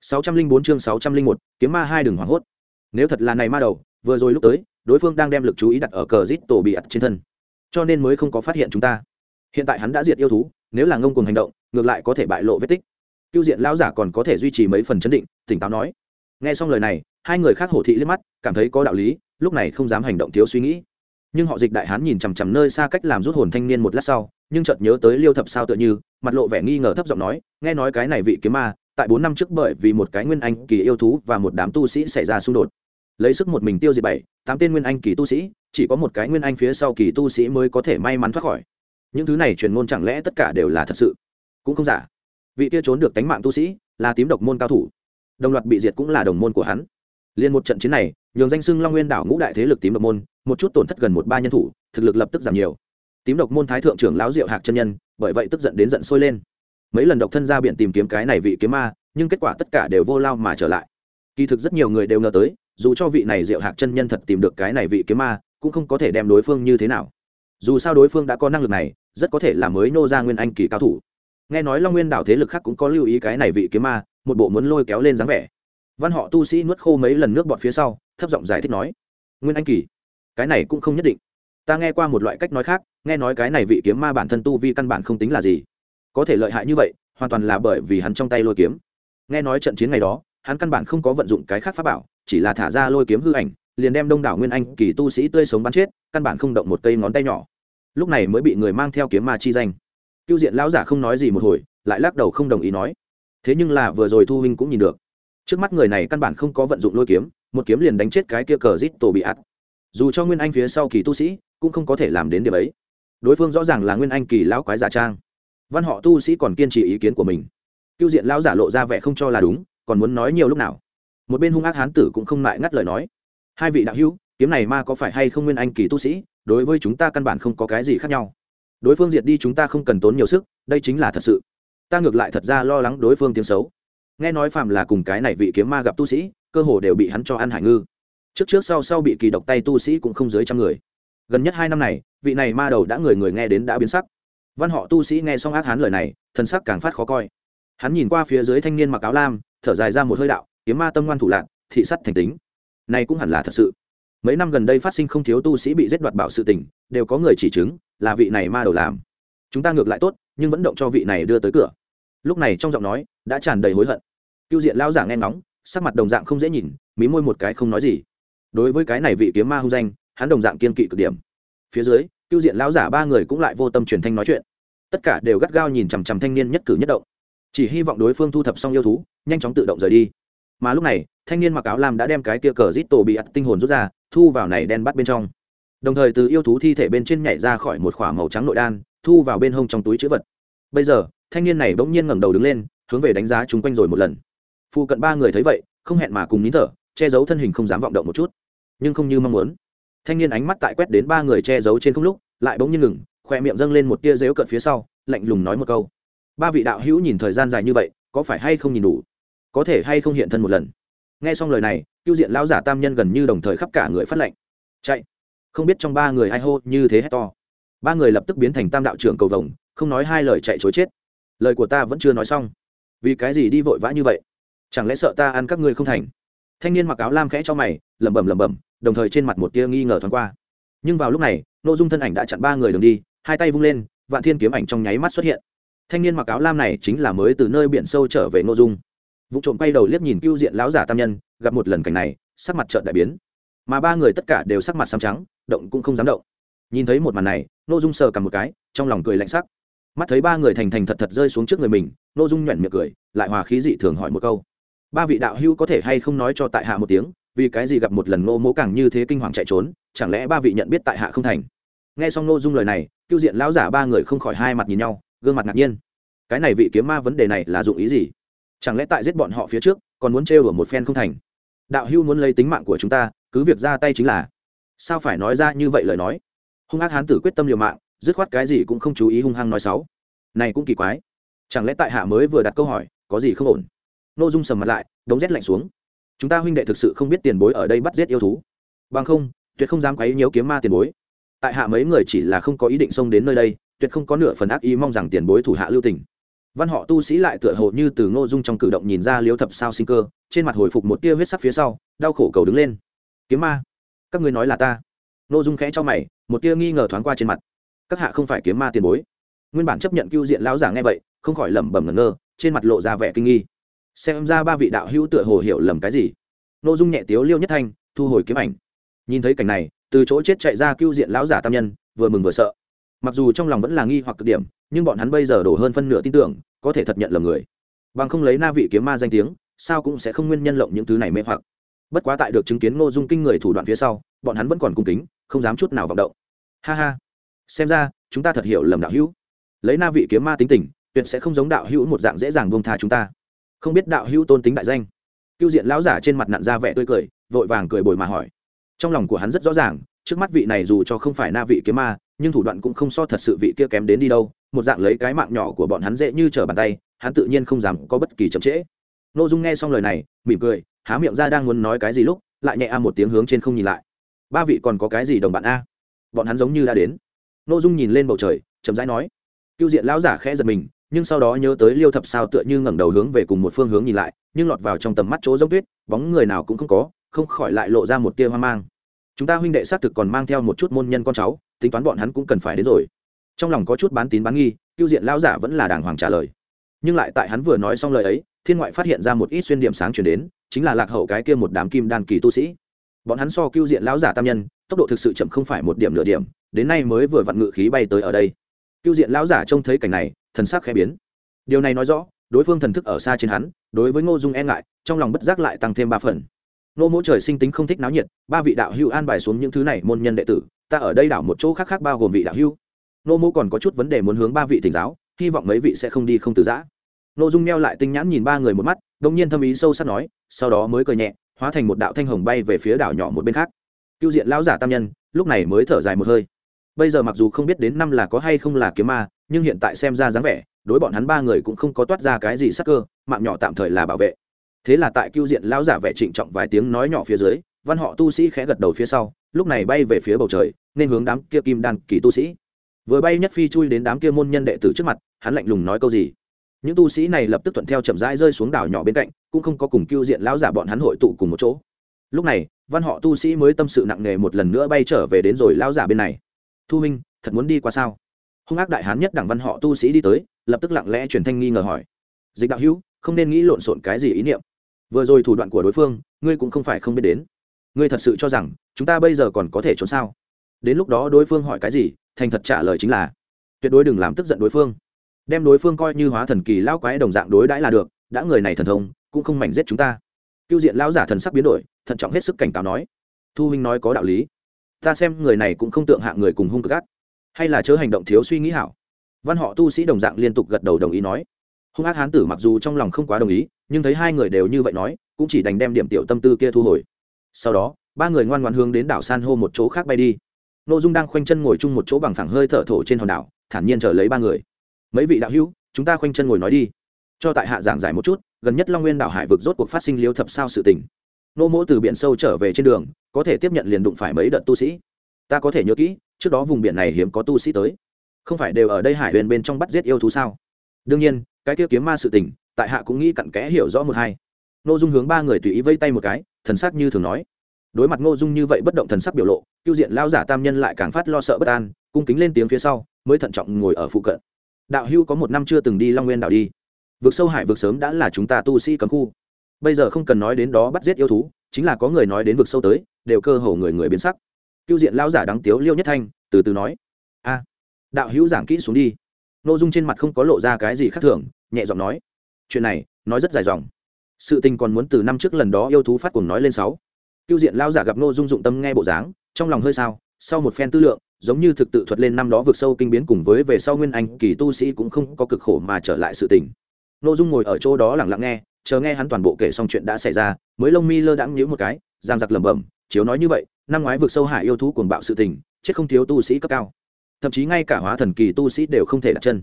604 chương 601, kiếm ma hai đường hoảng hốt. Nếu thật là này ma đầu, vừa rồi lúc tới, đối phương đang đem lực chú ý đặt ở cờ rít tổ bị ật trên thân, cho nên mới không có phát hiện chúng ta. Hiện tại hắn đã diệt yêu thú, nếu là ngông cuồng hành động, ngược lại có thể bại lộ vết tích. Cưu diện lão giả còn có thể duy trì mấy phần chấn định, tỉnh táo nói. Nghe xong lời này, hai người khác hổ thị liếc mắt, cảm thấy có đạo lý, lúc này không dám hành động thiếu suy nghĩ. Nhưng họ dịch đại hán nhìn chằm chằm nơi xa cách làm rút hồn thanh niên một lát sau, nhưng chợt nhớ tới Liêu Thập sao tựa như, mặt lộ vẻ nghi ngờ thấp giọng nói, nghe nói cái này vị kiếm ma, tại bốn năm trước bởi vì một cái nguyên anh kỳ yêu thú và một đám tu sĩ xảy ra xung đột. Lấy sức một mình tiêu diệt bảy, tám tên nguyên anh kỳ tu sĩ, chỉ có một cái nguyên anh phía sau kỳ tu sĩ mới có thể may mắn thoát khỏi. Những thứ này truyền ngôn chẳng lẽ tất cả đều là thật sự? Cũng không giả. Vị kia trốn được tánh mạng tu sĩ là tím độc môn cao thủ. Đồng loạt bị diệt cũng là đồng môn của hắn. Liên một trận chiến này, nhường danh xưng long nguyên đảo ngũ đại thế lực tím độc môn, một chút tổn thất gần một ba nhân thủ, thực lực lập tức giảm nhiều. Tím độc môn thái thượng trưởng lão diệu hạc chân nhân, bởi vậy tức giận đến giận sôi lên mấy lần độc thân ra biển tìm kiếm cái này vị kiếm ma, nhưng kết quả tất cả đều vô lao mà trở lại. Kỳ thực rất nhiều người đều ngờ tới, dù cho vị này diệu hạc chân nhân thật tìm được cái này vị kiếm ma, cũng không có thể đem đối phương như thế nào. Dù sao đối phương đã có năng lực này, rất có thể là mới nô ra nguyên anh kỳ cao thủ. Nghe nói long nguyên đảo thế lực khác cũng có lưu ý cái này vị kiếm ma, một bộ muốn lôi kéo lên dáng vẻ. Văn họ tu sĩ nuốt khô mấy lần nước bọt phía sau, thấp giọng giải thích nói, nguyên anh kỳ, cái này cũng không nhất định. Ta nghe qua một loại cách nói khác, nghe nói cái này vị kiếm ma bản thân tu vi căn bản không tính là gì có thể lợi hại như vậy, hoàn toàn là bởi vì hắn trong tay lôi kiếm. Nghe nói trận chiến ngày đó, hắn căn bản không có vận dụng cái khác pháp bảo, chỉ là thả ra lôi kiếm hư ảnh, liền đem đông đảo nguyên anh kỳ tu sĩ tươi sống bắn chết, căn bản không động một cây ngón tay nhỏ. Lúc này mới bị người mang theo kiếm ma chi danh. Cưu diện lão giả không nói gì một hồi, lại lắc đầu không đồng ý nói. Thế nhưng là vừa rồi thu huynh cũng nhìn được. Trước mắt người này căn bản không có vận dụng lôi kiếm, một kiếm liền đánh chết cái kia cờ rít tổ bị ắt dù cho nguyên anh phía sau kỳ tu sĩ, cũng không có thể làm đến điểm ấy. Đối phương rõ ràng là nguyên anh kỳ lão quái giả trang văn họ tu sĩ còn kiên trì ý kiến của mình. Cưu diện lão giả lộ ra vẻ không cho là đúng, còn muốn nói nhiều lúc nào? Một bên hung ác hán tử cũng không ngại ngắt lời nói. Hai vị đạo hữu, kiếm này ma có phải hay không nguyên anh kỳ tu sĩ? Đối với chúng ta căn bản không có cái gì khác nhau. Đối phương diệt đi chúng ta không cần tốn nhiều sức, đây chính là thật sự. Ta ngược lại thật ra lo lắng đối phương tiếng xấu. Nghe nói phạm là cùng cái này vị kiếm ma gặp tu sĩ, cơ hồ đều bị hắn cho ăn hải ngư. Trước trước sau sau bị kỳ độc tay tu sĩ cũng không dưới trăm người. Gần nhất hai năm này, vị này ma đầu đã người người nghe đến đã biến sắc văn họ tu sĩ nghe xong ác hán lời này thân sắc càng phát khó coi. Hắn nhìn qua phía dưới thanh niên mặc áo lam, thở dài ra một hơi đạo, kiếm ma tâm ngoan thủ lạc, thị sắt thành tính. Này cũng hẳn là thật sự. Mấy năm gần đây phát sinh không thiếu tu sĩ bị giết đoạt bảo sự tình, đều có người chỉ chứng là vị này ma đầu làm. Chúng ta ngược lại tốt, nhưng vẫn động cho vị này đưa tới cửa. Lúc này trong giọng nói đã tràn đầy hối hận. Cưu diện lao giả nghe ngóng, sắc mặt đồng dạng không dễ nhìn, mí môi một cái không nói gì. Đối với cái này vị kiếm ma hung danh, hắn đồng dạng kiên kỵ cực điểm. Phía dưới cưu diện lão giả ba người cũng lại vô tâm truyền thanh nói chuyện. Tất cả đều gắt gao nhìn chằm chằm thanh niên nhất cử nhất động. Chỉ hy vọng đối phương thu thập xong yêu thú, nhanh chóng tự động rời đi. Mà lúc này, thanh niên mặc áo lam đã đem cái tia cờ rít tổ bị ắt tinh hồn rút ra, thu vào này đen bắt bên trong. Đồng thời từ yêu thú thi thể bên trên nhảy ra khỏi một k h ỏ a màu trắng nội đan, thu vào bên hông trong túi chữ vật. Bây giờ, thanh niên này bỗng nhiên ngẩng đầu đứng lên, hướng về đánh giá chúng quanh rồi một lần. Phụ cận ba người thấy vậy, không hẹn mà cùng nín thở, che giấu thân hình không dám vọng động một chút. Nhưng không như mong muốn thanh niên ánh mắt tại quét đến ba người che giấu trên không lúc, lại bỗng nhiên ngừng khoe miệng dâng lên một tia dếu cận phía sau, lạnh lùng nói một câu. Ba vị đạo hữu nhìn thời gian dài như vậy, có phải hay không nhìn đủ? Có thể hay không hiện thân một lần? Nghe xong lời này, cưu diện lão giả tam nhân gần như đồng thời khắp cả người phát lệnh. Chạy. Không biết trong ba người ai hô như thế hét to. Ba người lập tức biến thành tam đạo trưởng cầu vồng, không nói hai lời chạy chối chết. Lời của ta vẫn chưa nói xong. Vì cái gì đi vội vã như vậy? Chẳng lẽ sợ ta ăn các ngươi không thành? Thanh niên mặc áo lam khẽ cho mày, lẩm bẩm lẩm bẩm đồng thời trên mặt một tia nghi ngờ thoáng qua. Nhưng vào lúc này nội dung thân ảnh đã chặn ba người đường đi, hai tay vung lên, vạn thiên kiếm ảnh trong nháy mắt xuất hiện. Thanh niên mặc áo lam này chính là mới từ nơi biển sâu trở về nội dung. Vụ trộm quay đầu liếc nhìn cưu diện lão giả tam nhân, gặp một lần cảnh này, sắc mặt trợn đại biến. Mà ba người tất cả đều sắc mặt xám trắng, động cũng không dám động. Nhìn thấy một màn này nội dung sờ cầm một cái, trong lòng cười lạnh sắc. Mắt thấy ba người thành thành thật thật rơi xuống trước người mình nội dung nhoẻn miệng cười, lại hòa khí dị thường hỏi một câu. Ba vị đạo hữu có thể hay không nói cho tại hạ một tiếng vì cái gì gặp một lần nô mỗ càng như thế kinh hoàng chạy trốn, chẳng lẽ ba vị nhận biết tại hạ không thành? Nghe xong nô dung lời này, cưu diện lão giả ba người không khỏi hai mặt nhìn nhau, gương mặt ngạc nhiên. Cái này vị kiếm ma vấn đề này là dụng ý gì? Chẳng lẽ tại giết bọn họ phía trước, còn muốn trêu ở một phen không thành? Đạo hưu muốn lấy tính mạng của chúng ta, cứ việc ra tay chính là. Sao phải nói ra như vậy lời nói? Hung ác hán tử quyết tâm liều mạng, dứt khoát cái gì cũng không chú ý hung hăng nói xấu. Này cũng kỳ quái. Chẳng lẽ tại hạ mới vừa đặt câu hỏi, có gì không ổn? N ô dung sầm mặt lại, đống rét lạnh xuống chúng ta huynh đệ thực sự không biết tiền bối ở đây bắt giết yêu thú. Bằng không, tuyệt không dám quấy nhiều kiếm ma tiền bối. Tại hạ mấy người chỉ là không có ý định xông đến nơi đây, tuyệt không có nửa phần ác ý mong rằng tiền bối thủ hạ lưu tình. Văn họ tu sĩ lại tựa hồ như từ ngô dung trong cử động nhìn ra liếu thập sao sinh cơ, trên mặt hồi phục một tia huyết sắc phía sau, đau khổ cầu đứng lên. Kiếm ma, các ngươi nói là ta. Ngô dung khẽ cho mày, một tia nghi ngờ thoáng qua trên mặt. Các hạ không phải kiếm ma tiền bối. Nguyên bản chấp nhận cưu diện lão giả nghe vậy, không khỏi lẩm bẩm ngẩn ngơ, trên mặt lộ ra vẻ kinh nghi xem ra ba vị đạo hữu tựa hồ hiểu lầm cái gì. Ngô dung nhẹ tiếu liêu nhất thanh, thu hồi kiếm ảnh. Nhìn thấy cảnh này, từ chỗ chết chạy ra cưu diện lão giả tam nhân, vừa mừng vừa sợ. Mặc dù trong lòng vẫn là nghi hoặc cực điểm, nhưng bọn hắn bây giờ đổ hơn phân nửa tin tưởng, có thể thật nhận lầm người. Bằng không lấy na vị kiếm ma danh tiếng, sao cũng sẽ không nguyên nhân lộng những thứ này mê hoặc. Bất quá tại được chứng kiến ngô dung kinh người thủ đoạn phía sau, bọn hắn vẫn còn cung kính, không dám chút nào vọng động. Ha ha. Xem ra, chúng ta thật hiểu lầm đạo hữu. Lấy na vị kiếm ma tính tình, tuyệt sẽ không giống đạo hữu một dạng dễ dàng buông tha chúng ta không biết đạo hữu tôn tính đại danh. Cưu diện lão giả trên mặt nặn ra vẻ tươi cười, vội vàng cười bồi mà hỏi. Trong lòng của hắn rất rõ ràng, trước mắt vị này dù cho không phải na vị kiếm ma, nhưng thủ đoạn cũng không so thật sự vị kia kém đến đi đâu, một dạng lấy cái mạng nhỏ của bọn hắn dễ như trở bàn tay, hắn tự nhiên không dám có bất kỳ chậm trễ. N ô dung nghe xong lời này, mỉm cười, há miệng ra đang muốn nói cái gì lúc, lại nhẹ a một tiếng hướng trên không nhìn lại. Ba vị còn có cái gì đồng bạn a? Bọn hắn giống như đã đến. N ô dung nhìn lên bầu trời, chậm rãi nói. Cưu diện lão giả khẽ giật mình nhưng sau đó nhớ tới liêu thập sao tựa như ngẩng đầu hướng về cùng một phương hướng nhìn lại, nhưng lọt vào trong tầm mắt chỗ giống tuyết, bóng người nào cũng không có, không khỏi lại lộ ra một tia hoang mang. Chúng ta huynh đệ xác thực còn mang theo một chút môn nhân con cháu, tính toán bọn hắn cũng cần phải đến rồi. Trong lòng có chút bán tín bán nghi cưu diện lão giả vẫn là đàng hoàng trả lời. Nhưng lại tại hắn vừa nói xong lời ấy, thiên ngoại phát hiện ra một ít xuyên điểm sáng chuyển đến, chính là lạc hậu cái kia một đám kim đan kỳ tu sĩ. Bọn hắn so cưu diện lão giả tam nhân, tốc độ thực sự chậm không phải một điểm nửa điểm, đến nay mới vừa vặn ngự khí bay tới ở đây cưu diện lão giả trông thấy cảnh này, thần sắc khẽ biến. Điều này nói rõ, đối phương thần thức ở xa trên hắn, đối với ngô dung e ngại, trong lòng bất giác lại tăng thêm ba phần. Nô mỗi trời sinh tính không thích náo nhiệt, ba vị đạo hưu an bài xuống những thứ này môn nhân đệ tử, ta ở đây đảo một chỗ khác khác bao gồm vị đạo hưu nô mô còn có chút vấn đề muốn hướng ba vị thỉnh giáo, hy vọng mấy vị sẽ không đi không từ giã. Nô dung meo lại tinh nhãn nhìn ba người một mắt đông nhiên thâm ý sâu sắc nói, sau đó mới cười nhẹ, hóa thành một đạo thanh hồng bay về phía đảo nhỏ một bên khác. Cưu diện lão giả tam nhân, lúc này mới thở dài một hơi bây giờ mặc dù không biết đến năm là có hay không là kiếm ma, nhưng hiện tại xem ra dáng vẻ, đối bọn hắn ba người cũng không có toát ra cái gì sắc cơ, mạng nhỏ tạm thời là bảo vệ. Thế là tại cưu diện lão giả vẻ trịnh trọng vài tiếng nói nhỏ phía dưới, văn họ tu sĩ khẽ gật đầu phía sau, lúc này bay về phía bầu trời, nên hướng đám kia kim đan kỳ tu sĩ. Vừa bay nhất phi chui đến đám kia môn nhân đệ tử trước mặt, hắn lạnh lùng nói câu gì? Những tu sĩ này lập tức thuận theo chậm rãi rơi xuống đảo nhỏ bên cạnh, cũng không có cùng cưu diện lão giả bọn hắn hội tụ cùng một chỗ. Lúc này, văn họ tu sĩ mới tâm sự nặng nề một lần nữa bay trở về đến rồi lão giả bên này thu minh thật muốn đi qua sao? Hung ác đại hán nhất đảng văn họ tu sĩ đi tới, lập tức lặng lẽ truyền thanh nghi ngờ hỏi. Dịch đạo hữu, không nên nghĩ lộn xộn cái gì ý niệm. Vừa rồi thủ đoạn của đối phương, ngươi cũng không phải không biết đến. Ngươi thật sự cho rằng, chúng ta bây giờ còn có thể trốn sao? Đến lúc đó đối phương hỏi cái gì, thành thật trả lời chính là, tuyệt đối đừng làm tức giận đối phương. Đem đối phương coi như hóa thần kỳ lão quái đồng dạng đối đãi là được, đã người này thần thông, cũng không mảnh giết chúng ta. Cưu diện lão giả thần sắc biến đổi, thận trọng hết sức cảnh cáo nói. Thu huynh nói có đạo lý ta xem người này cũng không tượng hạ người cùng hung cực ác. Hay là chớ hành động thiếu suy nghĩ hảo. Văn họ tu sĩ đồng dạng liên tục gật đầu đồng ý nói. Hung ác hán tử mặc dù trong lòng không quá đồng ý, nhưng thấy hai người đều như vậy nói, cũng chỉ đành đem điểm tiểu tâm tư kia thu hồi. Sau đó, ba người ngoan ngoan hướng đến đảo san hô một chỗ khác bay đi. N ô dung đang khoanh chân ngồi chung một chỗ bằng thẳng hơi thở thổ trên hòn đảo, thản nhiên chờ lấy ba người. Mấy vị đạo hữu, chúng ta khoanh chân ngồi nói đi. Cho tại hạ giảng giải một chút, gần nhất long nguyên đảo hải vực rốt cuộc phát sinh liêu thập sao sự tình nô mỗ từ biển sâu trở về trên đường, có thể tiếp nhận liền đụng phải mấy đợt tu sĩ. Ta có thể nhớ kỹ, trước đó vùng biển này hiếm có tu sĩ tới. Không phải đều ở đây hải huyền bên trong bắt giết yêu thú sao? Đương nhiên, cái kia kiếm ma sự tình, tại hạ cũng nghĩ cặn kẽ hiểu rõ một hai. N ô dung hướng ba người tùy ý vây tay một cái, thần sắc như thường nói. Đối mặt ngô dung như vậy bất động thần sắc biểu lộ tiêu diện lao giả tam nhân lại càng phát lo sợ bất an, cung kính lên tiếng phía sau, mới thận trọng ngồi ở phụ cận. Đạo hưu có một năm chưa từng đi long nguyên đảo đi. Vực sâu hải vực sớm đã là chúng ta tu sĩ cấm khu bây giờ không cần nói đến đó bắt giết yêu thú, chính là có người nói đến vực sâu tới, đều cơ hồ người người biến sắc. Cưu diện lao giả đáng tiếu liêu nhất thanh, từ từ nói, a, đạo hữu giảng kỹ xuống đi. Nội dung trên mặt không có lộ ra cái gì khác thường, nhẹ giọng nói, chuyện này, nói rất dài dòng. Sự tình còn muốn từ năm trước lần đó yêu thú phát cuồng nói lên sáu. Cưu diện lao giả gặp nội dung dụng tâm nghe bộ dáng, trong lòng hơi sao, sau một phen tư lượng, giống như thực tự thuật lên năm đó vượt sâu kinh biến cùng với về sau nguyên anh kỳ tu sĩ cũng không có cực khổ mà trở lại sự tình. Nội dung ngồi ở chỗ đó lặng lặng nghe chờ nghe hắn toàn bộ kể xong chuyện đã xảy ra, mới lông mi lơ đãng nhíu một cái, giang giặc lẩm bẩm, chiếu nói như vậy, năm ngoái vượt sâu hải yêu thú cuồng bạo sự tình, chết không thiếu tu sĩ cấp cao. Thậm chí ngay cả hóa thần kỳ tu sĩ đều không thể đặt chân.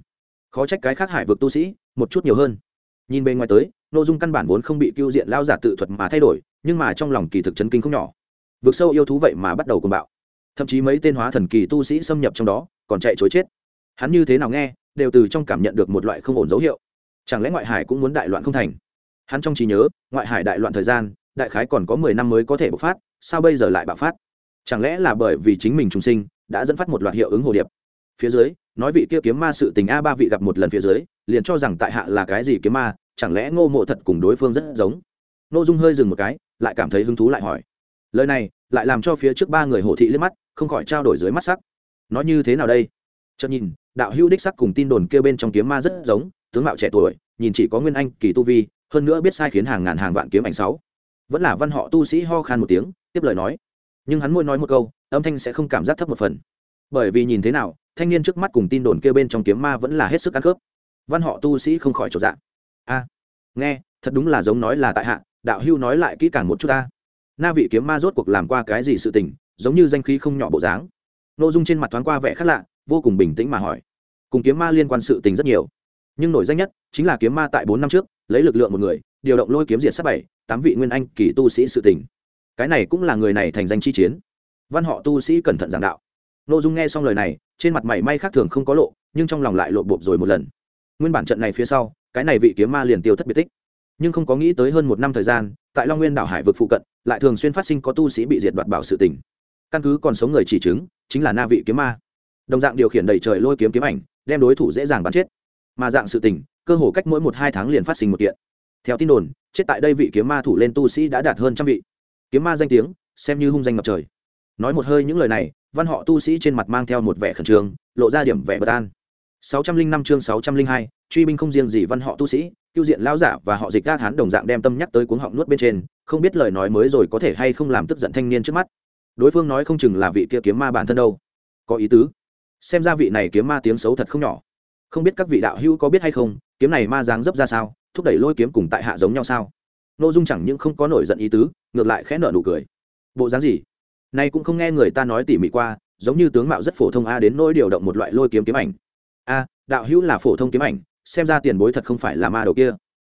Khó trách cái khác hải vực tu sĩ, một chút nhiều hơn. Nhìn bên ngoài tới nội dung căn bản vốn không bị cưu diện lao giả tự thuật mà thay đổi, nhưng mà trong lòng kỳ thực chấn kinh không nhỏ. Vượt sâu yêu thú vậy mà bắt đầu cuồng bạo. Thậm chí mấy tên hóa thần kỳ tu sĩ xâm nhập trong đó, còn chạy chối chết. Hắn như thế nào nghe, đều từ trong cảm nhận được một loại không ổn dấu hiệu. Chẳng lẽ ngoại hải cũng muốn đại loạn không thành? Hắn trong trí nhớ, ngoại hải đại loạn thời gian, đại khái còn có mười năm mới có thể bộc phát, sao bây giờ lại bạo phát? Chẳng lẽ là bởi vì chính mình trùng sinh, đã dẫn phát một loạt hiệu ứng hồ điệp? Phía dưới, nói vị kia kiếm ma sự tình a ba vị gặp một lần phía dưới, liền cho rằng tại hạ là cái gì kiếm ma, chẳng lẽ ngô mộ thật cùng đối phương rất giống? N ô dung hơi dừng một cái, lại cảm thấy hứng thú lại hỏi. Lời này, lại làm cho phía trước ba người hồ thị liếc mắt, không khỏi trao đổi dưới mắt sắc. Nó như thế nào đây? Chợt nhìn, đạo hữu đích sắc cùng tin đồn kêu bên trong kiếm ma rất giống, tướng mạo trẻ tuổi, nhìn chỉ có nguyên anh, kỳ tu vi hơn nữa biết sai khiến hàng ngàn hàng vạn kiếm ảnh sáu. Vẫn là văn họ tu sĩ ho khan một tiếng, tiếp lời nói. Nhưng hắn môi nói một câu, âm thanh sẽ không cảm giác thấp một phần. Bởi vì nhìn thế nào, thanh niên trước mắt cùng tin đồn kêu bên trong kiếm ma vẫn là hết sức ăn khớp. Văn họ tu sĩ không khỏi trọn dạng a, nghe, thật đúng là giống nói là tại hạ, đạo hưu nói lại kỹ càng một chút ta. Na vị kiếm ma rốt cuộc làm qua cái gì sự tình, giống như danh khí không nhỏ bộ dáng. Nội dung trên mặt thoáng qua vẻ khác lạ, vô cùng bình tĩnh mà hỏi. Cùng kiếm ma liên quan sự tình rất nhiều, nhưng nổi danh nhất chính là kiếm ma tại bốn năm trước lấy lực lượng một người, điều động lôi kiếm diệt sát bảy, tám vị nguyên anh kỳ tu sĩ sự tình. Cái này cũng là người này thành danh chi chiến. Văn họ tu sĩ cẩn thận giảng đạo. Nội dung nghe xong lời này, trên mặt mày may khác thường không có lộ, nhưng trong lòng lại lộ bộp rồi một lần. Nguyên bản trận này phía sau, cái này vị kiếm ma liền tiêu thất biệt tích. Nhưng không có nghĩ tới hơn một năm thời gian, tại long nguyên đảo hải vực phụ cận, lại thường xuyên phát sinh có tu sĩ bị diệt đoạt bảo sự tình. Căn cứ còn sống người chỉ chứng, chính là na vị kiếm ma. Đồng dạng điều khiển đầy trời lôi kiếm kiếm ảnh, đem đối thủ dễ dàng bắn chết. Mà dạng sự tình cơ hồ cách mỗi một hai tháng liền phát sinh một kiện. Theo tin đồn chết tại đây vị kiếm ma thủ lên tu sĩ đã đạt hơn trăm vị. Kiếm ma danh tiếng xem như hung danh ngập trời. Nói một hơi những lời này văn họ tu sĩ trên mặt mang theo một vẻ khẩn trương lộ ra điểm vẻ bất an. 605 chương 602, truy binh không riêng gì văn họ tu sĩ tiêu diện lão giả và họ dịch các hán đồng dạng đem tâm nhắc tới cuống họng nuốt bên trên không biết lời nói mới rồi có thể hay không làm tức giận thanh niên trước mắt. Đối phương nói không chừng là vị kia kiếm ma bản thân đâu. Có ý tứ. Xem ra vị này kiếm ma tiếng xấu thật không nhỏ không biết các vị đạo hữu có biết hay không, kiếm này ma dáng dấp ra sao, thúc đẩy lôi kiếm cùng tại hạ giống nhau sao? Nội dung chẳng những không có nổi giận ý tứ, ngược lại khẽ nợ nụ cười. Bộ dáng gì? Nay cũng không nghe người ta nói tỉ mỉ qua, giống như tướng mạo rất phổ thông a, đến nỗi điều động một loại lôi kiếm kiếm ảnh. A, đạo hữu là phổ thông kiếm ảnh, xem ra tiền bối thật không phải là ma đầu kia.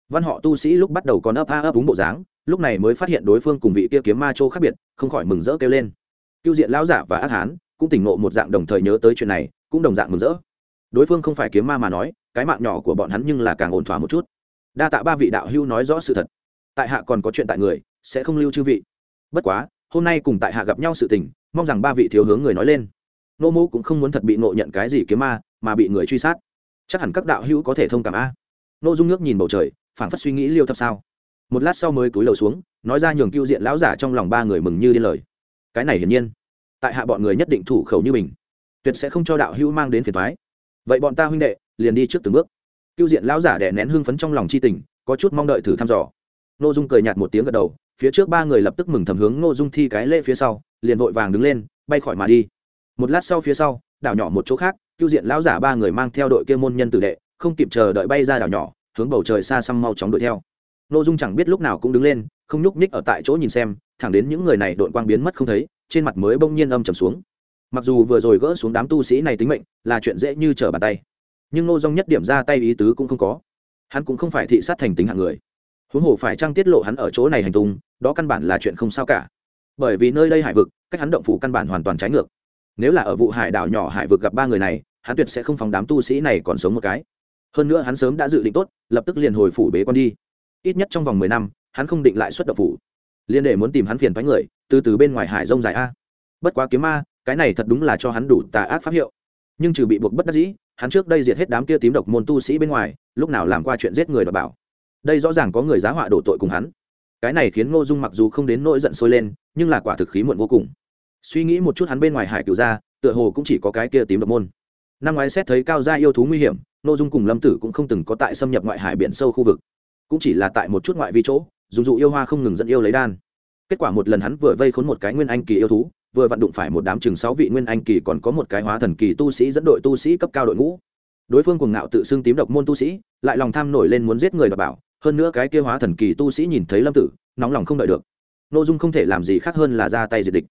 Văn họ tu sĩ lúc bắt đầu còn ấp a ấp úng bộ dáng, lúc này mới phát hiện đối phương cùng vị kia kiếm ma châu khác biệt, không khỏi mừng rỡ kêu lên. Cưu diện lão giả và ác hán cũng tỉnh ngộ một dạng đồng thời nhớ tới chuyện này, cũng đồng dạng mừng rỡ đối phương không phải kiếm ma mà nói, cái mạng nhỏ của bọn hắn nhưng là càng ổn thỏa một chút. Đa tạ ba vị đạo hưu nói rõ sự thật. Tại hạ còn có chuyện tại người, sẽ không lưu chư vị. Bất quá, hôm nay cùng tại hạ gặp nhau sự tình, mong rằng ba vị thiếu hướng người nói lên. Nô mô cũng không muốn thật bị nộ nhận cái gì kiếm ma, mà bị người truy sát. Chắc hẳn các đạo hữu có thể thông cảm a. Nô dung nước nhìn bầu trời, phảng phất suy nghĩ liêu thập sao. Một lát sau mới cúi đầu xuống, nói ra nhường cưu diện lão giả trong lòng ba người mừng như điên lời. Cái này hiển nhiên. Tại hạ bọn người nhất định thủ khẩu như mình. Tuyệt sẽ không cho đạo hữu mang đến phiền thoái vậy bọn ta huynh đệ, liền đi trước từng bước. Cưu diện lão giả đẻ nén hưng phấn trong lòng c h i tình, có chút mong đợi thử thăm dò. N ô dung cười nhạt một tiếng gật đầu, phía trước ba người lập tức mừng thầm hướng n ô dung thi cái lễ phía sau, liền vội vàng đứng lên, bay khỏi mà đi. Một lát sau phía sau, đảo nhỏ một chỗ khác, cưu diện lão giả ba người mang theo đội kia môn nhân tử đệ, không kịp chờ đợi bay ra đảo nhỏ, hướng bầu trời xa xăm mau chóng đuổi theo. N ô dung chẳng biết lúc nào cũng đứng lên, không nhúc ních ở tại chỗ nhìn xem, thẳng đến những người này đội quang biến mất không thấy, trên mặt mới bỗng nhiên âm trầm xuống mặc dù vừa rồi gỡ xuống đám tu sĩ này tính mệnh là chuyện dễ như trở bàn tay, nhưng ngô dong nhất điểm ra tay ý tứ cũng không có. Hắn cũng không phải thị sát thành tính hạng người. Huống hồ phải trang tiết lộ hắn ở chỗ này hành tung, đó căn bản là chuyện không sao cả. Bởi vì nơi đây hải vực, cách hắn động phủ căn bản hoàn toàn trái ngược. Nếu là ở vụ hải đảo nhỏ hải vực gặp ba người này, hắn tuyệt sẽ không phóng đám tu sĩ này còn sống một cái. Hơn nữa hắn sớm đã dự định tốt, lập tức liền hồi phủ bế con đi. Ít nhất trong vòng mười năm, hắn không định lại xuất động phủ. Liên để muốn tìm hắn phiền thoái người, từ từ bên ngoài hải rông dài a. Bất quá kiếm ma cái này thật đúng là cho hắn đủ tà ác pháp hiệu. Nhưng trừ bị buộc bất đắc dĩ, hắn trước đây diệt hết đám kia tím độc môn tu sĩ bên ngoài, lúc nào làm qua chuyện giết người đ bảo. Đây rõ ràng có người giá họa đổ tội cùng hắn. Cái này khiến ngô dung mặc dù không đến nỗi giận sôi lên, nhưng là quả thực khí muộn vô cùng. Suy nghĩ một chút hắn bên ngoài hải cựu ra tựa hồ cũng chỉ có cái kia tím độc môn. Năm ngoái xét thấy cao gia yêu thú nguy hiểm, ngô dung cùng lâm tử cũng không từng có tại xâm nhập ngoại hải biển sâu khu vực. Cũng chỉ là tại một chút ngoại vi chỗ, dùng dụ yêu hoa không ngừng dẫn yêu lấy đan. Kết quả một lần hắn vừa vây khốn một cái nguyên anh kỳ yêu thú vừa vặn đụng phải một đám chừng sáu vị nguyên anh kỳ còn có một cái hóa thần kỳ tu sĩ dẫn đội tu sĩ cấp cao đội ngũ. Đối phương cuồng ngạo tự xưng tím độc môn tu sĩ, lại lòng tham nổi lên muốn giết người và bảo. Hơn nữa cái kia hóa thần kỳ tu sĩ nhìn thấy lâm tử, nóng lòng không đợi được. Nội dung không thể làm gì khác hơn là ra tay diệt địch.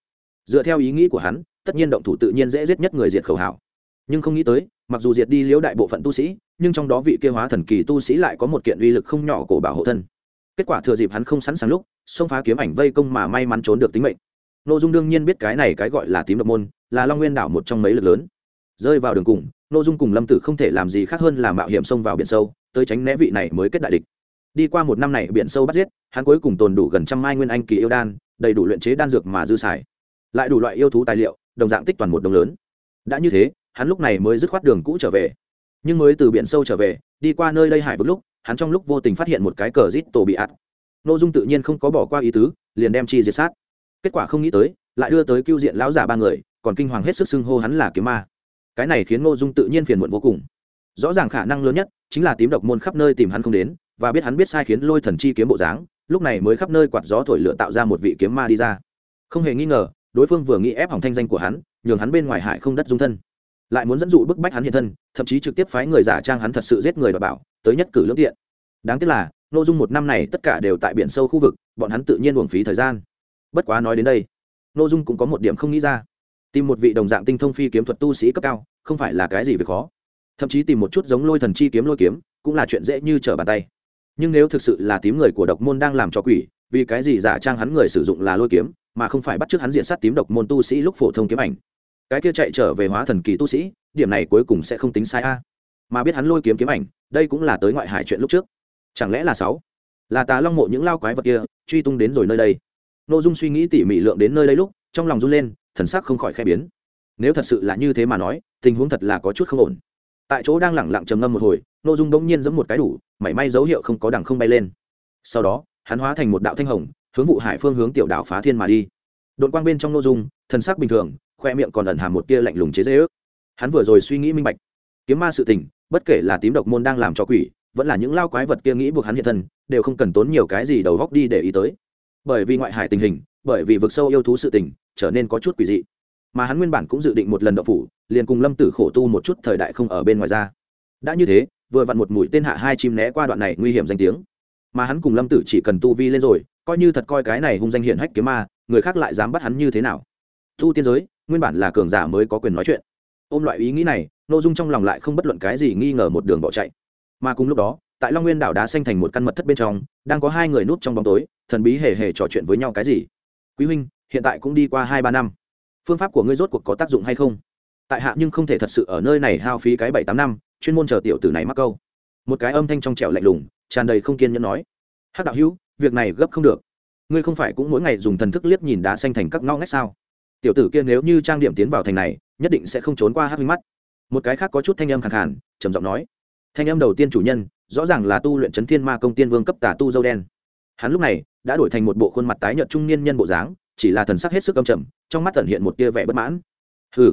Dựa theo ý nghĩ của hắn, tất nhiên động thủ tự nhiên dễ giết nhất người diệt khẩu hảo. Nhưng không nghĩ tới, mặc dù diệt đi liễu đại bộ phận tu sĩ, nhưng trong đó vị kia hóa thần kỳ tu sĩ lại có một kiện uy lực không nhỏ của bảo hộ thân. Kết quả thừa dịp hắn không sẵn sàng lúc, xông phá kiếm ảnh vây công mà may mắn trốn được tính mệnh n dung đương nhiên biết cái này cái gọi là tím độc môn, là long nguyên đảo một trong mấy lực lớn. Rơi vào đường cùng n dung cùng lâm tử không thể làm gì khác hơn là mạo hiểm xông vào biển sâu, tới tránh né vị này mới kết đại địch. Đi qua một năm này biển sâu bắt giết, hắn cuối cùng tồn đủ gần trăm mai nguyên anh kỳ yêu đan, đầy đủ luyện chế đan dược mà dư xài. Lại đủ loại yêu thú tài liệu, đồng dạng tích toàn một đồng lớn. Đã như thế, hắn lúc này mới dứt khoát đường cũ trở về. Nhưng mới từ biển sâu trở về, đi qua nơi đây hải vực lúc, hắn trong lúc vô tình phát hiện một cái cờ rít tổ bị ạt. N ô dung tự nhiên không có bỏ qua ý tứ, liền đem chi diệt sát kết quả không nghĩ tới, lại đưa tới cưu diện lão giả ba người, còn kinh hoàng hết sức xưng hô hắn là kiếm ma. Cái này khiến ngô dung tự nhiên phiền muộn vô cùng. Rõ ràng khả năng lớn nhất chính là tím độc môn khắp nơi tìm hắn không đến, và biết hắn biết sai khiến lôi thần chi kiếm bộ dáng, lúc này mới khắp nơi quạt gió thổi lửa tạo ra một vị kiếm ma đi ra. Không hề nghi ngờ, đối phương vừa nghĩ ép hỏng thanh danh của hắn, nhường hắn bên ngoài hải không đất dung thân. Lại muốn dẫn dụ bức bách hắn hiện thân, thậm chí trực tiếp phái người giả trang hắn thật sự giết người và bảo, tới nhất cử lương tiện. Đáng tiếc là nội dung một năm này tất cả đều tại biển sâu khu vực, bọn hắn tự nhiên uổng phí thời gian bất quá nói đến đây nội dung cũng có một điểm không nghĩ ra. Tìm một vị đồng dạng tinh thông phi kiếm thuật tu sĩ cấp cao, không phải là cái gì việc khó. Thậm chí tìm một chút giống lôi thần chi kiếm lôi kiếm, cũng là chuyện dễ như trở bàn tay. Nhưng nếu thực sự là tím người của độc môn đang làm cho quỷ, vì cái gì giả trang hắn người sử dụng là lôi kiếm, mà không phải bắt chước hắn diện sát tím độc môn tu sĩ lúc phổ thông kiếm ảnh? Cái kia chạy trở về hóa thần kỳ tu sĩ, điểm này cuối cùng sẽ không tính sai a. Mà biết hắn lôi kiếm kiếm ảnh, đây cũng là tới ngoại hải chuyện lúc trước. Chẳng lẽ là sáu? Là tà long mộ những lao quái vật kia, truy tung đến rồi nơi đây n ô dung suy nghĩ tỉ mỉ lượng đến nơi đây lúc, trong lòng run lên, thần sắc không khỏi khe biến. Nếu thật sự là như thế mà nói, tình huống thật là có chút không ổn. Tại chỗ đang lẳng lặng trầm ngâm một hồi n ô dung bỗng nhiên giẫm một cái đủ, mảy may dấu hiệu không có đằng không bay lên. Sau đó, hắn hóa thành một đạo thanh hồng, hướng vụ hải phương hướng tiểu đảo phá thiên mà đi. Đội quang bên trong n dung, thần sắc bình thường, khoe miệng còn ẩn hàm một tia lạnh lùng chế dễ ước. Hắn vừa rồi suy nghĩ minh bạch. Kiếm ma sự tình, bất kể là tím độc môn đang làm cho quỷ, vẫn là những lao quái vật kia nghĩ buộc hắn hiện thân, đều không cần tốn nhiều cái gì đầu góc đi để ý tới bởi vì ngoại hải tình hình, bởi vì vực sâu yêu thú sự tình, trở nên có chút quỷ dị. Mà hắn nguyên bản cũng dự định một lần đậu phủ, liền cùng lâm tử khổ tu một chút thời đại không ở bên ngoài ra. Đã như thế, vừa vặn một mũi tên hạ hai chim né qua đoạn này nguy hiểm danh tiếng. Mà hắn cùng lâm tử chỉ cần tu vi lên rồi, coi như thật coi cái này hung danh hiện hách kiếm ma, người khác lại dám bắt hắn như thế nào? Tu tiên giới, nguyên bản là cường giả mới có quyền nói chuyện. Ôm loại ý nghĩ này nội dung trong lòng lại không bất luận cái gì nghi ngờ một đường bỏ chạy. Mà cùng lúc đó tại long nguyên đảo đá xanh thành một căn mật thất bên trong, đang có hai người núp trong bóng tối, thần bí hề hề trò chuyện với nhau cái gì? Quý huynh, hiện tại cũng đi qua hai ba năm. Phương pháp của ngươi rốt cuộc có tác dụng hay không? Tại hạ nhưng không thể thật sự ở nơi này hao phí cái bảy tám năm, chuyên môn chờ tiểu tử này mắc câu. Một cái âm thanh trong trẻo lạnh lùng, tràn đầy không kiên nhẫn nói. Hắc đạo hữu, việc này gấp không được. Ngươi không phải cũng mỗi ngày dùng thần thức liếc nhìn đá xanh thành các ngõ ngách sao? Tiểu tử kia nếu như trang điểm tiến vào thành này, nhất định sẽ không trốn qua hắc minh mắt. Một cái khác có chút thanh âm khẳng khàn, trầm giọng nói. Thanh âm đầu tiên chủ nhân rõ ràng là tu luyện chấn thiên ma công tiên vương cấp tà tu dâu đen. Hắn lúc này đã đổi thành một bộ khuôn mặt tái nhợt trung niên nhân bộ dáng, chỉ là thần sắc hết sức âm trầm, trong mắt tẩn hiện một tia vẻ bất mãn. Hừ,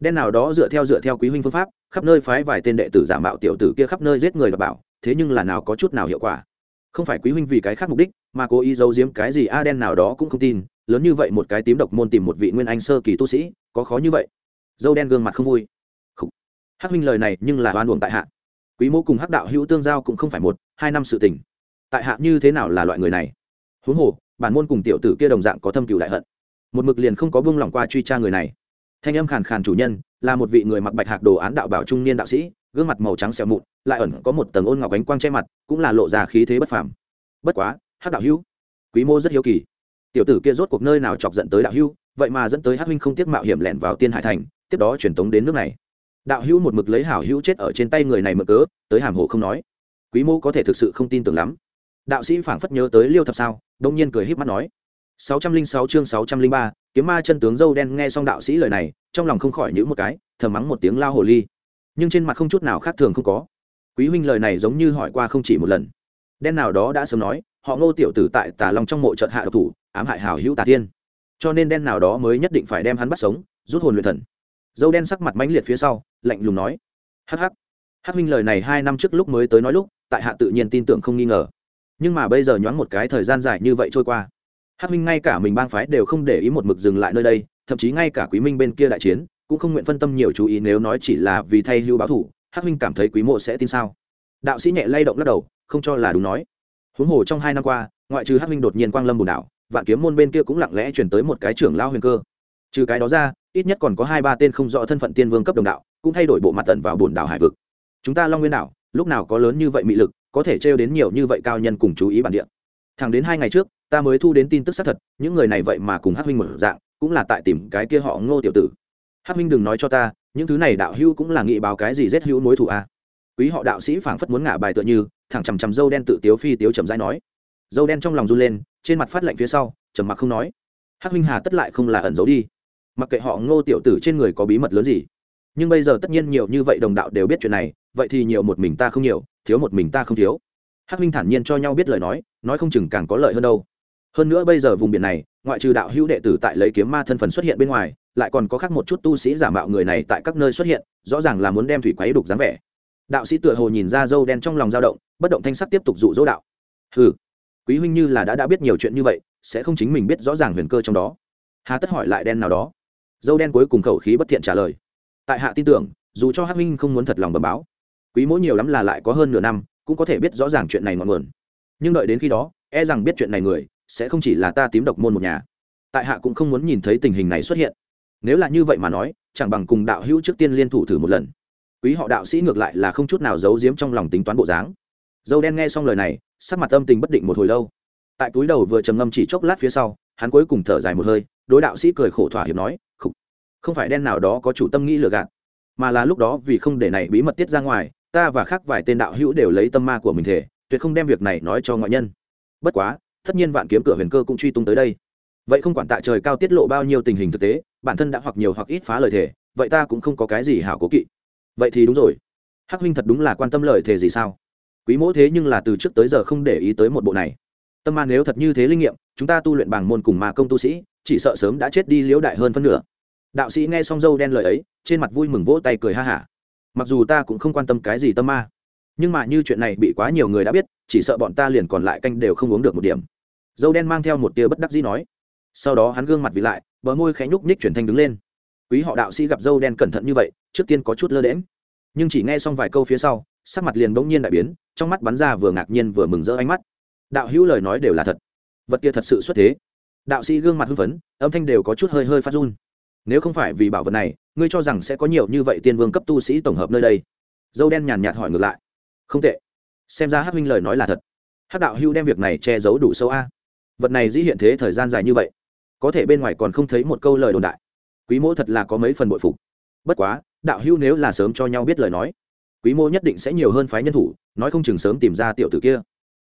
đen nào đó dựa theo dựa theo quý huynh phương pháp, khắp nơi phái vài tên đệ tử giả mạo tiểu tử kia khắp nơi giết người và bảo, thế nhưng là nào có chút nào hiệu quả. Không phải quý huynh vì cái khác mục đích, mà cố ý giấu giếm cái gì, a, đen nào đó cũng không tin, lớn như vậy một cái tím độc môn tìm một vị nguyên anh sơ kỳ tu sĩ, có khó như vậy. Dâu đen gương mặt không vui. Hắc huynh lời này nhưng là oan uổng tại hạ quý mô cùng hắc đạo hữu tương giao cũng không phải một, hai năm sự tình. Tại hạ như thế nào là loại người này? Huống hồ, bản môn cùng tiểu tử kia đồng dạng có thâm cựu đại hận. Một mực liền không có buông lỏng qua truy tra người này. Thanh âm khàn khàn chủ nhân, là một vị người mặc bạch hạc đồ án đạo bảo trung niên đạo sĩ, gương mặt màu trắng xẹo mụn, lại ẩn có một tầng ôn ngọc ánh quang che mặt, cũng là lộ ra khí thế bất phàm. Bất quá, hắc đạo hữu, quý mô rất hiếu kỳ. Tiểu tử kia rốt cuộc nơi nào chọc giận tới đạo hữu, vậy mà dẫn tới hắc huynh không tiếc mạo hiểm lẻn vào tiên hải thành, tiếp đó truyền tống đến nước này đạo hữu một mực lấy hảo hữu chết ở trên tay người này mực cớ tới hàm hồ không nói. Quý mô có thể thực sự không tin tưởng lắm. Đạo sĩ phảng phất nhớ tới liêu thập sao đông nhiên cười híp mắt nói. 606 chương 603, kiếm ma chân tướng dâu đen nghe xong đạo sĩ lời này trong lòng không khỏi nhữ một cái thầm mắng một tiếng lao hồ ly. Nhưng trên mặt không chút nào khác thường không có. Quý huynh lời này giống như hỏi qua không chỉ một lần. Đen nào đó đã sớm nói họ ngô tiểu tử tại tà long trong mộ trận hạ độc thủ ám hại hảo hữu tà tiên. Cho nên đen nào đó mới nhất định phải đem hắn bắt sống rút hồn luyện thần dâu đen sắc mặt mãnh liệt phía sau, lạnh lùng nói, hắc hắc. Hắc huynh lời này hai năm trước lúc mới tới nói lúc, tại hạ tự nhiên tin tưởng không nghi ngờ. Nhưng mà bây giờ nhoáng một cái thời gian dài như vậy trôi qua, hắc minh ngay cả mình bang phái đều không để ý một mực dừng lại nơi đây, thậm chí ngay cả quý minh bên kia đại chiến, cũng không nguyện phân tâm nhiều chú ý nếu nói chỉ là vì thay hưu báo thủ, hắc minh cảm thấy quý mộ sẽ tin sao? Đạo sĩ nhẹ lay động lắc đầu, không cho là đúng nói. Huống hồ trong hai năm qua, ngoại trừ hắc minh đột nhiên quang lâm bùn đảo, vạn kiếm môn bên kia cũng lặng lẽ chuyển tới một cái trưởng lao huyền cơ. Trừ cái đó ra ít nhất còn có hai ba tên không rõ thân phận tiên vương cấp đồng đạo, cũng thay đổi bộ mặt tận vào bồn đảo hải vực. Chúng ta long nguyên đảo, lúc nào có lớn như vậy mị lực, có thể trêu đến nhiều như vậy cao nhân cùng chú ý bản địa. Thẳng đến hai ngày trước, ta mới thu đến tin tức xác thật, những người này vậy mà cùng hắc huynh một dạng, cũng là tại tìm cái kia họ ngô tiểu tử. Hắc huynh đừng nói cho ta, những thứ này đạo hữu cũng là nghị báo cái gì rét hữu mối thủ a? Quý họ đạo sĩ phảng phất muốn ngả bài tựa như, thẳng chằm chằm dâu đen tự tiếu phi tiếu chầm rãi nói. Dâu đen trong lòng run lên, trên mặt phát lạnh phía sau, trầm mặc không nói. Hắc huynh hà tất lại không là ẩn giấu đi mặc kệ họ ngô tiểu tử trên người có bí mật lớn gì. Nhưng bây giờ tất nhiên nhiều như vậy đồng đạo đều biết chuyện này, vậy thì nhiều một mình ta không nhiều, thiếu một mình ta không thiếu. Hắc Minh thản nhiên cho nhau biết lời nói nói không chừng càng có lợi hơn đâu. Hơn nữa bây giờ vùng biển này, ngoại trừ đạo hữu đệ tử tại lấy kiếm ma thân phần xuất hiện bên ngoài, lại còn có khác một chút tu sĩ giả mạo người này tại các nơi xuất hiện, rõ ràng là muốn đem thủy quấy đục dáng vẻ. Đạo sĩ tựa hồ nhìn ra dâu đen trong lòng dao động, bất động thanh sắc tiếp tục dụ dỗ đạo. Ừ quý huynh như là đã đã biết nhiều chuyện như vậy, sẽ không chính mình biết rõ ràng huyền cơ trong đó. Hà tất hỏi lại đen nào đó dâu đen cuối cùng khẩu khí bất thiện trả lời. Tại hạ tin tưởng, dù cho hắc minh không muốn thật lòng bẩm báo, quý mỗi nhiều lắm là lại có hơn nửa năm, cũng có thể biết rõ ràng chuyện này ngọn nguồn. Nhưng đợi đến khi đó e rằng biết chuyện này người, sẽ không chỉ là ta tím độc môn một nhà. Tại hạ cũng không muốn nhìn thấy tình hình này xuất hiện. Nếu là như vậy mà nói, chẳng bằng cùng đạo hữu trước tiên liên thủ thử một lần. Quý họ đạo sĩ ngược lại là không chút nào giấu giếm trong lòng tính toán bộ dáng. Dâu đen nghe xong lời này, sắc mặt âm tình bất định một hồi lâu. Tại túi đầu vừa trầm ngâm chỉ chốc lát phía sau, hắn cuối cùng thở dài một hơi, đối đạo sĩ cười khổ thỏa hiệp nói không, phải đen nào đó có chủ tâm nghĩ lừa gạt mà là lúc đó vì không để này bí mật tiết ra ngoài ta và khác vài tên đạo hữu đều lấy tâm ma của mình thể tuyệt không đem việc này nói cho ngoại nhân. Bất quá tất nhiên vạn kiếm cửa huyền cơ cũng truy tung tới đây. Vậy không quản tạ trời cao tiết lộ bao nhiêu tình hình thực tế bản thân đã hoặc nhiều hoặc ít phá lời thề vậy ta cũng không có cái gì hảo cố kỵ. Vậy thì đúng rồi. Hắc huynh thật đúng là quan tâm lời thề gì sao? Quý mỗ thế nhưng là từ trước tới giờ không để ý tới một bộ này. Tâm ma nếu thật như thế linh nghiệm chúng ta tu luyện bằng môn cùng ma công tu sĩ chỉ sợ sớm đã chết đi liễu đại hơn phân nửa đạo sĩ nghe xong dâu đen lời ấy, trên mặt vui mừng vỗ tay cười ha hả. Mặc dù ta cũng không quan tâm cái gì tâm ma, nhưng mà như chuyện này bị quá nhiều người đã biết, chỉ sợ bọn ta liền còn lại canh đều không uống được một điểm. Dâu đen mang theo một tia bất đắc dĩ nói. Sau đó hắn gương mặt vì lại, bờ môi khẽ nhúc nhích chuyển thanh đứng lên. Quý họ đạo sĩ gặp dâu đen cẩn thận như vậy, trước tiên có chút lơ đễm nhưng chỉ nghe xong vài câu phía sau, sắc mặt liền bỗng nhiên đại biến, trong mắt bắn ra vừa ngạc nhiên vừa mừng rỡ ánh mắt. Đạo hữu lời nói đều là thật. Vật kia thật sự xuất thế. Đạo sĩ gương mặt hưng phấn, âm thanh đều có chút hơi hơi phát run nếu không phải vì bảo vật này, ngươi cho rằng sẽ có nhiều như vậy tiên vương cấp tu sĩ tổng hợp nơi đây? Dâu đen nhàn nhạt hỏi ngược lại. Không tệ. Xem ra hát huynh lời nói là thật. Hát đạo Hưu đem việc này che giấu đủ sâu a. Vật này dĩ hiện thế thời gian dài như vậy, có thể bên ngoài còn không thấy một câu lời đồn đại. Quý mô thật là có mấy phần bội phục. Bất quá, đạo hưu nếu là sớm cho nhau biết lời nói, quý mô nhất định sẽ nhiều hơn phái nhân thủ, nói không chừng sớm tìm ra tiểu tử kia.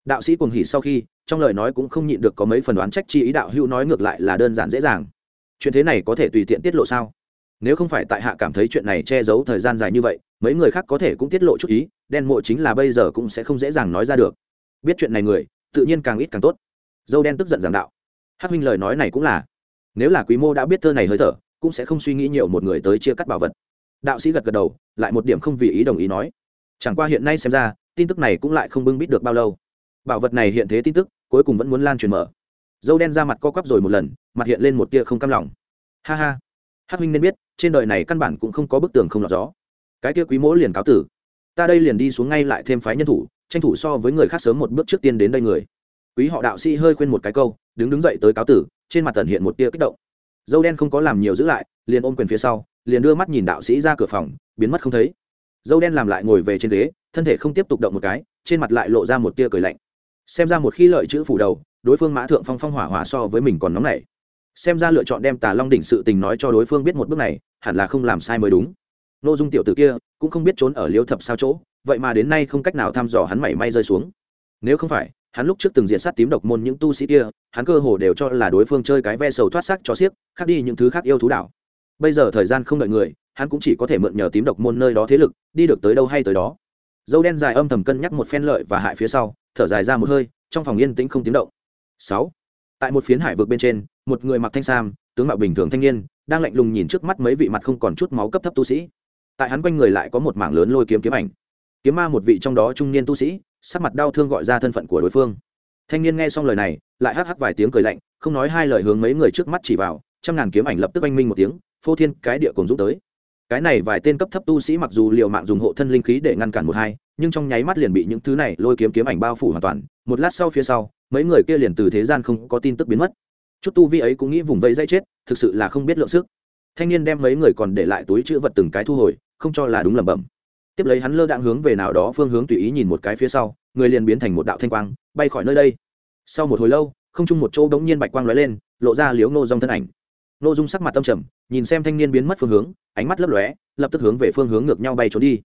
Đạo sĩ cuồng hỉ sau khi, trong lời nói cũng không nhịn được có mấy phần đoán trách chi ý đạo hưu nói ngược lại là đơn giản dễ dàng chuyện thế này có thể tùy tiện tiết lộ sao? Nếu không phải tại hạ cảm thấy chuyện này che giấu thời gian dài như vậy, mấy người khác có thể cũng tiết lộ chút ý, đen mộ chính là bây giờ cũng sẽ không dễ dàng nói ra được. Biết chuyện này người, tự nhiên càng ít càng tốt. Dâu đen tức giận giảng đạo. Hắc huynh lời nói này cũng là, nếu là quý mô đã biết thơ này hơi thở, cũng sẽ không suy nghĩ nhiều một người tới chia cắt bảo vật. Đạo sĩ gật gật đầu, lại một điểm không vì ý đồng ý nói. Chẳng qua hiện nay xem ra, tin tức này cũng lại không bưng bít được bao lâu. Bảo vật này hiện thế tin tức, cuối cùng vẫn muốn lan truyền mở dâu đen ra mặt co quắp rồi một lần, mặt hiện lên một tia không cam lòng. Ha ha. Hắc huynh nên biết, trên đời này căn bản cũng không có bức tường không lọt gió. Cái kia quý mỗ liền cáo tử. Ta đây liền đi xuống ngay lại thêm phái nhân thủ, tranh thủ so với người khác sớm một bước trước tiên đến đây người. Quý họ đạo sĩ hơi khuyên một cái câu, đứng đứng dậy tới cáo tử, trên mặt tần hiện một tia kích động. Dâu đen không có làm nhiều giữ lại, liền ôm quyền phía sau, liền đưa mắt nhìn đạo sĩ ra cửa phòng, biến mất không thấy. Dâu đen làm lại ngồi về trên ghế, thân thể không tiếp tục động một cái, trên mặt lại lộ ra một tia cười lạnh. Xem ra một khi lợi chữ phủ đầu đối phương mã thượng phong phong hỏa hỏa so với mình còn nóng nảy. Xem ra lựa chọn đem tà long đỉnh sự tình nói cho đối phương biết một bước này, hẳn là không làm sai mới đúng. N ô dung tiểu t ử kia, cũng không biết trốn ở liêu thập sao chỗ, vậy mà đến nay không cách nào thăm dò hắn mảy may rơi xuống. Nếu không phải, hắn lúc trước từng diện sát tím độc môn những tu sĩ kia, hắn cơ hồ đều cho là đối phương chơi cái ve sầu thoát sắc cho xiếc, khác đi những thứ khác yêu thú đảo. Bây giờ thời gian không đợi người, hắn cũng chỉ có thể mượn nhờ tím độc môn nơi đó thế lực, đi được tới đâu hay tới đó. Dâu đen dài âm thầm cân nhắc một phen lợi và hại phía sau, thở dài ra một hơi, trong phòng yên tĩnh không tiếng động sáu. Tại một phiến hải vực bên trên, một người mặc thanh sam, tướng mạo bình thường thanh niên, đang lạnh lùng nhìn trước mắt mấy vị mặt không còn chút máu cấp thấp tu sĩ. Tại hắn quanh người lại có một mảng lớn lôi kiếm kiếm ảnh. Kiếm ma một vị trong đó trung niên tu sĩ, sắc mặt đau thương gọi ra thân phận của đối phương. Thanh niên nghe xong lời này, lại hắc hắc vài tiếng cười lạnh, không nói hai lời hướng mấy người trước mắt chỉ vào, trăm ngàn kiếm ảnh lập tức oanh minh một tiếng, phô thiên cái địa cùng dũng tới. Cái này vài tên cấp thấp tu sĩ mặc dù liều mạng dùng hộ thân linh khí để ngăn cản một hai, nhưng trong nháy mắt liền bị những thứ này lôi kiếm kiếm ảnh bao phủ hoàn toàn. Một lát sau phía sau mấy người kia liền từ thế gian không có tin tức biến mất. Chút tu vi ấy cũng nghĩ vùng vẫy dây chết, thực sự là không biết lượng sức. Thanh niên đem mấy người còn để lại túi chữ vật từng cái thu hồi, không cho là đúng lẩm bẩm. Tiếp lấy hắn lơ đạn hướng về nào đó phương hướng tùy ý nhìn một cái phía sau, người liền biến thành một đạo thanh quang, bay khỏi nơi đây. Sau một hồi lâu, không chung một chỗ đống nhiên bạch quang lóe lên, lộ ra liếu nô dong thân ảnh. Nô dung sắc mặt tâm trầm, nhìn xem thanh niên biến mất phương hướng, ánh mắt lấp lóe, lập tức hướng về phương hướng ngược nhau bay trốn đi.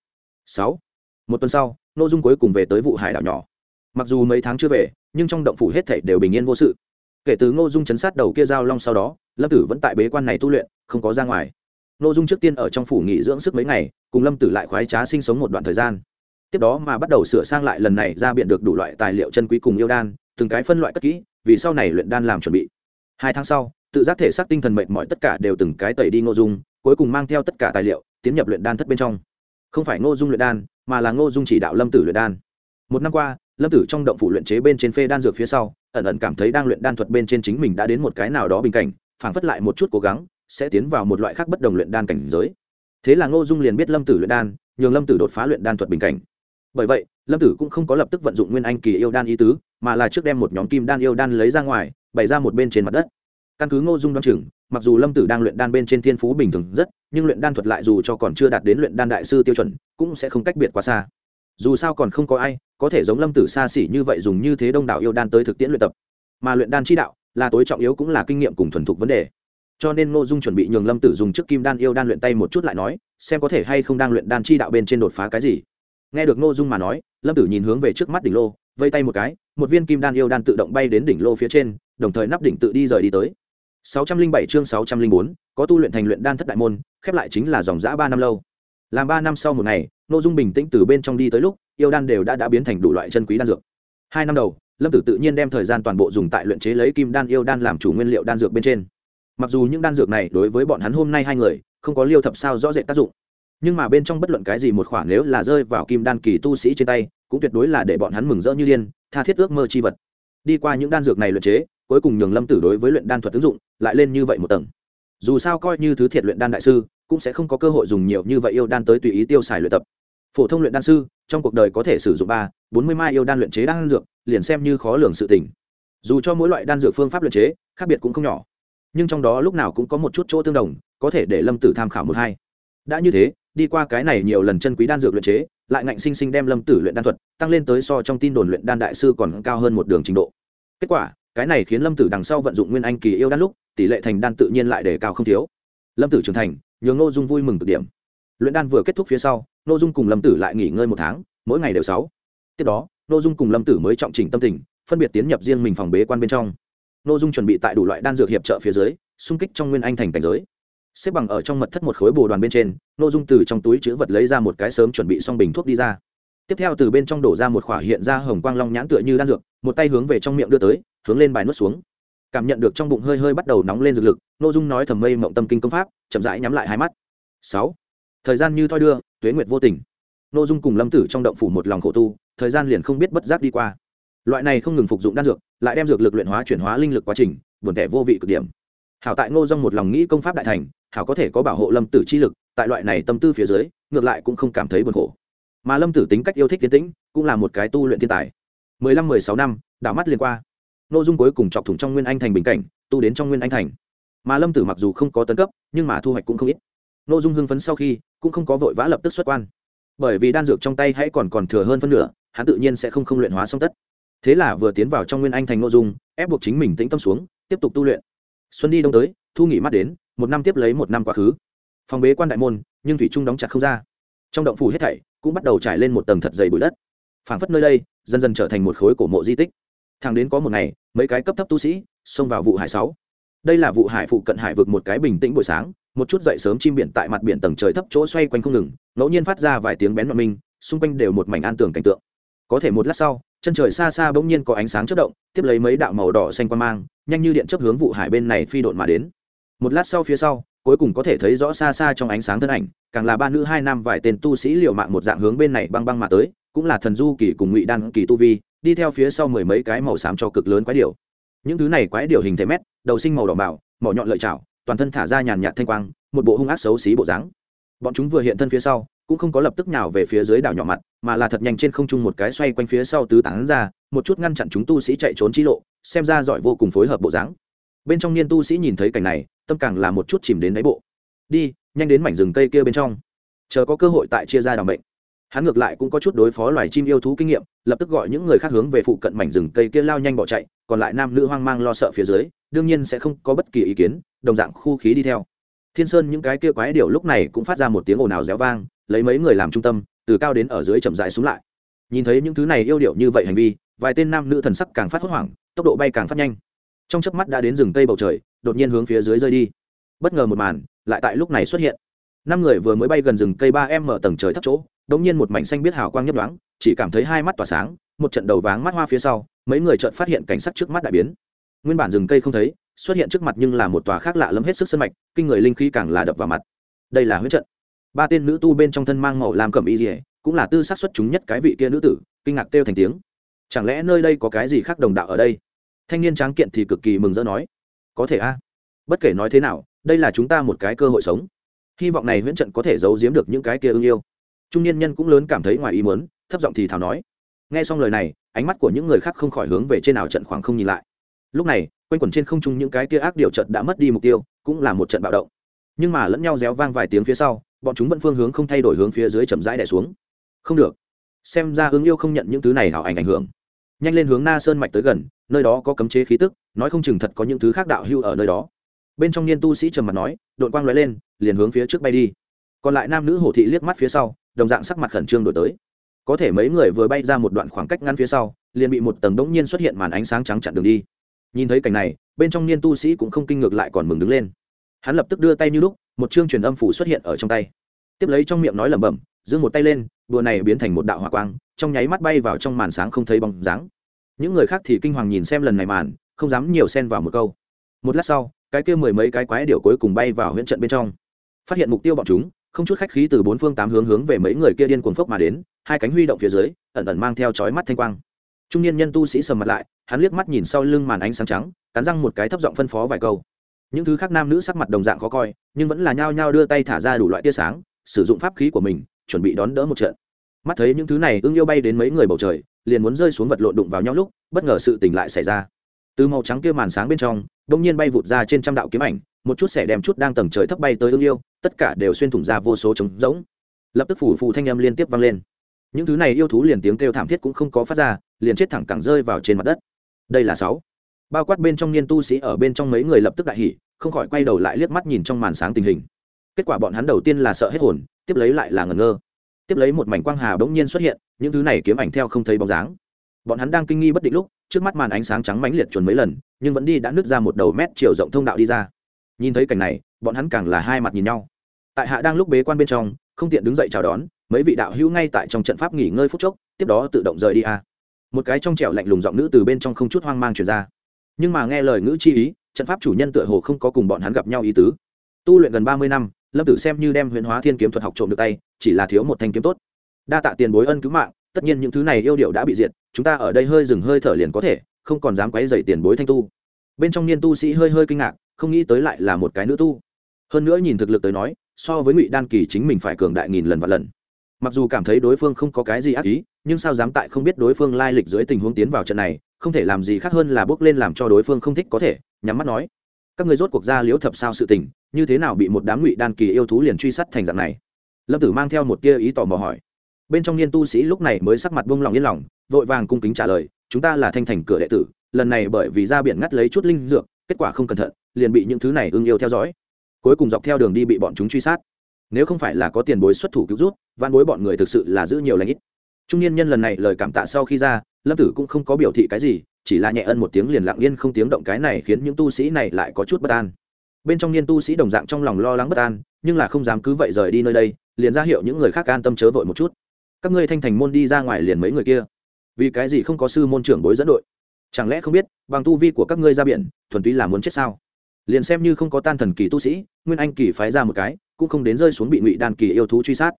Sáu. Một tuần sau nô dung cuối cùng về tới vụ hải đảo nhỏ. Mặc dù mấy tháng chưa về nhưng trong động phủ hết thảy đều bình yên vô sự. Kể từ ngô dung chấn sát đầu kia giao long sau đó, lâm tử vẫn tại bế quan này tu luyện, không có ra ngoài. Ngô dung trước tiên ở trong phủ nghỉ dưỡng sức mấy ngày, cùng lâm tử lại khoái trá sinh sống một đoạn thời gian. Tiếp đó mà bắt đầu sửa sang lại lần này ra biện được đủ loại tài liệu chân quý cùng yêu đan, từng cái phân loại cất kỹ, vì sau này luyện đan làm chuẩn bị. Hai tháng sau, tự giác thể xác tinh thần mệnh mọi tất cả đều từng cái tẩy đi ngô dung, cuối cùng mang theo tất cả tài liệu, tiến nhập luyện đan thất bên trong. Không phải ngô dung luyện đan, mà là ngô dung chỉ đạo lâm tử luyện đan. Một năm qua lâm tử trong động phủ luyện chế bên trên phê đan dược phía sau, ẩn ẩn cảm thấy đang luyện đan thuật bên trên chính mình đã đến một cái nào đó bình cảnh, phảng phất lại một chút cố gắng, sẽ tiến vào một loại khác bất đồng luyện đan cảnh giới. Thế là ngô dung liền biết lâm tử luyện đan, nhường lâm tử đột phá luyện đan thuật bình cảnh. Bởi vậy, lâm tử cũng không có lập tức vận dụng nguyên anh kỳ yêu đan ý tứ, mà là trước đem một nhóm kim đan yêu đan lấy ra ngoài, bày ra một bên trên mặt đất. Căn cứ ngô dung đoán chừng, mặc dù lâm tử đang luyện đan bên trên thiên phú bình thường rất, nhưng luyện đan thuật lại dù cho còn chưa đạt đến luyện đan đại sư tiêu chuẩn, cũng sẽ không cách biệt quá xa. Dù sao còn không có ai có thể giống lâm tử xa xỉ như vậy dùng như thế đông đảo yêu đan tới thực tiễn luyện tập. Mà luyện đan chi đạo là tối trọng yếu cũng là kinh nghiệm cùng thuần thục vấn đề. Cho nên ngô dung chuẩn bị nhường lâm tử dùng trước kim đan yêu đan luyện tay một chút lại nói xem có thể hay không đang luyện đan chi đạo bên trên đột phá cái gì. Nghe được ngô dung mà nói lâm tử nhìn hướng về trước mắt đỉnh lô vây tay một cái một viên kim đan yêu đan tự động bay đến đỉnh lô phía trên đồng thời nắp đỉnh tự đi rời đi tới. 607 chương 604, có tu luyện thành luyện đan thất đại môn khép lại chính là dòng dã ba năm lâu. Làm ba năm sau một ngày ngô dung bình tĩnh từ bên trong đi tới lúc, yêu đan đều đã đã biến thành đủ loại chân quý đan dược. Hai năm đầu, lâm tử tự nhiên đem thời gian toàn bộ dùng tại luyện chế lấy kim đan yêu đan làm chủ nguyên liệu đan dược bên trên. Mặc dù những đan dược này đối với bọn hắn hôm nay hai người, không có liêu thập sao rõ rệt tác dụng. Nhưng mà bên trong bất luận cái gì một khoản nếu là rơi vào kim đan kỳ tu sĩ trên tay, cũng tuyệt đối là để bọn hắn mừng rỡ như điên, tha thiết ước mơ chi vật. Đi qua những đan dược này luyện chế, cuối cùng nhường lâm tử đối với luyện đan thuật ứng dụng lại lên như vậy một tầng. Dù sao coi như thứ thiệt luyện đan đại sư, cũng sẽ không có cơ hội dùng nhiều như vậy yêu đan tới tùy ý tiêu xài luyện tập phổ thông luyện đan sư, trong cuộc đời có thể sử dụng ba, bốn mươi mai yêu đan luyện chế đan dược, liền xem như khó lường sự tình. Dù cho mỗi loại đan dược phương pháp luyện chế, khác biệt cũng không nhỏ. Nhưng trong đó lúc nào cũng có một chút chỗ tương đồng, có thể để lâm tử tham khảo một hai. Đã như thế, đi qua cái này nhiều lần chân quý đan dược luyện chế, lại ngạnh sinh sinh đem lâm tử luyện đan thuật tăng lên tới so trong tin đồn luyện đan đại sư còn cao hơn một đường trình độ. Kết quả, cái này khiến lâm tử đằng sau vận dụng nguyên anh kỳ yêu đan lúc, tỷ lệ thành đan tự nhiên lại để cao không thiếu. Lâm tử trưởng thành, nhường ngô dung vui mừng cực điểm luyện đan vừa kết thúc phía sau, ngô dung cùng lâm tử lại nghỉ ngơi một tháng, mỗi ngày đều sáu. Tiếp đó, ngô dung cùng lâm tử mới trọng trình tâm tình, phân biệt tiến nhập riêng mình phòng bế quan bên trong. Ngô dung chuẩn bị tại đủ loại đan dược hiệp trợ phía dưới, xung kích trong nguyên anh thành cảnh giới. Xếp bằng ở trong mật thất một khối bồ đoàn bên trên, ngô dung từ trong túi chữ vật lấy ra một cái sớm chuẩn bị xong bình thuốc đi ra. Tiếp theo từ bên trong đổ ra một khỏa hiện ra hồng quang long nhãn tựa như đan dược, một tay hướng về trong miệng đưa tới, hướng lên bài nuốt xuống. Cảm nhận được trong bụng hơi hơi bắt đầu nóng lên dược lực nội dung nói thầm mây mộng tâm kinh công pháp, chậm rãi nhắm lại hai mắt. Sáu thời gian như thoi đưa, tuế nguyệt vô tình. Nội dung cùng lâm tử trong động phủ một lòng khổ tu, thời gian liền không biết bất giác đi qua. Loại này không ngừng phục dụng đan dược, lại đem dược lực luyện hóa chuyển hóa linh lực quá trình, buồn tẻ vô vị cực điểm. Hảo tại ngô dong một lòng nghĩ công pháp đại thành, hảo có thể có bảo hộ lâm tử chi lực, tại loại này tâm tư phía dưới, ngược lại cũng không cảm thấy buồn khổ. Mà lâm tử tính cách yêu thích tiến tĩnh, cũng là một cái tu luyện thiên tài. Mười lăm, mười sáu năm, đảo mắt liền qua. Nội dung cuối cùng chọc thủng trong nguyên anh thành bình cảnh, tu đến trong nguyên anh thành. Mà lâm tử mặc dù không có tấn cấp, nhưng mà thu hoạch cũng không ít nội dung hưng phấn sau khi, cũng không có vội vã lập tức xuất quan. Bởi vì đan dược trong tay hãy còn còn thừa hơn phân nửa, hắn tự nhiên sẽ không không luyện hóa xong tất. Thế là vừa tiến vào trong nguyên anh thành nội dung, ép buộc chính mình tĩnh tâm xuống, tiếp tục tu luyện. Xuân đi đông tới, thu nghỉ mắt đến, một năm tiếp lấy một năm quá khứ. Phòng bế quan đại môn, nhưng thủy trung đóng chặt không ra. Trong động phủ hết thảy, cũng bắt đầu trải lên một tầng thật dày bụi đất. Phảng phất nơi đây, dần dần trở thành một khối cổ mộ di tích. Thẳng đến có một ngày, mấy cái cấp thấp tu sĩ xông vào vụ hải sáu. Đây là vụ hải phụ cận hải vực một cái bình tĩnh buổi sáng một chút dậy sớm chim biển tại mặt biển tầng trời thấp chỗ xoay quanh không ngừng, ngẫu nhiên phát ra vài tiếng bén loạn minh, xung quanh đều một mảnh an tường cảnh tượng có thể một lát sau, chân trời xa xa bỗng nhiên có ánh sáng chất động, tiếp lấy mấy đạo màu đỏ xanh quan mang, nhanh như điện chấp hướng vụ hải bên này phi đột mà đến một lát sau phía sau, cuối cùng có thể thấy rõ xa xa trong ánh sáng thân ảnh, càng là ba nữ hai nam vài tên tu sĩ liều mạng một dạng hướng bên này băng băng mà tới, cũng là thần du kỳ cùng ngụy đan kỳ tu vi, đi theo phía sau mười mấy cái màu xám cho cực lớn quái điệu. những thứ này quái điệu hình thể mét, đầu sinh màu đỏ bảo mỏ nhọn lợi chảo toàn thân thả ra nhàn nhạt thanh quang, một bộ hung ác xấu xí bộ dáng. Bọn chúng vừa hiện thân phía sau, cũng không có lập tức nào về phía dưới đảo nhỏ mặt, mà là thật nhanh trên không trung một cái xoay quanh phía sau tứ tán ra, một chút ngăn chặn chúng tu sĩ chạy trốn chi lộ, xem ra giỏi vô cùng phối hợp bộ dáng. Bên trong niên tu sĩ nhìn thấy cảnh này, tâm càng là một chút chìm đến đáy bộ. Đi, nhanh đến mảnh rừng cây kia bên trong. Chờ có cơ hội tại chia ra đ mệnh. bệnh hắn ngược lại cũng có chút đối phó loài chim yêu thú kinh nghiệm, lập tức gọi những người khác hướng về phụ cận mảnh rừng cây kia lao nhanh bỏ chạy, còn lại nam nữ hoang mang lo sợ phía dưới đương nhiên sẽ không có bất kỳ ý kiến, đồng dạng khu khí đi theo. Thiên sơn những cái kia quái điệu lúc này cũng phát ra một tiếng ồn ào réo vang, lấy mấy người làm trung tâm, từ cao đến ở dưới chậm rãi xuống lại. Nhìn thấy những thứ này yêu điệu như vậy hành vi, vài tên nam nữ thần sắc càng phát hốt hoảng, tốc độ bay càng phát nhanh. Trong chớp mắt đã đến rừng cây bầu trời, đột nhiên hướng phía dưới rơi đi. Bất ngờ một màn, lại tại lúc này xuất hiện. Năm người vừa mới bay gần rừng cây ba em mở tầng trời thấp chỗ, đột nhiên một mảnh xanh biết hào quang nhấp đoáng chỉ cảm thấy hai mắt tỏa sáng, một trận đầu váng mắt hoa phía sau, mấy người chợt phát hiện cảnh sắc trước mắt đại biến nguyên bản rừng cây không thấy, xuất hiện trước mặt nhưng là một tòa khác lạ lẫm hết sức sân mạch, kinh người linh khí càng là đập vào mặt. Đây là huyết trận. Ba tên nữ tu bên trong thân mang màu làm cẩm y dỉa cũng là tư sát xuất chúng nhất cái vị kia nữ tử, kinh ngạc kêu thành tiếng. Chẳng lẽ nơi đây có cái gì khác đồng đạo ở đây? Thanh niên tráng kiện thì cực kỳ mừng rỡ nói. Có thể a. À? Bất kể nói thế nào, đây là chúng ta một cái cơ hội sống. Hy vọng này huyễn trận có thể giấu giếm được những cái kia ưng yêu. Trung niên nhân cũng lớn cảm thấy ngoài ý muốn, thấp giọng thì thào nói. Nghe xong lời này, ánh mắt của những người khác không khỏi hướng về trên nào trận khoảng không nhìn lại lúc này, quanh quẩn trên không trung những cái kia ác điều trận đã mất đi mục tiêu, cũng là một trận bạo động. Nhưng mà lẫn nhau réo vang vài tiếng phía sau, bọn chúng vẫn phương hướng không thay đổi hướng phía dưới chậm rãi đẻ xuống. Không được. Xem ra ứng yêu không nhận những thứ này hảo ảnh ảnh hưởng. Nhanh lên hướng na sơn mạch tới gần, nơi đó có cấm chế khí tức, nói không chừng thật có những thứ khác đạo hưu ở nơi đó. Bên trong niên tu sĩ trầm mặt nói, đội quang lóe lên, liền hướng phía trước bay đi. Còn lại nam nữ hổ thị liếc mắt phía sau, đồng dạng sắc mặt khẩn trương đổi tới. Có thể mấy người vừa bay ra một đoạn khoảng cách ngăn phía sau, liền bị một tầng đống nhiên xuất hiện màn ánh sáng trắng chặn đường đi nhìn thấy cảnh này, bên trong niên tu sĩ cũng không kinh ngược lại còn mừng đứng lên. Hắn lập tức đưa tay như lúc, một chương truyền âm phủ xuất hiện ở trong tay. Tiếp lấy trong miệng nói lẩm bẩm, giương một tay lên, đùa này biến thành một đạo hỏa quang, trong nháy mắt bay vào trong màn sáng không thấy bóng dáng. Những người khác thì kinh hoàng nhìn xem lần này màn, không dám nhiều xen vào một câu. Một lát sau, cái kia mười mấy cái quái điệu cuối cùng bay vào huyện trận bên trong. Phát hiện mục tiêu bọn chúng, không chút khách khí từ bốn phương tám hướng hướng về mấy người kia điên cuồng phốc mà đến, hai cánh huy động phía dưới, ẩn ẩn mang theo chói mắt thanh quang. Trung niên nhân tu sĩ sầm mặt lại hắn liếc mắt nhìn sau lưng màn ánh sáng trắng, cắn răng một cái thấp giọng phân phó vài câu. Những thứ khác nam nữ sắc mặt đồng dạng khó coi, nhưng vẫn là nhao nhao đưa tay thả ra đủ loại tia sáng, sử dụng pháp khí của mình, chuẩn bị đón đỡ một trận. Mắt thấy những thứ này ưng yêu bay đến mấy người bầu trời, liền muốn rơi xuống vật lộn đụng vào nhau lúc, bất ngờ sự tình lại xảy ra. Từ màu trắng kia màn sáng bên trong đông nhiên bay vụt ra trên trăm đạo kiếm ảnh, một chút xẻ đem chút đang tầng trời thấp bay tới ưng yêu, tất cả đều xuyên thủng ra vô số trống rỗng. Lập tức phủ phù thanh âm liên tiếp vang lên. Những thứ này yêu thú liền tiếng kêu thảm thiết cũng không có phát ra, liền chết thẳng cẳng rơi vào trên mặt đất đây là sáu. Bao quát bên trong niên tu sĩ ở bên trong mấy người lập tức đại hỉ, không khỏi quay đầu lại liếc mắt nhìn trong màn sáng tình hình. Kết quả bọn hắn đầu tiên là sợ hết hồn, tiếp lấy lại là ngẩn ngơ. Tiếp lấy một mảnh quang hà bỗng nhiên xuất hiện, những thứ này kiếm ảnh theo không thấy bóng dáng. Bọn hắn đang kinh nghi bất định lúc, trước mắt màn ánh sáng trắng mãnh liệt chuẩn mấy lần, nhưng vẫn đi đã nứt ra một đầu mét chiều rộng thông đạo đi ra. Nhìn thấy cảnh này, bọn hắn càng là hai mặt nhìn nhau. Tại hạ đang lúc bế quan bên trong, không tiện đứng dậy chào đón, mấy vị đạo hữu ngay tại trong trận pháp nghỉ ngơi phút chốc, tiếp đó tự động rời đi a một cái trong trẻo lạnh lùng giọng nữ từ bên trong không chút hoang mang truyền ra. Nhưng mà nghe lời ngữ chi ý, trận pháp chủ nhân tựa hồ không có cùng bọn hắn gặp nhau ý tứ. Tu luyện gần ba mươi năm, lâm tử xem như đem huyền hóa thiên kiếm thuật học trộm được tay, chỉ là thiếu một thanh kiếm tốt. Đa tạ tiền bối ân cứu mạng, tất nhiên những thứ này yêu điệu đã bị diệt, chúng ta ở đây hơi dừng hơi thở liền có thể, không còn dám quấy dày tiền bối thanh tu. Bên trong niên tu sĩ hơi hơi kinh ngạc, không nghĩ tới lại là một cái nữ tu. Hơn nữa nhìn thực lực tới nói, so với ngụy đan kỳ chính mình phải cường đại nghìn lần và lần mặc dù cảm thấy đối phương không có cái gì ác ý, nhưng sao dám tại không biết đối phương lai lịch dưới tình huống tiến vào trận này, không thể làm gì khác hơn là bước lên làm cho đối phương không thích có thể, nhắm mắt nói. Các người rốt cuộc ra liễu thập sao sự tình, như thế nào bị một đám ngụy đan kỳ yêu thú liền truy sát thành dạng này? Lâm tử mang theo một tia ý tò mò hỏi. Bên trong niên tu sĩ lúc này mới sắc mặt buông lòng yên lòng, vội vàng cung kính trả lời, chúng ta là thanh thành cửa đệ tử, lần này bởi vì ra biển ngắt lấy chút linh dược, kết quả không cẩn thận, liền bị những thứ này ưng yêu theo dõi. Cuối cùng dọc theo đường đi bị bọn chúng truy sát nếu không phải là có tiền bối xuất thủ cứu rút van bối bọn người thực sự là giữ nhiều lãnh ít. Trung niên nhân lần này lời cảm tạ sau khi ra, lâm tử cũng không có biểu thị cái gì, chỉ là nhẹ ân một tiếng liền lặng yên không tiếng động cái này khiến những tu sĩ này lại có chút bất an. Bên trong niên tu sĩ đồng dạng trong lòng lo lắng bất an, nhưng là không dám cứ vậy rời đi nơi đây, liền ra hiệu những người khác an tâm chớ vội một chút. Các ngươi thanh thành môn đi ra ngoài liền mấy người kia. Vì cái gì không có sư môn trưởng bối dẫn đội? Chẳng lẽ không biết, bằng tu vi của các ngươi ra biển, thuần túy là muốn chết sao? Liền xem như không có tan thần kỳ tu sĩ, nguyên anh kỳ phái ra một cái cũng không đến rơi xuống bị ngụy đan kỳ yêu thú truy sát.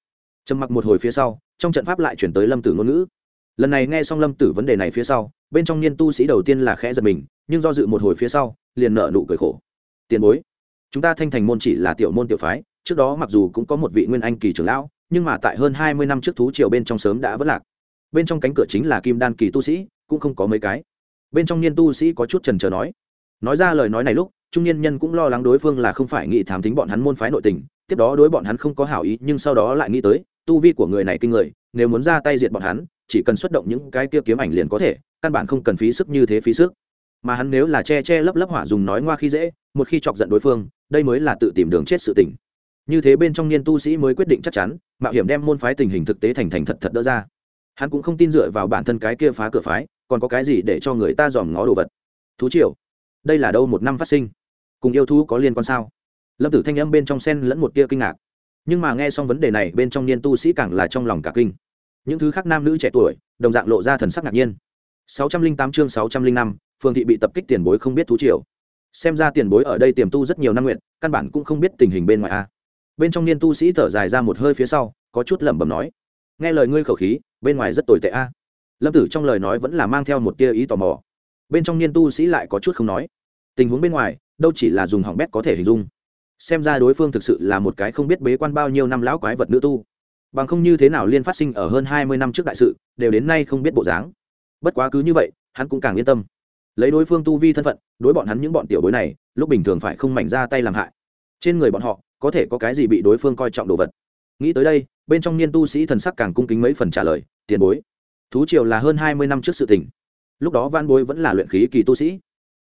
Trầm mặc một hồi phía sau, trong trận pháp lại chuyển tới lâm tử ngôn ngữ. Lần này nghe xong lâm tử vấn đề này phía sau, bên trong niên tu sĩ đầu tiên là khẽ giật mình, nhưng do dự một hồi phía sau, liền nợ nụ cười khổ. Tiền bối, chúng ta thanh thành môn chỉ là tiểu môn tiểu phái, trước đó mặc dù cũng có một vị nguyên anh kỳ trưởng lão, nhưng mà tại hơn hai mươi năm trước thú triều bên trong sớm đã vất lạc. Bên trong cánh cửa chính là kim đan kỳ tu sĩ, cũng không có mấy cái. Bên trong niên tu sĩ có chút trần trờ nói. Nói ra lời nói này lúc trung niên nhân cũng lo lắng đối phương là không phải nghĩ thám tính bọn hắn môn phái nội tình, tiếp đó đối bọn hắn không có hảo ý, nhưng sau đó lại nghĩ tới, tu vi của người này kinh người, nếu muốn ra tay diệt bọn hắn, chỉ cần xuất động những cái kia kiếm ảnh liền có thể, căn bản không cần phí sức như thế phí sức. Mà hắn nếu là che che lấp lấp hỏa dùng nói ngoa khi dễ, một khi chọc giận đối phương, đây mới là tự tìm đường chết sự tình. Như thế bên trong niên tu sĩ mới quyết định chắc chắn, mạo hiểm đem môn phái tình hình thực tế thành thành thật thật đỡ ra. Hắn cũng không tin dựa vào bản thân cái kia phá cửa phái, còn có cái gì để cho người ta dòm ngó đồ vật. Thú triều, đây là đâu một năm phát sinh? Cùng yêu thú có liên quan sao? Lâm tử thanh âm bên trong sen lẫn một tia kinh ngạc. Nhưng mà nghe xong vấn đề này bên trong niên tu sĩ càng là trong lòng cả kinh. Những thứ khác nam nữ trẻ tuổi đồng dạng lộ ra thần sắc ngạc nhiên. 608 chương 605, phương thị bị tập kích tiền bối không biết thú triều. Xem ra tiền bối ở đây tiềm tu rất nhiều năm nguyện căn bản cũng không biết tình hình bên ngoài a. Bên trong niên tu sĩ thở dài ra một hơi phía sau có chút lẩm bẩm nói nghe lời ngươi khẩu khí bên ngoài rất tồi tệ a. Lâm tử trong lời nói vẫn là mang theo một tia ý tò mò. Bên trong niên tu sĩ lại có chút không nói. Tình huống bên ngoài đâu chỉ là dùng hỏng bét có thể hình dung. Xem ra đối phương thực sự là một cái không biết bế quan bao nhiêu năm lão quái vật nữ tu. Bằng không như thế nào liên phát sinh ở hơn hai mươi năm trước đại sự, đều đến nay không biết bộ dáng. Bất quá cứ như vậy, hắn cũng càng yên tâm. Lấy đối phương tu vi thân phận, đối bọn hắn những bọn tiểu bối này, lúc bình thường phải không mảnh ra tay làm hại. Trên người bọn họ, có thể có cái gì bị đối phương coi trọng đồ vật. Nghĩ tới đây, bên trong niên tu sĩ thần sắc càng cung kính mấy phần trả lời, tiền bối, thú triều là hơn hai mươi năm trước sự tình. Lúc đó van bối vẫn là luyện khí kỳ tu sĩ.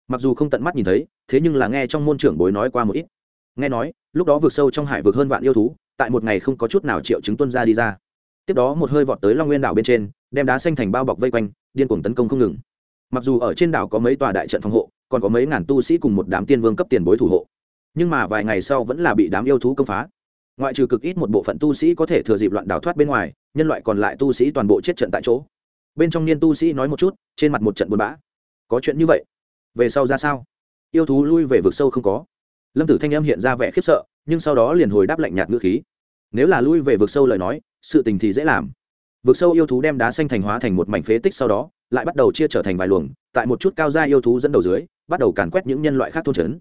Mặc dù không tận mắt nhìn thấy thế nhưng là nghe trong môn trưởng bối nói qua một ít. Nghe nói, lúc đó vượt sâu trong hải vực hơn vạn yêu thú, tại một ngày không có chút nào triệu chứng tuân ra đi ra. Tiếp đó một hơi vọt tới long nguyên đảo bên trên, đem đá xanh thành bao bọc vây quanh, điên cuồng tấn công không ngừng. Mặc dù ở trên đảo có mấy tòa đại trận phòng hộ, còn có mấy ngàn tu sĩ cùng một đám tiên vương cấp tiền bối thủ hộ. Nhưng mà vài ngày sau vẫn là bị đám yêu thú công phá. Ngoại trừ cực ít một bộ phận tu sĩ có thể thừa dịp loạn đảo thoát bên ngoài, nhân loại còn lại tu sĩ toàn bộ chết trận tại chỗ. Bên trong niên tu sĩ nói một chút, trên mặt một trận buồn bã. Có chuyện như vậy? Về sau ra sao? Yêu thú lui về vực sâu không có. Lâm tử thanh em hiện ra vẻ khiếp sợ, nhưng sau đó liền hồi đáp lạnh nhạt ngữ khí. Nếu là lui về vực sâu lời nói, sự tình thì dễ làm. Vực sâu yêu thú đem đá xanh thành hóa thành một mảnh phế tích sau đó, lại bắt đầu chia trở thành vài luồng, tại một chút cao gia yêu thú dẫn đầu dưới, bắt đầu càn quét những nhân loại khác thôn trấn.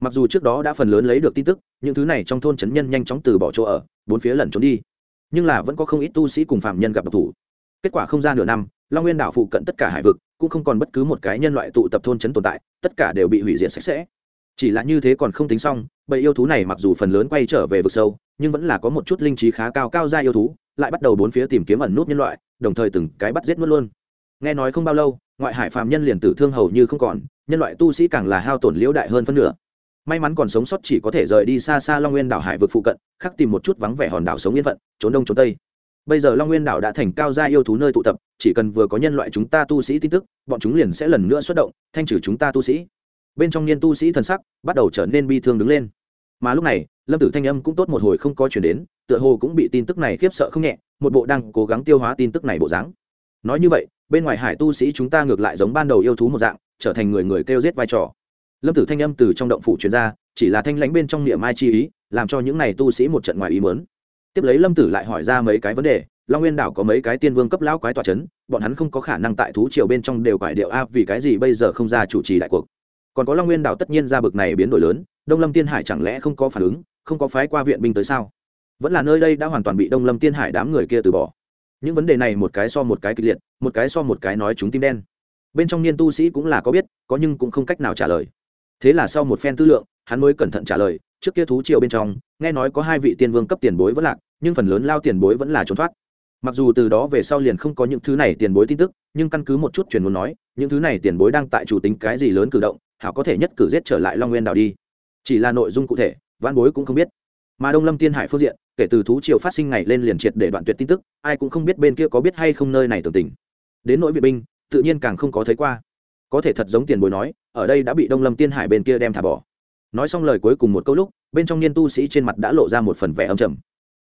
Mặc dù trước đó đã phần lớn lấy được tin tức, những thứ này trong thôn trấn nhân nhanh chóng từ bỏ chỗ ở, bốn phía lẩn trốn đi. Nhưng là vẫn có không ít tu sĩ cùng phạm nhân gặp độc thủ. Kết quả không ra nửa năm long nguyên đảo phụ cận tất cả hải vực, cũng không còn bất cứ một cái nhân loại tụ tập thôn trấn tồn tại, tất cả đều bị hủy diệt sạch sẽ. Chỉ là như thế còn không tính xong, bầy yêu thú này mặc dù phần lớn quay trở về vực sâu, nhưng vẫn là có một chút linh trí khá cao cao ra yêu thú, lại bắt đầu bốn phía tìm kiếm ẩn nút nhân loại, đồng thời từng cái bắt giết mất luôn. Nghe nói không bao lâu, ngoại hải phạm nhân liền tử thương hầu như không còn, nhân loại tu sĩ càng là hao tổn liễu đại hơn phân nửa. May mắn còn sống sót chỉ có thể rời đi xa xa long nguyên đảo hải vực phụ cận, khắc tìm một chút vắng vẻ hòn đảo sống yên phận, trốn đông trốn tây bây giờ long nguyên đảo đã thành cao gia yêu thú nơi tụ tập, chỉ cần vừa có nhân loại chúng ta tu sĩ tin tức, bọn chúng liền sẽ lần nữa xuất động, thanh trừ chúng ta tu sĩ. Bên trong niên tu sĩ thần sắc bắt đầu trở nên bi thương đứng lên. Mà lúc này, lâm tử thanh âm cũng tốt một hồi không có chuyển đến, tựa hồ cũng bị tin tức này khiếp sợ không nhẹ, một bộ đang cố gắng tiêu hóa tin tức này bộ dáng. Nói như vậy, bên ngoài hải tu sĩ chúng ta ngược lại giống ban đầu yêu thú một dạng, trở thành người người kêu giết vai trò. Lâm tử thanh âm từ trong động phủ chuyên gia chỉ là thanh lãnh bên trong niệm mai chi ý, làm cho những này tu sĩ một trận ngoài ý mớn tiếp lấy lâm tử lại hỏi ra mấy cái vấn đề, long nguyên đảo có mấy cái tiên vương cấp lão quái tòa c h ấ n bọn hắn không có khả năng tại thú triều bên trong đều quải điệu a, vì cái gì bây giờ không ra chủ trì đại cuộc? Còn có long nguyên đảo tất nhiên ra bực này biến đổi lớn, đông lâm tiên hải chẳng lẽ không có phản ứng, không có phái qua viện binh tới sao? Vẫn là nơi đây đã hoàn toàn bị đông lâm tiên hải đám người kia từ bỏ. Những vấn đề này một cái so một cái kịch liệt, một cái so một cái nói chúng tim đen. Bên trong niên tu sĩ cũng là có biết, có nhưng cũng không cách nào trả lời. Thế là sau một phen tư lượng, hắn mới cẩn thận trả lời trước kia thú triều bên trong, nghe nói có hai vị tiên vương cấp tiền bối vẫn lạc, nhưng phần lớn lao tiền bối vẫn là trốn thoát. Mặc dù từ đó về sau liền không có những thứ này tiền bối tin tức, nhưng căn cứ một chút truyền muốn nói, những thứ này tiền bối đang tại chủ tính cái gì lớn cử động, hảo có thể nhất cử giết trở lại long nguyên đảo đi. Chỉ là nội dung cụ thể văn bối cũng không biết. Mà đông lâm tiên hải phương diện, kể từ thú triều phát sinh ngày lên liền triệt để đoạn tuyệt tin tức, ai cũng không biết bên kia có biết hay không nơi này tưởng tình. Đến nỗi viện binh, tự nhiên càng không có thấy qua. Có thể thật giống tiền bối nói, ở đây đã bị đông lâm tiên hải bên kia đem thả bỏ nói xong lời cuối cùng một câu lúc, bên trong niên tu sĩ trên mặt đã lộ ra một phần vẻ âm trầm.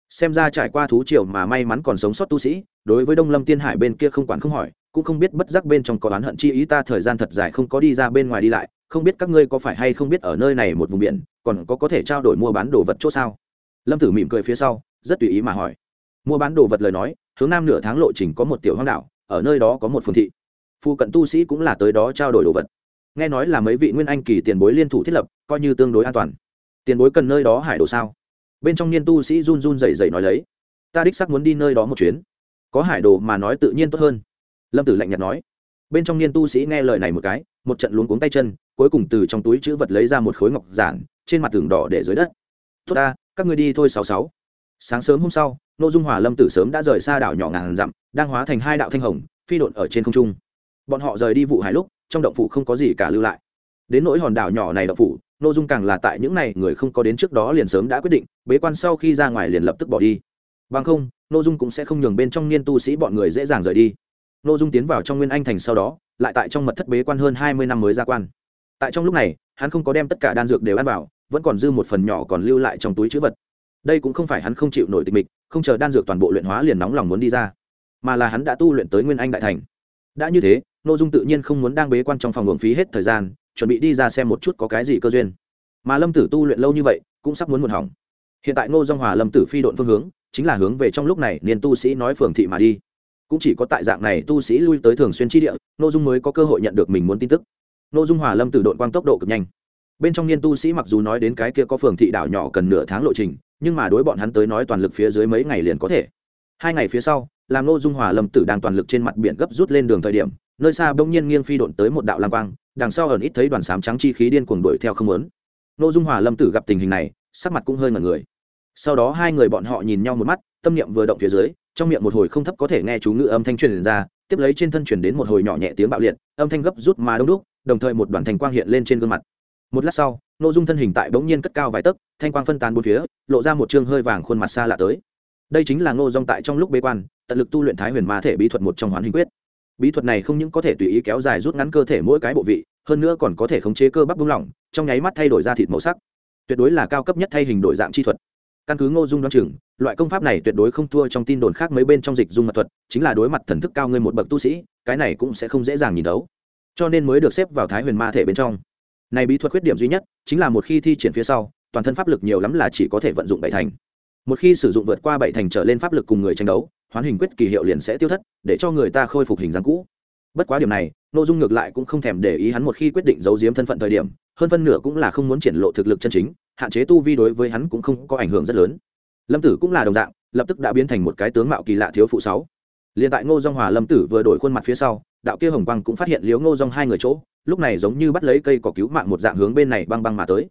Xem ra trải qua thú triều mà may mắn còn sống sót tu sĩ, đối với đông lâm tiên hải bên kia không quản không hỏi, cũng không biết bất giác bên trong có oán hận chi ý ta thời gian thật dài không có đi ra bên ngoài đi lại, không biết các ngươi có phải hay không biết ở nơi này một vùng biển, còn có có thể trao đổi mua bán đồ vật chỗ sao? Lâm tử mỉm cười phía sau, rất tùy ý mà hỏi. Mua bán đồ vật lời nói, hướng nam nửa tháng lộ trình có một tiểu hoang đảo, ở nơi đó có một phường thị. Phu cận tu sĩ cũng là tới đó trao đổi đồ vật nghe nói là mấy vị nguyên anh kỳ tiền bối liên thủ thiết lập, coi như tương đối an toàn. Tiền bối cần nơi đó hải đồ sao? Bên trong niên tu sĩ run run rẩy rẩy nói lấy. Ta đích sắc muốn đi nơi đó một chuyến. Có hải đồ mà nói tự nhiên tốt hơn. Lâm tử lạnh nhạt nói. Bên trong niên tu sĩ nghe lời này một cái, một trận luống cuống tay chân, cuối cùng từ trong túi chữ vật lấy ra một khối ngọc giản, trên mặt tường đỏ để dưới đất. Tốt ta, các ngươi đi thôi sáu sáu. Sáng sớm hôm sau n ô dung hòa lâm tử sớm đã rời xa đảo nhỏ ngàn dặm, đang hóa thành hai đạo thanh hồng, phi độn ở trên không trung. Bọn họ rời đi vụ hải lúc trong động phủ không có gì cả lưu lại. Đến nỗi hòn đảo nhỏ này động phủ nội dung càng là tại những này người không có đến trước đó liền sớm đã quyết định, bế quan sau khi ra ngoài liền lập tức bỏ đi. Bằng không nội dung cũng sẽ không nhường bên trong niên tu sĩ bọn người dễ dàng rời đi. Nội dung tiến vào trong nguyên anh thành sau đó, lại tại trong mật thất bế quan hơn hai mươi năm mới ra quan. Tại trong lúc này, hắn không có đem tất cả đan dược đều ăn vào, vẫn còn dư một phần nhỏ còn lưu lại trong túi chữ vật. Đây cũng không phải hắn không chịu nổi tịch mịch, không chờ đan dược toàn bộ luyện hóa liền nóng lòng muốn đi ra, mà là hắn đã tu luyện tới nguyên anh đại thành. Đã như thế nội dung tự nhiên không muốn đang bế quan trong phòng uổng phí hết thời gian, chuẩn bị đi ra xem một chút có cái gì cơ duyên. Mà lâm tử tu luyện lâu như vậy, cũng sắp muốn một hỏng. Hiện tại ngô dung hòa lâm tử phi độn phương hướng, chính là hướng về trong lúc này niên tu sĩ nói phường thị mà đi. Cũng chỉ có tại dạng này tu sĩ lui tới thường xuyên tri địa nội dung mới có cơ hội nhận được mình muốn tin tức. Nội dung hòa lâm tử đội quang tốc độ cực nhanh. Bên trong niên tu sĩ mặc dù nói đến cái kia có phường thị đảo nhỏ cần nửa tháng lộ trình, nhưng mà đối bọn hắn tới nói toàn lực phía dưới mấy ngày liền có thể. Hai ngày phía sau làm nội dung hòa lâm tử đang toàn lực trên mặt biển gấp rút lên đường thời điểm nơi xa bỗng nhiên nghiêng phi độn tới một đạo lam quang, đằng sau ẩn ít thấy đoàn sám trắng chi khí điên cuồng đuổi theo không lớn nội dung hòa lâm tử gặp tình hình này, sắc mặt cũng hơi ngẩn người. Sau đó hai người bọn họ nhìn nhau một mắt, tâm niệm vừa động phía dưới, trong miệng một hồi không thấp có thể nghe chú ngữ âm thanh truyền ra, tiếp lấy trên thân truyền đến một hồi nhỏ nhẹ tiếng bạo liệt, âm thanh gấp rút mà đông đúc, đồng thời một đoàn thanh quang hiện lên trên gương mặt. Một lát sau nội dung thân hình tại bỗng nhiên cất cao vài tấc, thanh quang phân tán bốn phía, lộ ra một chương hơi vàng khuôn mặt xa lạ tới. Đây chính là ngô dong tại trong lúc bế quan, tận lực tu luyện thái huyền ma thể bí thuật một trong hoán hình quyết bí thuật này không những có thể tùy ý kéo dài rút ngắn cơ thể mỗi cái bộ vị, hơn nữa còn có thể khống chế cơ bắp buông lỏng, trong nháy mắt thay đổi ra thịt màu sắc. Tuyệt đối là cao cấp nhất thay hình đổi dạng chi thuật. Căn cứ ngô dung đoán chừng, loại công pháp này tuyệt đối không thua trong tin đồn khác mấy bên trong dịch dung mật thuật, chính là đối mặt thần thức cao ngươi một bậc tu sĩ, cái này cũng sẽ không dễ dàng nhìn đấu cho nên mới được xếp vào thái huyền ma thể bên trong. Này bí thuật khuyết điểm duy nhất, chính là một khi thi triển phía sau, toàn thân pháp lực nhiều lắm là chỉ có thể vận dụng bảy thành. Một khi sử dụng vượt qua bảy thành trở lên pháp lực cùng người tranh đấu hoán hình quyết kỳ hiệu liền sẽ tiêu thất, để cho người ta khôi phục hình dáng cũ. Bất quá điểm này, nội dung ngược lại cũng không thèm để ý hắn một khi quyết định giấu giếm thân phận thời điểm, hơn phân nửa cũng là không muốn triển lộ thực lực chân chính, hạn chế tu vi đối với hắn cũng không có ảnh hưởng rất lớn. Lâm tử cũng là đồng dạng, lập tức đã biến thành một cái tướng mạo kỳ lạ thiếu phụ sáu. Liền tại ngô dong hòa lâm tử vừa đổi khuôn mặt phía sau, đạo kia hồng băng cũng phát hiện liếu ngô dong hai người chỗ, lúc này giống như bắt lấy cây cỏ cứu mạng một dạng hướng bên này băng băng mà tới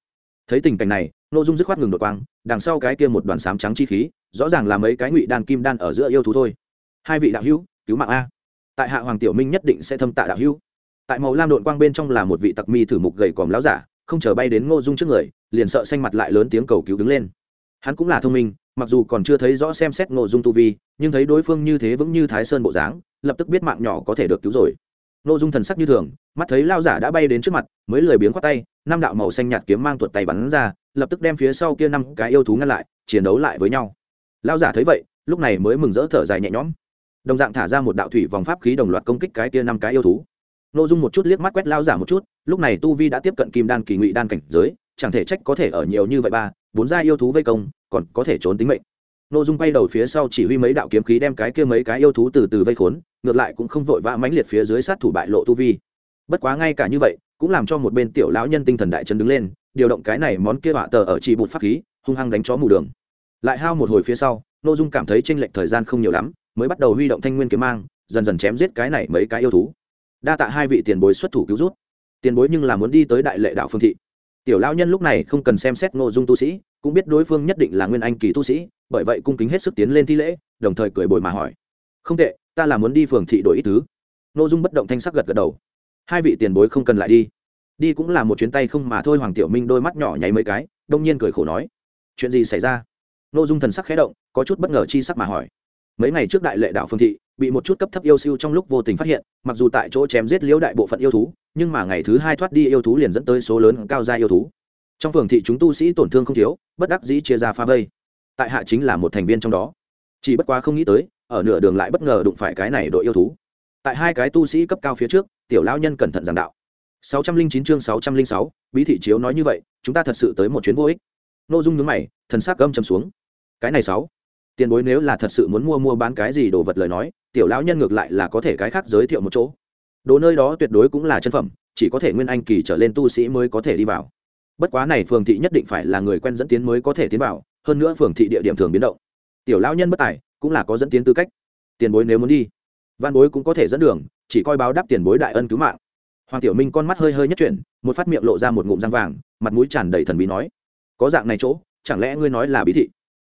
thấy tình cảnh này nội dung dứt khoát ngừng đột quang, đằng sau cái kia một đoàn sám trắng chi khí, rõ ràng là mấy cái ngụy đan kim đan ở giữa yêu thú thôi. Hai vị đạo hữu, cứu mạng a. Tại hạ hoàng tiểu minh nhất định sẽ thâm tạ đạo hữu. Tại màu lam đội quang bên trong là một vị tặc mi thử mục gầy còm láo giả, không chờ bay đến ngô dung trước người, liền sợ xanh mặt lại lớn tiếng cầu cứu đứng lên. Hắn cũng là thông minh, mặc dù còn chưa thấy rõ xem xét ngô dung tu vi, nhưng thấy đối phương như thế vững như thái sơn bộ dáng, lập tức biết mạng nhỏ có thể được cứu rồi ngô dung thần sắc như thường, mắt thấy lao giả đã bay đến trước mặt, mới lười biếng khoác tay, năm đạo màu xanh nhạt kiếm mang tuột tay bắn ra, lập tức đem phía sau kia năm cái yêu thú ngăn lại, chiến đấu lại với nhau. Lao giả thấy vậy, lúc này mới mừng rỡ thở dài nhẹ nhõm. Đồng dạng thả ra một đạo thủy vòng pháp khí đồng loạt công kích cái kia năm cái yêu thú. N ô dung một chút liếc mắt quét lao giả một chút, lúc này tu vi đã tiếp cận kim đan kỳ ngụy đan cảnh giới, chẳng thể trách có thể ở nhiều như vậy ba, bốn gia yêu thú vây công, còn có thể trốn tính mệnh. N ô dung bay đầu phía sau chỉ huy mấy đạo kiếm khí đem cái kia mấy cái yêu thú từ từ vây khốn ngược lại cũng không vội vã mãnh liệt phía dưới sát thủ bại lộ tu vi. Bất quá ngay cả như vậy, cũng làm cho một bên tiểu lão nhân tinh thần đại chân đứng lên, điều động cái này món kia họa tờ ở chỉ bụt pháp khí, hung hăng đánh chó mù đường. Lại hao một hồi phía sau n dung cảm thấy tranh lệch thời gian không nhiều lắm, mới bắt đầu huy động thanh nguyên kiếm mang, dần dần chém giết cái này mấy cái yêu thú. Đa tạ hai vị tiền bối xuất thủ cứu rút tiền bối nhưng là muốn đi tới đại lệ đạo phương thị. Tiểu lão nhân lúc này không cần xem xét ngô dung tu sĩ, cũng biết đối phương nhất định là nguyên anh kỳ tu sĩ, bởi vậy cung kính hết sức tiến lên thi lễ, đồng thời cười bồi mà hỏi. Không tệ ta là muốn đi phường thị đổi ít thứ. Ngô dung bất động thanh sắc gật gật đầu. Hai vị tiền bối không cần lại đi. Đi cũng là một chuyến tay không mà thôi, hoàng tiểu minh đôi mắt nhỏ nháy mấy cái, đông nhiên cười khổ nói. Chuyện gì xảy ra? Ngô dung thần sắc khé động, có chút bất ngờ chi sắc mà hỏi. Mấy ngày trước đại lệ đạo phương thị, bị một chút cấp thấp yêu siêu trong lúc vô tình phát hiện, mặc dù tại chỗ chém giết liễu đại bộ phận yêu thú, nhưng mà ngày thứ hai thoát đi yêu thú liền dẫn tới số lớn cao gia yêu thú. Trong phường thị chúng tu sĩ tổn thương không thiếu, bất đắc dĩ chia ra pha vây. Tại hạ chính là một thành viên trong đó. Chỉ bất quá không nghĩ tới ở nửa đường lại bất ngờ đụng phải cái này đội yêu thú. Tại hai cái tu sĩ cấp cao phía trước tiểu lão nhân cẩn thận giảng đạo. 609 chương 606, bí thị chiếu nói như vậy chúng ta thật sự tới một chuyến vô ích. Nội dung nhướng mày thần sắc gâm trầm xuống. Cái này sáu. Tiền bối nếu là thật sự muốn mua mua bán cái gì đồ vật lời nói tiểu lão nhân ngược lại là có thể cái khác giới thiệu một chỗ. Đồ nơi đó tuyệt đối cũng là chân phẩm chỉ có thể nguyên anh kỳ trở lên tu sĩ mới có thể đi vào. Bất quá này phường thị nhất định phải là người quen dẫn tiến mới có thể tiến vào hơn nữa phường thị địa điểm thường biến động. Tiểu lão nhân bất tài cũng là có dẫn tiến tư cách. Tiền bối nếu muốn đi, văn bối cũng có thể dẫn đường, chỉ coi báo đáp tiền bối đại ân cứu mạng. Hoàng tiểu minh con mắt hơi hơi nhất chuyển, một phát miệng lộ ra một ngụm răng vàng, mặt mũi tràn đầy thần bí nói, có dạng này chỗ, chẳng lẽ ngươi nói là bí thị?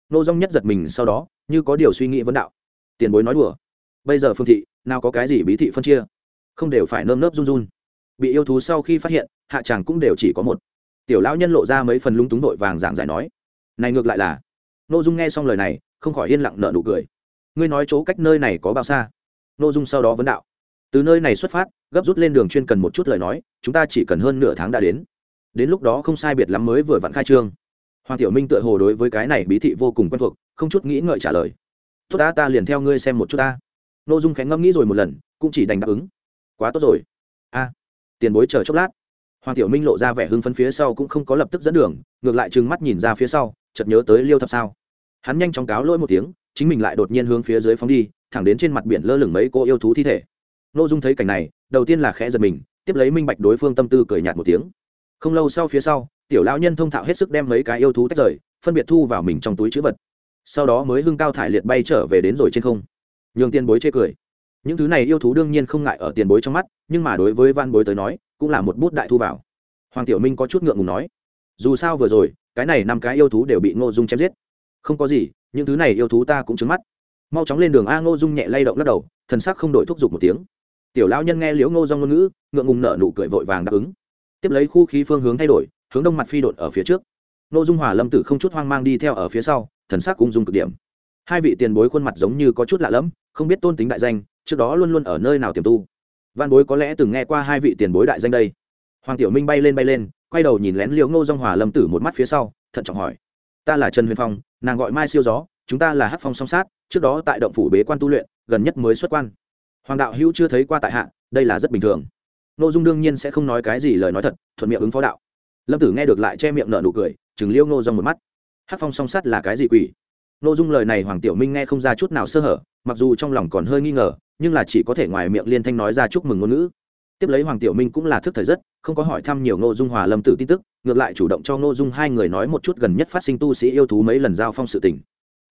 Nô dong nhất giật mình sau đó, như có điều suy nghĩ vấn đạo. Tiền bối nói đùa, bây giờ phương thị, nào có cái gì bí thị phân chia? Không đều phải nơm nớp run run. Bị yêu thú sau khi phát hiện, hạ tràng cũng đều chỉ có một. Tiểu lão nhân lộ ra mấy phần lúng túng vội vàng giảng giải nói, này ngược lại là. Nô dung nghe xong lời này không khỏi yên lặng nợ nụ cười. Ngươi nói chỗ cách nơi này có bao xa? Nô dung sau đó vấn đạo. Từ nơi này xuất phát, gấp rút lên đường chuyên cần một chút lời nói, chúng ta chỉ cần hơn nửa tháng đã đến. Đến lúc đó không sai biệt lắm mới vừa vặn khai trương. Hoàng tiểu minh tựa hồ đối với cái này bí thị vô cùng quen thuộc, không chút nghĩ ngợi trả lời. Tốt ta ta liền theo ngươi xem một chút ta. N ô dung khẽ ngẫm nghĩ rồi một lần, cũng chỉ đành đáp ứng. Quá tốt rồi. A, tiền bối chờ chốc lát. Hoàng tiểu minh lộ ra vẻ hưng phấn phía sau cũng không có lập tức dẫn đường, ngược lại trừng mắt nhìn ra phía sau, chợt nhớ tới liêu thập sao hắn nhanh chóng cáo lỗi một tiếng, chính mình lại đột nhiên hướng phía dưới phóng đi, thẳng đến trên mặt biển lơ lửng mấy cô yêu thú thi thể. N ô dung thấy cảnh này, đầu tiên là khẽ giật mình, tiếp lấy minh bạch đối phương tâm tư cười nhạt một tiếng. Không lâu sau phía sau, tiểu lão nhân thông thạo hết sức đem mấy cái yêu thú tách rời, phân biệt thu vào mình trong túi chữ vật. Sau đó mới hưng cao thải liệt bay trở về đến rồi trên không. Nhường tiền bối chê cười. Những thứ này yêu thú đương nhiên không ngại ở tiền bối trong mắt, nhưng mà đối với van bối tới nói, cũng là một bút đại thu vào. Hoàng tiểu minh có chút ngượng ngùng nói, dù sao vừa rồi, cái này năm cái yêu thú đều bị ngô dung chém giết không có gì, những thứ này yêu thú ta cũng trứng mắt. Mau chóng lên đường a ngô dung nhẹ lay động lắc đầu, thần sắc không đổi thúc giục một tiếng. Tiểu lão nhân nghe liễu ngô do ngôn ngữ, ngượng ngùng nở nụ cười vội vàng đáp ứng. Tiếp lấy khu khí phương hướng thay đổi, hướng đông mặt phi đột ở phía trước. Ngô dung hòa lâm tử không chút hoang mang đi theo ở phía sau, thần sắc cũng dung cực điểm. Hai vị tiền bối khuôn mặt giống như có chút lạ lẫm, không biết tôn tính đại danh, trước đó luôn luôn ở nơi nào tiềm tu. Văn bối có lẽ từng nghe qua hai vị tiền bối đại danh đây. Hoàng tiểu minh bay lên bay lên, quay đầu nhìn lén liễu ngô Dung hòa lâm tử một mắt phía sau, thận trọng hỏi, ta là trần huyền phong nàng gọi mai siêu gió, chúng ta là hát phong song sát, trước đó tại động phủ bế quan tu luyện, gần nhất mới xuất quan. Hoàng đạo hữu chưa thấy qua tại hạ, đây là rất bình thường. N ô dung đương nhiên sẽ không nói cái gì lời nói thật, thuận miệng ứng phó đạo. Lâm tử nghe được lại che miệng nở nụ cười chừng liêu ngô dong một mắt. Hát phong song sát là cái gì quỷ? N ô dung lời này hoàng tiểu minh nghe không ra chút nào sơ hở, mặc dù trong lòng còn hơi nghi ngờ, nhưng là chỉ có thể ngoài miệng liên thanh nói ra chúc mừng ngôn ngữ tiếp lấy hoàng tiểu minh cũng là thức thời rất, không có hỏi thăm nhiều ngô dung hòa lâm tử tin tức, ngược lại chủ động cho ngô dung hai người nói một chút gần nhất phát sinh tu sĩ yêu thú mấy lần giao phong sự tình.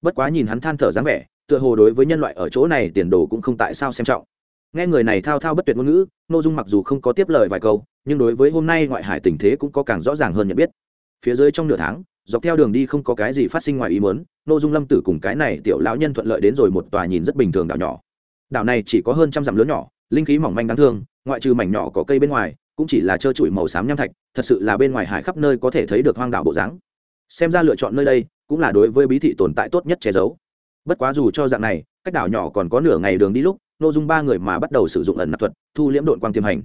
Bất quá nhìn hắn than thở dáng vẻ, tựa hồ đối với nhân loại ở chỗ này tiền đồ cũng không tại sao xem trọng. Nghe người này thao thao bất tuyệt ngôn ngữ, ngô dung mặc dù không có tiếp lời vài câu, nhưng đối với hôm nay ngoại hải tình thế cũng có càng rõ ràng hơn nhận biết. Phía dưới trong nửa tháng, dọc theo đường đi không có cái gì phát sinh ngoài ý muốn, ngô dung lâm tử cùng cái này tiểu lão nhân thuận lợi đến rồi một tòa nhìn rất bình thường đảo nhỏ. Đảo này chỉ có hơn trăm dặm lớn nhỏ linh khí mỏng manh đáng thương, ngoại trừ mảnh nhỏ có cây bên ngoài, cũng chỉ là trơ trụi màu xám nham thạch, thật sự là bên ngoài hải khắp nơi có thể thấy được hoang đảo bộ dáng. Xem ra lựa chọn nơi đây cũng là đối với bí thị tồn tại tốt nhất che giấu. Bất quá dù cho dạng này, cách đảo nhỏ còn có nửa ngày đường đi lúc nội dung ba người mà bắt đầu sử dụng ẩn nạp thuật, thu liễm đội quang tiềm hành.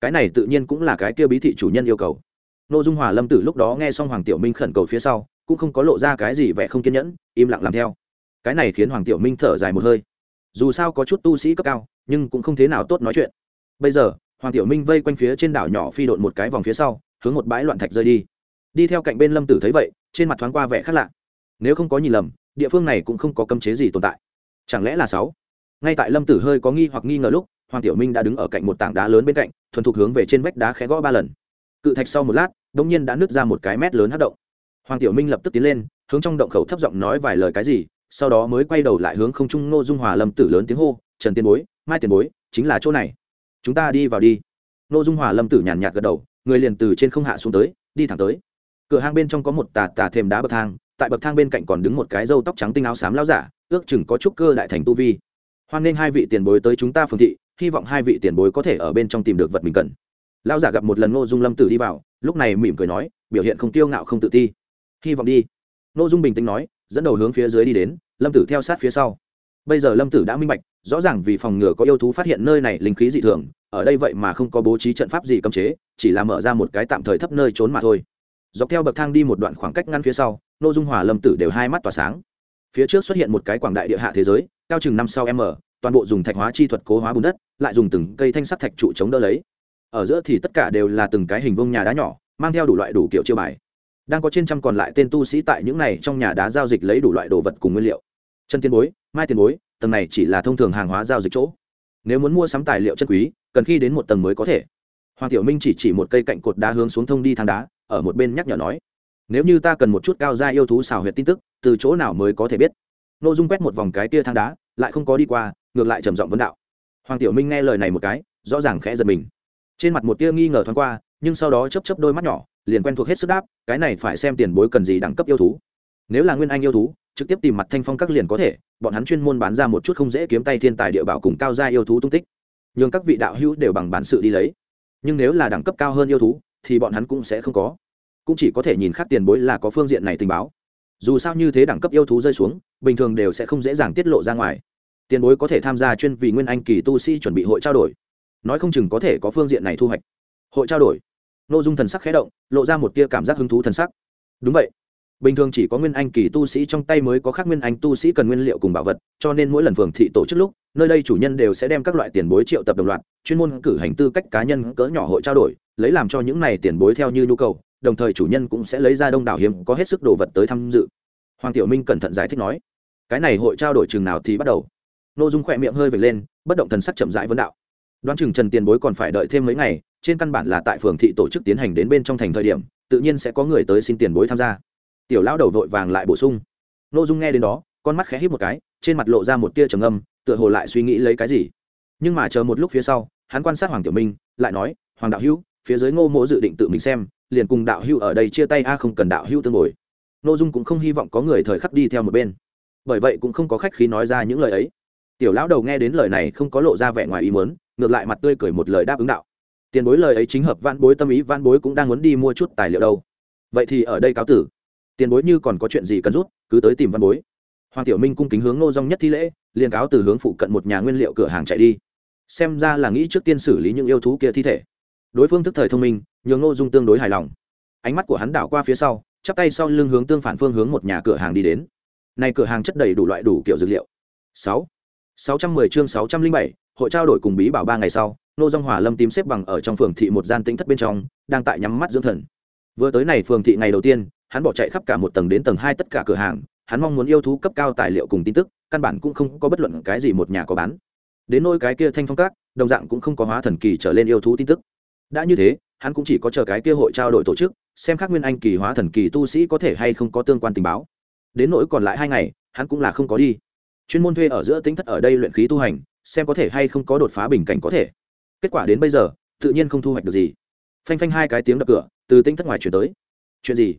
Cái này tự nhiên cũng là cái kia bí thị chủ nhân yêu cầu. Nội dung hòa lâm tử lúc đó nghe xong hoàng tiểu minh khẩn cầu phía sau, cũng không có lộ ra cái gì vẻ không kiên nhẫn, im lặng làm theo. Cái này khiến hoàng tiểu minh thở dài một hơi. Dù sao có chút tu sĩ cấp cao nhưng cũng không thế nào tốt nói chuyện. Bây giờ, hoàng tiểu minh vây quanh phía trên đảo nhỏ phi độn một cái vòng phía sau, hướng một bãi loạn thạch rơi đi. Đi theo cạnh bên lâm tử thấy vậy, trên mặt thoáng qua vẻ khác lạ. Nếu không có nhìn lầm, địa phương này cũng không có cấm chế gì tồn tại. Chẳng lẽ là sáu? Ngay tại lâm tử hơi có nghi hoặc nghi ngờ lúc, hoàng tiểu minh đã đứng ở cạnh một tảng đá lớn bên cạnh, thuần thục hướng về trên vách đá khẽ gõ ba lần. Cự thạch sau một lát đ ỗ n g nhiên đã nứt ra một cái mét lớn hát động. Hoàng tiểu minh lập tức tiến lên, hướng trong động khẩu thấp giọng nói vài lời cái gì, sau đó mới quay đầu lại hướng không trung ngô dung hòa lâm tử lớn tiếng hô, trần tiên bối mai tiền bối, chính là chỗ này. Chúng ta đi vào đi. Ngô dung hòa lâm tử nhàn nhạt gật đầu, người liền từ trên không hạ xuống tới, đi thẳng tới. Cửa hang bên trong có một tà tà thềm đá bậc thang, tại bậc thang bên cạnh còn đứng một cái râu tóc trắng tinh áo xám lao giả, ước chừng có chút cơ đại thành tu vi. Hoan nghênh hai vị tiền bối tới chúng ta phường thị, hy vọng hai vị tiền bối có thể ở bên trong tìm được vật mình cần. Lao giả gặp một lần ngô dung lâm tử đi vào, lúc này mỉm cười nói, biểu hiện không tiêu ngạo không tự ti. Hy vọng đi. Ngô dung bình tĩnh nói, dẫn đầu hướng phía dưới đi đến, lâm tử theo sát phía sau. Bây giờ lâm tử đã minh bạch rõ ràng vì phòng ngừa có yêu thú phát hiện nơi này linh khí dị thường, ở đây vậy mà không có bố trí trận pháp gì cấm chế, chỉ là mở ra một cái tạm thời thấp nơi trốn mà thôi. Dọc theo bậc thang đi một đoạn khoảng cách ngăn phía sau n ô dung hòa, lâm tử đều hai mắt tỏa sáng. Phía trước xuất hiện một cái quảng đại địa hạ thế giới, cao chừng năm sau m, toàn bộ dùng thạch hóa chi thuật cố hóa bùn đất, lại dùng từng cây thanh sắt thạch trụ chống đỡ lấy. Ở giữa thì tất cả đều là từng cái hình vông nhà đá nhỏ, mang theo đủ loại đủ kiểu chiêu bài. Đang có trên trăm còn lại tên tu sĩ tại những này trong nhà đá giao dịch lấy đủ loại đồ vật cùng nguyên liệu. Chân tiền bối, mai tiền bối tầng này chỉ là thông thường hàng hóa giao dịch chỗ. Nếu muốn mua sắm tài liệu chân quý, cần khi đến một tầng mới có thể. Hoàng tiểu minh chỉ chỉ một cây cạnh cột đá hướng xuống thông đi thang đá, ở một bên nhắc nhở nói, nếu như ta cần một chút cao gia yêu thú xào huyệt tin tức, từ chỗ nào mới có thể biết? N ô dung quét một vòng cái tia thang đá, lại không có đi qua, ngược lại trầm giọng vấn đạo. Hoàng tiểu minh nghe lời này một cái, rõ ràng khẽ giật mình. Trên mặt một tia nghi ngờ thoáng qua, nhưng sau đó chấp chấp đôi mắt nhỏ, liền quen thuộc hết sức đáp, cái này phải xem tiền bối cần gì đẳng cấp yêu thú. Nếu là nguyên anh yêu thú trực tiếp tìm mặt thanh phong các liền có thể, bọn hắn chuyên môn bán ra một chút không dễ kiếm tay thiên tài địa bảo cùng cao gia yêu thú tung tích. Nhường các vị đạo hữu đều bằng bản sự đi lấy. Nhưng nếu là đẳng cấp cao hơn yêu thú, thì bọn hắn cũng sẽ không có. Cũng chỉ có thể nhìn khác tiền bối là có phương diện này tình báo. Dù sao như thế đẳng cấp yêu thú rơi xuống, bình thường đều sẽ không dễ dàng tiết lộ ra ngoài. Tiền bối có thể tham gia chuyên vì nguyên anh kỳ tu sĩ chuẩn bị hội trao đổi. Nói không chừng có thể có phương diện này thu hoạch. Hội trao đổi. N ô dung thần sắc khé động, lộ ra một tia cảm giác hứng thú thần sắc. Đúng vậy bình thường chỉ có nguyên anh kỳ tu sĩ trong tay mới có khác nguyên anh tu sĩ cần nguyên liệu cùng bảo vật, cho nên mỗi lần phường thị tổ chức lúc, nơi đây chủ nhân đều sẽ đem các loại tiền bối triệu tập đồng loạt, chuyên môn cử hành tư cách cá nhân cỡ nhỏ hội trao đổi, lấy làm cho những này tiền bối theo như nhu cầu, đồng thời chủ nhân cũng sẽ lấy ra đông đảo hiếm có hết sức đồ vật tới tham dự. Hoàng tiểu minh cẩn thận giải thích nói, cái này hội trao đổi chừng nào thì bắt đầu. Nội dung khỏe miệng hơi vệt lên, bất động thần sắc chậm rãi vấn đạo. Đoán chừng trần tiền bối còn phải đợi thêm mấy ngày, trên căn bản là tại phường thị tổ chức tiến hành đến bên trong thành thời điểm, tự nhiên sẽ có người tới xin tiền bối tham gia tiểu lão đầu vội vàng lại bổ sung. N ô dung nghe đến đó, con mắt khẽ hít một cái, trên mặt lộ ra một tia trầm âm tựa hồ lại suy nghĩ lấy cái gì. Nhưng mà chờ một lúc phía sau, hắn quan sát hoàng tiểu minh, lại nói, hoàng đạo hữu, phía dưới ngô mỗ dự định tự mình xem, liền cùng đạo hữu ở đây chia tay, a không cần đạo hữu tương ngồi. N ô dung cũng không hy vọng có người thời khắc đi theo một bên. Bởi vậy cũng không có khách khí nói ra những lời ấy. Tiểu lão đầu nghe đến lời này không có lộ ra vẻ ngoài ý muốn, ngược lại mặt tươi cười một lời đáp ứng đạo. Tiền bối lời ấy chính hợp văn bối, tâm ý văn bối cũng đang muốn đi mua chút tài liệu đâu. Vậy thì ở đây cáo tử tiền bối như còn có chuyện gì cần rút, cứ tới tìm văn bối. Hoàng tiểu minh cung kính hướng ngô dong nhất thi lễ, liền cáo từ hướng phụ cận một nhà nguyên liệu cửa hàng chạy đi. Xem ra là nghĩ trước tiên xử lý những yêu thú kia thi thể. Đối phương thức thời thông minh, nhường ngô dung tương đối hài lòng. Ánh mắt của hắn đảo qua phía sau, chắp tay sau lưng hướng tương phản phương hướng một nhà cửa hàng đi đến. Này cửa hàng chất đầy đủ loại đủ kiểu dược liệu. Sáu. Sáu trăm mười chương sáu trăm linh bảy, hội trao đổi cùng bí bảo ba ngày sau nô dong hòa lâm tím xếp bằng ở trong phường thị một gian tĩnh thất bên trong, đang tại nhắm mắt dưỡng thần. Vừa tới này phường thị ngày đầu tiên hắn bỏ chạy khắp cả một tầng đến tầng hai tất cả cửa hàng, hắn mong muốn yêu thú cấp cao tài liệu cùng tin tức, căn bản cũng không có bất luận cái gì một nhà có bán. Đến nôi cái kia thanh phong các, đồng dạng cũng không có hóa thần kỳ trở lên yêu thú tin tức. Đã như thế, hắn cũng chỉ có chờ cái kia hội trao đổi tổ chức, xem các nguyên anh kỳ hóa thần kỳ tu sĩ có thể hay không có tương quan tình báo. Đến nỗi còn lại hai ngày, hắn cũng là không có đi. Chuyên môn thuê ở giữa tính thất ở đây luyện khí tu hành, xem có thể hay không có đột phá bình cảnh có thể. Kết quả đến bây giờ, tự nhiên không thu hoạch được gì. Phanh phanh hai cái tiếng đập cửa, từ tính thất ngoài chuyển tới. Chuyện gì?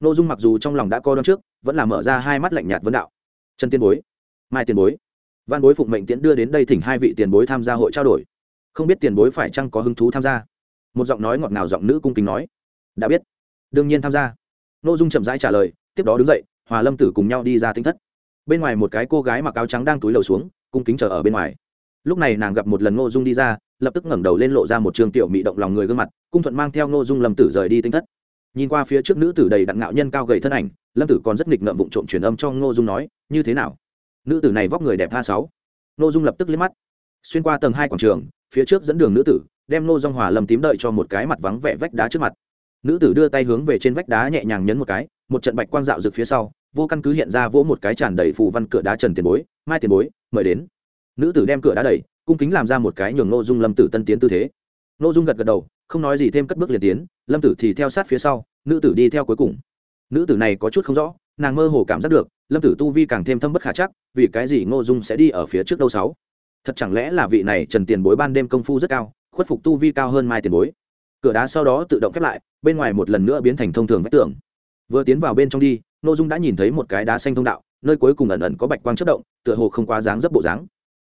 Nội dung mặc dù trong lòng đã co đón trước, vẫn là mở ra hai mắt lạnh nhạt vấn đạo. Trần tiên bối, mai tiền bối, văn bối phụng mệnh tiễn đưa đến đây thỉnh hai vị tiền bối tham gia hội trao đổi. Không biết tiền bối phải chăng có hứng thú tham gia? Một giọng nói ngọt ngào giọng nữ cung kính nói. Đã biết. Đương nhiên tham gia. N ô dung chậm rãi trả lời, tiếp đó đứng dậy, hòa lâm tử cùng nhau đi ra tinh thất. Bên ngoài một cái cô gái mặc áo trắng đang túi lầu xuống, cung kính chờ ở bên ngoài. Lúc này nàng gặp một lần ngô dung đi ra, lập tức ngẩng đầu lên lộ ra một trường tiểu mị động lòng người gương mặt, cung thuận mang theo ngô dung lâm tử rời đi tinh thất nhìn qua phía trước nữ tử đầy đặn ngạo nhân cao gầy thân ảnh, lâm tử còn rất nghịch ngợm vụng trộm truyền âm cho ngô dung nói, như thế nào? Nữ tử này vóc người đẹp tha sáu. Ngô dung lập tức liếc mắt, xuyên qua tầng hai quảng trường, phía trước dẫn đường nữ tử, đem ngô dung hòa lầm tím đợi cho một cái mặt vắng vẻ vách đá trước mặt. Nữ tử đưa tay hướng về trên vách đá nhẹ nhàng nhấn một cái, một trận bạch quang dạo rực phía sau, vô căn cứ hiện ra vỗ một cái tràn đầy phù văn cửa đá trần tiền bối, mai tiền bối, mời đến. Nữ tử đem cửa đá đẩy, cung kính làm ra một cái nhường ngô dung lâm tử tân tiến tư thế. Ngô dung gật gật đầu không nói gì thêm cất bước liền tiến, lâm tử thì theo sát phía sau, nữ tử đi theo cuối cùng. Nữ tử này có chút không rõ, nàng mơ hồ cảm giác được, lâm tử tu vi càng thêm thâm bất khả chắc, vì cái gì ngô dung sẽ đi ở phía trước đâu sáu? Thật chẳng lẽ là vị này trần tiền bối ban đêm công phu rất cao, khuất phục tu vi cao hơn mai tiền bối? Cửa đá sau đó tự động khép lại, bên ngoài một lần nữa biến thành thông thường vách tường. Vừa tiến vào bên trong đi, ngô dung đã nhìn thấy một cái đá xanh thông đạo, nơi cuối cùng ẩn ẩn có bạch quang chất động, tựa hồ không quá dáng dấp bộ dáng.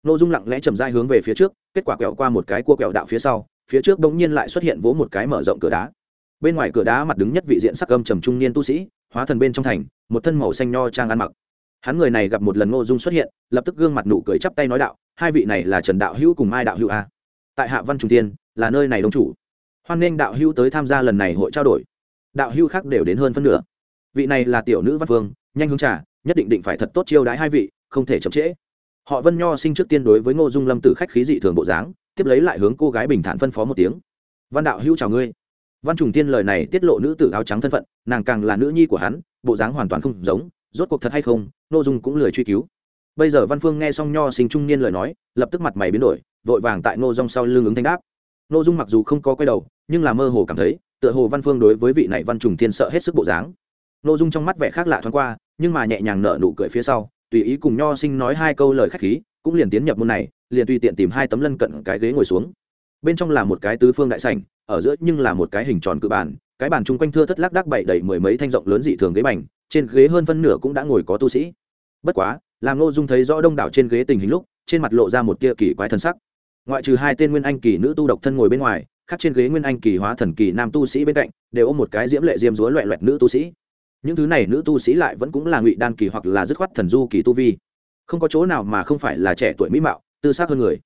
Ngô dung lặng lẽ chậm rãi hướng về phía trước, kết quả quẹo qua một cái cua quẹo đạo phía sau phía trước đống nhiên lại xuất hiện vỗ một cái mở rộng cửa đá. Bên ngoài cửa đá mặt đứng nhất vị diện sắc âm trầm trung niên tu sĩ, hóa thần bên trong thành, một thân màu xanh nho trang ăn mặc. Hắn người này gặp một lần ngô dung xuất hiện, lập tức gương mặt nụ cười chắp tay nói đạo, hai vị này là trần đạo hữu cùng mai đạo hữu a tại hạ văn trung tiên, là nơi này đông chủ. Hoan nghênh đạo hữu tới tham gia lần này hội trao đổi. Đạo hữu khác đều đến hơn phân nửa. Vị này là tiểu nữ văn phương, nhanh hướng trà, nhất định định phải thật tốt chiêu đãi hai vị, không thể chậm trễ. Họ vân nho sinh trước tiên đối với ngô dung lâm tử khách khí dị thường bộ dáng tiếp lấy lại hướng cô gái bình thản phân phó một tiếng. Văn đạo hữu chào ngươi. Văn trùng tiên lời này tiết lộ nữ tử áo trắng thân phận, nàng càng là nữ nhi của hắn, bộ dáng hoàn toàn không giống, rốt cuộc thật hay không n dung cũng lười truy cứu. Bây giờ văn phương nghe xong nho sinh trung niên lời nói, lập tức mặt mày biến đổi, vội vàng tại nô dung sau lưng ứng thanh đáp. N dung mặc dù không có quay đầu, nhưng là mơ hồ cảm thấy, tựa hồ văn phương đối với vị này văn trùng tiên sợ hết sức bộ dáng. N dung trong mắt vẻ khác lạ thoáng qua, nhưng mà nhẹ nhàng nở nụ cười phía sau, tùy ý cùng nho sinh nói hai câu lời khách khí cũng liền tiến nhập môn này, liền tùy tiện tìm hai tấm lân cận cái ghế ngồi xuống. Bên trong là một cái tứ phương đại sảnh, ở giữa nhưng là một cái hình tròn cự bàn, cái bàn chung quanh thưa thất lác đác bậy đầy mười mấy thanh rộng lớn dị thường ghế bành, trên ghế hơn phân nửa cũng đã ngồi có tu sĩ. Bất quá, làm ngô dung thấy rõ đông đảo trên ghế tình hình lúc, trên mặt lộ ra một tia kỳ quái thân sắc. Ngoại trừ hai tên nguyên anh kỳ nữ tu độc thân ngồi bên ngoài, khác trên ghế nguyên anh kỳ hóa thần kỳ nam tu sĩ bên cạnh, đều ôm một cái diễm lệ diêm dúa loẹ loẹt nữ tu sĩ. Những thứ này nữ tu sĩ lại vẫn cũng là ngụy đan kỳ hoặc là dứt khoát thần du kỳ tu vi không có chỗ nào mà không phải là trẻ tuổi mỹ mạo, tư xác hơn người.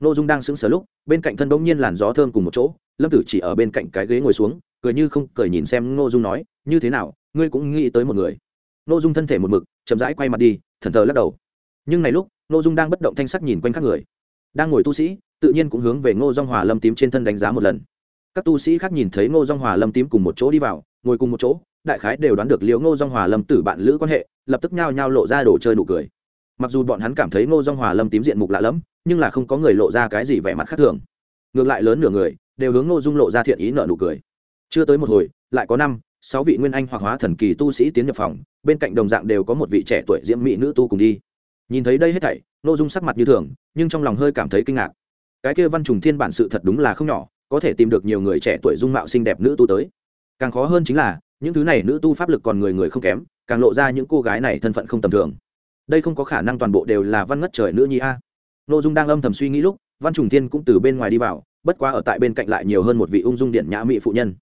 N ô dung đang sững sờ lúc, bên cạnh thân bỗng nhiên làn gió thơm cùng một chỗ, lâm tử chỉ ở bên cạnh cái ghế ngồi xuống, cười như không cười nhìn xem n ô dung nói, như thế nào, ngươi cũng nghĩ tới một người. N ô dung thân thể một mực, chậm rãi quay mặt đi, thần thờ lắc đầu. Nhưng này lúc n ô dung đang bất động thanh sắc nhìn quanh các người. Đang ngồi tu sĩ, tự nhiên cũng hướng về ngô dong hòa lâm tím trên thân đánh giá một lần. Các tu sĩ khác nhìn thấy ngô dong hòa lâm tím cùng một chỗ đi vào, ngồi cùng một chỗ, đại khái đều đoán được liệu ngô dong hòa lâm tử bạn lữ quan hệ, lập tức nhao nhao lộ ra đồ chơi nụ cười mặc dù bọn hắn cảm thấy ngô dong hòa lâm tím diện mục lạ lẫm, nhưng là không có người lộ ra cái gì vẻ mặt khác thường. Ngược lại lớn nửa người, đều hướng ngô dung lộ ra thiện ý nợ nụ cười. Chưa tới một hồi, lại có năm, sáu vị nguyên anh hoặc hóa thần kỳ tu sĩ tiến nhập phòng, bên cạnh đồng dạng đều có một vị trẻ tuổi diễm mỹ nữ tu cùng đi. Nhìn thấy đây hết thảy, ngô dung sắc mặt như thường, nhưng trong lòng hơi cảm thấy kinh ngạc. Cái kia văn trùng thiên bản sự thật đúng là không nhỏ, có thể tìm được nhiều người trẻ tuổi dung mạo xinh đẹp nữ tu tới. Càng khó hơn chính là, những thứ này nữ tu pháp lực còn người người không kém, càng lộ ra những cô gái này thân phận không tầm thường đây không có khả năng toàn bộ đều là văn ngất trời nữ nhi a. Nội dung đang âm thầm suy nghĩ lúc, văn trùng thiên cũng từ bên ngoài đi vào, bất quá ở tại bên cạnh lại nhiều hơn một vị ung dung điện nhã mỹ phụ nhân.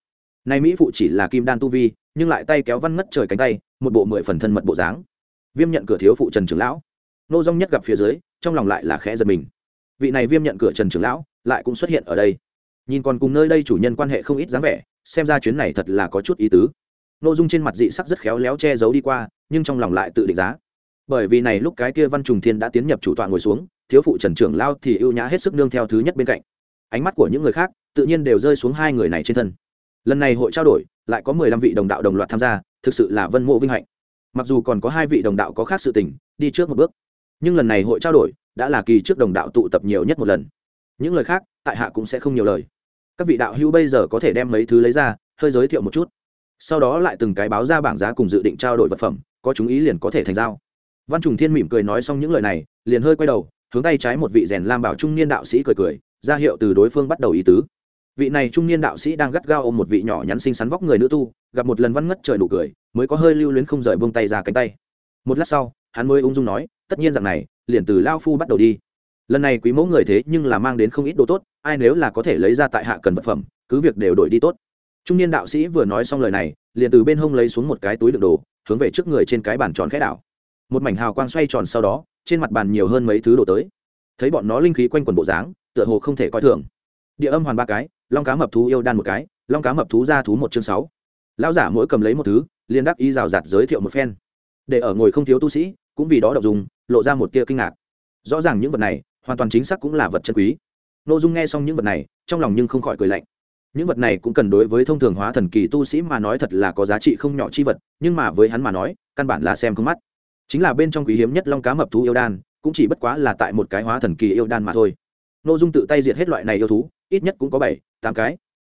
Nay mỹ phụ chỉ là kim đan tu vi, nhưng lại tay kéo văn ngất trời cánh tay, một bộ mười phần thân mật bộ dáng. Viêm nhận cửa thiếu phụ trần trưởng lão. Nô dung nhất gặp phía dưới, trong lòng lại là khẽ giật mình. Vị này viêm nhận cửa trần trưởng lão, lại cũng xuất hiện ở đây. Nhìn còn cùng nơi đây chủ nhân quan hệ không ít dáng vẻ, xem ra chuyến này thật là có chút ý tứ. Nội dung trên mặt dị sắc rất khéo léo che giấu đi qua, nhưng trong lòng lại tự định giá bởi vì này lúc cái kia văn trùng thiên đã tiến nhập chủ tọa ngồi xuống, thiếu phụ trần trưởng lao thì ưu nhã hết sức nương theo thứ nhất bên cạnh. Ánh mắt của những người khác, tự nhiên đều rơi xuống hai người này trên thân. Lần này hội trao đổi, lại có mười lăm vị đồng đạo đồng loạt tham gia, thực sự là vân mộ vinh hạnh. Mặc dù còn có hai vị đồng đạo có khác sự tình, đi trước một bước. Nhưng lần này hội trao đổi, đã là kỳ trước đồng đạo tụ tập nhiều nhất một lần. Những lời khác, tại hạ cũng sẽ không nhiều lời. Các vị đạo hữu bây giờ có thể đem mấy thứ lấy ra, hơi giới thiệu một chút. Sau đó lại từng cái báo ra bảng giá cùng dự định trao đổi vật phẩm, có chúng ý liền có thể thành giao văn trùng thiên mỉm cười nói xong những lời này, liền hơi quay đầu, hướng tay trái một vị rèn lam bảo trung niên đạo sĩ cười cười, ra hiệu từ đối phương bắt đầu ý tứ. Vị này trung niên đạo sĩ đang gắt gao ôm một vị nhỏ nhắn xinh xắn vóc người nữ tu, gặp một lần văn ngất trời nụ cười, mới có hơi lưu luyến không rời buông tay ra cánh tay. Một lát sau, hắn mới ung dung nói, tất nhiên rằng này, liền từ lao phu bắt đầu đi. Lần này quý mẫu người thế nhưng là mang đến không ít đồ tốt, ai nếu là có thể lấy ra tại hạ cần vật phẩm, cứ việc đều đổi đi tốt. Trung niên đạo sĩ vừa nói xong lời này, liền từ bên hông lấy xuống một cái túi đựng đồ, hướng về trước người trên cái bàn tròn khẽ đảo một mảnh hào quang xoay tròn sau đó, trên mặt bàn nhiều hơn mấy thứ đổ tới. Thấy bọn nó linh khí quanh quần bộ dáng, tựa hồ không thể coi thường. Địa âm hoàn ba cái, long cá mập thú yêu đan một cái, long cá mập thú ra thú một chương sáu. Lão giả mỗi cầm lấy một thứ liên đắc y rào rạt giới thiệu một phen. Để ở ngồi không thiếu tu sĩ, cũng vì đó đọc dùng, lộ ra một tia kinh ngạc. Rõ ràng những vật này, hoàn toàn chính xác cũng là vật chân quý. Nội dung nghe xong những vật này, trong lòng nhưng không khỏi cười lạnh. Những vật này cũng cần đối với thông thường hóa thần kỳ tu sĩ mà nói thật là có giá trị không nhỏ chi vật, nhưng mà với hắn mà nói, căn bản là xem không mắt chính là bên trong quý hiếm nhất long cá mập thú yêu đan, cũng chỉ bất quá là tại một cái hóa thần kỳ yêu đan mà thôi. Nội dung tự tay diệt hết loại này yêu thú, ít nhất cũng có bảy, tám cái.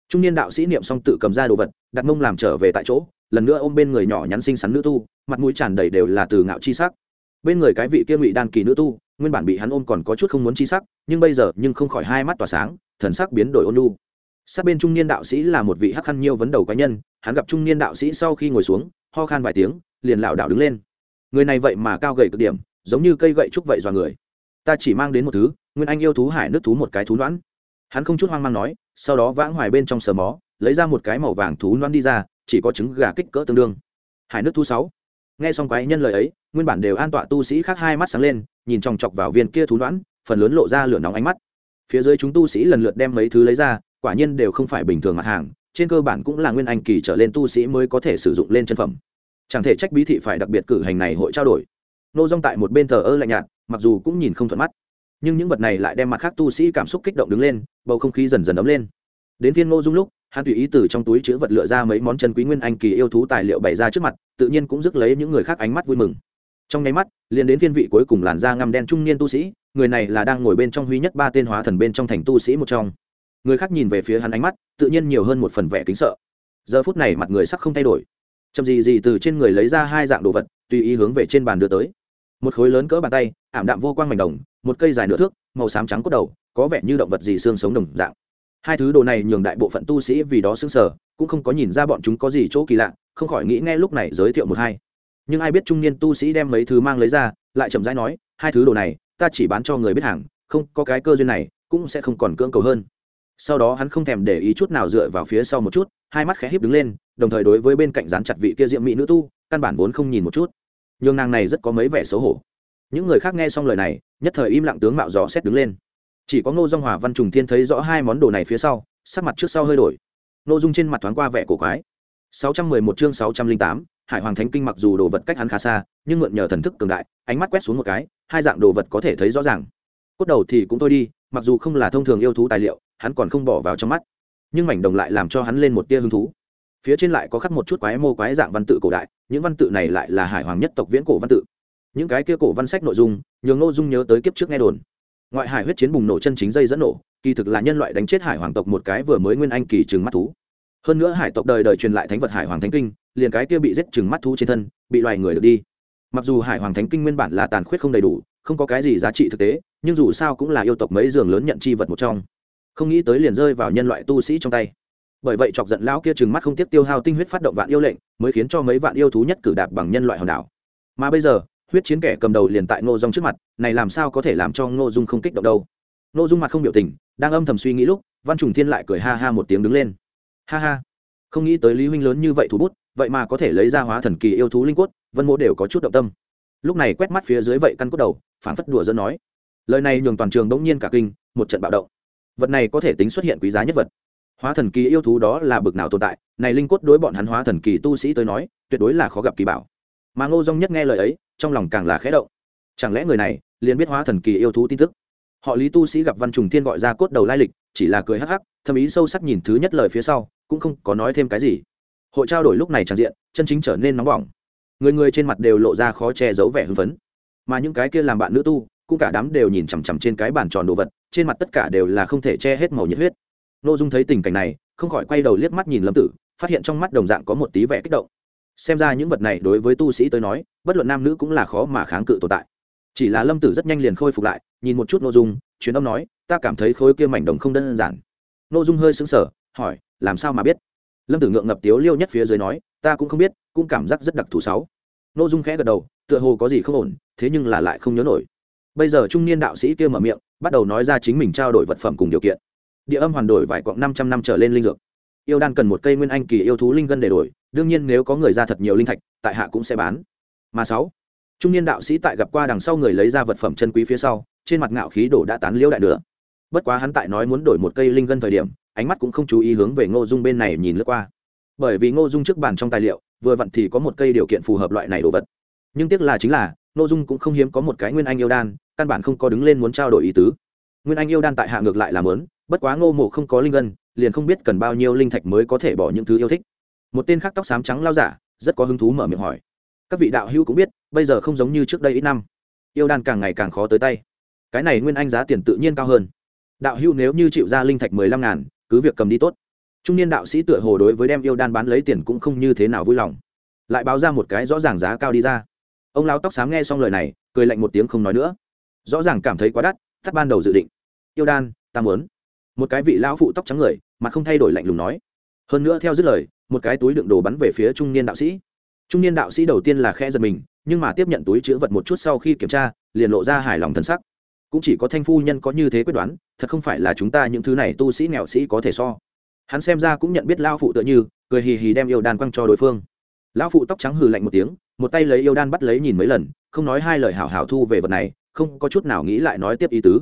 Trung niên đạo sĩ niệm xong tự cầm ra đồ vật, đặt mông làm trở về tại chỗ, lần nữa ôm bên người nhỏ nhắn xinh xắn nữ tu, mặt mũi tràn đầy đều là từ ngạo chi sắc. Bên người cái vị kia ngụy đan kỳ nữ tu, nguyên bản bị hắn ôm còn có chút không muốn chi sắc, nhưng bây giờ nhưng không khỏi hai mắt tỏa sáng, thần sắc biến đổi ôn lu sát bên trung niên đạo sĩ là một vị hắc khăn nhiêu vấn đầu cá nhân, hắn gặp trung niên đạo sĩ sau khi ngồi xuống, ho khan vài tiếng, liền lảo đảo đứng lên người này vậy mà cao gầy cực điểm, giống như cây gậy trúc vậy dọa người. Ta chỉ mang đến một thứ, nguyên anh yêu thú hải nước thú một cái thú đoán hắn không chút hoang mang nói, sau đó vãng hoài bên trong sờ mó, lấy ra một cái màu vàng thú đoán đi ra, chỉ có trứng gà kích cỡ tương đương. Hải nước thú sáu. Nghe xong quái nhân lời ấy, nguyên bản đều an tọa tu sĩ khác hai mắt sáng lên, nhìn chòng chọc vào viên kia thú đoán phần lớn lộ ra lửa nóng ánh mắt. Phía dưới chúng tu sĩ lần lượt đem mấy thứ lấy ra, quả nhiên đều không phải bình thường mặt hàng, trên cơ bản cũng là nguyên anh kỳ trở lên tu sĩ mới có thể sử dụng lên chân phẩm chẳng thể trách bí thị phải đặc biệt cử hành này hội trao đổi. Nô dong tại một bên thờ ơ lạnh nhạt, mặc dù cũng nhìn không thuận mắt. Nhưng những vật này lại đem mặt khác tu sĩ cảm xúc kích động đứng lên, bầu không khí dần dần ấm lên. Đến phiên ngô dung lúc, hắn tùy ý từ trong túi chứa vật lựa ra mấy món chân quý nguyên anh kỳ yêu thú tài liệu bày ra trước mặt, tự nhiên cũng rước lấy những người khác ánh mắt vui mừng. Trong nháy mắt, liền đến phiên vị cuối cùng làn da ngăm đen trung niên tu sĩ, người này là đang ngồi bên trong huy nhất ba tên hóa thần bên trong thành tu sĩ một trong. Người khác nhìn về phía hắn ánh mắt, tự nhiên nhiều hơn một phần vẻ kính sợ. Giờ phút này mặt người sắc không thay đổi chậm gì gì từ trên người lấy ra hai dạng đồ vật, tùy ý hướng về trên bàn đưa tới. Một khối lớn cỡ bàn tay, ảm đạm vô quang mảnh đồng, một cây dài nửa thước, màu xám trắng cốt đầu, có vẻ như động vật gì xương sống đồng dạng. Hai thứ đồ này nhường đại bộ phận tu sĩ vì đó xứng sở cũng không có nhìn ra bọn chúng có gì chỗ kỳ lạ, không khỏi nghĩ nghe lúc này giới thiệu một hai. Nhưng ai biết trung niên tu sĩ đem mấy thứ mang lấy ra, lại chậm rãi nói, hai thứ đồ này, ta chỉ bán cho người biết hàng, không có cái cơ duyên này, cũng sẽ không còn cưỡng cầu hơn sau đó hắn không thèm để ý chút nào dựa vào phía sau một chút hai mắt khẽ híp đứng lên đồng thời đối với bên cạnh dán chặt vị kia diệm mỹ nữ tu căn bản vốn không nhìn một chút. Nhường nàng này rất có mấy vẻ xấu hổ. Những người khác nghe xong lời này nhất thời im lặng tướng mạo dò xét đứng lên. Chỉ có ngô dung hòa văn trùng thiên thấy rõ hai món đồ này phía sau sắc mặt trước sau hơi đổi. Ngô dung trên mặt thoáng qua vẻ cổ quái. 611 chương 608, hải hoàng thánh kinh mặc dù đồ vật cách hắn khá xa nhưng mượn nhờ thần thức cường đại ánh mắt quét xuống một cái hai dạng đồ vật có thể thấy rõ ràng. Cốt đầu thì cũng thôi đi mặc dù không là thông thường yêu thú tài liệu hắn còn không bỏ vào trong mắt. Nhưng mảnh đồng lại làm cho hắn lên một tia hứng thú. Phía trên lại có khắc một chút quái mô quái dạng văn tự cổ đại, những văn tự này lại là hải hoàng nhất tộc viễn cổ văn tự. Những cái kia cổ văn sách nội dung, nhường nội dung nhớ tới kiếp trước nghe đồn. Ngoại hải huyết chiến bùng nổ chân chính dây dẫn nổ, kỳ thực là nhân loại đánh chết hải hoàng tộc một cái vừa mới nguyên anh kỳ trừng mắt thú. Hơn nữa hải tộc đời đời truyền lại thánh vật hải hoàng thánh kinh, liền cái kia bị giết trừng mắt thú trên thân, bị loài người được đi. Mặc dù hải hoàng thánh kinh nguyên bản là tàn khuyết không đầy đủ, không có cái gì giá trị thực tế, nhưng dù sao cũng là yêu tộc mấy giường lớn nhận chi vật một trong không nghĩ tới liền rơi vào nhân loại tu sĩ trong tay. Bởi vậy chọc giận lão kia chừng mắt không tiếp tiêu hao tinh huyết phát động vạn yêu lệnh, mới khiến cho mấy vạn yêu thú nhất cử đạp bằng nhân loại hòn đảo. Mà bây giờ, huyết chiến kẻ cầm đầu liền tại ngô dung trước mặt, này làm sao có thể làm cho ngô dung không kích động đâu? Ngô dung mặt không biểu tình, đang âm thầm suy nghĩ lúc, văn trùng thiên lại cười ha ha một tiếng đứng lên. Ha ha, không nghĩ tới lý huynh lớn như vậy thủ bút, vậy mà có thể lấy ra hóa thần kỳ yêu thú linh cốt, vân mỗ đều có chút động tâm. Lúc này quét mắt phía dưới vậy căn cốt đầu phản phất đùa dân nói. Lời này nhường toàn trường đống nhiên cả kinh, một trận bạo động vật này có thể tính xuất hiện quý giá nhất vật. Hóa thần kỳ yêu thú đó là bực nào tồn tại, này linh cốt đối bọn hắn hóa thần kỳ tu sĩ tới nói, tuyệt đối là khó gặp kỳ bảo. Mà ngô dong nhất nghe lời ấy, trong lòng càng là khẽ động. Chẳng lẽ người này liền biết hóa thần kỳ yêu thú tin tức? Họ lý tu sĩ gặp văn trùng thiên gọi ra cốt đầu lai lịch, chỉ là cười hắc hắc thâm ý sâu sắc nhìn thứ nhất lời phía sau, cũng không có nói thêm cái gì. Hội trao đổi lúc này tràn diện, chân chính trở nên nóng bỏng. Người người trên mặt đều lộ ra khó che giấu vẻ hưng phấn. Mà những cái kia làm bạn nữ tu, cũng cả đám đều nhìn chằm chằm trên cái bàn tròn đồ vật trên mặt tất cả đều là không thể che hết màu nhiệt huyết. N ô dung thấy tình cảnh này, không khỏi quay đầu liếc mắt nhìn lâm tử, phát hiện trong mắt đồng dạng có một tí vẻ kích động. Xem ra những vật này đối với tu sĩ tới nói, bất luận nam nữ cũng là khó mà kháng cự tồn tại. Chỉ là lâm tử rất nhanh liền khôi phục lại, nhìn một chút n ô dung chuyến âm nói, ta cảm thấy khối kia mảnh đồng không đơn giản. N ô dung hơi xứng sở hỏi, làm sao mà biết? Lâm tử ngượng ngập tiếu liêu nhất phía dưới nói, ta cũng không biết, cũng cảm giác rất đặc thù sáu. N ô dung khẽ gật đầu, tựa hồ có gì không ổn, thế nhưng là lại không nhớ nổi bây giờ trung niên đạo sĩ kia mở miệng, bắt đầu nói ra chính mình trao đổi vật phẩm cùng điều kiện. Địa âm hoàn đổi vài quặng năm trăm năm trở lên linh dược. Yêu đan cần một cây nguyên anh kỳ yêu thú linh gân để đổi, đương nhiên nếu có người ra thật nhiều linh thạch, tại hạ cũng sẽ bán. Mà sáu, trung niên đạo sĩ tại gặp qua đằng sau người lấy ra vật phẩm chân quý phía sau, trên mặt ngạo khí đổ đã tán liễu đại nữa bất quá hắn tại nói muốn đổi một cây linh gân thời điểm, ánh mắt cũng không chú ý hướng về ngô dung bên này nhìn lướt qua. Bởi vì ngô dung trước bàn trong tài liệu, vừa vặn thì có một cây điều kiện phù hợp loại này đồ vật. Nhưng tiếc là chính là, ngô dung cũng không hiếm có một cái nguyên anh yêu đan căn bản không có đứng lên muốn trao đổi ý tứ. Nguyên anh yêu đan tại hạ ngược lại làm lớn bất quá ngô mộ không có linh ngân, liền không biết cần bao nhiêu linh thạch mới có thể bỏ những thứ yêu thích. Một tên khác tóc xám trắng lao giả rất có hứng thú mở miệng hỏi. Các vị đạo hữu cũng biết bây giờ không giống như trước đây ít năm. Yêu đan càng ngày càng khó tới tay. Cái này nguyên anh giá tiền tự nhiên cao hơn. Đạo hữu nếu như chịu ra linh thạch mười lăm ngàn cứ việc cầm đi tốt. Trung niên đạo sĩ tựa hồ đối với đem yêu đan bán lấy tiền cũng không như thế nào vui lòng. Lại báo ra một cái rõ ràng giá cao đi ra. Ông lao tóc xám nghe xong lời này cười lạnh một tiếng không nói nữa rõ ràng cảm thấy quá đắt, thắt ban đầu dự định. Yêu đan, ta muốn. Một cái vị lão phụ tóc trắng người mà không thay đổi lạnh lùng nói. Hơn nữa theo dứt lời, một cái túi đựng đồ bắn về phía trung niên đạo sĩ. Trung niên đạo sĩ đầu tiên là khe giật mình, nhưng mà tiếp nhận túi chữ vật một chút sau khi kiểm tra, liền lộ ra hài lòng thân sắc. Cũng chỉ có thanh phu nhân có như thế quyết đoán, thật không phải là chúng ta những thứ này tu sĩ nghèo sĩ có thể so. Hắn xem ra cũng nhận biết lao phụ tựa như, cười hì hì đem yêu đan quăng cho đối phương. Lão phụ tóc trắng hừ lạnh một tiếng, một tay lấy yêu đan bắt lấy nhìn mấy lần, không nói hai lời hảo hảo thu về vật này không có chút nào nghĩ lại nói tiếp ý tứ.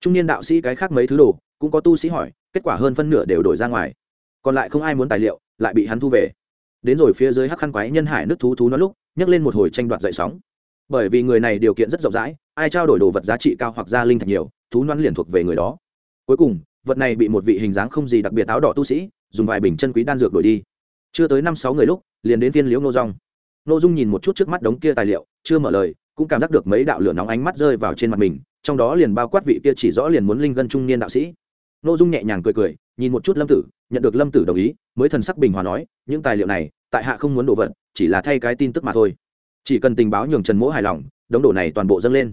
Trung niên đạo sĩ cái khác mấy thứ đồ, cũng có tu sĩ hỏi, kết quả hơn phân nửa đều đổi ra ngoài. Còn lại không ai muốn tài liệu, lại bị hắn thu về. Đến rồi phía dưới hắc khăn quái nhân hải nước thú thú nó lúc, nhấc lên một hồi tranh đoạt dậy sóng. Bởi vì người này điều kiện rất rộng rãi, ai trao đổi đồ vật giá trị cao hoặc gia linh thật nhiều, thú noan liền thuộc về người đó. Cuối cùng, vật này bị một vị hình dáng không gì đặc biệt áo đỏ tu sĩ, dùng vài bình chân quý đan dược đổi đi. Chưa tới năm sáu người lúc, liền đến viên liễu nô rong nô dung nhìn một chút trước mắt đống kia tài liệu, chưa mở lời cũng cảm giác được mấy đạo lửa nóng ánh mắt rơi vào trên mặt mình, trong đó liền bao quát vị kia chỉ rõ liền muốn linh gân trung niên đạo sĩ. Nô dung nhẹ nhàng cười cười, nhìn một chút lâm tử, nhận được lâm tử đồng ý, mới thần sắc bình hòa nói, những tài liệu này, tại hạ không muốn đổ vật, chỉ là thay cái tin tức mà thôi. Chỉ cần tình báo nhường trần mỗ hài lòng, đống đổ này toàn bộ dâng lên.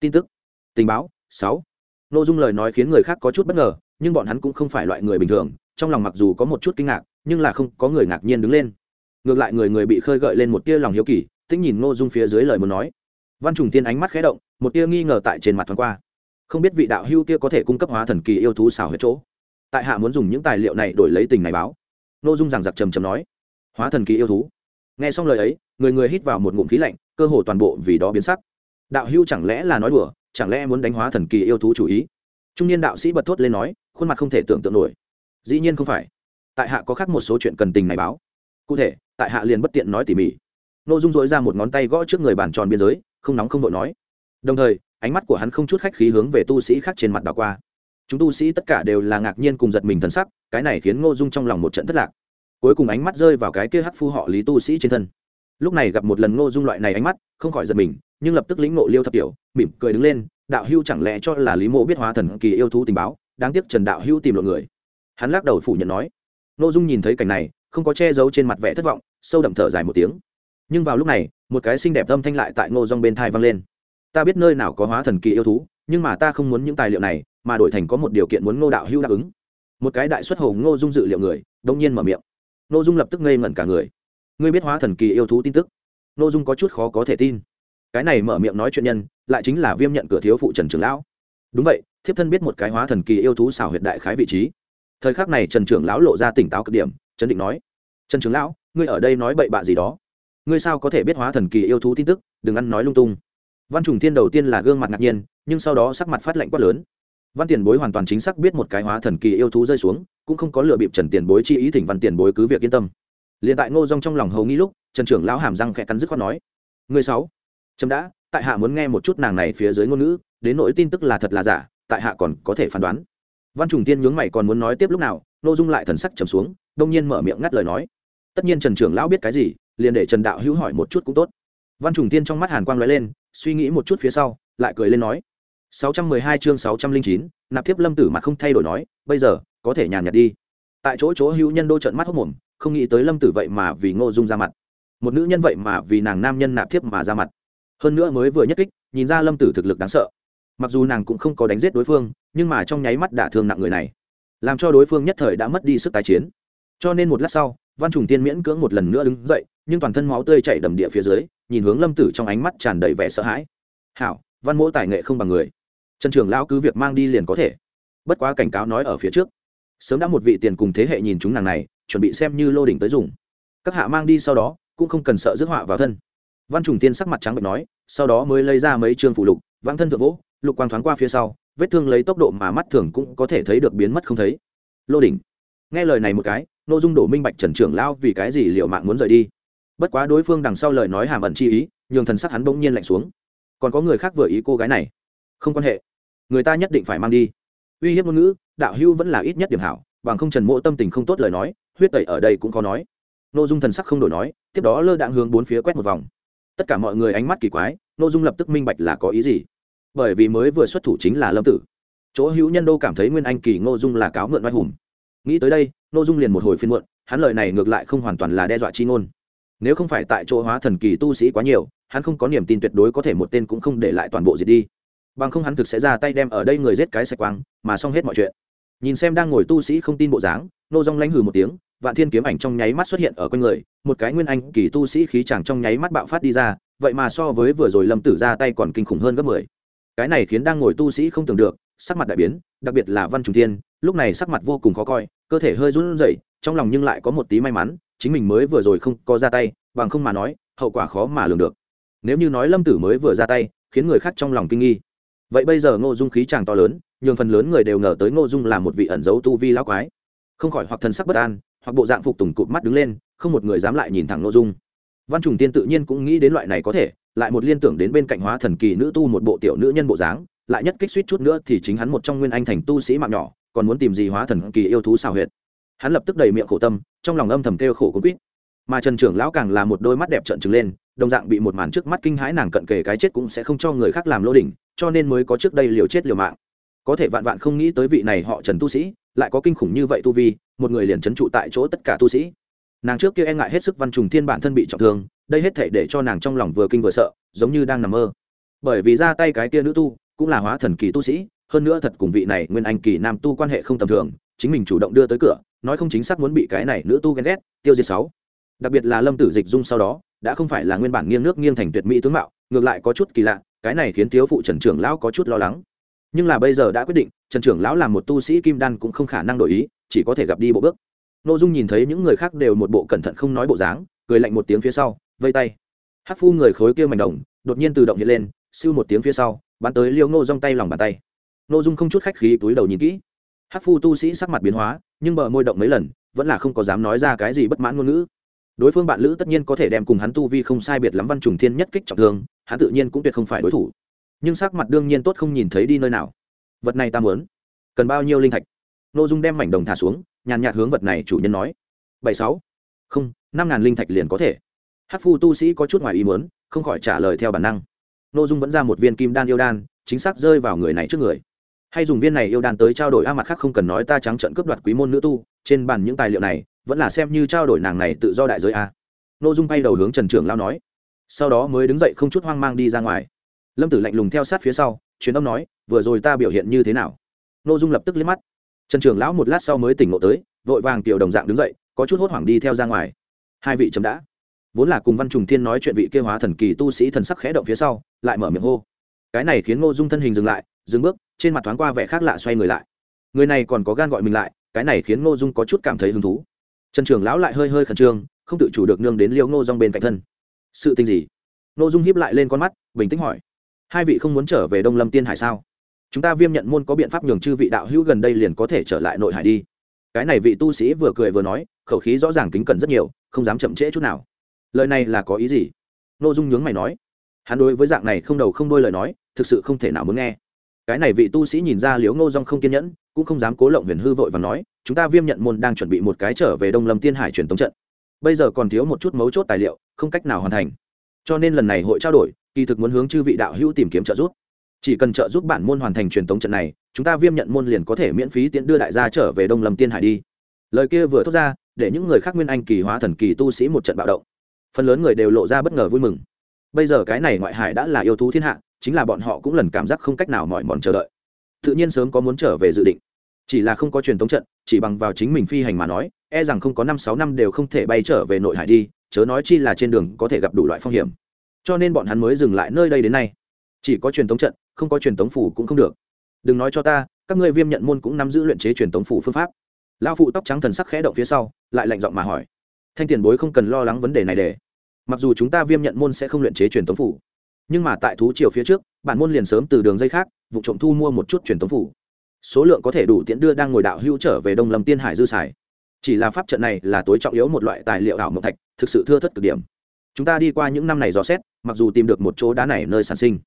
Tin tức. Tình báo, sáu. Nội dung lời nói khiến người khác có chút bất ngờ, nhưng bọn hắn cũng không phải loại người bình thường, trong lòng mặc dù có một chút kinh ngạc, nhưng là không có người ngạc nhiên đứng lên. Ngược lại người người bị khơi gợi lên một tia lòng hiếu kỳ tích nhìn ngô dung phía dưới lời muốn nói văn trùng tiên ánh mắt khé động, một tia nghi ngờ tại trên mặt thoáng qua. Không biết vị đạo hưu kia có thể cung cấp hóa thần kỳ yêu thú xảo hết chỗ. Tại hạ muốn dùng những tài liệu này đổi lấy tình này báo. N ô dung rằng giặc trầm trầm nói, hóa thần kỳ yêu thú? Nghe xong lời ấy, người người hít vào một ngụm khí lạnh, cơ hồ toàn bộ vì đó biến sắc. Đạo hưu chẳng lẽ là nói đùa, chẳng lẽ muốn đánh hóa thần kỳ yêu thú chủ ý? Trung niên đạo sĩ bật thốt lên nói, khuôn mặt không thể tưởng tượng nổi. Dĩ nhiên không phải. Tại hạ có khác một số chuyện cần tình này báo. Cụ thể, tại hạ liền bất tiện nói tỉ mỉ. N ô dung dội ra một ngón tay gõ trước người bàn tròn biên giới không nóng không vội nói. Đồng thời, ánh mắt của hắn không chút khách khí hướng về tu sĩ khác trên mặt đảo qua. Chúng tu sĩ tất cả đều là ngạc nhiên cùng giật mình thần sắc, cái này khiến ngô dung trong lòng một trận thất lạc. Cuối cùng ánh mắt rơi vào cái kia hắc phu họ lý tu sĩ trên thân. Lúc này gặp một lần ngô dung loại này ánh mắt, không khỏi giật mình, nhưng lập tức lĩnh ngộ liêu thập tiểu, mỉm cười đứng lên, đạo hưu chẳng lẽ cho là lý mộ biết hóa thần kỳ yêu thú tình báo, đáng tiếc trần đạo hưu tìm lộ người. Hắn lắc đầu phủ nhận nói. Ngô dung nhìn thấy cảnh này, không có che giấu trên mặt vẻ thất vọng, sâu đậm thở dài một tiếng. Nhưng vào lúc này một cái xinh đẹp âm thanh lại tại ngô dung bên thai vang lên. Ta biết nơi nào có hóa thần kỳ yêu thú, nhưng mà ta không muốn những tài liệu này, mà đổi thành có một điều kiện muốn ngô đạo hưu đáp ứng. Một cái đại xuất hồ ngô dung dự liệu người đông nhiên mở miệng. Ngô dung lập tức ngây ngẩn cả người. Ngươi biết hóa thần kỳ yêu thú tin tức? Ngô dung có chút khó có thể tin. Cái này mở miệng nói chuyện nhân, lại chính là viêm nhận cửa thiếu phụ trần trưởng lão. Đúng vậy, thiếp thân biết một cái hóa thần kỳ yêu thú xảo huyệt đại khái vị trí. Thời khắc này trần trưởng lão lộ ra tỉnh táo cực điểm trấn định nói. Trần trưởng lão, ngươi ở đây nói bậy bạ gì đó? Ngươi sao có thể biết hóa thần kỳ yêu thú tin tức, đừng ăn nói lung tung. Văn trùng thiên đầu tiên là gương mặt ngạc nhiên, nhưng sau đó sắc mặt phát lạnh quát lớn. Văn tiền bối hoàn toàn chính xác biết một cái hóa thần kỳ yêu thú rơi xuống, cũng không có lựa bịp trần tiền bối chi ý thỉnh văn tiền bối cứ việc yên tâm. Liền tại ngô rong trong lòng hầu nghĩ lúc, trần trưởng lão hàm răng khẽ cắn dứt khoát nói người sáu trâm đã, tại hạ muốn nghe một chút nàng này phía dưới ngôn ngữ, đến nỗi tin tức là thật là giả, tại hạ còn có thể phán đoán. Văn trùng tiên nhướng mày còn muốn nói tiếp lúc nào nô dung lại thần sắc trầm xuống, đông nhiên mở miệng ngắt lời nói, tất nhiên trần trưởng lão biết cái gì liền để trần đạo hữu hỏi một chút cũng tốt. Văn trùng tiên trong mắt hàn quang lóe lên suy nghĩ một chút phía sau lại cười lên nói 612 chương 609, nạp tiếp lâm tử mặt không thay đổi nói bây giờ có thể nhàn nhạt đi. Tại chỗ chỗ hữu nhân đô trận mắt hốc mồm không nghĩ tới lâm tử vậy mà vì ngô dung ra mặt. Một nữ nhân vậy mà vì nàng nam nhân nạp thiếp mà ra mặt. Hơn nữa mới vừa nhất kích nhìn ra lâm tử thực lực đáng sợ. Mặc dù nàng cũng không có đánh giết đối phương nhưng mà trong nháy mắt đả thương nặng người này làm cho đối phương nhất thời đã mất đi sức tái chiến. Cho nên một lát sau văn trùng tiên miễn cưỡng một lần nữa đứng dậy nhưng toàn thân máu tươi chảy đầm địa phía dưới, nhìn hướng lâm tử trong ánh mắt tràn đầy vẻ sợ hãi. Hảo, văn mỗ tài nghệ không bằng người. Trần trường lão cứ việc mang đi liền có thể. Bất quá cảnh cáo nói ở phía trước. Sớm đã một vị tiền cùng thế hệ nhìn chúng nàng này, chuẩn bị xem như lô đỉnh tới dùng. Các hạ mang đi sau đó, cũng không cần sợ rước họa vào thân. Văn trùng tiên sắc mặt trắng bệch nói, sau đó mới lấy ra mấy chương phụ lục, vãng thân thượng vỗ, lục quang thoáng qua phía sau, vết thương lấy tốc độ mà mắt thường cũng có thể thấy được biến mất không thấy. Lô đỉnh. Nghe lời này một cái n ô dung đổ minh bạch trần trưởng lão vì cái gì liệu mạng muốn rời đi bất quá đối phương đằng sau lời nói hàm ẩn chi ý, nhường thần sắc hắn bỗng nhiên lạnh xuống. Còn có người khác vừa ý cô gái này. Không quan hệ. Người ta nhất định phải mang đi. Uy hiếp ngôn ngữ, đạo hưu vẫn là ít nhất điểm hảo, bằng không trần mộ tâm tình không tốt lời nói, huyết tẩy ở đây cũng khó nói. N ô dung thần sắc không đổi nói, tiếp đó lơ đạn hướng bốn phía quét một vòng. Tất cả mọi người ánh mắt kỳ quái n ô dung lập tức minh bạch là có ý gì. Bởi vì mới vừa xuất thủ chính là lâm tử. Chỗ hữu nhân đô cảm thấy nguyên anh kỳ ngô dung là cáo mượn oai hùng. Nghĩ tới đây n ô dung liền một hồi phiên muộn, hắn lời này ngược lại không hoàn toàn là đe dọa chi ngôn nếu không phải tại chỗ hóa thần kỳ tu sĩ quá nhiều, hắn không có niềm tin tuyệt đối có thể một tên cũng không để lại toàn bộ diệt đi. Bằng không hắn thực sẽ ra tay đem ở đây người giết cái sạch quang, mà xong hết mọi chuyện. Nhìn xem đang ngồi tu sĩ không tin bộ dáng, nô dong lanh hừ một tiếng, vạn thiên kiếm ảnh trong nháy mắt xuất hiện ở quanh người, một cái nguyên anh kỳ tu sĩ khí chàng trong nháy mắt bạo phát đi ra, vậy mà so với vừa rồi lâm tử ra tay còn kinh khủng hơn gấp mười. Cái này khiến đang ngồi tu sĩ không tưởng được, sắc mặt đại biến, đặc biệt là văn trùng thiên, lúc này sắc mặt vô cùng khó coi, cơ thể hơi run rẩy, trong lòng nhưng lại có một tí may mắn chính mình mới vừa rồi không có ra tay, bằng không mà nói, hậu quả khó mà lường được. Nếu như nói lâm tử mới vừa ra tay, khiến người khác trong lòng kinh nghi. Vậy bây giờ ngô dung khí chàng to lớn, nhường phần lớn người đều ngờ tới ngô dung là một vị ẩn dấu tu vi lão quái. Không khỏi hoặc thần sắc bất an, hoặc bộ dạng phục tùng cụt mắt đứng lên, không một người dám lại nhìn thẳng ngô dung. Văn trùng tiên tự nhiên cũng nghĩ đến loại này có thể, lại một liên tưởng đến bên cạnh hóa thần kỳ nữ tu một bộ tiểu nữ nhân bộ dáng, lại nhất kích suýt chút nữa thì chính hắn một trong nguyên anh thành tu sĩ mạng nhỏ, còn muốn tìm gì hóa thần kỳ yêu thú xào huyệt. Hắn lập tức đầy miệng khổ tâm trong lòng âm thầm kêu khổ cũng quýt. Mà trần trưởng lão càng là một đôi mắt đẹp trợn trừng lên, đồng dạng bị một màn trước mắt kinh hãi nàng cận kề cái chết cũng sẽ không cho người khác làm lô đỉnh, cho nên mới có trước đây liều chết liều mạng. Có thể vạn vạn không nghĩ tới vị này họ trần tu sĩ, lại có kinh khủng như vậy tu vi, một người liền trấn trụ tại chỗ tất cả tu sĩ. Nàng trước kia e ngại hết sức văn trùng thiên bản thân bị trọng thương, đây hết thể để cho nàng trong lòng vừa kinh vừa sợ, giống như đang nằm mơ. Bởi vì ra tay cái kia nữ tu, cũng là hóa thần kỳ tu sĩ, hơn nữa thật cùng vị này nguyên anh kỳ nam tu quan hệ không tầm thường, chính mình chủ động đưa tới cửa nói không chính xác muốn bị cái này nữ tu ghen ghét, tiêu diệt sáu. Đặc biệt là lâm tử dịch dung sau đó, đã không phải là nguyên bản nghiêng nước nghiêng thành tuyệt mỹ tướng mạo, ngược lại có chút kỳ lạ, cái này khiến thiếu phụ trần trưởng lão có chút lo lắng. Nhưng là bây giờ đã quyết định, trần trưởng lão làm một tu sĩ kim đan cũng không khả năng đổi ý, chỉ có thể gặp đi bộ bước. N ô dung nhìn thấy những người khác đều một bộ cẩn thận không nói bộ dáng, cười lạnh một tiếng phía sau, vây tay. Hát phu người khối kia mảnh đồng, đột nhiên tự động hiện lên, siêu một tiếng phía sau, bắn tới liêu ngô rong tay lòng bàn tay. N ô dung không chút khách khí túi đầu nhìn kỹ hát phu tu sĩ sắc mặt biến hóa, nhưng bờ môi động mấy lần, vẫn là không có dám nói ra cái gì bất mãn ngôn ngữ. Đối phương bạn lữ tất nhiên có thể đem cùng hắn tu vi không sai biệt lắm văn trùng thiên nhất kích trọng thương, hắn tự nhiên cũng tuyệt không phải đối thủ. Nhưng sắc mặt đương nhiên tốt không nhìn thấy đi nơi nào. Vật này ta muốn. Cần bao nhiêu linh thạch? N ô dung đem mảnh đồng thả xuống, nhàn nhạt hướng vật này chủ nhân nói. Bảy sáu. Không, năm ngàn linh thạch liền có thể. Hát phu tu sĩ có chút ngoài ý muốn, không khỏi trả lời theo bản năng. N ô dung vẫn ra một viên kim đan yêu đan, chính xác rơi vào người này trước người hay dùng viên này yêu đan tới trao đổi, a, mặt khác không cần nói, ta trắng trận cướp đoạt quý môn nữ tu, trên bàn những tài liệu này, vẫn là xem như trao đổi nàng này tự do đại giới, a. Nội dung bay đầu hướng trần trưởng lao nói. Sau đó mới đứng dậy không chút hoang mang đi ra ngoài. Lâm tử lạnh lùng theo sát phía sau, truyền âm nói, vừa rồi ta biểu hiện như thế nào? Nội dung lập tức liếc mắt. Trần trưởng lão một lát sau mới tỉnh ngộ tới, vội vàng tiểu đồng dạng đứng dậy, có chút hốt hoảng đi theo ra ngoài. Hai vị chấm đã. Vốn là cùng văn trùng thiên nói chuyện vị kêu hóa thần kỳ tu sĩ thần sắc khẽ động phía sau, lại mở miệng hô. Cái này khiến ngô dung thân hình dừng lại, dừng bước trên mặt thoáng qua vẻ khác lạ xoay người lại. Người này còn có gan gọi mình lại, cái này khiến ngô dung có chút cảm thấy hứng thú. Trần trưởng lão lại hơi hơi khẩn trương, không tự chủ được nương đến liêu ngô rong bên cạnh thân. Sự tình gì? Ngô dung hiếp lại lên con mắt, bình tĩnh hỏi. Hai vị không muốn trở về đông lâm tiên hải sao? Chúng ta viêm nhận môn có biện pháp nhường chư vị đạo hữu gần đây liền có thể trở lại nội hải đi. Cái này vị tu sĩ vừa cười vừa nói, khẩu khí rõ ràng kính cẩn rất nhiều, không dám chậm trễ chút nào. Lời này là có ý gì? Nội dung nhướng mày nói. Hắn đối với dạng này không đầu không đôi lời nói, thực sự không thể nào muốn nghe cái này vị tu sĩ nhìn ra liễu ngô dong không kiên nhẫn, cũng không dám cố lộng huyền hư vội và nói, chúng ta viêm nhận môn đang chuẩn bị một cái trở về đông lâm tiên hải truyền tống trận. Bây giờ còn thiếu một chút mấu chốt tài liệu, không cách nào hoàn thành. Cho nên lần này hội trao đổi, kỳ thực muốn hướng chư vị đạo hữu tìm kiếm trợ giúp. Chỉ cần trợ giúp bản môn hoàn thành truyền tống trận này, chúng ta viêm nhận môn liền có thể miễn phí tiễn đưa đại gia trở về đông lâm tiên hải đi. Lời kia vừa thốt ra, để những người khác nguyên anh kỳ hóa thần kỳ tu sĩ một trận bạo động. Phần lớn người đều lộ ra bất ngờ vui mừng bây giờ cái này ngoại hải đã là yêu thú thiên hạ, chính là bọn họ cũng lần cảm giác không cách nào mỏi mòn chờ đợi. Tự nhiên sớm có muốn trở về dự định. Chỉ là không có truyền thống trận, chỉ bằng vào chính mình phi hành mà nói e rằng không có năm sáu năm đều không thể bay trở về nội hải đi, chớ nói chi là trên đường có thể gặp đủ loại phong hiểm. Cho nên bọn hắn mới dừng lại nơi đây đến nay. Chỉ có truyền thống trận, không có truyền thống phủ cũng không được. Đừng nói cho ta, các ngươi viêm nhận môn cũng nắm giữ luyện chế truyền thống phủ phương pháp. Lão phụ tóc trắng thần sắc khẽ động phía sau, lại lạnh giọng mà hỏi. Thanh tiền bối không cần lo lắng vấn đề này để mặc dù chúng ta viêm nhận môn sẽ không luyện chế truyền thống phủ, nhưng mà tại thú triều phía trước, bản môn liền sớm từ đường dây khác, vụ trộm thu mua một chút truyền thống phủ. Số lượng có thể đủ tiễn đưa đang ngồi đạo hữu trở về đông lâm tiên hải dư xài. Chỉ là pháp trận này là tối trọng yếu một loại tài liệu ảo mộc thạch, thực sự thưa thất cực điểm. Chúng ta đi qua những năm này dò xét, mặc dù tìm được một chỗ đá này nơi sản sinh,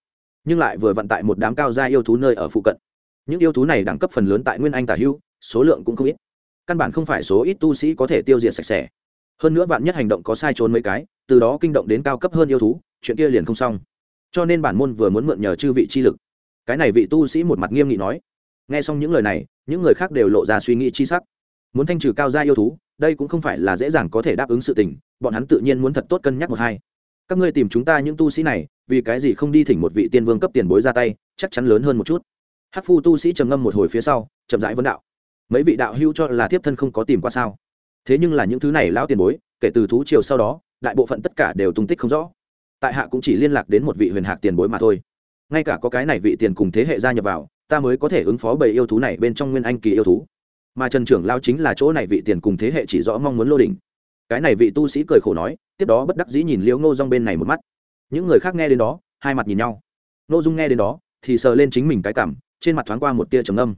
nhưng lại vừa vận tại một đám cao gia yêu thú nơi ở phụ cận. Những yêu thú này đẳng cấp phần lớn tại nguyên anh tả hưu số lượng cũng không ít. Căn bản không phải số ít tu sĩ có thể tiêu diệt sạch sẽ hơn nữa vạn nhất hành động có sai trốn mấy cái, từ đó kinh động đến cao cấp hơn yêu thú, chuyện kia liền không xong. Cho nên bản môn vừa muốn mượn nhờ chư vị chi lực. Cái này vị tu sĩ một mặt nghiêm nghị nói. Nghe xong những lời này, những người khác đều lộ ra suy nghĩ chi sắc. Muốn thanh trừ cao gia yêu thú, đây cũng không phải là dễ dàng có thể đáp ứng sự tình, bọn hắn tự nhiên muốn thật tốt cân nhắc một hai. Các ngươi tìm chúng ta những tu sĩ này, vì cái gì không đi thỉnh một vị tiên vương cấp tiền bối ra tay, chắc chắn lớn hơn một chút. Hát phu tu sĩ trầm ngâm một hồi phía sau, chậm rãi vấn đạo. Mấy vị đạo hưu cho là thiếp thân không có tìm qua sao? Thế nhưng là những thứ này lão tiền bối, kể từ thú triều sau đó, đại bộ phận tất cả đều tung tích không rõ. Tại hạ cũng chỉ liên lạc đến một vị huyền hạc tiền bối mà thôi. Ngay cả có cái này vị tiền cùng thế hệ gia nhập vào, ta mới có thể ứng phó bầy yêu thú này bên trong nguyên anh kỳ yêu thú. Mà trần trưởng lao chính là chỗ này vị tiền cùng thế hệ chỉ rõ mong muốn lô đỉnh. Cái này vị tu sĩ cười khổ nói, tiếp đó bất đắc dĩ nhìn liễu ngô rong bên này một mắt. Những người khác nghe đến đó, hai mặt nhìn nhau. Ngô dung nghe đến đó, thì sờ lên chính mình cái cảm trên mặt thoáng qua một tia trầm âm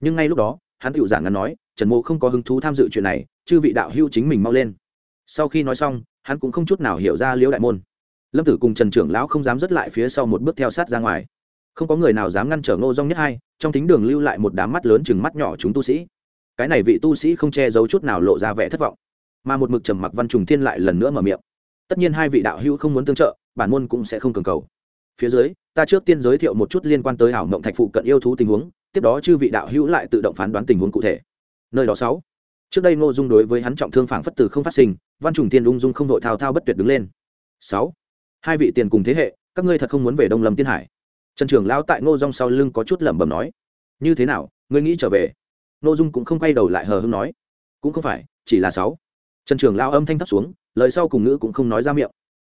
nhưng ngay lúc đó, hắn tự giảng ngắn nói, trần mộ không có hứng thú tham dự chuyện này chư vị đạo hữu chính mình mau lên. Sau khi nói xong, hắn cũng không chút nào hiểu ra liễu đại môn. Lâm tử cùng trần trưởng lão không dám dứt lại phía sau một bước theo sát ra ngoài. Không có người nào dám ngăn trở ngô rong nhất hai, trong thính đường lưu lại một đám mắt lớn chừng mắt nhỏ chúng tu sĩ. Cái này vị tu sĩ không che giấu chút nào lộ ra vẻ thất vọng, mà một mực trầm mặc văn trùng thiên lại lần nữa mở miệng. Tất nhiên hai vị đạo hữu không muốn tương trợ, bản môn cũng sẽ không cường cầu. Phía dưới, ta trước tiên giới thiệu một chút liên quan tới ảo mộng thạch phụ cận yêu thú tình huống, tiếp đó chư vị đạo hữu lại tự động phán đoán tình huống cụ thể. Nơi đó sáu trước đây ngô dung đối với hắn trọng thương phảng phất từ không phát sinh, văn trùng tiên ung dung không vội thao thao bất tuyệt đứng lên. Sáu, hai vị tiền cùng thế hệ, các ngươi thật không muốn về đông lâm tiên hải? Trần trưởng lão tại ngô dung sau lưng có chút lẩm bẩm nói. Như thế nào, ngươi nghĩ trở về? Ngô dung cũng không quay đầu lại hờ hưng nói. Cũng không phải, chỉ là sáu. Trần trưởng lão âm thanh thấp xuống, lời sau cùng ngữ cũng không nói ra miệng.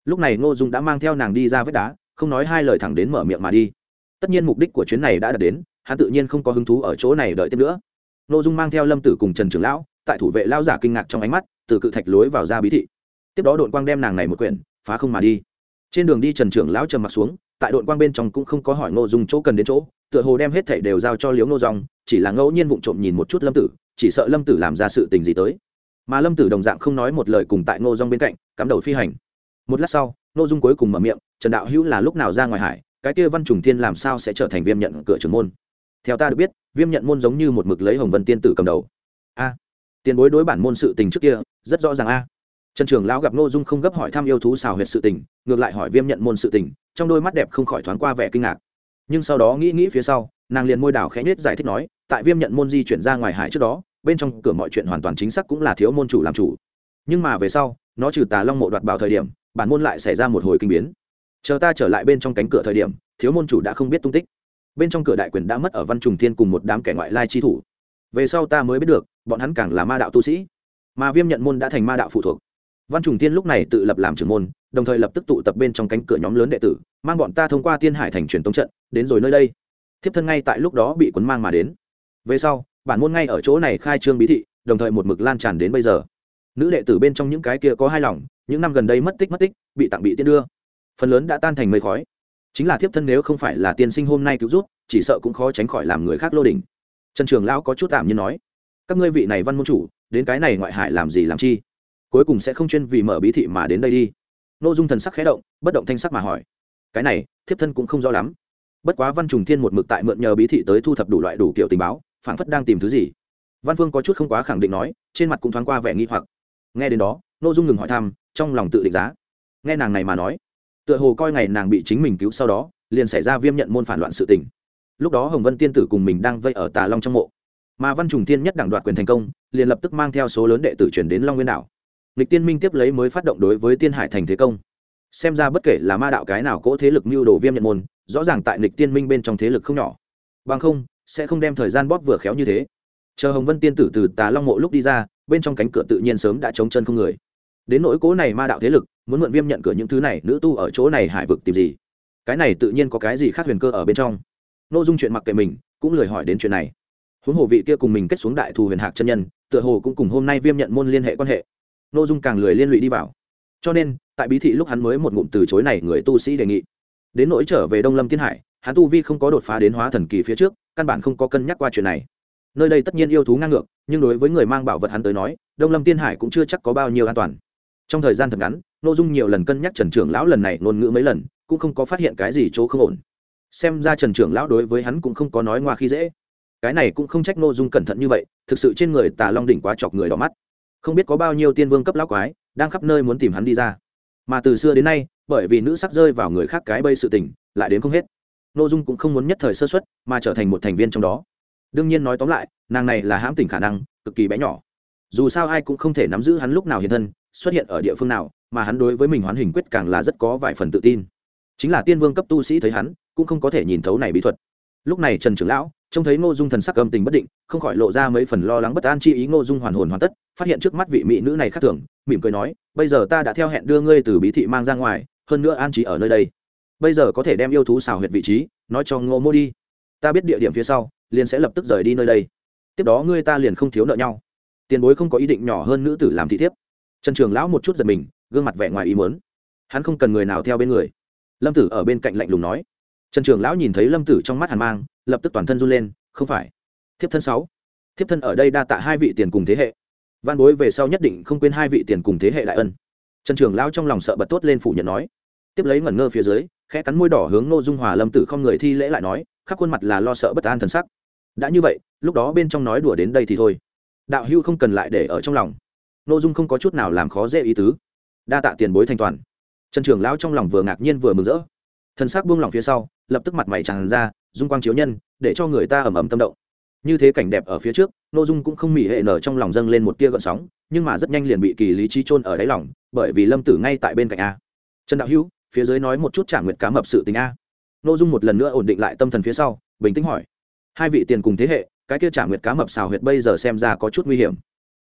Lúc này ngô dung đã mang theo nàng đi ra vết đá, không nói hai lời thẳng đến mở miệng mà đi. Tất nhiên mục đích của chuyến này đã đạt đến, hắn tự nhiên không có hứng thú ở chỗ này đợi tiếp nữa. N ô dung mang theo lâm tử cùng trần trưởng lão tại thủ vệ lao giả kinh ngạc trong ánh mắt, từ cự thạch lối vào ra bí thị. Tiếp đó đội quang đem nàng này một quyển, phá không mà đi. Trên đường đi trần trưởng lão trầm mặt xuống, tại đội quang bên trong cũng không có hỏi ngô dung chỗ cần đến chỗ, tựa hồ đem hết thảy đều giao cho liếu ngô dòng chỉ là ngẫu nhiên vụng trộm nhìn một chút lâm tử, chỉ sợ lâm tử làm ra sự tình gì tới. Mà lâm tử đồng dạng không nói một lời cùng tại ngô dòng bên cạnh, cắm đầu phi hành. Một lát sau, ngô dung cuối cùng mở miệng, trần đạo hữu là lúc nào ra ngoài hải, cái kia văn trùng thiên làm sao sẽ trở thành viêm nhận cửa trưởng môn? Theo ta được biết, viêm nhận môn giống như một mực lấy hồng vân tiên tử cầm đầu. A tiền bối đối bản môn sự tình trước kia, rất rõ ràng a. Trần trường lão gặp ngô dung không gấp hỏi thăm yêu thú xào huyệt sự tình, ngược lại hỏi viêm nhận môn sự tình, trong đôi mắt đẹp không khỏi thoáng qua vẻ kinh ngạc. Nhưng sau đó nghĩ nghĩ phía sau, nàng liền môi đảo khẽ nhết giải thích nói, tại viêm nhận môn di chuyển ra ngoài hải trước đó, bên trong cửa mọi chuyện hoàn toàn chính xác cũng là thiếu môn chủ làm chủ. Nhưng mà về sau, nó trừ tà long mộ đoạt bảo thời điểm, bản môn lại xảy ra một hồi kinh biến. Chờ ta trở lại bên trong cánh cửa thời điểm, thiếu môn chủ đã không biết tung tích. Bên trong cửa đại quyền đã mất ở văn trùng thiên cùng một đám kẻ ngoại lai chi thủ. Về sau ta mới biết được bọn hắn càng là ma đạo tu sĩ. Mà viêm nhận môn đã thành ma đạo phụ thuộc. Văn trùng tiên lúc này tự lập làm trưởng môn, đồng thời lập tức tụ tập bên trong cánh cửa nhóm lớn đệ tử, mang bọn ta thông qua tiên hải thành truyền tống trận, đến rồi nơi đây. Thiếp thân ngay tại lúc đó bị quấn mang mà đến. Về sau, bản môn ngay ở chỗ này khai trương bí thị, đồng thời một mực lan tràn đến bây giờ. Nữ đệ tử bên trong những cái kia có hai lòng, những năm gần đây mất tích mất tích, bị tặng bị tiên đưa. Phần lớn đã tan thành mây khói. Chính là thiếp thân nếu không phải là tiên sinh hôm nay cứu rút chỉ sợ cũng khó tránh khỏi làm người khác lô đỉnh. Trần trường lão có chút tạm như nói các ngươi vị này văn môn chủ, đến cái này ngoại hải làm gì làm chi? Cuối cùng sẽ không chuyên vì mở bí thị mà đến đây đi. Nội dung thần sắc khẽ động, bất động thanh sắc mà hỏi. Cái này, thiếp thân cũng không rõ lắm. Bất quá văn trùng thiên một mực tại mượn nhờ bí thị tới thu thập đủ loại đủ kiểu tình báo phản phất đang tìm thứ gì. Văn phương có chút không quá khẳng định nói, trên mặt cũng thoáng qua vẻ nghi hoặc. Nghe đến đó nội dung ngừng hỏi thăm, trong lòng tự định giá. Nghe nàng này mà nói, tựa hồ coi ngày nàng bị chính mình cứu sau đó, liền xảy ra viêm nhận môn phản loạn sự tình. Lúc đó hồng vân tiên tử cùng mình đang vây ở tà long trong mộ mà văn trùng tiên nhất đảng đoạt quyền thành công, liền lập tức mang theo số lớn đệ tử chuyển đến long nguyên đảo. Lịch tiên minh tiếp lấy mới phát động đối với tiên hải thành thế công. Xem ra bất kể là ma đạo cái nào cỗ thế lực mưu đồ viêm nhận môn, rõ ràng tại lịch tiên minh bên trong thế lực không nhỏ. Bằng không, sẽ không đem thời gian bóp vừa khéo như thế. Chờ hồng vân tiên tử từ tà long mộ lúc đi ra, bên trong cánh cửa tự nhiên sớm đã chống chân không người. Đến nỗi cố này ma đạo thế lực, muốn mượn viêm nhận cửa những thứ này, nữ tu ở chỗ này hải vực tìm gì? Cái này tự nhiên có cái gì khác huyền cơ ở bên trong? Nội dung chuyện mặc kệ mình, cũng lười hỏi đến chuyện này huống hồ vị kia cùng mình kết xuống đại thù huyền hạc chân nhân, tựa hồ cũng cùng hôm nay viêm nhận môn liên hệ quan hệ. N ô dung càng lười liên lụy đi vào. Cho nên, tại bí thị lúc hắn mới một ngụm từ chối này, người tu sĩ đề nghị. Đến nỗi trở về đông lâm tiên hải, hắn tu vi không có đột phá đến hóa thần kỳ phía trước, căn bản không có cân nhắc qua chuyện này. Nơi đây tất nhiên yêu thú ngang ngược, nhưng đối với người mang bảo vật hắn tới nói, đông lâm tiên hải cũng chưa chắc có bao nhiêu an toàn. Trong thời gian thật ngắn nội dung nhiều lần cân nhắc trần trưởng lão lần này ngôn ngữ mấy lần, cũng không có phát hiện cái gì chỗ không ổn. Xem ra trần trưởng lão đối với hắn cũng không có nói ngoa khi dễ cái này cũng không trách nô dung cẩn thận như vậy, thực sự trên người tà long đỉnh quá chọc người đỏ mắt. Không biết có bao nhiêu tiên vương cấp lão quái đang khắp nơi muốn tìm hắn đi ra. Mà từ xưa đến nay, bởi vì nữ sắc rơi vào người khác cái bây sự tình, lại đến không hết. Nô dung cũng không muốn nhất thời sơ xuất mà trở thành một thành viên trong đó. Đương nhiên nói tóm lại, nàng này là hãm tỉnh khả năng, cực kỳ bé nhỏ. Dù sao ai cũng không thể nắm giữ hắn lúc nào hiện thân, xuất hiện ở địa phương nào, mà hắn đối với mình hoán hình quyết càng là rất có vài phần tự tin. Chính là tiên vương cấp tu sĩ thấy hắn, cũng không có thể nhìn thấu này bí thuật. Lúc này trần trưởng lão trông thấy ngô dung thần sắc âm tình bất định, không khỏi lộ ra mấy phần lo lắng bất an chi ý. Ngô dung hoàn hồn hoàn tất, phát hiện trước mắt vị mỹ nữ này khác thường, mỉm cười nói, bây giờ ta đã theo hẹn đưa ngươi từ bí thị mang ra ngoài, hơn nữa an trí ở nơi đây. Bây giờ có thể đem yêu thú xào huyệt vị trí, nói cho ngô mô đi. Ta biết địa điểm phía sau, liền sẽ lập tức rời đi nơi đây. Tiếp đó ngươi ta liền không thiếu nợ nhau. Tiền bối không có ý định nhỏ hơn nữ tử làm thị thiếp. Trần trường lão một chút giật mình, gương mặt vẻ ngoài ý muốn. Hắn không cần người nào theo bên người. Lâm tử ở bên cạnh lạnh lùng nói. Trần trường lão nhìn thấy lâm tử trong mắt hàn mang lập tức toàn thân run lên, không phải. Thiếp thân sáu. Thiếp thân ở đây đa tạ hai vị tiền cùng thế hệ. Văn bối về sau nhất định không quên hai vị tiền cùng thế hệ đại ân. Trần trường lao trong lòng sợ bật tốt lên phủ nhận nói. Tiếp lấy ngẩn ngơ phía dưới, khẽ cắn môi đỏ hướng nô dung hòa lâm tử không người thi lễ lại nói khắc khuôn mặt là lo sợ bất an thần sắc. Đã như vậy, lúc đó bên trong nói đùa đến đây thì thôi. Đạo hưu không cần lại để ở trong lòng. Nô dung không có chút nào làm khó dễ ý tứ. Đa tạ tiền bối thanh toàn. Trần trưởng lao trong lòng vừa ngạc nhiên vừa mừng rỡ. Thân xác buông lỏng phía sau, lập tức mặt mày tràn ra dung quang chiếu nhân, để cho người ta ẩm ẩm tâm động. Như thế cảnh đẹp ở phía trước nội dung cũng không mỉ hệ nở trong lòng dâng lên một tia gợn sóng, nhưng mà rất nhanh liền bị kỳ lý trí trôn ở đáy lòng, bởi vì lâm tử ngay tại bên cạnh a. Trần đạo hữu, phía dưới nói một chút trả nguyệt cá mập sự tình a. Nội dung một lần nữa ổn định lại tâm thần phía sau, bình tĩnh hỏi. Hai vị tiền cùng thế hệ, cái kia trả nguyệt cá mập xào huyệt bây giờ xem ra có chút nguy hiểm.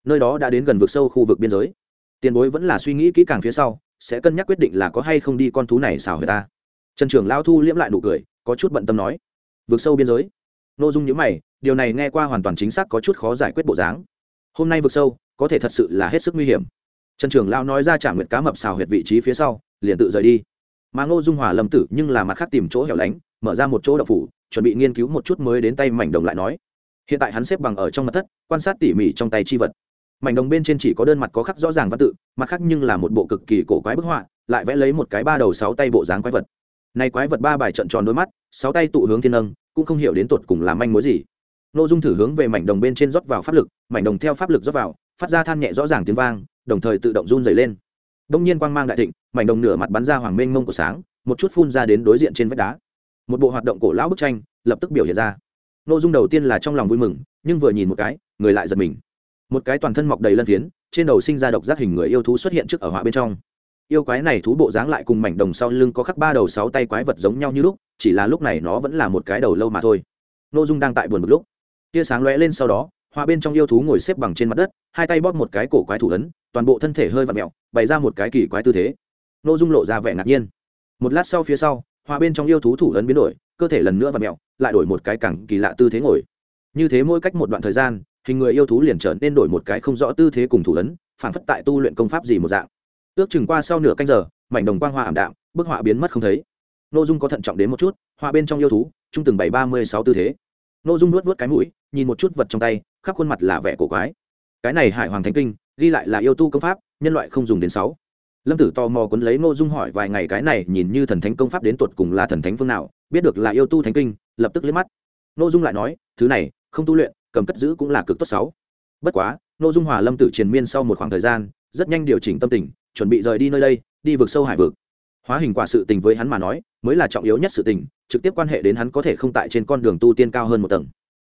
Nơi đó đã đến gần vực sâu khu vực biên giới. Tiền bối vẫn là suy nghĩ kỹ càng phía sau, sẽ cân nhắc quyết định là có hay không đi con thú này xào huyệt ta trần trưởng lao thu liễm lại nụ cười, có chút bận tâm nói vượt sâu biên giới. Nội dung nhữ mày, điều này nghe qua hoàn toàn chính xác có chút khó giải quyết bộ dáng. Hôm nay vượt sâu, có thể thật sự là hết sức nguy hiểm. Trần trường lao nói ra trả nguyện cá mập xào huyệt vị trí phía sau, liền tự rời đi. Mà ngô dung hòa lâm tử nhưng là mặt khác tìm chỗ hẻo lánh, mở ra một chỗ đậu phủ, chuẩn bị nghiên cứu một chút mới đến tay mảnh đồng lại nói. Hiện tại hắn xếp bằng ở trong mặt thất, quan sát tỉ mỉ trong tay chi vật. Mảnh đồng bên trên chỉ có đơn mặt có khắc rõ ràng văn tự, mặt khác nhưng là một bộ cực kỳ cổ quái bức họa, lại vẽ lấy một cái ba đầu sáu tay bộ dáng quái vật. Này quái vật ba bài trận tròn đôi mắt sáu tay tụ hướng thiên âng cũng không hiểu đến tột cùng làm manh mối gì. Nội dung thử hướng về mảnh đồng bên trên rót vào pháp lực, mảnh đồng theo pháp lực rót vào, phát ra than nhẹ rõ ràng tiếng vang, đồng thời tự động run dày lên. Đông nhiên quang mang đại thịnh, mảnh đồng nửa mặt bắn ra hoàng mênh mông của sáng, một chút phun ra đến đối diện trên vách đá. Một bộ hoạt động cổ lão bức tranh, lập tức biểu hiện ra. Nội dung đầu tiên là trong lòng vui mừng, nhưng vừa nhìn một cái, người lại giật mình. Một cái toàn thân mọc đầy lân phiến, trên đầu sinh ra độc giác hình người yêu thú xuất hiện trước ở họa bên trong yêu quái này thú bộ dáng lại cùng mảnh đồng sau lưng có khắc ba đầu sáu tay quái vật giống nhau như lúc, chỉ là lúc này nó vẫn là một cái đầu lâu mà thôi. N ô dung đang tại buồn một lúc, tia sáng lóe lên sau đó, hoa bên trong yêu thú ngồi xếp bằng trên mặt đất, hai tay bóp một cái cổ quái thủ ấn, toàn bộ thân thể hơi vặn mẹo bày ra một cái kỳ quái tư thế. N ô dung lộ ra vẻ ngạc nhiên. Một lát sau phía sau, hoa bên trong yêu thú thủ ấn biến đổi, cơ thể lần nữa vặn mẹo lại đổi một cái cẳng kỳ lạ tư thế ngồi. Như thế mỗi cách một đoạn thời gian, hình người yêu thú liền trở nên đổi một cái không rõ tư thế cùng thủ ấn, phản phất tại tu luyện công pháp gì một dạng ước chừng qua sau nửa canh giờ, mảnh đồng quang hoa ảm đạm, bức họa biến mất không thấy. N ô dung có thận trọng đến một chút, họa bên trong yêu thú, trung từng bảy ba mươi sáu tư thế. N ô dung nuốt vớt cái mũi, nhìn một chút vật trong tay, khắp khuôn mặt là vẻ cổ quái. Cái này hải hoàng thánh kinh, ghi lại là yêu tu công pháp, nhân loại không dùng đến sáu. Lâm tử tò mò quấn lấy n ô dung hỏi vài ngày cái này nhìn như thần thánh công pháp đến tột cùng là thần thánh phương nào, biết được là yêu tu thánh kinh, lập tức liếc mắt. N ô dung lại nói, thứ này, không tu luyện, cầm cất giữ cũng là cực tốt sáu. Bất quá n ô dung hòa lâm tử triền miên sau một khoảng thời gian, rất nhanh điều chỉnh tâm tình chuẩn bị rời đi nơi đây, đi vực sâu hải vực. Hóa hình quả sự tình với hắn mà nói, mới là trọng yếu nhất sự tình, trực tiếp quan hệ đến hắn có thể không tại trên con đường tu tiên cao hơn một tầng.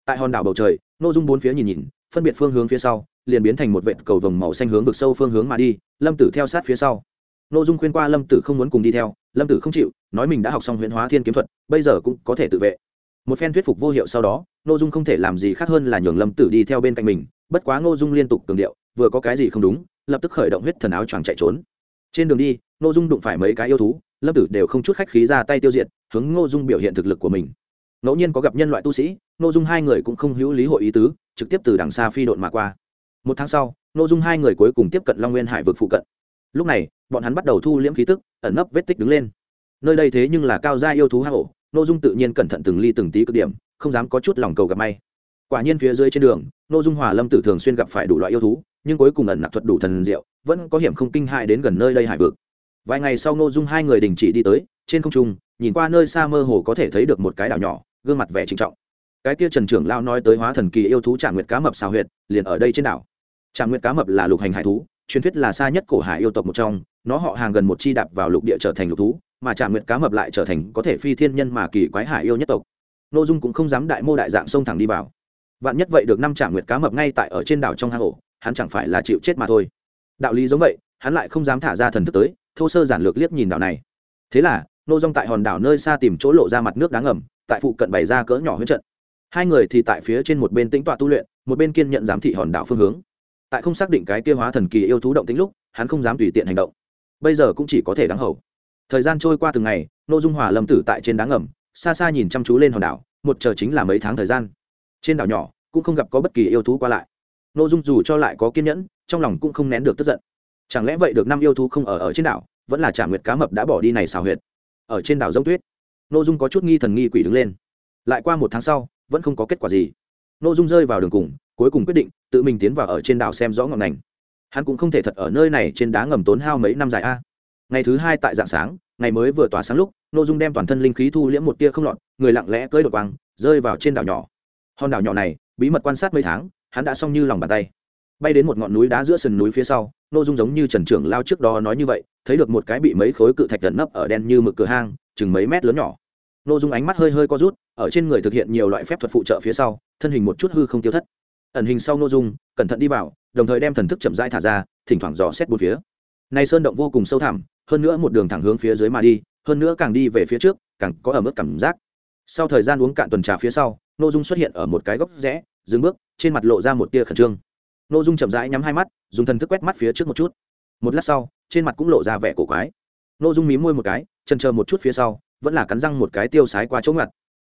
Tại hòn đảo bầu trời Ngô dung bốn phía nhìn nhìn, phân biệt phương hướng phía sau, liền biến thành một vệt cầu vồng màu xanh hướng vực sâu phương hướng mà đi, lâm tử theo sát phía sau. Ngô dung khuyên qua lâm tử không muốn cùng đi theo, lâm tử không chịu, nói mình đã học xong huyễn hóa thiên kiếm thuật, bây giờ cũng có thể tự vệ. Một phen thuyết phục vô hiệu sau đó Ngô dung không thể làm gì khác hơn là nhường lâm tử đi theo bên cạnh mình, bất quá ngô dung liên tục cường điệu, vừa có cái gì không đúng lập tức khởi động huyết thần áo choàng chạy trốn. Trên đường đi, ngô dung đụng phải mấy cái yêu thú, lâm tử đều không chút khách khí ra tay tiêu diệt, hướng ngô dung biểu hiện thực lực của mình. Ngẫu nhiên có gặp nhân loại tu sĩ, ngô dung hai người cũng không hữu lý hội ý tứ, trực tiếp từ đằng xa phi độn mà qua. Một tháng sau, ngô dung hai người cuối cùng tiếp cận long nguyên hải vực phụ cận. Lúc này, bọn hắn bắt đầu thu liễm khí tức, ẩn nấp vết tích đứng lên. Nơi đây thế nhưng là cao gia yêu thú hang ổ, ngô dung tự nhiên cẩn thận từng ly từng tí cực điểm, không dám có chút lòng cầu gặp may. Quả nhiên phía dưới trên đường, ngô dung hòa lâm tử thường xuyên gặp phải đủ loại yêu thú nhưng cuối cùng ẩn nặc thuật đủ thần diệu, vẫn có hiểm không kinh hại đến gần nơi đây hải vực. Vài ngày sau ngô dung hai người đình chỉ đi tới, trên không trung, nhìn qua nơi xa mơ hồ có thể thấy được một cái đảo nhỏ, gương mặt vẻ trinh trọng. Cái kia trần trưởng lao nói tới hóa thần kỳ yêu thú trả nguyệt cá mập xào huyệt, liền ở đây trên đảo. Trả nguyệt cá mập là lục hành hải thú, truyền thuyết là xa nhất cổ hải yêu tộc một trong, nó họ hàng gần một chi đạp vào lục địa trở thành lục thú, mà trả nguyệt cá mập lại trở thành có thể phi thiên nhân mà kỳ quái hải yêu nhất tộc. Nội dung cũng không dám đại mô đại dạng xông thẳng đi vào. Vạn nhất vậy được năm trả nguyệt cá mập ngay tại ở trên đảo trong hang ổ hắn chẳng phải là chịu chết mà thôi. Đạo lý giống vậy, hắn lại không dám thả ra thần thức tới, thô sơ giản lược liếc nhìn đảo này. Thế là, nô dong tại hòn đảo nơi xa tìm chỗ lộ ra mặt nước đáng ngầm, tại phụ cận bày ra cỡ nhỏ huyết trận. Hai người thì tại phía trên một bên tĩnh tọa tu luyện, một bên kiên nhận giám thị hòn đảo phương hướng. Tại không xác định cái kia hóa thần kỳ yêu thú động tính lúc, hắn không dám tùy tiện hành động. Bây giờ cũng chỉ có thể đáng hầu. Thời gian trôi qua từng ngày, nô dung hòa lâm tử tại trên đá ngầm, xa xa nhìn chăm chú lên hòn đảo, một chờ chính là mấy tháng thời gian. Trên đảo nhỏ, cũng không gặp có bất kỳ yêu thú qua lại nô dung dù cho lại có kiên nhẫn, trong lòng cũng không nén được tức giận. Chẳng lẽ vậy được năm yêu thú không ở ở trên đảo, vẫn là trả nguyệt cá mập đã bỏ đi này xào huyệt? Ở trên đảo giống tuyết nội dung có chút nghi thần nghi quỷ đứng lên. Lại qua một tháng sau, vẫn không có kết quả gì. Nội dung rơi vào đường cùng, cuối cùng quyết định tự mình tiến vào ở trên đảo xem rõ ngọn ngành. Hắn cũng không thể thật ở nơi này trên đá ngầm tốn hao mấy năm dài a. Ngày thứ hai tại dạng sáng, ngày mới vừa tỏa sáng lúc nội dung đem toàn thân linh khí thu liễm một tia không lọt, người lặng lẽ cưỡi đột quang, rơi vào trên đảo nhỏ. Hòn đảo nhỏ này, bí mật quan sát mấy tháng hắn đã xong như lòng bàn tay. Bay đến một ngọn núi đá giữa sườn núi phía sau nội dung giống như trần trưởng lao trước đó nói như vậy, thấy được một cái bị mấy khối cự thạch tận nấp ở đen như mực cửa hang, chừng mấy mét lớn nhỏ. Nội dung ánh mắt hơi hơi co rút, ở trên người thực hiện nhiều loại phép thuật phụ trợ phía sau, thân hình một chút hư không tiêu thất. Ẩn hình sau nội dung, cẩn thận đi vào, đồng thời đem thần thức chậm rãi thả ra, thỉnh thoảng dò xét bốn phía. Này sơn động vô cùng sâu thẳm, hơn nữa một đường thẳng hướng phía dưới mà đi, hơn nữa càng đi về phía trước, càng có ở mức cảm giác. Sau thời gian uống cạn tuần trà phía sau nội dung xuất hiện ở một cái góc rẽ, dừng bước trên mặt lộ ra một tia khẩn trương. Nội dung chậm rãi nhắm hai mắt dùng thần thức quét mắt phía trước một chút. Một lát sau trên mặt cũng lộ ra vẻ cổ quái. Nội dung mí môi một cái chân chờ một chút phía sau vẫn là cắn răng một cái tiêu sái qua chỗ ngặt.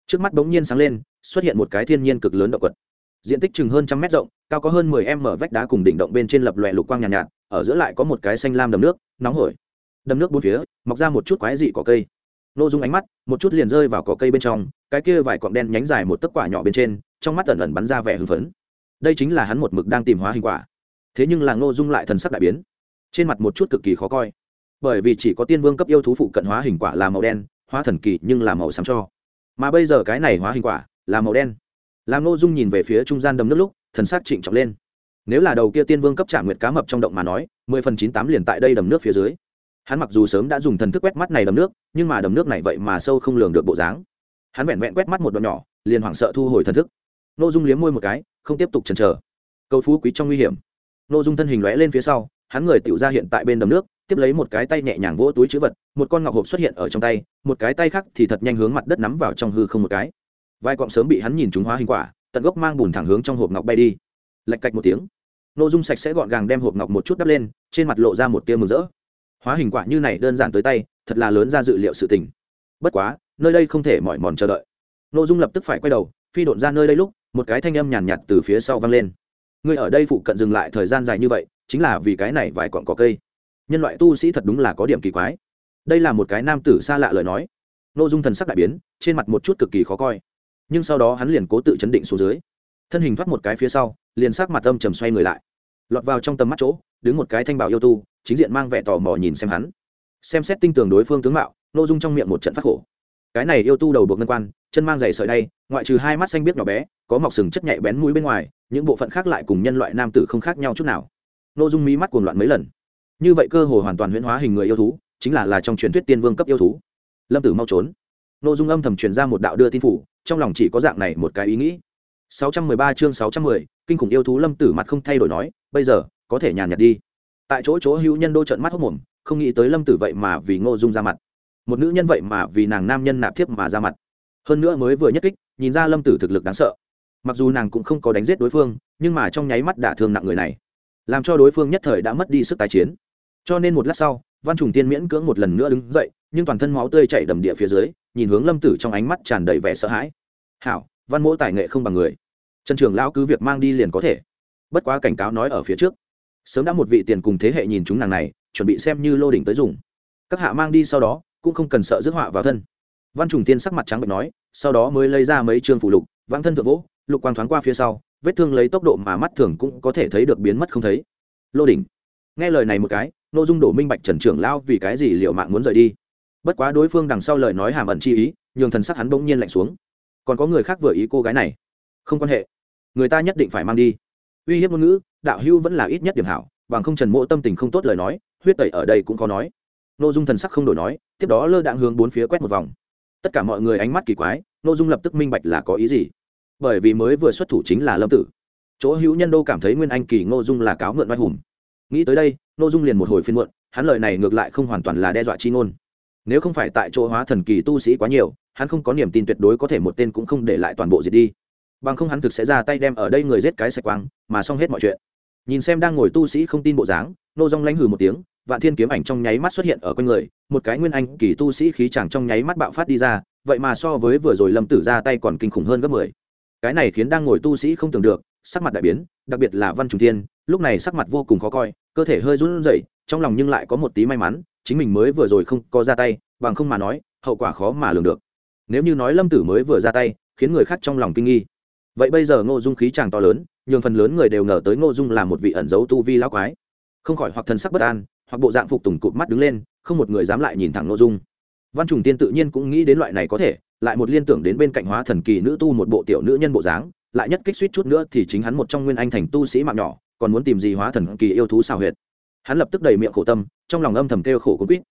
Trước mắt bỗng nhiên sáng lên xuất hiện một cái thiên nhiên cực lớn động quật. Diện tích chừng hơn trăm mét rộng cao có hơn mười m vách đá cùng đỉnh động bên trên lập lòe lục quang nhàn nhạt, nhạt ở giữa lại có một cái xanh lam đầm nước nóng hổi. Đầm nước bốn phía mọc ra một chút quái dị cỏ cây. Nô dung ánh mắt một chút liền rơi vào cỏ cây bên trong cái kia vài cọng đen nhánh dài một tấc quả nhỏ bên trên trong mắt ẩn ẩn bắn ra vẻ hưng phấn đây chính là hắn một mực đang tìm hóa hình quả. Thế nhưng là ngô dung lại thần sắc đại biến. Trên mặt một chút cực kỳ khó coi. Bởi vì chỉ có tiên vương cấp yêu thú phụ cận hóa hình quả là màu đen, hóa thần kỳ nhưng là màu xám cho. Mà bây giờ cái này hóa hình quả là màu đen. Làm ngô dung nhìn về phía trung gian đầm nước lúc, thần sắc trịnh trọng lên. Nếu là đầu kia tiên vương cấp trả nguyệt cá mập trong động mà nói, mười phần chín tám liền tại đây đầm nước phía dưới. Hắn mặc dù sớm đã dùng thần thức quét mắt này đầm nước, nhưng mà đầm nước này vậy mà sâu không lường được bộ dáng. Hắn vẹn vẹn quét mắt một đoạn nhỏ, liền hoảng sợ thu hồi thần thức n ô dung liếm môi một cái, không tiếp tục chần chờ. Cầu phú quý trong nguy hiểm. N ô dung thân hình lóe lên phía sau, hắn người tự ra hiện tại bên đầm nước, tiếp lấy một cái tay nhẹ nhàng vỗ túi chữ vật, một con ngọc hộp xuất hiện ở trong tay, một cái tay khác thì thật nhanh hướng mặt đất nắm vào trong hư không một cái. Vai cọng sớm bị hắn nhìn trúng hóa hình quả, tận gốc mang bùn thẳng hướng trong hộp ngọc bay đi. Lạch cạch một tiếng n ô dung sạch sẽ gọn gàng đem hộp ngọc một chút đắp lên, trên mặt lộ ra một tia mừng rỡ. Hóa hình quả như này đơn giản tới tay, thật là lớn ra dự liệu sự tình. Bất quá, nơi đây không thể mỏi mòn chờ đợi. N ô dung lập tức phải quay đầu phi độn ra nơi đây lúc, một cái thanh âm nhàn nhạt từ phía sau vang lên. Ngươi ở đây phụ cận dừng lại thời gian dài như vậy, chính là vì cái này vài cọn cỏ cây. Nhân loại tu sĩ thật đúng là có điểm kỳ quái. Đây là một cái nam tử xa lạ lời nói. N ô dung thần sắc đại biến, trên mặt một chút cực kỳ khó coi. Nhưng sau đó hắn liền cố tự chấn định xuống dưới. Thân hình thoát một cái phía sau, liền sắc mặt âm trầm xoay người lại. Lọt vào trong tầm mắt chỗ, đứng một cái thanh bảo yêu tu, chính diện mang vẻ tò mò nhìn xem hắn. Xem xét tinh tường đối phương tướng mạo n ô dung trong miệng một trận phát khổ. Cái này yêu tu đầu buộc ngân quan, chân mang giày sợi đay ngoại trừ hai mắt xanh biết nhỏ bé có mọc sừng chất nhạy bén mũi bên ngoài những bộ phận khác lại cùng nhân loại nam tử không khác nhau chút nào. N ô dung mí mắt cuồng loạn mấy lần. Như vậy cơ hồ hoàn toàn huyễn hóa hình người yêu thú chính là là trong truyền thuyết tiên vương cấp yêu thú. Lâm tử mau trốn. N ô dung âm thầm truyền ra một đạo đưa tin phủ trong lòng chỉ có dạng này một cái ý nghĩ. 613 chương 610, kinh khủng yêu thú lâm tử mặt không thay đổi nói bây giờ có thể nhàn nhạt đi. Tại chỗ chỗ hữu nhân đô trận mắt hốc mồm không nghĩ tới lâm tử vậy mà vì ngô dung ra mặt. Một nữ nhân vậy mà vì nàng nam nhân nạp thiếp mà ra mặt. Hơn nữa mới vừa nhất kích nhìn ra lâm tử thực lực đáng sợ. Mặc dù nàng cũng không có đánh giết đối phương, nhưng mà trong nháy mắt đả thương nặng người này, làm cho đối phương nhất thời đã mất đi sức tái chiến. Cho nên một lát sau, văn trùng tiên miễn cưỡng một lần nữa đứng dậy, nhưng toàn thân máu tươi chảy đầm địa phía dưới, nhìn hướng lâm tử trong ánh mắt tràn đầy vẻ sợ hãi. Hảo, văn mỗ tài nghệ không bằng người. Trần trường lão cứ việc mang đi liền có thể. Bất quá cảnh cáo nói ở phía trước. Sớm đã một vị tiền cùng thế hệ nhìn chúng nàng này, chuẩn bị xem như lô đỉnh tới dùng. Các hạ mang đi sau đó, cũng không cần sợ rước họa vào thân. Văn trùng tiên sắc mặt trắng bệnh nói sau đó mới lấy ra mấy chương phụ lục, vãng thân thượng vỗ, lục quang thoáng qua phía sau, vết thương lấy tốc độ mà mắt thường cũng có thể thấy được biến mất không thấy. Lô đỉnh, nghe lời này một cái nội dung đổ minh bạch trần trưởng lão vì cái gì liệu mạng muốn rời đi? Bất quá đối phương đằng sau lời nói hàm ẩn chi ý, nhường thần sắc hắn bỗng nhiên lạnh xuống. Còn có người khác vừa ý cô gái này? Không quan hệ. Người ta nhất định phải mang đi. Uy hiếp ngôn ngữ, đạo hưu vẫn là ít nhất điểm hảo, bằng không trần mộ tâm tình không tốt lời nói, huyết tẩy ở đây cũng có nói. Nội dung thần sắc không đổi nói, tiếp đó lơ đạn hướng bốn phía quét một vòng. Tất cả mọi người ánh mắt kỳ quái nội dung lập tức minh bạch là có ý gì. Bởi vì mới vừa xuất thủ chính là lâm tử. Chỗ hữu nhân đô cảm thấy nguyên anh kỳ ngô dung là cáo mượn oai hùng. Nghĩ tới đây ngô dung liền một hồi phiên muộn, hắn lời này ngược lại không hoàn toàn là đe dọa chi ngôn. Nếu không phải tại chỗ hóa thần kỳ tu sĩ quá nhiều, hắn không có niềm tin tuyệt đối có thể một tên cũng không để lại toàn bộ diệt đi. Bằng không hắn thực sẽ ra tay đem ở đây người giết cái sạch quang, mà xong hết mọi chuyện. Nhìn xem đang ngồi tu sĩ không tin bộ dáng, nô dong lánh hừ một tiếng vạn thiên kiếm ảnh trong nháy mắt xuất hiện ở quanh người, một cái nguyên anh kỳ tu sĩ khí chẳng trong nháy mắt bạo phát đi ra, vậy mà so với vừa rồi lâm tử ra tay còn kinh khủng hơn gấp mười. Cái này khiến đang ngồi tu sĩ không tưởng được, sắc mặt đại biến, đặc biệt là văn trùng thiên, lúc này sắc mặt vô cùng khó coi, cơ thể hơi run rẩy, trong lòng nhưng lại có một tí may mắn, chính mình mới vừa rồi không có ra tay, bằng không mà nói, hậu quả khó mà lường được. Nếu như nói lâm tử mới vừa ra tay, khiến người khác trong lòng kinh nghi. Vậy bây giờ ngô dung khí chàng to lớn, nhường phần lớn người đều ngờ tới ngô dung là một vị ẩn dấu tu vi lão quái. Không khỏi hoặc thần sắc bất an hoặc bộ dạng phục tùng cụt mắt đứng lên, không một người dám lại nhìn thẳng ngô dung. Văn trùng tiên tự nhiên cũng nghĩ đến loại này có thể, lại một liên tưởng đến bên cạnh hóa thần kỳ nữ tu một bộ tiểu nữ nhân bộ dáng, lại nhất kích suýt chút nữa thì chính hắn một trong nguyên anh thành tu sĩ mạng nhỏ, còn muốn tìm gì hóa thần kỳ yêu thú xào huyệt. Hắn lập tức đầy miệng khổ tâm, trong lòng âm thầm kêu khổ cũng quýt.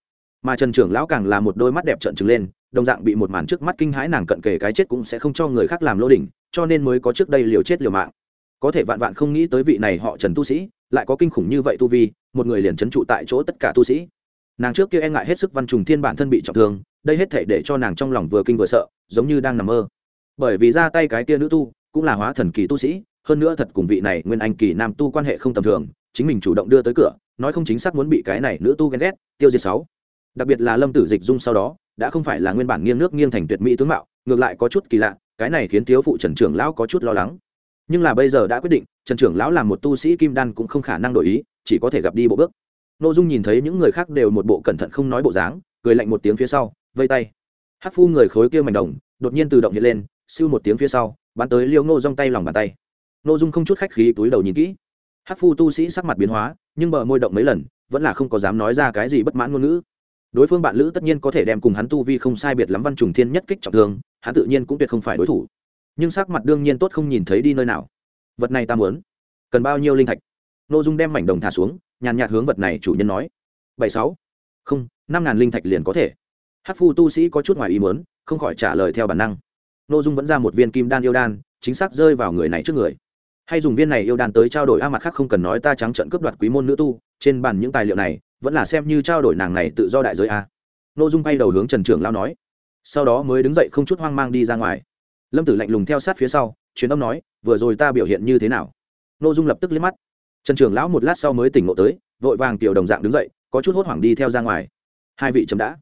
Mà trần trưởng lão càng là một đôi mắt đẹp trợn trừng lên, đồng dạng bị một màn trước mắt kinh hãi nàng cận kề cái chết cũng sẽ không cho người khác làm lô đỉnh, cho nên mới có trước đây liều chết liều mạng. Có thể vạn vạn không nghĩ tới vị này họ trần tu sĩ lại có kinh khủng như vậy tu vi, một người liền trấn trụ tại chỗ tất cả tu sĩ. Nàng trước kia e ngại hết sức văn trùng thiên bản thân bị trọng thương, đây hết thể để cho nàng trong lòng vừa kinh vừa sợ, giống như đang nằm mơ. Bởi vì ra tay cái kia nữ tu, cũng là hóa thần kỳ tu sĩ, hơn nữa thật cùng vị này nguyên anh kỳ nam tu quan hệ không tầm thường, chính mình chủ động đưa tới cửa, nói không chính xác muốn bị cái này nữ tu ghen ghét, tiêu diệt sáu. Đặc biệt là lâm tử dịch dung sau đó, đã không phải là nguyên bản nghiêng nước nghiêng thành tuyệt mỹ tướng mạo, ngược lại có chút kỳ lạ, cái này khiến thiếu phụ trần trưởng lão có chút lo lắng nhưng là bây giờ đã quyết định, trần trưởng lão là một tu sĩ kim đan cũng không khả năng đổi ý, chỉ có thể gặp đi bộ bước. Nội dung nhìn thấy những người khác đều một bộ cẩn thận không nói bộ dáng, cười lạnh một tiếng phía sau, vây tay. Hát phu người khối kia mảnh đồng, đột nhiên tự động hiện lên, siêu một tiếng phía sau, bắn tới liêu ngô rong tay lòng bàn tay. Nội dung không chút khách khí túi đầu nhìn kỹ. Hát phu tu sĩ sắc mặt biến hóa, nhưng bờ môi động mấy lần, vẫn là không có dám nói ra cái gì bất mãn ngôn ngữ. Đối phương bạn lữ tất nhiên có thể đem cùng hắn tu vi không sai biệt lắm văn trùng thiên nhất kích trọng thương, hắn tự nhiên cũng tuyệt không phải đối thủ nhưng sắc mặt đương nhiên tốt không nhìn thấy đi nơi nào. Vật này ta muốn. Cần bao nhiêu linh thạch? Nội dung đem mảnh đồng thả xuống, nhàn nhạt hướng vật này chủ nhân nói. Bảy sáu. Không, năm ngàn linh thạch liền có thể. Hát phu tu sĩ có chút ngoài ý muốn, không khỏi trả lời theo bản năng. Nội dung vẫn ra một viên kim đan yêu đan, chính xác rơi vào người này trước người. Hay dùng viên này yêu đan tới trao đổi a mặt khác không cần nói ta trắng trận cướp đoạt quý môn nữ tu, trên bàn những tài liệu này, vẫn là xem như trao đổi nàng này tự do đại giới a. Nội dung bay đầu hướng trần trưởng lao nói. Sau đó mới đứng dậy không chút hoang mang đi ra ngoài lâm tử lạnh lùng theo sát phía sau, truyền âm nói, vừa rồi ta biểu hiện như thế nào? Nội dung lập tức liếc mắt. Trần trưởng lão một lát sau mới tỉnh ngộ tới, vội vàng tiểu đồng dạng đứng dậy, có chút hốt hoảng đi theo ra ngoài. Hai vị chấm đã.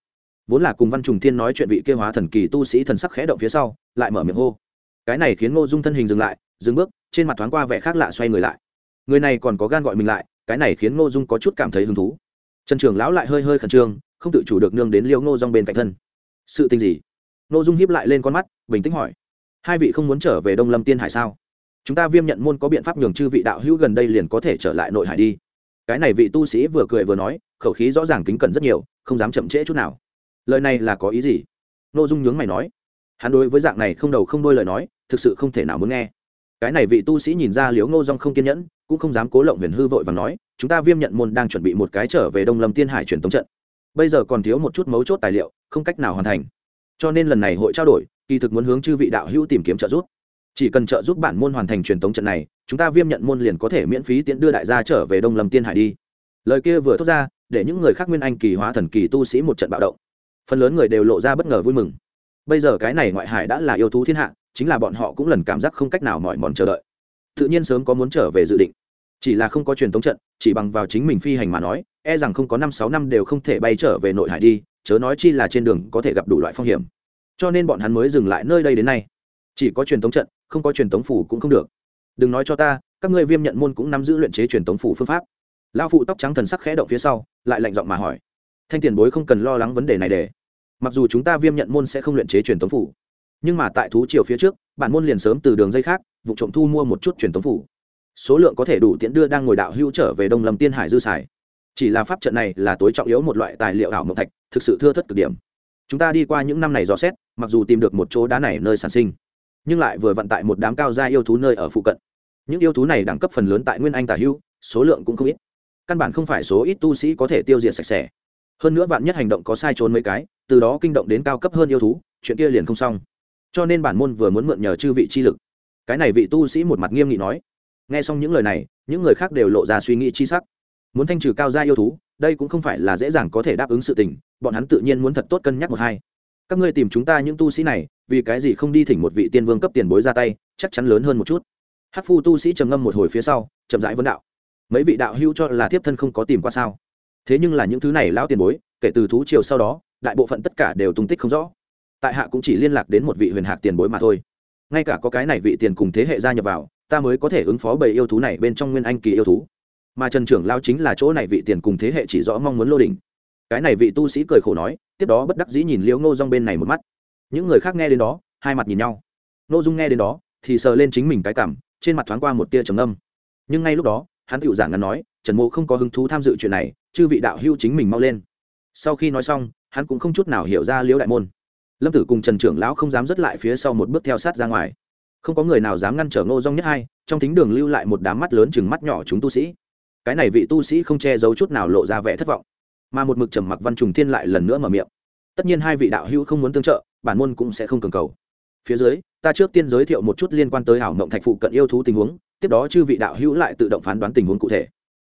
Vốn là cùng văn trùng thiên nói chuyện vị kêu hóa thần kỳ tu sĩ thần sắc khẽ động phía sau, lại mở miệng hô. Cái này khiến ngô dung thân hình dừng lại, dừng bước, trên mặt thoáng qua vẻ khác lạ xoay người lại. Người này còn có gan gọi mình lại, cái này khiến ngô dung có chút cảm thấy hứng thú. Trần trưởng lão lại hơi hơi khẩn trương, không tự chủ được nương đến liêu ngô dong bên cạnh thân. Sự tình gì? Ngô dung hiếp lại lên con mắt, bình tĩnh hỏi hai vị không muốn trở về đông lâm tiên hải sao? Chúng ta viêm nhận môn có biện pháp nhường chư vị đạo hữu gần đây liền có thể trở lại nội hải đi. Cái này vị tu sĩ vừa cười vừa nói, khẩu khí rõ ràng kính cẩn rất nhiều, không dám chậm trễ chút nào. Lời này là có ý gì? N ô dung nhướng mày nói. Hắn đối với dạng này không đầu không đôi lời nói, thực sự không thể nào muốn nghe. Cái này vị tu sĩ nhìn ra liếu ngô dong không kiên nhẫn, cũng không dám cố lộng huyền hư vội và nói, chúng ta viêm nhận môn đang chuẩn bị một cái trở về đông lâm tiên hải truyền tống trận. Bây giờ còn thiếu một chút mấu chốt tài liệu, không cách nào hoàn thành. Cho nên lần này hội trao đổi kỳ thực muốn hướng chư vị đạo hữu tìm kiếm trợ giúp. Chỉ cần trợ giúp bản môn hoàn thành truyền tống trận này, chúng ta viêm nhận môn liền có thể miễn phí tiễn đưa đại gia trở về đông lâm tiên hải đi. Lời kia vừa thốt ra, để những người khác nguyên anh kỳ hóa thần kỳ tu sĩ một trận bạo động. Phần lớn người đều lộ ra bất ngờ vui mừng. Bây giờ cái này ngoại hải đã là yêu thú thiên hạ, chính là bọn họ cũng lần cảm giác không cách nào mỏi mòn chờ đợi. Tự nhiên sớm có muốn trở về dự định. Chỉ là không có truyền thống trận, chỉ bằng vào chính mình phi hành mà nói e rằng không có năm sáu năm đều không thể bay trở về nội hải đi, chớ nói chi là trên đường có thể gặp đủ loại phong hiểm cho nên bọn hắn mới dừng lại nơi đây đến nay. Chỉ có truyền thống trận, không có truyền thống phủ cũng không được. Đừng nói cho ta, các ngươi viêm nhận môn cũng nắm giữ luyện chế truyền thống phủ phương pháp. Lao phụ tóc trắng thần sắc khẽ động phía sau, lại lạnh giọng mà hỏi. Thanh tiền bối không cần lo lắng vấn đề này để. Mặc dù chúng ta viêm nhận môn sẽ không luyện chế truyền thống phủ, nhưng mà tại thú triều phía trước, bản môn liền sớm từ đường dây khác, vụ trộm thu mua một chút truyền thống phủ. Số lượng có thể đủ tiễn đưa đang ngồi đạo hữu trở về đông lâm tiên hải dư xài. Chỉ là pháp trận này là tối trọng yếu một loại tài liệu ảo mộng thạch, thực sự thưa thất cực điểm. Chúng ta đi qua những năm này dò xét mặc dù tìm được một chỗ đá này nơi sản sinh nhưng lại vừa vận tại một đám cao gia yêu thú nơi ở phụ cận. Những yêu thú này đẳng cấp phần lớn tại nguyên anh tả Hưu, số lượng cũng không ít. Căn bản không phải số ít tu sĩ có thể tiêu diệt sạch sẽ. Hơn nữa vạn nhất hành động có sai trốn mấy cái từ đó kinh động đến cao cấp hơn yêu thú chuyện kia liền không xong. Cho nên bản môn vừa muốn mượn nhờ chư vị chi lực. Cái này vị tu sĩ một mặt nghiêm nghị nói. Nghe xong những lời này những người khác đều lộ ra suy nghĩ chi sắc. Muốn thanh trừ cao gia yêu thú đây cũng không phải là dễ dàng có thể đáp ứng sự tình bọn hắn tự nhiên muốn thật tốt cân nhắc một hai các ngươi tìm chúng ta những tu sĩ này, vì cái gì không đi thỉnh một vị tiên vương cấp tiền bối ra tay, chắc chắn lớn hơn một chút. Hát phu tu sĩ trầm ngâm một hồi phía sau, chậm rãi vấn đạo. Mấy vị đạo hữu cho là thiếp thân không có tìm qua sao? Thế nhưng là những thứ này lão tiền bối, kể từ thú triều sau đó, đại bộ phận tất cả đều tung tích không rõ. Tại hạ cũng chỉ liên lạc đến một vị huyền hạc tiền bối mà thôi. Ngay cả có cái này vị tiền cùng thế hệ gia nhập vào, ta mới có thể ứng phó bầy yêu thú này bên trong nguyên anh kỳ yêu thú. Mà trần trưởng lao chính là chỗ này vị tiền cùng thế hệ chỉ rõ mong muốn lô đình cái này vị tu sĩ cười khổ nói tiếp đó bất đắc dĩ nhìn liễu ngô dung bên này một mắt. Những người khác nghe đến đó, hai mặt nhìn nhau. Ngô dung nghe đến đó, thì sờ lên chính mình cái cảm, trên mặt thoáng qua một tia trầm âm nhưng ngay lúc đó, hắn tựu giảng ngắn nói, trần mộ không có hứng thú tham dự chuyện này, chư vị đạo hưu chính mình mau lên. Sau khi nói xong, hắn cũng không chút nào hiểu ra liễu đại môn. Lâm tử cùng trần trưởng lão không dám dứt lại phía sau một bước theo sát ra ngoài. Không có người nào dám ngăn trở ngô dong nhất hai, trong thính đường lưu lại một đám mắt lớn chừng mắt nhỏ chúng tu sĩ. Cái này vị tu sĩ không che giấu chút nào lộ ra vẻ thất vọng mà một mực trầm mặc văn trùng thiên lại lần nữa mở miệng. Tất nhiên hai vị đạo hữu không muốn tương trợ, bản môn cũng sẽ không cường cầu. Phía dưới, ta trước tiên giới thiệu một chút liên quan tới ảo mộng thạch phụ cận yêu thú tình huống, tiếp đó chư vị đạo hữu lại tự động phán đoán tình huống cụ thể.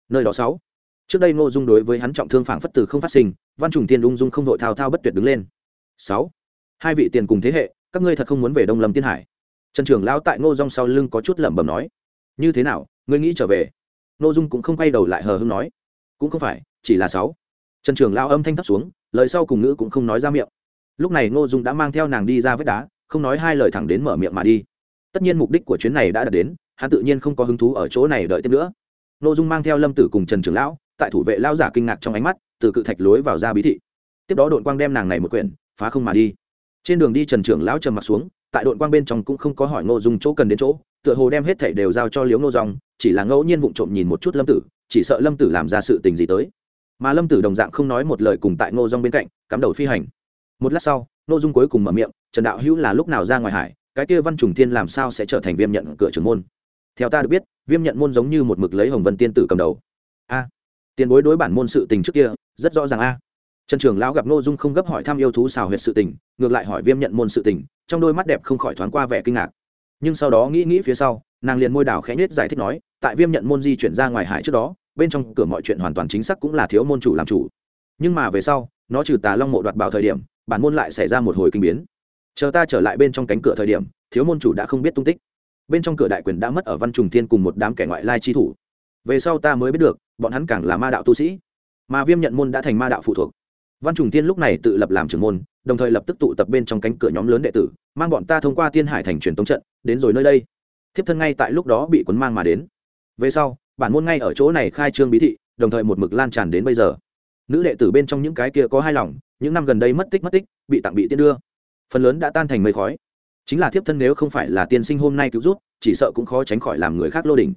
Nơi đó sáu. Trước đây ngô dung đối với hắn trọng thương phảng phất từ không phát sinh, văn trùng tiên ung dung không đội thao thao bất tuyệt đứng lên. Sáu. Hai vị tiền cùng thế hệ, các ngươi thật không muốn về đông lâm tiên hải. Trần trưởng lão tại ngô dung sau lưng có chút lẩm bẩm nói. Như thế nào, ngươi nghĩ trở về? Ngô dung cũng không quay đầu lại hờ hưng nói. Cũng không phải, chỉ là sáu trần Trường lão âm thanh thấp xuống, lời sau cùng ngữ cũng không nói ra miệng. Lúc này ngô dung đã mang theo nàng đi ra vết đá, không nói hai lời thẳng đến mở miệng mà đi. Tất nhiên mục đích của chuyến này đã đạt đến, hắn tự nhiên không có hứng thú ở chỗ này đợi tiếp nữa. Ngô dung mang theo lâm tử cùng trần trường lão, tại thủ vệ lao giả kinh ngạc trong ánh mắt, từ cự thạch lối vào ra bí thị. Tiếp đó đội quang đem nàng này một quyển, phá không mà đi. Trên đường đi trần trưởng lão trầm mặt xuống, tại đội quang bên trong cũng không có hỏi ngô dung chỗ cần đến chỗ, tựa hồ đem hết thảy đều giao cho liếu ngô dòng chỉ là ngẫu nhiên vụng trộm nhìn một chút lâm tử, chỉ sợ lâm tử làm ra sự tình gì tới mà lâm tử đồng dạng không nói một lời cùng tại ngô Dung bên cạnh, cắm đầu phi hành. Một lát sau, ngô dung cuối cùng mở miệng, trần đạo hữu là lúc nào ra ngoài hải, cái kia văn trùng thiên làm sao sẽ trở thành viêm nhận cửa trưởng môn? Theo ta được biết, viêm nhận môn giống như một mực lấy hồng vân tiên tử cầm đầu. A, tiền bối đối bản môn sự tình trước kia, rất rõ ràng a. Trần trường lão gặp Ngô dung không gấp hỏi thăm yêu thú xào huyệt sự tình, ngược lại hỏi viêm nhận môn sự tình, trong đôi mắt đẹp không khỏi thoáng qua vẻ kinh ngạc. Nhưng sau đó nghĩ nghĩ phía sau, nàng liền môi đảo khẽ nhết giải thích nói, tại viêm nhận môn di chuyển ra ngoài hải trước đó bên trong cửa mọi chuyện hoàn toàn chính xác cũng là thiếu môn chủ làm chủ. Nhưng mà về sau, nó trừ tà long mộ đoạt bảo thời điểm, bản môn lại xảy ra một hồi kinh biến. Chờ ta trở lại bên trong cánh cửa thời điểm, thiếu môn chủ đã không biết tung tích. Bên trong cửa đại quyền đã mất ở văn trùng thiên cùng một đám kẻ ngoại lai chi thủ. Về sau ta mới biết được, bọn hắn càng là ma đạo tu sĩ. Mà viêm nhận môn đã thành ma đạo phụ thuộc. Văn trùng thiên lúc này tự lập làm trưởng môn, đồng thời lập tức tụ tập bên trong cánh cửa nhóm lớn đệ tử, mang bọn ta thông qua tiên hải thành truyền tống trận, đến rồi nơi đây. Thiếp thân ngay tại lúc đó bị quấn mang mà đến. Về sau bản môn ngay ở chỗ này khai trương bí thị, đồng thời một mực lan tràn đến bây giờ. Nữ đệ tử bên trong những cái kia có hai lòng, những năm gần đây mất tích mất tích, bị tặng bị tiên đưa. Phần lớn đã tan thành mây khói. Chính là thiếp thân nếu không phải là tiên sinh hôm nay cứu rút chỉ sợ cũng khó tránh khỏi làm người khác lô đỉnh.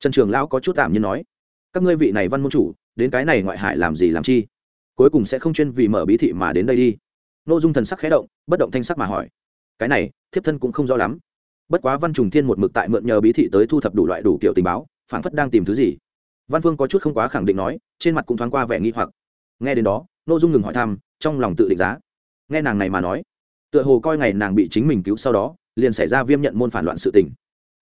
Trần trường lão có chút tạm như nói, các ngươi vị này văn môn chủ, đến cái này ngoại hại làm gì làm chi? Cuối cùng sẽ không chuyên vì mở bí thị mà đến đây đi. N ô dung thần sắc khé động, bất động thanh sắc mà hỏi, cái này, thiếp thân cũng không rõ lắm. Bất quá văn trùng thiên một mực tại mượn nhờ bí thị tới thu thập đủ loại đủ kiểu tình báo Phảng phất đang tìm thứ gì. Văn phương có chút không quá khẳng định nói, trên mặt cũng thoáng qua vẻ nghi hoặc. Nghe đến đó n ô dung ngừng hỏi thăm, trong lòng tự định giá. Nghe nàng này mà nói, tựa hồ coi ngày nàng bị chính mình cứu sau đó, liền xảy ra viêm nhận môn phản loạn sự tình.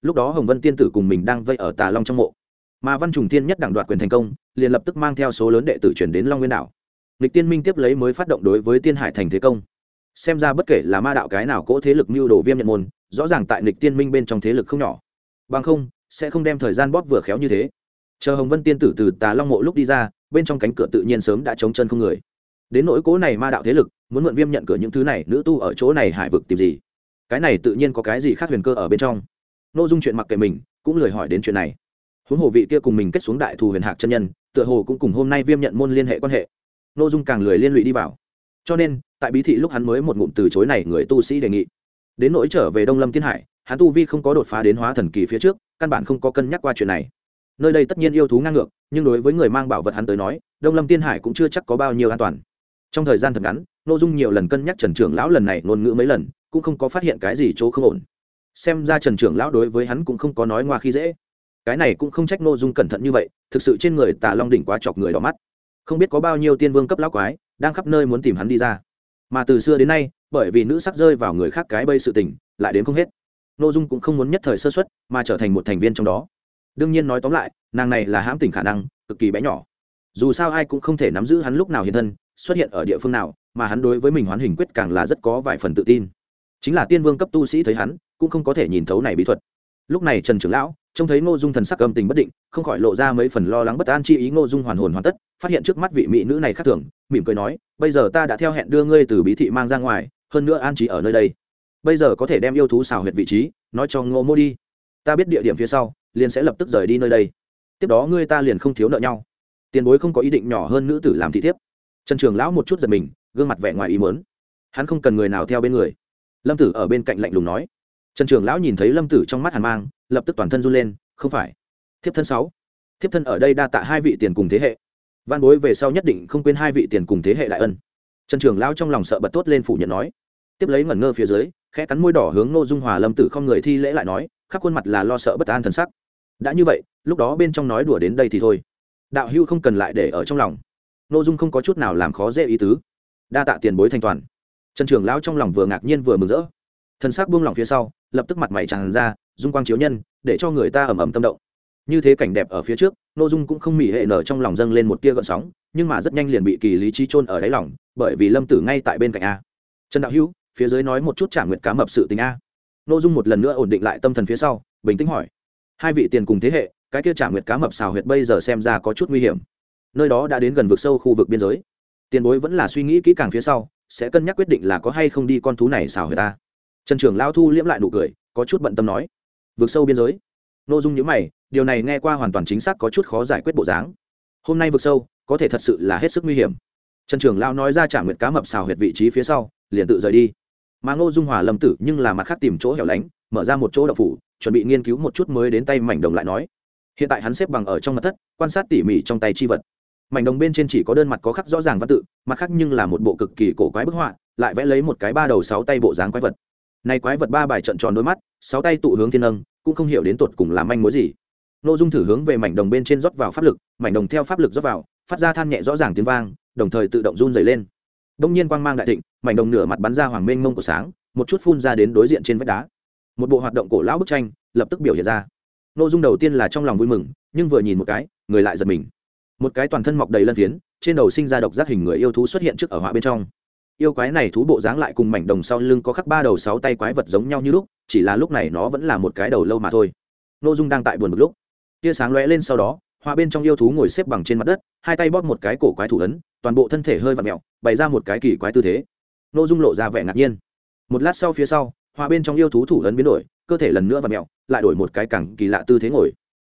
Lúc đó hồng vân tiên tử cùng mình đang vây ở tà long trong mộ. Mà văn trùng tiên nhất đảng đoạt quyền thành công, liền lập tức mang theo số lớn đệ tử chuyển đến long nguyên đảo. Lịch tiên minh tiếp lấy mới phát động đối với tiên hải thành thế công. Xem ra bất kể là ma đạo cái nào cỗ thế lực mưu đồ viêm nhận môn, rõ ràng tại lịch tiên minh bên trong thế lực không nhỏ. Bằng không sẽ không đem thời gian bóp vừa khéo như thế. Chờ hồng vân tiên tử từ tà long mộ lúc đi ra, bên trong cánh cửa tự nhiên sớm đã chống chân không người. Đến nỗi cố này ma đạo thế lực, muốn mượn viêm nhận cửa những thứ này, nữ tu ở chỗ này hải vực tìm gì? Cái này tự nhiên có cái gì khác huyền cơ ở bên trong? N ô dung chuyện mặc kệ mình, cũng lười hỏi đến chuyện này. Huống hồ vị kia cùng mình kết xuống đại thù huyền hạc chân nhân, tựa hồ cũng cùng hôm nay viêm nhận môn liên hệ quan hệ. N ô dung càng lười liên lụy đi vào. Cho nên, tại bí thị lúc hắn mới một ngụm từ chối này, người tu sĩ đề nghị. Đến nỗi trở về đông lâm thiên hải hắn tu vi không có đột phá đến hóa thần kỳ phía trước, căn bản không có cân nhắc qua chuyện này. Nơi đây tất nhiên yêu thú ngang ngược, nhưng đối với người mang bảo vật hắn tới nói, đông lâm tiên hải cũng chưa chắc có bao nhiêu an toàn. Trong thời gian thật ngắn n ô dung nhiều lần cân nhắc trần trưởng lão lần này ngôn ngữ mấy lần, cũng không có phát hiện cái gì chỗ không ổn. Xem ra trần trưởng lão đối với hắn cũng không có nói ngoa khi dễ. Cái này cũng không trách n ô dung cẩn thận như vậy, thực sự trên người tà long đỉnh quá chọc người đỏ mắt. Không biết có bao nhiêu tiên vương cấp lão quái, đang khắp nơi muốn tìm hắn đi ra. Mà từ xưa đến nay, bởi vì nữ sắc rơi vào người khác cái bây sự tình, lại đến không hết nội dung cũng không muốn nhất thời sơ xuất mà trở thành một thành viên trong đó. Đương nhiên nói tóm lại, nàng này là hãm tỉnh khả năng, cực kỳ bé nhỏ. Dù sao ai cũng không thể nắm giữ hắn lúc nào hiện thân, xuất hiện ở địa phương nào, mà hắn đối với mình hoán hình quyết càng là rất có vài phần tự tin. Chính là tiên vương cấp tu sĩ thấy hắn, cũng không có thể nhìn thấu này bí thuật. Lúc này trần trưởng lão, trông thấy ngô dung thần sắc âm tình bất định, không khỏi lộ ra mấy phần lo lắng bất an chi ý ngô dung hoàn hồn hoàn tất, phát hiện trước mắt vị mỹ nữ này khác thường, mỉm cười nói, bây giờ ta đã theo hẹn đưa ngươi từ bí thị mang ra ngoài, hơn nữa an trí ở nơi đây bây giờ có thể đem yêu thú xào huyệt vị trí, nói cho ngô mô đi. Ta biết địa điểm phía sau, liền sẽ lập tức rời đi nơi đây. Tiếp đó ngươi ta liền không thiếu nợ nhau. Tiền bối không có ý định nhỏ hơn nữ tử làm thị thiếp. Trần trường lão một chút giật mình, gương mặt vẻ ngoài ý mớn hắn không cần người nào theo bên người. Lâm tử ở bên cạnh lạnh lùng nói. Trần trường lão nhìn thấy lâm tử trong mắt hàn mang, lập tức toàn thân run lên, không phải. Thiếp thân sáu. Thiếp thân ở đây đa tạ hai vị tiền cùng thế hệ. Văn bối về sau nhất định không quên hai vị tiền cùng thế hệ đại ân. Trần trường lão trong lòng sợ bật tốt lên phủ nhận nói. Tiếp lấy ngẩn ngơ phía dưới khẽ cắn môi đỏ hướng ngô dung hòa lâm tử không người thi lễ lại nói, khắp khuôn mặt là lo sợ bất an thần sắc. Đã như vậy, lúc đó bên trong nói đùa đến đây thì thôi. Đạo hưu không cần lại để ở trong lòng. Nô dung không có chút nào làm khó dễ ý tứ. Đa tạ tiền bối thanh toàn. Trần trường lão trong lòng vừa ngạc nhiên vừa mừng rỡ. Thần sắc buông lỏng phía sau, lập tức mặt mày tràn ra, dung quang chiếu nhân, để cho người ta ẩm ẩm tâm động. Như thế cảnh đẹp ở phía trước nội dung cũng không mỉ hệ nở trong lòng dâng lên một tia gợn sóng, nhưng mà rất nhanh liền bị kỳ lý trí trôn ở đáy lòng, bởi vì lâm tử ngay tại bên cạnh a. Trần đạo hữu phía dưới nói một chút trả nguyện cá mập sự tình a. Nội dung một lần nữa ổn định lại tâm thần phía sau, bình tĩnh hỏi. Hai vị tiền cùng thế hệ, cái kia trả nguyện cá mập xào huyệt bây giờ xem ra có chút nguy hiểm. Nơi đó đã đến gần vực sâu khu vực biên giới. Tiền bối vẫn là suy nghĩ kỹ càng phía sau, sẽ cân nhắc quyết định là có hay không đi con thú này xào huyệt ta trần trưởng lao thu liễm lại nụ cười, có chút bận tâm nói. Vượt sâu biên giới. Nội dung nhữ mày, điều này nghe qua hoàn toàn chính xác có chút khó giải quyết bộ dáng. Hôm nay vượt sâu, có thể thật sự là hết sức nguy hiểm. Trần trưởng lao nói ra trả nguyện cá mập xào huyệt vị trí phía sau, liền tự rời đi mà ngô dung hòa lâm tử nhưng là mặt khác tìm chỗ hẻo lánh, mở ra một chỗ đậu phủ, chuẩn bị nghiên cứu một chút mới đến tay mảnh đồng lại nói. Hiện tại hắn xếp bằng ở trong mặt thất, quan sát tỉ mỉ trong tay chi vật. Mảnh đồng bên trên chỉ có đơn mặt có khắc rõ ràng văn tự, mặt khác nhưng là một bộ cực kỳ cổ quái bức họa, lại vẽ lấy một cái ba đầu sáu tay bộ dáng quái vật. Này quái vật ba bài trận tròn đôi mắt, sáu tay tụ hướng thiên âng cũng không hiểu đến tột cùng làm manh mối gì. N ô dung thử hướng về mảnh đồng bên trên rót vào pháp lực, mảnh đồng theo pháp lực rót vào, phát ra than nhẹ rõ ràng tiếng vang, đồng thời tự động run dày lên đông nhiên quang mang đại thịnh, mảnh đồng nửa mặt bắn ra hoàng mênh mông của sáng, một chút phun ra đến đối diện trên vách đá. Một bộ hoạt động cổ lão bức tranh, lập tức biểu hiện ra. Nội dung đầu tiên là trong lòng vui mừng, nhưng vừa nhìn một cái, người lại giật mình. Một cái toàn thân mọc đầy lân phiến, trên đầu sinh ra độc giác hình người yêu thú xuất hiện trước ở họa bên trong. Yêu quái này thú bộ dáng lại cùng mảnh đồng sau lưng có khắc ba đầu sáu tay quái vật giống nhau như lúc, chỉ là lúc này nó vẫn là một cái đầu lâu mà thôi. Nội dung đang tại buồn một lúc, tia sáng lóe lên sau đó, họa bên trong yêu thú ngồi xếp bằng trên mặt đất, hai tay bóp một cái cổ quái thủ ấn toàn bộ thân thể hơi vặn mẹo, bày ra một cái kỳ quái tư thế. N ô dung lộ ra vẻ ngạc nhiên. Một lát sau phía sau, hòa bên trong yêu thú thủ ấn biến đổi, cơ thể lần nữa vặn mẹo, lại đổi một cái cẳng kỳ lạ tư thế ngồi.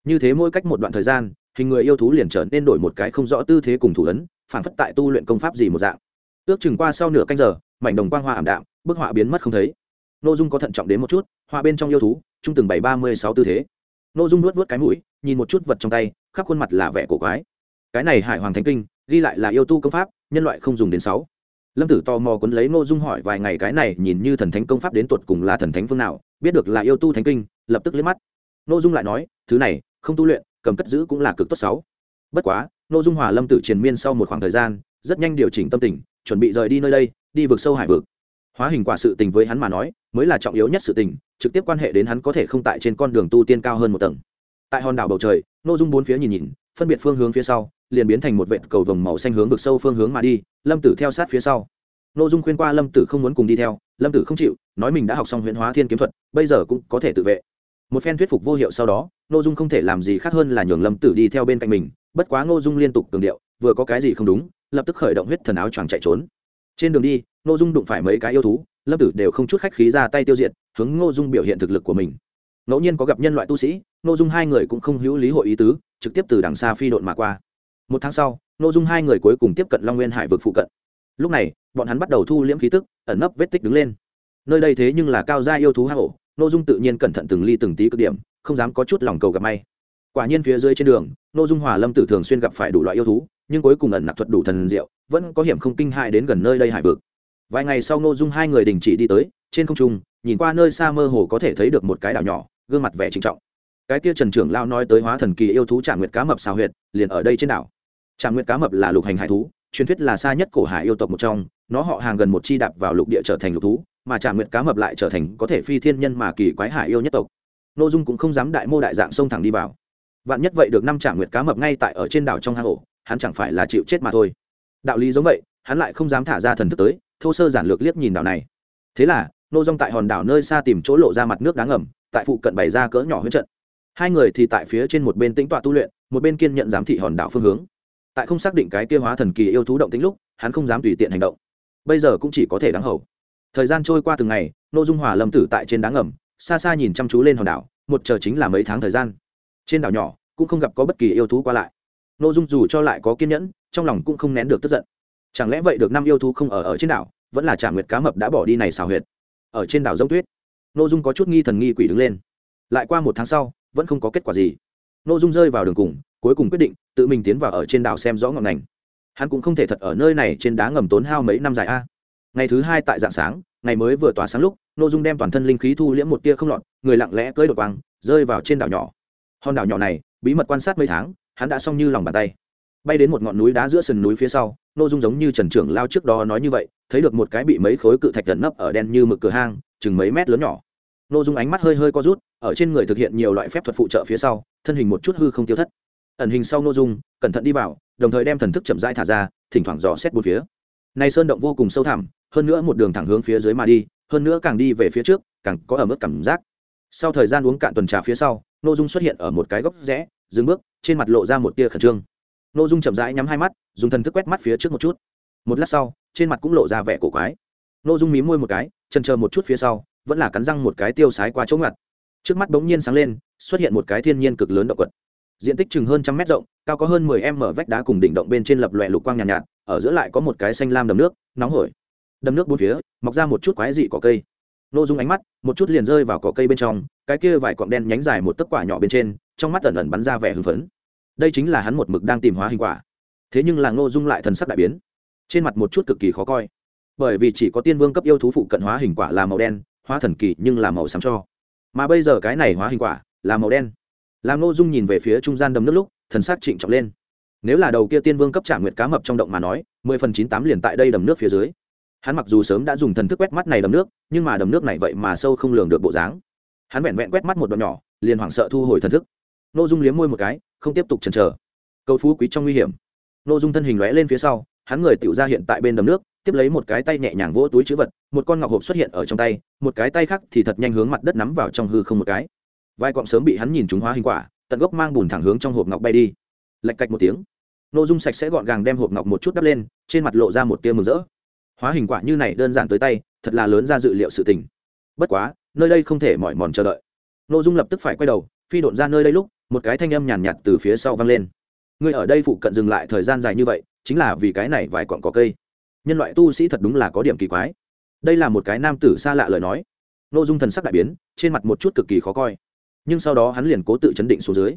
Như thế mỗi cách một đoạn thời gian, hình người yêu thú liền trở nên đổi một cái không rõ tư thế cùng thủ ấn, phản phất tại tu luyện công pháp gì một dạng. Ước chừng qua sau nửa canh giờ, mảnh đồng quang hoa ảm đạm, bức họa biến mất không thấy. N ô dung có thận trọng đến một chút họa bên trong yêu thú, trung từng bảy ba mươi sáu tư thế. N ô dung nuốt vớt cái mũi, nhìn một chút vật trong tay, khắp khuôn mặt là vẻ cổ quái. Cái này hải hoàng thánh kinh ghi lại là yêu tu công pháp, nhân loại không dùng đến sáu. Lâm tử tò mò quấn lấy nội dung hỏi vài ngày cái này nhìn như thần thánh công pháp đến tuột cùng là thần thánh phương nào, biết được là yêu tu thánh kinh, lập tức liếc mắt. Nội dung lại nói, thứ này, không tu luyện, cầm cất giữ cũng là cực tốt sáu. Bất quá nội dung hòa lâm tử triền miên sau một khoảng thời gian, rất nhanh điều chỉnh tâm tình, chuẩn bị rời đi nơi đây, đi vực sâu hải vực. Hóa hình quả sự tình với hắn mà nói, mới là trọng yếu nhất sự tình, trực tiếp quan hệ đến hắn có thể không tại trên con đường tu tiên cao hơn một tầng. Tại hòn đảo bầu trời nội dung bốn phía nhìn nhìn, phân biệt phương hướng phía sau liền biến thành một vệt cầu vồng màu xanh hướng vực sâu phương hướng mà đi, lâm tử theo sát phía sau. N ô dung khuyên qua lâm tử không muốn cùng đi theo, lâm tử không chịu, nói mình đã học xong huyễn hóa thiên kiếm thuật, bây giờ cũng có thể tự vệ. Một phen thuyết phục vô hiệu sau đó n ô dung không thể làm gì khác hơn là nhường lâm tử đi theo bên cạnh mình, bất quá n ô dung liên tục cường điệu, vừa có cái gì không đúng, lập tức khởi động huyết thần áo choàng chạy trốn. Trên đường đi n ô dung đụng phải mấy cái yêu thú, lâm tử đều không chút khách khí ra tay tiêu diệt, hướng n ô dung biểu hiện thực lực của mình. Ngẫu nhiên có gặp nhân loại tu sĩ n ô dung hai người cũng không hữu lý hội ý tứ, trực tiếp từ đằng xa phi độn mà qua một tháng sau nội dung hai người cuối cùng tiếp cận long nguyên hải vực phụ cận. Lúc này, bọn hắn bắt đầu thu liễm khí tức, ẩn nấp vết tích đứng lên. Nơi đây thế nhưng là cao gia yêu thú hang ổ nội dung tự nhiên cẩn thận từng ly từng tí cực điểm, không dám có chút lòng cầu gặp may. Quả nhiên phía dưới trên đường nội dung hòa lâm tử thường xuyên gặp phải đủ loại yêu thú, nhưng cuối cùng ẩn nặc thuật đủ thần diệu, vẫn có hiểm không kinh hại đến gần nơi đây hải vực. Vài ngày sau nội dung hai người đình chỉ đi tới, trên không trung, nhìn qua nơi xa mơ hồ có thể thấy được một cái đảo nhỏ, gương mặt vẻ trinh trọng. Cái kia trần trưởng lao nói tới hóa thần kỳ yêu thú trả nguyệt cá mập xào huyệt, liền ở đây trên đảo trả nguyệt cá mập là lục hành hải thú, truyền thuyết là xa nhất cổ hải yêu tộc một trong, nó họ hàng gần một chi đạp vào lục địa trở thành lục thú, mà trả nguyệt cá mập lại trở thành có thể phi thiên nhân mà kỳ quái hải yêu nhất tộc. N ô dung cũng không dám đại mô đại dạng xông thẳng đi vào. Vạn nhất vậy được năm trả nguyệt cá mập ngay tại ở trên đảo trong hang ổ, hắn chẳng phải là chịu chết mà thôi. Đạo lý giống vậy, hắn lại không dám thả ra thần thức tới, thô sơ giản lược liếc nhìn đảo này. Thế là, nô dung tại hòn đảo nơi xa tìm chỗ lộ ra mặt nước đá ngầm, tại phụ cận bày ra cỡ nhỏ huyết trận. Hai người thì tại phía trên một bên tĩnh tọa tu luyện, một bên kiên nhận giám thị hòn đảo phương hướng tại không xác định cái kia hóa thần kỳ yêu thú động tính lúc, hắn không dám tùy tiện hành động. Bây giờ cũng chỉ có thể đáng hầu. Thời gian trôi qua từng ngày nội dung hòa lâm tử tại trên đá ngầm, xa xa nhìn chăm chú lên hòn đảo, một chờ chính là mấy tháng thời gian. Trên đảo nhỏ, cũng không gặp có bất kỳ yêu thú qua lại. Nội dung dù cho lại có kiên nhẫn, trong lòng cũng không nén được tức giận. Chẳng lẽ vậy được năm yêu thú không ở ở trên đảo, vẫn là trả nguyệt cá mập đã bỏ đi này xào huyệt? Ở trên đảo giống tuyết. Nội dung có chút nghi thần nghi quỷ đứng lên. Lại qua một tháng sau, vẫn không có kết quả gì. Nội dung rơi vào đường cùng cuối cùng quyết định tự mình tiến vào ở trên đảo xem rõ ngọn ngành. Hắn cũng không thể thật ở nơi này trên đá ngầm tốn hao mấy năm dài a. Ngày thứ hai tại dạng sáng, ngày mới vừa tỏa sáng lúc n ô dung đem toàn thân linh khí thu liễm một tia không lọt, người lặng lẽ cưỡi đột quang, rơi vào trên đảo nhỏ. Hòn đảo nhỏ này, bí mật quan sát mấy tháng, hắn đã xong như lòng bàn tay. Bay đến một ngọn núi đá giữa sườn núi phía sau n ô dung giống như trần trưởng lao trước đó nói như vậy, thấy được một cái bị mấy khối cự thạch gần nấp ở đen như mực cửa hang, chừng mấy mét lớn nhỏ. N ô dung ánh mắt hơi hơi co rút, ở trên người thực hiện nhiều loại phép thuật phụ trợ phía sau, thân hình một chút hư không tiêu thất ẩn hình sau nội dung, cẩn thận đi vào, đồng thời đem thần thức chậm rãi thả ra, thỉnh thoảng dò xét bốn phía. Này sơn động vô cùng sâu thẳm, hơn nữa một đường thẳng hướng phía dưới mà đi, hơn nữa càng đi về phía trước, càng có ở mức cảm giác. Sau thời gian uống cạn tuần trà phía sau, nội dung xuất hiện ở một cái góc rẽ, dừng bước, trên mặt lộ ra một tia khẩn trương. Nội dung chậm rãi nhắm hai mắt, dùng thần thức quét mắt phía trước một chút. Một lát sau, trên mặt cũng lộ ra vẻ cổ quái. Nội dung mí môi một cái chân chờ một chút phía sau, vẫn là cắn răng một cái tiêu sái qua chỗ ngặt. Trước mắt bỗng nhiên sáng lên, xuất hiện một cái thiên nhiên cực lớn động quật diện tích chừng hơn trăm mét rộng cao có hơn mười m vách đá cùng đỉnh động bên trên lập lòe lục quang nhàn nhạt, nhạt ở giữa lại có một cái xanh lam đầm nước nóng hổi. Đầm nước bốn phía mọc ra một chút quái dị cỏ cây. Nô dung ánh mắt một chút liền rơi vào cỏ cây bên trong cái kia vài cọng đen nhánh dài một tấc quả nhỏ bên trên trong mắt ẩn ẩn bắn ra vẻ hưng phấn. Đây chính là hắn một mực đang tìm hóa hình quả. Thế nhưng là ngô dung lại thần sắc đại biến. Trên mặt một chút cực kỳ khó coi. Bởi vì chỉ có tiên vương cấp yêu thú phụ cận hóa hình quả là màu đen hóa thần kỳ nhưng là màu xám cho. Mà bây giờ cái này hóa hình quả là màu đen làm Nô dung nhìn về phía trung gian đầm nước lúc, thần sắc trịnh trọng lên. Nếu là đầu kia tiên vương cấp trả nguyệt cá mập trong động mà nói, mười phần chín tám liền tại đây đầm nước phía dưới. Hắn mặc dù sớm đã dùng thần thức quét mắt này đầm nước, nhưng mà đầm nước này vậy mà sâu không lường được bộ dáng. Hắn vẹn vẹn quét mắt một đoạn nhỏ, liền hoảng sợ thu hồi thần thức. N ô dung liếm môi một cái, không tiếp tục chần chờ. Câu phú quý trong nguy hiểm. N ô dung thân hình lóe lên phía sau, hắn người tự ra hiện tại bên đầm nước, tiếp lấy một cái tay nhẹ nhàng vỗ túi chữ vật, một con ngọc hộp xuất hiện ở trong tay, một cái tay khác thì thật nhanh hướng mặt đất nắm vào trong hư không một cái vai cọng sớm bị hắn nhìn chúng hóa hình quả tận gốc mang bùn thẳng hướng trong hộp ngọc bay đi. Lạch cạch một tiếng n ô dung sạch sẽ gọn gàng đem hộp ngọc một chút đắp lên trên mặt lộ ra một tia mừng rỡ. Hóa hình quả như này đơn giản tới tay thật là lớn ra dự liệu sự tình. Bất quá nơi đây không thể mỏi mòn chờ đợi. N ô dung lập tức phải quay đầu phi độn ra nơi đây lúc một cái thanh âm nhàn nhạt, nhạt từ phía sau vang lên. Người ở đây phụ cận dừng lại thời gian dài như vậy chính là vì cái này vài cọn cỏ cây. Nhân loại tu sĩ thật đúng là có điểm kỳ quái. Đây là một cái nam tử xa lạ lời nói. N ô dung thần sắc đại biến trên mặt một chút cực kỳ khó coi nhưng sau đó hắn liền cố tự chấn định xuống dưới.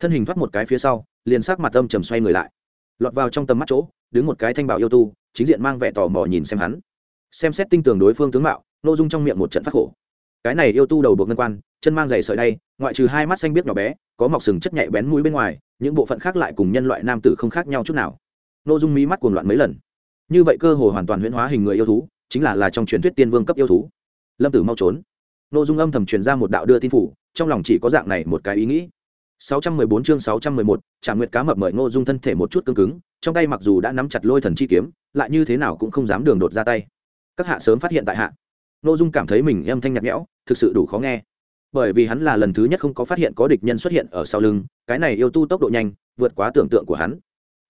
Thân hình thoát một cái phía sau, liền sắc mặt âm trầm xoay người lại. Lọt vào trong tầm mắt chỗ, đứng một cái thanh bảo yêu tu, chính diện mang vẻ tò mò nhìn xem hắn. Xem xét tinh tường đối phương tướng mạo n ô dung trong miệng một trận phát khổ. Cái này yêu tu đầu buộc ngân quan, chân mang giày sợi đay, ngoại trừ hai mắt xanh biếc nhỏ bé, có mọc sừng chất nhạy bén mũi bên ngoài, những bộ phận khác lại cùng nhân loại nam tử không khác nhau chút nào. N ô dung mí mắt cuồng loạn mấy lần. Như vậy cơ hồ hoàn toàn huyễn hóa hình người yêu thú, chính là là trong truyền thuyết tiên vương cấp yêu thú. Lâm tử mau trốn. Nô dung âm thầm truyền ra một đạo đưa tin phủ trong lòng chỉ có dạng này một cái ý nghĩ 614 chương 611, Trảm Nguyệt cá mập mời Ngô Dung thân thể một chút cứng cứng, trong tay mặc dù đã nắm chặt Lôi Thần chi kiếm, lại như thế nào cũng không dám đường đột ra tay. Các hạ sớm phát hiện tại hạ. Ngô Dung cảm thấy mình âm thanh nhạt nhẽo, thực sự đủ khó nghe. Bởi vì hắn là lần thứ nhất không có phát hiện có địch nhân xuất hiện ở sau lưng, cái này yêu tu tốc độ nhanh, vượt quá tưởng tượng của hắn.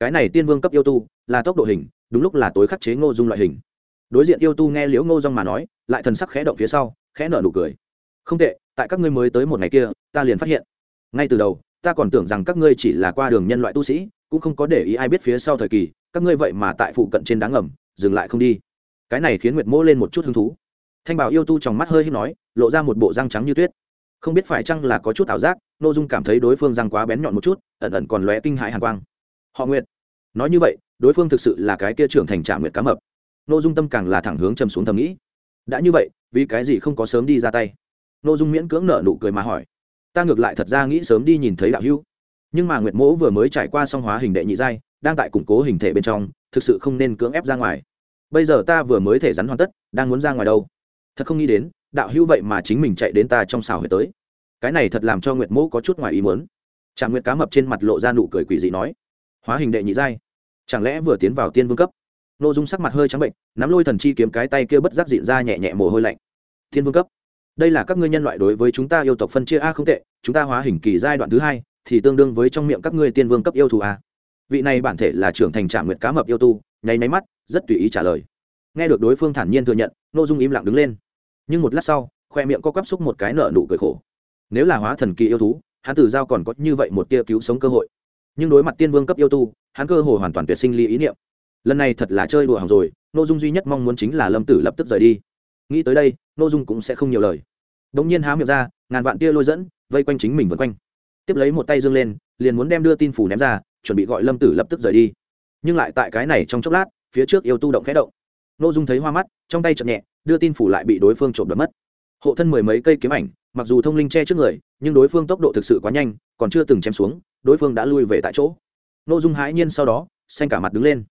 Cái này tiên vương cấp yêu tu, là tốc độ hình, đúng lúc là tối khắc chế Ngô Dung loại hình. Đối diện yêu tu nghe Liễu Ngô Dung mà nói, lại thần sắc khẽ động phía sau, khẽ nở nụ cười. Không tệ, tại các ngươi mới tới một ngày kia, ta liền phát hiện. Ngay từ đầu ta còn tưởng rằng các ngươi chỉ là qua đường nhân loại tu sĩ cũng không có để ý ai biết phía sau thời kỳ các ngươi vậy mà tại phụ cận trên đáng ngầm dừng lại không đi. Cái này khiến nguyệt mỗ lên một chút hứng thú. Thanh bảo yêu tu trong mắt hơi hít nói lộ ra một bộ răng trắng như tuyết. Không biết phải chăng là có chút ảo giác n ô dung cảm thấy đối phương răng quá bén nhọn một chút ẩn ẩn còn lóe kinh hại hàn quang. Họ nguyệt. Nói như vậy đối phương thực sự là cái kia trưởng thành trả nguyệt cá mập. N ô dung tâm càng là thẳng hướng chầm xuống thầm nghĩ đã như vậy, vì cái gì không có sớm đi ra tay? N ô dung miễn cưỡng nợ nụ cười mà hỏi. Ta ngược lại thật ra nghĩ sớm đi nhìn thấy đạo hữu. Nhưng mà nguyệt mỗ vừa mới trải qua song hóa hình đệ nhị giai, đang tại củng cố hình thể bên trong, thực sự không nên cưỡng ép ra ngoài. Bây giờ ta vừa mới thể rắn hoàn tất, đang muốn ra ngoài đâu? Thật không nghĩ đến, đạo hữu vậy mà chính mình chạy đến ta trong xào huyệt tới. Cái này thật làm cho nguyệt mỗ có chút ngoài ý muốn. Trạng nguyệt cá mập trên mặt lộ ra nụ cười quỷ dị nói. Hóa hình đệ nhị giai? Chẳng lẽ vừa tiến vào tiên vương cấp? N ô dung sắc mặt hơi trắng bệnh, nắm lôi thần chi kiếm cái tay kia bất giác diện ra nhẹ nhẹ mồ hôi lạnh. Thiên vương cấp, đây là các ngươi nhân loại đối với chúng ta yêu tộc phân chia a không tệ, chúng ta hóa hình kỳ giai đoạn thứ hai, thì tương đương với trong miệng các ngươi tiên vương cấp yêu thù a. Vị này bản thể là trưởng thành trạm nguyệt cá mập yêu tu, nháy máy mắt, rất tùy ý trả lời. Nghe được đối phương thản nhiên thừa nhận nội dung im lặng đứng lên. Nhưng một lát sau, khoe miệng có quắp xúc một cái nợ nụ cười khổ. Nếu là hóa thần kỳ yêu thú, hắn tử giao còn có như vậy một tia cứu sống cơ hội. Nhưng đối mặt tiên vương cấp yêu tu, hắn cơ hồ hoàn toàn tuyệt sinh ly ý niệm lần này thật là chơi đùa hỏng rồi nội dung duy nhất mong muốn chính là lâm tử lập tức rời đi. Nghĩ tới đây nội dung cũng sẽ không nhiều lời. Đống nhiên há miệng ra, ngàn vạn tia lôi dẫn, vây quanh chính mình vân quanh. Tiếp lấy một tay dâng lên, liền muốn đem đưa tin phủ ném ra, chuẩn bị gọi lâm tử lập tức rời đi. Nhưng lại tại cái này trong chốc lát, phía trước yêu tu động khẽ động. Nội dung thấy hoa mắt, trong tay chậm nhẹ, đưa tin phủ lại bị đối phương trộm đập mất. Hộ thân mười mấy cây kiếm ảnh, mặc dù thông linh che trước người, nhưng đối phương tốc độ thực sự quá nhanh, còn chưa từng chém xuống, đối phương đã lui về tại chỗ. Nội dung hãi nhiên sau đó, xanh cả mặt đứng lên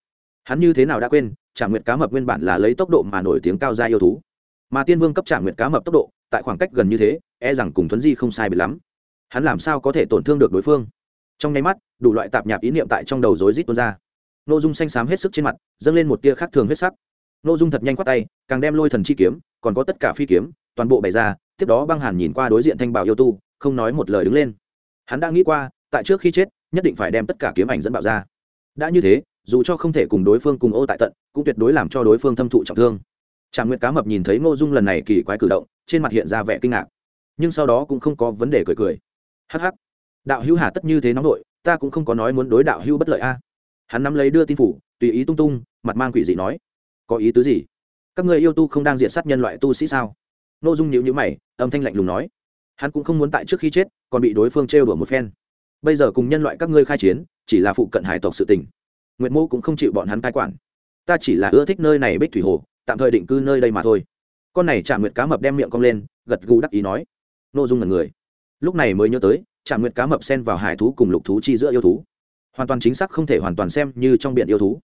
hắn như thế nào đã quên trả nguyệt cá mập nguyên bản là lấy tốc độ mà nổi tiếng cao ra yêu thú. Mà tiên vương cấp trả nguyệt cá mập tốc độ, tại khoảng cách gần như thế e rằng cùng thuấn di không sai bị lắm. Hắn làm sao có thể tổn thương được đối phương? Trong nháy mắt, đủ loại tạp nhạp ý niệm tại trong đầu rối rít tuôn ra. N ô dung xanh xám hết sức trên mặt, dâng lên một tia khác thường huyết sắc. N ô dung thật nhanh khoát tay, càng đem lôi thần chi kiếm, còn có tất cả phi kiếm, toàn bộ bày ra, tiếp đó băng hàn nhìn qua đối diện thanh bảo yêu tu, không nói một lời đứng lên. Hắn đã nghĩ qua, tại trước khi chết, nhất định phải đem tất cả kiếm ảnh dẫn bạo ra đã như thế, dù cho không thể cùng đối phương cùng ô tại tận, cũng tuyệt đối làm cho đối phương thâm thụ trọng thương. Tràng nguyệt cá mập nhìn thấy ngô dung lần này kỳ quái cử động, trên mặt hiện ra vẻ kinh ngạc. Nhưng sau đó cũng không có vấn đề cười cười. Hh đạo hữu hà tất như thế nóng vội ta cũng không có nói muốn đối đạo hữu bất lợi a. Hắn nắm lấy đưa tin phủ, tùy ý tung tung, mặt mang quỷ dị nói. Có ý tứ gì? Các người yêu tu không đang diện sát nhân loại tu sĩ sao? Ngô dung nhịu nhữ mày, âm thanh lạnh lùng nói. Hắn cũng không muốn tại trước khi chết, còn bị đối phương trêu đùa một phen. Bây giờ cùng nhân loại các ngươi khai chiến chỉ là phụ cận hải tộc sự tình. Nguyệt mô cũng không chịu bọn hắn cai quản. Ta chỉ là ưa thích nơi này bích thủy hồ, tạm thời định cư nơi đây mà thôi. Con này chạm nguyệt cá mập đem miệng cong lên, gật gù đắc ý nói. N ô dung là người. Lúc này mới nhớ tới chạm nguyệt cá mập xen vào hải thú cùng lục thú chi giữa yêu thú. Hoàn toàn chính xác không thể hoàn toàn xem như trong biển yêu thú.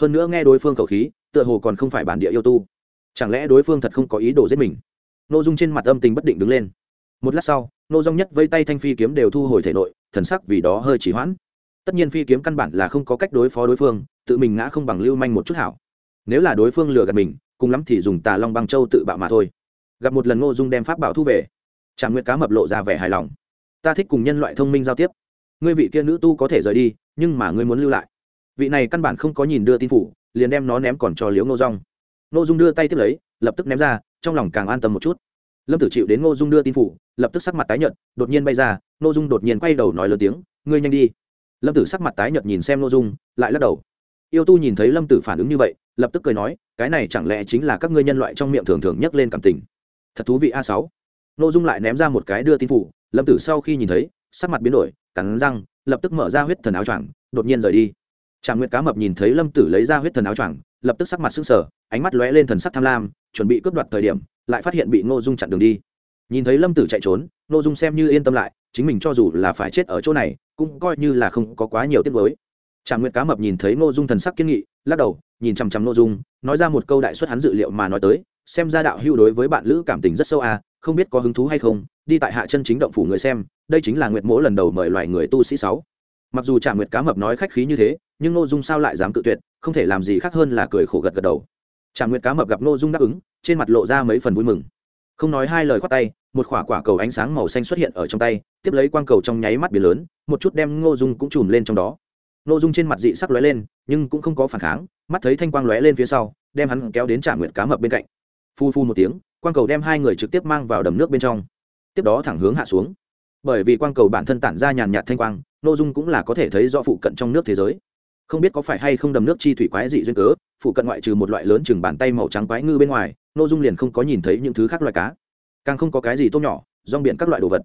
Hơn nữa nghe đối phương khẩu khí, tựa hồ còn không phải bản địa yêu tu. Chẳng lẽ đối phương thật không có ý đồ giết mình? N ô dung trên mặt âm tình bất định đứng lên. Một lát sau, nô dung nhất vây tay thanh phi kiếm đều thu hồi thể nội, thần sắc vì đó hơi chỉ hoãn tất nhiên phi kiếm căn bản là không có cách đối phó đối phương, tự mình ngã không bằng lưu manh một chút hảo. Nếu là đối phương lừa gạt mình, cùng lắm thì dùng tà long băng châu tự bạo mà thôi. Gặp một lần ngô dung đem pháp bảo thu về tràng nguyệt cá mập lộ ra vẻ hài lòng. Ta thích cùng nhân loại thông minh giao tiếp. Ngươi vị kia nữ tu có thể rời đi, nhưng mà ngươi muốn lưu lại. Vị này căn bản không có nhìn đưa tin phủ, liền đem nó ném còn cho liếu ngô dung. Ngô dung đưa tay tiếp lấy, lập tức ném ra, trong lòng càng an tâm một chút. Lâm tử chịu đến ngô dung đưa tin phủ, lập tức sắc mặt tái nhợt, đột nhiên bay ra, ngô dung đột nhiên quay đầu nói lớn tiếng, ngươi nhanh đi lâm tử sắc mặt tái nhợt nhìn xem ngô dung, lại lắc đầu. Yêu tu nhìn thấy lâm tử phản ứng như vậy, lập tức cười nói, cái này chẳng lẽ chính là các ngươi nhân loại trong miệng thường thường nhắc lên cảm tình? Thật thú vị a sáu. Ngô dung lại ném ra một cái đưa tin phủ, lâm tử sau khi nhìn thấy, sắc mặt biến đổi, cắn răng, lập tức mở ra huyết thần áo choàng, đột nhiên rời đi. Tràng nguyệt cá mập nhìn thấy lâm tử lấy ra huyết thần áo choàng, lập tức sắc mặt sưng sờ, ánh mắt lóe lên thần sắc tham lam, chuẩn bị cướp đoạt thời điểm, lại phát hiện bị ngô dung chặn đường đi. Nhìn thấy lâm tử chạy trốn, ngô dung xem như yên tâm lại, chính mình cho dù là phải chết ở chỗ này cũng coi như là không có quá nhiều tiết mới. Tràng nguyệt cá mập nhìn thấy ngô dung thần sắc kiên nghị, lắc đầu, nhìn chằm chằm ngô dung, nói ra một câu đại xuất hắn dự liệu mà nói tới, xem ra đạo hưu đối với bạn lữ cảm tình rất sâu à không biết có hứng thú hay không, đi tại hạ chân chính động phủ người xem, đây chính là nguyệt mỗ lần đầu mời loài người tu sĩ sáu. Mặc dù trà nguyệt cá mập nói khách khí như thế, nhưng ngô dung sao lại dám cự tuyệt, không thể làm gì khác hơn là cười khổ gật gật đầu. Trà nguyệt cá mập gặp ngô dung đáp ứng, trên mặt lộ ra mấy phần vui mừng. Không nói hai lời khoát tay, một quả quả cầu ánh sáng màu xanh xuất hiện ở trong tay, tiếp lấy quang cầu trong nháy mắt biển lớn một chút đem ngô dung cũng chùm lên trong đó. Ngô dung trên mặt dị sắc lóe lên, nhưng cũng không có phản kháng, mắt thấy thanh quang lóe lên phía sau, đem hắn kéo đến trạm nguyệt cá mập bên cạnh. Phu phu một tiếng, quang cầu đem hai người trực tiếp mang vào đầm nước bên trong. Tiếp đó thẳng hướng hạ xuống. Bởi vì quang cầu bản thân tản ra nhàn nhạt thanh quang nội dung cũng là có thể thấy do phụ cận trong nước thế giới. Không biết có phải hay không đầm nước chi thủy quái dị duyên cớ, phụ cận ngoại trừ một loại lớn chừng bàn tay màu trắng quái ngư bên ngoài nội dung liền không có nhìn thấy những thứ khác loại cá. Càng không có cái gì tốt nhỏ, rong biển các loại đồ vật.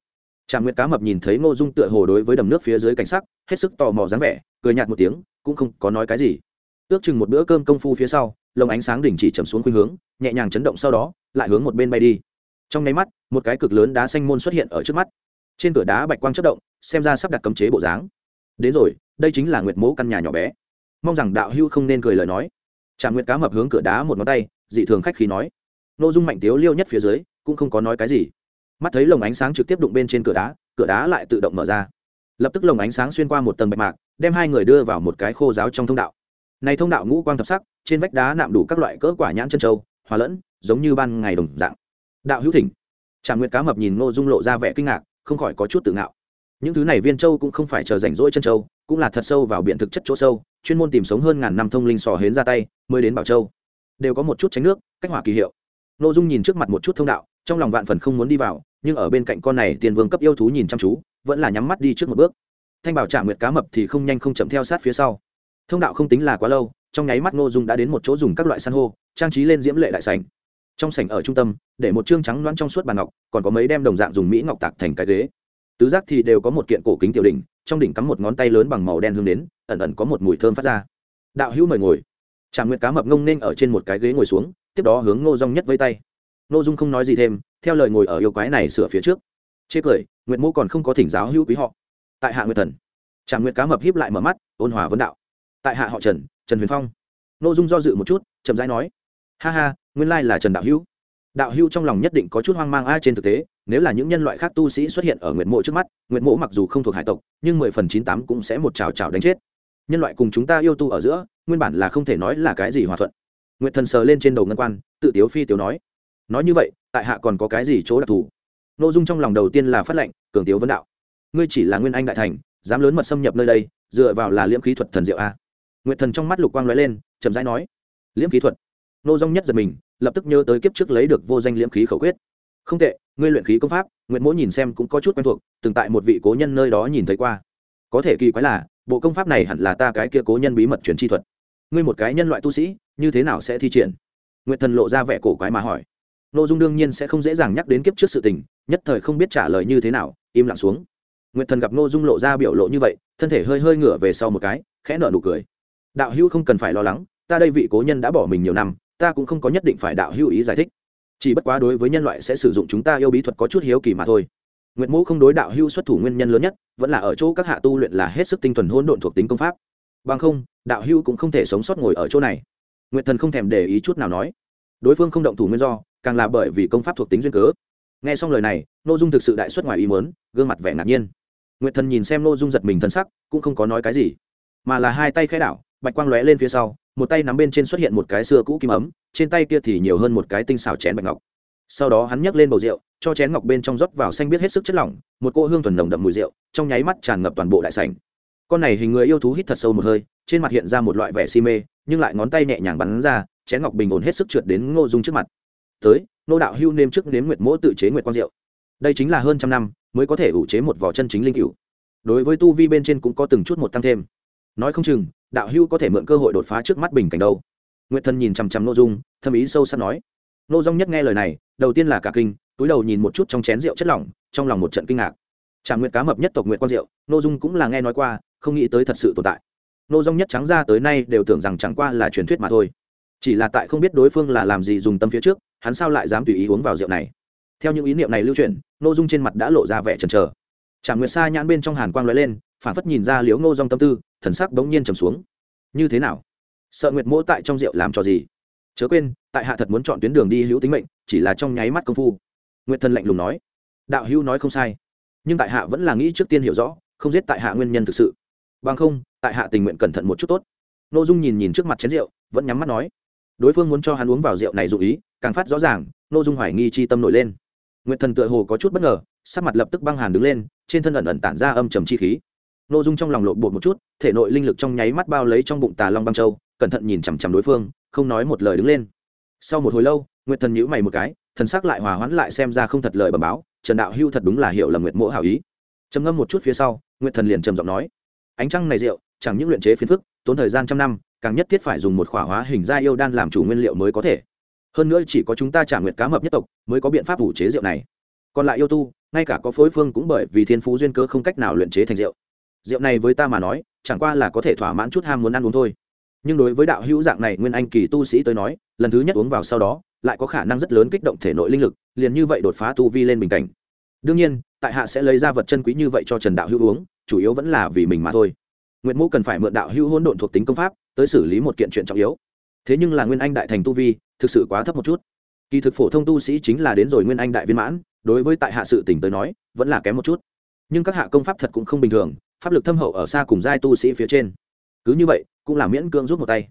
Trạm nguyệt cá mập nhìn thấy ngô dung tựa hồ đối với đầm nước phía dưới cảnh sắc, hết sức tò mò dáng vẻ, cười nhạt một tiếng, cũng không có nói cái gì. Ước chừng một bữa cơm công phu phía sau, lồng ánh sáng đỉnh chỉ chầm xuống khuynh hướng, nhẹ nhàng chấn động sau đó, lại hướng một bên bay đi. Trong nháy mắt, một cái cực lớn đá xanh môn xuất hiện ở trước mắt. Trên cửa đá bạch quang chất động, xem ra sắp đặt cấm chế bộ dáng. Đến rồi, đây chính là nguyệt mố căn nhà nhỏ bé. Mong rằng đạo hưu không nên cười lời nói. Trà nguyệt cá mập hướng cửa đá một ngón tay, dị thường khách khí nói. N ô dung mạnh tiếu liêu nhất phía dưới, cũng không có nói cái gì mắt thấy lồng ánh sáng trực tiếp đụng bên trên cửa đá cửa đá lại tự động mở ra. Lập tức lồng ánh sáng xuyên qua một tầng bạch mạc, đem hai người đưa vào một cái khô giáo trong thông đạo. Này thông đạo ngũ quang thập sắc, trên vách đá nạm đủ các loại cỡ quả nhãn chân trâu hòa lẫn, giống như ban ngày đồng dạng. Đạo hữu thỉnh. Trà nguyệt cá mập nhìn ngô dung lộ ra vẻ kinh ngạc, không khỏi có chút tự ngạo. Những thứ này viên châu cũng không phải chờ rảnh rỗi chân châu, cũng là thật sâu vào biển thực chất chỗ sâu, chuyên môn tìm sống hơn ngàn năm thông linh sò hến ra tay, mới đến bảo châu. Đều có một chút tránh nước, cách hỏa kỳ hiệu. N ô dung nhìn trước mặt một chút thông đạo, trong lòng vạn phần không muốn đi vào nhưng ở bên cạnh con này tiền vương cấp yêu thú nhìn chăm chú, vẫn là nhắm mắt đi trước một bước. Thanh bảo trả nguyệt cá mập thì không nhanh không chậm theo sát phía sau. Thông đạo không tính là quá lâu, trong nháy mắt Ngô dung đã đến một chỗ dùng các loại san hô, trang trí lên diễm lệ đại sảnh. Trong sảnh ở trung tâm, để một chương trắng loãng trong suốt bàn ngọc, còn có mấy đem đồng dạng dùng mỹ ngọc tạc thành cái ghế. Tứ giác thì đều có một kiện cổ kính tiểu đỉnh, trong đỉnh cắm một ngón tay lớn bằng màu đen hương đến, ẩn ẩn có một mùi thơm phát ra. Đạo hữu mời ngồi. Tràng nguyệt cá mập ngông nên ở trên một cái ghế ngồi xuống, tiếp đó hướng ngô dung nhất với tay ngô dung không nói gì thêm, theo lời ngồi ở yêu quái này sửa phía trước. Chê cười, nguyệt mô còn không có thỉnh giáo hữu quý họ. Tại hạ nguyệt thần. Tràng nguyệt cá mập hiếp lại mở mắt, ôn hòa vấn đạo. Tại hạ họ trần trần huyền phong. Ngô dung do dự một chút, chậm rãi nói. Ha ha, nguyên lai là trần đạo hữu. Đạo hữu trong lòng nhất định có chút hoang mang a trên thực tế, nếu là những nhân loại khác tu sĩ xuất hiện ở nguyệt mộ trước mắt, nguyệt mộ mặc dù không thuộc hải tộc, nhưng mười phần chín tám cũng sẽ một trào trào đánh chết. Nhân loại cùng chúng ta yêu tu ở giữa, nguyên bản là không thể nói là cái gì hòa thuận. Nguyệt thần sờ lên trên đầu ngân quan, tự tiếu phi tiếu nói nói như vậy, tại hạ còn có cái gì chỗ đặc thù? N ô dung trong lòng đầu tiên là phát lệnh, cường tiếu vấn đạo, ngươi chỉ là nguyên anh đại thành, dám lớn mật xâm nhập nơi đây, dựa vào là liễm khí thuật thần diệu a. Nguyệt thần trong mắt lục quang lóe lên, chậm rãi nói, liễm khí thuật? Nô dung nhất giật mình, lập tức nhớ tới kiếp trước lấy được vô danh liễm khí khẩu quyết. Không tệ, ngươi luyện khí công pháp nguyện mỗi nhìn xem cũng có chút quen thuộc, từng tại một vị cố nhân nơi đó nhìn thấy qua. Có thể kỳ quái là, bộ công pháp này hẳn là ta cái kia cố nhân bí mật truyền chi thuật. Ngươi một cái nhân loại tu sĩ, như thế nào sẽ thi triển? Nguyện thần lộ ra vẻ cổ quái mà hỏi nội dung đương nhiên sẽ không dễ dàng nhắc đến kiếp trước sự tình, nhất thời không biết trả lời như thế nào, im lặng xuống. Nguyệt thần gặp nội dung lộ ra biểu lộ như vậy, thân thể hơi hơi ngửa về sau một cái, khẽ nở nụ cười. Đạo hữu không cần phải lo lắng, ta đây vị cố nhân đã bỏ mình nhiều năm, ta cũng không có nhất định phải đạo hữu ý giải thích. Chỉ bất quá đối với nhân loại sẽ sử dụng chúng ta yêu bí thuật có chút hiếu kỳ mà thôi. Nguyệt mẫu không đối đạo hữu xuất thủ nguyên nhân lớn nhất, vẫn là ở chỗ các hạ tu luyện là hết sức tinh thuần hôn độn thuộc tính công pháp. Bằng không, đạo hữu cũng không thể sống sót ngồi ở chỗ này. Nguyệt thần không thèm để ý chút nào nói. Đối phương không động thủ nguyên do càng là bởi vì công pháp thuộc tính duyên cớ. Nghe xong lời này nội dung thực sự đại xuất ngoài ý mớn gương mặt vẻ ngạc nhiên. Nguyệt thần nhìn xem nội dung giật mình thân sắc, cũng không có nói cái gì, mà là hai tay khẽ đảo, bạch quang lóe lên phía sau, một tay nắm bên trên xuất hiện một cái xưa cũ kim ấm, trên tay kia thì nhiều hơn một cái tinh xảo chén bạch ngọc. Sau đó hắn nhấc lên bầu rượu, cho chén ngọc bên trong rót vào xanh biết hết sức chất lỏng, một cỗ hương thuần nồng đậm mùi rượu, trong nháy mắt tràn ngập toàn bộ đại sảnh. Con này hình người yêu thú hít thật sâu một hơi, trên mặt hiện ra một loại vẻ si mê, nhưng lại ngón tay nhẹ nhàng bắn ra, chén ngọc bình ổn hết sức trượt đến ngô dung trước mặt tới, nô đạo hưu nêm trước nếm nguyệt mỗ tự chế nguyệt quang rượu đây chính là hơn trăm năm mới có thể ủ chế một vỏ chân chính linh cựu đối với tu vi bên trên cũng có từng chút một tăng thêm. Nói không chừng, đạo hưu có thể mượn cơ hội đột phá trước mắt bình cảnh đâu. Nguyệt thần nhìn chằm chằm nội dung, thâm ý sâu sắc nói. Nô dung nhất nghe lời này, đầu tiên là cả kinh, túi đầu nhìn một chút trong chén rượu chất lỏng, trong lòng một trận kinh ngạc. Trà nguyệt cá mập nhất tộc nguyệt quang rượu nô dung cũng là nghe nói qua, không nghĩ tới thật sự tồn tại. Nô dung nhất trắng ra tới nay đều tưởng rằng chẳng qua là truyền thuyết mà thôi. Chỉ là tại không biết đối phương là làm gì dùng tâm phía trước hắn sao lại dám tùy ý uống vào rượu này? Theo những ý niệm này lưu truyền nô dung trên mặt đã lộ ra vẻ chần chờ. Trà nguyệt sa nhãn bên trong hàn quang lóe lên, phản phất nhìn ra liếu ngô dong tâm tư, thần sắc bỗng nhiên trầm xuống. Như thế nào? Sợ nguyệt mỗ tại trong rượu làm trò gì? Chớ quên, tại hạ thật muốn chọn tuyến đường đi hữu tính mệnh, chỉ là trong nháy mắt công phu. Nguyệt thần lạnh lùng nói. Đạo hữu nói không sai. Nhưng tại hạ vẫn là nghĩ trước tiên hiểu rõ, không giết tại hạ nguyên nhân thực sự. Bằng không, tại hạ tình nguyện cẩn thận một chút tốt. N ô dung nhìn nhìn trước mặt chén rượu, vẫn nhắm mắt nói đối phương muốn cho hắn uống vào rượu này dụ ý, càng phát rõ ràng n ô dung hoài nghi chi tâm nổi lên. Nguyệt thần tựa hồ có chút bất ngờ, sắc mặt lập tức băng hàn đứng lên, trên thân ẩn ẩn tản ra âm trầm chi khí. N ô dung trong lòng lộn bột một chút, thể nội linh lực trong nháy mắt bao lấy trong bụng tà long băng châu, cẩn thận nhìn chằm chằm đối phương, không nói một lời đứng lên. Sau một hồi lâu, nguyệt thần nhíu mày một cái, thần sắc lại hòa hoãn lại xem ra không thật lời bẩm báo, trần đạo hưu thật đúng là hiểu là nguyệt mỗ hảo ý. Trầm ngâm một chút phía sau, nguyệt thần liền trầm giọng nói, ánh trăng này rượu, chẳng những luyện chế phiền phức, tốn thời gian trăm năm càng nhất thiết phải dùng một khỏa hóa hình da yêu đan làm chủ nguyên liệu mới có thể. Hơn nữa chỉ có chúng ta trả nguyệt cá mập nhất tộc mới có biện pháp ủ chế rượu này. Còn lại yêu tu, ngay cả có phối phương cũng bởi vì thiên phú duyên cơ không cách nào luyện chế thành rượu. Rượu này với ta mà nói, chẳng qua là có thể thỏa mãn chút ham muốn ăn uống thôi. Nhưng đối với đạo hữu dạng này nguyên anh kỳ tu sĩ tới nói, lần thứ nhất uống vào sau đó, lại có khả năng rất lớn kích động thể nội linh lực, liền như vậy đột phá tu vi lên bình cảnh. Đương nhiên, tại hạ sẽ lấy ra vật chân quý như vậy cho trần đạo hữu uống, chủ yếu vẫn là vì mình mà thôi nguyệt mẫu cần phải mượn đạo hữu hỗn độn thuộc tính công pháp, tới xử lý một kiện chuyện trọng yếu. Thế nhưng là nguyên anh đại thành tu vi, thực sự quá thấp một chút. Kỳ thực phổ thông tu sĩ chính là đến rồi nguyên anh đại viên mãn, đối với tại hạ sự tỉnh tới nói, vẫn là kém một chút. Nhưng các hạ công pháp thật cũng không bình thường, pháp lực thâm hậu ở xa cùng giai tu sĩ phía trên. Cứ như vậy, cũng là miễn cưỡng rút một tay.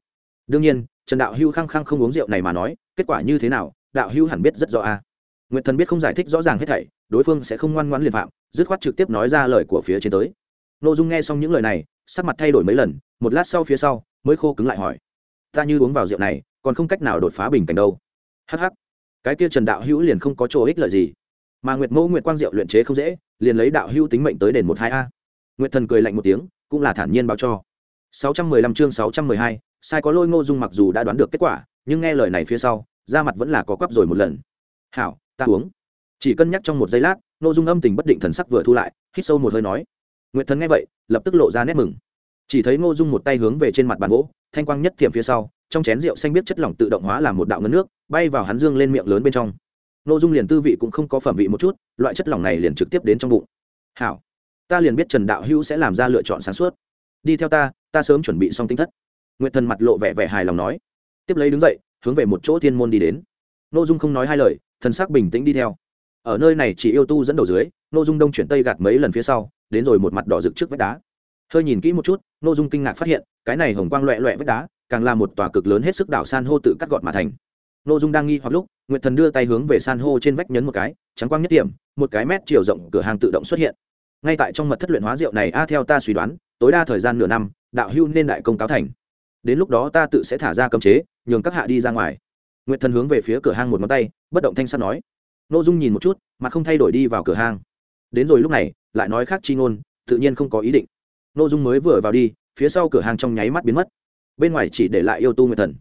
Đương nhiên, trần đạo hưu khăng khăng không uống rượu này mà nói, kết quả như thế nào, đạo hưu hẳn biết rất rõ a. À. nguyện thần biết không giải thích rõ ràng hết thảy, đối phương sẽ không ngoan ngoãn liền phạm, dứt khoát trực tiếp nói ra lời của phía trên tới. Nội dung nghe xong những lời này sắc mặt thay đổi mấy lần một lát sau phía sau mới khô cứng lại hỏi. Ta như uống vào rượu này còn không cách nào đột phá bình cảnh đâu. Hh cái kia trần đạo hữu liền không có chỗ ích lợi gì. Mà nguyệt mẫu nguyệt quang diệu luyện chế không dễ liền lấy đạo hữu tính mệnh tới đền một hai a. Nguyệt thần cười lạnh một tiếng cũng là thản nhiên báo cho. 615 chương 612, sai có lôi ngô dung mặc dù đã đoán được kết quả nhưng nghe lời này phía sau da mặt vẫn là có quắp rồi một lần. Hảo ta uống. Chỉ cân nhắc trong một giây lát ngô dung âm tình bất định thần sắc vừa thu lại hít sâu một hơi nói nguyệt thần nghe vậy, lập tức lộ ra nét mừng. Chỉ thấy ngô dung một tay hướng về trên mặt bàn gỗ, thanh quang nhất thiểm phía sau, trong chén rượu xanh biết chất lỏng tự động hóa làm một đạo ngân nước, bay vào hắn dương lên miệng lớn bên trong. Ngô dung liền tư vị cũng không có phẩm vị một chút, loại chất lỏng này liền trực tiếp đến trong bụng. Hảo, ta liền biết trần đạo hữu sẽ làm ra lựa chọn sáng suốt. Đi theo ta ta sớm chuẩn bị xong tinh thất. Nguyệt thần mặt lộ vẻ vẻ hài lòng nói. Tiếp lấy đứng dậy, hướng về một chỗ thiên môn đi đến. Ngô dung không nói hai lời, thần sắc bình tĩnh đi theo. Ở nơi này chỉ yêu tu dẫn đầu dưới, Ngô dung đông chuyển tây gạt mấy lần phía sau đến rồi một mặt đỏ rực trước vách đá. Hơi nhìn kỹ một chút nội dung kinh ngạc phát hiện, cái này hồng quang loẹ loẹ vách đá, càng là một tòa cực lớn hết sức đảo san hô tự cắt gọt mà thành. Nội dung đang nghi hoặc lúc, nguyệt thần đưa tay hướng về san hô trên vách nhấn một cái, trắng quang nhất điểm, một cái mét chiều rộng cửa hàng tự động xuất hiện. Ngay tại trong mật thất luyện hóa rượu này, a, theo ta suy đoán, tối đa thời gian nửa năm, đạo hưu nên đại công cáo thành. Đến lúc đó ta tự sẽ thả ra cấm chế, nhường các hạ đi ra ngoài. Nguyện thần hướng về phía cửa hang một ngón tay, bất động thanh sắt nói. Nội dung nhìn một chút, mà không thay đổi đi vào cửa hang. Đến rồi lúc này lại nói khác chi ngôn, tự nhiên không có ý định. Nội dung mới vừa vào đi, phía sau cửa hàng trong nháy mắt biến mất. Bên ngoài chỉ để lại yêu tu nguyệt thần.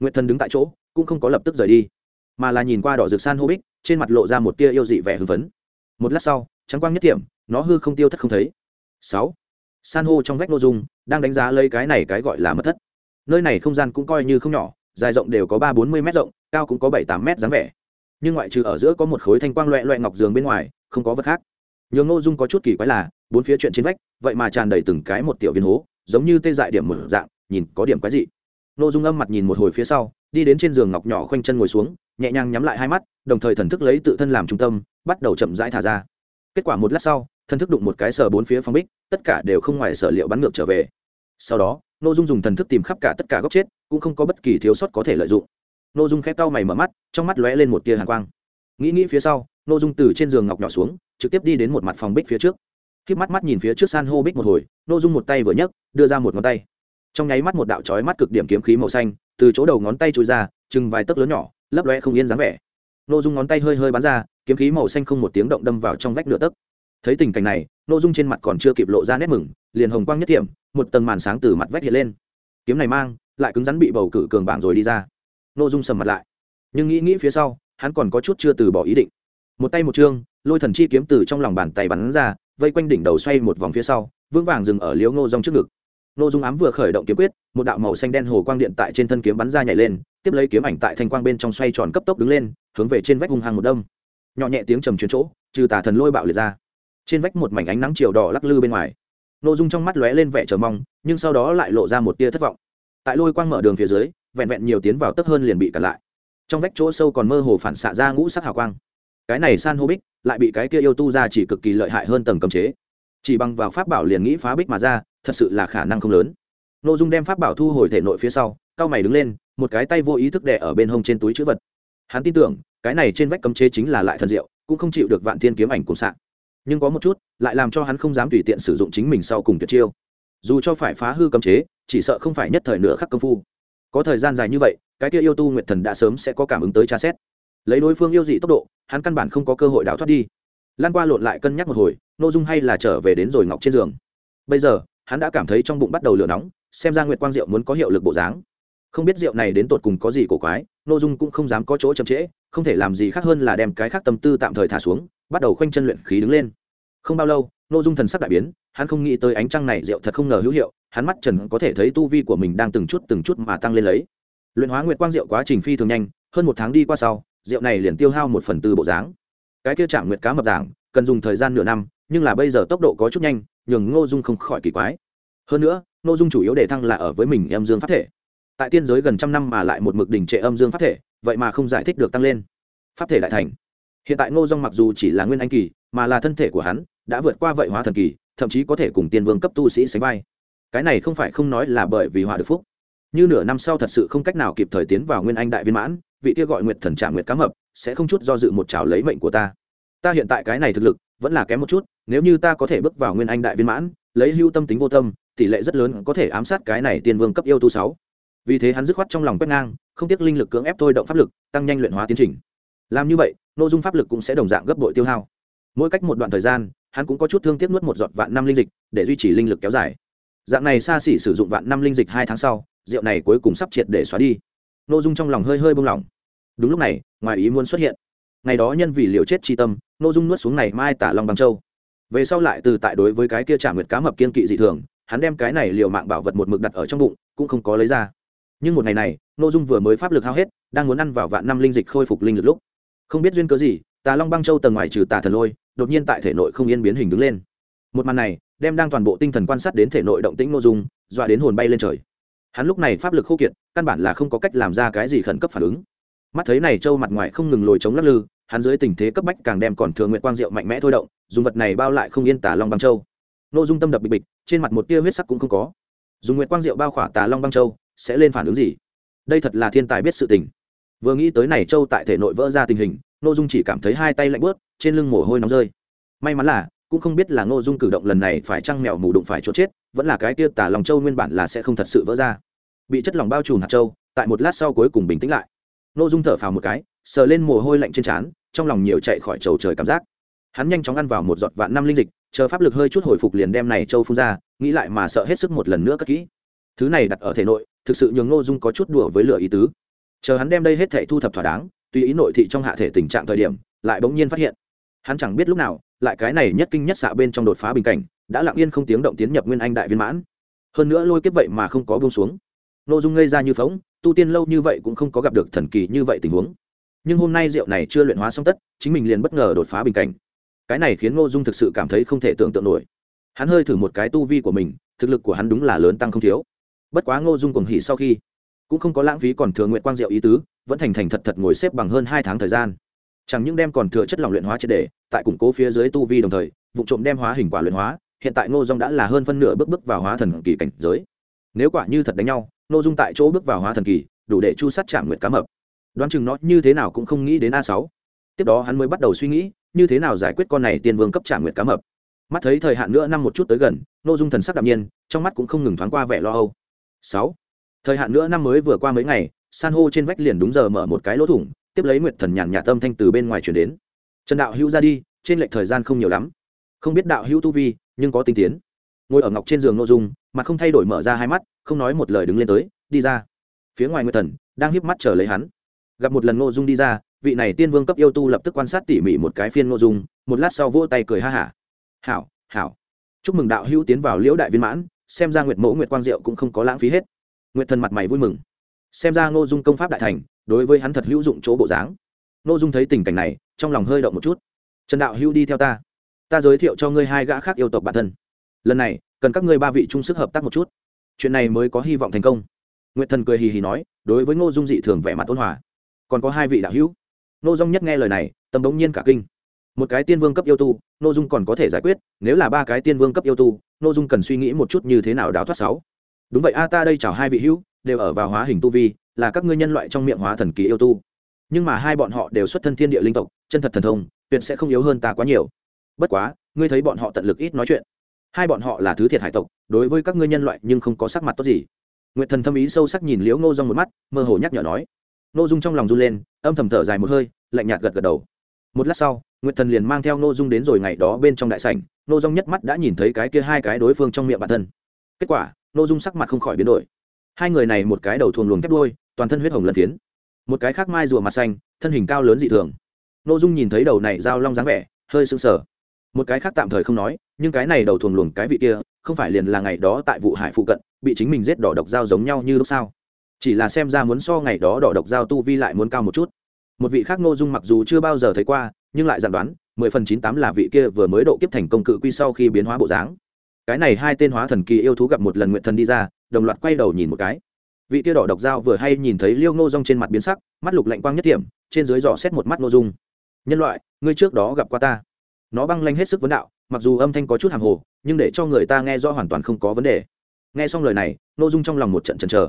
Nguyệt thần đứng tại chỗ, cũng không có lập tức rời đi, mà là nhìn qua đỏ rực san hô bích, trên mặt lộ ra một tia yêu dị vẻ hưng phấn. Một lát sau, trắng quang nhất điểm nó hư không tiêu thất không thấy. Sáu. San hô trong vách nội dung, đang đánh giá lấy cái này cái gọi là mất thất. Nơi này không gian cũng coi như không nhỏ, dài rộng đều có ba bốn mươi m rộng, cao cũng có bảy tám m dáng vẻ. Nhưng ngoại trừ ở giữa có một khối thanh quang loẹ loẹ ngọc giường bên ngoài, không có vật khác nhường nội dung có chút kỳ quái là, bốn phía chuyện trên vách, vậy mà tràn đầy từng cái một tiểu viên hố, giống như tê dại điểm một dạng, nhìn có điểm quái dị. Nội dung âm mặt nhìn một hồi phía sau, đi đến trên giường ngọc nhỏ khoanh chân ngồi xuống, nhẹ nhàng nhắm lại hai mắt, đồng thời thần thức lấy tự thân làm trung tâm, bắt đầu chậm rãi thả ra. Kết quả một lát sau, thần thức đụng một cái sờ bốn phía phong bích, tất cả đều không ngoài sở liệu bắn ngược trở về. Sau đó n ô dung dùng thần thức tìm khắp cả tất cả góc chết, cũng không có bất kỳ thiếu sót có thể lợi dụng. N ô dung khép cau mày mở mắt, trong mắt lóe lên một tia hàng quang. Nghĩ nghĩ phía sau nội dung từ trên giường ngọc nhỏ xuống, trực tiếp đi đến một mặt phòng bích phía trước. Khi mắt mắt nhìn phía trước san hô bích một hồi nội dung một tay vừa nhấc, đưa ra một ngón tay. Trong nháy mắt một đạo trói mắt cực điểm kiếm khí màu xanh, từ chỗ đầu ngón tay trôi ra, chừng vài tấc lớn nhỏ, lấp loe không yên dáng vẻ. Nội dung ngón tay hơi hơi bắn ra, kiếm khí màu xanh không một tiếng động đâm vào trong vách nửa tấc. Thấy tình cảnh này nội dung trên mặt còn chưa kịp lộ ra nét mừng, liền hồng quang nhất tiệm, một tầng màn sáng từ mặt vách hiện lên. Kiếm này mang, lại cứng rắn bị bầu cử cường bảng rồi đi ra. Nội dung sầm mặt lại. Nhưng nghĩ nghĩ phía sau, hắn còn có chút chưa từ bỏ ý định một tay một chương lôi thần chi kiếm từ trong lòng bàn tay bắn ra, vây quanh đỉnh đầu xoay một vòng phía sau, vững vàng dừng ở liếu ngô rong trước ngực. Ngô dung ám vừa khởi động kiếm quyết, một đạo màu xanh đen hồ quang điện tại trên thân kiếm bắn ra nhảy lên, tiếp lấy kiếm ảnh tại thanh quang bên trong xoay tròn cấp tốc đứng lên, hướng về trên vách hung hăng một đông nhỏ nhẹ tiếng trầm chuyến chỗ, trừ tà thần lôi bạo liệt ra. Trên vách một mảnh ánh nắng chiều đỏ lắc lư bên ngoài. Nội dung trong mắt lóe lên vẻ chờ mong, nhưng sau đó lại lộ ra một tia thất vọng. Tại lôi quang mở đường phía dưới, vẹn vẹn nhiều tiến vào tấp hơn liền bị cản lại. Trong vách chỗ sâu còn mơ hồ phản xạ ra ngũ sắc hào quang cái này san hô bích lại bị cái kia yêu tu ra chỉ cực kỳ lợi hại hơn tầng cấm chế. Chỉ bằng vào pháp bảo liền nghĩ phá bích mà ra, thật sự là khả năng không lớn. Nội dung đem pháp bảo thu hồi thể nội phía sau, cao mày đứng lên, một cái tay vô ý thức đẻ ở bên hông trên túi chữ vật. Hắn tin tưởng, cái này trên vách cấm chế chính là lại thần diệu, cũng không chịu được vạn thiên kiếm ảnh cùng sạn nhưng có một chút, lại làm cho hắn không dám tùy tiện sử dụng chính mình sau cùng tuyệt chiêu. Dù cho phải phá hư cấm chế, chỉ sợ không phải nhất thời nửa khắc công phu. Có thời gian dài như vậy, cái kia yêu tu nguyệt thần đã sớm sẽ có cảm ứng tới tra xét lấy đối phương yêu dị tốc độ, hắn căn bản không có cơ hội đào thoát đi. Lan qua lộn lại cân nhắc một hồi n ô dung hay là trở về đến rồi ngọc trên giường. Bây giờ, hắn đã cảm thấy trong bụng bắt đầu lửa nóng, xem ra nguyệt quang diệu muốn có hiệu lực bộ dáng. Không biết rượu này đến tột cùng có gì cổ quái n ô dung cũng không dám có chỗ chậm trễ, không thể làm gì khác hơn là đem cái khác tâm tư tạm thời thả xuống, bắt đầu khoanh chân luyện khí đứng lên. Không bao lâu n ô dung thần sắc đại biến, hắn không nghĩ tới ánh trăng này rượu thật không ngờ hữu hiệu, hắn mắt trần có thể thấy tu vi của mình đang từng chút từng chút mà tăng lên lấy. Luyện hóa nguyệt quang Diệu quá trình phi thường nhanh, hơn một tháng đi qua sau rượu này liền tiêu hao một phần tư bộ dáng. Cái kia chạm nguyệt cá mập giảng, cần dùng thời gian nửa năm, nhưng là bây giờ tốc độ có chút nhanh, nhường ngô dung không khỏi kỳ quái. Hơn nữa, ngô dung chủ yếu để thăng là ở với mình âm dương phát thể. Tại tiên giới gần trăm năm mà lại một mực đỉnh trệ âm dương phát thể, vậy mà không giải thích được tăng lên. Phát thể đại thành. Hiện tại ngô dung mặc dù chỉ là nguyên anh kỳ, mà là thân thể của hắn, đã vượt qua vậy hóa thần kỳ, thậm chí có thể cùng tiên vương cấp tu sĩ sánh vai. Cái này không phải không nói là bởi vì họa được phúc. Như nửa năm sau thật sự không cách nào kịp thời tiến vào nguyên anh đại viên mãn vị kia gọi nguyệt thần trả nguyệt cá mập, sẽ không chút do dự một trào lấy mệnh của ta. Ta hiện tại cái này thực lực, vẫn là kém một chút, nếu như ta có thể bước vào nguyên anh đại viên mãn, lấy hưu tâm tính vô tâm, tỷ lệ rất lớn có thể ám sát cái này tiên vương cấp yêu tu sáu. Vì thế hắn dứt khoát trong lòng quét ngang, không tiếc linh lực cưỡng ép thôi động pháp lực, tăng nhanh luyện hóa tiến trình. Làm như vậy, nội dung pháp lực cũng sẽ đồng dạng gấp bội tiêu hao. Mỗi cách một đoạn thời gian, hắn cũng có chút thương tiếc nuốt một giọt vạn năm linh dịch, để duy trì linh lực kéo dài. Dạng này xa xỉ sử dụng vạn năm linh dịch hai tháng sau, rượu này cuối cùng sắp triệt để xóa đi n ô dung trong lòng hơi hơi bông lỏng. Đúng lúc này, ngoài ý muốn xuất hiện. Ngày đó nhân vì liều chết tri tâm n ô dung nuốt xuống này mai tả long bằng châu. Về sau lại từ tại đối với cái kia trả nguyệt cá mập kiên kỵ dị thường, hắn đem cái này liều mạng bảo vật một mực đặt ở trong bụng, cũng không có lấy ra. Nhưng một ngày này n ô dung vừa mới pháp lực hao hết, đang muốn ăn vào vạn năm linh dịch khôi phục linh lực lúc. Không biết duyên cớ gì, tà long băng châu tầng ngoài trừ tà thần lôi, đột nhiên tại thể nội không yên biến hình đứng lên. Một màn này, đem đang toàn bộ tinh thần quan sát đến thể nội động tĩnh n ô dung, dọa đến hồn bay lên trời hắn lúc này pháp lực khô kiệt, căn bản là không có cách làm ra cái gì khẩn cấp phản ứng. Mắt thấy này châu mặt ngoài không ngừng lồi chống lắc lư, hắn dưới tình thế cấp bách càng đem còn thừa nguyện quang diệu mạnh mẽ thôi động, dùng vật này bao lại không yên tả long băng châu. N ô dung tâm đập bịch bịch, trên mặt một tia huyết sắc cũng không có. Dùng nguyện quang diệu bao khỏa tà long băng châu, sẽ lên phản ứng gì? Đây thật là thiên tài biết sự tình. Vừa nghĩ tới này châu tại thể nội vỡ ra tình hình n ô dung chỉ cảm thấy hai tay lạnh bớt trên lưng mồ hôi nóng rơi. May mắn là cũng không biết là Ngô dung cử động lần này phải trăng mèo mù đụng phải chỗ chết, vẫn là cái kia tả lòng châu nguyên bản là sẽ không thật sự vỡ ra. Bị chất lòng bao trùm hạt châu, tại một lát sau cuối cùng bình tĩnh lại. Ngô dung thở phào một cái, sờ lên mồ hôi lạnh trên trán, trong lòng nhiều chạy khỏi trầu trời cảm giác. Hắn nhanh chóng ăn vào một giọt vạn năm linh dịch, chờ pháp lực hơi chút hồi phục liền đem này châu phun ra, nghĩ lại mà sợ hết sức một lần nữa cất kỹ. Thứ này đặt ở thể nội, thực sự nhường ngô dung có chút đùa với lửa ý tứ. Chờ hắn đem đây hết thể thu thập thỏa đáng, tùy ý nội thị trong hạ thể tình trạng thời điểm, lại bỗng nhiên phát hiện. Hắn chẳng biết lúc nào lại cái này nhất kinh nhất xạ bên trong đột phá bình cảnh, đã lặng yên không tiếng động tiến nhập nguyên anh đại viên mãn. Hơn nữa lôi kiếp vậy mà không có buông xuống. Nội dung ngây ra như phóng tu tiên lâu như vậy cũng không có gặp được thần kỳ như vậy tình huống. Nhưng hôm nay rượu này chưa luyện hóa xong tất, chính mình liền bất ngờ đột phá bình cảnh. Cái này khiến ngô dung thực sự cảm thấy không thể tưởng tượng nổi. Hắn hơi thử một cái tu vi của mình, thực lực của hắn đúng là lớn tăng không thiếu. Bất quá ngô dung còn hỉ sau khi, cũng không có lãng phí còn thừa nguyện quang diệu ý tứ, vẫn thành thành thật thật ngồi xếp bằng hơn hai tháng thời gian chẳng những đem còn thừa chất lỏng luyện hóa triệt đề tại củng cố phía dưới tu vi đồng thời, vụ trộm đem hóa hình quả luyện hóa, hiện tại ngô dung đã là hơn phân nửa bước bước vào hóa thần kỳ cảnh giới. Nếu quả như thật đánh nhau, ngô dung tại chỗ bước vào hóa thần kỳ, đủ để chu sát chạm nguyệt cá mập. Đoán chừng nó như thế nào cũng không nghĩ đến a sáu. Tiếp đó hắn mới bắt đầu suy nghĩ, như thế nào giải quyết con này tiên vương cấp trả nguyệt cá mập. Mắt thấy thời hạn nữa năm một chút tới gần nội dung thần sắc đạm nhiên, trong mắt cũng không ngừng thoáng qua vẻ lo âu. Sáu. Thời hạn nữa năm mới vừa qua mấy ngày, san hô trên vách liền đúng giờ mở một cái lỗ thủng tiếp lấy nguyệt thần nhàn nhạt tâm thanh từ bên ngoài chuyển đến. Trần đạo hữu ra đi, trên lệch thời gian không nhiều lắm. Không biết đạo hữu tu vi, nhưng có tinh tiến. Ngồi ở ngọc trên giường nội dung mà không thay đổi mở ra hai mắt, không nói một lời đứng lên tới, đi ra. Phía ngoài nguyệt thần, đang híp mắt chờ lấy hắn. Gặp một lần ngô dung đi ra, vị này tiên vương cấp yêu tu lập tức quan sát tỉ mỉ một cái phiên ngô dung, một lát sau vỗ tay cười ha hả. Hảo hảo. Chúc mừng đạo hữu tiến vào liễu đại viên mãn, xem ra nguyệt mẫu nguyệt quang diệu cũng không có lãng phí hết. Nguyệt thần mặt mày vui mừng xem ra ngô dung công pháp đại thành, đối với hắn thật hữu dụng chỗ bộ dáng. Ngô dung thấy tình cảnh này, trong lòng hơi động một chút. Trần đạo hữu đi theo ta. Ta giới thiệu cho ngươi hai gã khác yêu tộc bản thân. Lần này, cần các ngươi ba vị chung sức hợp tác một chút. Chuyện này mới có hy vọng thành công. Nguyệt thần cười hì hì nói, đối với ngô dung dị thường vẻ mặt ôn hòa. Còn có hai vị đạo hữu. Ngô dung nhất nghe lời này, tâm bỗng nhiên cả kinh. Một cái tiên vương cấp yêu tu, Ngô dung còn có thể giải quyết, nếu là ba cái tiên vương cấp yêu tu, Ngô dung cần suy nghĩ một chút như thế nào đào thoát sáu. Đúng vậy a, ta đây chào hai vị hữu đều ở vào hóa hình tu vi là các ngươi nhân loại trong miệng hóa thần kỳ yêu tu nhưng mà hai bọn họ đều xuất thân thiên địa linh tộc chân thật thần thông tuyệt sẽ không yếu hơn ta quá nhiều bất quá ngươi thấy bọn họ tận lực ít nói chuyện hai bọn họ là thứ thiệt hải tộc đối với các ngươi nhân loại nhưng không có sắc mặt tốt gì nguyệt thần thâm ý sâu sắc nhìn liễu ngô dung một mắt mơ hồ nhắc nhở nói Nô Dung trong lòng run lên, âm thầm thở dài một hơi, lạnh nhạt gật gật đầu. Một lát sau, Nguyệt Thần liền mang theo Nô Dung đến rồi ngày đó bên trong đại sảnh, Nô Dung nhất mắt đã nhìn thấy cái kia hai cái đối phương trong miệng bản thân. Kết quả, Nô Dung sắc mặt không khỏi biến đổi. Hai người này một cái đầu thuồng luồng thép đuôi, toàn thân huyết hồng lân phiến, một cái khác mai rùa mặt xanh, thân hình cao lớn dị thường. Nô Dung nhìn thấy đầu này giao long dáng vẻ, hơi sững sờ. Một cái khác tạm thời không nói, nhưng cái này đầu thuồng luồng cái vị kia, không phải liền là ngày đó tại vụ hải phụ cận, bị chính mình giết đỏ độc dao giống nhau như lúc sao? chỉ là xem ra muốn so ngày đó đỏ độc giao tu vi lại muốn cao một chút một vị khác ngô dung mặc dù chưa bao giờ thấy qua nhưng lại dặn đoán mười phần chín tám là vị kia vừa mới độ kiếp thành công cự quy sau khi biến hóa bộ dáng cái này hai tên hóa thần kỳ yêu thú gặp một lần nguyện thần đi ra đồng loạt quay đầu nhìn một cái. Vị kia đỏ độc dao vừa hay nhìn thấy liêu ngô dung trên mặt biến sắc, mắt lục lạnh quang nhất điểm trên dưới dò xét một mắt ngô dung. Nhân loại, ngươi trước đó gặp qua ta. Nó băng lanh hết sức vấn đạo, mặc dù âm thanh có chút hàng hồ, nhưng để cho người ta nghe rõ hoàn toàn không có vấn đề. Nghe xong lời này, ngô dung trong lòng một trận chần chờ.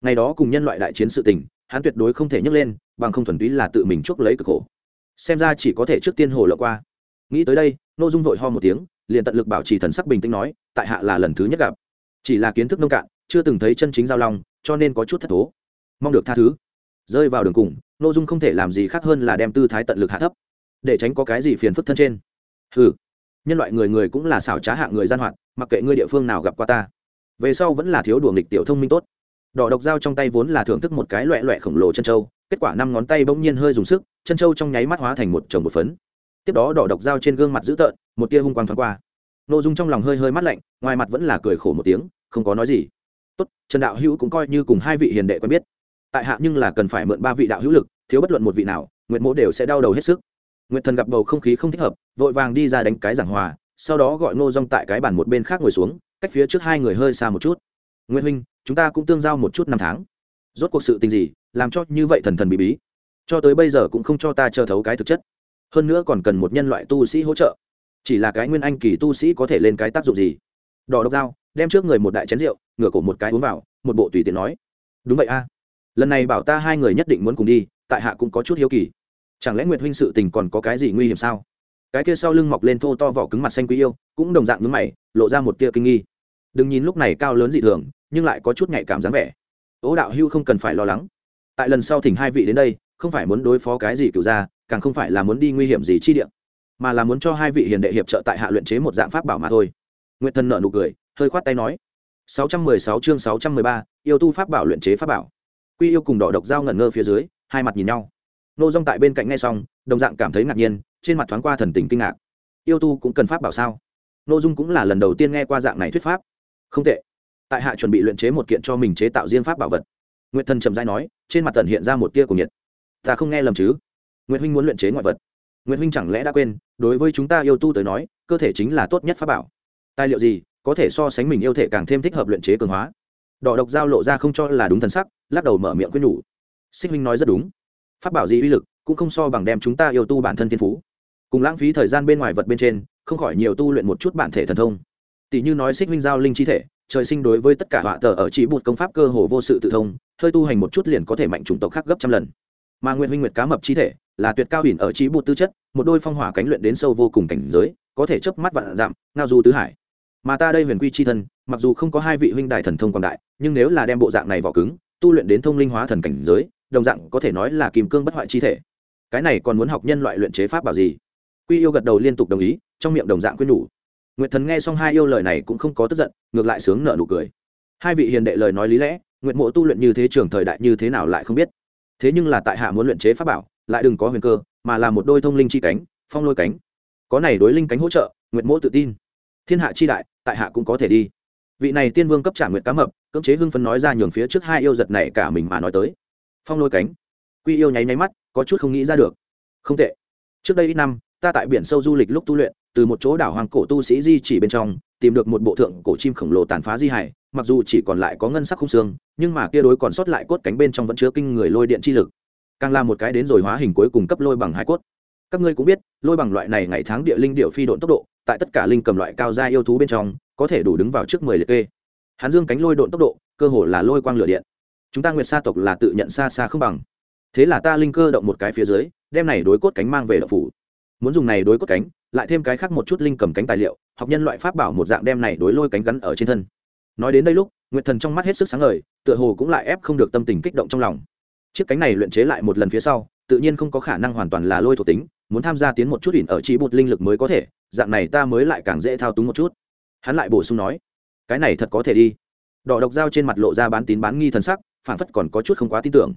Ngày đó cùng nhân loại đại chiến sự tình, hắn tuyệt đối không thể nhấc lên, bằng không thuần túy là tự mình chuốc lấy cực khổ. Xem ra chỉ có thể trước tiên hồ lộ qua. Nghĩ tới đây n ô dung vội ho một tiếng, liền tận lực bảo trì thần sắc bình tĩnh nói, tại hạ là lần thứ nhất gặp. Chỉ là kiến thức nông cạn chưa từng thấy chân chính giao long, cho nên có chút thất thố. Mong được tha thứ. Rơi vào đường cùng n ô dung không thể làm gì khác hơn là đem tư thái tận lực hạ thấp, để tránh có cái gì phiền phức thân trên. Ừ nhân loại người người cũng là xảo trá hạ người gian hoạt, mặc kệ ngươi địa phương nào gặp qua ta. Về sau vẫn là thiếu đùa nghịch tiểu thông minh tốt. Đỏ độc dao trong tay vốn là thưởng thức một cái loẹ loẹ khổng lồ chân trâu, kết quả năm ngón tay bỗng nhiên hơi dùng sức, chân trâu trong nháy mắt hóa thành một chồng một phấn. Tiếp đó đỏ độc dao trên gương mặt dữ tợn, một tia hung quang thoáng qua. N ô dung trong lòng hơi hơi mắt lạnh, ngoài mặt vẫn là cười khổ một tiếng, không có nói gì tốt, trần đạo hữu cũng coi như cùng hai vị hiền đệ quen biết. Tại hạ nhưng là cần phải mượn ba vị đạo hữu lực, thiếu bất luận một vị nào nguyện mỗ đều sẽ đau đầu hết sức. Nguyện thần gặp bầu không khí không thích hợp, vội vàng đi ra đánh cái giảng hòa, sau đó gọi ngô rong tại cái bàn một bên khác ngồi xuống, cách phía trước hai người hơi xa một chút. Nguyễn huynh, chúng ta cũng tương giao một chút năm tháng. Rốt cuộc sự tình gì, làm cho như vậy thần thần bí bí. Cho tới bây giờ cũng không cho ta chờ thấu cái thực chất. Hơn nữa còn cần một nhân loại tu sĩ hỗ trợ. Chỉ là cái nguyên anh kỳ tu sĩ có thể lên cái tác dụng gì? Đỏ độc dao, đem trước người một đại chén rượu ngửa cổ một cái uống vào, một bộ tùy tiện nói. Đúng vậy a. Lần này bảo ta hai người nhất định muốn cùng đi, tại hạ cũng có chút hiếu kỳ. Chẳng lẽ nguyệt huynh sự tình còn có cái gì nguy hiểm sao? Cái kia sau lưng mọc lên thô to vỏ cứng mặt xanh quý yêu, cũng đồng dạng ngứng mày, lộ ra một tia kinh nghi. Đừng nhìn lúc này cao lớn dị thường, nhưng lại có chút nhạy cảm dáng vẻ. Ố đạo hưu không cần phải lo lắng. Tại lần sau thỉnh hai vị đến đây, không phải muốn đối phó cái gì cựu ra càng không phải là muốn đi nguy hiểm gì chi địa, mà là muốn cho hai vị hiền đệ hiệp trợ tại hạ luyện chế một dạng pháp bảo mà thôi. Nguyệt thần nợ nụ cười, hơi khoát tay nói. 616 chương 613, yêu tu pháp bảo luyện chế pháp bảo. Quy yêu cùng đỏ độc dao ngẩn ngơ phía dưới hai mặt nhìn nhau. Nô dung tại bên cạnh nghe xong đồng dạng cảm thấy ngạc nhiên trên mặt thoáng qua thần tình kinh ngạc. Yêu tu cũng cần pháp bảo sao? Nô dung cũng là lần đầu tiên nghe qua dạng này thuyết pháp. Không tệ. Tại hạ chuẩn bị luyện chế một kiện cho mình chế tạo riêng pháp bảo vật. Nguyệt thần trầm rãi nói trên mặt tần hiện ra một tia của nhiệt. Ta không nghe lầm chứ? Nguyệt huynh muốn luyện chế ngoại vật. Nguyệt huynh chẳng lẽ đã quên đối với chúng ta yêu tu tới nói cơ thể chính là tốt nhất pháp bảo. Tài liệu gì? Có thể so sánh mình yêu thể càng thêm thích hợp luyện chế cường hóa. Đỏ độc giao lộ ra không cho là đúng thần sắc lắc đầu mở miệng quyết nhủ. Xích linh nói rất đúng. Pháp bảo gì uy lực cũng không so bằng đem chúng ta yêu tu bản thân thiên phú. Cùng lãng phí thời gian bên ngoài vật bên trên không khỏi nhiều tu luyện một chút bản thể thần thông. Tỷ như nói xích minh giao linh chi thể trời sinh đối với tất cả họa tờ ở chỉ bụt công pháp cơ hồ vô sự tự thông hơi tu hành một chút liền có thể mạnh chủng tộc khác gấp trăm lần. Mà nguyện huynh nguyệt cá mập chi thể là tuyệt cao đỉnh ở chỉ bụt tư chất một đôi phong hỏa cánh luyện đến sâu vô cùng cảnh giới có thể chớp mắt vạn giảm, ngao du tứ hải mà ta đây huyền quy chi thân, mặc dù không có hai vị huynh đại thần thông quảng đại, nhưng nếu là đem bộ dạng này vỏ cứng, tu luyện đến thông linh hóa thần cảnh giới, đồng dạng có thể nói là kìm cương bất hoại chi thể. Cái này còn muốn học nhân loại luyện chế pháp bảo gì? Quy yêu gật đầu liên tục đồng ý, trong miệng đồng dạng quyết nhủ. Nguyệt thần nghe xong hai yêu lời này cũng không có tức giận, ngược lại sướng nở nụ cười. Hai vị hiền đệ lời nói lý lẽ, nguyệt mộ tu luyện như thế trường thời đại như thế nào lại không biết. Thế nhưng là tại hạ muốn luyện chế pháp bảo, lại đừng có huyền cơ, mà là một đôi thông linh chi cánh, phong lôi cánh. Có này đối linh cánh hỗ trợ, nguyệt mộ tự tin thiên hạ chi đại, tại hạ cũng có thể đi. Vị này tiên vương cấp trả nguyệt cá mập, cưỡng chế hưng phấn nói ra nhường phía trước hai yêu giật này cả mình mà nói tới. Phong lôi cánh. Quy yêu nháy nháy mắt, có chút không nghĩ ra được. Không tệ. Trước đây ít năm, ta tại biển sâu du lịch lúc tu luyện, từ một chỗ đảo hoàng cổ tu sĩ di chỉ bên trong, tìm được một bộ thượng cổ chim khổng lồ tàn phá di hải, mặc dù chỉ còn lại có ngân sắc không xương, nhưng mà kia đối còn sót lại cốt cánh bên trong vẫn chứa kinh người lôi điện chi lực. Càng là một cái đến rồi hóa hình cuối cùng cấp lôi bằng hải cốt. Các ngươi cũng biết, lôi bằng loại này ngày tháng địa linh điệu phi độn tốc độ tại tất cả linh cầm loại cao gia yêu thú bên trong, có thể đủ đứng vào trước mười liệt kê. Hắn dương cánh lôi độn tốc độ, cơ hồ là lôi quang lửa điện. Chúng ta nguyệt sa tộc là tự nhận xa xa không bằng. Thế là ta linh cơ động một cái phía dưới, đem này đối cốt cánh mang về đậu phủ. Muốn dùng này đối cốt cánh, lại thêm cái khác một chút linh cầm cánh tài liệu, học nhân loại pháp bảo một dạng đem này đối lôi cánh gắn ở trên thân. Nói đến đây lúc, nguyệt thần trong mắt hết sức sáng ngời, tựa hồ cũng lại ép không được tâm tình kích động trong lòng. Chiếc cánh này luyện chế lại một lần phía sau, tự nhiên không có khả năng hoàn toàn là lôi thuộc tính muốn tham gia tiến một chút ỉn ở trí bột linh lực mới có thể, dạng này ta mới lại càng dễ thao túng một chút. Hắn lại bổ sung nói, cái này thật có thể đi. Đỏ độc dao trên mặt lộ ra bán tín bán nghi thần sắc phản phất còn có chút không quá tin tưởng.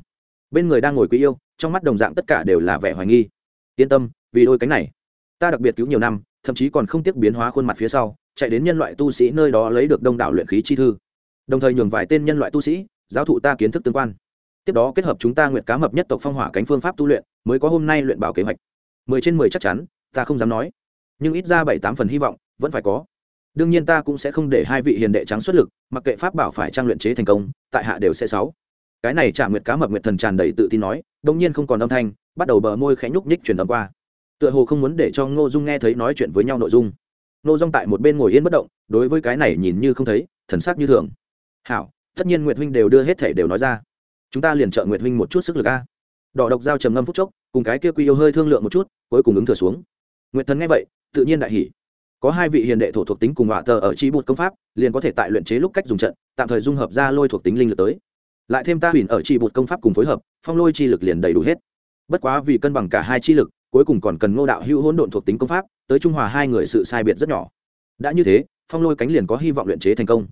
Bên người đang ngồi quý yêu, trong mắt đồng dạng tất cả đều là vẻ hoài nghi. Yên tâm, vì đôi cánh này, ta đặc biệt cứu nhiều năm, thậm chí còn không tiếc biến hóa khuôn mặt phía sau, chạy đến nhân loại tu sĩ nơi đó lấy được đông đảo luyện khí chi thư. Đồng thời nhường vài tên nhân loại tu sĩ, giáo thụ ta kiến thức tương quan. Tiếp đó kết hợp chúng ta nguyện cá mập nhất tộc phong hỏa cánh phương pháp tu luyện, mới có hôm nay luyện bảo kế hoạch mười trên mười chắc chắn, ta không dám nói. Nhưng ít ra bảy tám phần hy vọng, vẫn phải có. Đương nhiên ta cũng sẽ không để hai vị hiền đệ trắng xuất lực, mặc kệ pháp bảo phải trang luyện chế thành công, tại hạ đều sẽ sáu. Cái này trả nguyệt cá mập nguyệt thần tràn đầy tự tin nói đông nhiên không còn âm thanh, bắt đầu bờ môi khẽ nhúc nhích truyền âm qua. Tựa hồ không muốn để cho ngô dung nghe thấy nói chuyện với nhau nội dung. Ngô dung tại một bên ngồi yên bất động, đối với cái này nhìn như không thấy, thần sắc như thường. Hảo, tất nhiên nguyệt huynh đều đưa hết thể đều nói ra. Chúng ta liền trợ nguyệt huynh một chút sức lực a. Đỏ độc dao trầm ngâm phút chốc cùng cái kia quy yêu hơi thương lượng một chút, cuối cùng ứng thừa xuống. Nguyệt thần nghe vậy, tự nhiên đại hỉ. Có hai vị hiền đệ thổ thuộc tính cùng họa tờ ở chi bụt công pháp, liền có thể tại luyện chế lúc cách dùng trận, tạm thời dung hợp ra lôi thuộc tính linh lực tới. Lại thêm ta huỳnh ở chi bụt công pháp cùng phối hợp, phong lôi chi lực liền đầy đủ hết. Bất quá vì cân bằng cả hai chi lực, cuối cùng còn cần ngô đạo hữu hỗn độn thuộc tính công pháp, tới trung hòa hai người sự sai biệt rất nhỏ. Đã như thế, phong lôi cánh liền có hy vọng luyện chế thành công.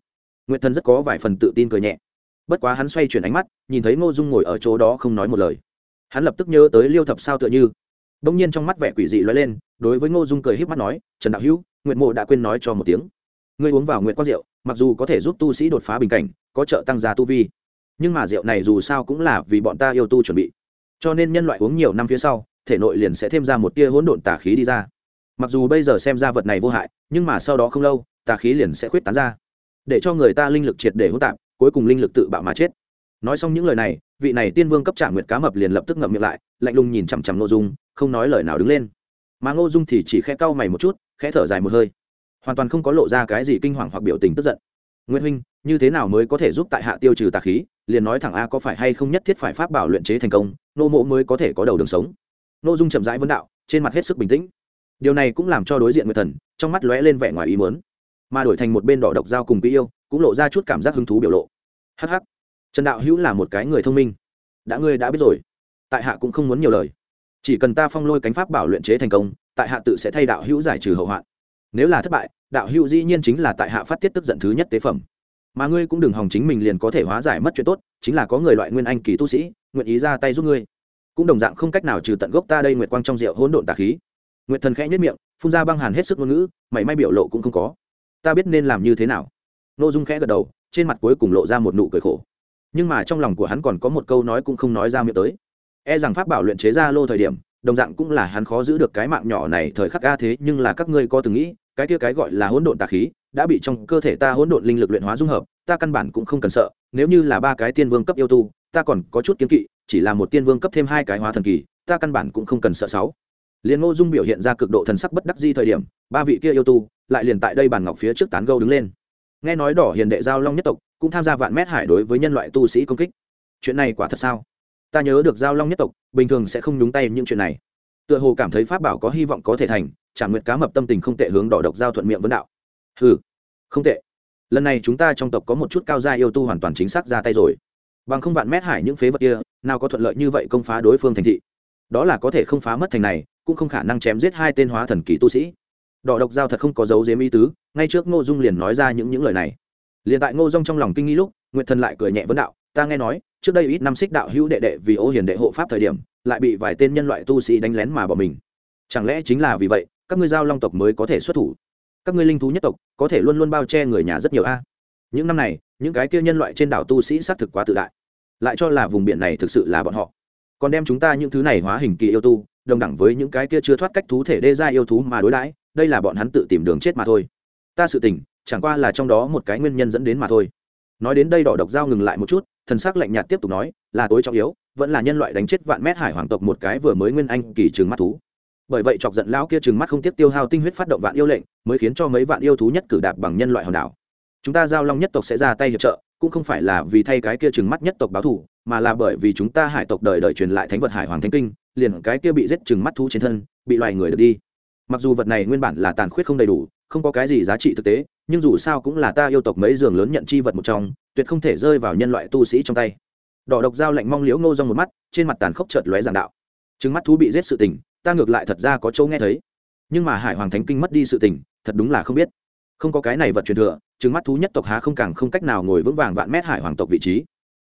Nguyệt thần rất có vài phần tự tin cười nhẹ. Bất quá hắn xoay chuyển ánh mắt, nhìn thấy ngô dung ngồi ở chỗ đó không nói một lời hắn lập tức nhớ tới liêu thập sao tựa như. Đông nhiên trong mắt vẻ quỷ dị lóe lên, đối với ngô dung cười híp mắt nói, trần đạo hữu nguyện mộ đã quên nói cho một tiếng. Ngươi uống vào nguyện quang rượu, mặc dù có thể giúp tu sĩ đột phá bình cảnh, có trợ tăng gia tu vi, nhưng mà rượu này dù sao cũng là vì bọn ta yêu tu chuẩn bị. Cho nên nhân loại uống nhiều năm phía sau, thể nội liền sẽ thêm ra một tia hỗn độn tà khí đi ra. Mặc dù bây giờ xem ra vật này vô hại, nhưng mà sau đó không lâu, tà khí liền sẽ khuyết tán ra. Để cho người ta linh lực triệt để hỗn tạp, cuối cùng linh lực tự bạo mà chết. Nói xong những lời này vị này tiên vương cấp trả nguyệt cá mập liền lập tức ngậm miệng lại, lạnh lùng nhìn chằm chằm ngô dung, không nói lời nào đứng lên. Mà ngô dung thì chỉ khẽ cau mày một chút, khẽ thở dài một hơi. Hoàn toàn không có lộ ra cái gì kinh hoàng hoặc biểu tình tức giận. Nguyễn huynh, như thế nào mới có thể giúp tại hạ tiêu trừ tà khí? Liền nói thẳng a, có phải hay không nhất thiết phải pháp bảo luyện chế thành công nô mộ mới có thể có đầu đường sống. Nô dung chậm rãi vấn đạo, trên mặt hết sức bình tĩnh. Điều này cũng làm cho đối diện người thần, trong mắt lóe lên vẻ ngoài ý muốn. Mà đổi thành một bên đỏ độc dao cùng quý yêu, cũng lộ ra chút cảm giác hứng thú biểu lộ. Hh trần đạo hữu là một cái người thông minh. Đã ngươi đã biết rồi. Tại hạ cũng không muốn nhiều lời. Chỉ cần ta phong lôi cánh pháp bảo luyện chế thành công, tại hạ tự sẽ thay đạo hữu giải trừ hậu hoạn. Nếu là thất bại, đạo hữu dĩ nhiên chính là tại hạ phát tiết tức giận thứ nhất tế phẩm. Mà ngươi cũng đừng hòng chính mình liền có thể hóa giải mất chuyện tốt, chính là có người loại nguyên anh kỳ tu sĩ, nguyện ý ra tay giúp ngươi. Cũng đồng dạng không cách nào trừ tận gốc ta đây nguyệt quang trong rượu hỗn độn tà khí. Nguyệt thần khẽ nhất miệng, phun ra băng hàn hết sức ngôn ngữ, mảy may biểu lộ cũng không có. Ta biết nên làm như thế nào. Nội dung khẽ gật đầu, trên mặt cuối cùng lộ ra một nụ cười khổ nhưng mà trong lòng của hắn còn có một câu nói cũng không nói ra miệng tới. E rằng pháp bảo luyện chế ra lô thời điểm, đồng dạng cũng là hắn khó giữ được cái mạng nhỏ này thời khắc ca thế, nhưng là các ngươi có từng nghĩ, cái kia cái gọi là hỗn độn tà khí, đã bị trong cơ thể ta hỗn độn linh lực luyện hóa dung hợp, ta căn bản cũng không cần sợ, nếu như là ba cái tiên vương cấp yêu tu, ta còn có chút kiến kỵ, chỉ là một tiên vương cấp thêm hai cái hóa thần kỳ, ta căn bản cũng không cần sợ sáu. Liền ngô dung biểu hiện ra cực độ thần sắc bất đắc di thời điểm, ba vị kia yêu tu lại liền tại đây bàn ngọc phía trước tán gâu đứng lên. Nghe nói đỏ hiền đệ giao long nhất tộc cũng tham gia vạn mét hải đối với nhân loại tu sĩ công kích. Chuyện này quả thật sao? Ta nhớ được giao long nhất tộc, bình thường sẽ không nhúng tay những chuyện này. Tựa hồ cảm thấy pháp bảo có hy vọng có thể thành trả nguyệt cá mập tâm tình không tệ hướng đỏ độc giao thuận miệng vấn đạo. Ừ không tệ. Lần này chúng ta trong tộc có một chút cao gia yêu tu hoàn toàn chính xác ra tay rồi. Bằng không vạn mét hải những phế vật kia, nào có thuận lợi như vậy công phá đối phương thành thị. Đó là có thể không phá mất thành này, cũng không khả năng chém giết hai tên hóa thần kỳ tu sĩ. Đỏ độc giao thật không có dấu dếm ý tứ, ngay trước ngô dung liền nói ra những những lời này liền tại ngô dung trong lòng kinh nghi lúc, nguyệt thần lại cười nhẹ vấn đạo, ta nghe nói, trước đây ít năm xích đạo hữu đệ đệ vì ô hiền đệ hộ pháp thời điểm, lại bị vài tên nhân loại tu sĩ đánh lén mà bỏ mình. Chẳng lẽ chính là vì vậy, các ngươi giao long tộc mới có thể xuất thủ? Các ngươi linh thú nhất tộc, có thể luôn luôn bao che người nhà rất nhiều a. Những năm này, những cái kia nhân loại trên đảo tu sĩ xác thực quá tự đại. Lại cho là vùng biển này thực sự là bọn họ. Còn đem chúng ta những thứ này hóa hình kỳ yêu tu, đồng đẳng với những cái kia chưa thoát cách thú thể đê ra yêu thú mà đối đãi, đây là bọn hắn tự tìm đường chết mà thôi. Ta sự tình chẳng qua là trong đó một cái nguyên nhân dẫn đến mà thôi. Nói đến đây đỏ độc dao ngừng lại một chút, thần sắc lạnh nhạt tiếp tục nói, là tối trọng yếu, vẫn là nhân loại đánh chết vạn mét hải hoàng tộc một cái vừa mới nguyên anh kỳ trừng mắt thú. Bởi vậy chọc giận lão kia trừng mắt không tiếp tiêu hao tinh huyết phát động vạn yêu lệnh, mới khiến cho mấy vạn yêu thú nhất cử đạp bằng nhân loại hòn đảo. Chúng ta giao long nhất tộc sẽ ra tay hiệp trợ, cũng không phải là vì thay cái kia trừng mắt nhất tộc báo thù, mà là bởi vì chúng ta hải tộc đời đời truyền lại thánh vật hải hoàng thánh kinh, liền cái kia bị giết trừng mắt thú trên thân, bị loài người được đi. Mặc dù vật này nguyên bản là tàn khuyết không đầy đủ, không có cái gì giá trị thực tế nhưng dù sao cũng là ta yêu tộc mấy giường lớn nhận chi vật một trong, tuyệt không thể rơi vào nhân loại tu sĩ trong tay. Đỏ độc dao lạnh mong liễu ngô rong một mắt, trên mặt tàn khốc chợt lóe giảng đạo. Trừng mắt thú bị giết sự tình, ta ngược lại thật ra có châu nghe thấy. Nhưng mà hải hoàng thánh kinh mất đi sự tình, thật đúng là không biết. Không có cái này vật truyền thừa, trừng mắt thú nhất tộc há không càng không cách nào ngồi vững vàng vạn mét hải hoàng tộc vị trí.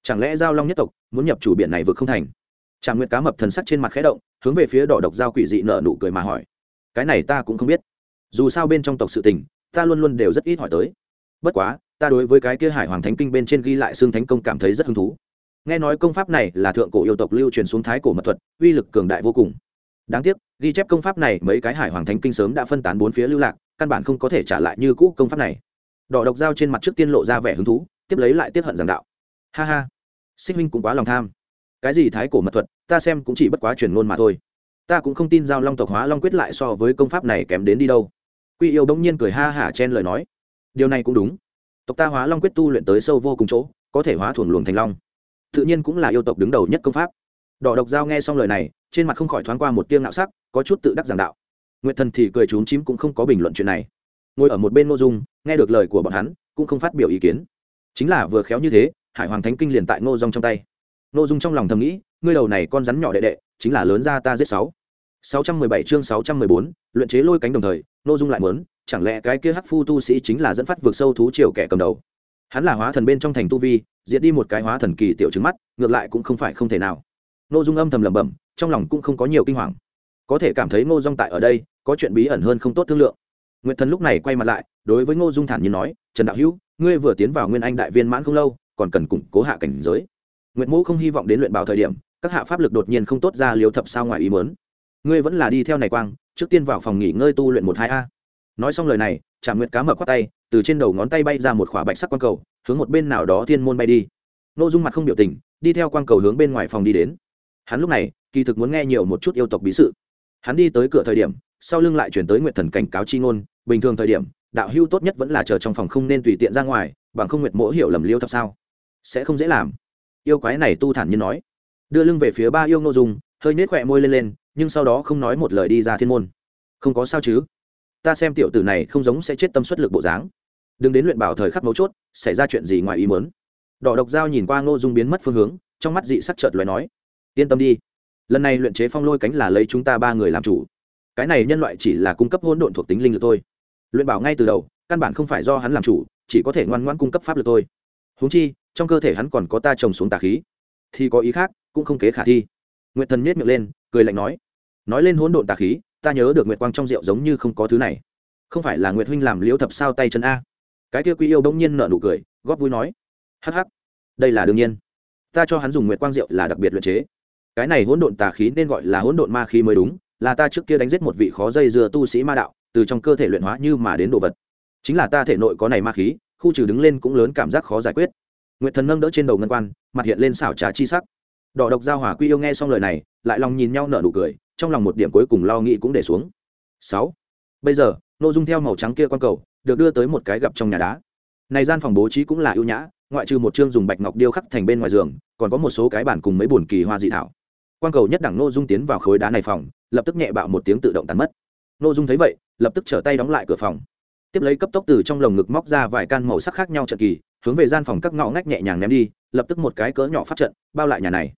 Chẳng lẽ giao long nhất tộc muốn nhập chủ biển này vực không thành? Tràng nguyệt cá mập thần sắc trên mặt khẽ động, hướng về phía đỏ độc giao quỷ dị nở nụ cười mà hỏi. Cái này ta cũng không biết. Dù sao bên trong tộc sự tình ta luôn luôn đều rất ít hỏi tới. Bất quá, ta đối với cái kia hải hoàng thánh kinh bên trên ghi lại xương thánh công cảm thấy rất hứng thú. Nghe nói công pháp này là thượng cổ yêu tộc lưu truyền xuống thái cổ mật thuật, uy lực cường đại vô cùng. Đáng tiếc, ghi chép công pháp này mấy cái hải hoàng thánh kinh sớm đã phân tán bốn phía lưu lạc, căn bản không có thể trả lại như cũ công pháp này. Đỏ độc dao trên mặt trước tiên lộ ra vẻ hứng thú, tiếp lấy lại tiếp hận giảng đạo. Ha ha sinh huynh cũng quá lòng tham. Cái gì thái cổ mật thuật, ta xem cũng chỉ bất quá truyền ngôn mà thôi. Ta cũng không tin giao long tộc hóa long quyết lại so với công pháp này kém đến đi đâu quy yêu bỗng nhiên cười ha hả chen lời nói. Điều này cũng đúng. Tộc ta hóa long quyết tu luyện tới sâu vô cùng chỗ, có thể hóa thuần luồng thành long. Tự nhiên cũng là yêu tộc đứng đầu nhất công pháp. Đỏ độc giao nghe xong lời này, trên mặt không khỏi thoáng qua một tiếng ngạo sắc, có chút tự đắc giảng đạo. Nguyệt thần thì cười trốn chím cũng không có bình luận chuyện này. Ngồi ở một bên nội dung, nghe được lời của bọn hắn, cũng không phát biểu ý kiến. Chính là vừa khéo như thế, hải hoàng thánh kinh liền tại ngô dung trong tay. Ngô dung trong lòng thầm nghĩ, ngươi đầu này con rắn nhỏ đệ đệ, chính là lớn ra ta giết sáu. Sáu trăm mười bảy chương sáu trăm mười bốn, luyện chế lôi cánh đồng thời Nô dung lại muốn, chẳng lẽ cái kia hắc phu tu sĩ chính là dẫn phát vượt sâu thú triều kẻ cầm đầu? Hắn là hóa thần bên trong thành tu vi, diệt đi một cái hóa thần kỳ tiểu trứng mắt, ngược lại cũng không phải không thể nào. Nô dung âm thầm lẩm bẩm, trong lòng cũng không có nhiều kinh hoàng. Có thể cảm thấy ngô dung tại ở đây, có chuyện bí ẩn hơn không tốt thương lượng. Nguyệt thần lúc này quay mặt lại, đối với ngô dung thản nhiên nói, trần đạo hữu, ngươi vừa tiến vào nguyên anh đại viên mãn không lâu, còn cần củng cố hạ cảnh giới. Nguyệt mẫu không hy vọng đến luyện bảo thời điểm, các hạ pháp lực đột nhiên không tốt ra liều thập sao ngoài ý mớn ngươi vẫn là đi theo này quang trước tiên vào phòng nghỉ ngơi tu luyện một hai a. Nói xong lời này, trạm nguyệt cá mở khoác tay, từ trên đầu ngón tay bay ra một khỏa bạch sắc quang cầu, hướng một bên nào đó thiên môn bay đi. N ô dung mặt không biểu tình, đi theo quang cầu hướng bên ngoài phòng đi đến. Hắn lúc này, kỳ thực muốn nghe nhiều một chút yêu tộc bí sự. Hắn đi tới cửa thời điểm, sau lưng lại chuyển tới nguyệt thần cảnh cáo chi ngôn, bình thường thời điểm, đạo hưu tốt nhất vẫn là chờ trong phòng không nên tùy tiện ra ngoài, bằng không nguyệt mỗ hiểu lầm liêu thập sao? Sẽ không dễ làm. Yêu quái này tu thản như nói. Đưa lưng về phía ba yêu ngô dung, hơi nết khỏe môi lên lên nhưng sau đó không nói một lời đi ra thiên môn. Không có sao chứ? Ta xem tiểu tử này không giống sẽ chết tâm suất lực bộ dáng. Đừng đến luyện bảo thời khắc mấu chốt, xảy ra chuyện gì ngoài ý mớn đỏ độc dao nhìn qua ngô dung biến mất phương hướng, trong mắt dị sắc chợt loài nói, yên tâm đi. Lần này luyện chế phong lôi cánh là lấy chúng ta ba người làm chủ. Cái này nhân loại chỉ là cung cấp hỗn độn thuộc tính linh lực thôi. Luyện bảo ngay từ đầu, căn bản không phải do hắn làm chủ, chỉ có thể ngoan ngoãn cung cấp pháp lực thôi. Huống chi, trong cơ thể hắn còn có ta trồng xuống tà khí. Thì có ý khác, cũng không kế khả thi nguyệt thần nhếch miệng lên, cười lạnh nói nói lên hỗn độn tà khí, ta nhớ được nguyệt quang trong rượu giống như không có thứ này. Không phải là nguyệt huynh làm liễu thập sao tay chân a? Cái kia quy yêu bỗng nhiên nở nụ cười, góp vui nói, hắc hắc, đây là đương nhiên. Ta cho hắn dùng nguyệt quang rượu là đặc biệt luyện chế. Cái này hỗn độn tà khí nên gọi là hỗn độn ma khí mới đúng, là ta trước kia đánh giết một vị khó dây dưa tu sĩ ma đạo, từ trong cơ thể luyện hóa như mà đến đồ vật. Chính là ta thể nội có này ma khí, khu trừ đứng lên cũng lớn cảm giác khó giải quyết. Nguyệt thần nâng đỡ trên đầu ngân quan, mặt hiện lên xảo trá chi sắc đỏ độc giao hỏa quy yêu nghe xong lời này, lại lòng nhìn nhau nở nụ cười, trong lòng một điểm cuối cùng lo nghĩ cũng để xuống. Sáu. Bây giờ nội dung theo màu trắng kia quan cầu, được đưa tới một cái gặp trong nhà đá. Này gian phòng bố trí cũng là ưu nhã, ngoại trừ một chương dùng bạch ngọc điêu khắc thành bên ngoài giường, còn có một số cái bản cùng mấy bồn kỳ hoa dị thảo. Quan cầu nhất đẳng nội dung tiến vào khối đá này phòng, lập tức nhẹ bạo một tiếng tự động tàn mất. Nội dung thấy vậy, lập tức trở tay đóng lại cửa phòng. Tiếp lấy cấp tốc từ trong lồng ngực móc ra vài can màu sắc khác nhau trận kỳ, hướng về gian phòng các ngõ ngách nhẹ nhàng ném đi, lập tức một cái cỡ nhỏ phát trận, bao lại nhà này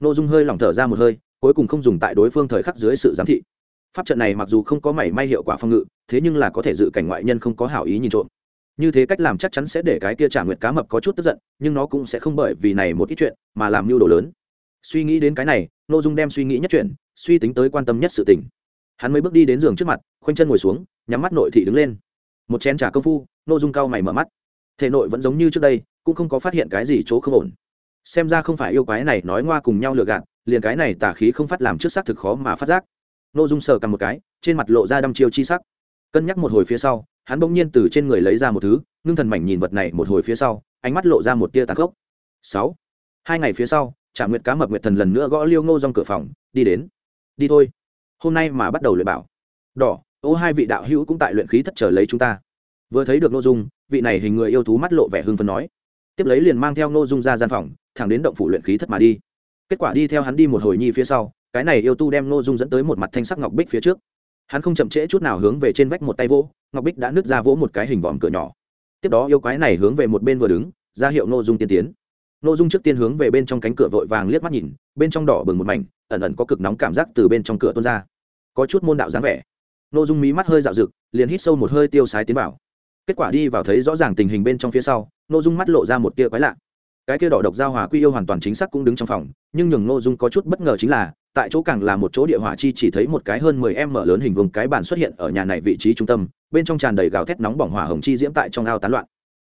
nội dung hơi lỏng thở ra một hơi, cuối cùng không dùng tại đối phương thời khắc dưới sự giám thị. Pháp trận này mặc dù không có mảy may hiệu quả phong ngự, thế nhưng là có thể dự cảnh ngoại nhân không có hảo ý nhìn trộm. Như thế cách làm chắc chắn sẽ để cái kia trả nguyệt cá mập có chút tức giận, nhưng nó cũng sẽ không bởi vì này một ít chuyện mà làm mưu đồ lớn. Suy nghĩ đến cái này n ô dung đem suy nghĩ nhất chuyện, suy tính tới quan tâm nhất sự tình. Hắn mới bước đi đến giường trước mặt, khoanh chân ngồi xuống, nhắm mắt nội thị đứng lên. Một chén t r à công phu n ô dung cao mày mở mắt. Thể nội vẫn giống như trước đây, cũng không có phát hiện cái gì chỗ không ổn xem ra không phải yêu quái này nói ngoa cùng nhau lừa gạt, liền cái này tả khí không phát làm trước xác thực khó mà phát giác. N ô dung sờ cầm một cái, trên mặt lộ ra đăm chiêu chi sắc. Cân nhắc một hồi phía sau, hắn bỗng nhiên từ trên người lấy ra một thứ, ngưng thần mảnh nhìn vật này một hồi phía sau, ánh mắt lộ ra một tia tàn khốc. Sáu. Hai ngày phía sau trả nguyệt cá mập nguyệt thần lần nữa gõ liêu ngô trong cửa phòng, đi đến. Đi thôi. Hôm nay mà bắt đầu luyện bảo. Đỏ, ô hai vị đạo hữu cũng tại luyện khí thất trở lấy chúng ta. Vừa thấy được nội dung, vị này hình người yêu thú mắt lộ vẻ hưng phấn nói. Tiếp lấy liền mang theo nội dung ra gian phòng thẳng đến động phủ luyện khí thất mà đi. Kết quả đi theo hắn đi một hồi nhi phía sau, cái này yêu tu đem Nô dung dẫn tới một mặt thanh sắc ngọc bích phía trước. Hắn không chậm trễ chút nào hướng về trên vách một tay vỗ, ngọc bích đã nứt ra vỗ một cái hình vòm cửa nhỏ. Tiếp đó yêu quái này hướng về một bên vừa đứng, ra hiệu Nô dung tiên tiến. Nô dung trước tiên hướng về bên trong cánh cửa vội vàng liếc mắt nhìn, bên trong đỏ bừng một mảnh, ẩn ẩn có cực nóng cảm giác từ bên trong cửa tuôn ra. Có chút môn đạo dáng vẻ. Nô dung mí mắt hơi dạo rực liền hít sâu một hơi tiêu sái tiến vào. Kết quả đi vào thấy rõ ràng tình hình bên trong phía sau Nô dung mắt lộ ra một tia quái lạ cái kia đỏ độc giao hòa quy yêu hoàn toàn chính xác cũng đứng trong phòng, nhưng nhường nội dung có chút bất ngờ chính là, tại chỗ càng là một chỗ địa hỏa chi chỉ thấy một cái hơn mười em mở lớn hình vùng cái bàn xuất hiện ở nhà này vị trí trung tâm, bên trong tràn đầy gào thét nóng bỏng hỏa hồng chi diễm tại trong ao tán loạn.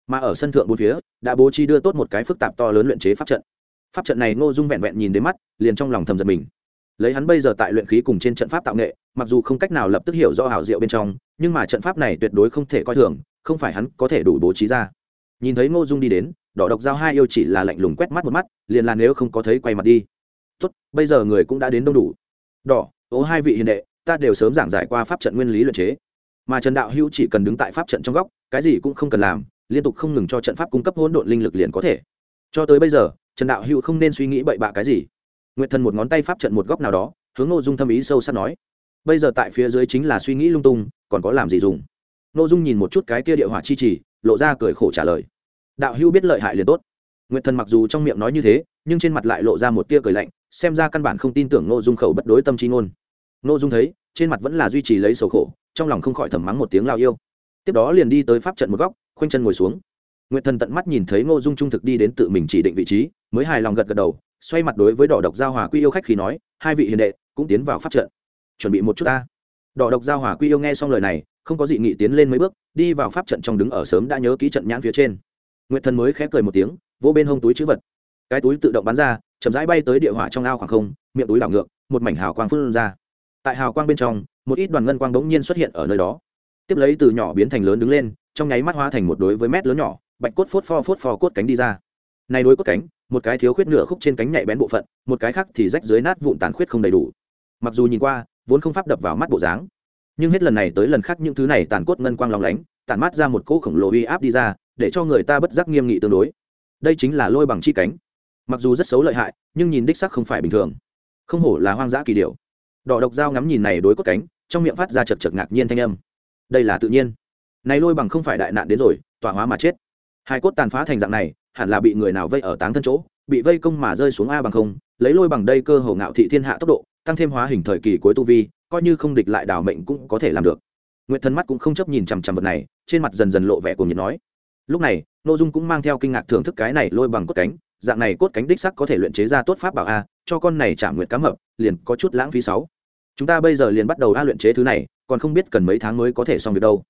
Mà ở sân thượng bốn phía, đã bố trí đưa tốt một cái phức tạp to lớn luyện chế pháp trận. Pháp trận này ngô dung vẹn vẹn nhìn đến mắt, liền trong lòng thầm giật mình. Lấy hắn bây giờ tại luyện khí cùng trên trận pháp tạo nghệ, mặc dù không cách nào lập tức hiểu rõ hảo diệu bên trong, nhưng mà trận pháp này tuyệt đối không thể coi thường, không phải hắn có thể đủ bố trí ra. Nhìn thấy ngô dung đi đến đỏ độc giao hai yêu chỉ là lạnh lùng quét mắt một mắt, liền là nếu không có thấy quay mặt đi. Tốt, bây giờ người cũng đã đến đông đủ. Đỏ ố hai vị hiền đệ, ta đều sớm giảng giải qua pháp trận nguyên lý luyện chế. Mà trần đạo hữu chỉ cần đứng tại pháp trận trong góc, cái gì cũng không cần làm, liên tục không ngừng cho trận pháp cung cấp hỗn độn linh lực liền có thể. Cho tới bây giờ, trần đạo hữu không nên suy nghĩ bậy bạ cái gì. Nguyệt thần một ngón tay pháp trận một góc nào đó, hướng nội dung thâm ý sâu sắc nói. Bây giờ tại phía dưới chính là suy nghĩ lung tung, còn có làm gì dùng? Nội dung nhìn một chút cái kia địa hỏa chi trì, lộ ra cười khổ trả lời đạo hữu biết lợi hại liền tốt. Nguyệt thần mặc dù trong miệng nói như thế, nhưng trên mặt lại lộ ra một tia cười lạnh, xem ra căn bản không tin tưởng nội dung khẩu bất đối tâm trí ngôn. Nội dung thấy, trên mặt vẫn là duy trì lấy sầu khổ, trong lòng không khỏi thầm mắng một tiếng lao yêu. Tiếp đó liền đi tới pháp trận một góc, khoanh chân ngồi xuống. Nguyệt thần tận mắt nhìn thấy ngô dung trung thực đi đến tự mình chỉ định vị trí, mới hài lòng gật gật đầu, xoay mặt đối với đỏ độc giao hòa quy yêu khách khi nói, hai vị hiền đệ, cũng tiến vào pháp trận. Chuẩn bị một chút ta. Đỏ độc giao hòa quy yêu nghe xong lời này, không có dị nghị tiến lên mấy bước, đi vào pháp trận trong đứng ở sớm đã nhớ ký trận nhãn phía trên nguyệt thần mới khẽ cười một tiếng vỗ bên hông túi chữ vật. Cái túi tự động bắn ra, chậm rãi bay tới địa hỏa trong ao khoảng không, miệng túi đảo ngược, một mảnh hào quang phun ra. Tại hào quang bên trong, một ít đoàn ngân quang bỗng nhiên xuất hiện ở nơi đó. Tiếp lấy từ nhỏ biến thành lớn đứng lên, trong nháy mắt hóa thành một đối với mét lớn nhỏ, bạch cốt phốt pho phốt pho cốt cánh đi ra. Này đối cốt cánh, một cái thiếu khuyết nửa khúc trên cánh nhạy bén bộ phận, một cái khác thì rách dưới nát vụn tàn khuyết không đầy đủ. Mặc dù nhìn qua, vốn không pháp đập vào mắt bộ dáng, nhưng hết lần này tới lần khác những thứ này tàn cốt ngân quang lòng lánh tàn mát ra một cỗ khổng lồ uy áp đi ra để cho người ta bất giác nghiêm nghị tương đối. Đây chính là lôi bằng chi cánh. Mặc dù rất xấu lợi hại, nhưng nhìn đích sắc không phải bình thường. Không hổ là hoang dã kỳ điệu đỏ độc dao ngắm nhìn này đối cốt cánh, trong miệng phát ra chật chật ngạc nhiên thanh âm. Đây là tự nhiên. Này lôi bằng không phải đại nạn đến rồi tỏa hóa mà chết. Hai cốt tàn phá thành dạng này, hẳn là bị người nào vây ở táng thân chỗ, bị vây công mà rơi xuống a bằng không, lấy lôi bằng đây cơ hồ ngạo thị thiên hạ tốc độ, tăng thêm hóa hình thời kỳ cuối tu vi, coi như không địch lại đảo mệnh cũng có thể làm được. Nguyện thần mắt cũng không chấp nhìn chằm chằm vật này, trên mặt dần dần lộ vẻ cùng nhiệt nói lúc này nội dung cũng mang theo kinh ngạc thưởng thức cái này lôi bằng cốt cánh, dạng này cốt cánh đích sắc có thể luyện chế ra tốt pháp bảo a, cho con này trả nguyện cá mập, liền có chút lãng phí sáu. Chúng ta bây giờ liền bắt đầu a luyện chế thứ này, còn không biết cần mấy tháng mới có thể xong việc đâu.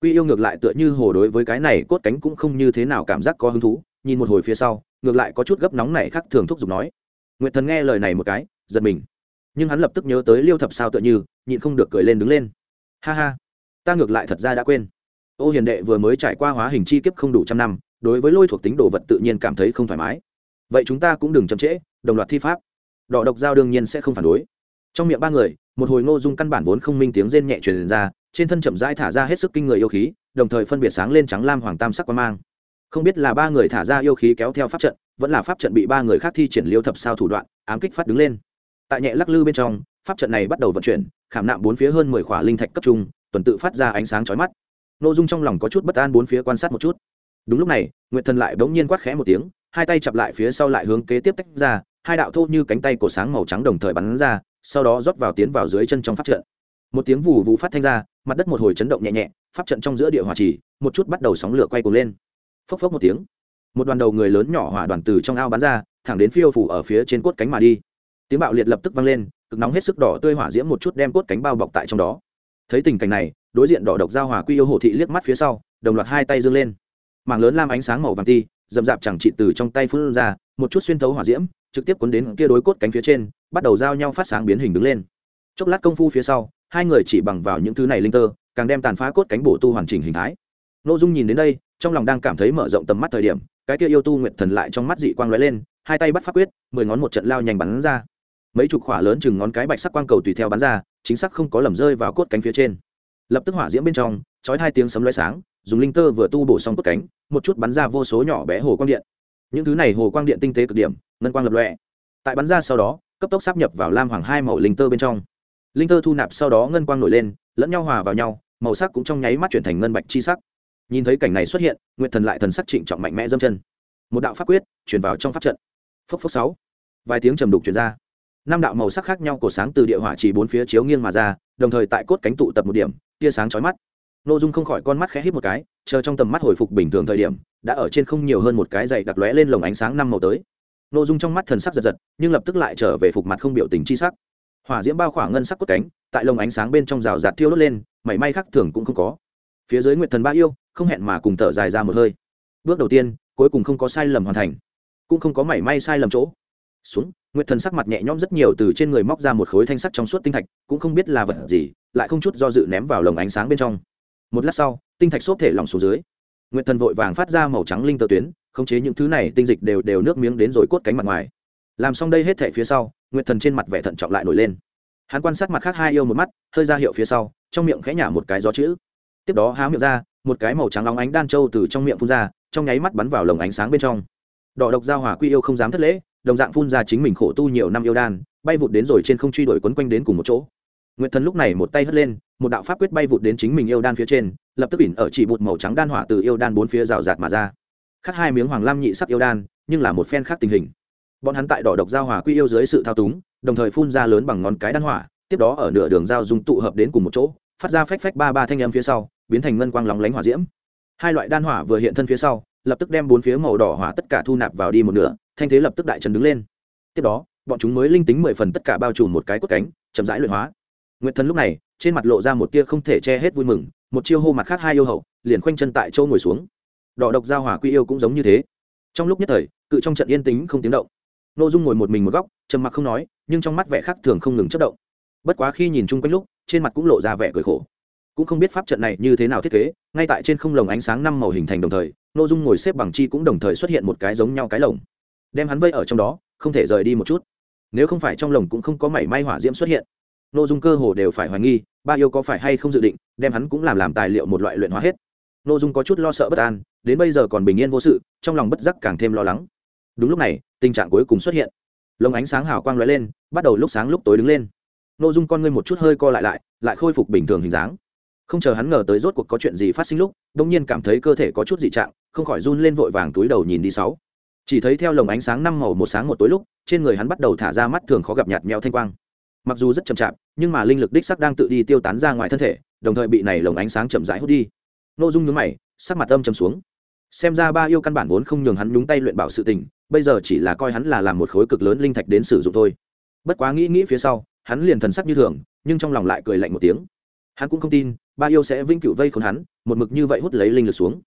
Quy yêu ngược lại tựa như hồ đối với cái này cốt cánh cũng không như thế nào cảm giác có hứng thú, nhìn một hồi phía sau, ngược lại có chút gấp nóng này khác thường thúc giục nói. Nguyệt thần nghe lời này một cái, giật mình. Nhưng hắn lập tức nhớ tới liêu thập sao tựa như, nhịn không được cười lên đứng lên. Ha ha, ta ngược lại thật ra đã quên ô hiền đệ vừa mới trải qua hóa hình chi kiếp không đủ trăm năm, đối với lôi thuộc tính đồ vật tự nhiên cảm thấy không thoải mái. Vậy chúng ta cũng đừng chậm trễ, đồng loạt thi pháp. Đỏ độc giao đương nhiên sẽ không phản đối. Trong miệng ba người, một hồi ngô dung căn bản vốn không minh tiếng rên nhẹ truyền ra, trên thân chậm rãi thả ra hết sức kinh người yêu khí, đồng thời phân biệt sáng lên trắng lam hoàng tam sắc quang mang. Không biết là ba người thả ra yêu khí kéo theo pháp trận, vẫn là pháp trận bị ba người khác thi triển liêu thập sao thủ đoạn, ám kích phát đứng lên. Tại nhẹ lắc lư bên trong, pháp trận này bắt đầu vận chuyển, khảm nạm bốn phía hơn mười khỏa linh thạch cấp trung, tuần tự phát ra ánh sáng chói mắt nội dung trong lòng có chút bất an bốn phía quan sát một chút. Đúng lúc này, nguyệt thần lại bỗng nhiên quát khẽ một tiếng, hai tay chặp lại phía sau lại hướng kế tiếp tách ra, hai đạo thô như cánh tay cổ sáng màu trắng đồng thời bắn ra, sau đó rót vào tiến vào dưới chân trong pháp trận. Một tiếng vù vù phát thanh ra, mặt đất một hồi chấn động nhẹ nhẹ, pháp trận trong giữa địa hỏa trì, một chút bắt đầu sóng lửa quay cuồng lên. Phốc phốc một tiếng, một đoàn đầu người lớn nhỏ hỏa đoàn từ trong ao bắn ra, thẳng đến phiêu phủ ở phía trên cốt cánh mà đi. Tiếng bạo liệt lập tức vang lên, cực nóng hết sức đỏ tươi hỏa diễm một chút đem cốt cánh bao bọc tại trong đó. Thấy tình cảnh này đối diện đỏ độc giao hòa quy yêu hồ thị liếc mắt phía sau, đồng loạt hai tay dương lên. Mảng lớn lam ánh sáng màu vàng ti dầm dạp chẳng trị từ trong tay phun ra, một chút xuyên thấu hỏa diễm, trực tiếp cuốn đến kia đối cốt cánh phía trên, bắt đầu giao nhau phát sáng biến hình đứng lên. Chốc lát công phu phía sau, hai người chỉ bằng vào những thứ này linh tơ, càng đem tàn phá cốt cánh bổ tu hoàn chỉnh hình thái. Nội dung nhìn đến đây, trong lòng đang cảm thấy mở rộng tầm mắt thời điểm, cái kia yêu tu nguyện thần lại trong mắt dị quang lóe lên, hai tay bắt pháp quyết, mười ngón một trận lao nhanh bắn ra. Mấy chục khỏa lớn chừng ngón cái bạch sắc quang cầu tùy theo bắn ra, chính xác không có lầm rơi vào cốt cánh phía trên lập tức hỏa diễm bên trong, chói hai tiếng sấm loé sáng, dùng linh tơ vừa tu bổ xong cốt cánh, một chút bắn ra vô số nhỏ bé hồ quang điện. Những thứ này hồ quang điện tinh tế cực điểm, ngân quang lập lọe tại bắn ra sau đó, cấp tốc sắp nhập vào lam hoàng hai màu linh tơ bên trong. Linh tơ thu nạp sau đó ngân quang nổi lên, lẫn nhau hòa vào nhau, màu sắc cũng trong nháy mắt chuyển thành ngân bạch chi sắc. Nhìn thấy cảnh này xuất hiện nguyện thần lại thần sắc trịnh trọng mạnh mẽ dâm chân. Một đạo pháp quyết chuyển vào trong pháp trận. Phốc phốc sáu. Vài tiếng trầm đục chuyển ra năm đạo màu sắc khác nhau cổ sáng từ địa hỏa chỉ bốn phía chiếu nghiêng mà ra, đồng thời tại cốt cánh tụ tập một điểm, tia sáng chói mắt. N ô dung không khỏi con mắt khẽ hít một cái, chờ trong tầm mắt hồi phục bình thường thời điểm, đã ở trên không nhiều hơn một cái dày đặc lóe lên lồng ánh sáng năm màu tới. N ô dung trong mắt thần sắc giật giật, nhưng lập tức lại trở về phục mặt không biểu tình chi sắc. Hỏa diễm bao khoảng ngân sắc cốt cánh, tại lồng ánh sáng bên trong rào rạt thiêu đốt lên, mảy may khác thường cũng không có. Phía dưới nguyệt thần ba yêu, không hẹn mà cùng thở dài ra một hơi. Bước đầu tiên, cuối cùng không có sai lầm hoàn thành, cũng không có mảy may sai lầm chỗ xuống, nguyệt thần sắc mặt nhẹ nhõm rất nhiều từ trên người móc ra một khối thanh sắt trong suốt tinh thạch, cũng không biết là vật gì, lại không chút do dự ném vào lồng ánh sáng bên trong. Một lát sau, tinh thạch xốp thể lỏng xuống dưới. Nguyệt thần vội vàng phát ra màu trắng linh tơ tuyến, khống chế những thứ này, tinh dịch đều đều nước miếng đến rồi cốt cánh mặt ngoài. Làm xong đây hết thể phía sau, nguyệt thần trên mặt vẻ thận trọng lại nổi lên. Hắn quan sát mặt khác hai yêu một mắt, hơi ra hiệu phía sau, trong miệng khẽ nhả một cái gió chữ. Tiếp đó há miệng ra, một cái màu trắng óng ánh đan trâu từ trong miệng phun ra, trong nháy mắt bắn vào lồng ánh sáng bên trong. Đỏ độc giao hỏa quy yêu không dám thất lễ đồng dạng phun ra chính mình khổ tu nhiều năm yêu đan, bay vụt đến rồi trên không truy đuổi quấn quanh đến cùng một chỗ. Nguyệt thần lúc này một tay hất lên, một đạo pháp quyết bay vụt đến chính mình yêu đan phía trên, lập tức ỉn ở chỉ bụt màu trắng đan hỏa từ yêu đan bốn phía rào rạt mà ra. Khắc hai miếng hoàng lam nhị sắc yêu đan, nhưng là một phen khác tình hình. Bọn hắn tại đỏ độc giao hỏa quy yêu dưới sự thao túng, đồng thời phun ra lớn bằng ngón cái đan hỏa, tiếp đó ở nửa đường giao dung tụ hợp đến cùng một chỗ, phát ra phách phách ba ba thanh âm phía sau, biến thành ngân quang lóng lánh hỏa diễm. Hai loại đan hỏa vừa hiện thân phía sau lập tức đem bốn phía màu đỏ hỏa tất cả thu nạp vào đi một nửa, thanh thế lập tức đại trần đứng lên. Tiếp đó, bọn chúng mới linh tính mười phần tất cả bao trùm một cái cốt cánh, chậm rãi luyện hóa. Nguyệt thần lúc này, trên mặt lộ ra một tia không thể che hết vui mừng, một chiêu hô mặt khác hai yêu hậu, liền khoanh chân tại chỗ ngồi xuống. Đỏ độc giao hỏa quy yêu cũng giống như thế. Trong lúc nhất thời, cự trong trận yên tĩnh không tiếng động. N ô dung ngồi một mình một góc, trầm mặc không nói, nhưng trong mắt vẻ khác thường không ngừng chất động. Bất quá khi nhìn chung quanh lúc, trên mặt cũng lộ ra vẻ cười khổ. Cũng không biết pháp trận này như thế nào thiết kế, ngay tại trên không lồng ánh sáng năm màu hình thành đồng thời nội dung ngồi xếp bằng chi cũng đồng thời xuất hiện một cái giống nhau cái lồng. Đem hắn vây ở trong đó, không thể rời đi một chút. Nếu không phải trong lồng cũng không có mảy may hỏa diễm xuất hiện. Nội dung cơ hồ đều phải hoài nghi, ba yêu có phải hay không dự định đem hắn cũng làm làm tài liệu một loại luyện hóa hết. Nội dung có chút lo sợ bất an, đến bây giờ còn bình yên vô sự, trong lòng bất giác càng thêm lo lắng. Đúng lúc này, tình trạng cuối cùng xuất hiện. Lồng ánh sáng hào quang l ó e lên, bắt đầu lúc sáng lúc tối đứng lên. Nội dung con ngươi một chút hơi co lại lại lại khôi phục bình thường hình dáng không chờ hắn ngờ tới rốt cuộc có chuyện gì phát sinh lúc đ ỗ n g nhiên cảm thấy cơ thể có chút dị trạng, không khỏi run lên vội vàng túi đầu nhìn đi sáu. Chỉ thấy theo lồng ánh sáng năm màu một sáng một tối lúc, trên người hắn bắt đầu thả ra mắt thường khó gặp nhạt mèo thanh quang. Mặc dù rất chậm chạp, nhưng mà linh lực đích sắc đang tự đi tiêu tán ra ngoài thân thể, đồng thời bị này lồng ánh sáng chậm rãi hút đi. Nội dung nhúng mày, sắc mặt âm chầm xuống. Xem ra ba yêu căn bản vốn không nhường hắn nhúng tay luyện bảo sự tình, bây giờ chỉ là coi hắn là làm một khối cực lớn linh thạch đến sử dụng thôi. Bất quá nghĩ nghĩ phía sau, hắn liền thần sắc như thường, nhưng trong lòng lại cười lạnh một tiếng. Hắn cũng không tin ba yêu sẽ vĩnh cửu vây khốn hắn một mực như vậy hút lấy linh lực xuống.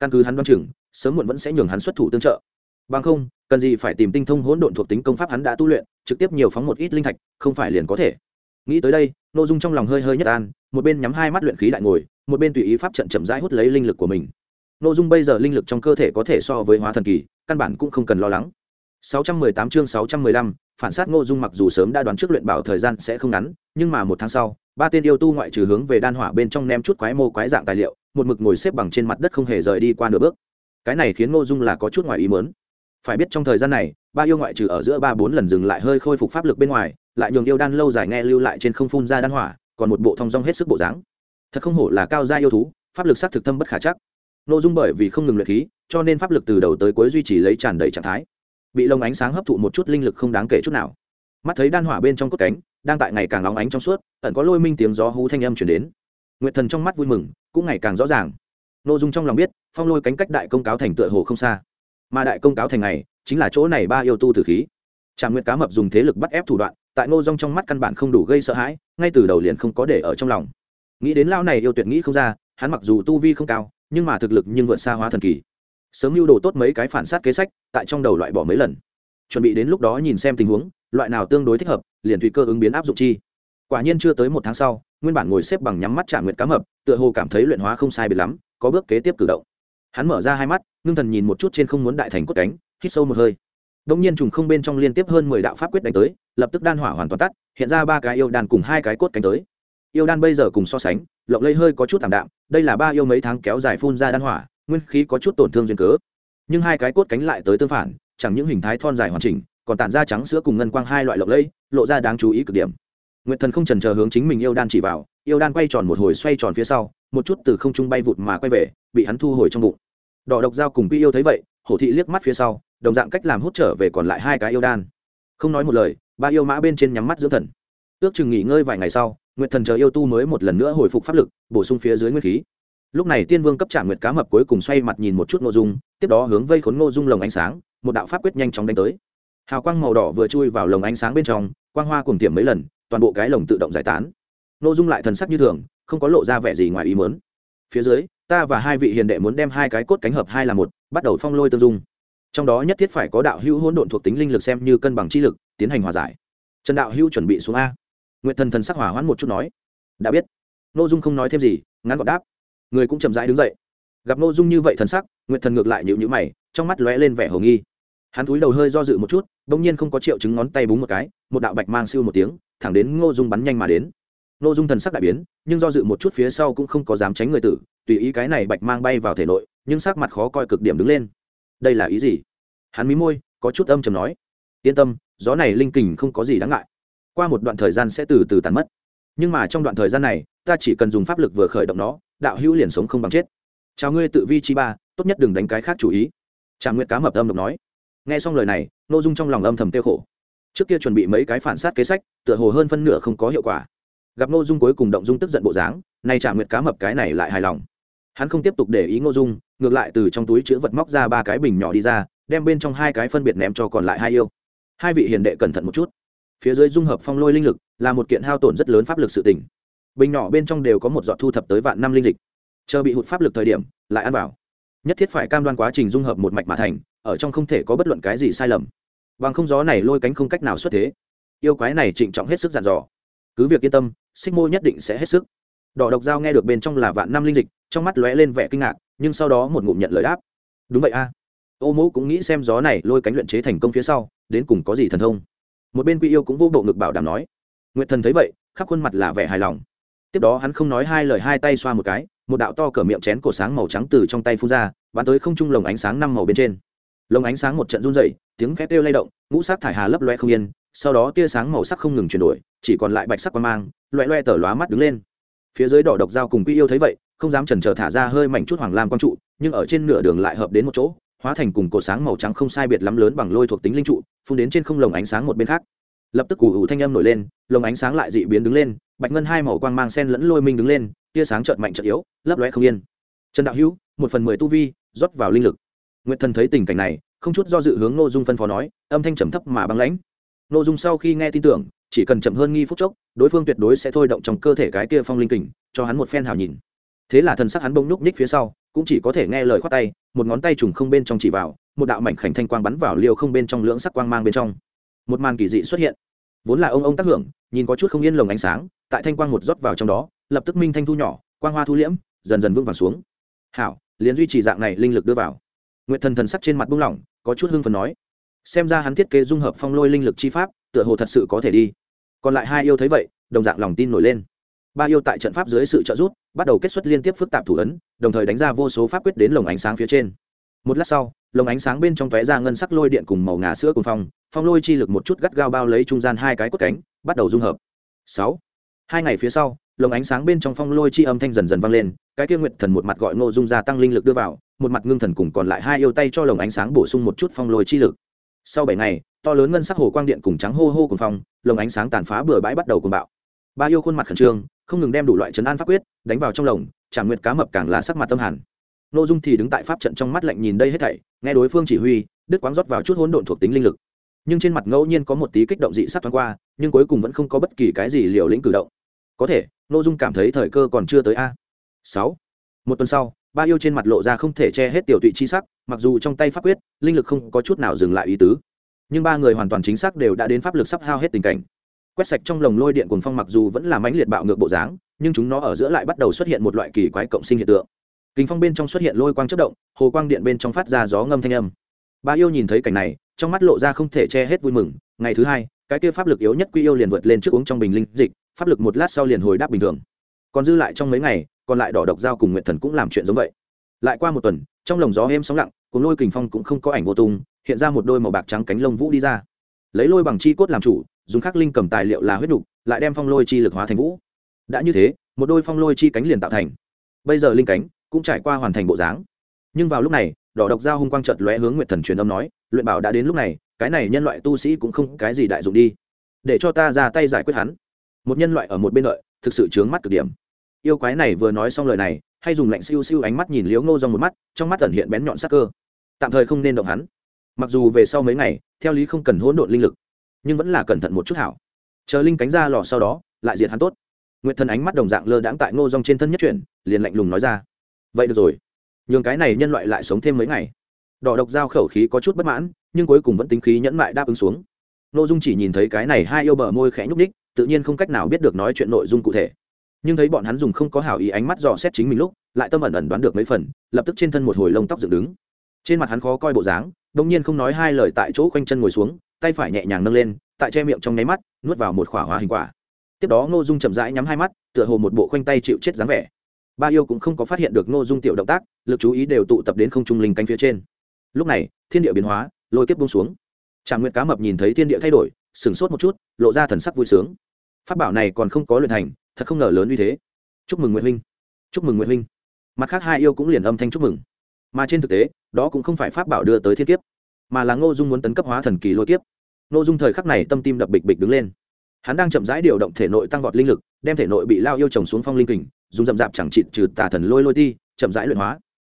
Căn cứ hắn đoan chừng sớm muộn vẫn sẽ nhường hắn xuất thủ tương trợ. Bằng không cần gì phải tìm tinh thông hỗn độn thuộc tính công pháp hắn đã tu luyện trực tiếp nhiều phóng một ít linh thạch không phải liền có thể. Nghĩ tới đây nội dung trong lòng hơi hơi nhất an một bên nhắm hai mắt luyện khí đại ngồi một bên tùy ý pháp trận chậm rãi hút lấy linh lực của mình. Nội dung bây giờ linh lực trong cơ thể có thể so với hóa thần kỳ căn bản cũng không cần lo lắng. 618 chương 615, phản sát Ngô Dung mặc dù sớm đã đoán trước luyện bảo thời gian sẽ không ngắn, nhưng mà một tháng sau, ba tên yêu tu ngoại trừ hướng về đan hỏa bên trong ném chút quái mô quái dạng tài liệu, một mực ngồi xếp bằng trên mặt đất không hề rời đi qua nửa bước. Cái này khiến Ngô Dung là có chút ngoài ý muốn. Phải biết trong thời gian này, ba yêu ngoại trừ ở giữa ba bốn lần dừng lại hơi khôi phục pháp lực bên ngoài, lại nhường yêu đan lâu dài nghe lưu lại trên không phun ra đan hỏa, còn một bộ thông dong hết sức bộ dáng. Thật không hổ là cao gia yêu thú, pháp lực sắc thực thâm bất khả chắc. Ngô Dung bởi vì không ngừng luyện khí, cho nên pháp lực từ đầu tới cuối duy trì lấy tràn đầy trạng thái bị lông ánh sáng hấp thụ một chút linh lực không đáng kể chút nào. Mắt thấy đan hỏa bên trong cốt cánh, đang tại ngày càng nóng ánh trong suốt, ẩn có lôi minh tiếng gió hú thanh âm chuyển đến. Nguyệt thần trong mắt vui mừng, cũng ngày càng rõ ràng. N ô dung trong lòng biết, phong lôi cánh cách đại công cáo thành tựa hồ không xa. Mà đại công cáo thành này, chính là chỗ này ba yêu tu tử khí. Trà nguyệt cá mập dùng thế lực bắt ép thủ đoạn, tại ngô dung trong mắt căn bản không đủ gây sợ hãi, ngay từ đầu liền không có để ở trong lòng. Nghĩ đến lao này yêu tuyệt nghĩ không ra, hắn mặc dù tu vi không cao, nhưng mà thực lực nhưng vượt xa hóa thần kỳ. Sớm lưu đồ tốt mấy cái phản sát kế sách tại trong đầu loại bỏ mấy lần. Chuẩn bị đến lúc đó nhìn xem tình huống, loại nào tương đối thích hợp, liền tùy cơ ứng biến áp dụng chi. Quả nhiên chưa tới một tháng sau, nguyên bản ngồi xếp bằng nhắm mắt trả nguyệt cá mập, tựa hồ cảm thấy luyện hóa không sai biệt lắm, có bước kế tiếp cử động. Hắn mở ra hai mắt, ngưng thần nhìn một chút trên không muốn đại thành cốt cánh, hít sâu một hơi. Đông nhiên trùng không bên trong liên tiếp hơn mười đạo pháp quyết đánh tới, lập tức đan hỏa hoàn toàn tắt, hiện ra ba cái yêu đan cùng hai cái cốt cánh tới. Yêu đan bây giờ cùng so sánh, lộng lây hơi có chút thảm đạm, đây là ba yêu mấy tháng kéo dài phun ra đan hỏa, nguyên khí có chút tổn thương duyên cớ nhưng hai cái cốt cánh lại tới tương phản, chẳng những hình thái thon dài hoàn chỉnh, còn tản ra trắng sữa cùng ngân quang hai loại lộng lẫy, lộ ra đáng chú ý cực điểm. Nguyệt thần không trần chờ hướng chính mình yêu đan chỉ vào, yêu đan quay tròn một hồi xoay tròn phía sau, một chút từ không trung bay vụt mà quay về, bị hắn thu hồi trong bụng. Đỏ độc dao cùng quy yêu thấy vậy, hổ thị liếc mắt phía sau, đồng dạng cách làm hút trở về còn lại hai cái yêu đan. Không nói một lời, ba yêu mã bên trên nhắm mắt dưỡng thần. Ước chừng nghỉ ngơi vài ngày sau, nguyệt thần chờ yêu tu mới một lần nữa hồi phục pháp lực, bổ sung phía dưới nguyên khí. Lúc này tiên vương cấp trả nguyệt cá mập cuối cùng xoay mặt nhìn một chút nội dung tiếp đó hướng vây khốn ngô dung lồng ánh sáng, một đạo pháp quyết nhanh chóng đánh tới. Hào quang màu đỏ vừa chui vào lồng ánh sáng bên trong, quang hoa cùng tiệm mấy lần, toàn bộ cái lồng tự động giải tán. Ngô dung lại thần sắc như thường, không có lộ ra vẻ gì ngoài ý muốn. Phía dưới, ta và hai vị hiền đệ muốn đem hai cái cốt cánh hợp hai là một, bắt đầu phong lôi tương dung. Trong đó nhất thiết phải có đạo hữu hỗn độn thuộc tính linh lực xem như cân bằng chi lực, tiến hành hòa giải. Trần đạo hữu chuẩn bị xuống a. Nguyện thần thần sắc hỏa hoãn một chút nói. Đã biết. Nội dung không nói thêm gì, ngắn gọn đáp. Người cũng chậm rãi đứng dậy gặp nội dung như vậy thần sắc nguyện thần ngược lại nhịu nhữ mày, trong mắt lóe lên vẻ hồ nghi. Hắn túi đầu hơi do dự một chút đ ỗ n g nhiên không có triệu chứng ngón tay búng một cái, một đạo bạch mang siêu một tiếng, thẳng đến ngô dung bắn nhanh mà đến. Ngô dung thần sắc đại biến, nhưng do dự một chút phía sau cũng không có dám tránh người tử, tùy ý cái này bạch mang bay vào thể nội, nhưng sắc mặt khó coi cực điểm đứng lên. Đây là ý gì? Hắn mí môi, có chút âm chầm nói. Yên tâm, gió này linh kình không có gì đáng ngại. Qua một đoạn thời gian sẽ từ từ tàn mất. Nhưng mà trong đoạn thời gian này, ta chỉ cần dùng pháp lực vừa khởi động nó, đạo hữu liền sống không bằng chết chào ngươi tự vi chi ba, tốt nhất đừng đánh cái khác chủ ý. Trà nguyệt cá mập âm độc nói. Nghe xong lời này nội dung trong lòng âm thầm tiêu khổ. Trước kia chuẩn bị mấy cái phản sát kế sách, tựa hồ hơn phân nửa không có hiệu quả. Gặp nội dung cuối cùng động dung tức giận bộ dáng, nay trà nguyệt cá mập cái này lại hài lòng. Hắn không tiếp tục để ý nội dung, ngược lại từ trong túi chữ vật móc ra ba cái bình nhỏ đi ra, đem bên trong hai cái phân biệt ném cho còn lại hai yêu. Hai vị hiền đệ cẩn thận một chút. Phía dưới dung hợp phong lôi linh lực, là một kiện hao tổn rất lớn pháp lực sự tỉnh bình nhỏ bên trong đều có một giọt thu thập tới vạn năm linh dịch chờ bị hụt pháp lực thời điểm, lại ăn vào. Nhất thiết phải cam đoan quá trình dung hợp một mạch mà thành, ở trong không thể có bất luận cái gì sai lầm. Bằng không gió này lôi cánh không cách nào xuất thế. Yêu quái này trịnh trọng hết sức dàn dò. Cứ việc yên tâm, xích mô nhất định sẽ hết sức. Đỏ độc dao nghe được bên trong là vạn năm linh dịch, trong mắt lóe lên vẻ kinh ngạc, nhưng sau đó một ngụm nhận lời đáp. Đúng vậy a. Ô mẫu cũng nghĩ xem gió này lôi cánh luyện chế thành công phía sau, đến cùng có gì thần thông. Một bên quy yêu cũng vô bộ ngực bảo đảm nói. Nguyện thần thấy vậy, khắp khuôn mặt là vẻ hài lòng tiếp đó hắn không nói hai lời hai tay xoa một cái, một đạo to cỡ miệng chén cổ sáng màu trắng từ trong tay phun ra, bắn tới không trung lồng ánh sáng năm màu bên trên. Lồng ánh sáng một trận run dày tiếng khét kêu lay động, ngũ sắc thải hà lấp loe không yên, sau đó tia sáng màu sắc không ngừng chuyển đổi, chỉ còn lại bạch sắc qua mang loẹ loe tở lóa mắt đứng lên. Phía dưới đỏ độc dao cùng quy yêu thấy vậy, không dám chần chờ thả ra hơi mảnh chút hoàng lam quang trụ, nhưng ở trên nửa đường lại hợp đến một chỗ, hóa thành cùng cổ sáng màu trắng không sai biệt lắm lớn bằng lôi thuộc tính linh trụ, phun đến trên không lồng ánh sáng một bên khác. Lập tức cù ủ thanh âm nổi lên, lồng ánh sáng lại dị biến đứng lên bạch ngân hai màu quang mang sen lẫn lôi minh đứng lên, tia sáng trợn mạnh trợn yếu, lấp lóe không yên. Trần đạo hữu, một phần mười tu vi, rót vào linh lực. Nguyệt thần thấy tình cảnh này, không chút do dự hướng nội dung phân phó nói, âm thanh trầm thấp mà băng lãnh. Nội dung sau khi nghe tin tưởng, chỉ cần chậm hơn nghi phút chốc, đối phương tuyệt đối sẽ thôi động trong cơ thể cái kia phong linh kình, cho hắn một phen hào nhìn. Thế là thần sắc hắn bông nhúc nhích phía sau, cũng chỉ có thể nghe lời khoát tay, một ngón tay trùng không bên trong chỉ vào, một đạo mảnh khảnh thanh quang bắn vào liều không bên trong lưỡng sắc quang mang bên trong. Một màn kỳ dị xuất hiện. Vốn là ông ông tác hưởng, nhìn có chút không yên lồng ánh sáng tại thanh quang một rót vào trong đó, lập tức minh thanh thu nhỏ, quang hoa thu liễm, dần dần vững vàng xuống. Hảo, liền duy trì dạng này linh lực đưa vào. Nguyện thần thần sắc trên mặt buông lỏng, có chút hưng phần nói. Xem ra hắn thiết kế dung hợp phong lôi linh lực chi pháp, tựa hồ thật sự có thể đi. Còn lại hai yêu thấy vậy, đồng dạng lòng tin nổi lên. Ba yêu tại trận pháp dưới sự trợ giúp, bắt đầu kết xuất liên tiếp phức tạp thủ ấn, đồng thời đánh ra vô số pháp quyết đến lồng ánh sáng phía trên. Một lát sau, lồng ánh sáng bên trong tóe ra ngân sắc lôi điện cùng màu ngà sữa cùng phong phong lôi chi lực một chút gắt gao bao lấy trung gian hai cái cốt cánh, bắt đầu dung hợp. Sáu hai ngày phía sau, lồng ánh sáng bên trong phong lôi chi âm thanh dần dần vang lên, cái kia nguyệt thần một mặt gọi ngô dung gia tăng linh lực đưa vào, một mặt ngưng thần cùng còn lại hai yêu tay cho lồng ánh sáng bổ sung một chút phong lôi chi lực. Sau bảy ngày, to lớn ngân sắc hồ quang điện cùng trắng hô hô cùng phong, lồng ánh sáng tàn phá bừa bãi bắt đầu cùng bạo. Ba yêu khuôn mặt khẩn trương, không ngừng đem đủ loại chấn an pháp quyết đánh vào trong lồng trả nguyệt cá mập càng là sắc mặt tâm hẳn nội dung thì đứng tại pháp trận trong mắt lạnh nhìn đây hết thảy, nghe đối phương chỉ huy đức quáng rót vào chút hỗn độn thuộc tính linh lực. Nhưng trên mặt ngẫu nhiên có một tí kích động dị sắc thoáng qua, nhưng cuối cùng vẫn không có bất kỳ cái gì liều lĩnh cử động có thể nội dung cảm thấy thời cơ còn chưa tới a. Sáu. Một tuần sau, ba yêu trên mặt lộ ra không thể che hết tiểu tụy chi sắc, mặc dù trong tay pháp quyết, linh lực không có chút nào dừng lại ý tứ. Nhưng ba người hoàn toàn chính xác đều đã đến pháp lực sắp hao hết tình cảnh. Quét sạch trong lồng lôi điện cuồng phong mặc dù vẫn là mãnh liệt bạo ngược bộ dáng, nhưng chúng nó ở giữa lại bắt đầu xuất hiện một loại kỳ quái cộng sinh hiện tượng. Kính phong bên trong xuất hiện lôi quang chất động, hồ quang điện bên trong phát ra gió ngâm thanh âm. Ba yêu nhìn thấy cảnh này, trong mắt lộ ra không thể che hết vui mừng. Ngày thứ hai, cái kia pháp lực yếu nhất quy yêu liền vượt lên trước uống trong bình linh dịch pháp lực một lát sau liền hồi đáp bình thường. Còn dư lại trong mấy ngày, còn lại đỏ độc giao cùng nguyện thần cũng làm chuyện giống vậy. Lại qua một tuần, trong lồng gió êm sóng lặng, cùng lôi kình phong cũng không có ảnh vô tung, hiện ra một đôi màu bạc trắng cánh lông vũ đi ra. Lấy lôi bằng chi cốt làm chủ, dùng khắc linh cầm tài liệu là huyết đục, lại đem phong lôi chi lực hóa thành vũ. Đã như thế, một đôi phong lôi chi cánh liền tạo thành. Bây giờ linh cánh cũng trải qua hoàn thành bộ dáng. Nhưng vào lúc này, đỏ độc giao hung quang chợt lóe hướng nguyệt thần truyền âm nói, luyện bảo đã đến lúc này, cái này nhân loại tu sĩ cũng không cái gì đại dụng đi. Để cho ta ra tay giải quyết hắn một nhân loại ở một bên đợi, thực sự chướng mắt cực điểm. Yêu quái này vừa nói xong lời này, hay dùng lạnh siêu siêu ánh mắt nhìn liếu ngô dòng một mắt, trong mắt tẩn hiện bén nhọn sắc cơ. Tạm thời không nên động hắn. Mặc dù về sau mấy ngày, theo lý không cần hỗn độn linh lực, nhưng vẫn là cẩn thận một chút hảo. Chờ linh cánh ra lò sau đó, lại diệt hắn tốt. Nguyệt thần ánh mắt đồng dạng lơ đãng tại ngô dòng trên thân nhất chuyển, liền lạnh lùng nói ra. Vậy được rồi. Nhường cái này nhân loại lại sống thêm mấy ngày. Đỏ độc giao khẩu khí có chút bất mãn, nhưng cuối cùng vẫn tính khí nhẫn mại đáp ứng xuống. N ô dung chỉ nhìn thấy cái này hai yêu bờ môi khẽ nhúc ních tự nhiên không cách nào biết được nói chuyện nội dung cụ thể. Nhưng thấy bọn hắn dùng không có hảo ý ánh mắt dò xét chính mình lúc, lại tâm ẩn ẩn đoán được mấy phần, lập tức trên thân một hồi lông tóc dựng đứng. Trên mặt hắn khó coi bộ dáng đ ỗ n g nhiên không nói hai lời tại chỗ khoanh chân ngồi xuống, tay phải nhẹ nhàng nâng lên, tại che miệng trong nháy mắt, nuốt vào một khỏa hóa hình quả. Tiếp đó ngô dung chậm rãi nhắm hai mắt, tựa hồ một bộ khoanh tay chịu chết dáng vẻ. Ba yêu cũng không có phát hiện được ngô dung tiểu động tác, lực chú ý đều tụ tập đến không trung linh cánh phía trên. Lúc này, thiên địa biến hóa, lôi kiếp bung xuống. Tràng nguyện cá mập nhìn thấy thiên địa thay đổi, sửng sốt một chút, lộ ra thần sắc vui sướng. Pháp bảo này còn không có luyện thành, thật không ngờ lớn như thế. Chúc mừng nguyễn huynh. Chúc mừng nguyễn huynh. Mặt khác hai yêu cũng liền âm thanh chúc mừng. Mà trên thực tế, đó cũng không phải pháp bảo đưa tới thiên kiếp, mà là ngô dung muốn tấn cấp hóa thần kỳ lôi kiếp. Ngô dung thời khắc này tâm tim đập bịch bịch đứng lên. Hắn đang chậm rãi điều động thể nội tăng vọt linh lực, đem thể nội bị lao yêu trồng xuống phong linh kình, dùng dậm dạp chẳng trị trừ tà thần lôi lôi ti, chậm rãi luyện hóa.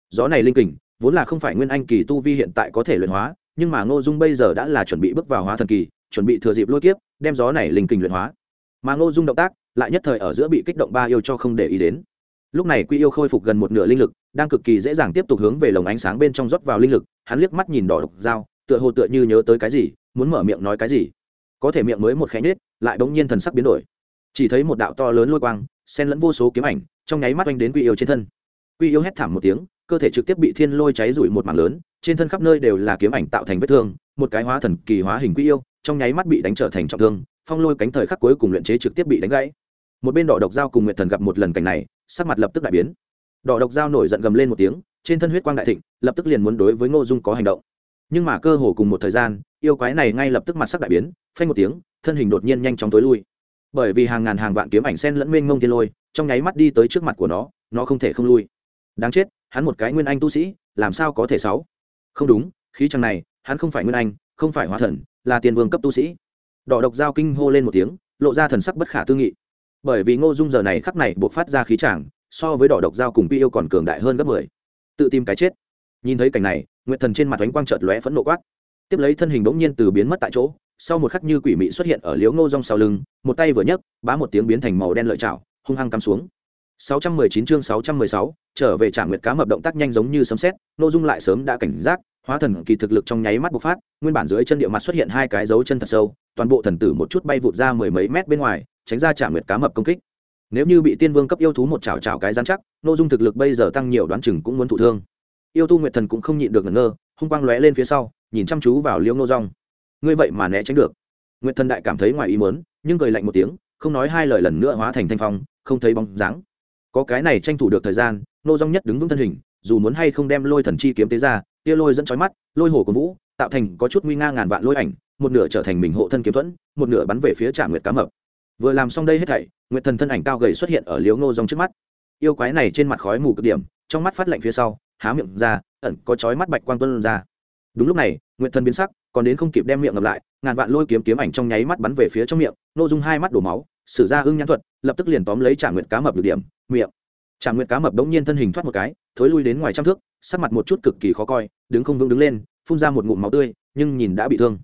Gió này linh kình, vốn là không phải nguyên anh kỳ tu vi hiện tại có thể luyện hóa, nhưng mà ngô dung bây giờ đã là chuẩn bị bước vào hóa thần kỳ, chuẩn bị thừa dịp lôi kiếp, đem gió này linh kình luyện hóa mà ngô dung động tác lại nhất thời ở giữa bị kích động ba yêu cho không để ý đến. Lúc này quy yêu khôi phục gần một nửa linh lực, đang cực kỳ dễ dàng tiếp tục hướng về lồng ánh sáng bên trong rót vào linh lực, hắn liếc mắt nhìn đỏ độc dao, tựa hồ tựa như nhớ tới cái gì, muốn mở miệng nói cái gì. Có thể miệng mới một khẽ nhết lại bỗng nhiên thần sắc biến đổi. Chỉ thấy một đạo to lớn lôi quang, xen lẫn vô số kiếm ảnh, trong nháy mắt oanh đến quy yêu trên thân. Quy yêu hét thảm một tiếng, cơ thể trực tiếp bị thiên lôi cháy rụi một mảng lớn, trên thân khắp nơi đều là kiếm ảnh tạo thành vết thương, một cái hóa thần kỳ hóa hình quy yêu, trong nháy mắt bị đánh trở thành trọng thương phong lôi cánh thời khắc cuối cùng luyện chế trực tiếp bị đánh gãy. Một bên đỏ độc dao cùng nguyệt thần gặp một lần cảnh này, sắc mặt lập tức đại biến. Đỏ độc dao nổi giận gầm lên một tiếng, trên thân huyết quang đại thịnh, lập tức liền muốn đối với ngô dung có hành động. Nhưng mà cơ hồ cùng một thời gian, yêu quái này ngay lập tức mặt sắc đại biến, phanh một tiếng, thân hình đột nhiên nhanh chóng tối lui. Bởi vì hàng ngàn hàng vạn kiếm ảnh sen lẫn mênh mông thiên lôi, trong nháy mắt đi tới trước mặt của nó nó không thể không lui. Đáng chết, hắn một cái nguyên anh tu sĩ, làm sao có thể sáu? Không đúng, khí chàng này, hắn không phải nguyên anh, không phải hóa thần, là tiền vương cấp tu sĩ đỏ độc dao kinh hô lên một tiếng lộ ra thần sắc bất khả tư nghị. Bởi vì ngô dung giờ này khắc này buộc phát ra khí tràng so với đỏ độc dao cùng quy yêu còn cường đại hơn gấp mười. Tự tìm cái chết. Nhìn thấy cảnh này nguyệt thần trên mặt ánh quang trợt lóe phẫn nộ quát. Tiếp lấy thân hình bỗng nhiên từ biến mất tại chỗ sau một khắc như quỷ mị xuất hiện ở liếu ngô rong sau lưng một tay vừa nhấc bá một tiếng biến thành màu đen lợi chảo hung hăng cắm xuống. 619 chương 616, trở về trả nguyệt cá mập động tác nhanh giống như sấm sét, Ngô Dung lại sớm đã cảnh giác, hóa thần kỳ thực lực trong nháy mắt bộc phát, nguyên bản dưới chân địa mặt xuất hiện hai cái dấu chân thật sâu, toàn bộ thần tử một chút bay vụt ra mười mấy mét bên ngoài, tránh ra trả nguyệt cá mập công kích. Nếu như bị tiên vương cấp yêu thú một chảo chảo cái gian chắc, nội Dung thực lực bây giờ tăng nhiều đoán chừng cũng muốn thụ thương. Yêu tu nguyệt thần cũng không nhịn được ngẩn ngơ, hung quang lóe lên phía sau, nhìn chăm chú vào Liễu nô rong. Ngươi vậy mà né tránh được. Nguyệt thần đại cảm thấy ngoài ý muốn, nhưng cười lạnh một tiếng, không nói hai lời lần nữa hóa thành thanh phong, không thấy bóng dáng có cái này tranh thủ được thời gian nô rong nhất đứng vững thân hình dù muốn hay không đem lôi thần chi kiếm tế ra tia lôi dẫn trói mắt lôi hồ của vũ tạo thành có chút nguy nga ngàn vạn lôi ảnh một nửa trở thành mình hộ thân kiếm thuẫn một nửa bắn về phía trả nguyệt cá mập. Vừa làm xong đây hết thảy nguyệt thần thân ảnh cao gầy xuất hiện ở liếu ngô dòng trước mắt. Yêu quái này trên mặt khói mù cực điểm trong mắt phát lạnh phía sau há miệng ra ẩn có chói mắt bạch quang tuân ra. Đúng lúc này nguyệt thần biến sắc còn đến không kịp đem miệng ngập lại ngàn vạn lôi kiếm kiếm ảnh trong nháy mắt bắn về phía trong miệng nô dung hai mắt đổ máu sử ra ưng nhãn thuật lập tức liền tóm lấy trả nguyệt cá mập được điểm miệng. Trả Nguyệt cá mập đống nhiên thân hình thoát một cái, thối lui đến ngoài trăm thước, sắc mặt một chút cực kỳ khó coi, đứng không vững đứng lên, phun ra một ngụm máu tươi, nhưng nhìn đã bị thương.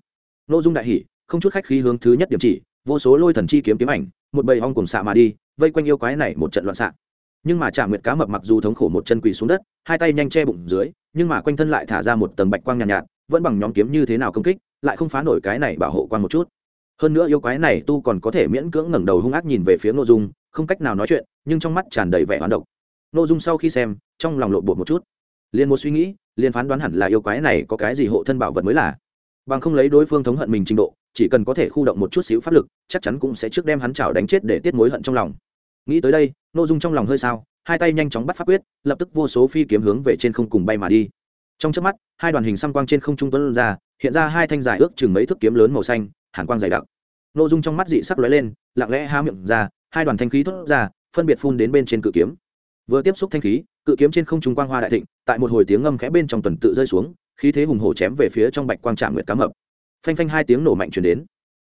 Nội Dung đại hỉ, không chút khách khí hướng thứ nhất điểm chỉ, vô số lôi thần chi kiếm kiếm ảnh, một bầy ong cùng xạ mà đi, vây quanh yêu quái này một trận loạn xạ. Nhưng mà Trảm Nguyệt cá mập mặc dù thống khổ một chân quỳ xuống đất, hai tay nhanh che bụng dưới, nhưng mà quanh thân lại thả ra một tầng bạch quang nhàn nhạt, nhạt, vẫn bằng nhóm kiếm như thế nào công kích, lại không phá nổi cái này bảo hộ quan một chút. Hơn nữa yêu quái này tu còn có thể miễn cưỡng ngẩng đầu hung ác nhìn về phía Nội Dung, không cách nào nói chuyện, nhưng trong mắt tràn đầy vẻ hoán độc nội dung sau khi xem trong lòng lộ bột một chút liền một suy nghĩ, liền phán đoán hẳn là yêu quái này có cái gì hộ thân bảo vật mới là. Bằng không lấy đối phương thống hận mình trình độ, chỉ cần có thể khu động một chút xíu pháp lực, chắc chắn cũng sẽ trước đem hắn chảo đánh chết để tiết mối hận trong lòng. Nghĩ tới đây nội dung trong lòng hơi sao, hai tay nhanh chóng bắt pháp quyết, lập tức vô số phi kiếm hướng về trên không cùng bay mà đi. Trong trước mắt, hai đoàn hình xăm quang trên không trung tuấn ra, hiện ra hai thanh dài ước chừng mấy thước kiếm lớn màu xanh, hàn quang dày đặc. Nội dung trong mắt dị sắc lóe lên, lặng lẽ há miệng ra, hai đoàn thanh khí thốt ra, phân biệt phun đến bên trên cự kiếm. Vừa tiếp xúc thanh khí, cự kiếm trên không trung quang hoa đại thịnh tại một hồi tiếng ngâm khẽ bên trong tuần tự rơi xuống, khí thế hùng hổ chém về phía trong bạch quang trạm nguyệt cá mập. Phanh phanh hai tiếng nổ mạnh chuyển đến.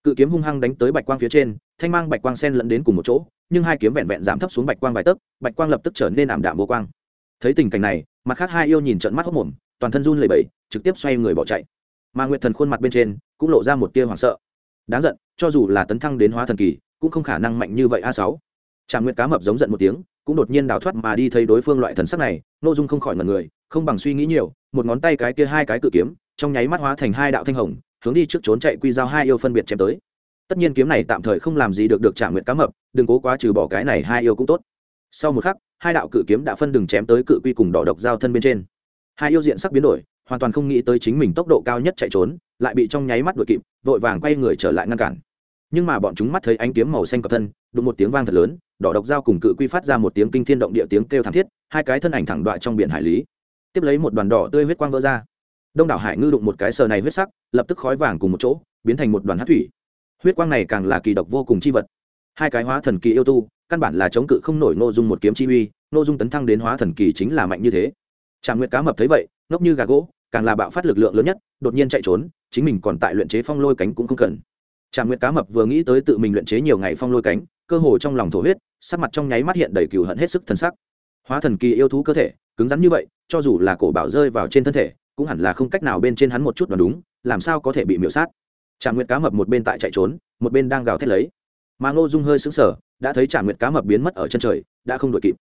Cự kiếm hung hăng đánh tới bạch quang phía trên, thanh mang bạch quang sen lẫn đến cùng một chỗ, nhưng hai kiếm vẹn vẹn giảm thấp xuống bạch quang vài tấc, bạch quang lập tức trở nên ảm đạm vô quang. Thấy tình cảnh này, mặt khác hai yêu nhìn trận mắt hốc mồm, toàn thân run lẩy bẩy, trực tiếp xoay người bỏ chạy. Mà nguyệt thần khuôn mặt bên trên cũng lộ ra một tia hoảng sợ. Đáng giận, cho dù là tấn thăng đến hóa thần kỳ, cũng không khả năng mạnh như vậy a sáu trạm nguyệt cá mập giống giận một tiếng, cũng đột nhiên đào thoát mà đi thấy đối phương loại thần sắc này nội dung không khỏi ngần người, không bằng suy nghĩ nhiều, một ngón tay cái kia hai cái cự kiếm, trong nháy mắt hóa thành hai đạo thanh hồng, hướng đi trước trốn chạy quy giao hai yêu phân biệt chém tới. Tất nhiên kiếm này tạm thời không làm gì được được trả nguyện cá mập, đừng cố quá trừ bỏ cái này hai yêu cũng tốt. Sau một khắc, hai đạo cự kiếm đã phân đường chém tới cự quy cùng đỏ độc giao thân bên trên. Hai yêu diện sắc biến đổi, hoàn toàn không nghĩ tới chính mình tốc độ cao nhất chạy trốn, lại bị trong nháy mắt đuổi kịp, vội vàng quay người trở lại ngăn cản. Nhưng mà bọn chúng mắt thấy ánh kiếm màu xanh cọc thân đụng một tiếng vang thật lớn, đỏ độc dao cùng cự quy phát ra một tiếng kinh thiên động địa tiếng kêu thảm thiết, hai cái thân ảnh thẳng đoạn trong biển hải lý. Tiếp lấy một đoàn đỏ tươi huyết quang vỡ ra. Đông đảo hải ngư đụng một cái sờ này huyết sắc, lập tức khói vàng cùng một chỗ, biến thành một đoàn hát thủy. Huyết quang này càng là kỳ độc vô cùng chi vật. Hai cái hóa thần kỳ yêu tu, căn bản là chống cự không nổi nội dung một kiếm chi uy nội dung tấn thăng đến hóa thần kỳ chính là mạnh như thế. Tràng nguyệt cá mập thấy vậy, ngốc như gà gỗ, càng là bạo phát lực lượng lớn nhất, đột nhiên chạy trốn, chính mình còn tại luyện chế phong lôi cánh cũng không cần. Tràng nguyệt cá mập vừa nghĩ tới tự mình luyện chế nhiều ngày phong lôi cánh cơ hồ trong lòng thổ huyết, sắc mặt trong nháy mắt hiện đầy cừu hận hết sức thần sắc. Hóa thần kỳ yêu thú cơ thể, cứng rắn như vậy, cho dù là cổ bảo rơi vào trên thân thể, cũng hẳn là không cách nào bên trên hắn một chút đoán đúng, làm sao có thể bị miễu sát. Trạm nguyệt cá mập một bên tại chạy trốn, một bên đang gào thét lấy. Mà ngô dung hơi sững sờ, đã thấy trạm nguyệt cá mập biến mất ở chân trời, đã không đội kịp.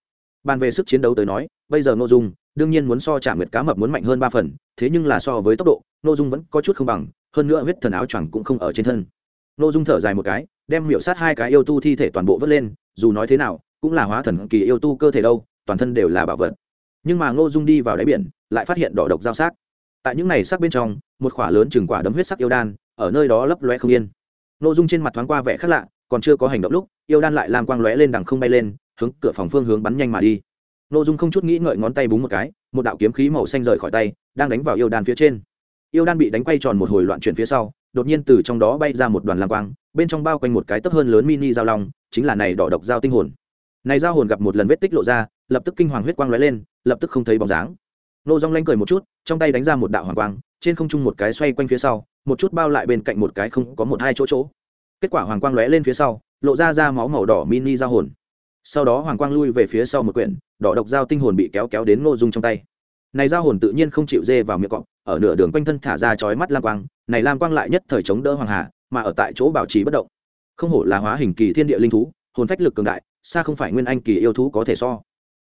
Bàn về sức chiến đấu tới nói, bây giờ ngô dung, đương nhiên muốn so trạm nguyệt cá mập muốn mạnh hơn ba phần, thế nhưng là so với tốc độ, ngô dung vẫn có chút không bằng, hơn nữa huyết thần áo choàng cũng không ở trên thân. Ngô dung thở dài một cái đem miểu sát hai cái yêu tu thi thể toàn bộ vớt lên, dù nói thế nào, cũng là hóa thần kỳ yêu tu cơ thể đâu, toàn thân đều là bảo vật. Nhưng mà ngô dung đi vào đáy biển, lại phát hiện đỏ độc giao xác tại những này sắc bên trong, một khỏa lớn chừng quả đấm huyết sắc yêu đan, ở nơi đó lấp loe không yên. Ngô dung trên mặt thoáng qua vẻ khác lạ, còn chưa có hành động lúc, yêu đan lại làm quang lóe lên đằng không bay lên, hướng cửa phòng phương hướng bắn nhanh mà đi. Ngô dung không chút nghĩ ngợi ngón tay búng một cái, một đạo kiếm khí màu xanh rời khỏi tay, đang đánh vào yêu đan phía trên. Yêu đan bị đánh quay tròn một hồi loạn chuyển phía sau đột nhiên từ trong đó bay ra một đoàn lam quang, bên trong bao quanh một cái tấp hơn lớn mini dao long, chính là này đỏ độc dao tinh hồn. Này dao hồn gặp một lần vết tích lộ ra, lập tức kinh hoàng huyết quang lóe lên, lập tức không thấy bóng dáng. Nô dong lanh cười một chút, trong tay đánh ra một đạo hoàng quang, trên không trung một cái xoay quanh phía sau, một chút bao lại bên cạnh một cái không có một hai chỗ chỗ. Kết quả hoàng quang lóe lên phía sau, lộ ra ra máu màu đỏ mini giao hồn. Sau đó hoàng quang lui về phía sau một quyển, đỏ độc dao tinh hồn bị kéo kéo đến ngô dung trong tay. Này giao hồn tự nhiên không chịu dê vào miệng cọp ở nửa đường quanh thân thả ra chói mắt lam quang, này lam quang lại nhất thời chống đỡ hoàng hà, mà ở tại chỗ bảo trì bất động. Không hổ là hóa hình kỳ thiên địa linh thú, hồn phách lực cường đại, xa không phải nguyên anh kỳ yêu thú có thể so.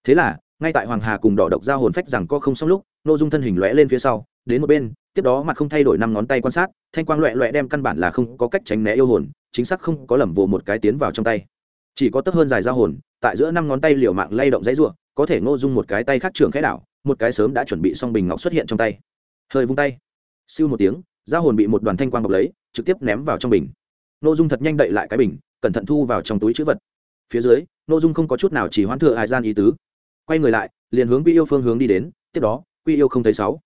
Thế là, ngay tại hoàng hà cùng đỏ độc giao hồn phách rằng có không xong lúc nô dung thân hình lóe lên phía sau, đến một bên, tiếp đó mặt không thay đổi năm ngón tay quan sát, thanh quang loẹ loẹ đem căn bản là không có cách tránh né yêu hồn, chính xác không có lầm vồ một cái tiến vào trong tay. Chỉ có tấp hơn dài giao hồn, tại giữa năm ngón tay liều mạng lay động dãy ruộng có thể ngô dung một cái tay khác trường khẽ đảo, một cái sớm đã chuẩn bị xong bình ngọc xuất hiện trong tay hơi vung tay. Siêu một tiếng giao hồn bị một đoàn thanh quang bọc lấy, trực tiếp ném vào trong bình. Ngô dung thật nhanh đậy lại cái bình, cẩn thận thu vào trong túi chữ vật. Phía dưới ngô dung không có chút nào chỉ hoãn thừa hải gian ý tứ. Quay người lại, liền hướng quy yêu phương hướng đi đến, tiếp đó, quy yêu không thấy sáu.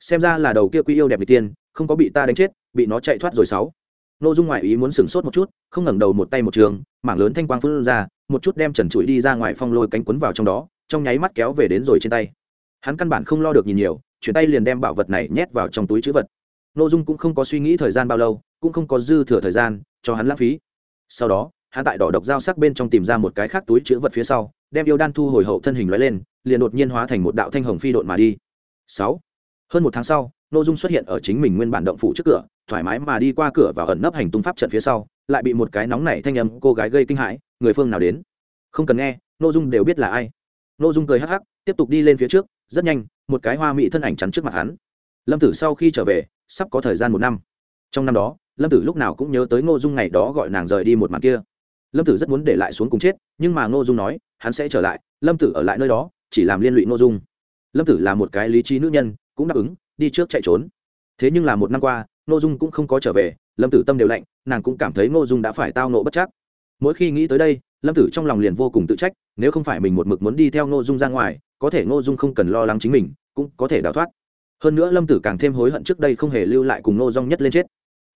Xem ra là đầu kia quy yêu đẹp bị tiên, không có bị ta đánh chết, bị nó chạy thoát rồi sáu. N ô dung ngoại ý muốn sửng sốt một chút, không ngẩng đầu một tay một trường, mảng lớn thanh quang phun ra, một chút đem trần trụi đi ra ngoài phong lôi cánh quấn vào trong đó, trong nháy mắt kéo về đến rồi trên tay. Hắn căn bản không lo được nhìn nhiều chuyển tay liền đem bảo vật này nhét vào trong túi chữ vật. N ô dung cũng không có suy nghĩ thời gian bao lâu, cũng không có dư thừa thời gian cho hắn lãng phí. Sau đó, hắn tại đỏ độc dao sắc bên trong tìm ra một cái khác túi chữ vật phía sau, đem yêu đan thu hồi hậu thân hình loại lên, liền đột nhiên hóa thành một đạo thanh hồng phi độn mà đi. Sáu. Hơn một tháng sau nội dung xuất hiện ở chính mình nguyên bản động phủ trước cửa, thoải mái mà đi qua cửa và ẩn nấp hành tung pháp trận phía sau, lại bị một cái nóng nảy thanh âm cô gái gây kinh hãi, người phương nào đến? Không cần nghe nội dung đều biết là ai. Nội dung cười hắc hắc, tiếp tục đi lên phía trước rất nhanh, một cái hoa mỹ thân ảnh chắn trước mặt hắn. Lâm tử sau khi trở về, sắp có thời gian một năm. Trong năm đó, lâm tử lúc nào cũng nhớ tới ngô dung ngày đó gọi nàng rời đi một mặt kia. Lâm tử rất muốn để lại xuống cùng chết, nhưng mà ngô dung nói, hắn sẽ trở lại, lâm tử ở lại nơi đó, chỉ làm liên lụy ngô dung. Lâm tử là một cái lý trí nữ nhân, cũng đáp ứng, đi trước chạy trốn. Thế nhưng là một năm qua, ngô dung cũng không có trở về, lâm tử tâm đều lạnh, nàng cũng cảm thấy ngô dung đã phải tao nộ bất chắc. Mỗi khi nghĩ tới đây, lâm tử trong lòng liền vô cùng tự trách, nếu không phải mình một mực muốn đi theo ngô dung ra ngoài có thể ngô dung không cần lo lắng chính mình, cũng có thể đào thoát. Hơn nữa lâm tử càng thêm hối hận trước đây không hề lưu lại cùng ngô dung nhất lên chết.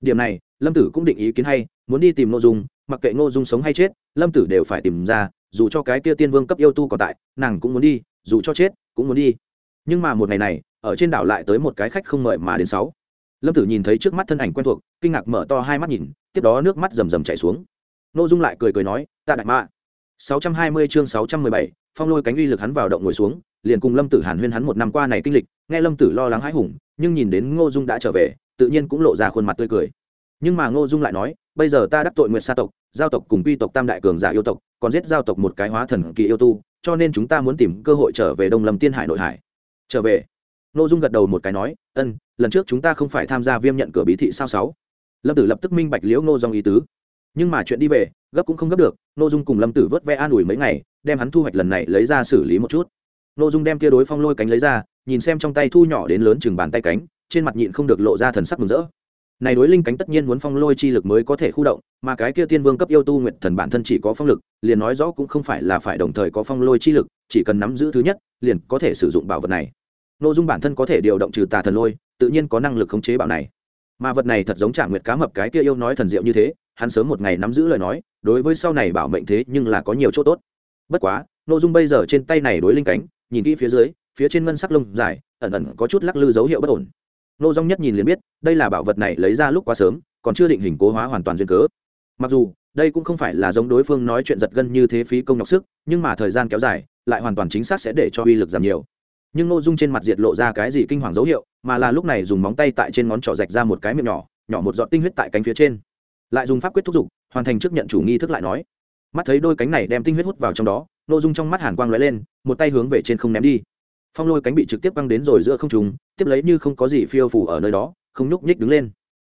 Điểm này, lâm tử cũng định ý kiến hay, muốn đi tìm ngô dung, mặc kệ ngô dung sống hay chết, lâm tử đều phải tìm ra, dù cho cái kia tiên vương cấp yêu tu còn tại, nàng cũng muốn đi, dù cho chết, cũng muốn đi. Nhưng mà một ngày này, ở trên đảo lại tới một cái khách không mời mà đến sáu. Lâm tử nhìn thấy trước mắt thân ảnh quen thuộc, kinh ngạc mở to hai mắt nhìn, tiếp đó nước mắt rầm rầm chảy xuống. N ô dung lại cười cười nói, ta đại mạ 620 chương 617, phong lôi cánh uy lực hắn vào động ngồi xuống liền cùng lâm tử hàn huyên hắn một năm qua này kinh lịch nghe lâm tử lo lắng hãi hùng nhưng nhìn đến ngô dung đã trở về tự nhiên cũng lộ ra khuôn mặt tươi cười. Nhưng mà ngô dung lại nói bây giờ ta đắc tội nguyệt sa tộc giao tộc cùng quy tộc tam đại cường giả yêu tộc còn giết giao tộc một cái hóa thần kỳ yêu tu cho nên chúng ta muốn tìm cơ hội trở về đông lâm tiên hải nội hải. Trở về? Ngô dung gật đầu một cái nói ân lần trước chúng ta không phải tham gia viêm nhận cửa bí thị sao sáu? Lâm tử lập tức minh bạch liễu ngô dòng ý tứ nhưng mà chuyện đi về, gấp cũng không gấp được nội dung cùng lâm tử vớt ve an ủi mấy ngày, đem hắn thu hoạch lần này lấy ra xử lý một chút. Nội dung đem kia đối phong lôi cánh lấy ra, nhìn xem trong tay thu nhỏ đến lớn chừng bàn tay cánh, trên mặt nhịn không được lộ ra thần sắc mừng rỡ. Này đối linh cánh tất nhiên muốn phong lôi chi lực mới có thể khu động, mà cái kia tiên vương cấp yêu tu nguyện thần bản thân chỉ có phong lực, liền nói rõ cũng không phải là phải đồng thời có phong lôi chi lực, chỉ cần nắm giữ thứ nhất, liền có thể sử dụng bảo vật này. Nội dung bản thân có thể điều động trừ tà thần lôi, tự nhiên có năng lực khống chế bảo này. Mà vật này thật giống trả nguyệt cá mập cái kia yêu nói thần diệu như thế hắn sớm một ngày nắm giữ lời nói, đối với sau này bảo mệnh thế nhưng là có nhiều chỗ tốt. Bất quá nội dung bây giờ trên tay này đối linh cánh, nhìn kỹ phía dưới, phía trên ngân sắc lông dài, ẩn ẩn có chút lắc lư dấu hiệu bất ổn. Nô dung nhất nhìn liền biết, đây là bảo vật này lấy ra lúc quá sớm, còn chưa định hình cố hóa hoàn toàn duyên cớ. Mặc dù, đây cũng không phải là giống đối phương nói chuyện giật gân như thế phí công nhọc sức, nhưng mà thời gian kéo dài, lại hoàn toàn chính xác sẽ để cho uy lực giảm nhiều. Nhưng nô dung trên mặt diệt lộ ra cái gì kinh hoàng dấu hiệu, mà là lúc này dùng móng tay tại trên ngón trỏ rạch ra một cái miệng nhỏ nhỏ một giọt tinh huyết tại cánh phía trên lại dùng pháp quyết thúc giục, hoàn thành trước nhận chủ nghi thức lại nói. Mắt thấy đôi cánh này đem tinh huyết hút vào trong đó nô dung trong mắt hàn quang lóe lên, một tay hướng về trên không ném đi. Phong lôi cánh bị trực tiếp băng đến rồi giữa không trùng tiếp lấy như không có gì phiêu phủ ở nơi đó, không nhúc nhích đứng lên.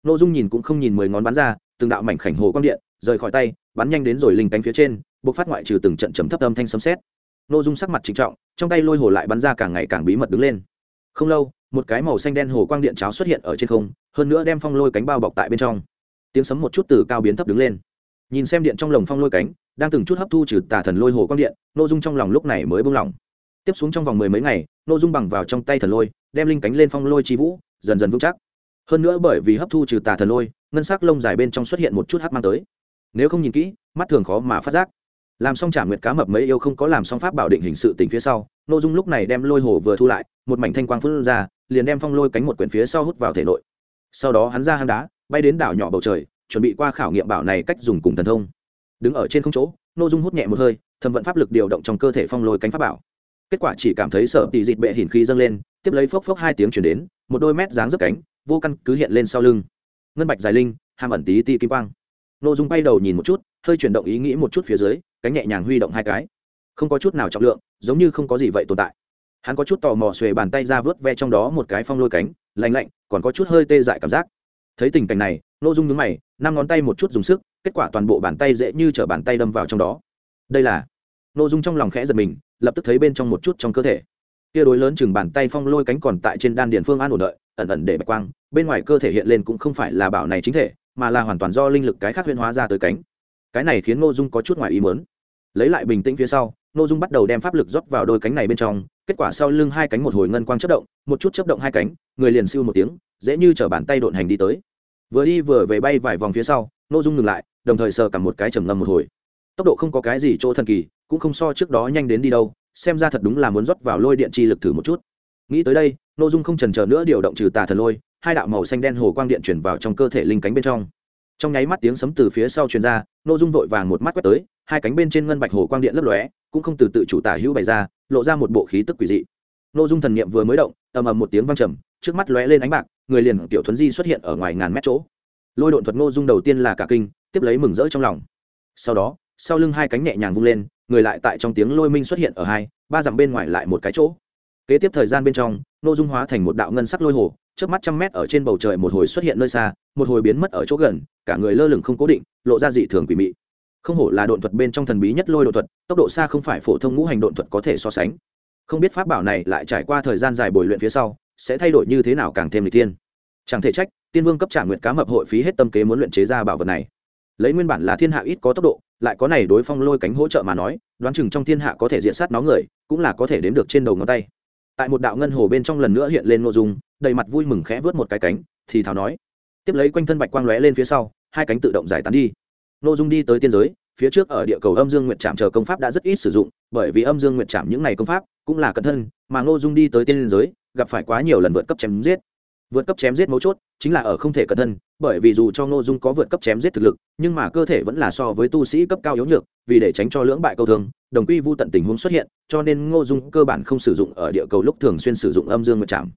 Nội dung nhìn cũng không nhìn mười ngón bắn ra, từng đạo mảnh khảnh hồ quang điện, rời khỏi tay, bắn nhanh đến rồi linh cánh phía trên buộc phát ngoại trừ từng trận chấm thấp âm thanh sấm xét nội dung sắc mặt trịnh trọng, trong tay lôi hồ lại bắn ra càng ngày càng bí mật đứng lên. Không lâu, một cái màu xanh đen hồ quang điện cháo xuất hiện ở trên không, hơn nữa đem phong lôi cánh bao bọc tại bên trong tiếng sấm một chút từ cao biến thấp đứng lên. Nhìn xem điện trong lồng phong lôi cánh, đang từng chút hấp thu trừ tà thần lôi hồ quang điện nội dung trong lòng lúc này mới buông lỏng. Tiếp xuống trong vòng mười mấy ngày nội dung bằng vào trong tay thần lôi, đem linh cánh lên phong lôi chi vũ, dần dần vững chắc. Hơn nữa bởi vì hấp thu trừ tà thần lôi, ngân sắc lông dài bên trong xuất hiện một chút hắc mang tới. Nếu không nhìn kỹ, mắt thường khó mà phát giác. Làm xong trả nguyệt cá mập mấy yêu không có làm xong pháp bảo định hình sự tình phía sau nội dung lúc này đem lôi hồ vừa thu lại, một mảnh thanh quang phun ra, liền đem phong lôi cánh một quyển phía sau hút vào thể nội. Sau đó hắn ra hang đá bay đến đảo nhỏ bầu trời, chuẩn bị qua khảo nghiệm bảo này cách dùng cùng thần thông. Đứng ở trên không chỗ n ô dung hút nhẹ một hơi thâm vận pháp lực điều động trong cơ thể phong lôi cánh pháp bảo. Kết quả chỉ cảm thấy sợ tì dịt bệ hỉn khí dâng lên, tiếp lấy phốc phốc hai tiếng chuyển đến, một đôi mét dáng dấp cánh, vô căn cứ hiện lên sau lưng. Ngân bạch dài linh, hàm ẩn tí ti kim quang. N ô dung bay đầu nhìn một chút, hơi chuyển động ý nghĩ một chút phía dưới, cánh nhẹ nhàng huy động hai cái. Không có chút nào trọng lượng, giống như không có gì vậy tồn tại. Hắn có chút tò mò xuề bàn tay ra vớt ve trong đó một cái phong lôi cánh lành lạnh, còn có chút hơi tê dại cảm giác thấy tình cảnh này n ô dung nhúng mày, năm ngón tay một chút dùng sức, kết quả toàn bộ bàn tay dễ như t r ở bàn tay đâm vào trong đó. Đây là? N ô dung trong lòng khẽ giật mình, lập tức thấy bên trong một chút trong cơ thể. Kia đối lớn chừng bàn tay phong lôi cánh còn tại trên đan điền phương an ổn đợi, ẩn ẩn để bạch quang, bên ngoài cơ thể hiện lên cũng không phải là bảo này chính thể, mà là hoàn toàn do linh lực cái khác huyên hóa ra tới cánh. Cái này khiến ngô dung có chút ngoài ý mớn lấy lại bình tĩnh phía sau, ngô dung bắt đầu đem pháp lực rót vào đôi cánh này bên trong, kết quả sau lưng hai cánh một hồi ngân quang chất động, một chút chất động hai cánh, người liền siêu một tiếng dễ như chở bàn tay độn hành đi tới. Vừa đi vừa về bay vài vòng phía sau, ngô dung ngừng lại, đồng thời sờ cả một cái trầm ngâm một hồi. Tốc độ không có cái gì chỗ thần kỳ, cũng không so trước đó nhanh đến đi đâu, xem ra thật đúng là muốn rót vào lôi điện chi lực thử một chút. Nghĩ tới đây nội dung không trần chờ nữa điều động trừ tà thần lôi, hai đạo màu xanh đen hồ quang điện chuyển vào trong cơ thể linh cánh bên trong. Trong nháy mắt tiếng sấm từ phía sau truyền ra nội dung vội vàng một mắt quét tới, hai cánh bên trên ngân bạch hồ quang điện lấp lóe, cũng không từ tự chủ tả hữu bày ra, lộ ra một bộ khí tức quỷ dị. Nội dung thần niệm vừa mới động, ầm ầm một tiếng vang trầm, trước mắt lóe lên ánh bạc người liền tiểu thuấn di xuất hiện ở ngoài ngàn mét chỗ. Lôi độn thuật Ngô dung đầu tiên là cả kinh, tiếp lấy mừng rỡ trong lòng. Sau đó, sau lưng hai cánh nhẹ nhàng vung lên, người lại tại trong tiếng lôi minh xuất hiện ở hai, ba dặm bên ngoài lại một cái chỗ. Kế tiếp thời gian bên trong, Ngô dung hóa thành một đạo ngân sắc lôi hồ trước mắt trăm mét ở trên bầu trời một hồi xuất hiện nơi xa, một hồi biến mất ở chỗ gần, cả người lơ lửng không cố định, lộ ra dị thường quỷ mị. Không hổ là độn thuật bên trong thần bí nhất lôi độn thuật, tốc độ xa không phải phổ thông ngũ hành độn thuật có thể so sánh. Không biết pháp bảo này lại trải qua thời gian dài bồi luyện phía sau sẽ thay đổi như thế nào càng thêm lịch tiên chẳng thể trách, tiên vương cấp trả nguyện cá mập hội phí hết tâm kế muốn luyện chế ra bảo vật này. Lấy nguyên bản là thiên hạ ít có tốc độ, lại có này đối phong lôi cánh hỗ trợ mà nói, đoán chừng trong thiên hạ có thể diện sát nó người, cũng là có thể đếm được trên đầu ngón tay. Tại một đạo ngân hồ bên trong lần nữa hiện lên nội dung, đầy mặt vui mừng khẽ vớt một cái cánh, thì thào nói. Tiếp lấy quanh thân bạch quang lóe lên phía sau, hai cánh tự động giải tán đi. Nội dung đi tới tiên giới, phía trước ở địa cầu âm dương nguyệt trạm chờ công pháp đã rất ít sử dụng, bởi vì âm dương nguyệt trạm những này công pháp cũng là cẩn thân mà nội dung đi tới tiên giới gặp phải quá nhiều lần vượt cấp chém giết. Vượt cấp chém giết mấu chốt chính là ở không thể cẩn thân, bởi vì dù cho ngô dung có vượt cấp chém giết thực lực, nhưng mà cơ thể vẫn là so với tu sĩ cấp cao yếu nhược, vì để tránh cho lưỡng bại câu thương, đồng quy vô tận tình huống xuất hiện, cho nên ngô dung cơ bản không sử dụng ở địa cầu lúc thường xuyên sử dụng âm dương mật chạm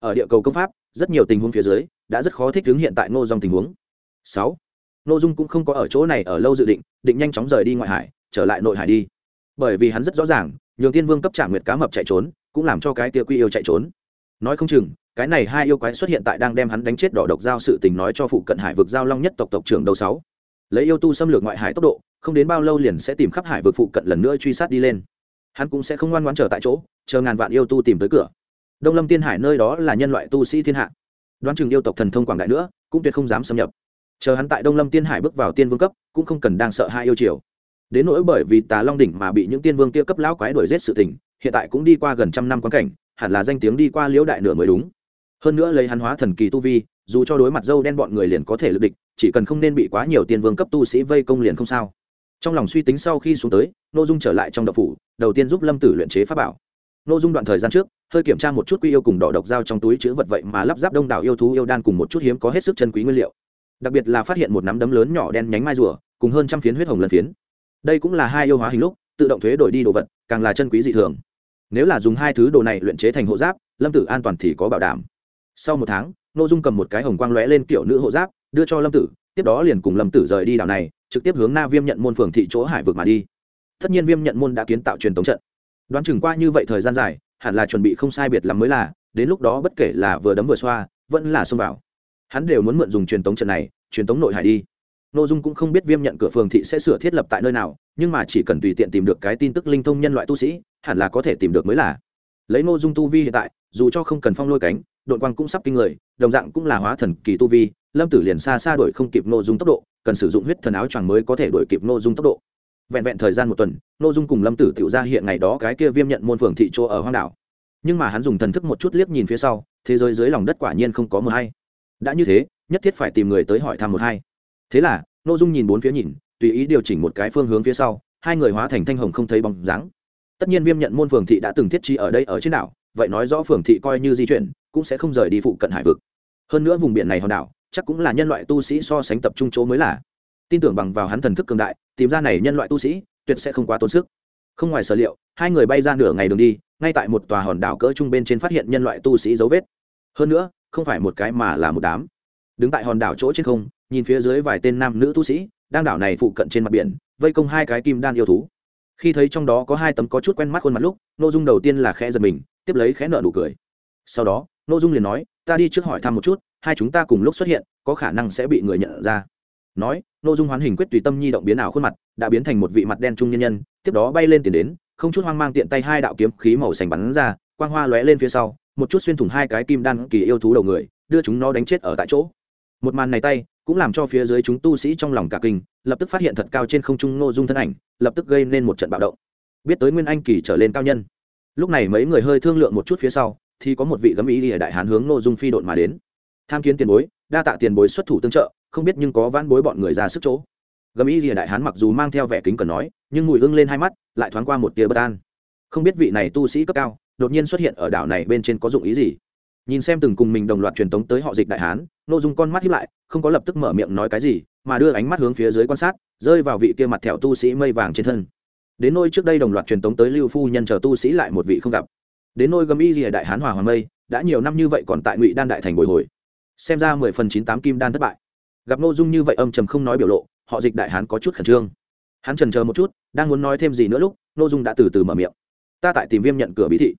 ở địa cầu công pháp, rất nhiều tình huống phía dưới đã rất khó thích ứng hiện tại ngô dung tình huống. Sáu, ngô dung cũng không có ở chỗ này ở lâu dự định định nhanh chóng rời đi ngoại hải, trở lại nội hải đi. Bởi vì hắn rất rõ ràng, nhường tiên vương cấp trả nguyệt cá mập chạy trốn, cũng làm cho cái kia quy yêu chạy trốn nói không chừng, cái này hai yêu quái xuất hiện tại đang đem hắn đánh chết đỏ độc giao sự tình nói cho phụ cận hải vực giao long nhất tộc tộc trưởng đầu sáu. Lấy yêu tu xâm lược ngoại hải tốc độ, không đến bao lâu liền sẽ tìm khắp hải vực phụ cận lần nữa truy sát đi lên. Hắn cũng sẽ không ngoan ngoãn chờ tại chỗ, chờ ngàn vạn yêu tu tìm tới cửa. Đông lâm tiên hải nơi đó là nhân loại tu sĩ thiên hạ. Đoán chừng yêu tộc thần thông quảng đại nữa, cũng tuyệt không dám xâm nhập. Chờ hắn tại đông lâm tiên hải bước vào tiên vương cấp, cũng không cần đang sợ hai yêu triều. Đến nỗi bởi vì tà long đỉnh mà bị những tiên vương kia cấp lão quái đuổi giết sự tình, hiện tại cũng đi qua gần trăm năm quan cảnh hẳn là danh tiếng đi qua liễu đại nửa mới đúng. Hơn nữa lấy hắn hóa thần kỳ tu vi, dù cho đối mặt dâu đen bọn người liền có thể lực địch, chỉ cần không nên bị quá nhiều tiên vương cấp tu sĩ vây công liền không sao. Trong lòng suy tính sau khi xuống tới nội dung trở lại trong độc phủ, đầu tiên giúp lâm tử luyện chế pháp bảo. Nội dung đoạn thời gian trước, hơi kiểm tra một chút quy yêu cùng đỏ độc dao trong túi chữ vật vậy mà lắp ráp đông đảo yêu thú yêu đan cùng một chút hiếm có hết sức chân quý nguyên liệu. Đặc biệt là phát hiện một nắm đấm lớn nhỏ đen nhánh mai rùa, cùng hơn trăm phiến huyết hồng lần phiến. Đây cũng là hai yêu hóa hình lúc, tự động thuế đổi đi đồ vật, càng là chân quý dị thường nếu là dùng hai thứ đồ này luyện chế thành hộ giáp, lâm tử an toàn thì có bảo đảm. Sau một tháng n ô dung cầm một cái hồng quang lóe lên kiểu nữ hộ giáp, đưa cho lâm tử, tiếp đó liền cùng lâm tử rời đi đảo này, trực tiếp hướng na viêm nhận môn phường thị chỗ hải vực mà đi. Tất nhiên viêm nhận môn đã kiến tạo truyền tống trận. Đoán chừng qua như vậy thời gian dài, hẳn là chuẩn bị không sai biệt lắm mới là, đến lúc đó bất kể là vừa đấm vừa xoa, vẫn là xông vào. Hắn đều muốn mượn dùng truyền tống trận này, truyền tống nội hải đi. Nội dung cũng không biết viêm nhận cửa phường thị sẽ sửa thiết lập tại nơi nào, nhưng mà chỉ cần tùy tiện tìm được cái tin tức linh thông nhân loại tu sĩ hẳn là có thể tìm được mới là. Lấy ngô dung tu vi hiện tại, dù cho không cần phong lôi cánh đội quang cũng sắp kinh người, đồng dạng cũng là hóa thần kỳ tu vi, lâm tử liền xa xa đổi không kịp ngô dung tốc độ, cần sử dụng huyết thần áo choàng mới có thể đổi kịp ngô dung tốc độ. Vẹn vẹn thời gian một tuần, ngô dung cùng lâm tử tiểu ra hiện ngày đó cái kia viêm nhận môn phường thị chỗ ở hoang đảo. Nhưng mà hắn dùng thần thức một chút liếc nhìn phía sau, thế giới dưới lòng đất quả nhiên không có mờ hay. Đã như thế, nhất thiết phải tìm người tới hỏi thăm một hai. Thế là, ngô dung nhìn bốn phía nhìn, tùy ý điều chỉnh một cái phương hướng phía sau, hai người hóa thành thanh hồng không thấy bóng dáng tất nhiên viêm nhận môn phường thị đã từng thiết trí ở đây ở trên đảo, vậy nói rõ phường thị coi như di chuyển, cũng sẽ không rời đi phụ cận hải vực. Hơn nữa vùng biển này hòn đảo, chắc cũng là nhân loại tu sĩ so sánh tập trung chỗ mới là. Tin tưởng bằng vào hắn thần thức cường đại, tìm ra này nhân loại tu sĩ, tuyệt sẽ không quá tốn sức. Không ngoài sở liệu, hai người bay ra nửa ngày đường đi, ngay tại một tòa hòn đảo cỡ trung bên trên phát hiện nhân loại tu sĩ dấu vết. Hơn nữa, không phải một cái mà là một đám. Đứng tại hòn đảo chỗ trên không, nhìn phía dưới vài tên nam nữ tu sĩ, đang đảo này phụ cận trên mặt biển, vây công hai cái kim đan yêu thú khi thấy trong đó có hai tấm có chút quen mắt khuôn mặt lúc nội dung đầu tiên là khẽ giật mình, tiếp lấy khẽ nợ nụ cười. Sau đó nội dung liền nói, ta đi trước hỏi thăm một chút, hai chúng ta cùng lúc xuất hiện, có khả năng sẽ bị người nhận ra. Nói nội dung hoán hình quyết tùy tâm nhi động biến ảo khuôn mặt, đã biến thành một vị mặt đen trung nhân nhân, tiếp đó bay lên tiền đến, không chút hoang mang tiện tay hai đạo kiếm khí màu xanh bắn ra, quang hoa lóe lên phía sau, một chút xuyên thủng hai cái kim đan kỳ yêu thú đầu người, đưa chúng nó đánh chết ở tại chỗ một màn này tay cũng làm cho phía dưới chúng tu sĩ trong lòng cả kinh, lập tức phát hiện thật cao trên không trung ngô dung thân ảnh, lập tức gây nên một trận bạo động. Biết tới nguyên anh kỳ trở lên cao nhân. Lúc này mấy người hơi thương lượng một chút phía sau, thì có một vị gấm ý ở đại hán hướng ngô dung phi độn mà đến. Tham kiến tiền bối, đa tạ tiền bối xuất thủ tương trợ, không biết nhưng có vãn bối bọn người ra sức chỗ. Gấm ý ở đại hán mặc dù mang theo vẻ kính cần nói, nhưng mùi ưng lên hai mắt, lại thoáng qua một tia bất an. Không biết vị này tu sĩ cấp cao, đột nhiên xuất hiện ở đảo này bên trên có dụng ý gì? Nhìn xem từng cùng mình đồng loạt truyền tống tới họ dịch đại hán nội dung con mắt hiếp lại, không có lập tức mở miệng nói cái gì, mà đưa ánh mắt hướng phía dưới quan sát, rơi vào vị kia mặt thẹo tu sĩ mây vàng trên thân. Đến nôi trước đây đồng loạt truyền tống tới lưu phu nhân chờ tu sĩ lại một vị không gặp. Đến nôi gấm y rìa đại hán hòa hoàng mây, đã nhiều năm như vậy còn tại ngụy đan đại thành bồi hồi. Xem ra mười phần chín tám kim đan thất bại. Gặp nội dung như vậy âm trầm không nói biểu lộ, họ dịch đại hán có chút khẩn trương. Hắn trần chờ một chút, đang muốn nói thêm gì nữa lúc nội dung đã từ từ mở miệng. Ta tại tìm viêm nhận cửa bí thị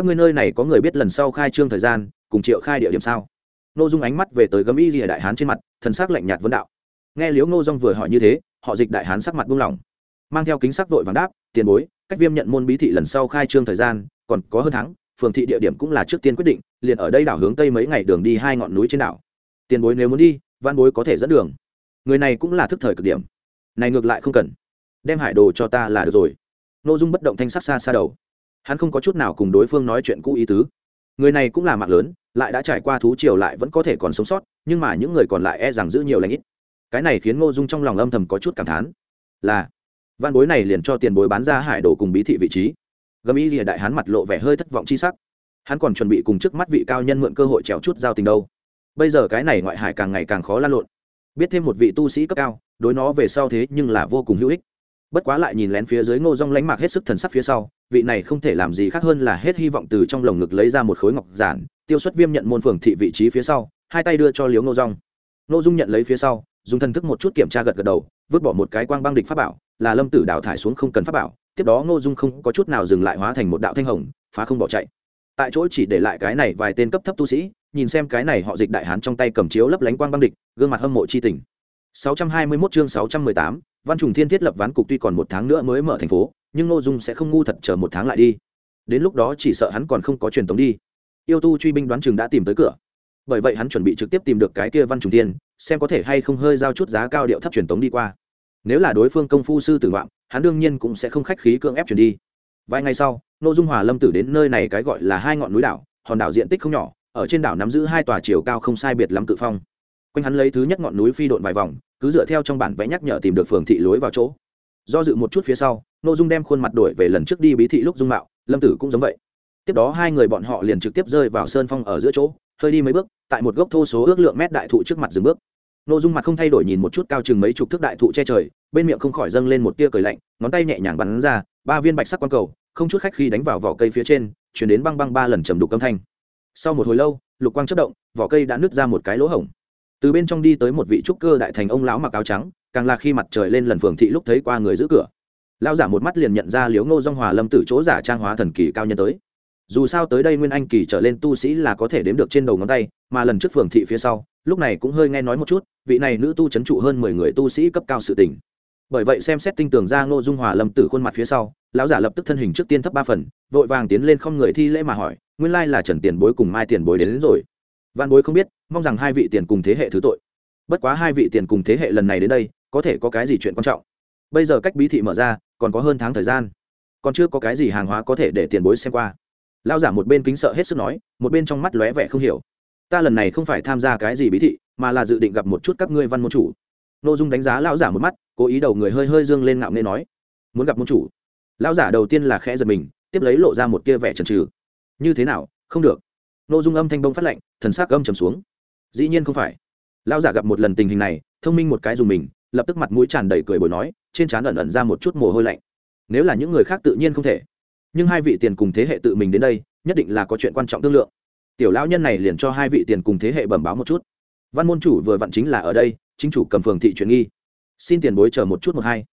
các ngươi nơi này có người biết lần sau khai trương thời gian, cùng triệu khai địa điểm sao? N ô dung ánh mắt về tới gấm y rìa đại hán trên mặt, thần sắc lạnh nhạt vấn đạo. Nghe liếu ngô dung vừa hỏi như thế, họ dịch đại hán sắc mặt buông lỏng, mang theo kính sắc vội vàng đáp, tiền bối, cách viêm nhận môn bí thị lần sau khai trương thời gian, còn có hơn tháng, phường thị địa điểm cũng là trước tiên quyết định, liền ở đây đảo hướng tây mấy ngày đường đi hai ngọn núi trên đảo. Tiền bối nếu muốn đi, văn bối có thể dẫn đường. Người này cũng là thức thời cực điểm. Này ngược lại không cần, đem hải đồ cho ta là được rồi. N ô dung bất động thanh sắc xa xa đầu hắn không có chút nào cùng đối phương nói chuyện cũ ý tứ. Người này cũng là mạng lớn, lại đã trải qua thú triều lại vẫn có thể còn sống sót, nhưng mà những người còn lại e rằng giữ nhiều lãnh ít. Cái này khiến ngô dung trong lòng âm thầm có chút cảm thán. Là, văn bối này liền cho tiền bối bán ra hải đồ cùng bí thị vị trí. Gầm ý lìa đại hắn mặt lộ vẻ hơi thất vọng chi sắc. Hắn còn chuẩn bị cùng trước mắt vị cao nhân mượn cơ hội trèo chút giao tình đâu. Bây giờ cái này ngoại hải càng ngày càng khó lan lộn. Biết thêm một vị tu sĩ cấp cao, đối nó về sau thế nhưng là vô cùng hữu ích bất quá lại nhìn lén phía dưới ngô rong lánh mạc hết sức thần sắc phía sau vị này không thể làm gì khác hơn là hết hy vọng từ trong lồng ngực lấy ra một khối ngọc giản tiêu xuất viêm nhận môn phường thị vị trí phía sau hai tay đưa cho liếu ngô rong ngô dung nhận lấy phía sau dùng thần thức một chút kiểm tra gật gật đầu vứt bỏ một cái quang băng địch pháp bảo là lâm tử đào thải xuống không cần pháp bảo tiếp đó ngô dung không có chút nào dừng lại hóa thành một đạo thanh hồng phá không bỏ chạy. Tại chỗ chỉ để lại cái này vài tên cấp thấp tu sĩ nhìn xem cái này họ dịch đại hán trong tay cầm chiếu lấp lánh quang băng địch gương mặt hâm mộ chi tình. 621 chương 618, văn trùng thiên thiết lập ván cục tuy còn một tháng nữa mới mở thành phố, nhưng ngô dung sẽ không ngu thật chờ một tháng lại đi. Đến lúc đó chỉ sợ hắn còn không có truyền tống đi. Yêu tu truy binh đoán chừng đã tìm tới cửa. Bởi vậy hắn chuẩn bị trực tiếp tìm được cái kia văn trùng thiên, xem có thể hay không hơi giao chút giá cao điệu thấp truyền tống đi qua. Nếu là đối phương công phu sư tử ngoạm, hắn đương nhiên cũng sẽ không khách khí cưỡng ép chuyển đi. Vài ngày sau nội dung hòa lâm tử đến nơi này cái gọi là hai ngọn núi đảo, hòn đảo diện tích không nhỏ, ở trên đảo nắm giữ hai tòa chiều cao không sai biệt lắm cự phong. Quanh hắn lấy thứ nhất ngọn núi phi độn vài vòng cứ dựa theo trong bản vẽ nhắc nhở tìm được phường thị lối vào chỗ. Do dự một chút phía sau nội dung đem khuôn mặt đổi về lần trước đi bí thị lúc dung mạo, lâm tử cũng giống vậy. Tiếp đó hai người bọn họ liền trực tiếp rơi vào sơn phong ở giữa chỗ, hơi đi mấy bước, tại một gốc thô số ước lượng mét đại thụ trước mặt dừng bước. Nội dung mặt không thay đổi nhìn một chút cao chừng mấy chục thước đại thụ che trời, bên miệng không khỏi dâng lên một tia cười lạnh, ngón tay nhẹ nhàng bắn ra, ba viên bạch sắc quang cầu, không chút khách khi đánh vào vỏ cây phía trên, chuyển đến băng băng ba lần trầm đục âm thanh. Sau một hồi lâu, lục quang chất động, vỏ cây đã nứt ra một cái lỗ hổng từ bên trong đi tới một vị trúc cơ đại thành ông lão mặc áo trắng càng là khi mặt trời lên lần phường thị lúc thấy qua người giữ cửa. Lão giả một mắt liền nhận ra liếu ngô dong hòa lâm tử chỗ giả trang hóa thần kỳ cao nhân tới. Dù sao tới đây nguyên anh kỳ trở lên tu sĩ là có thể đếm được trên đầu ngón tay mà lần trước phường thị phía sau lúc này cũng hơi nghe nói một chút vị này nữ tu c h ấ n trụ hơn mười người tu sĩ cấp cao sự tình. Bởi vậy xem xét tinh tường ra ngô dung hòa lâm tử khuôn mặt phía sau lão giả lập tức thân hình trước tiên thấp ba phần vội vàng tiến lên không người thi lễ mà hỏi nguyên lai là trần tiền bối cùng mai tiền bối đến, đến rồi? Văn bối không biết mong rằng hai vị tiền cùng thế hệ thứ tội. Bất quá hai vị tiền cùng thế hệ lần này đến đây, có thể có cái gì chuyện quan trọng? Bây giờ cách bí thị mở ra, còn có hơn tháng thời gian. Còn chưa có cái gì hàng hóa có thể để tiền bối xem qua. Lao giả một bên kính sợ hết sức nói, một bên trong mắt lóe vẻ không hiểu. Ta lần này không phải tham gia cái gì bí thị, mà là dự định gặp một chút các ngươi văn môn chủ. Nội dung đánh giá lão giả một mắt, cố ý đầu người hơi hơi dương lên ngạo nghê nói, muốn gặp môn chủ? Lão giả đầu tiên là khẽ giật mình, tiếp lấy lộ ra một tia vẻ trần trừ như thế nào? Không được. Nội dung âm thanh bông phát lệnh thần sắc âm trầm xuống dĩ nhiên không phải. Lão giả gặp một lần tình hình này, thông minh một cái dùng mình, lập tức mặt mũi tràn đầy cười bồi nói, trên trán ẩn ẩn ra một chút mồ hôi lạnh. Nếu là những người khác tự nhiên không thể. Nhưng hai vị tiền cùng thế hệ tự mình đến đây, nhất định là có chuyện quan trọng thương lượng. Tiểu lão nhân này liền cho hai vị tiền cùng thế hệ bẩm báo một chút. Văn môn chủ vừa vặn chính là ở đây, chính chủ cầm phường thị chuyển nghi. Xin tiền bối chờ một chút một hai.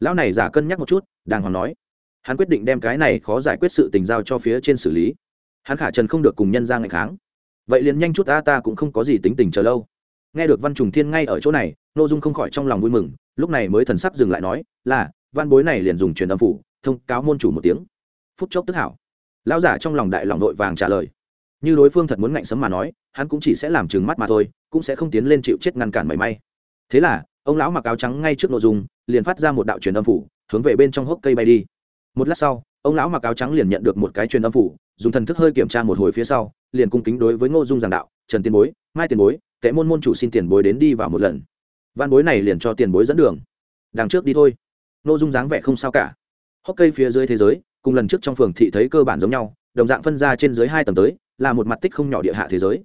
Lão này giả cân nhắc một chút, đàng hoàng nói. Hắn quyết định đem cái này khó giải quyết sự tình giao cho phía trên xử lý. Hắn khả trần không được cùng nhân ra ngày kháng vậy liền nhanh chút ta ta cũng không có gì tính tình chờ lâu. Nghe được văn trùng thiên ngay ở chỗ này n ô dung không khỏi trong lòng vui mừng, lúc này mới thần sắc dừng lại nói, là, văn bối này liền dùng truyền âm phủ, thông cáo môn chủ một tiếng. Phút chốc tức hảo. Lão giả trong lòng đại lòng vội vàng trả lời. Như đối phương thật muốn ngạnh sấm mà nói, hắn cũng chỉ sẽ làm trừng mắt mà thôi, cũng sẽ không tiến lên chịu chết ngăn cản mảy may. Thế là, ông lão mặc áo trắng ngay trước nội dung, liền phát ra một đạo truyền âm phủ, hướng về bên trong hốc cây bay đi. Một lát sau, ông lão mặc áo trắng liền nhận được một cái truyền âm phủ, dùng thần thức hơi kiểm tra một hồi phía sau liền cung kính đối với ngô dung giảng đạo, trần tiền bối, mai tiền bối, tệ môn môn chủ xin tiền bối đến đi vào một lần. Văn bối này liền cho tiền bối dẫn đường. Đằng trước đi thôi. Ngô dung dáng vẻ không sao cả. Hốc cây phía dưới thế giới, cùng lần trước trong phường thị thấy cơ bản giống nhau, đồng dạng phân ra trên dưới hai tầng tới, là một mặt tích không nhỏ địa hạ thế giới.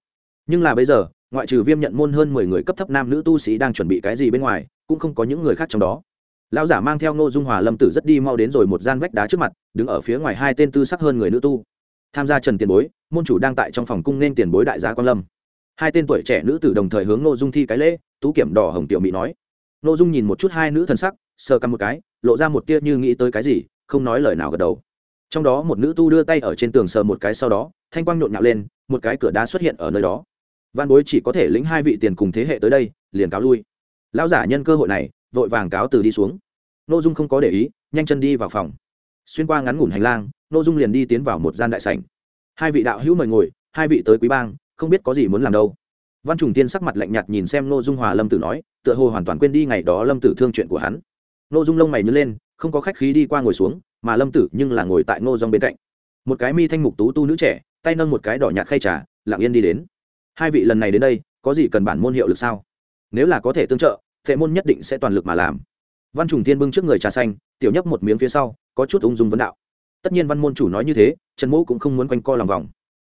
Nhưng là bây giờ, ngoại trừ viêm nhận môn hơn mười người cấp thấp nam nữ tu sĩ đang chuẩn bị cái gì bên ngoài, cũng không có những người khác trong đó. Lão giả mang theo ngô dung hòa lâm tử rất đi mau đến rồi một gian vách đá trước mặt, đứng ở phía ngoài hai tên tư sắc hơn người nữ tu tham gia trần tiền bối, môn chủ đang tại trong phòng cung nên tiền bối đại gia quan lâm. Hai tên tuổi trẻ nữ tử đồng thời hướng ngô dung thi cái lễ, tú kiểm đỏ hồng tiểu mỹ nói. Ngô dung nhìn một chút hai nữ thần sắc, sờ căm một cái, lộ ra một tia như nghĩ tới cái gì, không nói lời nào gật đầu. Trong đó một nữ tu đưa tay ở trên tường sờ một cái sau đó, thanh quang nhộn nhạo lên, một cái cửa đá xuất hiện ở nơi đó. Văn bối chỉ có thể lĩnh hai vị tiền cùng thế hệ tới đây, liền cáo lui. Lão giả nhân cơ hội này, vội vàng cáo từ đi xuống. N ô dung không có để ý, nhanh chân đi vào phòng. Xuyên qua ngắn ngủn hành lang n ô dung liền đi tiến vào một gian đại sảnh. Hai vị đạo hữu mời ngồi, hai vị tới quý bang, không biết có gì muốn làm đâu. Văn trùng tiên sắc mặt lạnh nhạt nhìn xem n ô dung hòa lâm tử nói, tựa hồ hoàn toàn quên đi ngày đó lâm tử thương chuyện của hắn. N ô dung lông mày nhớ lên, không có khách khí đi qua ngồi xuống, mà lâm tử nhưng là ngồi tại ngô dòng bên cạnh. Một cái mi thanh mục tú tu nữ trẻ, tay nâng một cái đỏ nhạt khay trà, lặng yên đi đến. Hai vị lần này đến đây, có gì cần bản môn hiệu lực sao? Nếu là có thể tương trợ thệ môn nhất định sẽ toàn lực mà làm. Văn trùng tiên bưng trước người trà xanh, tiểu nhấp một miếng phía sau, có chút ung dung vấn đạo tất nhiên văn môn chủ nói như thế, trần mỗ cũng không muốn quanh co lòng vòng.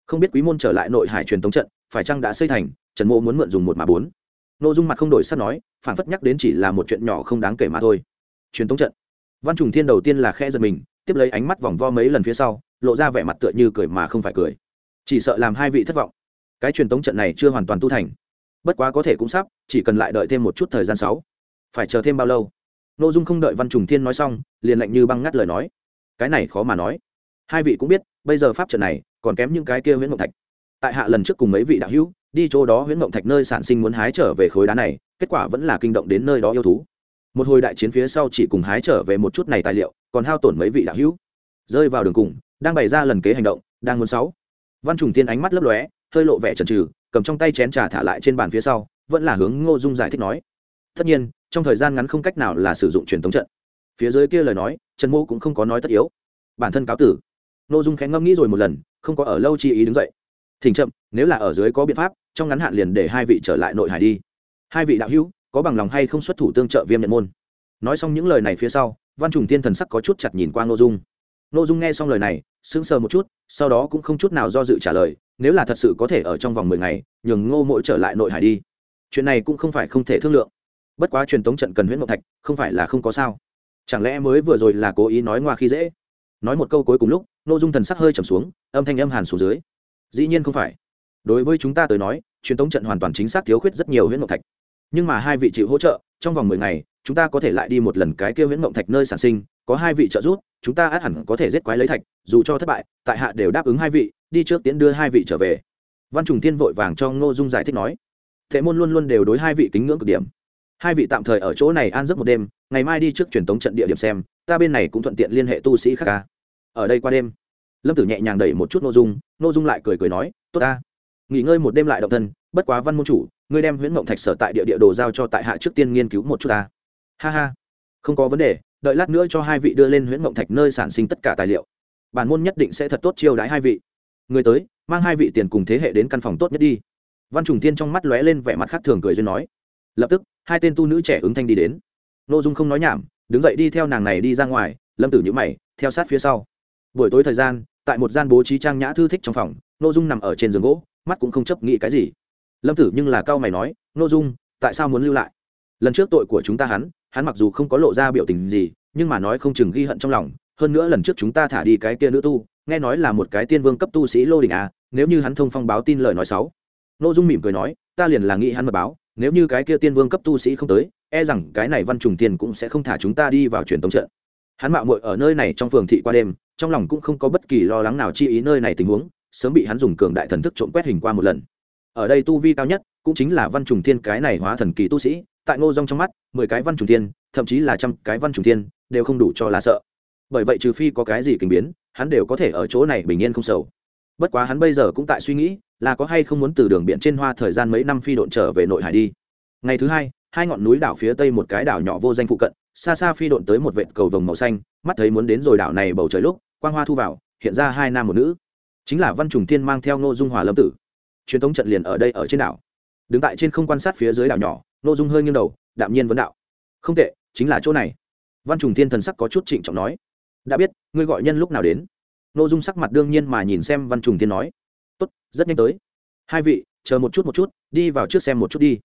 Không biết quý môn trở lại nội hải truyền tống trận, phải chăng đã xây thành, trần mỗ muốn mượn dùng một mà bốn. Nội dung mặt không đổi sắp nói phản phất nhắc đến chỉ là một chuyện nhỏ không đáng kể mà thôi. Truyền tống trận. Văn trùng thiên đầu tiên là khe giật mình, tiếp lấy ánh mắt vòng vo mấy lần phía sau, lộ ra vẻ mặt tựa như cười mà không phải cười. Chỉ sợ làm hai vị thất vọng. Cái truyền tống trận này chưa hoàn toàn tu thành. Bất quá có thể cũng sắp, chỉ cần lại đợi thêm một chút thời gian sáu. Phải chờ thêm bao lâu? Nội dung không đợi văn trùng thiên nói xong, liền lạnh như băng ngắt lời nói cái này khó mà nói. Hai vị cũng biết, bây giờ pháp trận này còn kém những cái kia Huyễn mộng thạch. Tại hạ lần trước cùng mấy vị đạo hữu, đi chỗ đó Huyễn mộng thạch nơi sản sinh muốn hái trở về khối đá này, kết quả vẫn là kinh động đến nơi đó yêu thú. Một hồi đại chiến phía sau chỉ cùng hái trở về một chút này tài liệu, còn hao tổn mấy vị đạo hữu. Rơi vào đường cùng, đang bày ra lần kế hành động, đang muốn sáu. Văn trùng tiên ánh mắt lấp lóe, hơi lộ vẻ chần trừ cầm trong tay chén trà thả lại trên bàn phía sau, vẫn là hướng ngô dung giải thích nói. Tất nhiên, trong thời gian ngắn không cách nào là sử dụng truyền thống trận phía dưới kia lời nói, trần mô cũng không có nói tất yếu. Bản thân cáo tử. Ngô dung khẽ ngâm nghĩ rồi một lần, không có ở lâu chi ý đứng dậy. Thỉnh chậm, nếu là ở dưới có biện pháp, trong ngắn hạn liền để hai vị trở lại nội hải đi. Hai vị đạo hữu, có bằng lòng hay không xuất thủ tương trợ viêm nhận môn? Nói xong những lời này phía sau, văn trùng tiên thần sắc có chút chặt nhìn qua ngô dung. Ngô dung nghe xong lời này, sững sờ một chút, sau đó cũng không chút nào do dự trả lời, nếu là thật sự có thể ở trong vòng mười ngày, nhường ngô mỗi trở lại nội hải đi. Chuyện này cũng không phải không thể thương lượng. Bất quá truyền tống trận cần huyễn Mộc thạch, không phải là không có sao chẳng lẽ mới vừa rồi là cố ý nói ngoa khi dễ? Nói một câu cuối cùng lúc n ô dung thần sắc hơi trầm xuống, âm thanh âm hàn xuống dưới. Dĩ nhiên không phải. Đối với chúng ta tới nói, truyền thống trận hoàn toàn chính xác thiếu khuyết rất nhiều huyễn mộng thạch. Nhưng mà hai vị chịu hỗ trợ, trong vòng mười ngày, chúng ta có thể lại đi một lần cái kêu huyễn mộng thạch nơi sản sinh, có hai vị trợ giúp, chúng ta át hẳn có thể giết quái lấy thạch, dù cho thất bại, tại hạ đều đáp ứng hai vị, đi trước tiến đưa hai vị trở về. Văn trùng tiên vội vàng cho ngô dung giải thích nói thệ môn luôn luôn đều đối hai vị kính ngưỡng cực điểm hai vị tạm thời ở chỗ này an giấc một đêm, ngày mai đi trước truyền tống trận địa điểm xem, ta bên này cũng thuận tiện liên hệ tu sĩ khác ca. Ở đây qua đêm, lâm tử nhẹ nhàng đẩy một chút n ô dung n ô dung lại cười cười nói, tốt ta, nghỉ ngơi một đêm lại động thân, bất quá văn môn chủ, ngươi đem huyễn mộng thạch sở tại địa địa đồ giao cho tại hạ trước tiên nghiên cứu một chút ta. Ha ha, không có vấn đề, đợi lát nữa cho hai vị đưa lên huyễn mộng thạch nơi sản sinh tất cả tài liệu. Bản môn nhất định sẽ thật tốt chiêu đãi hai vị. Người tới, mang hai vị tiền cùng thế hệ đến căn phòng tốt nhất đi. Văn trùng tiên trong mắt lóe lên vẻ mặt khác thường cười duyên nói. Lập tức hai tên tu nữ trẻ ứng thanh đi đến. Nội dung không nói nhảm, đứng dậy đi theo nàng này đi ra ngoài, lâm tử nhữ mày, theo sát phía sau. Buổi tối thời gian, tại một gian bố trí trang nhã thư thích trong phòng nội dung nằm ở trên giường gỗ, mắt cũng không chấp nghĩ cái gì. Lâm tử nhưng là cao mày nói nội dung, tại sao muốn lưu lại? Lần trước tội của chúng ta hắn hắn mặc dù không có lộ ra biểu tình gì, nhưng mà nói không chừng ghi hận trong lòng, hơn nữa lần trước chúng ta thả đi cái kia nữ tu, nghe nói là một cái tiên vương cấp tu sĩ lô đình à nếu như hắn thông phong báo tin lời nói xấu. Nội dung mỉm cười nói, ta liền là nghĩ hắn mật báo nếu như cái kia tiên vương cấp tu sĩ không tới e rằng cái này văn trùng tiên cũng sẽ không thả chúng ta đi vào truyền tống trận. Hắn mạo muội ở nơi này trong phường thị qua đêm, trong lòng cũng không có bất kỳ lo lắng nào chi ý nơi này tình huống, sớm bị hắn dùng cường đại thần thức trộm quét hình qua một lần. Ở đây tu vi cao nhất, cũng chính là văn trùng thiên cái này hóa thần kỳ tu sĩ, tại ngô rong trong mắt, mười cái văn trùng thiên, thậm chí là trăm cái văn trùng thiên, đều không đủ cho là sợ. Bởi vậy trừ phi có cái gì kinh biến, hắn đều có thể ở chỗ này bình yên không sầu bất quá hắn bây giờ cũng tại suy nghĩ, là có hay không muốn từ đường biển trên hoa thời gian mấy năm phi độn trở về nội hải đi. Ngày thứ hai hai ngọn núi đảo phía tây một cái đảo nhỏ vô danh phụ cận, xa xa phi độn tới một vệt cầu vồng màu xanh, mắt thấy muốn đến rồi đảo này bầu trời lúc, quang hoa thu vào, hiện ra hai nam một nữ. Chính là văn trùng thiên mang theo ngô dung hòa lâm tử. Truyền thống trận liền ở đây ở trên đảo. Đứng tại trên không quan sát phía dưới đảo nhỏ, ngô dung hơi nghiêng đầu, đạm nhiên vấn đạo. Không tệ, chính là chỗ này. Văn trùng thiên thần sắc có chút trịnh trọng nói. Đã biết, ngươi gọi nhân lúc nào đến? Ngô dung sắc mặt đương nhiên mà nhìn xem văn trùng thiên nói, tốt, rất nhanh tới. Hai vị, chờ một chút một chút, đi vào trước xem một chút đi.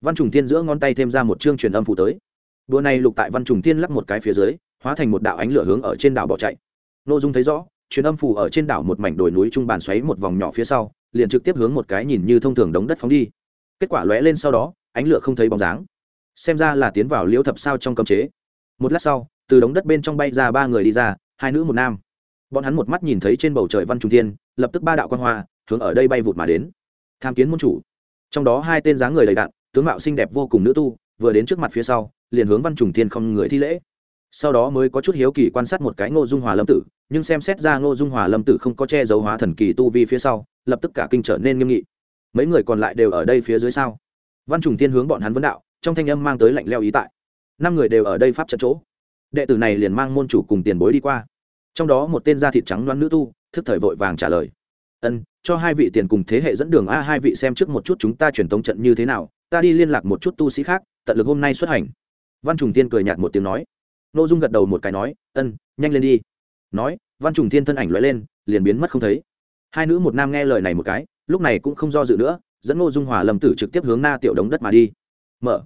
Văn trùng thiên giữa ngón tay thêm ra một chương truyền âm phụ tới. Đùa này lục tại văn trùng thiên lắp một cái phía dưới, hóa thành một đạo ánh lửa hướng ở trên đảo bỏ chạy. N ô dung thấy rõ, truyền âm phủ ở trên đảo một mảnh đồi núi trung bàn xoáy một vòng nhỏ phía sau, liền trực tiếp hướng một cái nhìn như thông thường đống đất phóng đi. Kết quả lóe lên sau đó, ánh lửa không thấy bóng dáng. Xem ra là tiến vào liễu thập sao trong cấm chế. Một lát sau, từ đống đất bên trong bay ra ba người đi ra, hai nữ một nam bọn hắn một mắt nhìn thấy trên bầu trời văn trung thiên, lập tức ba đạo quan hoa hướng ở đây bay vụt mà đến. Tham kiến môn chủ. Trong đó hai tên dáng người đầy đạn tướng mạo xinh đẹp vô cùng nữ tu, vừa đến trước mặt phía sau, liền hướng văn trùng thiên không người thi lễ. Sau đó mới có chút hiếu kỳ quan sát một cái ngô dung hòa lâm tử, nhưng xem xét ra ngô dung hòa lâm tử không có che giấu hóa thần kỳ tu vi phía sau, lập tức cả kinh trở nên nghiêm nghị. Mấy người còn lại đều ở đây phía dưới sao? Văn trùng thiên hướng bọn hắn vấn đạo, trong thanh âm mang tới lạnh leo ý tại. Năm người đều ở đây pháp trận chỗ. Đệ tử này liền mang môn chủ cùng tiền bối đi qua trong đó một tên da thịt trắng loan nữ tu, thức thời vội vàng trả lời. Ân, cho hai vị tiền cùng thế hệ dẫn đường a, hai vị xem trước một chút chúng ta truyền tống trận như thế nào, ta đi liên lạc một chút tu sĩ khác, tận lực hôm nay xuất hành. Văn trùng tiên cười nhạt một tiếng nói. N ô dung gật đầu một cái nói, ân, nhanh lên đi. Nói, văn trùng thiên thân ảnh loại lên, liền biến mất không thấy. Hai nữ một nam nghe lời này một cái, lúc này cũng không do dự nữa, dẫn ngô dung hòa lầm tử trực tiếp hướng na tiểu đống đất mà đi. Mở.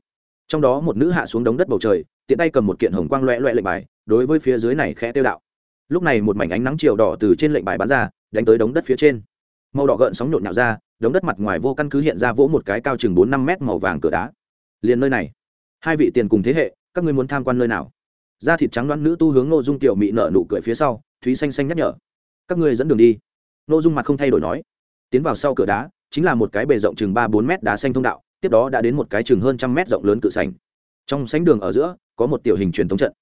Trong đó một nữ hạ xuống đống đất bầu trời, tiện tay cầm một kiện hồng quang loẹ loẹ lệnh bài, đối với phía dưới này khẽ tiêu đạo lúc này một mảnh ánh nắng chiều đỏ từ trên lệnh bài bắn ra, đánh tới đống đất phía trên. Màu đỏ gợn sóng nhộn nhạo ra, đống đất mặt ngoài vô căn cứ hiện ra vỗ một cái cao chừng bốn năm mét màu vàng cửa đá. Liền nơi này, hai vị tiền cùng thế hệ, các ngươi muốn tham quan nơi nào? Da thịt trắng đoán nữ tu hướng nội dung tiểu mị nợ nụ cười phía sau, thúy xanh xanh nhắc nhở. Các ngươi dẫn đường đi. Nội dung mặt không thay đổi nói. Tiến vào sau cửa đá, chính là một cái bề rộng chừng ba bốn mét đá xanh thông đạo, tiếp đó đã đến một cái chừng hơn trăm mét rộng lớn cự sành. Trong sánh đường ở giữa, có một tiểu hình truyền thống trận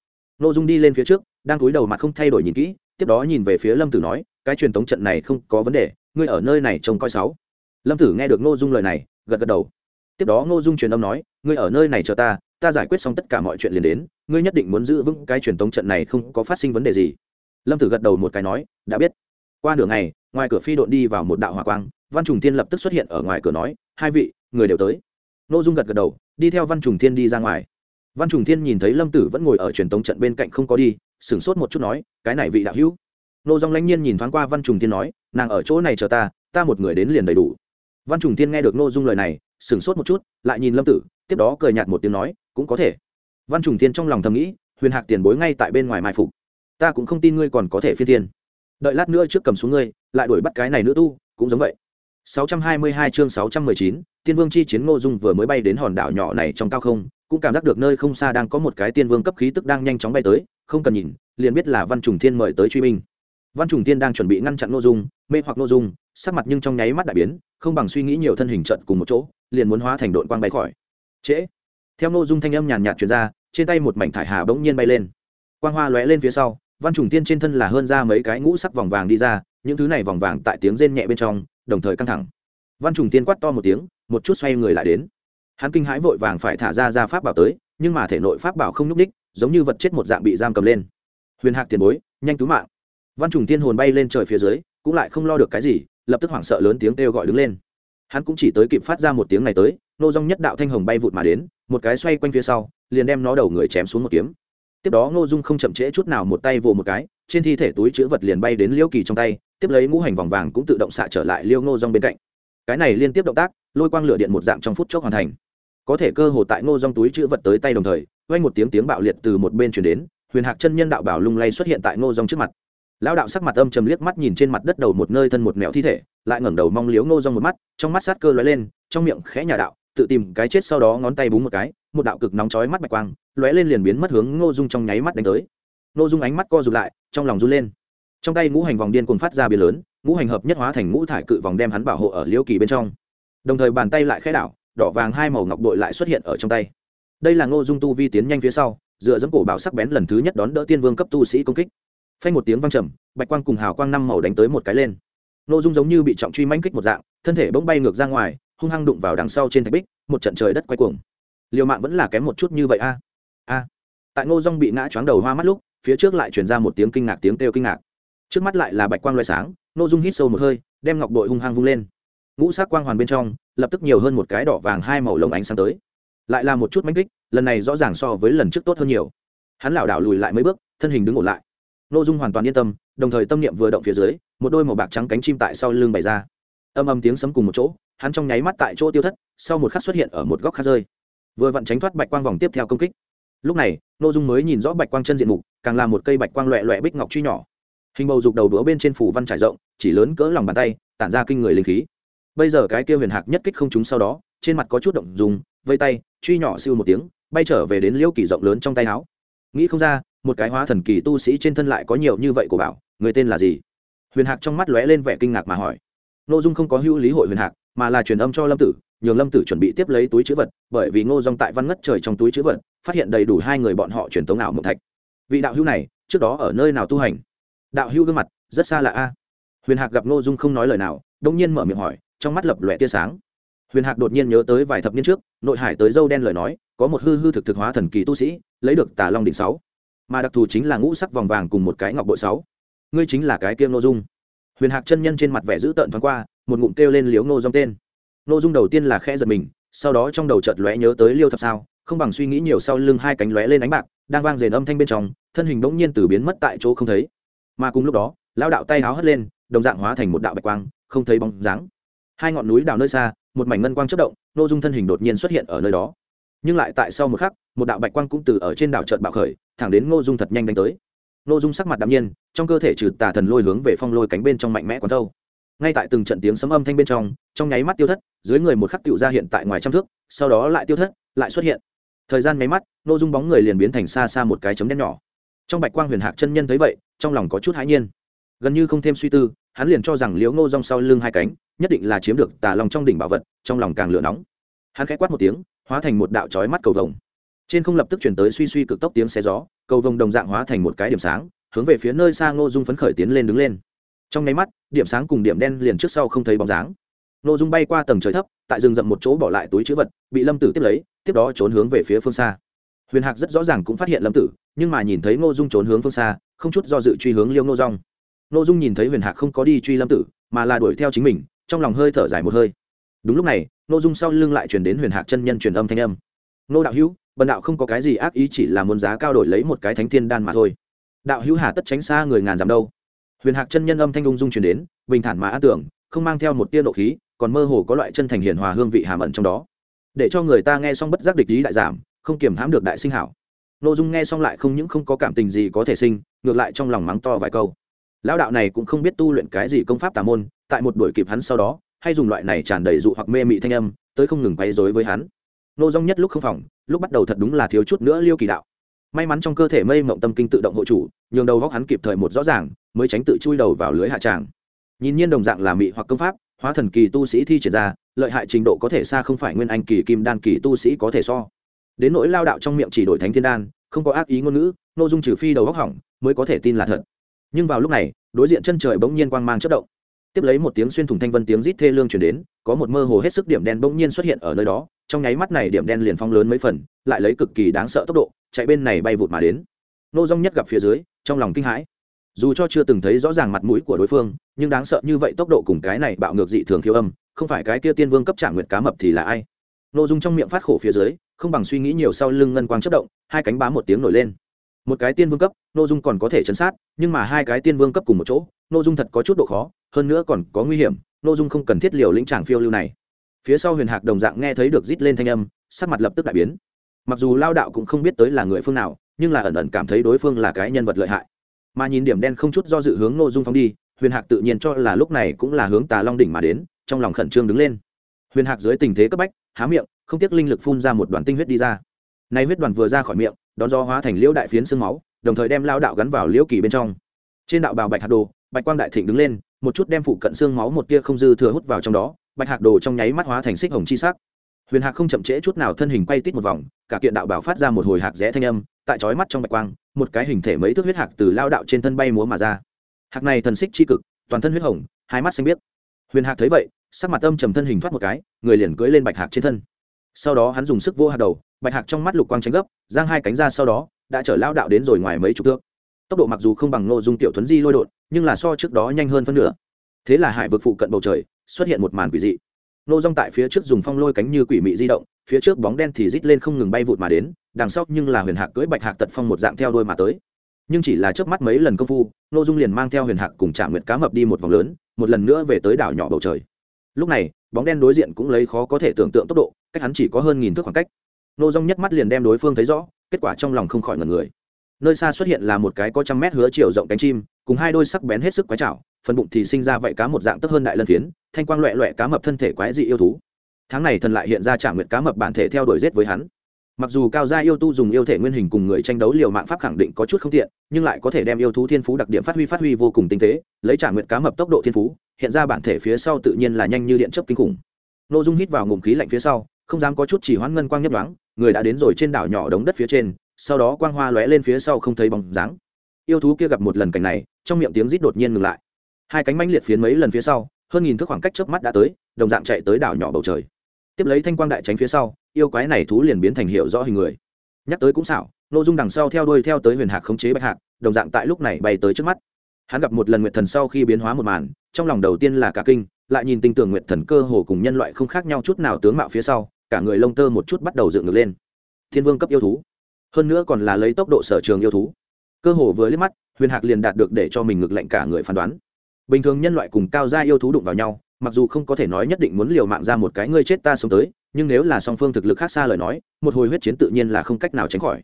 nội dung đi lên phía trước, đang cúi đầu mặt không thay đổi nhìn kỹ, tiếp đó nhìn về phía lâm tử nói, cái truyền thống trận này không có vấn đề, ngươi ở nơi này trông coi sáu. Lâm tử nghe được ngô dung lời này, gật gật đầu. Tiếp đó ngô dung truyền âm nói, ngươi ở nơi này chờ ta ta giải quyết xong tất cả mọi chuyện liền đến, ngươi nhất định muốn giữ vững cái truyền thống trận này không có phát sinh vấn đề gì. Lâm tử gật đầu một cái nói, đã biết. Qua nửa ngày, ngoài cửa phi đội đi vào một đạo hỏa quang, văn trùng Thiên lập tức xuất hiện ở ngoài cửa nói, hai vị, người đều tới. N ô dung gật gật đầu, đi theo văn trùng thiên đi ra ngoài văn trùng thiên nhìn thấy lâm tử vẫn ngồi ở truyền tống trận bên cạnh không có đi sửng sốt một chút nói cái này vị đạo hữu. Nô dòng lãnh nhiên nhìn thoáng qua văn trùng thiên nói nàng ở chỗ này chờ ta ta một người đến liền đầy đủ. Văn trùng thiên nghe được nô dung lời này sửng sốt một chút lại nhìn lâm tử tiếp đó cười nhạt một tiếng nói cũng có thể. Văn trùng thiên trong lòng thầm nghĩ huyền hạc tiền bối ngay tại bên ngoài mai phục. Ta cũng không tin ngươi còn có thể phi thiên. Đợi lát nữa trước cầm xuống ngươi lại đuổi bắt cái này nữa tu cũng giống vậy. 622 chương 619, Tiên Vương chi chiến Ngô Dung vừa mới bay đến hòn đảo nhỏ này trong cao không, cũng cảm giác được nơi không xa đang có một cái Tiên Vương cấp khí tức đang nhanh chóng bay tới, không cần nhìn, liền biết là Văn Trùng Thiên mời tới truy binh. Văn Trùng Thiên đang chuẩn bị ngăn chặn nội Dung, mê hoặc nội Dung, sắc mặt nhưng trong nháy mắt đại biến, không bằng suy nghĩ nhiều thân hình trận cùng một chỗ, liền muốn hóa thành đội quang bay khỏi. Trễ. Theo nội Dung thanh âm nhàn nhạt truyền ra, trên tay một mảnh thải hà bỗng nhiên bay lên. Quang hoa lóe lên phía sau, Văn Trùng Thiên trên thân là hơn ra mấy cái ngũ sắc vòng vàng đi ra, những thứ này vòng vàng tại tiếng rên nhẹ bên trong, đồng thời căng thẳng. Văn Trùng Tiên quát to một tiếng, một chút xoay người lại đến. Hắn kinh hãi vội vàng phải thả ra ra pháp bảo tới, nhưng mà thể nội pháp bảo không nhúc đích, giống như vật chết một dạng bị giam cầm lên. Huyền Hạc tiền bối, nhanh cứu mạng. Văn Trùng Tiên hồn bay lên trời phía dưới, cũng lại không lo được cái gì, lập tức hoảng sợ lớn tiếng kêu gọi đứng lên. Hắn cũng chỉ tới kịp phát ra một tiếng này tới, nô dung nhất đạo thanh hồng bay vụt mà đến, một cái xoay quanh phía sau, liền đem nó đầu người chém xuống một kiếm. Tiếp đó Ngô Dung không chậm trễ chút nào một tay vồ một cái, trên thi thể túi chứa vật liền bay đến Liễu Kỳ trong tay, tiếp lấy ngũ hành vòng vàng cũng tự động xạ trở lại Liêu Ngô Dung bên cạnh cái này liên tiếp động tác lôi quang lửa điện một dạng trong phút chốc hoàn thành có thể cơ hồ tại ngô dong túi chữ vật tới tay đồng thời quanh một tiếng tiếng bạo liệt từ một bên chuyển đến, huyền hạc chân nhân đạo bảo lung lay xuất hiện tại ngô dong trước mặt. Lão đạo sắc mặt âm trầm liếc mắt nhìn trên mặt đất đầu một nơi thân một mẹo thi thể, lại ngẩng đầu mong liếu ngô dong một mắt, trong mắt sát cơ lóe lên, trong miệng khẽ nhà đạo, tự tìm cái chết sau đó ngón tay búng một cái, một đạo cực nóng chói mắt bạch quang, lóe lên liền biến mất hướng ngô dung trong nháy mắt đánh tới. Ngô dung ánh mắt co rụt lại, trong lòng run lên. Trong tay ngũ hành vòng điên cuồng phát ra bia lớn, ngũ hành hợp nhất hóa thành ngũ thải cự vòng đem hắn bảo hộ ở liễu kỳ bên trong. Đồng thời bàn tay lại khẽ đảo đỏ vàng hai màu ngọc bội lại xuất hiện ở trong tay. Đây là ngô dung tu vi tiến nhanh phía sau, dựa dẫm cổ bảo sắc bén lần thứ nhất đón đỡ tiên vương cấp tu sĩ công kích. Phanh một tiếng vang trầm, bạch quang cùng hào quang năm màu đánh tới một cái lên. Ngô dung giống như bị trọng truy manh kích một dạng, thân thể bỗng bay ngược ra ngoài, hung hăng đụng vào đằng sau trên thạch bích, một trận trời đất quay cuồng. Liều mạng vẫn là kém một chút như vậy a. A. Tại ngô dung bị ngã choáng đầu hoa mắt lúc, phía trước lại chuyển ra một tiếng kinh ngạc, tiếng kêu kinh ngạc. Trước mắt lại là bạch quang loại sáng, ngô dung hít sâu một hơi, đem ngọc bội hung hăng vung lên ngũ sắc quang hoàn bên trong, lập tức nhiều hơn một cái đỏ vàng hai màu lồng ánh sáng tới. Lại là một chút mánh kích, lần này rõ ràng so với lần trước tốt hơn nhiều. Hắn lảo đảo lùi lại mấy bước, thân hình đứng ổn lại. N ô dung hoàn toàn yên tâm, đồng thời tâm niệm vừa động phía dưới, một đôi màu bạc trắng cánh chim tại sau lưng bày ra. Âm âm tiếng sấm cùng một chỗ, hắn trong nháy mắt tại chỗ tiêu thất, sau một khắc xuất hiện ở một góc khác rơi. Vừa vặn tránh thoát bạch quang vòng tiếp theo công kích. Lúc này n ô dung mới nhìn rõ bạch quang chân diện mục, càng là một cây bạch quang loẹ loẹ bích ngọc truy nhỏ. Hình bầu dục đầu đũa bên trên phủ văn trải rộng, chỉ lớn cỡ lòng bàn tay, tản ra kinh người linh khí bây giờ cái kia huyền hạc nhất kích không chúng sau đó, trên mặt có chút động dùng vây tay, truy nhỏ siêu một tiếng, bay trở về đến liễu kỳ rộng lớn trong tay áo. Nghĩ không ra, một cái hóa thần kỳ tu sĩ trên thân lại có nhiều như vậy của bảo, người tên là gì? Huyền hạc trong mắt lóe lên vẻ kinh ngạc mà hỏi. N ô dung không có hữu lý hội huyền hạc, mà là truyền âm cho lâm tử, nhường lâm tử chuẩn bị tiếp lấy túi chữ vật, bởi vì ngô dòng tại văn ngất trời trong túi chữ vật, phát hiện đầy đủ hai người bọn họ truyền tống ảo mộng thạch. Vị đạo hữu này, trước đó ở nơi nào tu hành? Đạo hữu gương mặt, rất xa lạ a. Huyền hạc gặp ngô dung không nói lời nào đông nhiên mở miệng hỏi trong mắt lập lòe tia sáng. Huyền hạc đột nhiên nhớ tới vài thập niên trước, nội hải tới dâu đen lời nói, có một hư hư thực thực hóa thần kỳ tu sĩ, lấy được tà long đỉnh sáu. Mà đặc thù chính là ngũ sắc vòng vàng cùng một cái ngọc bội sáu. Ngươi chính là cái kiêm nô dung. Huyền hạc chân nhân trên mặt vẻ dữ tợn thoáng qua, một ngụm kêu lên liếu ngô dòng tên. Nô dung đầu tiên là khẽ giật mình, sau đó trong đầu chợt lóe nhớ tới liêu thập sao, không bằng suy nghĩ nhiều sau lưng hai cánh lóe lên ánh bạc, đang vang rền âm thanh bên trong, thân hình bỗng nhiên từ biến mất tại chỗ không thấy. Mà cùng lúc đó, lão đạo tay háo hất lên, đồng dạng hóa thành một đạo bạch quang, không thấy bóng dáng hai ngọn núi đào nơi xa, một mảnh ngân quang chất động n ô dung thân hình đột nhiên xuất hiện ở nơi đó. Nhưng lại tại sau một khắc, một đạo bạch quang cũng từ ở trên đảo trợt bạo khởi, thẳng đến ngô dung thật nhanh đánh tới. Ngô dung sắc mặt đ ạ m nhiên, trong cơ thể trừ tà thần lôi hướng về phong lôi cánh bên trong mạnh mẽ quán thâu. Ngay tại từng trận tiếng sấm âm thanh bên trong trong nháy mắt tiêu thất, dưới người một khắc tựu ra hiện tại ngoài trăm thước, sau đó lại tiêu thất, lại xuất hiện. Thời gian nháy mắt, ngô dung bóng người liền biến thành xa xa một cái chấm đen nhỏ. Trong bạch quang huyền hạc chân nhân thấy vậy, trong lòng có chút hãi nhiên. Gần như không thêm suy tư, hắn liền cho rằng liễu ngô rong sau lưng hai cánh nhất định là chiếm được tà lòng trong đỉnh bảo vật, trong lòng càng lửa nóng. Hắn khẽ quát một tiếng, hóa thành một đạo trói mắt cầu vồng. Trên không lập tức chuyển tới suy suy cực tốc tiếng xe gió, cầu vồng đồng dạng hóa thành một cái điểm sáng, hướng về phía nơi xa ngô dung phấn khởi tiến lên đứng lên. Trong nháy mắt, điểm sáng cùng điểm đen liền trước sau không thấy bóng dáng. Ngô dung bay qua tầng trời thấp, tại rừng rậm một chỗ bỏ lại túi chữ vật, bị lâm tử tiếp lấy, tiếp đó trốn hướng về phía phương xa. Huyền hạc rất rõ ràng cũng phát hiện lâm tử, nhưng mà nhìn thấy ngô dung trốn hướng phương xa, không chút do dự truy hướng liêu ngô rong ngô dung nhìn thấy huyền hạc không có đi truy lâm tử, mà là đuổi theo chính mình trong lòng hơi thở dài một hơi. Đúng lúc này, ngô dung sau lưng lại truyền đến huyền hạc chân nhân truyền âm thanh âm. Ngô đạo hữu, bần đạo không có cái gì ác ý chỉ là muốn giá cao đổi lấy một cái thánh thiên đan mà thôi. Đạo hữu hà tất tránh xa người ngàn dặm đâu. Huyền hạc chân nhân âm thanh ung dung truyền đến, bình thản mà an tưởng, không mang theo một tia độ khí, còn mơ hồ có loại chân thành hiền hòa hương vị hàm ẩn trong đó. Để cho người ta nghe xong bất giác địch ý đại giảm, không kiềm hãm được đại sinh hảo. Nội dung nghe xong lại không những không có cảm tình gì có thể sinh, ngược lại trong lòng mắng to vài câu lão đạo này cũng không biết tu luyện cái gì công pháp tà môn, tại một đuổi kịp hắn sau đó, hay dùng loại này tràn đầy dụ hoặc mê mị thanh âm, tới không ngừng quấy dối với hắn. Nô dung nhất lúc không phòng, lúc bắt đầu thật đúng là thiếu chút nữa liêu kỳ đạo. May mắn trong cơ thể mây mộng tâm kinh tự động hộ chủ, nhường đầu góc hắn kịp thời một rõ ràng, mới tránh tự chui đầu vào lưới hạ tràng. Nhìn nhiên đồng dạng là mị hoặc công pháp, hóa thần kỳ tu sĩ thi triển ra, lợi hại trình độ có thể xa không phải nguyên anh kỳ, kim đan kỳ tu sĩ có thể so. Đến nỗi lao đạo trong miệng chỉ đổi thánh thiên đan, không có ác ý ngôn ngữ nội dung trừ phi đầu góc hỏng, mới có thể tin là thật nhưng vào lúc này, đối diện chân trời bỗng nhiên quang mang chất động. Tiếp lấy một tiếng xuyên thủng thanh vân tiếng rít thê lương chuyển đến, có một mơ hồ hết sức điểm đen bỗng nhiên xuất hiện ở nơi đó, trong nháy mắt này điểm đen liền phong lớn mấy phần, lại lấy cực kỳ đáng sợ tốc độ, chạy bên này bay vụt mà đến. Nô dung nhất gặp phía dưới, trong lòng kinh hãi. Dù cho chưa từng thấy rõ ràng mặt mũi của đối phương, nhưng đáng sợ như vậy tốc độ cùng cái này bạo ngược dị thường khiêu âm, không phải cái kia tiên vương cấp trả nguyệt cá mập thì là ai? Nô dung trong miệng phát khổ phía dưới, không bằng suy nghĩ nhiều sau lưng ngân quang chất động, hai cánh bá một tiếng nổi lên một cái tiên vương cấp, nô dung còn có thể chấn sát, nhưng mà hai cái tiên vương cấp cùng một chỗ, nô dung thật có chút độ khó, hơn nữa còn có nguy hiểm, nô dung không cần thiết liều lĩnh tràng phiêu lưu này. Phía sau huyền hạc đồng dạng nghe thấy được rít lên thanh âm, sắc mặt lập tức đại biến. Mặc dù lao đạo cũng không biết tới là người phương nào, nhưng là ẩn ẩn cảm thấy đối phương là cái nhân vật lợi hại. Mà nhìn điểm đen không chút do dự hướng nội dung phóng đi, huyền hạc tự nhiên cho là lúc này cũng là hướng tà long đỉnh mà đến, trong lòng khẩn trương đứng lên. Huyền hạc dưới tình thế cấp bách, há miệng, không tiếc linh lực phun ra một đoàn tinh huyết đi ra. Nay huyết đoàn vừa ra khỏi miệng đón do hóa thành liễu đại phiến xương máu, đồng thời đem lao đạo gắn vào liễu kỳ bên trong. Trên đạo bào bạch hạt đồ, bạch quang đại thịnh đứng lên, một chút đem phụ cận xương máu một tia không dư thừa hút vào trong đó, bạch hạc đồ trong nháy mắt hóa thành xích hồng chi sắc. Huyền hạc không chậm trễ chút nào thân hình quay tít một vòng, cả kiện đạo bảo phát ra một hồi hạc rẽ thanh âm, tại chói mắt trong bạch quang, một cái hình thể mấy thước huyết hạc từ lao đạo trên thân bay múa mà ra. Hạc này thần xích chi cực, toàn thân huyết hồng, hai mắt xanh biếc. Huyền hạc thấy vậy, sắc mặt âm trầm thân hình thoát một cái, người liền cưỡi lên bạch hạc trên thân sau đó hắn dùng sức vô hạt đầu, bạch hạc trong mắt lục quang tránh gấp, giang hai cánh ra sau đó, đã chở lao đạo đến rồi ngoài mấy chục thước. Tốc độ mặc dù không bằng nô dung tiểu thuấn di lôi đột, nhưng là so trước đó nhanh hơn phân nửa. Thế là hải vực phụ cận bầu trời, xuất hiện một màn quỷ dị. Nô dung tại phía trước dùng phong lôi cánh như quỷ mị di động, phía trước bóng đen thì rít lên không ngừng bay vụt mà đến, đằng sau nhưng là huyền hạc cưỡi bạch hạc tật phong một dạng theo đôi mà tới. Nhưng chỉ là trước mắt mấy lần công phu nô dung liền mang theo huyền hạc cùng trả nguyệt cá mập đi một vòng lớn, một lần nữa về tới đảo nhỏ bầu trời. Lúc này, bóng đen đối diện cũng lấy khó có thể tưởng tượng tốc độ cách hắn chỉ có hơn nghìn thước khoảng cách. Nô dung nhấc mắt liền đem đối phương thấy rõ kết quả trong lòng không khỏi ngần người. Nơi xa xuất hiện là một cái có trăm mét hứa chiều rộng cánh chim cùng hai đôi sắc bén hết sức quái chảo, phần bụng thì sinh ra vậy cá một dạng tấp hơn đại lân phiến thanh quang loẹ loẹ cá mập thân thể quái dị yêu thú. Tháng này thần lại hiện ra trả nguyện cá mập bản thể theo đuổi giết với hắn. Mặc dù cao gia yêu tu dùng yêu thể nguyên hình cùng người tranh đấu liều mạng pháp khẳng định có chút không tiện nhưng lại có thể đem yêu thú thiên phú đặc điểm phát huy phát huy vô cùng tinh tế lấy trả nguyện cá mập tốc độ thiên phú hiện ra bản thể phía sau tự nhiên là nhanh như điện chấp kinh khủng. Nội dung hít vào ngụm khí lạnh phía sau không dám có chút chỉ hoãn ngân quang nhấp đoáng người đã đến rồi trên đảo nhỏ đống đất phía trên, sau đó quang hoa lóe lên phía sau không thấy bóng dáng. Yêu thú kia gặp một lần cảnh này, trong miệng tiếng rít đột nhiên ngừng lại. Hai cánh manh liệt phiến mấy lần phía sau, hơn nghìn thước khoảng cách chớp mắt đã tới, đồng dạng chạy tới đảo nhỏ bầu trời. Tiếp lấy thanh quang đại tránh phía sau, yêu quái này thú liền biến thành hiệu rõ hình người. Nhắc tới cũng xảo nội dung đằng sau theo đuôi theo tới huyền hạc khống chế bạch hạc, đồng dạng tại lúc này bay tới trước mắt. Hắn gặp một lần nguyệt thần sau khi biến hóa một màn, trong lòng đầu tiên là cả kinh, lại nhìn tinh tường nguyệt thần cơ hồ cùng nhân loại không khác nhau chút nào tướng mạo phía sau cả người lông tơ một chút bắt đầu dựng ngược lên. Thiên vương cấp yêu thú. Hơn nữa còn là lấy tốc độ sở trường yêu thú. Cơ hồ với liếc mắt, huyền hạc liền đạt được để cho mình ngược lệnh cả người phán đoán. Bình thường nhân loại cùng cao gia yêu thú đụng vào nhau, mặc dù không có thể nói nhất định muốn liều mạng ra một cái ngươi chết ta sống tới, nhưng nếu là song phương thực lực khác xa lời nói, một hồi huyết chiến tự nhiên là không cách nào tránh khỏi.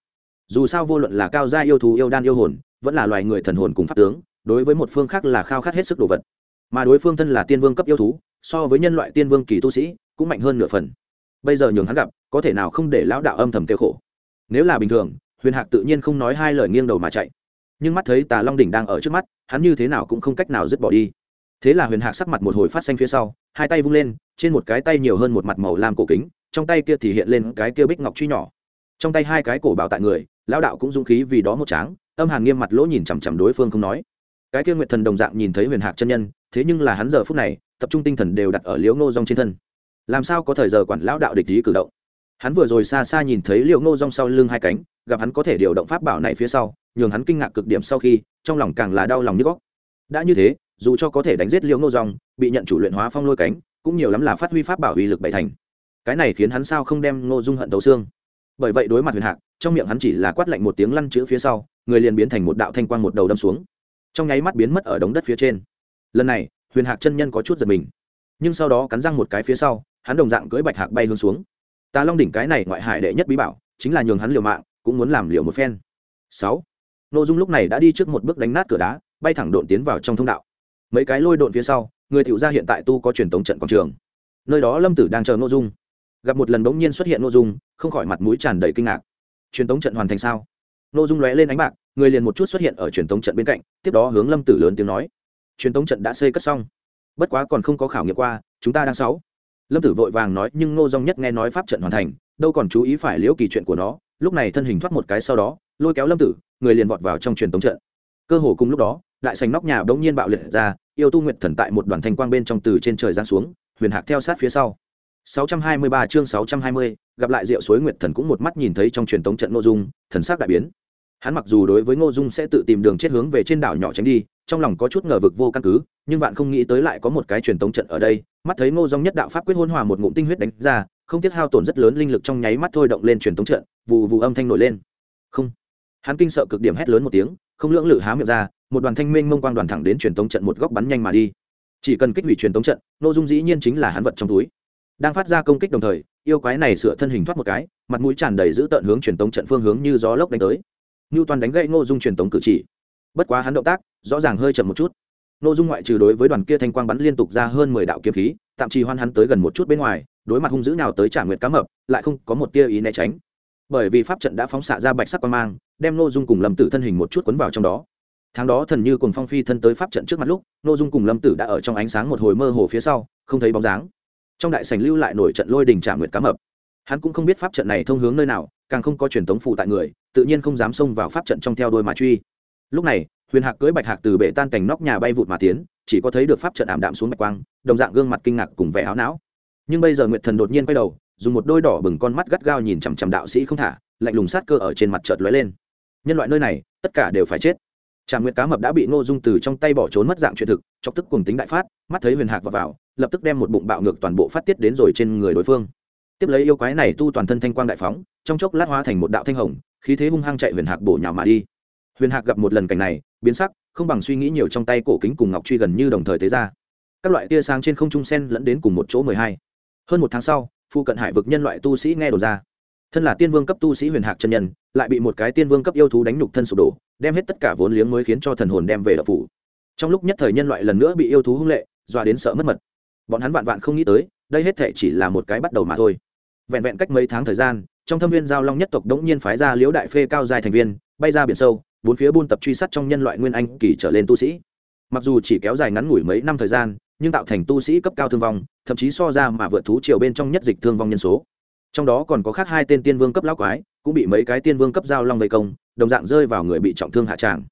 Dù sao vô luận là cao gia yêu thú, yêu đan, yêu hồn, vẫn là loài người thần hồn cùng pháp tướng, đối với một phương khác là khao khát hết sức đồ vật. Mà đối phương thân là tiên vương cấp yêu thú, so với nhân loại tiên vương kỳ tu sĩ, cũng mạnh hơn nửa phần bây giờ nhường hắn gặp, có thể nào không để lão đạo âm thầm tiêu khổ? Nếu là bình thường, huyền hạc tự nhiên không nói hai lời nghiêng đầu mà chạy. Nhưng mắt thấy tà long đỉnh đang ở trước mắt, hắn như thế nào cũng không cách nào dứt bỏ đi. Thế là huyền hạc sắc mặt một hồi phát xanh phía sau, hai tay vung lên, trên một cái tay nhiều hơn một mặt màu lam cổ kính, trong tay kia thì hiện lên cái kia bích ngọc truy nhỏ. Trong tay hai cái cổ bảo tại người, lão đạo cũng dũng khí vì đó một tráng, âm hàn nghiêm mặt lỗ nhìn chằm chằm đối phương không nói. Cái kia nguyệt thần đồng dạng nhìn thấy huyền hạc chân nhân, thế nhưng là hắn giờ phút này, tập trung tinh thần đều đặt ở liễu ngô rong trên thân làm sao có thời giờ quản lão đạo địch lý cử động? Hắn vừa rồi xa xa nhìn thấy liệu ngô rong sau lưng hai cánh, gặp hắn có thể điều động pháp bảo này phía sau, nhường hắn kinh ngạc cực điểm sau khi, trong lòng càng là đau lòng như góc. Đã như thế, dù cho có thể đánh giết liệu ngô rong bị nhận chủ luyện hóa phong lôi cánh, cũng nhiều lắm là phát huy pháp bảo uy lực bảy thành. Cái này khiến hắn sao không đem ngô dung hận tấu xương. Bởi vậy đối mặt huyền hạc, trong miệng hắn chỉ là quát lạnh một tiếng lăn chữ phía sau, người liền biến thành một đạo thanh quang một đầu đâm xuống. Trong nháy mắt biến mất ở đống đất phía trên. Lần này, huyền hạc chân nhân có chút giật mình. Nhưng sau đó cắn răng một cái phía sau hắn đồng dạng cưỡi bạch hạc bay hướng xuống. Ta long đỉnh cái này ngoại hải đệ nhất bí bảo, chính là nhường hắn liều mạng, cũng muốn làm liều một phen. Sáu. Nội dung lúc này đã đi trước một bước đánh nát cửa đá, bay thẳng độn tiến vào trong thông đạo. Mấy cái lôi độn phía sau, người tiểu gia hiện tại tu có truyền tống trận quảng trường. Nơi đó lâm tử đang chờ nội dung. Gặp một lần bỗng nhiên xuất hiện nội dung, không khỏi mặt mũi tràn đầy kinh ngạc. Truyền tống trận hoàn thành sao? Nội dung lóe lên ánh bạc, người liền một chút xuất hiện ở truyền tống trận bên cạnh, tiếp đó hướng lâm tử lớn tiếng nói. Truyền tống trận đã xây cất xong. Bất quá còn không có khảo nghiệm qua, chúng ta đang sáu lâm tử vội vàng nói nhưng ngô dong nhất nghe nói pháp trận hoàn thành đâu còn chú ý phải liễu kỳ chuyện của nó lúc này thân hình thoát một cái sau đó lôi kéo lâm tử người liền vọt vào trong truyền tống trận cơ hồ cùng lúc đó đại sành nóc nhà bỗng nhiên bạo liệt ra yêu tu nguyệt thần tại một đoàn thanh quang bên trong từ trên trời giáng xuống huyền hạc theo sát phía sau 623 chương 620, gặp lại Diệu Suối Nguyệt Thần cũng một mắt nhìn thấy trong truyền tống trận nội Dung, thần sắc đại biến. Hắn mặc dù đối với Ngô Dung sẽ tự tìm đường chết hướng về trên đảo nhỏ tránh đi, trong lòng có chút ngờ vực vô căn cứ, nhưng bạn không nghĩ tới lại có một cái truyền tống trận ở đây, mắt thấy Ngô Dung nhất đạo pháp quyết hôn hòa một ngụm tinh huyết đánh ra, không tiếc hao tổn rất lớn linh lực trong nháy mắt thôi động lên truyền tống trận, vụ vụ âm thanh nổi lên. Không. Hắn kinh sợ cực điểm hét lớn một tiếng, không lưỡng lự há miệng ra, một đoàn thanh minh mông quang đoàn thẳng đến truyền tống trận một góc bắn nhanh mà đi. Chỉ cần kích hủy truyền tống trận, Ngô Dung dĩ nhiên chính là hắn vật trong túi đang phát ra công kích đồng thời yêu quái này sửa thân hình thoát một cái mặt mũi tràn đầy giữ tận hướng truyền tống trận phương hướng như gió lốc đánh tới ngưu toàn đánh gậy ngô dung truyền tống cử chỉ. Bất quá hắn động tác, rõ ràng hơi chậm một chút. Ngô dung ngoại trừ đối với đoàn kia thanh quang bắn liên tục ra hơn mười đạo kiếm khí, tạm trì hoan hắn tới gần một chút bên ngoài, đối mặt hung dữ nào tới trả nguyệt cá mập, lại không có một tia ý né tránh. Bởi vì pháp trận đã phóng xạ ra bạch sắc quang mang, đem ngô dung cùng lâm tử thân hình một chút quấn vào trong đó. Tháng đó thần như cùng phong phi thân tới pháp trận trước mặt lúc, ngô dung cùng lâm tử đã ở trong ánh sáng một hồi mơ hồ phía sau, không thấy bóng dáng. Trong đại sảnh lưu lại nổi trận lôi đình trả nguyệt cá mập. Hắn cũng không biết pháp trận này thông hướng nơi nào, càng không có truyền thống phụ tại người tự nhiên không dám xông vào pháp trận trong theo đôi mà truy. Lúc này huyền hạc cưỡi bạch hạc từ bể tan cành nóc nhà bay vụt mà tiến chỉ có thấy được pháp trận ảm đạm xuống bạch quang đồng dạng gương mặt kinh ngạc cùng vẻ áo não. Nhưng bây giờ nguyệt thần đột nhiên quay đầu dùng một đôi đỏ bừng con mắt gắt gao nhìn chằm chằm đạo sĩ không thả lạnh lùng sát cơ ở trên mặt chợt lóe lên. Nhân loại nơi này tất cả đều phải chết. Trà nguyệt cá mập đã bị ngô dung từ trong tay bỏ trốn mất dạng chuyện thực chọc tức cùng tính đại phát mắt thấy huyền hạc vào, vào lập tức đem một bụng bạo ngược toàn bộ phát tiết đến rồi trên người đối phương. Tiếp lấy yêu quái này tu toàn thân thanh quang đại phóng trong chốc lát hóa thành một đạo thanh hồng khí thế hung hăng chạy huyền hạc bổ nhào mà đi. Huyền hạc gặp một lần cảnh này, biến sắc, không bằng suy nghĩ nhiều trong tay cổ kính cùng ngọc truy gần như đồng thời tế ra. Các loại tia sáng trên không trung sen lẫn đến cùng một chỗ mười hai. Hơn một tháng sau phụ cận hải vực nhân loại tu sĩ nghe đồn ra. Thân là tiên vương cấp tu sĩ huyền hạc chân nhân, lại bị một cái tiên vương cấp yêu thú đánh nhục thân sụp đổ, đem hết tất cả vốn liếng mới khiến cho thần hồn đem về đập phủ. Trong lúc nhất thời nhân loại lần nữa bị yêu thú hung lệ doa đến sợ mất mật. Bọn hắn vạn vạn không nghĩ tới, đây hết thể chỉ là một cái bắt đầu mà thôi. Vẹn vẹn cách mấy tháng thời gian trong thâm viên giao long nhất tộc đống nhiên phái ra liễu đại phê cao dài thành viên, bay ra biển sâu, bốn phía buôn tập truy sát trong nhân loại nguyên anh kỳ trở lên tu sĩ. Mặc dù chỉ kéo dài ngắn ngủi mấy năm thời gian, nhưng tạo thành tu sĩ cấp cao thương vong, thậm chí so ra mà vượt thú triều bên trong nhất dịch thương vong nhân số. Trong đó còn có khác hai tên tiên vương cấp lão quái, cũng bị mấy cái tiên vương cấp giao long vây công, đồng dạng rơi vào người bị trọng thương hạ tràng.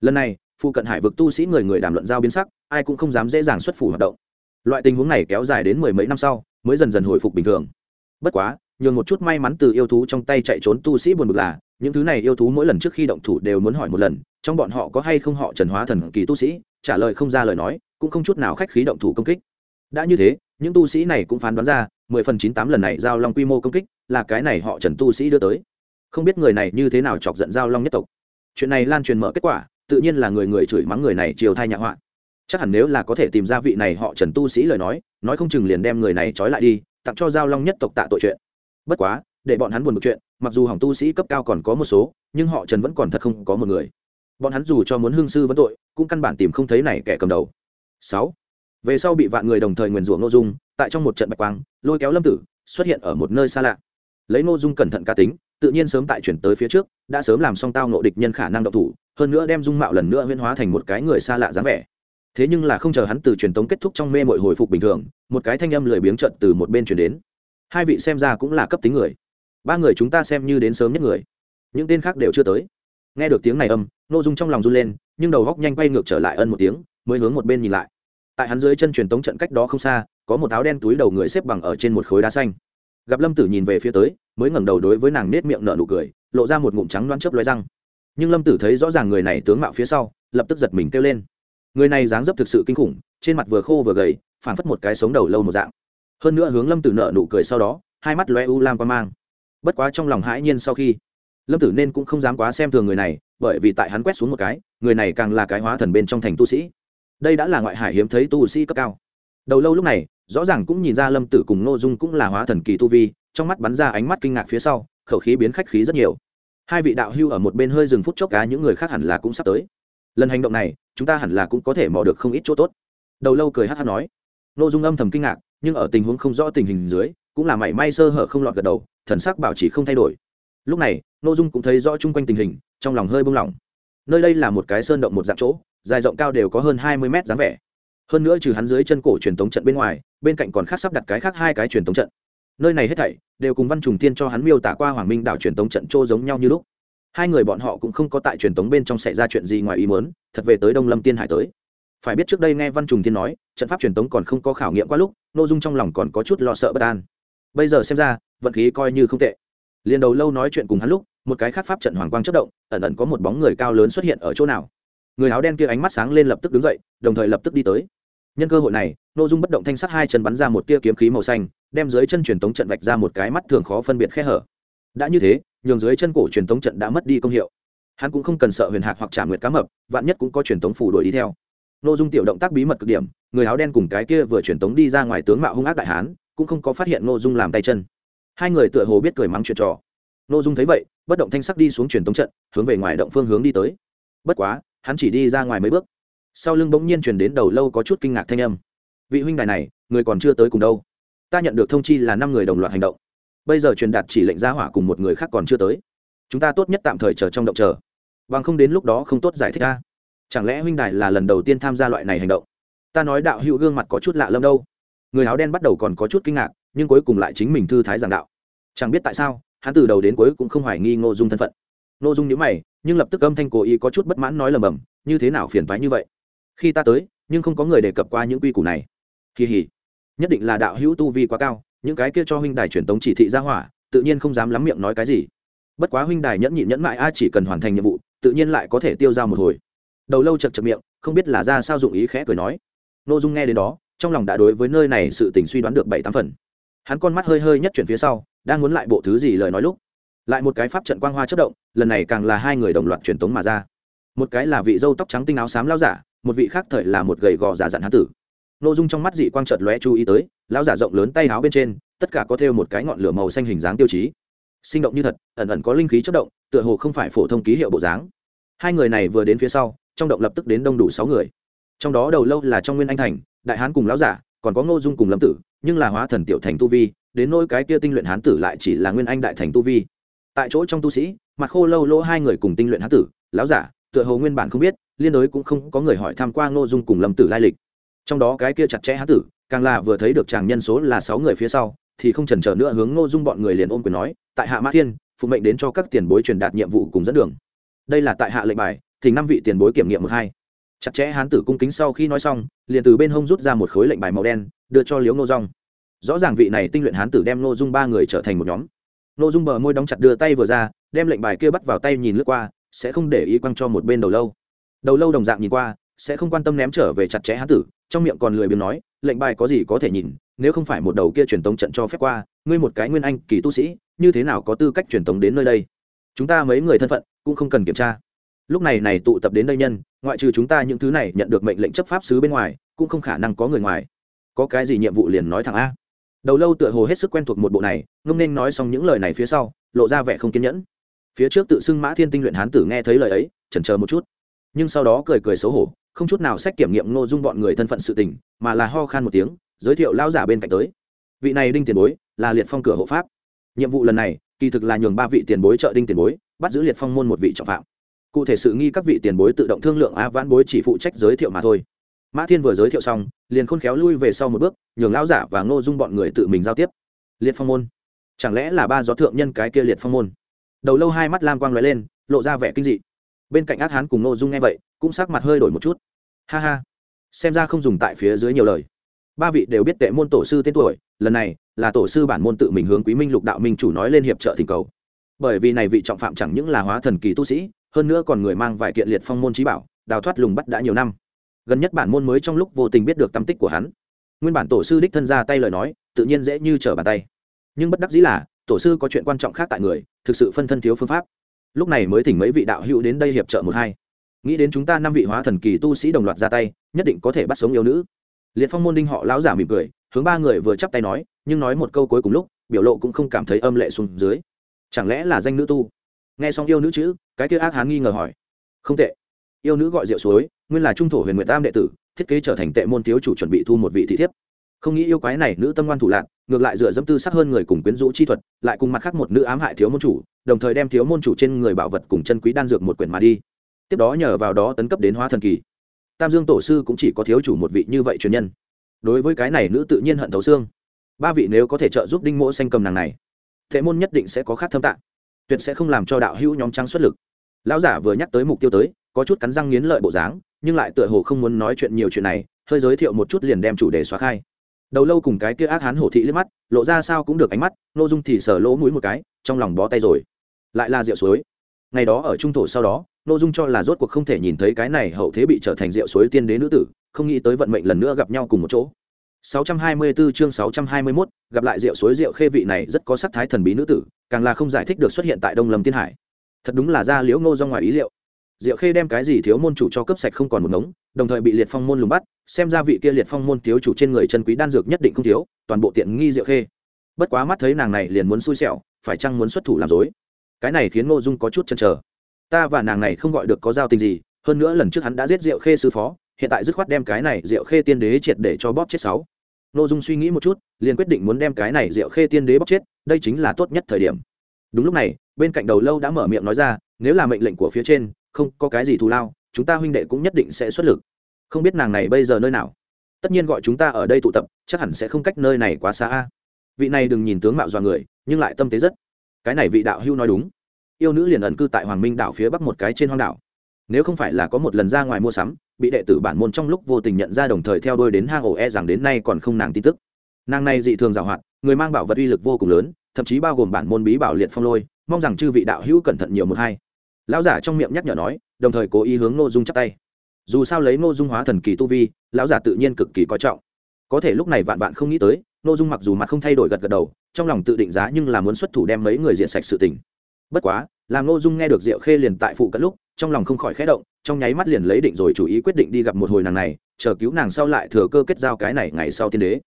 Lần này, phụ cận hải vực tu sĩ người người đàm luận giao biến sắc, ai cũng không dám dễ dàng xuất phủ hoạt động. Loại tình huống này kéo dài đến mười mấy năm sau, mới dần dần hồi phục bình thường. Bất quá nhường một chút may mắn từ yêu thú trong tay chạy trốn tu sĩ buồn bực là, những thứ này yêu thú mỗi lần trước khi động thủ đều muốn hỏi một lần, trong bọn họ có hay không họ trần hóa thần kỳ tu sĩ, trả lời không ra lời nói, cũng không chút nào khách khí động thủ công kích. Đã như thế, những tu sĩ này cũng phán đoán ra, mười phần chín tám lần này giao long quy mô công kích, là cái này họ trần tu sĩ đưa tới. Không biết người này như thế nào chọc giận giao long nhất tộc. Chuyện này lan truyền mở kết quả, tự nhiên là người người chửi mắng người này chiều thai nhạ họa. Chắc hẳn nếu là có thể tìm ra vị này họ trần tu sĩ lời nói nói không chừng liền đem người này trói lại đi, tặng cho giao long nhất tộc tạ tội chuyện bất quá, để bọn hắn buồn một chuyện, mặc dù hỏng tu sĩ cấp cao còn có một số, nhưng họ trần vẫn còn thật không có một người. Bọn hắn dù cho muốn hương sư vấn tội, cũng căn bản tìm không thấy này kẻ cầm đầu. Sáu. Về sau bị vạn người đồng thời nguyền rủa nội dung, tại trong một trận bạch quang, lôi kéo lâm tử, xuất hiện ở một nơi xa lạ. Lấy nội dung cẩn thận cá tính, tự nhiên sớm tại chuyển tới phía trước, đã sớm làm xong tao nộ địch nhân khả năng độc thủ, hơn nữa đem dung mạo lần nữa huyên hóa thành một cái người xa lạ dáng vẻ. Thế nhưng là không chờ hắn từ truyền tống kết thúc trong mê mội hồi phục bình thường, một cái thanh âm lười biếng trận từ một bên chuyển đến hai vị xem ra cũng là cấp tính người. Ba người chúng ta xem như đến sớm nhất người. Những tên khác đều chưa tới. Nghe được tiếng này âm n ô dung trong lòng run lên, nhưng đầu góc nhanh quay ngược trở lại ân một tiếng, mới hướng một bên nhìn lại. Tại hắn dưới chân truyền tống trận cách đó không xa, có một áo đen túi đầu người xếp bằng ở trên một khối đá xanh. Gặp lâm tử nhìn về phía tới, mới ngẩng đầu đối với nàng nết miệng nở nụ cười, lộ ra một ngụm trắng loan chớp lóe răng. Nhưng lâm tử thấy rõ ràng người này tướng mạo phía sau, lập tức giật mình kêu lên. Người này dáng dấp thực sự kinh khủng, trên mặt vừa khô vừa gầy, phảng phất một cái sống đầu lâu một dạng hơn nữa hướng lâm tử nợ nụ cười sau đó, hai mắt loe u lam qua mang. Bất quá trong lòng hãi nhiên sau khi, lâm tử nên cũng không dám quá xem thường người này, bởi vì tại hắn quét xuống một cái, người này càng là cái hóa thần bên trong thành tu sĩ. Đây đã là ngoại hải hiếm thấy tu sĩ cấp cao. Đầu lâu lúc này, rõ ràng cũng nhìn ra lâm tử cùng n ô dung cũng là hóa thần kỳ tu vi, trong mắt bắn ra ánh mắt kinh ngạc phía sau, khẩu khí biến khách khí rất nhiều. Hai vị đạo hưu ở một bên hơi dừng phút chốc cá những người khác hẳn là cũng sắp tới. Lần hành động này, chúng ta hẳn là cũng có thể mò được không ít chỗ tốt. Đầu lâu cười hát hát nói. N ô dung âm thầm kinh ngạc nhưng ở tình huống không rõ tình hình dưới, cũng là mảy may sơ hở không lọt gật đầu, thần sắc bảo chỉ không thay đổi. Lúc này nội dung cũng thấy rõ chung quanh tình hình, trong lòng hơi bung lỏng. Nơi đây là một cái sơn động một dạng chỗ, dài rộng cao đều có hơn hai mươi mét dáng vẻ. Hơn nữa trừ hắn dưới chân cổ truyền tống trận bên ngoài, bên cạnh còn khác sắp đặt cái khác hai cái truyền tống trận. Nơi này hết thảy đều cùng văn trùng tiên cho hắn miêu tả qua hoàng minh đảo truyền tống trận chỗ giống nhau như lúc. Hai người bọn họ cũng không có tại truyền tống bên trong xảy ra chuyện gì ngoài ý muốn, thật về tới đông lâm tiên hải tới phải biết trước đây nghe văn trùng thiên nói, trận pháp truyền tống còn không có khảo nghiệm qua lúc nội dung trong lòng còn có chút lo sợ bất an. Bây giờ xem ra, vận khí coi như không tệ. Liền đầu lâu nói chuyện cùng hắn lúc, một cái khác pháp trận hoàng quang chất động, ẩn ẩn có một bóng người cao lớn xuất hiện ở chỗ nào. Người áo đen kia ánh mắt sáng lên lập tức đứng dậy, đồng thời lập tức đi tới. Nhân cơ hội này nội dung bất động thanh sắt hai chân bắn ra một tia kiếm khí màu xanh, đem dưới chân truyền tống trận vạch ra một cái mắt thường khó phân biệt khe hở. Đã như thế, nhường dưới chân cổ truyền tống trận đã mất đi công hiệu. Hắn cũng không cần sợ huyền hạc hoặc trả nguyệt cá mập, vạn nhất cũng có truyền tống phủ đuổi đi theo nội dung tiểu động tác bí mật cực điểm, người áo đen cùng cái kia vừa truyền tống đi ra ngoài tướng mạo hung ác đại hán, cũng không có phát hiện nội dung làm tay chân. Hai người tựa hồ biết cười mắng chuyện trò. Nội dung thấy vậy, bất động thanh sắc đi xuống truyền tống trận, hướng về ngoài động phương hướng đi tới. Bất quá, hắn chỉ đi ra ngoài mấy bước. Sau lưng bỗng nhiên truyền đến đầu lâu có chút kinh ngạc thanh âm. Vị huynh đài này, người còn chưa tới cùng đâu. Ta nhận được thông chi là năm người đồng loạt hành động. Bây giờ truyền đạt chỉ lệnh ra hỏa cùng một người khác còn chưa tới. Chúng ta tốt nhất tạm thời chờ trong động chờ. Bằng không đến lúc đó không tốt giải thích ra chẳng lẽ huynh đài là lần đầu tiên tham gia loại này hành động? Ta nói đạo hữu gương mặt có chút lạ lâm đâu. Người áo đen bắt đầu còn có chút kinh ngạc, nhưng cuối cùng lại chính mình thư thái giảng đạo. Chẳng biết tại sao, hắn từ đầu đến cuối cũng không hoài nghi ngô dung thân phận. Ngô dung nhữ mày, nhưng lập tức âm thanh cố ý có chút bất mãn nói lầm bầm, như thế nào phiền toái như vậy? Khi ta tới, nhưng không có người đề cập qua những quy củ này. Kỳ hỉ. Nhất định là đạo hữu tu vi quá cao, những cái kia cho huynh đài truyền tống chỉ thị ra hỏa, tự nhiên không dám lắm miệng nói cái gì. Bất quá huynh đài nhẫn nhịn nhẫn mại a chỉ cần hoàn thành nhiệm vụ, tự nhiên lại có thể tiêu dao một hồi đầu lâu chật chật miệng, không biết là ra sao dụng ý khẽ cười nói. N ô dung nghe đến đó, trong lòng đã đối với nơi này sự tình suy đoán được bảy tám phần. Hắn con mắt hơi hơi nhất chuyển phía sau, đang muốn lại bộ thứ gì lời nói lúc, lại một cái pháp trận quang hoa chất động, lần này càng là hai người đồng loạt truyền tống mà ra. Một cái là vị dâu tóc trắng tinh áo xám lao giả, một vị khác thời là một gầy gò giả dặn hán tử. N ô dung trong mắt dị quang trợt lóe chú ý tới, lão giả rộng lớn tay áo bên trên, tất cả có thêu một cái ngọn lửa màu xanh hình dáng tiêu chí. Sinh động như thật, ẩn ẩn có linh khí chất động, tựa hồ không phải phổ thông ký hiệu bộ dáng. Hai người này vừa đến phía sau trong động lập tức đến đông đủ sáu người. Trong đó đầu lâu là trong nguyên anh thành, đại hán cùng lão giả, còn có ngô dung cùng lâm tử, nhưng là hóa thần tiểu thành tu vi, đến nỗi cái kia tinh luyện hán tử lại chỉ là nguyên anh đại thành tu vi. Tại chỗ trong tu sĩ, mặt khô lâu lỗ hai người cùng tinh luyện hán tử, lão giả, tựa hồ nguyên bản không biết, liên đối cũng không có người hỏi tham qua ngô dung cùng lâm tử lai lịch. Trong đó cái kia chặt chẽ hán tử, càng là vừa thấy được chàng nhân số là sáu người phía sau, thì không chần chờ nữa hướng ngô dung bọn người liền ôm quyền nói, tại hạ mã thiên, phụ mệnh đến cho các tiền bối truyền đạt nhiệm vụ cùng dẫn đường. Đây là tại hạ lệnh bài thì năm vị tiền bối kiểm nghiệm một hai. Chặt chẽ hán tử cung kính sau khi nói xong, liền từ bên hông rút ra một khối lệnh bài màu đen, đưa cho liếu nô rong rõ ràng vị này tinh luyện hán tử đem nô dung ba người trở thành một nhóm. Nô dung bờ môi đóng chặt đưa tay vừa ra, đem lệnh bài kia bắt vào tay nhìn lướt qua, sẽ không để ý quăng cho một bên đầu lâu. Đầu lâu đồng dạng nhìn qua, sẽ không quan tâm ném trở về chặt chẽ hán tử, trong miệng còn lười biếng nói, lệnh bài có gì có thể nhìn, nếu không phải một đầu kia truyền tống trận cho phép qua, ngươi một cái nguyên anh kỳ tu sĩ, như thế nào có tư cách truyền tống đến nơi đây? Chúng ta mấy người thân phận cũng không cần kiểm tra lúc này này tụ tập đến đây nhân, ngoại trừ chúng ta những thứ này nhận được mệnh lệnh chấp pháp sứ bên ngoài, cũng không khả năng có người ngoài. Có cái gì nhiệm vụ liền nói thẳng a. Đầu lâu tựa hồ hết sức quen thuộc một bộ này, ngông nên nói xong những lời này phía sau, lộ ra vẻ không kiên nhẫn. Phía trước tự xưng mã thiên tinh luyện hán tử nghe thấy lời ấy, chần chờ một chút. Nhưng sau đó cười cười xấu hổ, không chút nào xét kiểm nghiệm nội dung bọn người thân phận sự tình, mà là ho khan một tiếng, giới thiệu lao giả bên cạnh tới. Vị này đinh tiền bối, là liệt phong cửa hộ pháp. Nhiệm vụ lần này, kỳ thực là nhường ba vị tiền bối trợ đinh tiền bối, bắt giữ liệt phong môn một vị trọng phạm cụ thể sự nghi các vị tiền bối tự động thương lượng a vãn bối chỉ phụ trách giới thiệu mà thôi. Mã thiên vừa giới thiệu xong, liền khôn khéo lui về sau một bước, nhường lão giả và ngô dung bọn người tự mình giao tiếp. Liệt phong môn. Chẳng lẽ là ba gió thượng nhân cái kia liệt phong môn? Đầu lâu hai mắt lam quang lóe lên, lộ ra vẻ kinh dị. Bên cạnh ác hán cùng ngô dung nghe vậy, cũng sắc mặt hơi đổi một chút. Ha ha. Xem ra không dùng tại phía dưới nhiều lời. Ba vị đều biết tệ môn tổ sư tên tuổi, lần này là tổ sư bản môn tự mình hướng quý minh lục đạo minh chủ nói lên hiệp trợ thỉnh cầu. Bởi vì này vị trọng phạm chẳng những là hóa thần kỳ tu sĩ hơn nữa còn người mang vài kiện liệt phong môn trí bảo, đào thoát lùng bắt đã nhiều năm. Gần nhất bản môn mới trong lúc vô tình biết được tâm tích của hắn. Nguyên bản tổ sư đích thân ra tay lời nói, tự nhiên dễ như trở bàn tay. Nhưng bất đắc dĩ là, tổ sư có chuyện quan trọng khác tại người, thực sự phân thân thiếu phương pháp. Lúc này mới thỉnh mấy vị đạo hữu đến đây hiệp trợ một hai. Nghĩ đến chúng ta năm vị hóa thần kỳ tu sĩ đồng loạt ra tay, nhất định có thể bắt sống yêu nữ. Liệt phong môn đinh họ lão giả mỉm cười, hướng ba người vừa chắp tay nói, nhưng nói một câu cuối cùng lúc, biểu lộ cũng không cảm thấy âm lệ xuống dưới. Chẳng lẽ là danh nữ tu? Nghe xong yêu nữ chữ, cái kia ác hán nghi ngờ hỏi. Không tệ. Yêu nữ gọi rượu suối, nguyên là trung thổ huyền nguyệt tam đệ tử, thiết kế trở thành tệ môn thiếu chủ chuẩn bị thu một vị thị thiếp. Không nghĩ yêu quái này nữ tâm ngoan thủ lạc, ngược lại dựa dẫm tư sắc hơn người cùng quyến rũ chi thuật, lại cùng mặt khác một nữ ám hại thiếu môn chủ, đồng thời đem thiếu môn chủ trên người bảo vật cùng chân quý đan dược một quyển mà đi. Tiếp đó nhờ vào đó tấn cấp đến hóa thần kỳ. Tam dương tổ sư cũng chỉ có thiếu chủ một vị như vậy truyền nhân. Đối với cái này nữ tự nhiên hận thấu xương. Ba vị nếu có thể trợ giúp đinh mỗ xanh cầm nàng này thế môn nhất định sẽ có khác thâm tạng tuyệt sẽ không làm cho đạo hữu nhóm trắng xuất lực. Lão giả vừa nhắc tới mục tiêu tới, có chút cắn răng nghiến lợi bộ dáng, nhưng lại tựa hồ không muốn nói chuyện nhiều chuyện này, hơi giới thiệu một chút liền đem chủ đề xóa khai. Đầu lâu cùng cái kia ác hán hổ thị liếc mắt, lộ ra sao cũng được ánh mắt n ô dung thì sờ lỗ mũi một cái, trong lòng bó tay rồi. Lại là rượu suối. Ngày đó ở trung thổ sau đó n ô dung cho là rốt cuộc không thể nhìn thấy cái này hậu thế bị trở thành rượu suối tiên đế nữ tử, không nghĩ tới vận mệnh lần nữa gặp nhau cùng một chỗ. 624 chương 621, gặp lại rượu suối rượu khê vị này rất có sắc thái thần bí nữ tử càng là không giải thích được xuất hiện tại đông lâm tiên hải. Thật đúng là ra liễu ngô do ngoài ý liệu. Diệu khê đem cái gì thiếu môn chủ cho cấp sạch không còn một ngống đồng thời bị liệt phong môn lùng bắt xem ra vị kia liệt phong môn thiếu chủ trên người chân quý đan dược nhất định không thiếu toàn bộ tiện nghi diệu khê. Bất quá mắt thấy nàng này liền muốn xui xẻo phải chăng muốn xuất thủ làm dối cái này khiến ngô dung có chút chần chờ. ta và nàng này không gọi được có giao tình gì hơn nữa lần trước hắn đã giết diệu khê sư phó hiện tại dứt khoát đem cái này diệu khê tiên đế triệt để cho bóp chết sáu. Nội dung suy nghĩ một chút, liền quyết định muốn đem cái này diệu khê tiên đế bóp chết, đây chính là tốt nhất thời điểm. Đúng lúc này, bên cạnh đầu lâu đã mở miệng nói ra, nếu là mệnh lệnh của phía trên, không có cái gì thù lao, chúng ta huynh đệ cũng nhất định sẽ xuất lực. Không biết nàng này bây giờ nơi nào. Tất nhiên gọi chúng ta ở đây tụ tập, chắc hẳn sẽ không cách nơi này quá xa a. Vị này đừng nhìn tướng mạo dọa người, nhưng lại tâm tế rất. Cái này vị đạo hưu nói đúng. Yêu nữ liền ẩn cư tại hoàng minh đảo phía bắc một cái trên hoang đảo nếu không phải là có một lần ra ngoài mua sắm, bị đệ tử bản môn trong lúc vô tình nhận ra đồng thời theo đôi đến hang ổ e rằng đến nay còn không nàng tin tức. Nàng này dị thường giảo hoạt, người mang bảo vật uy lực vô cùng lớn, thậm chí bao gồm bản môn bí bảo liệt phong lôi, mong rằng chư vị đạo hữu cẩn thận nhiều một hai. Lão giả trong miệng nhắc nhở nói, đồng thời cố ý hướng nội dung chắp tay. Dù sao lấy nội dung hóa thần kỳ tu vi, lão giả tự nhiên cực kỳ coi trọng. Có thể lúc này vạn vạn không nghĩ tới nội dung mặc dù mặt không thay đổi gật gật đầu, trong lòng tự định giá nhưng là muốn xuất thủ đem mấy người diện sạch sự tình. Bất quá, làm nội dung nghe được diệu khê liền tại phụ cận lúc trong lòng không khỏi khẽ động, trong nháy mắt liền lấy định rồi chủ ý quyết định đi gặp một hồi nàng này, chờ cứu nàng sau lại thừa cơ kết giao cái này ngày sau tiên đế.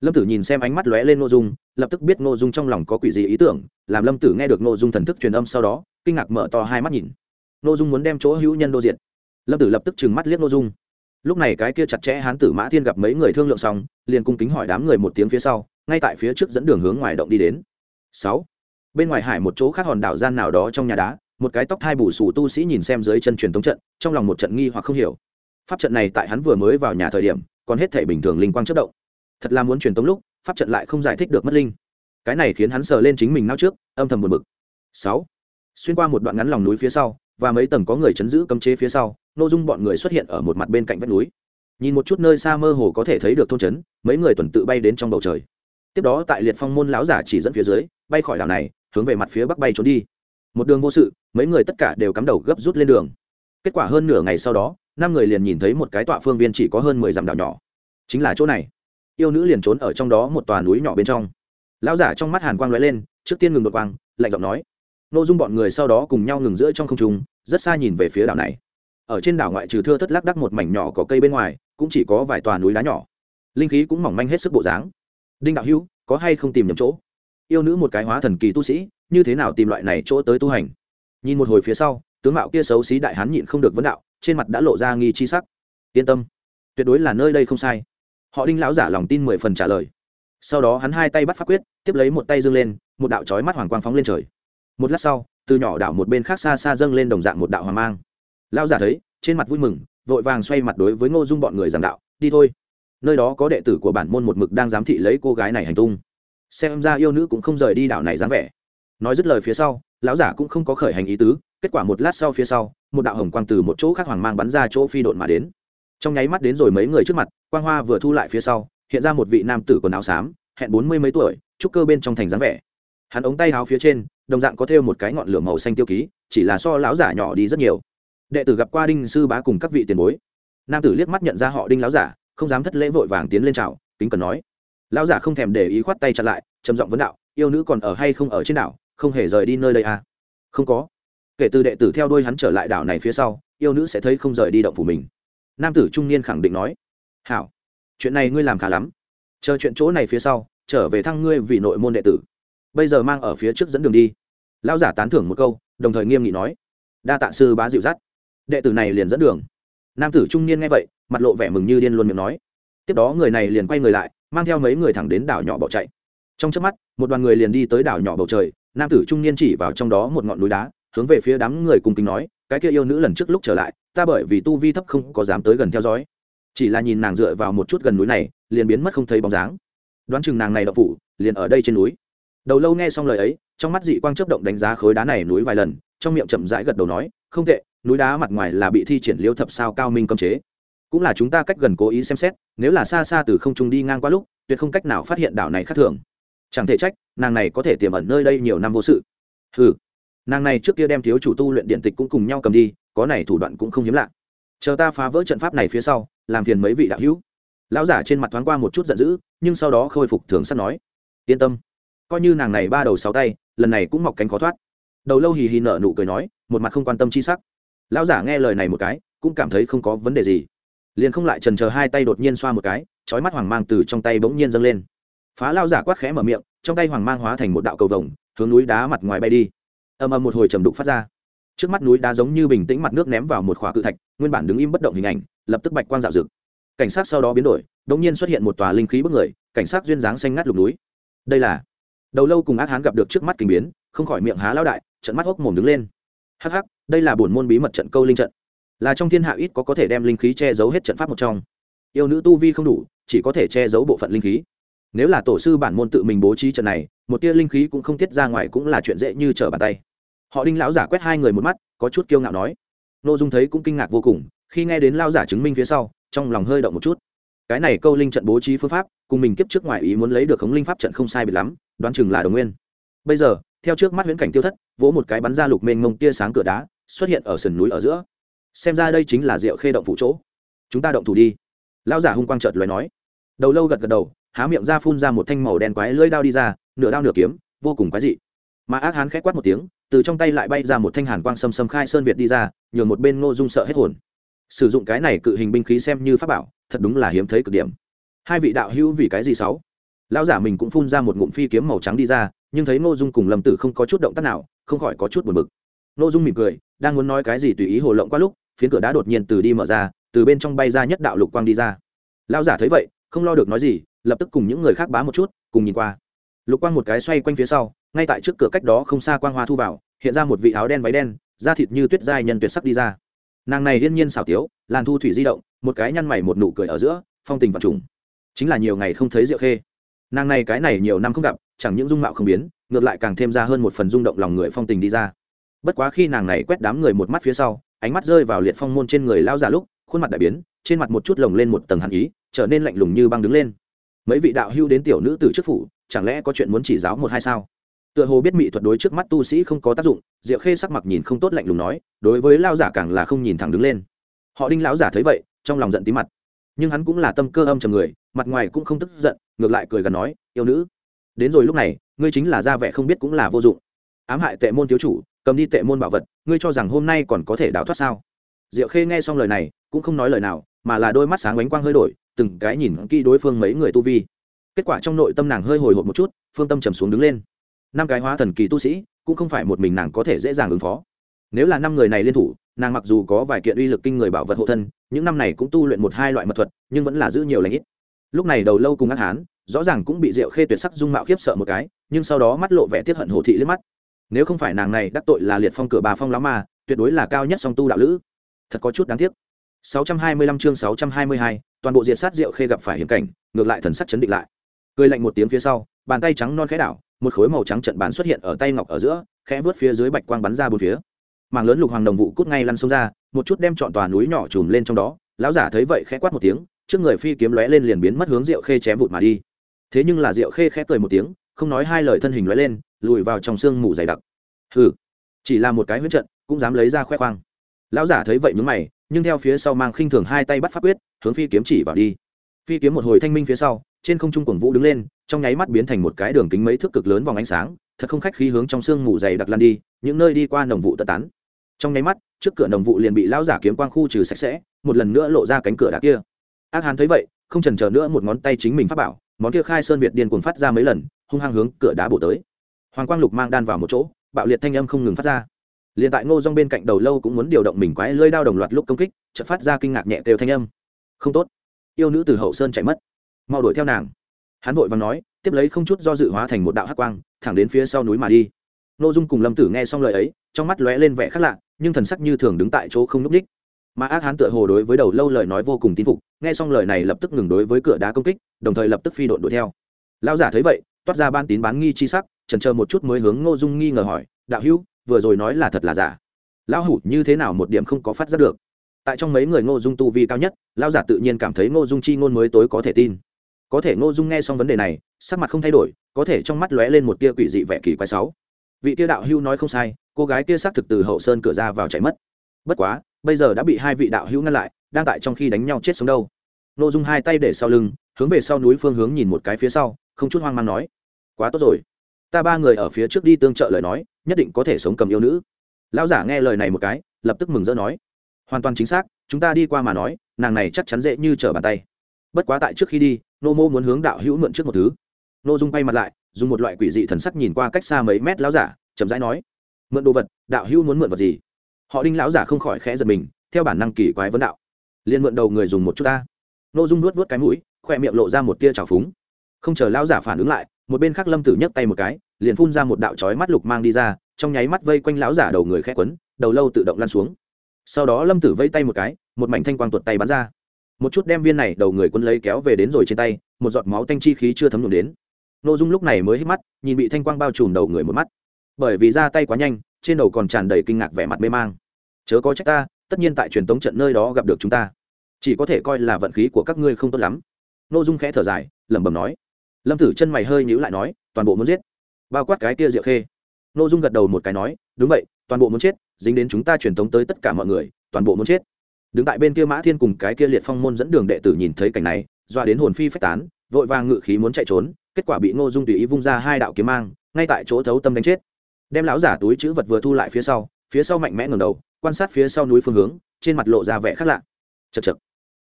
Lâm tử nhìn xem ánh mắt lóe lên nội dung, lập tức biết nội dung trong lòng có quỷ gì ý tưởng, làm lâm tử nghe được nội dung thần thức truyền âm sau đó, kinh ngạc mở to hai mắt nhìn. Nội dung muốn đem chỗ hữu nhân đô diện lâm tử lập tức trừng mắt liếc nội dung. Lúc này cái kia chặt chẽ hán tử mã thiên gặp mấy người thương lượng xong, liền cung kính hỏi đám người một tiếng phía sau, ngay tại phía trước dẫn đường hướng ngoài động đi đến. Sáu. Bên ngoài hải một chỗ khác hòn đảo gian nào đó trong nhà đá một cái tóc thai bù sù tu sĩ nhìn xem dưới chân truyền thống trận, trong lòng một trận nghi hoặc không hiểu. Pháp trận này tại hắn vừa mới vào nhà thời điểm, còn hết thể bình thường linh quang chất động. Thật là muốn truyền thống lúc, pháp trận lại không giải thích được mất linh. Cái này khiến hắn sờ lên chính mình nao trước, âm thầm buồn bực. Sáu. Xuyên qua một đoạn ngắn lòng núi phía sau, và mấy tầng có người chấn giữ cấm chế phía sau n ô dung bọn người xuất hiện ở một mặt bên cạnh vách núi. Nhìn một chút nơi xa mơ hồ có thể thấy được thôn trấn, mấy người tuần tự bay đến trong bầu trời. Tiếp đó tại liệt phong môn lão giả chỉ dẫn phía dưới, bay khỏi đảo này, hướng về mặt phía bắc bay trốn đi một đường vô sự, mấy người tất cả đều cắm đầu gấp rút lên đường. Kết quả hơn nửa ngày sau đó, năm người liền nhìn thấy một cái tọa phương viên chỉ có hơn mười dặm đảo nhỏ. Chính là chỗ này. Yêu nữ liền trốn ở trong đó một tòa núi nhỏ bên trong. Lão giả trong mắt hàn quang lóe lên, trước tiên ngừng đột quang, lạnh giọng nói. Nội dung bọn người sau đó cùng nhau ngừng giữa trong không trung, rất xa nhìn về phía đảo này. Ở trên đảo ngoại trừ thưa thất lác đắc một mảnh nhỏ có cây bên ngoài, cũng chỉ có vài tòa núi đá nhỏ. Linh khí cũng mỏng manh hết sức bộ dáng. Đinh đạo hữu, có hay không tìm nhầm chỗ? Yêu nữ một cái hóa thần kỳ tu sĩ, như thế nào tìm loại này chỗ tới tu hành? Nhìn một hồi phía sau, tướng mạo kia xấu xí đại hán nhịn không được vấn đạo, trên mặt đã lộ ra nghi chi sắc. Yên tâm, tuyệt đối là nơi đây không sai. Họ đinh lão giả lòng tin mười phần trả lời. Sau đó hắn hai tay bắt phát quyết, tiếp lấy một tay dâng lên, một đạo trói mắt hoàng quang phóng lên trời. Một lát sau, từ nhỏ đảo một bên khác xa xa dâng lên đồng dạng một đạo hoàng mang. Lão giả thấy, trên mặt vui mừng, vội vàng xoay mặt đối với ngô dung bọn người giảng đạo, đi thôi. Nơi đó có đệ tử của bản môn một mực đang giám thị lấy cô gái này hành tung xem ra yêu nữ cũng không rời đi đảo này dáng vẻ. Nói dứt lời phía sau, lão giả cũng không có khởi hành ý tứ, kết quả một lát sau phía sau, một đạo hồng quang từ một chỗ khác hoàng mang bắn ra chỗ phi độn mà đến. Trong nháy mắt đến rồi mấy người trước mặt, quang hoa vừa thu lại phía sau, hiện ra một vị nam tử quần áo xám, hẹn bốn mươi mấy tuổi, trúc cơ bên trong thành dáng vẻ. Hắn ống tay áo phía trên, đồng dạng có thêu một cái ngọn lửa màu xanh tiêu ký, chỉ là so lão giả nhỏ đi rất nhiều. Đệ tử gặp qua đinh sư bá cùng các vị tiền bối. Nam tử liếc mắt nhận ra họ đinh lão giả, không dám thất lễ vội vàng tiến lên chào, kính cần nói lão giả không thèm để ý khoát tay chặt lại, trầm giọng vấn đạo, yêu nữ còn ở hay không ở trên đảo, không hề rời đi nơi đây à? Không có. Kể từ đệ tử theo đuôi hắn trở lại đảo này phía sau, yêu nữ sẽ thấy không rời đi động phủ mình. Nam tử trung niên khẳng định nói, hảo, chuyện này ngươi làm khá lắm. Chờ chuyện chỗ này phía sau, trở về thăng ngươi vì nội môn đệ tử. Bây giờ mang ở phía trước dẫn đường đi. Lão giả tán thưởng một câu, đồng thời nghiêm nghị nói, đa tạ sư bá dịu dắt. Đệ tử này liền dẫn đường. Nam tử trung niên nghe vậy, mặt lộ vẻ mừng như điên luôn miệng nói, tiếp đó người này liền quay người lại mang theo mấy người thẳng đến đảo nhỏ bỏ chạy. Trong trước mắt, một đoàn người liền đi tới đảo nhỏ bầu trời, nam tử trung niên chỉ vào trong đó một ngọn núi đá, hướng về phía đám người cùng kính nói, cái kia yêu nữ lần trước lúc trở lại, ta bởi vì tu vi thấp không có dám tới gần theo dõi. Chỉ là nhìn nàng dựa vào một chút gần núi này, liền biến mất không thấy bóng dáng. Đoán chừng nàng này đậu phủ, liền ở đây trên núi. Đầu lâu nghe xong lời ấy, trong mắt dị quang chớp động đánh giá khối đá này núi vài lần, trong miệng chậm rãi gật đầu nói, không tệ, núi đá mặt ngoài là bị thi triển liêu thập sao cao minh cấm chế cũng là chúng ta cách gần cố ý xem xét, nếu là xa xa từ không trung đi ngang qua lúc, tuyệt không cách nào phát hiện đảo này khác thường. Chẳng thể trách, nàng này có thể tiềm ẩn nơi đây nhiều năm vô sự. Ừ nàng này trước kia đem thiếu chủ tu luyện điện tịch cũng cùng nhau cầm đi, có này thủ đoạn cũng không hiếm lạ. Chờ ta phá vỡ trận pháp này phía sau, làm phiền mấy vị đạo hữu. Lão giả trên mặt thoáng qua một chút giận dữ, nhưng sau đó khôi phục thường sắt nói. Yên tâm. Coi như nàng này ba đầu sáu tay, lần này cũng mọc cánh khó thoát. Đầu lâu hì hì nở nụ cười nói, một mặt không quan tâm chi sắc. Lão giả nghe lời này một cái, cũng cảm thấy không có vấn đề gì liền không lại trần chờ hai tay đột nhiên xoa một cái trói mắt hoàng mang từ trong tay bỗng nhiên dâng lên. Phá lao giả quát khẽ mở miệng, trong tay hoàng mang hóa thành một đạo cầu vồng, hướng núi đá mặt ngoài bay đi. Âm âm một hồi trầm đục phát ra. Trước mắt núi đá giống như bình tĩnh mặt nước ném vào một khóa cự thạch, nguyên bản đứng im bất động hình ảnh, lập tức bạch quang dạo rực. Cảnh sát sau đó biến đổi đống nhiên xuất hiện một tòa linh khí bức người, cảnh sát duyên dáng xanh ngắt lục núi. Đây là đầu lâu cùng ác hán gặp được trước mắt kinh biến, không khỏi miệng há lao đại trận mắt hốc mồm đứng lên. Hắc hắc, đây là bổn môn bí mật trận câu linh trận là trong thiên hạ ít có có thể đem linh khí che giấu hết trận pháp một trong. Yêu nữ tu vi không đủ, chỉ có thể che giấu bộ phận linh khí. Nếu là tổ sư bản môn tự mình bố trí trận này, một tia linh khí cũng không tiết ra ngoài cũng là chuyện dễ như trở bàn tay. Họ đinh lão giả quét hai người một mắt, có chút kiêu ngạo nói. Nội dung thấy cũng kinh ngạc vô cùng, khi nghe đến lao giả chứng minh phía sau, trong lòng hơi động một chút. Cái này câu linh trận bố trí phương pháp, cùng mình kiếp trước ngoài ý muốn lấy được khống linh pháp trận không sai biệt lắm, đoán chừng là đồng nguyên. Bây giờ, theo trước mắt huyễn cảnh tiêu thất, vỗ một cái bắn ra lục mênh mông tia sáng cửa đá, xuất hiện ở sườn núi ở giữa xem ra đây chính là rượu khê động phủ chỗ. Chúng ta động thủ đi. Lão giả hung quang chợt lời nói. Đầu lâu gật gật đầu, há miệng ra phun ra một thanh màu đen quái lưỡi đao đi ra, nửa đao nửa kiếm, vô cùng quái dị. Mà ác hán khẽ quát một tiếng, từ trong tay lại bay ra một thanh hàn quang xâm xâm khai sơn việt đi ra, nhường một bên ngô dung sợ hết hồn. Sử dụng cái này cự hình binh khí xem như pháp bảo, thật đúng là hiếm thấy cực điểm. Hai vị đạo hữu vì cái gì sáu? Lão giả mình cũng phun ra một ngụm phi kiếm màu trắng đi ra, nhưng thấy ngô dung cùng lâm tử không có chút động tác nào, không khỏi có chút buồn bực. Ngô dung mỉm cười, đang muốn nói cái gì tùy ý hồ lộng qua lúc phiến cửa đá đột nhiên từ đi mở ra, từ bên trong bay ra nhất đạo lục quang đi ra. Lão giả thấy vậy, không lo được nói gì, lập tức cùng những người khác bá một chút, cùng nhìn qua. Lục quang một cái xoay quanh phía sau, ngay tại trước cửa cách đó không xa quang hoa thu vào, hiện ra một vị áo đen váy đen, da thịt như tuyết dai nhân tuyệt sắc đi ra. Nàng này hiên nhiên xảo tiếu, làn thu thủy di động, một cái nhăn mày một nụ cười ở giữa, phong tình vật trùng. Chính là nhiều ngày không thấy rượu khê. Nàng này cái này nhiều năm không gặp, chẳng những dung mạo không biến, ngược lại càng thêm ra hơn một phần rung động lòng người phong tình đi ra. Bất quá khi nàng này quét đám người một mắt phía sau ánh mắt rơi vào liệt phong môn trên người lao giả lúc, khuôn mặt đại biến, trên mặt một chút lồng lên một tầng hàn ý, trở nên lạnh lùng như băng đứng lên. Mấy vị đạo hưu đến tiểu nữ từ trước phủ, chẳng lẽ có chuyện muốn chỉ giáo một hai sao? Tựa hồ biết mỹ thuật đối trước mắt tu sĩ không có tác dụng, diệu khê sắc mặt nhìn không tốt lạnh lùng nói, đối với lao giả càng là không nhìn thẳng đứng lên. Họ đinh lão giả thấy vậy, trong lòng giận tí mặt. Nhưng hắn cũng là tâm cơ âm trầm người, mặt ngoài cũng không tức giận, ngược lại cười gần nói, yêu nữ, đến rồi lúc này, ngươi chính là ra vẻ không biết cũng là vô dụng. Ám hại tệ môn thiếu chủ cầm đi tệ môn bảo vật, ngươi cho rằng hôm nay còn có thể đào thoát sao? Diệu khê nghe xong lời này, cũng không nói lời nào, mà là đôi mắt sáng bánh quang hơi đổi, từng cái nhìn kỹ đối phương mấy người tu vi. Kết quả trong nội tâm nàng hơi hồi hộp một chút, phương tâm trầm xuống đứng lên. Năm cái hóa thần kỳ tu sĩ, cũng không phải một mình nàng có thể dễ dàng ứng phó. Nếu là năm người này liên thủ, nàng mặc dù có vài kiện uy lực kinh người bảo vật hộ thân, những năm này cũng tu luyện một hai loại mật thuật, nhưng vẫn là giữ nhiều lãnh ít. Lúc này đầu lâu cùng ác hán, rõ ràng cũng bị diệu khê tuyệt sắc dung mạo khiếp sợ một cái, nhưng sau đó mắt lộ vẻ tiết hận hồ thị liếc mắt nếu không phải nàng này đắc tội là liệt phong cửa bà phong lão ma tuyệt đối là cao nhất song tu đạo lữ. Thật có chút đáng tiếc. 625 chương 622, toàn bộ diệt sát rượu khê gặp phải hiểm cảnh ngược lại thần sắc chấn định lại. Cười lạnh một tiếng phía sau bàn tay trắng non khẽ đảo một khối màu trắng trận bàn xuất hiện ở tay ngọc ở giữa khẽ vớt phía dưới bạch quang bắn ra bốn phía. Mảng lớn lục hoàng đồng vụ cút ngay lăn sông ra một chút đem chọn tòa núi nhỏ chùm lên trong đó lão giả thấy vậy khẽ quát một tiếng trước người phi kiếm lóe lên liền biến mất hướng rượu khê chém vụt mà đi. Thế nhưng là rượu khê khẽ cười một tiếng không nói hai lời thân hình lóe lên, lùi vào trong sương mù dày đặc. Hừ, chỉ là một cái huyết trận, cũng dám lấy ra khoe khoang. Lão giả thấy vậy nhướng mày, nhưng theo phía sau mang khinh thường hai tay bắt pháp quyết, hướng phi kiếm chỉ vào đi. Phi kiếm một hồi thanh minh phía sau, trên không trung quần vũ đứng lên, trong nháy mắt biến thành một cái đường kính mấy thước cực lớn vòng ánh sáng, thật không khách khí hướng trong sương mù dày đặc lan đi, những nơi đi qua nồng vụ tận tán. Trong nháy mắt, trước cửa nồng vụ liền bị lão giả kiếm quang khu trừ sạch sẽ, một lần nữa lộ ra cánh cửa đá kia. Ác hàn thấy vậy, không chần chờ nữa một ngón tay chính mình phát bảo, món kia khai sơn việt điên cuồng phát ra mấy lần hung hăng hướng cửa đá bổ tới. Hoàng quang lục mang đan vào một chỗ, bạo liệt thanh âm không ngừng phát ra. Liền tại ngô rong bên cạnh đầu lâu cũng muốn điều động mình quái lơi đao đồng loạt lúc công kích, chợt phát ra kinh ngạc nhẹ kêu thanh âm. Không tốt. Yêu nữ từ hậu sơn chạy mất. Mau đuổi theo nàng. Hắn vội và nói, tiếp lấy không chút do dự hóa thành một đạo hắc quang, thẳng đến phía sau núi mà đi. N ô dung cùng lâm tử nghe xong lời ấy, trong mắt lóe lên vẻ khác lạ, nhưng thần sắc như thường đứng tại chỗ không n ú c ních. Mà ác hán tựa hồ đối với đầu lâu lời nói vô cùng tin phục, nghe xong lời này lập tức ngừng đối với cửa đá công kích, đồng thời lập tức phi đội đuổi theo. Lao giả thấy vậy toát ra ban tín bán nghi chi sắc trần chờ một chút mới hướng ngô dung nghi ngờ hỏi, đạo hữu, vừa rồi nói là thật là giả? Lão hủ như thế nào một điểm không có phát giác được? Tại trong mấy người ngô dung tu vi cao nhất, lão giả tự nhiên cảm thấy ngô dung chi ngôn mới tối có thể tin. Có thể ngô dung nghe xong vấn đề này, sắc mặt không thay đổi, có thể trong mắt lóe lên một tia quỷ dị vẻ kỳ quái sáu. Vị tia đạo hữu nói không sai, cô gái kia xác thực từ hậu sơn cửa ra vào chạy mất. Bất quá, bây giờ đã bị hai vị đạo hữu ngăn lại, đang tại trong khi đánh nhau chết sống đâu. Ngô dung hai tay để sau lưng, hướng về sau núi phương hướng nhìn một cái phía sau không chút hoang mang nói, quá tốt rồi. Ta ba người ở phía trước đi tương trợ lời nói, nhất định có thể sống cầm yêu nữ. Lão giả nghe lời này một cái, lập tức mừng rỡ nói, hoàn toàn chính xác, chúng ta đi qua mà nói, nàng này chắc chắn dễ như trở bàn tay. Bất quá tại trước khi đi, nô mô muốn hướng đạo hữu mượn trước một thứ. Nô dung bay mặt lại, dùng một loại quỷ dị thần sắc nhìn qua cách xa mấy mét lão giả, chậm rãi nói, mượn đồ vật, đạo hữu muốn mượn vật gì? Họ đinh lão giả không khỏi khẽ giật mình, theo bản năng kỳ quái vấn đạo liền mượn đầu người dùng một chút ta. Nô dung nuốt vớt cái mũi khoe miệng lộ ra một tia trào phúng không chờ lão giả phản ứng lại, một bên khác lâm tử nhấc tay một cái, liền phun ra một đạo chói mắt lục mang đi ra, trong nháy mắt vây quanh lão giả đầu người khẽ quấn, đầu lâu tự động lan xuống. Sau đó lâm tử vây tay một cái, một mảnh thanh quang tuột tay bắn ra. Một chút đem viên này đầu người quân lấy kéo về đến rồi trên tay, một giọt máu tanh chi khí chưa thấm nhuộm đến. Nội dung lúc này mới hít mắt, nhìn bị thanh quang bao trùm đầu người một mắt. Bởi vì ra tay quá nhanh, trên đầu còn tràn đầy kinh ngạc vẻ mặt mê mang. Chớ có trách ta, tất nhiên tại truyền tống trận nơi đó gặp được chúng ta. Chỉ có thể coi là vận khí của các ngươi không tốt lắm. Nội dung khẽ thở dài, lẩm bẩm nói lâm tử chân mày hơi nhíu lại nói, toàn bộ muốn giết. Bao quát cái kia diệu khê. Nội dung gật đầu một cái nói, đúng vậy, toàn bộ muốn chết, dính đến chúng ta truyền thống tới tất cả mọi người, toàn bộ muốn chết. Đứng tại bên kia mã thiên cùng cái kia liệt phong môn dẫn đường đệ tử nhìn thấy cảnh này, doa đến hồn phi phách tán, vội vàng ngự khí muốn chạy trốn, kết quả bị ngô dung tùy ý vung ra hai đạo kiếm mang, ngay tại chỗ thấu tâm đánh chết. Đem lão giả túi chữ vật vừa thu lại phía sau phía sau mạnh mẽ ngầm đầu, quan sát phía sau núi phương hướng, trên mặt lộ ra vẻ khác lạ. Chật chật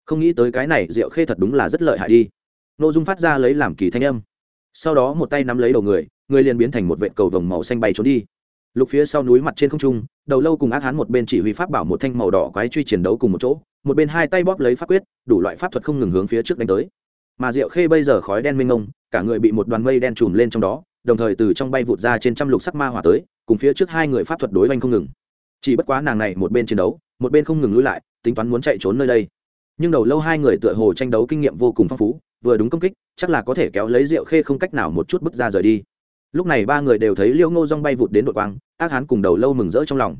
không nghĩ tới cái này diệu khê thật đúng là rất lợi hại đi ngô dung phát ra lấy làm kỳ thanh âm. Sau đó một tay nắm lấy đầu người người liền biến thành một vệ cầu vồng màu xanh bay trốn đi. Lục phía sau núi mặt trên không trung, đầu lâu cùng ác hán một bên chỉ huy pháp bảo một thanh màu đỏ quái truy chiến đấu cùng một chỗ, một bên hai tay bóp lấy pháp quyết, đủ loại pháp thuật không ngừng hướng phía trước đánh tới. Mà diệu khê bây giờ khói đen mênh ngông cả người bị một đoàn mây đen trùm lên trong đó, đồng thời từ trong bay vụt ra trên trăm lục sắc ma hỏa tới, cùng phía trước hai người pháp thuật đối oanh không ngừng. Chỉ bất quá nàng này một bên chiến đấu, một bên không ngừng lui lại, tính toán muốn chạy trốn nơi đây nhưng đầu lâu hai người tựa hồ tranh đấu kinh nghiệm vô cùng phong phú, vừa đúng công kích, chắc là có thể kéo lấy rượu khê không cách nào một chút bước ra rời đi. Lúc này ba người đều thấy liêu ngô dong bay vụt đến đội quang, ác hán cùng đầu lâu mừng rỡ trong lòng.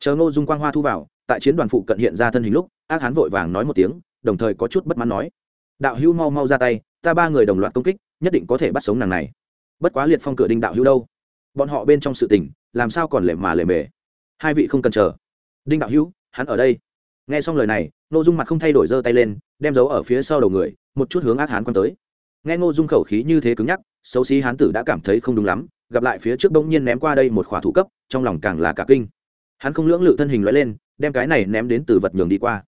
Chờ ngô dung quang hoa thu vào, tại chiến đoàn phụ cận hiện ra thân hình lúc, ác hán vội vàng nói một tiếng, đồng thời có chút bất mãn nói đạo hữu mau mau ra tay, ta ba người đồng loạt công kích, nhất định có thể bắt sống nàng này. Bất quá liệt phong cửa đinh đạo hữu đâu? Bọn họ bên trong sự tình, làm sao còn lệ mà lệ mề? Hai vị không cần chờ. Đinh đạo hữu, hắn ở đây nghe xong lời này, ngô dung mặt không thay đổi giơ tay lên, đem dấu ở phía sau đầu người, một chút hướng ác hán quan tới. Nghe ngô dung khẩu khí như thế cứng nhắc, xấu xí hán tử đã cảm thấy không đúng lắm, gặp lại phía trước bỗng nhiên ném qua đây một khỏa thủ cấp, trong lòng càng là cả kinh. Hắn không lưỡng lự thân hình loại lên, đem cái này ném đến từ vật nhường đi qua.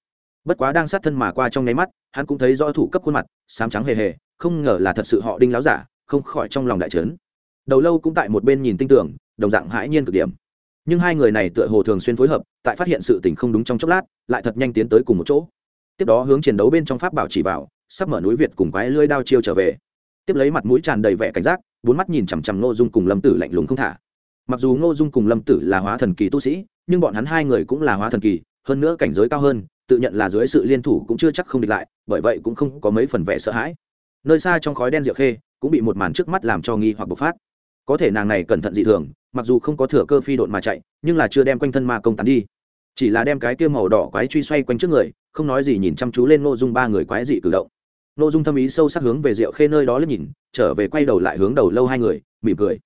Bất quá đang sát thân mà qua trong nháy mắt, hắn cũng thấy rõ thủ cấp khuôn mặt sám trắng hề hề, không ngờ là thật sự họ đinh láo giả, không khỏi trong lòng đại trấn đầu lâu cũng tại một bên nhìn tinh tưởng, đồng dạng hãi nhiên cực điểm nhưng hai người này tựa hồ thường xuyên phối hợp, tại phát hiện sự tình không đúng trong chốc lát, lại thật nhanh tiến tới cùng một chỗ. Tiếp đó hướng chiến đấu bên trong pháp bảo chỉ vào, sắp mở núi việt cùng quái lưới đao chiêu trở về. Tiếp lấy mặt mũi tràn đầy vẻ cảnh giác, bốn mắt nhìn chằm chằm ngô dung cùng lâm tử lạnh lùng không thả. Mặc dù ngô dung cùng lâm tử là hóa thần kỳ tu sĩ, nhưng bọn hắn hai người cũng là hóa thần kỳ, hơn nữa cảnh giới cao hơn, tự nhận là dưới sự liên thủ cũng chưa chắc không địch lại, bởi vậy cũng không có mấy phần vẻ sợ hãi. Nơi xa trong khói đen rượu khê, cũng bị một màn trước mắt làm cho nghi hoặc bộc phát. Có thể nàng này cẩn thận dị thường mặc dù không có thừa cơ phi độn mà chạy, nhưng là chưa đem quanh thân ma công tán đi. Chỉ là đem cái kia màu đỏ quái truy xoay quanh trước người, không nói gì nhìn chăm chú lên ngô dung ba người quái dị cử động. Ngô dung thâm ý sâu sắc hướng về rượu khê nơi đó lên nhìn, trở về quay đầu lại hướng đầu lâu hai người, mỉm cười.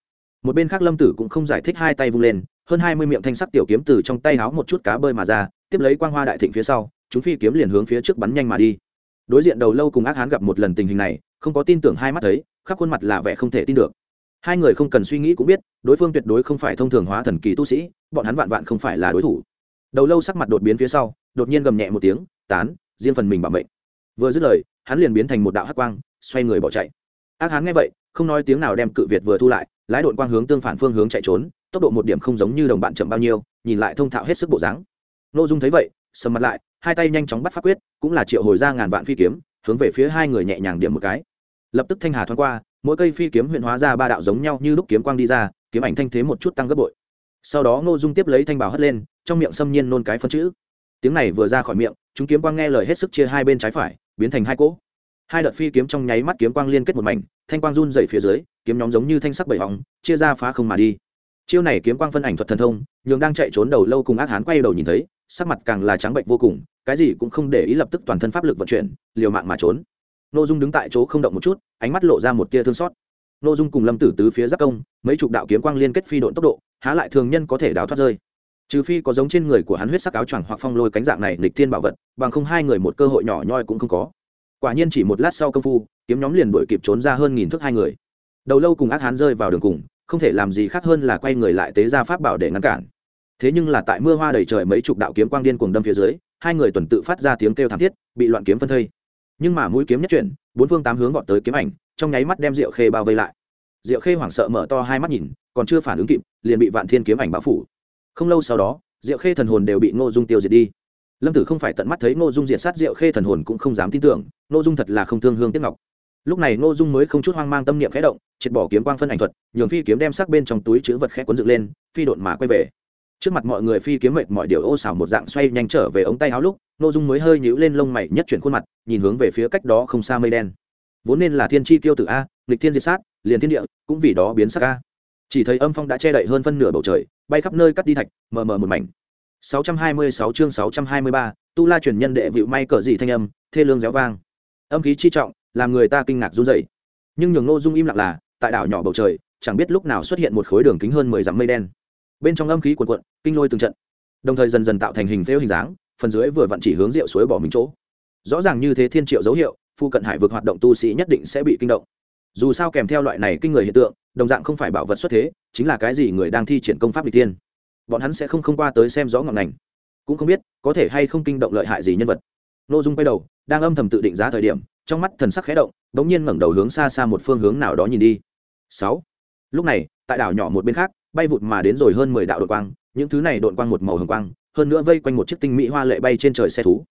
Một bên khác lâm tử cũng không giải thích hai tay vung lên, hơn hai mươi miệng thanh sắc tiểu kiếm từ trong tay háo một chút cá bơi mà ra, tiếp lấy quang hoa đại thịnh phía sau, chúng phi kiếm liền hướng phía trước bắn nhanh mà đi. Đối diện đầu lâu cùng ác hán gặp một lần tình hình này, không có tin tưởng hai mắt thấy, khắp khuôn mặt là vẻ không thể tin được hai người không cần suy nghĩ cũng biết, đối phương tuyệt đối không phải thông thường hóa thần kỳ tu sĩ, bọn hắn vạn vạn không phải là đối thủ. Đầu lâu sắc mặt đột biến phía sau, đột nhiên gầm nhẹ một tiếng, tán, riêng phần mình bảo mệnh. Vừa dứt lời, hắn liền biến thành một đạo hắc quang, xoay người bỏ chạy. Ác hán nghe vậy, không nói tiếng nào đem cự việt vừa thu lại, lái đội quang hướng tương phản phương hướng chạy trốn, tốc độ một điểm không giống như đồng bạn chậm bao nhiêu, nhìn lại thông thạo hết sức bộ dáng. N ô dung thấy vậy, sầm mặt lại, hai tay nhanh chóng bắt pháp quyết, cũng là triệu hồi ra ngàn vạn phi kiếm, hướng về phía hai người nhẹ nhàng điểm một cái. Lập tức thanh hà thoáng qua mỗi cây phi kiếm huyện hóa ra ba đạo giống nhau như lúc kiếm quang đi ra, kiếm ảnh thanh thế một chút tăng gấp bội. Sau đó ngô dung tiếp lấy thanh bảo hất lên, trong miệng xâm nhiên nôn cái phân chữ. Tiếng này vừa ra khỏi miệng, chúng kiếm quang nghe lời hết sức chia hai bên trái phải, biến thành hai cỗ. Hai đợt phi kiếm trong nháy mắt kiếm quang liên kết một mảnh, thanh quang run dày phía dưới, kiếm nhóm giống như thanh sắc bảy hỏng chia ra phá không mà đi. Chiêu này kiếm quang phân ảnh thuật thần thông, nhường đang chạy trốn đầu lâu cùng ác hán quay đầu nhìn thấy, sắc mặt càng là trắng bệnh vô cùng, cái gì cũng không để ý lập tức toàn thân pháp lực vận chuyển, liều mạng mà trốn n ô dung đứng tại chỗ không động một chút, ánh mắt lộ ra một tia thương xót. N ô dung cùng lâm tử tứ phía giáp công, mấy chục đạo kiếm quang liên kết phi độn tốc độ, há lại thường nhân có thể đào thoát rơi. Trừ phi có giống trên người của hắn huyết sắc áo choàng hoặc phong lôi cánh dạng này lịch thiên bảo vật, bằng không hai người một cơ hội nhỏ nhoi cũng không có. Quả nhiên chỉ một lát sau công phu, kiếm nhóm liền đuổi kịp trốn ra hơn nghìn thước hai người. Đầu lâu cùng ác hán rơi vào đường cùng, không thể làm gì khác hơn là quay người lại tế ra pháp bảo để ngăn cản. Thế nhưng là tại mưa hoa đầy trời mấy chục đạo kiếm quang điên cuồng đâm phía dưới, hai người tuần tự phát ra tiếng kêu thảm thiết, bị loạn kiếm phân thây nhưng mà mũi kiếm nhất chuyển, bốn phương tám hướng vọt tới kiếm ảnh, trong nháy mắt đem diệu khê bao vây lại. Diệu khê hoảng sợ mở to hai mắt nhìn, còn chưa phản ứng kịp, liền bị vạn thiên kiếm ảnh bao phủ. Không lâu sau đó, diệu khê thần hồn đều bị ngô dung tiêu diệt đi. Lâm tử không phải tận mắt thấy ngô dung diệt sát diệu khê thần hồn cũng không dám tin tưởng, ngô dung thật là không thương hương tiếc ngọc. Lúc này ngô dung mới không chút hoang mang tâm niệm khẽ động, triệt bỏ kiếm quang phân ảnh thuật, nhường phi kiếm đem sắc bên trong túi chữ vật khẽ cuốn dựng lên, phi độn mà quay về trước mặt mọi người phi kiếm mệt mọi điều ô xảo một dạng xoay nhanh trở về ống tay áo lúc nội dung mới hơi nhíu lên lông mày nhất chuyển khuôn mặt nhìn hướng về phía cách đó không xa mây đen. Vốn nên là thiên chi tiêu tử a nghịch thiên diệt sát liền thiên địa cũng vì đó biến sắc a. Chỉ thấy âm phong đã che đậy hơn phân nửa bầu trời bay khắp nơi cắt đi thạch mờ mờ một mảnh. 626 chương 623, tu la truyền nhân đệ vịu may cờ gì thanh âm thê lương réo vang. Âm khí chi trọng làm người ta kinh ngạc run rẩy. Nhưng nhường nội dung im lặng là tại đảo nhỏ bầu trời chẳng biết lúc nào xuất hiện một khối đường kính hơn mười dặm mây đen bên trong âm khí cuồn cuộn, kinh lôi từng trận, đồng thời dần dần tạo thành hình phễu hình dáng, phần dưới vừa vặn chỉ hướng rượu suối bỏ mình chỗ. Rõ ràng như thế thiên triệu dấu hiệu, phu cận hải vực hoạt động tu sĩ nhất định sẽ bị kinh động. Dù sao kèm theo loại này kinh người hiện tượng, đồng dạng không phải bảo vật xuất thế, chính là cái gì người đang thi triển công pháp lịch tiên. Bọn hắn sẽ không không qua tới xem rõ ngọn ngành. Cũng không biết, có thể hay không kinh động lợi hại gì nhân vật. N ô dung quay đầu, đang âm thầm tự định giá thời điểm, trong mắt thần sắc khẽ động đ ỗ n g nhiên ngẩng đầu hướng xa xa một phương hướng nào đó nhìn đi. Sáu. Lúc này, tại đảo nhỏ một bên khác bay vụt mà đến rồi hơn mười đạo đội quang những thứ này đội quang một màu hồng quang hơn nữa vây quanh một chiếc tinh mỹ hoa lệ bay trên trời xe thú.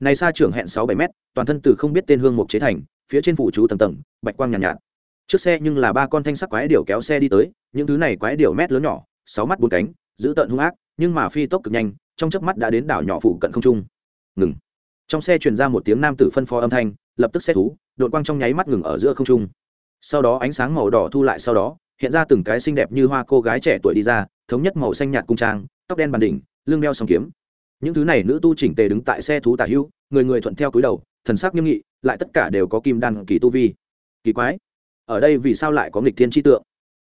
Này xa trưởng hẹn sáu bảy mét toàn thân từ không biết tên hương mục chế thành phía trên phủ chú tầng tầng bạch quang nhàn nhạt, nhạt. Trước xe nhưng là ba con thanh sắc quái điểu kéo xe đi tới những thứ này quái điểu mét lớn nhỏ sáu mắt bốn cánh giữ tận hung ác nhưng mà phi tốc cực nhanh trong chớp mắt đã đến đảo nhỏ phụ cận không trung. Ngừng. Trong xe truyền ra một tiếng nam tử phân phó âm thanh lập tức xe thú đội quang trong nháy mắt ngừng ở giữa không trung. Sau đó ánh sáng màu đỏ thu lại sau đó hiện ra từng cái xinh đẹp như hoa cô gái trẻ tuổi đi ra, thống nhất màu xanh nhạt cung trang, tóc đen bàn đỉnh, lưng đeo song kiếm. Những thứ này nữ tu chỉnh tề đứng tại xe thú tả hữu người người thuận theo cúi đầu, thần sắc nghiêm nghị, lại tất cả đều có kim đan kỳ tu vi. Kỳ quái, ở đây vì sao lại có nghịch thiên tri tượng?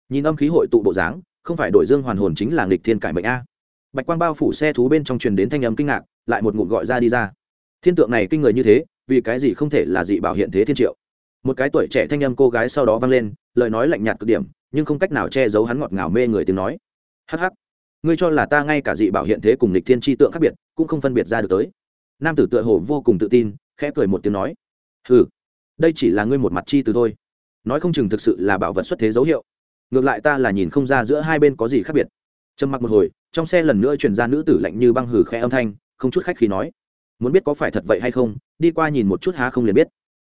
Nhìn âm khí hội tụ bộ dáng, không phải đổi dương hoàn hồn chính là nghịch thiên cải mệnh a. Bạch quang bao phủ xe thú bên trong truyền đến thanh âm kinh ngạc, lại một ngụm gọi ra đi ra. Thiên tượng này kinh người như thế, vì cái gì không thể là dị bảo hiện thế thiên triệu? Một cái tuổi trẻ thanh âm cô gái sau đó vang lên, lời nói lạnh nhạt cực điểm nhưng không cách nào che giấu hắn ngọt ngào mê người tiếng nói. Hắc hắc, ngươi cho là ta ngay cả dị bảo hiện thế cùng lịch thiên tri tượng khác biệt, cũng không phân biệt ra được tới. Nam tử tựa hồ vô cùng tự tin, khẽ cười một tiếng nói. Hừ, đây chỉ là ngươi một mặt chi từ thôi. Nói không chừng thực sự là bảo vật xuất thế dấu hiệu. Ngược lại ta là nhìn không ra giữa hai bên có gì khác biệt. Trầm mặc một hồi, trong xe lần nữa truyền ra nữ tử lạnh như băng hử khẽ âm thanh, không chút khách khi nói. Muốn biết có phải thật vậy hay không, đi qua nhìn một chút há không liền biết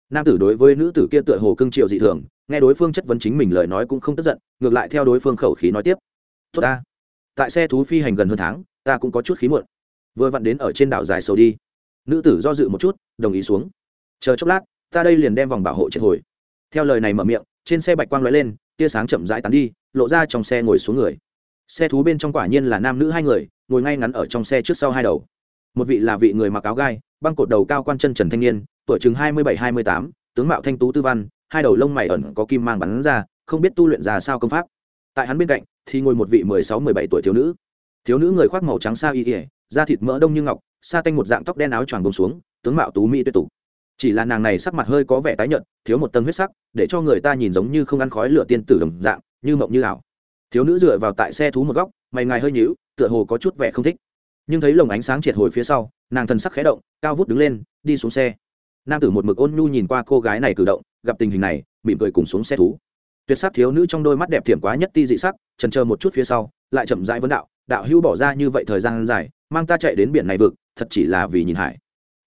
nam tử đối với nữ tử kia tựa hồ cưng triệu dị thường, nghe đối phương chất vấn chính mình lời nói cũng không tức giận, ngược lại theo đối phương khẩu khí nói tiếp. Tốt ta, tại xe thú phi hành gần hơn tháng, ta cũng có chút khí muộn. Vừa vặn đến ở trên đảo dài sầu đi. Nữ tử do dự một chút, đồng ý xuống. Chờ chốc lát, ta đây liền đem vòng bảo hộ triệt hồi. Theo lời này mở miệng, trên xe bạch quang lóe lên, tia sáng chậm rãi tán đi, lộ ra trong xe ngồi xuống người. Xe thú bên trong quả nhiên là nam nữ hai người, ngồi ngay ngắn ở trong xe trước sau hai đầu. Một vị là vị người mặc áo gai, băng cột đầu cao quan chân trần thanh niên tuổi chừng hai mươi bảy, hai mươi tám, tướng mạo thanh tú tư văn, hai đầu lông mày ẩn có kim mang bắn ra, không biết tu luyện ra sao công pháp. Tại hắn bên cạnh thì ngồi một vị mười sáu, mười bảy tuổi thiếu nữ. Thiếu nữ người khoác màu trắng sa y ỉa da thịt mỡ đông như ngọc, sa tanh một dạng tóc đen áo choàng bông xuống, tướng mạo tú mỹ tuyệt tục. Chỉ là nàng này sắc mặt hơi có vẻ tái nhợt, thiếu một tầng huyết sắc, để cho người ta nhìn giống như không ăn khói lửa tiên tử đồng dạng, như mộng như ảo. Thiếu nữ dựa vào tại xe thú một góc, mày ngài hơi nhíu, tựa hồ có chút vẻ không thích. Nhưng thấy lồng ánh sáng triệt hồi phía sau, nàng thần sắc khẽ động, cao vút đứng lên, đi xuống xe nam tử một mực ôn nhu nhìn qua cô gái này cử động, gặp tình hình này, mỉm cười cùng xuống xe thú. Tuyệt sắc thiếu nữ trong đôi mắt đẹp thiểm quá nhất ti dị sắc trần chờ một chút phía sau, lại chậm rãi vấn đạo đạo hữu bỏ ra như vậy thời gian dài, mang ta chạy đến biển này vực, thật chỉ là vì nhìn hải.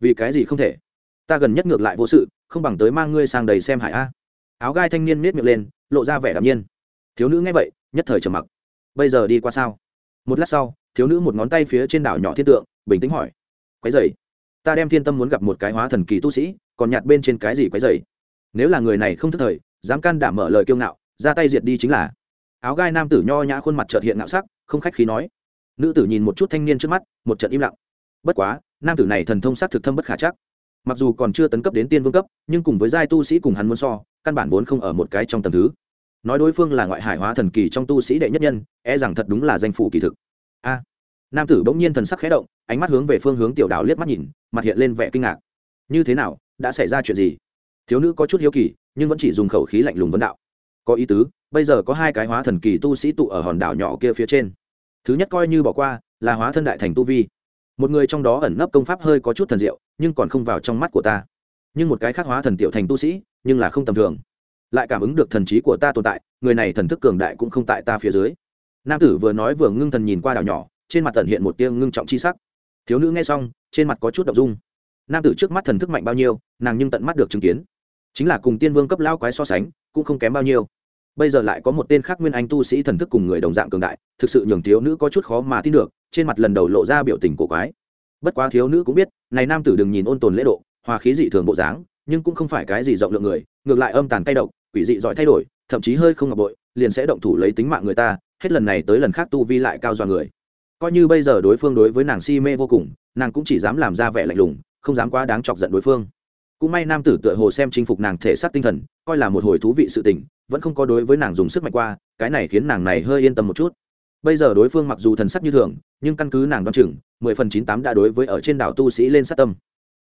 Vì cái gì không thể? Ta gần nhất ngược lại vô sự, không bằng tới mang ngươi sang đầy xem hải a. Áo gai thanh niên miết miệng lên, lộ ra vẻ đạm nhiên. Thiếu nữ nghe vậy, nhất thời trầm mặc. Bây giờ đi qua sao? Một lát sau, thiếu nữ một ngón tay phía trên đảo nhỏ thiên tượng, bình tĩnh hỏi. Quái dày ta đem thiên tâm muốn gặp một cái hóa thần kỳ tu sĩ, còn nhạt bên trên cái gì quái dày nếu là người này không thức thời, dám can đảm mở lời kiêu ngạo, ra tay diệt đi chính là. Áo gai nam tử nho nhã khuôn mặt trợt hiện ngạo sắc, không khách khí nói. Nữ tử nhìn một chút thanh niên trước mắt, một trận im lặng. Bất quá, nam tử này thần thông sắc thực thâm bất khả chắc. Mặc dù còn chưa tấn cấp đến tiên vương cấp, nhưng cùng với giai tu sĩ cùng hắn muốn so, căn bản vốn không ở một cái trong tầm thứ. Nói đối phương là ngoại hải hóa thần kỳ trong tu sĩ đệ nhất nhân e rằng thật đúng là danh phủ kỳ thực. A nam tử bỗng nhiên thần sắc khẽ động, ánh mắt hướng về phương hướng tiểu đảo liếc mắt nhìn, mặt hiện lên vẻ kinh ngạc. Như thế nào, đã xảy ra chuyện gì? Thiếu nữ có chút hiếu kỳ, nhưng vẫn chỉ dùng khẩu khí lạnh lùng vấn đạo. Có ý tứ, bây giờ có hai cái hóa thần kỳ tu sĩ tụ ở hòn đảo nhỏ kia phía trên. Thứ nhất coi như bỏ qua, là hóa thân đại thành tu vi. Một người trong đó ẩn nấp công pháp hơi có chút thần diệu, nhưng còn không vào trong mắt của ta. Nhưng một cái khác hóa thần tiểu thành tu sĩ, nhưng là không tầm thường. Lại cảm ứng được thần trí của ta tồn tại, người này thần thức cường đại cũng không tại ta phía dưới. Nam tử vừa nói vừa ngưng thần nhìn qua đảo nhỏ trên mặt tần hiện một tia ngưng trọng chi sắc. Thiếu nữ nghe xong, trên mặt có chút động dung. Nam tử trước mắt thần thức mạnh bao nhiêu, nàng nhưng tận mắt được chứng kiến. Chính là cùng tiên vương cấp lao quái so sánh, cũng không kém bao nhiêu. Bây giờ lại có một tên khác nguyên anh tu sĩ thần thức cùng người đồng dạng cường đại, thực sự nhường thiếu nữ có chút khó mà tin được, trên mặt lần đầu lộ ra biểu tình cổ quái. Bất quá thiếu nữ cũng biết, này nam tử đừng nhìn ôn tồn lễ độ, hòa khí dị thường bộ dáng, nhưng cũng không phải cái gì rộng lượng người, ngược lại âm tàn tay độc, quỷ dị giỏi thay đổi, thậm chí hơi không ngọc bội, liền sẽ động thủ lấy tính mạng người ta, hết lần này tới lần khác tu vi lại cao dọa người coi như bây giờ đối phương đối với nàng si mê vô cùng, nàng cũng chỉ dám làm ra vẻ lạnh lùng, không dám quá đáng chọc giận đối phương. Cũng may nam tử tựa hồ xem chinh phục nàng thể xác tinh thần, coi là một hồi thú vị sự tình, vẫn không có đối với nàng dùng sức mạnh qua, cái này khiến nàng này hơi yên tâm một chút. Bây giờ đối phương mặc dù thần sắc như thường, nhưng căn cứ nàng đoán chừng, mười phần chín tám đã đối với ở trên đảo tu sĩ lên sát tâm.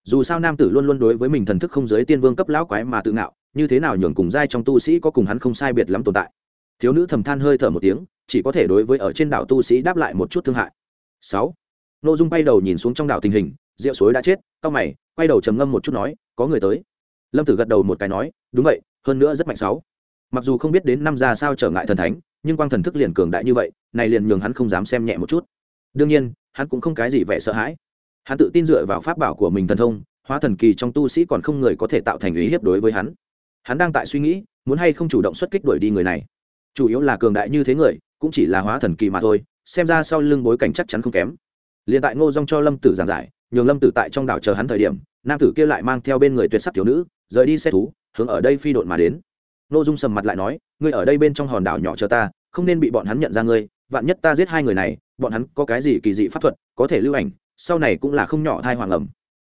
Dù sao nam tử luôn luôn đối với mình thần thức không giới tiên vương cấp lão quái mà tự ngạo, như thế nào nhường cùng giai trong tu sĩ có cùng hắn không sai biệt lắm tồn tại. Thiếu nữ thầm than hơi thở một tiếng chỉ có thể đối với ở trên đảo tu sĩ đáp lại một chút thương hại. Sáu. Nội dung bay đầu nhìn xuống trong đảo tình hình, rượu suối đã chết cao mày, quay đầu trầm ngâm một chút nói, có người tới. Lâm tử gật đầu một cái nói, đúng vậy, hơn nữa rất mạnh sáu. Mặc dù không biết đến năm ra sao trở ngại thần thánh, nhưng quang thần thức liền cường đại như vậy, này liền nhường hắn không dám xem nhẹ một chút. Đương nhiên, hắn cũng không cái gì vẻ sợ hãi. Hắn tự tin dựa vào pháp bảo của mình thần thông, hóa thần kỳ trong tu sĩ còn không người có thể tạo thành ý hiếp đối với hắn. Hắn đang tại suy nghĩ, muốn hay không chủ động xuất kích đuổi đi người này. Chủ yếu là cường đại như thế người cũng chỉ là hóa thần kỳ mà thôi, xem ra sau lưng bối cảnh chắc chắn không kém. Liền tại ngô dong cho lâm tử giảng giải, nhường lâm tử tại trong đảo chờ hắn thời điểm, nam tử kia lại mang theo bên người tuyệt sắc thiếu nữ, rời đi xe thú, hướng ở đây phi đội mà đến. Ngô dung sầm mặt lại nói, ngươi ở đây bên trong hòn đảo nhỏ chờ ta, không nên bị bọn hắn nhận ra ngươi, vạn nhất ta giết hai người này, bọn hắn có cái gì kỳ dị pháp thuật, có thể lưu ảnh, sau này cũng là không nhỏ thai hoàng ẩm.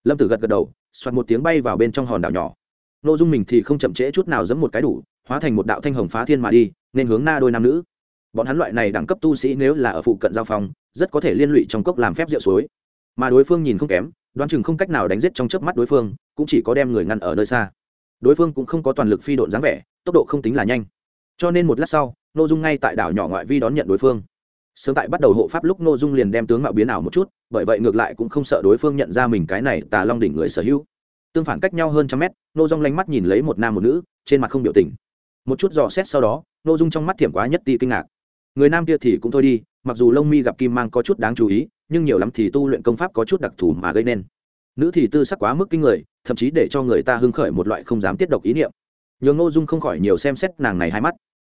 Lâm tử gật gật đầu soạt một tiếng bay vào bên trong hòn đảo nhỏ. Nội dung mình thì không chậm trễ chút nào giẫm một cái đủ, hóa thành một đạo thanh hồng phá thiên mà đi, nên hướng na đôi nam nữ bọn hắn loại này đẳng cấp tu sĩ nếu là ở phụ cận giao phong, rất có thể liên lụy trong cốc làm phép rượu suối. Mà đối phương nhìn không kém, đoán chừng không cách nào đánh giết trong chớp mắt đối phương, cũng chỉ có đem người ngăn ở nơi xa. Đối phương cũng không có toàn lực phi độn dáng vẻ, tốc độ không tính là nhanh. Cho nên một lát sau nội dung ngay tại đảo nhỏ ngoại vi đón nhận đối phương. Sớm tại bắt đầu hộ pháp lúc nội dung liền đem tướng mạo biến ảo một chút, bởi vậy ngược lại cũng không sợ đối phương nhận ra mình cái này tà long đỉnh người sở hữu. Tương phản cách nhau hơn trăm mét nô dung lánh mắt nhìn lấy một nam một nữ, trên mặt không biểu tình. Một chút dò xét sau đó nô dung trong mắt thiểm quá nhất ti kinh ngạc người nam kia thì cũng thôi đi, mặc dù lông mi gặp kim mang có chút đáng chú ý, nhưng nhiều lắm thì tu luyện công pháp có chút đặc thù mà gây nên. Nữ thì tư sắc quá mức kinh người, thậm chí để cho người ta hưng khởi một loại không dám tiết độc ý niệm. Nhường nô dung không khỏi nhiều xem xét nàng này hai mắt.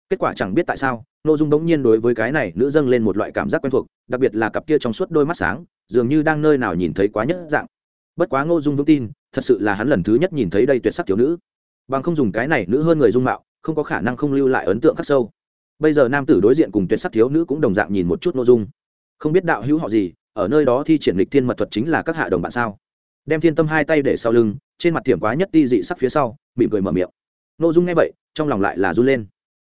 Kết quả chẳng biết tại sao, Ngô dung bỗng nhiên đối với cái này nữ dâng lên một loại cảm giác quen thuộc, đặc biệt là cặp kia trong suốt đôi mắt sáng, dường như đang nơi nào nhìn thấy quá nhất dạng. Bất quá ngô dung vững tin, thật sự là hắn lần thứ nhất nhìn thấy đây tuyệt sắc thiếu nữ. Bằng không dùng cái này nữ hơn người dung mạo, không có khả năng không lưu lại ấn tượng khắc sâu bây giờ nam tử đối diện cùng tuyệt sắc thiếu nữ cũng đồng dạng nhìn một chút nội dung. Không biết đạo hữu họ gì, ở nơi đó thi triển lịch thiên mật thuật chính là các hạ đồng bạn sao? Đem thiên tâm hai tay để sau lưng, trên mặt thiểm quá nhất ti dị sắc phía sau, mỉm cười mở miệng. Nội dung nghe vậy, trong lòng lại là run lên.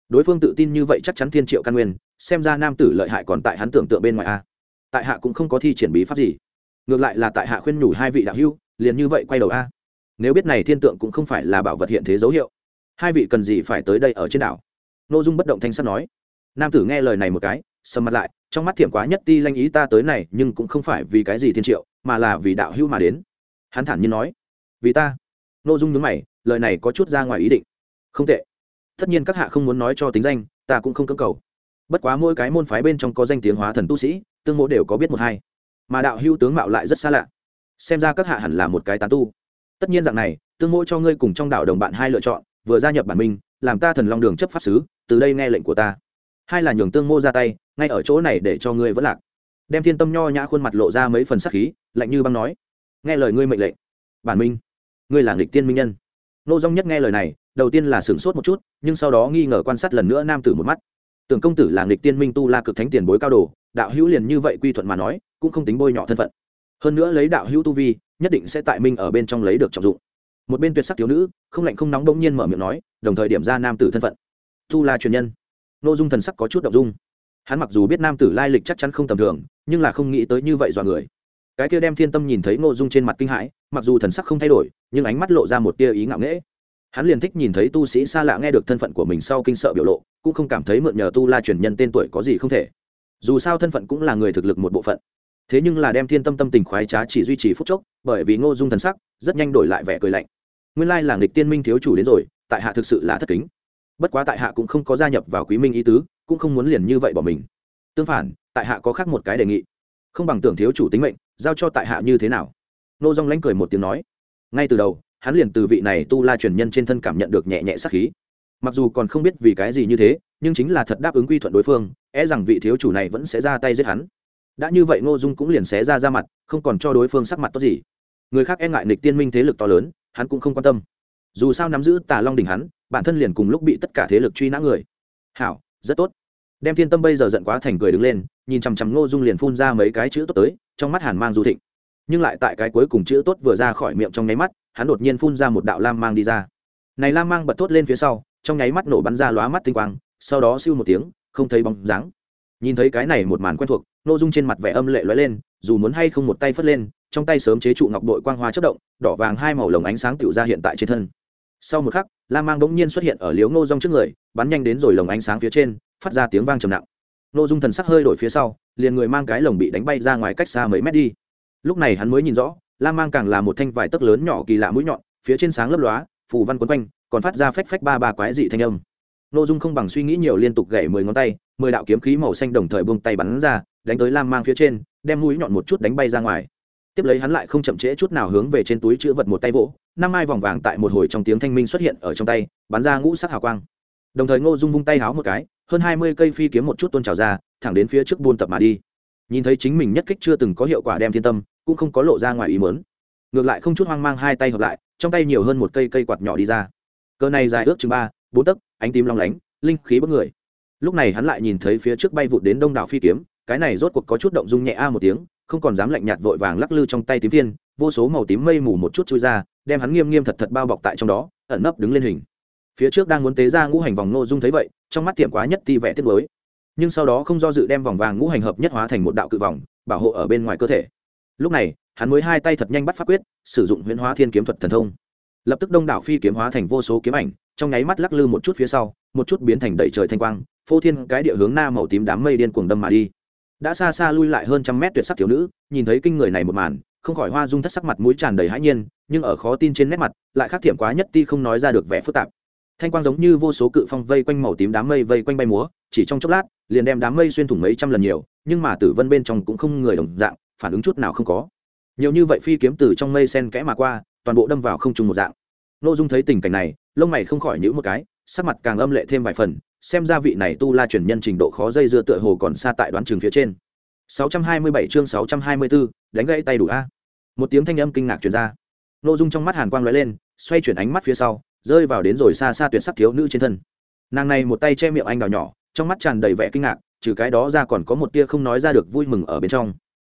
Đối phương tự tin như vậy chắc chắn thiên triệu căn nguyên, xem ra nam tử lợi hại còn tại hắn tưởng tượng bên ngoài a. Tại hạ cũng không có thi triển bí pháp gì. Ngược lại là tại hạ khuyên nhủ hai vị đạo hữu, liền như vậy quay đầu a. Nếu biết này thiên tượng cũng không phải là bảo vật hiện thế dấu hiệu. Hai vị cần gì phải tới đây ở trên đảo? Nội dung bất động thanh sắt nói. Nam tử nghe lời này một cái, sầm mặt lại, trong mắt thiểm quá nhất ti lanh ý ta tới này, nhưng cũng không phải vì cái gì thiên triệu, mà là vì đạo hữu mà đến. Hắn thản nhiên nói. Vì ta. Nội dung nhớ mày, lời này có chút ra ngoài ý định. Không tệ. Tất nhiên các hạ không muốn nói cho tính danh, ta cũng không cưỡng cầu. Bất quá mỗi cái môn phái bên trong có danh tiếng hóa thần tu sĩ, tương mộ đều có biết một hai. Mà đạo hưu tướng mạo lại rất xa lạ. Xem ra các hạ hẳn là một cái tán tu. Tất nhiên dạng này, tương mỗi cho ngươi cùng trong đảo đồng bạn hai lựa chọn, vừa gia nhập bản minh làm ta thần long đường chấp pháp sứ từ đây nghe lệnh của ta. Hai là nhường tương mô ra tay, ngay ở chỗ này để cho ngươi vẫn lạc. Đem thiên tâm nho nhã khuôn mặt lộ ra mấy phần sắc khí, lạnh như băng nói. Nghe lời ngươi mệnh lệnh. Bản minh, ngươi là nghịch tiên minh nhân. Nô dong nhất nghe lời này, đầu tiên là sửng sốt một chút, nhưng sau đó nghi ngờ quan sát lần nữa nam tử một mắt. Tưởng công tử là nghịch tiên minh tu la cực thánh tiền bối cao đồ, đạo hữu liền như vậy quy thuận mà nói, cũng không tính bôi nhọ thân phận. Hơn nữa lấy đạo hữu tu vi, nhất định sẽ tại minh ở bên trong lấy được trọng dụng. Một bên tuyệt sắc thiếu nữ, không lạnh không nóng đông nhiên mở miệng nói, đồng thời điểm ra nam tử thân phận tu la truyền nhân. N ô dung thần sắc có chút đ ộ n g dung. Hắn mặc dù biết nam tử lai lịch chắc chắn không tầm thường, nhưng là không nghĩ tới như vậy dọa người. Cái kia đem thiên tâm nhìn thấy n ô dung trên mặt kinh hãi, mặc dù thần sắc không thay đổi, nhưng ánh mắt lộ ra một tia ý ngạo nghễ. Hắn liền thích nhìn thấy tu sĩ xa lạ nghe được thân phận của mình sau kinh sợ biểu lộ, cũng không cảm thấy mượn nhờ tu la truyền nhân tên tuổi có gì không thể. Dù sao thân phận cũng là người thực lực một bộ phận. Thế nhưng là đem thiên tâm tâm tình khoái trá chỉ duy trì phút chốc, bởi vì ngô dung thần sắc rất nhanh đổi lại vẻ cười lạnh. Nguyên lai là nghịch tiên minh thiếu chủ đến rồi, tại hạ thực sự là thất kính bất quá tại hạ cũng không có gia nhập vào quý minh ý tứ, cũng không muốn liền như vậy bỏ mình. Tương phản, tại hạ có khác một cái đề nghị. Không bằng tưởng thiếu chủ tính mệnh, giao cho tại hạ như thế nào? Nô dong lánh cười một tiếng nói. Ngay từ đầu, hắn liền từ vị này tu la truyền nhân trên thân cảm nhận được nhẹ nhẹ sắc khí. Mặc dù còn không biết vì cái gì như thế, nhưng chính là thật đáp ứng quy thuận đối phương é rằng vị thiếu chủ này vẫn sẽ ra tay giết hắn. Đã như vậy ngô dung cũng liền xé ra ra mặt, không còn cho đối phương sắc mặt tốt gì. Người khác e ngại nịch tiên minh thế lực to lớn, hắn cũng không quan tâm dù sao nắm giữ tà long đỉnh hắn, bản thân liền cùng lúc bị tất cả thế lực truy nã người. Hảo, rất tốt. Đem thiên tâm bây giờ giận quá thành cười đứng lên, nhìn chằm chằm ngô dung liền phun ra mấy cái chữ tốt tới, trong mắt hàn mang du thịnh. Nhưng lại tại cái cuối cùng chữ tốt vừa ra khỏi miệng trong nháy mắt, hắn đột nhiên phun ra một đạo lam mang đi ra. Này lam mang bật thốt lên phía sau, trong nháy mắt nổ bắn ra lóa mắt tinh quang, sau đó siêu một tiếng, không thấy bóng dáng. Nhìn thấy cái này một màn quen thuộc, Ngô dung trên mặt vẻ âm lệ lóe lên, dù muốn hay không một tay phất lên, trong tay sớm chế trụ ngọc đội quang hoa chất động, đỏ vàng hai màu lồng ánh sáng tựu ra hiện tại trên thân sau một khắc lam mang bỗng nhiên xuất hiện ở liếu ngô rong trước người, bắn nhanh đến rồi lồng ánh sáng phía trên, phát ra tiếng vang trầm nặng. Ngô dung thần sắc hơi đổi phía sau, liền người mang cái lồng bị đánh bay ra ngoài cách xa mấy mét đi. Lúc này hắn mới nhìn rõ lam mang càng là một thanh vải tấc lớn nhỏ kỳ lạ mũi nhọn, phía trên sáng lấp lóa, phù văn quấn quanh, còn phát ra phách phách ba ba quái dị thanh âm. Ngô dung không bằng suy nghĩ nhiều liên tục gậy mười ngón tay, mười đạo kiếm khí màu xanh đồng thời buông tay bắn ra, đánh tới lam mang phía trên, đem mũi nhọn một chút đánh bay ra ngoài tiếp lấy hắn lại không chậm trễ chút nào hướng về trên túi chữ vật một tay vỗ, năm mai vòng vàng tại một hồi trong tiếng thanh minh xuất hiện ở trong tay, bắn ra ngũ sắc hào quang. Đồng thời ngô dung vung tay háo một cái, hơn hai mươi cây phi kiếm một chút tôn trào ra, thẳng đến phía trước buôn tập mà đi. Nhìn thấy chính mình nhất kích chưa từng có hiệu quả đem thiên tâm, cũng không có lộ ra ngoài ý mớn ngược lại không chút hoang mang hai tay hợp lại, trong tay nhiều hơn một cây cây quạt nhỏ đi ra. Cờ này dài ước chừng ba, bốn tấc, ánh tím long lánh, linh khí bất người. Lúc này hắn lại nhìn thấy phía trước bay vụt đến đông đảo phi kiếm, cái này rốt cuộc có chút động dung nhẹ a một tiếng không còn dám lạnh nhạt vội vàng lắc lư trong tay tím viên vô số màu tím mây mù một chút chui ra, đem hắn nghiêm nghiêm thật thật bao bọc tại trong đó, ẩn nấp đứng lên hình. Phía trước đang muốn tế ra ngũ hành vòng nô dung thấy vậy, trong mắt tiệm quá nhất ti vẽ tiết mới nhưng sau đó không do dự đem vòng vàng ngũ hành hợp nhất hóa thành một đạo cự vòng, bảo hộ ở bên ngoài cơ thể. Lúc này, hắn mới hai tay thật nhanh bắt pháp quyết, sử dụng huyễn hóa thiên kiếm thuật thần thông. Lập tức đông đảo phi kiếm hóa thành vô số kiếm ảnh, trong nháy mắt lắc lư một chút phía sau, một chút biến thành đầy trời thanh quang, phô thiên cái địa hướng na màu tím đám mây điên cuồng đâm mà đi đã xa xa lui lại hơn trăm mét tuyệt sắc thiếu nữ, nhìn thấy kinh người này một màn, không khỏi hoa dung thất sắc mặt mũi tràn đầy hãi nhiên, nhưng ở khó tin trên nét mặt, lại khắc thiểm quá nhất ti không nói ra được vẻ phức tạp. Thanh quang giống như vô số cự phong vây quanh màu tím đám mây vây quanh bay múa, chỉ trong chốc lát, liền đem đám mây xuyên thủng mấy trăm lần nhiều, nhưng mà tử vân bên trong cũng không người đồng dạng, phản ứng chút nào không có. Nhiều như vậy phi kiếm từ trong mây sen kẽ mà qua, toàn bộ đâm vào không trùng một dạng. N ô dung thấy tình cảnh này, lông mày không khỏi nhữ một cái, sắc mặt càng âm lệ thêm vài phần xem ra vị này tu la truyền nhân trình độ khó dây dưa tựa hồ còn xa tại đoán trường phía trên. 627 chương 624, đánh gãy tay đủ a. Một tiếng thanh âm kinh ngạc truyền ra. Nội dung trong mắt hàn quang lóe lên xoay chuyển ánh mắt phía sau rơi vào đến rồi xa xa tuyệt sắc thiếu nữ trên thân. Nàng này một tay che miệng anh đào nhỏ trong mắt tràn đầy vẻ kinh ngạc trừ cái đó ra còn có một tia không nói ra được vui mừng ở bên trong.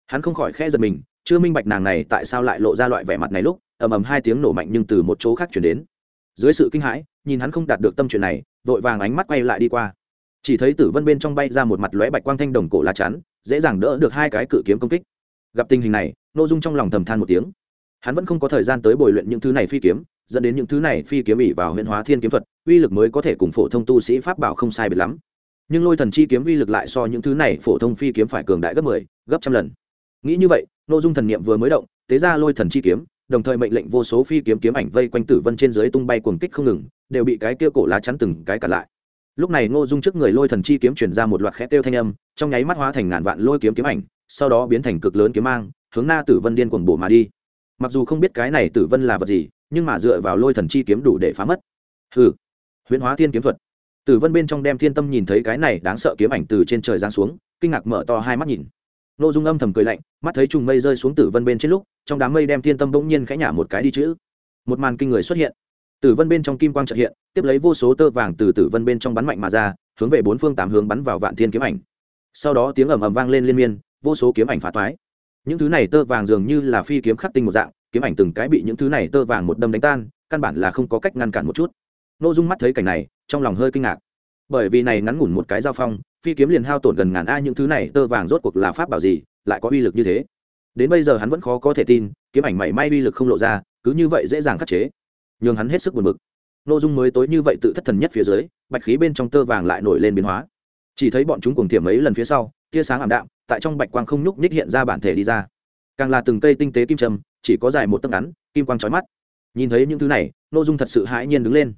Hắn không khỏi khẽ giật mình chưa minh bạch nàng này tại sao lại lộ ra loại vẻ mặt này lúc ầm ầm hai tiếng nổ mạnh nhưng từ một chỗ khác chuyển đến. Dưới sự kinh hãi nhìn hắn không đạt được tâm chuyện này vội vàng ánh mắt quay lại đi qua. Chỉ thấy tử vân bên trong bay ra một mặt lóe bạch quang thanh đồng cổ lá chắn dễ dàng đỡ được hai cái cự kiếm công kích. Gặp tình hình này n ô dung trong lòng thầm than một tiếng. Hắn vẫn không có thời gian tới bồi luyện những thứ này phi kiếm dẫn đến những thứ này phi kiếm ỉ vào huyện hóa thiên kiếm thuật uy lực mới có thể cùng phổ thông tu sĩ pháp bảo không sai biệt lắm. Nhưng lôi thần chi kiếm uy lực lại so những thứ này phổ thông phi kiếm phải cường đại gấp mười 10, gấp trăm lần. Nghĩ như vậy n ô dung thần niệm vừa mới động tế ra lôi thần chi kiếm đồng thời mệnh lệnh vô số phi kiếm kiếm ảnh vây quanh tử vân trên dưới tung bay cuồng kích không ngừng đều bị cái kia cổ lá chắn từng cái cả lại. Lúc này ngô dung trước người lôi thần chi kiếm chuyển ra một loạt khẽ tiêu thanh âm, trong nháy mắt hóa thành ngàn vạn lôi kiếm kiếm ảnh, sau đó biến thành cực lớn kiếm mang, hướng na tử vân điên cuồng bổ mà đi. Mặc dù không biết cái này tử vân là vật gì, nhưng mà dựa vào lôi thần chi kiếm đủ để phá mất. Hừ huyễn hóa thiên kiếm thuật. Tử vân bên trong đem thiên tâm nhìn thấy cái này đáng sợ kiếm ảnh từ trên trời giáng xuống, kinh ngạc mở to hai mắt nhìn. Nội dung âm thầm cười lạnh, mắt thấy trùng mây rơi xuống tử vân bên trên lúc, trong đám mây đem thiên tâm bỗng nhiên khẽ nhả một cái đi chữ. Một màn kinh người xuất hiện tử vân bên trong kim quang trợ hiện, tiếp lấy vô số tơ vàng từ tử vân bên trong bắn mạnh mà ra, hướng về bốn phương tám hướng bắn vào vạn thiên kiếm ảnh. Sau đó tiếng ầm ầm vang lên liên miên, vô số kiếm ảnh phá toái. Những thứ này tơ vàng dường như là phi kiếm khắc tinh một dạng, kiếm ảnh từng cái bị những thứ này tơ vàng một đâm đánh tan, căn bản là không có cách ngăn cản một chút. Nội dung mắt thấy cảnh này, trong lòng hơi kinh ngạc. Bởi vì này ngắn ngủn một cái giao phong, phi kiếm liền hao tổn gần ngàn a những thứ này tơ vàng rốt cuộc là pháp bảo gì, lại có uy lực như thế? Đến bây giờ hắn vẫn khó có thể tin, kiếm ảnh mảy may uy lực không lộ ra, cứ như vậy dễ dàng khắc chế nhường hắn hết sức buồn bực. Nội dung mới tối như vậy tự thất thần nhất phía dưới, bạch khí bên trong tơ vàng lại nổi lên biến hóa. Chỉ thấy bọn chúng cùng thiểm mấy lần phía sau, tia sáng ảm đạm, tại trong bạch quang không nhúc nhích hiện ra bản thể đi ra. Càng là từng cây tinh tế kim trầm chỉ có dài một tấc ngắn, kim quang trói mắt. Nhìn thấy những thứ này nội dung thật sự hãi nhiên đứng lên.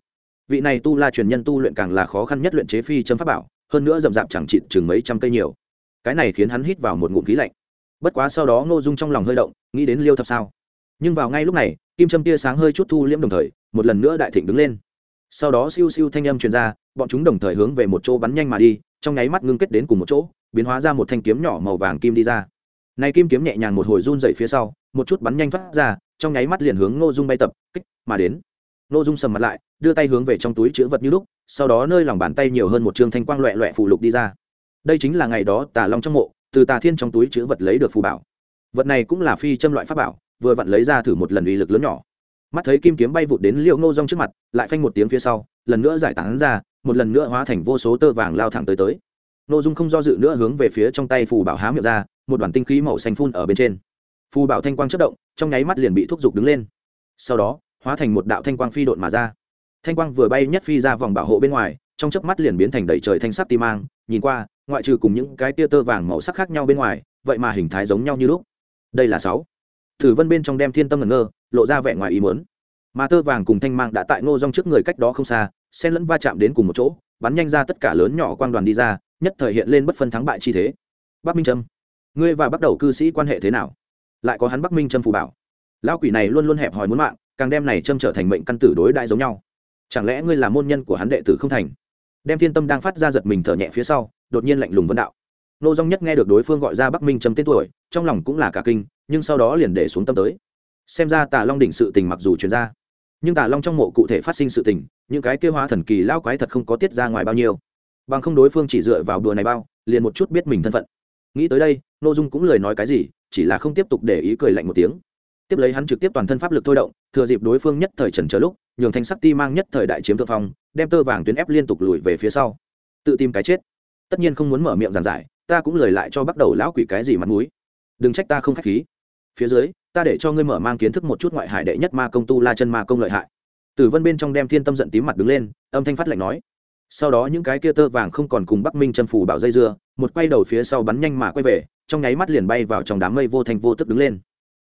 Vị này tu la truyền nhân tu luyện càng là khó khăn nhất luyện chế phi châm pháp bảo, hơn nữa rậm rạp chẳng chịt chừng mấy trăm cây nhiều. Cái này khiến hắn hít vào một ngụm khí lạnh. Bất quá sau đó ngô dung trong lòng hơi động, nghĩ đến liêu thập sao. Nhưng vào ngay lúc này kim châm tia sáng hơi chút thu liễm đồng thời, một lần nữa đại thịnh đứng lên. Sau đó siêu siêu thanh âm truyền ra, bọn chúng đồng thời hướng về một chỗ bắn nhanh mà đi, trong nháy mắt ngưng kết đến cùng một chỗ, biến hóa ra một thanh kiếm nhỏ màu vàng kim đi ra. Nay kim kiếm nhẹ nhàng một hồi run dậy phía sau, một chút bắn nhanh thoát ra, trong nháy mắt liền hướng ngô dung bay tập, kích mà đến. Ngô dung sầm mặt lại, đưa tay hướng về trong túi chữ vật như lúc, sau đó nơi lòng bàn tay nhiều hơn một chương thanh quang loẹ loẹ phù lục đi ra. Đây chính là ngày đó tà long trong mộ, từ tà thiên trong túi chữ vật lấy được phù bảo. Vật này cũng là phi châm loại pháp bảo vừa vặn lấy ra thử một lần uy lực lớn nhỏ. Mắt thấy kim kiếm bay vụt đến liễu ngô rong trước mặt, lại phanh một tiếng phía sau, lần nữa giải tán ra, một lần nữa hóa thành vô số tơ vàng lao thẳng tới tới. Nội dung không do dự nữa hướng về phía trong tay phù bảo há miệng ra, một đoàn tinh khí màu xanh phun ở bên trên. Phù bảo thanh quang chất động, trong nháy mắt liền bị thúc giục đứng lên. Sau đó, hóa thành một đạo thanh quang phi độn mà ra. Thanh quang vừa bay nhất phi ra vòng bảo hộ bên ngoài, trong chớp mắt liền biến thành đầy trời thanh sắc tim mang, nhìn qua, ngoại trừ cùng những cái tia tơ vàng màu sắc khác nhau bên ngoài, vậy mà hình thái giống nhau như lúc. Đây là sáu thử vân bên trong đem thiên tâm ngẩn ngơ, lộ ra vẻ ngoài ý muốn. Mà tơ vàng cùng thanh mang đã tại ngô rong trước người cách đó không xa, xen lẫn va chạm đến cùng một chỗ, bắn nhanh ra tất cả lớn nhỏ quang đoàn đi ra, nhất thời hiện lên bất phân thắng bại chi thế. Bắc minh trâm, ngươi và bắt đầu cư sĩ quan hệ thế nào? Lại có hắn bắc minh trâm phù bảo. Lão quỷ này luôn luôn hẹp hòi muốn mạng, càng đem này trâm trở thành mệnh căn tử đối đại giống nhau. Chẳng lẽ ngươi là môn nhân của hắn đệ tử không thành? Đem thiên tâm đang phát ra giật mình thở nhẹ phía sau, đột nhiên lạnh lùng vấn đạo. Nô dong nhất nghe được đối phương gọi ra bắc minh trâm tên tuổi, trong lòng cũng là cả kinh nhưng sau đó liền để xuống tâm tới. Xem ra tà long đỉnh sự tình mặc dù chuyển ra, nhưng tà long trong mộ cụ thể phát sinh sự tình, những cái kêu hóa thần kỳ lao quái thật không có tiết ra ngoài bao nhiêu. Bằng không đối phương chỉ dựa vào đùa này bao, liền một chút biết mình thân phận. Nghĩ tới đây n ô dung cũng lời nói cái gì, chỉ là không tiếp tục để ý cười lạnh một tiếng. Tiếp lấy hắn trực tiếp toàn thân pháp lực thôi động, thừa dịp đối phương nhất thời trần chờ lúc, nhường thanh sắc ti mang nhất thời đại chiếm thượng phong, đem tơ vàng tuyến ép liên tục lùi về phía sau. Tự tìm cái chết. Tất nhiên không muốn mở miệng giảng giải, ta cũng lời lại cho bắt đầu lão quỷ cái gì mặt mũi. Đừng trách ta không k h á c h khí phía dưới, ta để cho ngươi mở mang kiến thức một chút ngoại hải đệ nhất ma công tu la chân ma công lợi hại. Tử vân bên trong đem thiên tâm giận tím mặt đứng lên, âm thanh phát lạnh nói. Sau đó những cái kia tơ vàng không còn cùng bắc minh chân phủ bảo dây dưa, một quay đầu phía sau bắn nhanh mà quay về, trong nháy mắt liền bay vào trong đám mây vô thành vô tức đứng lên.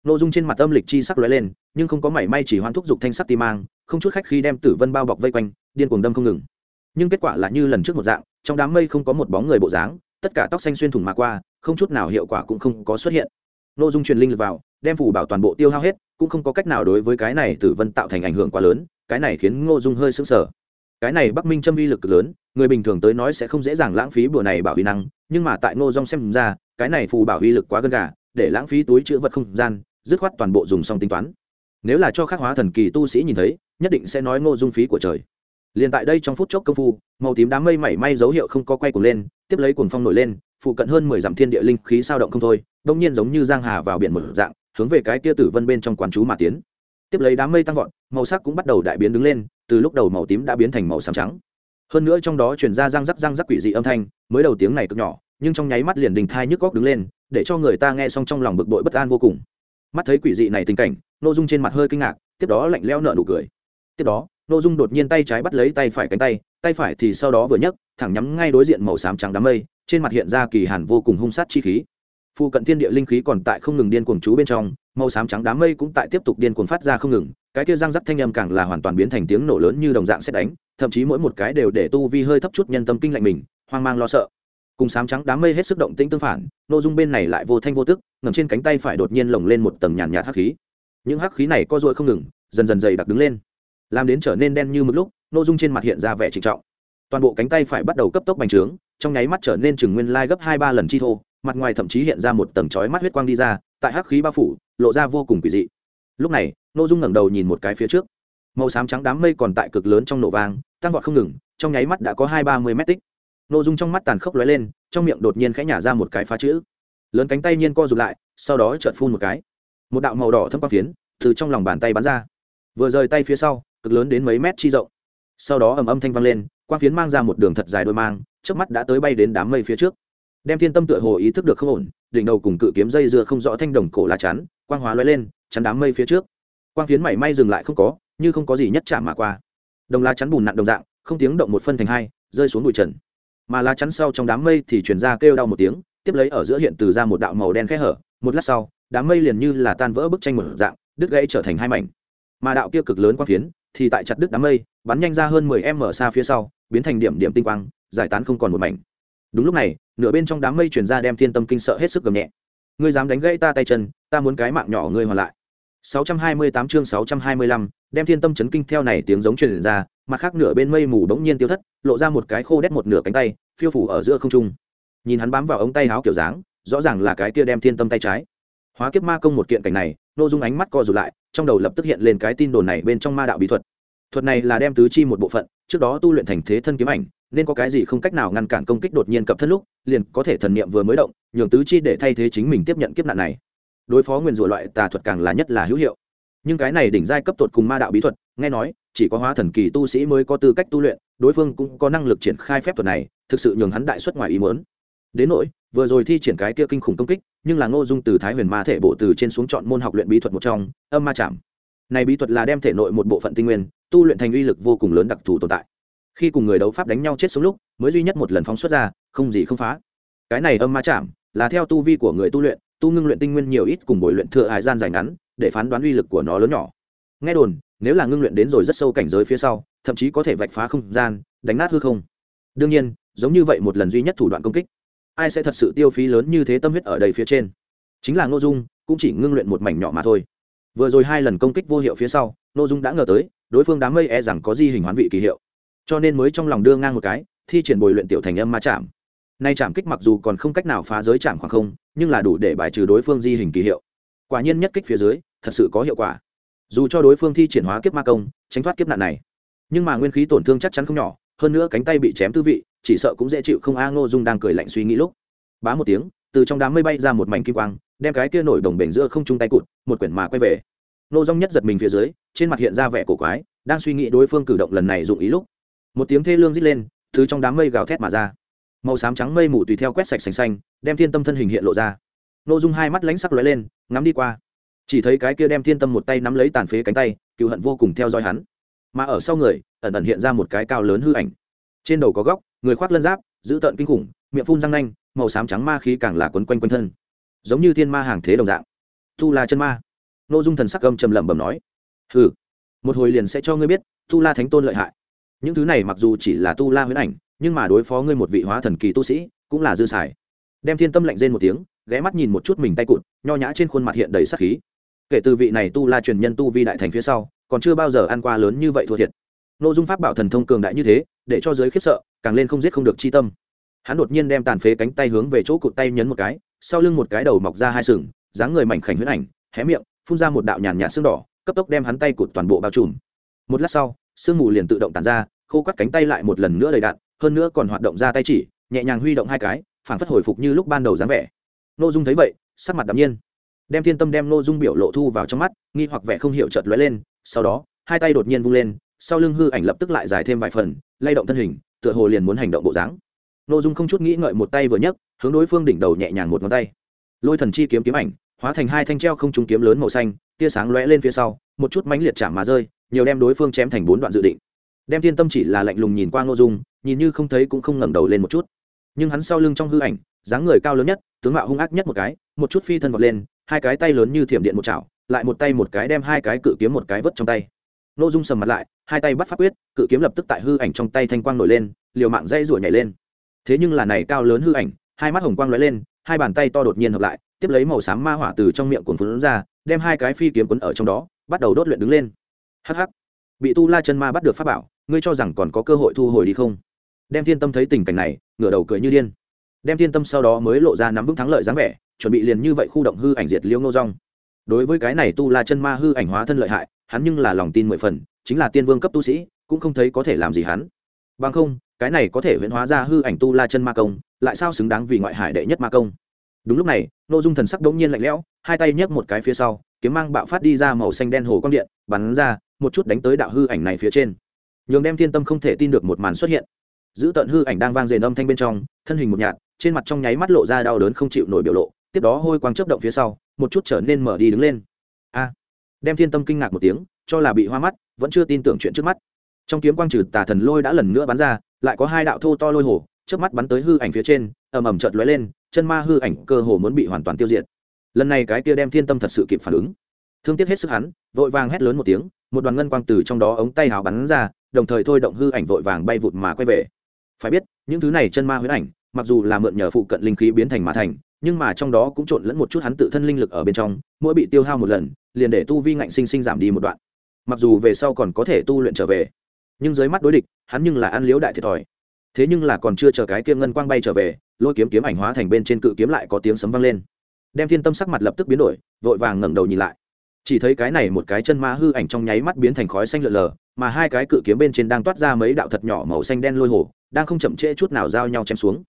Nội dung trên mặt âm lịch chi sắc lóe lên, nhưng không có mảy may chỉ hoan thúc giục thanh sắc ti mang, không chút khách khi đem tử vân bao bọc vây quanh, điên cuồng đâm không ngừng. Nhưng kết quả là như lần trước một dạng, trong đám mây không có một bóng người bộ dáng, tất cả tóc xanh xuyên thủng mà qua, không chút nào hiệu quả cũng không có xuất hiện nội dung truyền linh lực vào, đem phủ bảo toàn bộ tiêu hao hết, cũng không có cách nào đối với cái này tử vân tạo thành ảnh hưởng quá lớn, cái này khiến ngô dung hơi sững sờ. Cái này bắc minh châm uy lực lớn, người bình thường tới nói sẽ không dễ dàng lãng phí bữa này bảo uy năng, nhưng mà tại ngô dung xem ra, cái này phù bảo uy lực quá gần gà, để lãng phí túi chữ vật không gian, dứt khoát toàn bộ dùng xong tính toán. Nếu là cho khắc hóa thần kỳ tu sĩ nhìn thấy, nhất định sẽ nói ngô dung phí của trời. Liền tại đây trong phút chốc công phu, màu tím đám mây mảy may dấu hiệu không có quay cuồng lên, tiếp lấy cuồng phong nổi lên phụ cận hơn mười dặm thiên địa linh khí sao động không thôi, đông nhiên giống như giang hà vào biển một dạng, hướng về cái kia tử vân bên trong quán chú mà tiến. Tiếp lấy đám mây tăng vọt, màu sắc cũng bắt đầu đại biến đứng lên, từ lúc đầu màu tím đã biến thành màu xám trắng. Hơn nữa trong đó truyền ra răng rắc răng rắc quỷ dị âm thanh, mới đầu tiếng này cực nhỏ, nhưng trong nháy mắt liền đình thai nhức góc đứng lên, để cho người ta nghe xong trong lòng bực bội bất an vô cùng. Mắt thấy quỷ dị này tình cảnh n ô dung trên mặt hơi kinh ngạc, tiếp đó lạnh leo nợ nụ cười. Tiếp đó n ô dung đột nhiên tay trái bắt lấy tay phải cánh tay tay phải thì sau đó vừa nhấc, thẳng nhắm ngay đối diện màu xám trắng đám mây trên mặt hiện ra kỳ hàn vô cùng hung sát chi khí. Phu cận thiên địa linh khí còn tại không ngừng điên cuồng chú bên trong, màu xám trắng đám mây cũng tại tiếp tục điên cuồng phát ra không ngừng, cái kia răng rắc thanh âm càng là hoàn toàn biến thành tiếng nổ lớn như đồng dạng xét đánh, thậm chí mỗi một cái đều để tu vi hơi thấp chút nhân tâm kinh lạnh mình, hoang mang lo sợ. Cùng sám trắng đám mây hết sức động tĩnh tương phản, nội dung bên này lại vô thanh vô tức ngầm trên cánh tay phải đột nhiên lồng lên một tầng nhàn nhạt hắc khí. Những hắc khí này co ruội không ngừng, dần dần dày đặc đứng lên. Làm đến trở nên đen như mực lúc, nội dung trên mặt hiện ra vẻ trịnh trọng. Toàn bộ cánh tay phải bắt đầu cấp tốc bành trướng trong nháy mắt trở nên chừng nguyên lai gấp hai ba lần chi thô, mặt ngoài thậm chí hiện ra một tầng chói mắt huyết quang đi ra, tại hắc khí bao phủ, lộ ra vô cùng quỷ dị. Lúc này nội dung ngẩng đầu nhìn một cái phía trước. Màu xám trắng đám mây còn tại cực lớn trong nổ vang, tăng vọt không ngừng, trong nháy mắt đã có hai ba mươi mét tích. Nội dung trong mắt tàn khốc lóe lên, trong miệng đột nhiên khẽ nhả ra một cái phá chữ. Lớn cánh tay nhiên co rụt lại, sau đó chợt phun một cái. Một đạo màu đỏ thâm quang phiến từ trong lòng bàn tay bắn ra. Vừa rời tay phía sau, cực lớn đến mấy mét chi rộng. Sau đó ầm âm thanh vang lên, quang phiến mang ra một đường thật dài đôi mang trước mắt đã tới bay đến đám mây phía trước. Đem thiên tâm tựa hồ ý thức được không ổn, đỉnh đầu cùng cự kiếm dây dưa không rõ thanh đồng cổ lá chắn, quang hóa lóe lên, chắn đám mây phía trước. Quang phiến mảy may dừng lại không có, như không có gì nhất chạm mà qua. Đồng lá chắn bùn nặng đồng dạng, không tiếng động một phân thành hai, rơi xuống bụi trần. Mà lá chắn sau trong đám mây thì chuyển ra kêu đau một tiếng, tiếp lấy ở giữa hiện từ ra một đạo màu đen khẽ hở. Một lát sau, đám mây liền như là tan vỡ bức tranh một dạng, đứt gãy trở thành hai mảnh. Mà đạo kia cực lớn quang phiến thì tại chặt đứt đám mây, bắn nhanh ra hơn mười m xa phía sau, biến thành điểm điểm tinh quang giải tán không còn một mảnh. Đúng lúc này nửa bên trong đám mây chuyển ra đem thiên tâm kinh sợ hết sức gầm nhẹ. Ngươi dám đánh gãy ta tay chân ta muốn cái mạng nhỏ ngươi hoàn lại. 628 chương 625, đem thiên tâm chấn kinh theo này tiếng giống truyền ra mặt khác nửa bên mây mù đống nhiên tiêu thất lộ ra một cái khô đét một nửa cánh tay phiêu phủ ở giữa không trung. Nhìn hắn bám vào ống tay áo kiểu dáng rõ ràng là cái kia đem thiên tâm tay trái. Hóa kiếp ma công một kiện cảnh này nô dung ánh mắt co rụt lại trong đầu lập tức hiện lên cái tin đồn này bên trong ma đạo bí thuật. Thuật này là đem tứ chi một bộ phận trước đó tu luyện thành thế thân kiếm ảnh nên có cái gì không cách nào ngăn cản công kích đột nhiên cập thân lúc, liền có thể thần niệm vừa mới động, nhường tứ chi để thay thế chính mình tiếp nhận kiếp nạn này. Đối phó nguyên rủa loại tà thuật càng là nhất là hữu hiệu. Nhưng cái này đỉnh giai cấp tột cùng ma đạo bí thuật, nghe nói, chỉ có hóa thần kỳ tu sĩ mới có tư cách tu luyện, đối phương cũng có năng lực triển khai phép thuật này, thực sự nhường hắn đại xuất ngoài ý muốn. Đến nỗi, vừa rồi thi triển cái kia kinh khủng công kích, nhưng là ngô dung từ thái huyền ma thể bộ từ trên xuống chọn môn học luyện bí thuật một trong, âm ma chạm. Này bí thuật là đem thể nội một bộ phận tinh nguyên, tu luyện thành uy lực vô cùng lớn đặc thù tồn tại khi cùng người đấu pháp đánh nhau chết xuống lúc, mới duy nhất một lần phóng xuất ra, không gì không phá. Cái này âm ma chạm là theo tu vi của người tu luyện, tu ngưng luyện tinh nguyên nhiều ít cùng bồi luyện thừa hải gian dài ngắn, để phán đoán uy lực của nó lớn nhỏ. Nghe đồn, nếu là ngưng luyện đến rồi rất sâu cảnh giới phía sau, thậm chí có thể vạch phá không gian, đánh nát hư không. Đương nhiên, giống như vậy một lần duy nhất thủ đoạn công kích, ai sẽ thật sự tiêu phí lớn như thế tâm huyết ở đây phía trên? Chính là ngô dung, cũng chỉ ngưng luyện một mảnh nhỏ mà thôi. Vừa rồi hai lần công kích vô hiệu phía sau, ngô dung đã ngờ tới, đối phương đám mây e rằng có di hình hoán vị kỳ hiệu cho nên mới trong lòng đưa ngang một cái, thi triển bồi luyện tiểu thành âm ma chạm. Nay chạm kích mặc dù còn không cách nào phá giới chạm khoảng không, nhưng là đủ để bài trừ đối phương di hình kỳ hiệu. Quả nhiên nhất kích phía dưới, thật sự có hiệu quả. Dù cho đối phương thi triển hóa kiếp ma công, tránh thoát kiếp nạn này, nhưng mà nguyên khí tổn thương chắc chắn không nhỏ, hơn nữa cánh tay bị chém tư vị, chỉ sợ cũng dễ chịu không a ngô dung đang cười lạnh suy nghĩ lúc. Bá một tiếng, từ trong đám mây bay ra một mảnh kim quang, đem cái kia nổi đồng bể giữa không chung tay cụt, một quyển mà quay về. Nô dung nhất giật mình phía dưới, trên mặt hiện ra vẻ cổ quái, đang suy nghĩ đối phương cử động lần này dụng ý lúc một tiếng thê lương rít lên, thứ trong đám mây gào thét mà ra. Màu xám trắng mây mù tùy theo quét sạch sành xanh, đem thiên tâm thân hình hiện lộ ra. Nô dung hai mắt lánh sắc lóe lên, ngắm đi qua. Chỉ thấy cái kia đem thiên tâm một tay nắm lấy tàn phế cánh tay cựu hận vô cùng theo dõi hắn. Mà ở sau người, ẩn ẩn hiện ra một cái cao lớn hư ảnh. Trên đầu có góc, người khoác lân giáp, giữ tợn kinh khủng, miệng phun răng nanh, màu xám trắng ma khí càng là quấn quanh quanh thân. Giống như thiên ma hàng thế đồng dạng. Tu la chân ma. N ô dung thần sắc gâm trầm lẩm bẩm nói, hừ, một hồi liền sẽ cho ngươi biết tu la thánh tôn lợi hại những thứ này mặc dù chỉ là tu la huyễn ảnh, nhưng mà đối phó ngươi một vị hóa thần kỳ tu sĩ, cũng là dư xài. Đem thiên tâm lạnh rên một tiếng, ghé mắt nhìn một chút mình tay cụt, nho nhã trên khuôn mặt hiện đầy sắc khí. Kể từ vị này tu la truyền nhân tu vi đại thành phía sau, còn chưa bao giờ ăn qua lớn như vậy thua thiệt. N ô dung pháp bảo thần thông cường đại như thế, để cho giới khiếp sợ, càng lên không giết không được chi tâm. Hắn đột nhiên đem tàn phế cánh tay hướng về chỗ cụt tay nhấn một cái, sau lưng một cái đầu mọc ra hai sừng, dáng người mảnh khảnh huyết ảnh, hé miệng, phun ra một đạo nhàn nhạt xương đỏ, cấp tốc đem hắn tay cụt toàn bộ bao trùm. Một lát sau sương mù liền tự động tàn ra, khô quắt cánh tay lại một lần nữa đầy đạn hơn nữa còn hoạt động ra tay chỉ, nhẹ nhàng huy động hai cái phản phất hồi phục như lúc ban đầu dáng vẻ. N ô dung thấy vậy, sắc mặt đ ạ m nhiên. Đem thiên tâm đem n ô dung biểu lộ thu vào trong mắt, nghi hoặc vẻ không hiểu chợt lóe lên, sau đó, hai tay đột nhiên vung lên, sau lưng hư ảnh lập tức lại dài thêm vài phần, lay động thân hình, tựa hồ liền muốn hành động bộ dáng. N ô dung không chút nghĩ ngợi một tay vừa nhấc, hướng đối phương đỉnh đầu nhẹ nhàng một ngón tay. Lôi thần chi kiếm kiếm ảnh, hóa thành hai thanh treo không trúng kiếm lớn màu xanh, tia sáng lóe lên phía sau, một chút mánh liệt chạm mà rơi nhiều đem đối phương chém thành bốn đoạn dự định. Đem thiên tâm chỉ là lạnh lùng nhìn qua ngô dung, nhìn như không thấy cũng không ngẩng đầu lên một chút. Nhưng hắn sau lưng trong hư ảnh, dáng người cao lớn nhất, tướng mạo hung ác nhất một cái, một chút phi thân vọt lên, hai cái tay lớn như thiểm điện một chảo, lại một tay một cái đem hai cái cự kiếm một cái vớt trong tay. Ngô dung sầm mặt lại, hai tay bắt pháp quyết, cự kiếm lập tức tại hư ảnh trong tay thanh quang nổi lên, liều mạng dây rủa nhảy lên. Thế nhưng là này cao lớn hư ảnh, hai mắt hồng quang lóe lên, hai bàn tay to đột nhiên hợp lại, tiếp lấy màu xám ma hỏa từ trong miệng cuồn phun ra, đem hai cái phi kiếm quấn ở trong đó, bắt đầu đốt luyện đứng lên hắc hắc. Bị tu la chân ma bắt được pháp bảo, ngươi cho rằng còn có cơ hội thu hồi đi không? Đem thiên tâm thấy tình cảnh này, ngửa đầu cười như điên. Đem thiên tâm sau đó mới lộ ra nắm vững thắng lợi dáng vẻ, chuẩn bị liền như vậy khu động hư ảnh diệt liêu ngô rong đối với cái này tu la chân ma hư ảnh hóa thân lợi hại, hắn nhưng là lòng tin mười phần, chính là tiên vương cấp tu sĩ, cũng không thấy có thể làm gì hắn. Bằng không, cái này có thể huyễn hóa ra hư ảnh tu la chân ma công, lại sao xứng đáng vì ngoại hải đệ nhất ma công? Đúng lúc này nội dung thần sắc đống nhiên lạnh lẽo, hai tay nhấc một cái phía sau, kiếm mang bạo phát đi ra màu xanh đen hồ quang điện, bắn ra một chút đánh tới đạo hư ảnh này phía trên. Nhường đem thiên tâm không thể tin được một màn xuất hiện. Giữ tận hư ảnh đang vang dền âm thanh bên trong, thân hình một nhạt, trên mặt trong nháy mắt lộ ra đau đớn không chịu nổi biểu lộ, tiếp đó hôi quang chớp động phía sau, một chút trở nên mở đi đứng lên. A! Đem thiên tâm kinh ngạc một tiếng, cho là bị hoa mắt, vẫn chưa tin tưởng chuyện trước mắt. Trong kiếm quang trừ tà thần lôi đã lần nữa bắn ra, lại có hai đạo thô to lôi hồ trước mắt bắn tới hư ảnh phía trên, ầm ầm chợt lóe lên, chân ma hư ảnh cơ hồ muốn bị hoàn toàn tiêu diệt. Lần này cái kia đem thiên tâm thật sự kịp phản ứng thương tiếc hết sức hắn, vội vàng hét lớn một tiếng, một đoàn ngân quang từ trong đó ống tay hào bắn ra, đồng thời thôi động hư ảnh vội vàng bay vụt mà quay về. Phải biết, những thứ này chân ma huyễn ảnh, mặc dù là mượn nhờ phụ cận linh khí biến thành mà thành, nhưng mà trong đó cũng trộn lẫn một chút hắn tự thân linh lực ở bên trong, mỗi bị tiêu hao một lần, liền để tu vi ngạnh sinh sinh giảm đi một đoạn. Mặc dù về sau còn có thể tu luyện trở về, nhưng dưới mắt đối địch, hắn nhưng là ăn liếu đại thiệt thòi. Thế nhưng là còn chưa chờ cái kia ngân quang bay trở về, lôi kiếm kiếm ảnh hóa thành bên trên cự kiếm lại có tiếng sấm vang lên. Đem thiên tâm sắc mặt lập tức biến đổi, vội vàng ngẩng đầu nhìn lại chỉ thấy cái này một cái chân ma hư ảnh trong nháy mắt biến thành khói xanh lượn lờ, mà hai cái cự kiếm bên trên đang toát ra mấy đạo thật nhỏ màu xanh đen lôi hồ, đang không chậm trễ chút nào giao nhau chém xuống.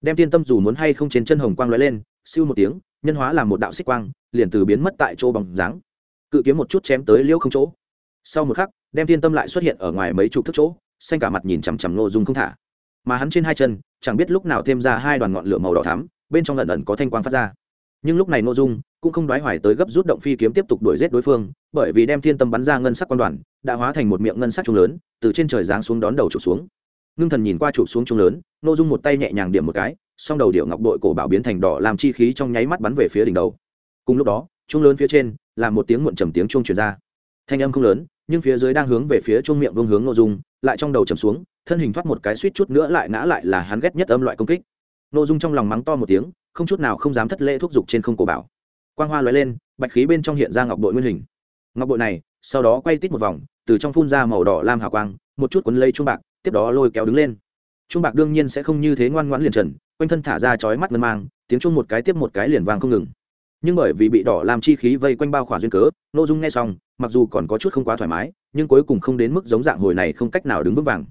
Đem thiên tâm dù muốn hay không trên chân hồng quang lóe lên, siêu một tiếng, nhân hóa làm một đạo xích quang, liền từ biến mất tại chỗ bằng dáng. Cự kiếm một chút chém tới liễu không chỗ. Sau một khắc, đem thiên tâm lại xuất hiện ở ngoài mấy chục thước chỗ, xanh cả mặt nhìn chằm chằm nô dung không thả. Mà hắn trên hai chân, chẳng biết lúc nào thêm ra hai đoàn ngọn lửa màu đỏ thắm, bên trong lần ẩn có thanh quang phát ra. Nhưng lúc này nô dung cũng không đoái hoài tới gấp rút động phi kiếm tiếp tục đuổi giết đối phương, bởi vì đem thiên tâm bắn ra ngân sắc quan đoàn, đã hóa thành một miệng ngân sắc trung lớn, từ trên trời giáng xuống đón đầu chụp xuống. Nương thần nhìn qua chụp xuống trung lớn, nô dung một tay nhẹ nhàng điểm một cái, song đầu điệu ngọc đội cổ bảo biến thành đỏ làm chi khí trong nháy mắt bắn về phía đỉnh đầu. Cùng lúc đó trung lớn phía trên, là một tiếng muộn trầm tiếng chuông truyền ra. Thanh âm không lớn, nhưng phía dưới đang hướng về phía chuông miệng vương hướng nô dung, lại trong đầu trầm xuống, thân hình thoát một cái suýt chút nữa lại ngã lại là hắn ghét nhất âm loại công kích. Nô dung trong lòng mắng to một tiếng, không chút nào không dám thất lễ thúc giục trên không cổ bảo quang hoa lóe lên, bạch khí bên trong hiện ra ngọc bội nguyên hình. Ngọc bội này, sau đó quay tít một vòng, từ trong phun ra màu đỏ lam hào quang, một chút cuốn lây chuông bạc, tiếp đó lôi kéo đứng lên. Chuông bạc đương nhiên sẽ không như thế ngoan ngoãn liền trần, quanh thân thả ra chói mắt ngân mang, tiếng chuông một cái tiếp một cái liền vàng không ngừng. Nhưng bởi vì bị đỏ làm chi khí vây quanh bao khỏa duyên cớ nội dung nghe xong, mặc dù còn có chút không quá thoải mái, nhưng cuối cùng không đến mức giống dạng hồi này không cách nào đứng vững vàng.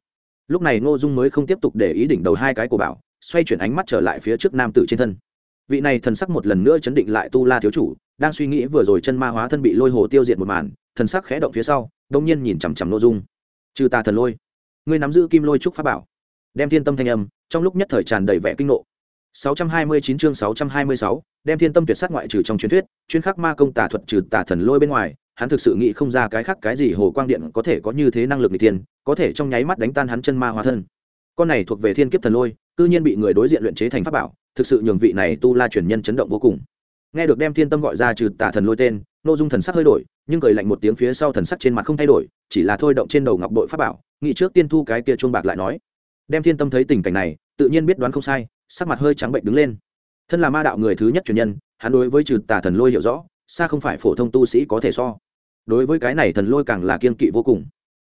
Lúc này ngô dung mới không tiếp tục để ý đỉnh đầu hai cái của bảo, xoay chuyển ánh mắt trở lại phía trước nam tử trên thân vị này thần sắc một lần nữa chấn định lại tu la thiếu chủ đang suy nghĩ vừa rồi chân ma hóa thân bị lôi hồ tiêu diệt một màn thần sắc khẽ động phía sau đông nhiên nhìn chằm chằm nội dung. Trừ tà thần lôi ngươi nắm giữ kim lôi trúc pháp bảo. Đem thiên tâm thanh âm trong lúc nhất thời tràn đầy vẻ kinh nộ. 629 chương 626, đem thiên tâm tuyệt sát ngoại trừ trong truyền thuyết chuyên khắc ma công tà thuật trừ tà thần lôi bên ngoài hắn thực sự nghĩ không ra cái khác cái gì hồ quang điện có thể có như thế năng lực n tiên có thể trong nháy mắt đánh tan hắn chân ma hóa thân. Con này thuộc về thiên kiếp thần lôi cư nhiên bị người đối diện luyện chế thành pháp bảo thực sự nhường vị này tu la truyền nhân chấn động vô cùng. Nghe được đem thiên tâm gọi ra trừ tà thần lôi tên nội dung thần sắc hơi đổi, nhưng cười lạnh một tiếng phía sau thần sắc trên mặt không thay đổi, chỉ là thôi động trên đầu ngọc bội pháp bảo, nghĩ trước tiên thu cái kia chuông bạc lại nói. Đem thiên tâm thấy tình cảnh này, tự nhiên biết đoán không sai, sắc mặt hơi trắng bệnh đứng lên. Thân là ma đạo người thứ nhất truyền nhân, hắn đối với trừ tà thần lôi hiểu rõ, xa không phải phổ thông tu sĩ có thể so. Đối với cái này thần lôi càng là kiên kỵ vô cùng.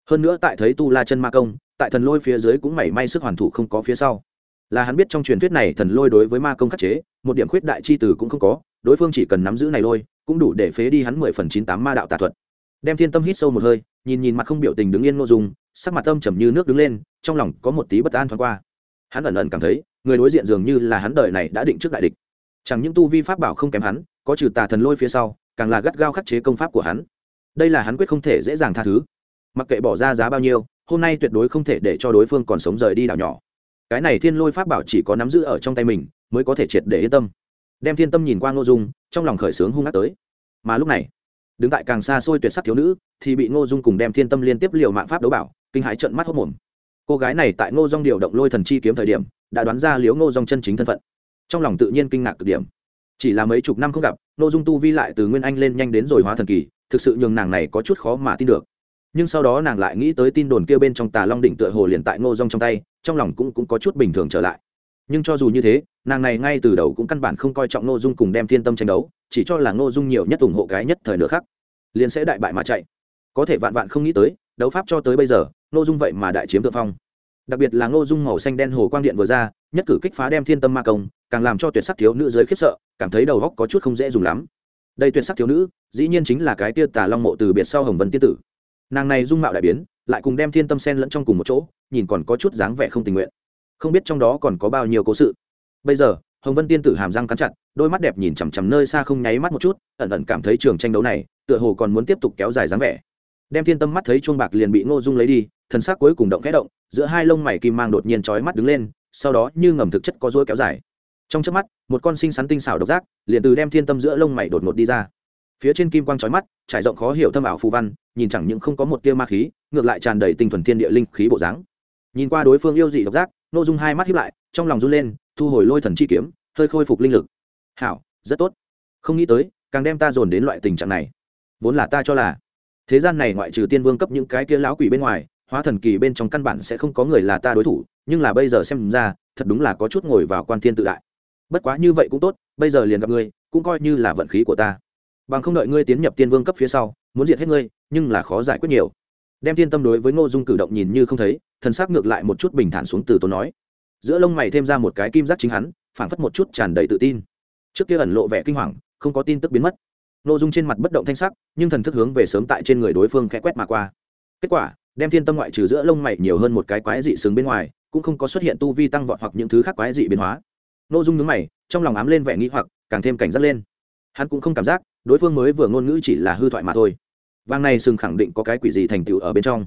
Hơn nữa tại thấy tu la chân ma công, tại thần lôi phía dưới cũng mảy may sức hoàn thủ không có phía sau là hắn biết trong truyền thuyết này thần lôi đối với ma công khắc chế, một điểm khuyết đại chi từ cũng không có, đối phương chỉ cần nắm giữ này lôi, cũng đủ để phế đi hắn mười phần chín tám ma đạo tà thuật. Đem thiên tâm hít sâu một hơi, nhìn nhìn mặt không biểu tình đứng yên nội dung, sắc mặt tâm trầm như nước đứng lên, trong lòng có một tí bất an thoáng qua. Hắn ẩn ẩn cảm thấy, người đối diện dường như là hắn đời này đã định trước đại địch. Chẳng những tu vi pháp bảo không kém hắn, có trừ tà thần lôi phía sau, càng là gắt gao khắc chế công pháp của hắn. Đây là hắn quyết không thể dễ dàng tha thứ. Mặc kệ bỏ ra giá bao nhiêu, hôm nay tuyệt đối không thể để cho đối phương còn sống rời đi đảo nhỏ cái này thiên lôi pháp bảo chỉ có nắm giữ ở trong tay mình, mới có thể triệt để yên tâm. Đem thiên tâm nhìn qua ngô dung, trong lòng khởi sướng hung hát tới. Mà lúc này, đứng tại càng xa xôi tuyệt sắc thiếu nữ, thì bị ngô dung cùng đem thiên tâm liên tiếp liều mạng pháp đấu bảo, kinh hãi trận mắt hốc mồm. Cô gái này tại ngô dung điều động lôi thần chi kiếm thời điểm, đã đoán ra liếu ngô dung chân chính thân phận. Trong lòng tự nhiên kinh ngạc cực điểm. Chỉ là mấy chục năm không gặp, ngô dung tu vi lại từ nguyên anh lên nhanh đến rồi hóa thần kỳ, thực sự nhường nàng này có chút khó mà tin được. Nhưng sau đó nàng lại nghĩ tới tin đồn kia bên trong tà long đỉnh tựa hồ liền tại ngô dung trong tay trong lòng cũng cũng có chút bình thường trở lại. Nhưng cho dù như thế, nàng này ngay từ đầu cũng căn bản không coi trọng ngô dung cùng đem thiên tâm tranh đấu, chỉ cho là ngô dung nhiều nhất ủng hộ cái nhất thời nữa khác liền sẽ đại bại mà chạy. Có thể vạn vạn không nghĩ tới, đấu pháp cho tới bây giờ, ngô dung vậy mà đại chiếm thượng phong. Đặc biệt là ngô dung màu xanh đen hồ quang điện vừa ra, nhất cử kích phá đem thiên tâm ma công, càng làm cho tuyệt sắc thiếu nữ giới khiếp sợ, cảm thấy đầu góc có chút không dễ dùng lắm. Đây tuyệt sắc thiếu nữ, dĩ nhiên chính là cái tia tà long mộ từ biệt sau hồng vân tiên tử. Nàng này dung mạo đại biến lại cùng đem thiên tâm sen lẫn trong cùng một chỗ, nhìn còn có chút dáng vẻ không tình nguyện. Không biết trong đó còn có bao nhiêu cố sự. Bây giờ, hồng vân tiên tử hàm răng cắn chặt, đôi mắt đẹp nhìn chằm chằm nơi xa không nháy mắt một chút, ẩn ẩn cảm thấy trường tranh đấu này, tựa hồ còn muốn tiếp tục kéo dài dáng vẻ. Đem thiên tâm mắt thấy chuông bạc liền bị ngô dung lấy đi, thần xác cuối cùng động khẽ động, giữa hai lông mày kim mang đột nhiên trói mắt đứng lên, sau đó như ngầm thực chất có dối kéo dài. Trong chớp mắt, một con sinh sắn tinh xảo độc giác, liền từ đem thiên tâm giữa lông mày đột ngột đi ra phía trên kim quang trói mắt, trải rộng khó hiểu thâm ảo phù văn, nhìn chẳng những không có một tia ma khí, ngược lại tràn đầy tinh thuần thiên địa linh khí bộ dáng. Nhìn qua đối phương yêu dị độc giác nội dung hai mắt hiếp lại, trong lòng run lên, thu hồi lôi thần chi kiếm, hơi khôi phục linh lực. Hảo, rất tốt. Không nghĩ tới, càng đem ta dồn đến loại tình trạng này. Vốn là ta cho là, thế gian này ngoại trừ tiên vương cấp những cái kia lão quỷ bên ngoài, hóa thần kỳ bên trong căn bản sẽ không có người là ta đối thủ, nhưng là bây giờ xem ra, thật đúng là có chút ngồi vào quan thiên tự đại. Bất quá như vậy cũng tốt, bây giờ liền gặp ngươi cũng coi như là vận khí của ta bằng không đợi ngươi tiến nhập tiên vương cấp phía sau, muốn diệt hết ngươi, nhưng là khó giải quyết nhiều. Đem thiên tâm đối với ngô dung cử động nhìn như không thấy, thần s ắ c ngược lại một chút bình thản xuống từ tốn nói. Giữa lông mày thêm ra một cái kim giác chính hắn, phảng phất một chút tràn đầy tự tin. Trước kia ẩn lộ vẻ kinh hoàng, không có tin tức biến mất. Ngô dung trên mặt bất động thanh sắc, nhưng thần thức hướng về sớm tại trên người đối phương khẽ quét mà qua. Kết quả, đem thiên tâm ngoại trừ giữa lông mày nhiều hơn một cái quái dị xứng bên ngoài, cũng không có xuất hiện tu vi tăng vọt hoặc những thứ khác quái dị biến hóa. Ngô dung nhướng mày, trong lòng ám lên vẻ nghĩ hoặc, càng thêm cảnh giác lên. Hắn cũng không cảm giác đối phương mới vừa ngôn ngữ chỉ là hư thoại mà thôi. Vang này sừng khẳng định có cái quỷ gì thành tựu ở bên trong.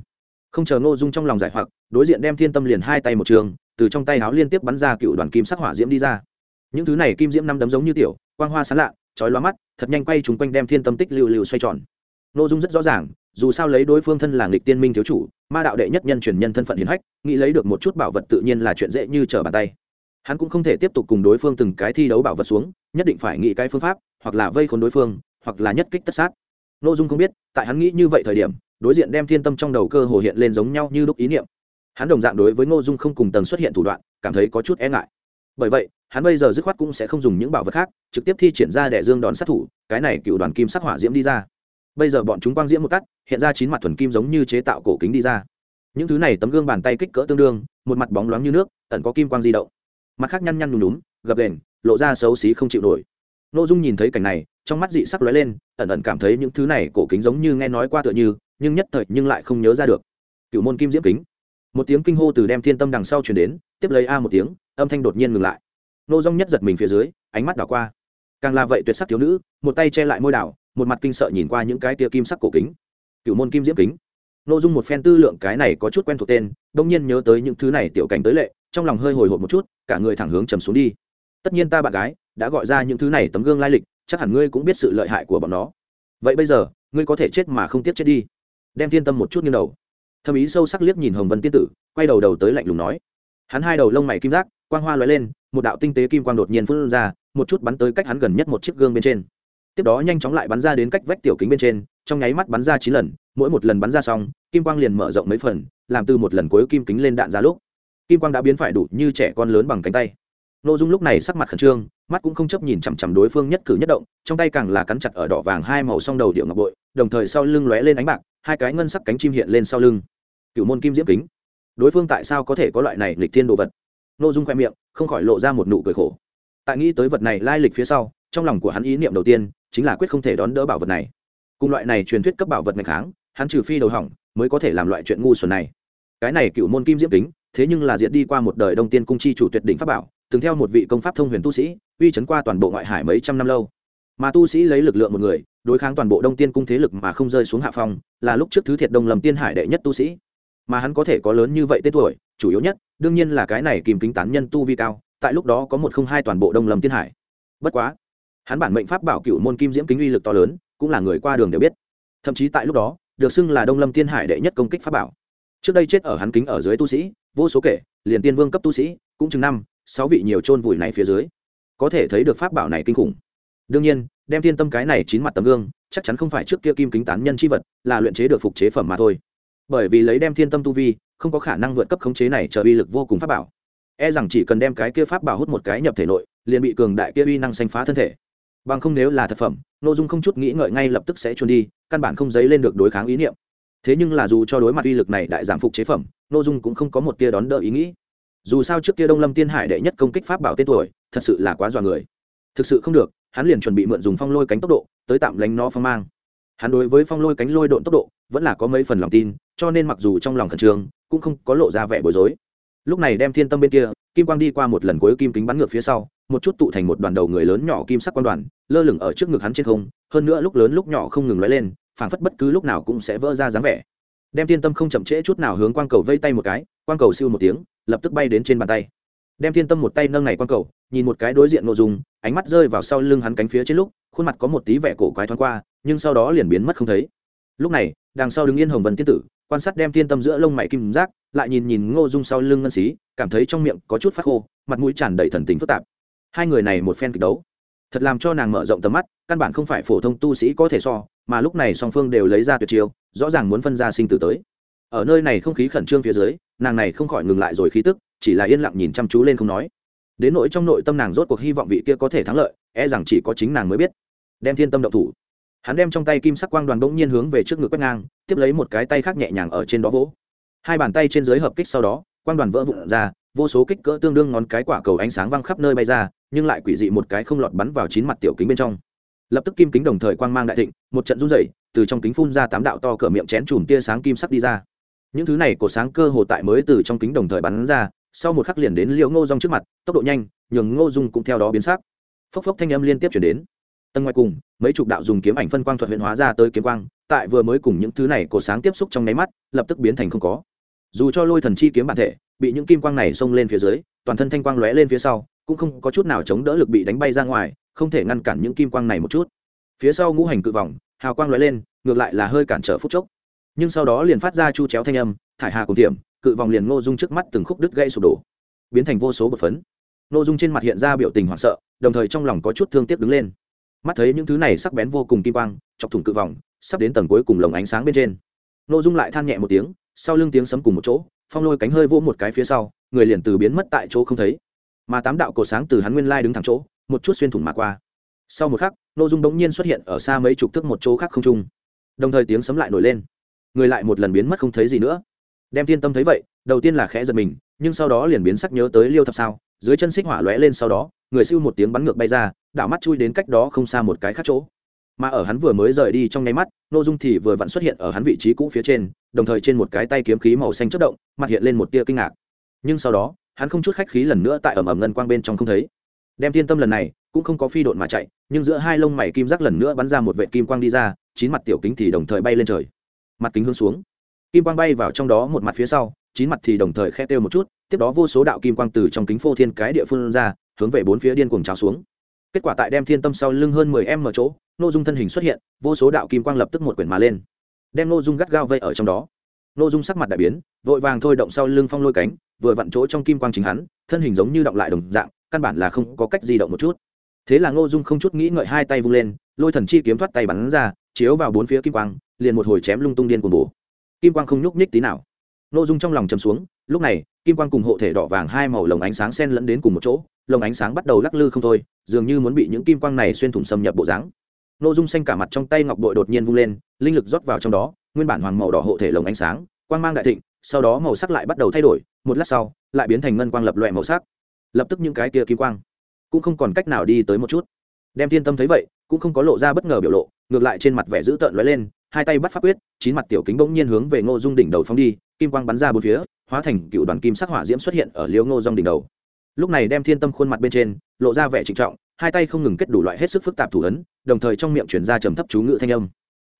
Không chờ ngô dung trong lòng giải hoặc, đối diện đem thiên tâm liền hai tay một trường, từ trong tay áo liên tiếp bắn ra cựu đoàn kim sắc hỏa diễm đi ra. Những thứ này kim diễm năm đấm giống như tiểu, quang hoa sán lạ, chói lóa mắt, thật nhanh quay chúng quanh đem thiên tâm tích lưu lưu xoay tròn. Ngô dung rất rõ ràng, dù sao lấy đối phương thân là nghịch tiên minh thiếu chủ, ma đạo đệ nhất nhân truyền nhân thân phận hiền hách, nghĩ lấy được một chút bảo vật tự nhiên là chuyện dễ như trở bàn tay. Hắn cũng không thể tiếp tục cùng đối phương từng cái thi đấu bảo vật xuống, nhất định phải nghĩ cái phương pháp, hoặc là vây khốn đối phương hoặc là nhất kích tất sát. N dung không biết, tại hắn nghĩ như vậy thời điểm, đối diện đem thiên tâm trong đầu cơ hồ hiện lên giống nhau như lúc ý niệm. Hắn đồng dạng đối với ngô dung không cùng tầng xuất hiện thủ đoạn, cảm thấy có chút e ngại. Bởi vậy, hắn bây giờ dứt khoát cũng sẽ không dùng những bảo vật khác, trực tiếp thi triển ra để dương đón sát thủ, cái này cựu đoàn kim sắc hỏa diễm đi ra. Bây giờ bọn chúng quang diễm một tắt, hiện ra chín mặt thuần kim giống như chế tạo cổ kính đi ra. Những thứ này tấm gương bàn tay kích cỡ tương đương, một mặt bóng loáng như nước, ẩn có kim quang di động. Mặt khác nhăn nhăn nhùm nhúm gập đền lộ ra xấu xí không chịu nổi. N dung nhìn thấy cảnh này trong mắt dị sắc lóe lên, ẩn ẩn cảm thấy những thứ này cổ kính giống như nghe nói qua tựa như, nhưng nhất thời nhưng lại không nhớ ra được. Cựu môn kim diễm kính. Một tiếng kinh hô từ đem thiên tâm đằng sau chuyển đến, tiếp lấy a một tiếng, âm thanh đột nhiên ngừng lại. Nô dung nhất giật mình phía dưới, ánh mắt đảo qua. Càng là vậy tuyệt sắc thiếu nữ, một tay che lại môi đảo, một mặt kinh sợ nhìn qua những cái tia kim sắc cổ kính. Cựu môn kim diễm kính. Nô dung một phen tư lượng cái này có chút quen thuộc tên, đông nhiên nhớ tới những thứ này tiểu cảnh tới lệ, trong lòng hơi hồi hộp một chút, cả người thẳng hướng trầm xuống đi. Tất nhiên ta bạn gái, đã gọi ra những thứ này tấm gương lai lịch chắc hẳn ngươi cũng biết sự lợi hại của bọn nó. Vậy bây giờ, ngươi có thể chết mà không tiếc chết đi. Đem thiên tâm một chút nghiêng đầu. Thâm ý sâu sắc liếc nhìn hồng vân tiên tử, quay đầu đầu tới lạnh lùng nói. Hắn hai đầu lông mày kim giác, quang hoa lóe lên, một đạo tinh tế kim quang đột nhiên phun ra, một chút bắn tới cách hắn gần nhất một chiếc gương bên trên. Tiếp đó nhanh chóng lại bắn ra đến cách vách tiểu kính bên trên, trong nháy mắt bắn ra chín lần, mỗi một lần bắn ra xong, kim quang liền mở rộng mấy phần, làm từ một lần cuối kim kính lên đạn ra lúc. Kim quang đã biến phải đủ như trẻ con lớn bằng cánh tay nội dung lúc này sắc mặt khẩn trương, mắt cũng không chấp nhìn chằm chằm đối phương nhất cử nhất động, trong tay càng là cắn chặt ở đỏ vàng hai màu song đầu điệu ngọc bội, đồng thời sau lưng lóe lên ánh bạc, hai cái ngân sắc cánh chim hiện lên sau lưng. Cựu môn kim diễm kính. Đối phương tại sao có thể có loại này lịch thiên đồ vật? Nội dung khoe miệng, không khỏi lộ ra một nụ cười khổ. Tại nghĩ tới vật này lai lịch phía sau, trong lòng của hắn ý niệm đầu tiên, chính là quyết không thể đón đỡ bảo vật này. Cùng loại này truyền thuyết cấp bảo vật ngày kháng, hắn trừ phi đầu hỏng, mới có thể làm loại chuyện ngu xuẩn này. Cái này cựu môn kim diễm kính, thế nhưng là diệt đi qua một đời đông tiên cung chi chủ tuyệt đỉnh pháp bảo từng theo một vị công pháp thông huyền tu sĩ, uy chấn qua toàn bộ ngoại hải mấy trăm năm lâu. Mà tu sĩ lấy lực lượng một người, đối kháng toàn bộ đông tiên cung thế lực mà không rơi xuống hạ phong, là lúc trước thứ thiệt đông lầm tiên hải đệ nhất tu sĩ. Mà hắn có thể có lớn như vậy tên tuổi, chủ yếu nhất, đương nhiên là cái này kìm kính tán nhân tu vi cao, tại lúc đó có một không hai toàn bộ đông lầm tiên hải. Bất quá, hắn bản mệnh pháp bảo cựu môn kim diễm kính uy lực to lớn, cũng là người qua đường đều biết. Thậm chí tại lúc đó, được xưng là đông lâm tiên hải đệ nhất công kích pháp bảo. Trước đây chết ở hắn kính ở dưới tu sĩ, vô số kể, liền tiên vương cấp tu sĩ, cũng chừng năm sáu vị nhiều chôn vùi này phía dưới, có thể thấy được pháp bảo này kinh khủng. Đương nhiên, đem thiên tâm cái này chín mặt tấm gương, chắc chắn không phải trước kia kim kính tán nhân chi vật, là luyện chế được phục chế phẩm mà thôi. Bởi vì lấy đem thiên tâm tu vi, không có khả năng vượt cấp khống chế này trở uy lực vô cùng pháp bảo. E rằng chỉ cần đem cái kia pháp bảo hút một cái nhập thể nội, liền bị cường đại kia uy năng xanh phá thân thể. Bằng không nếu là thực phẩm nội dung không chút nghĩ ngợi ngay lập tức sẽ trốn đi, căn bản không dấy lên được đối kháng ý niệm. Thế nhưng là dù cho đối mặt uy lực này đại giảm phục chế phẩm nội dung cũng không có một tia đón đỡ ý nghĩ dù sao trước kia đông lâm tiên hải đệ nhất công kích pháp bảo tên tuổi, thật sự là quá dọa người. Thực sự không được, hắn liền chuẩn bị mượn dùng phong lôi cánh tốc độ, tới tạm lánh nó phong mang. Hắn đối với phong lôi cánh lôi độn tốc độ, vẫn là có mấy phần lòng tin, cho nên mặc dù trong lòng khẩn trương, cũng không có lộ ra vẻ bối rối. Lúc này đem thiên tâm bên kia, kim quang đi qua một lần cuối kim kính bắn ngược phía sau, một chút tụ thành một đoàn đầu người lớn nhỏ kim sắc quan đoàn, lơ lửng ở trước ngực hắn trên không, hơn nữa lúc lớn lúc nhỏ không ngừng lóe lên, phảng phất bất cứ lúc nào cũng sẽ vỡ ra dáng vẻ. Đem thiên tâm không chậm trễ chút nào hướng quang cầu vây tay một cái, quang cầu siêu một tiếng lập tức bay đến trên bàn tay. Đem thiên tâm một tay nâng này quang cầu, nhìn một cái đối diện nội dung, ánh mắt rơi vào sau lưng hắn cánh phía trên lúc, khuôn mặt có một tí vẻ cổ quái thoáng qua, nhưng sau đó liền biến mất không thấy. Lúc này, đằng sau đứng yên hồng vân tiên tử, quan sát đem thiên tâm giữa lông mày kim giác, lại nhìn nhìn ngô dung sau lưng ngân xí cảm thấy trong miệng có chút phát khô, mặt mũi tràn đầy thần tình phức tạp. Hai người này một phen kịch đấu, thật làm cho nàng mở rộng tầm mắt, căn bản không phải phổ thông tu sĩ có thể so, mà lúc này song phương đều lấy ra tuyệt chiêu, rõ ràng muốn phân ra sinh tử tới ở nơi này không khí khẩn trương phía dưới, nàng này không khỏi ngừng lại rồi khí tức, chỉ là yên lặng nhìn chăm chú lên không nói. Đến nỗi trong nội tâm nàng rốt cuộc hy vọng vị kia có thể thắng lợi e rằng chỉ có chính nàng mới biết. Đem thiên tâm động thủ. Hắn đem trong tay kim sắc quang đoàn bỗng nhiên hướng về trước ngực quét ngang, tiếp lấy một cái tay khác nhẹ nhàng ở trên đó vỗ. Hai bàn tay trên dưới hợp kích sau đó, quang đoàn vỡ vụn ra, vô số kích cỡ tương đương ngón cái quả cầu ánh sáng văng khắp nơi bay ra, nhưng lại quỷ dị một cái không lọt bắn vào chín mặt tiểu kính bên trong. Lập tức kim kính đồng thời quang mang đại thịnh, một trận run rẩy, từ trong kính phun ra tám đạo to cỡ miệng chén chùm tia sáng kim sắc đi ra những thứ này của sáng cơ hồ tại mới từ trong kính đồng thời bắn ra, sau một khắc liền đến liễu ngô rong trước mặt, tốc độ nhanh, nhường ngô dung cũng theo đó biến sắc. Phốc phốc thanh âm liên tiếp chuyển đến. Tầng ngoài cùng, mấy chục đạo dùng kiếm ảnh phân quang thuật huyện hóa ra tới kiếm quang, tại vừa mới cùng những thứ này của sáng tiếp xúc trong nháy mắt, lập tức biến thành không có. Dù cho lôi thần chi kiếm bản thể, bị những kim quang này xông lên phía dưới, toàn thân thanh quang lóe lên phía sau, cũng không có chút nào chống đỡ lực bị đánh bay ra ngoài, không thể ngăn cản những kim quang này một chút. Phía sau ngũ hành cự vòng, hào quang lóe lên, ngược lại là hơi cản trở phút chốc nhưng sau đó liền phát ra chu chéo thanh âm, thải hà cùng tiệm, cự vòng liền ngô dung trước mắt từng khúc đứt gây sụp đổ. Biến thành vô số bột phấn. Ngô dung trên mặt hiện ra biểu tình hoảng sợ, đồng thời trong lòng có chút thương tiếc đứng lên. Mắt thấy những thứ này sắc bén vô cùng kim quang, chọc thủng cự vòng, sắp đến tầng cuối cùng lồng ánh sáng bên trên. Ngô dung lại than nhẹ một tiếng, sau lưng tiếng sấm cùng một chỗ, phong lôi cánh hơi vỗ một cái phía sau, người liền từ biến mất tại chỗ không thấy. Mà tám đạo cổ sáng từ hắn nguyên lai đứng thẳng chỗ, một chút xuyên thủng mà qua. Sau một khắc, Ngô dung bỗng nhiên xuất hiện ở xa mấy chục thước một chỗ khác không trung. Đồng thời tiếng sấm lại nổi lên người lại một lần biến mất không thấy gì nữa. Đem thiên tâm thấy vậy, đầu tiên là khẽ giật mình, nhưng sau đó liền biến sắc nhớ tới liêu thập sao, dưới chân xích hỏa lóe lên sau đó, người siêu một tiếng bắn ngược bay ra đảo mắt chui đến cách đó không xa một cái khác chỗ. Mà ở hắn vừa mới rời đi trong nháy mắt nội dung thì vừa vặn xuất hiện ở hắn vị trí cũ phía trên, đồng thời trên một cái tay kiếm khí màu xanh chất động, mặt hiện lên một tia kinh ngạc. Nhưng sau đó, hắn không chút khách khí lần nữa tại ẩm ẩm ngân quang bên trong không thấy. Đem thiên tâm lần này, cũng không có phi độn mà chạy, nhưng giữa hai lông mày kim giác lần nữa bắn ra một vệ kim quang đi ra, chín mặt tiểu kính thì đồng thời bay lên trời mặt kính hướng xuống. Kim quang bay vào trong đó một mặt phía sau, chín mặt thì đồng thời khe têu một chút, tiếp đó vô số đạo kim quang từ trong kính phô thiên cái địa phương ra, hướng về bốn phía điên cuồng trào xuống. Kết quả tại đem thiên tâm sau lưng hơn mười em ở chỗ nội dung thân hình xuất hiện, vô số đạo kim quang lập tức một quyển mà lên. Đem nội dung gắt gao vây ở trong đó. Nội dung sắc mặt đại biến, vội vàng thôi động sau lưng phong lôi cánh, vừa vặn chỗ trong kim quang chính hắn, thân hình giống như động lại đồng dạng, căn bản là không có cách di động một chút. Thế là ngô dung không chút nghĩ ngợi hai tay vung lên, lôi thần chi kiếm thoát tay bắn ra, chiếu vào bốn phía kim quang liền một hồi chém lung tung điên cuồng bổ. Kim quang không nhúc nhích tí nào. Nội dung trong lòng chầm xuống, lúc này, kim quang cùng hộ thể đỏ vàng hai màu lồng ánh sáng sen lẫn đến cùng một chỗ, lồng ánh sáng bắt đầu lắc lư không thôi, dường như muốn bị những kim quang này xuyên thủng xâm nhập bộ dáng. Nội dung xanh cả mặt trong tay ngọc bội đột nhiên vung lên, linh lực rót vào trong đó, nguyên bản hoàng màu đỏ hộ thể lồng ánh sáng, quang mang đại thịnh, sau đó màu sắc lại bắt đầu thay đổi, một lát sau, lại biến thành ngân quang lập loè màu sắc. Lập tức những cái kia kim quang cũng không còn cách nào đi tới một chút. Đem thiên tâm thấy vậy, cũng không có lộ ra bất ngờ biểu lộ, ngược lại trên mặt vẻ dữ tợn lóe lên hai tay bắt pháp quyết, chín mặt tiểu kính bỗng nhiên hướng về ngô dung đỉnh đầu phóng đi, kim quang bắn ra bốn phía, hóa thành cựu đoàn kim sắc hỏa diễm xuất hiện ở liêu ngô dung đỉnh đầu. Lúc này đem thiên tâm khuôn mặt bên trên, lộ ra vẻ trịnh trọng, hai tay không ngừng kết đủ loại hết sức phức tạp thủ ấn, đồng thời trong miệng chuyển ra trầm thấp chú ngự thanh âm.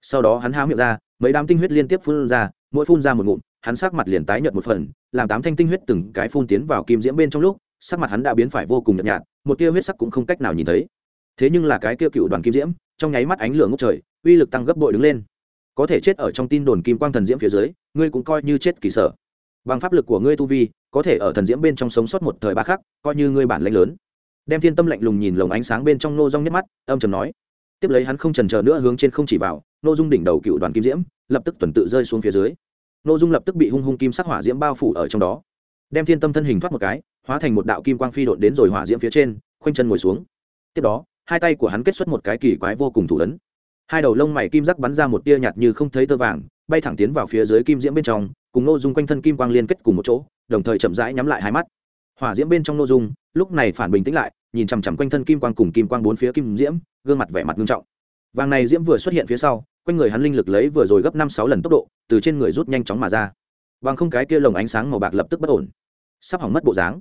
Sau đó hắn há miệng ra, mấy đám tinh huyết liên tiếp phun ra, mỗi phun ra một ngụm, hắn sắc mặt liền tái nhợt một phần, làm tám thanh tinh huyết từng cái phun tiến vào kim diễm bên trong lúc, sắc mặt hắn đã biến phải vô cùng nhợt nhạt, một tia huyết sắc cũng không cách nào nhìn thấy. Thế nhưng là cái kia cựu đoàn kim diễm, trong nháy mắt ánh lửa ngốc trời, uy lực tăng gấp bội đứng lên có thể chết ở trong tin đồn kim quang thần diễm phía dưới, ngươi cũng coi như chết kỳ sở. Bằng pháp lực của ngươi tu vi, có thể ở thần diễm bên trong sống sót một thời ba khắc, coi như ngươi bản lãnh lớn. Đem thiên tâm lạnh lùng nhìn lồng ánh sáng bên trong nô rong nhấp mắt, âm trầm nói. Tiếp lấy hắn không trần chờ nữa hướng trên không chỉ vào nô dung đỉnh đầu cựu đoàn kim diễm, lập tức tuần tự rơi xuống phía dưới. Nô dung lập tức bị hung hung kim sắc hỏa diễm bao phủ ở trong đó. Đem thiên tâm thân hình thoát một cái, hóa thành một đạo kim quang phi đột đến rồi hỏa diễm phía trên, khoanh chân ngồi xuống. Tiếp đó, hai tay của hắn kết xuất một cái kỳ quái vô cùng thủ ấn hai đầu lông mày kim giác bắn ra một tia nhạt như không thấy tơ vàng, bay thẳng tiến vào phía dưới kim diễm bên trong, cùng nô dung quanh thân kim quang liên kết cùng một chỗ, đồng thời chậm rãi nhắm lại hai mắt. Hỏa diễm bên trong nô dung, lúc này phản bình tĩnh lại, nhìn chằm chằm quanh thân kim quang cùng kim quang bốn phía kim diễm, gương mặt vẻ mặt nghiêm trọng. Vàng này diễm vừa xuất hiện phía sau, quanh người hắn linh lực lấy vừa rồi gấp năm sáu lần tốc độ, từ trên người rút nhanh chóng mà ra. Bằng không cái kia lồng ánh sáng màu bạc lập tức bất ổn. Sắp hỏng mất bộ dáng.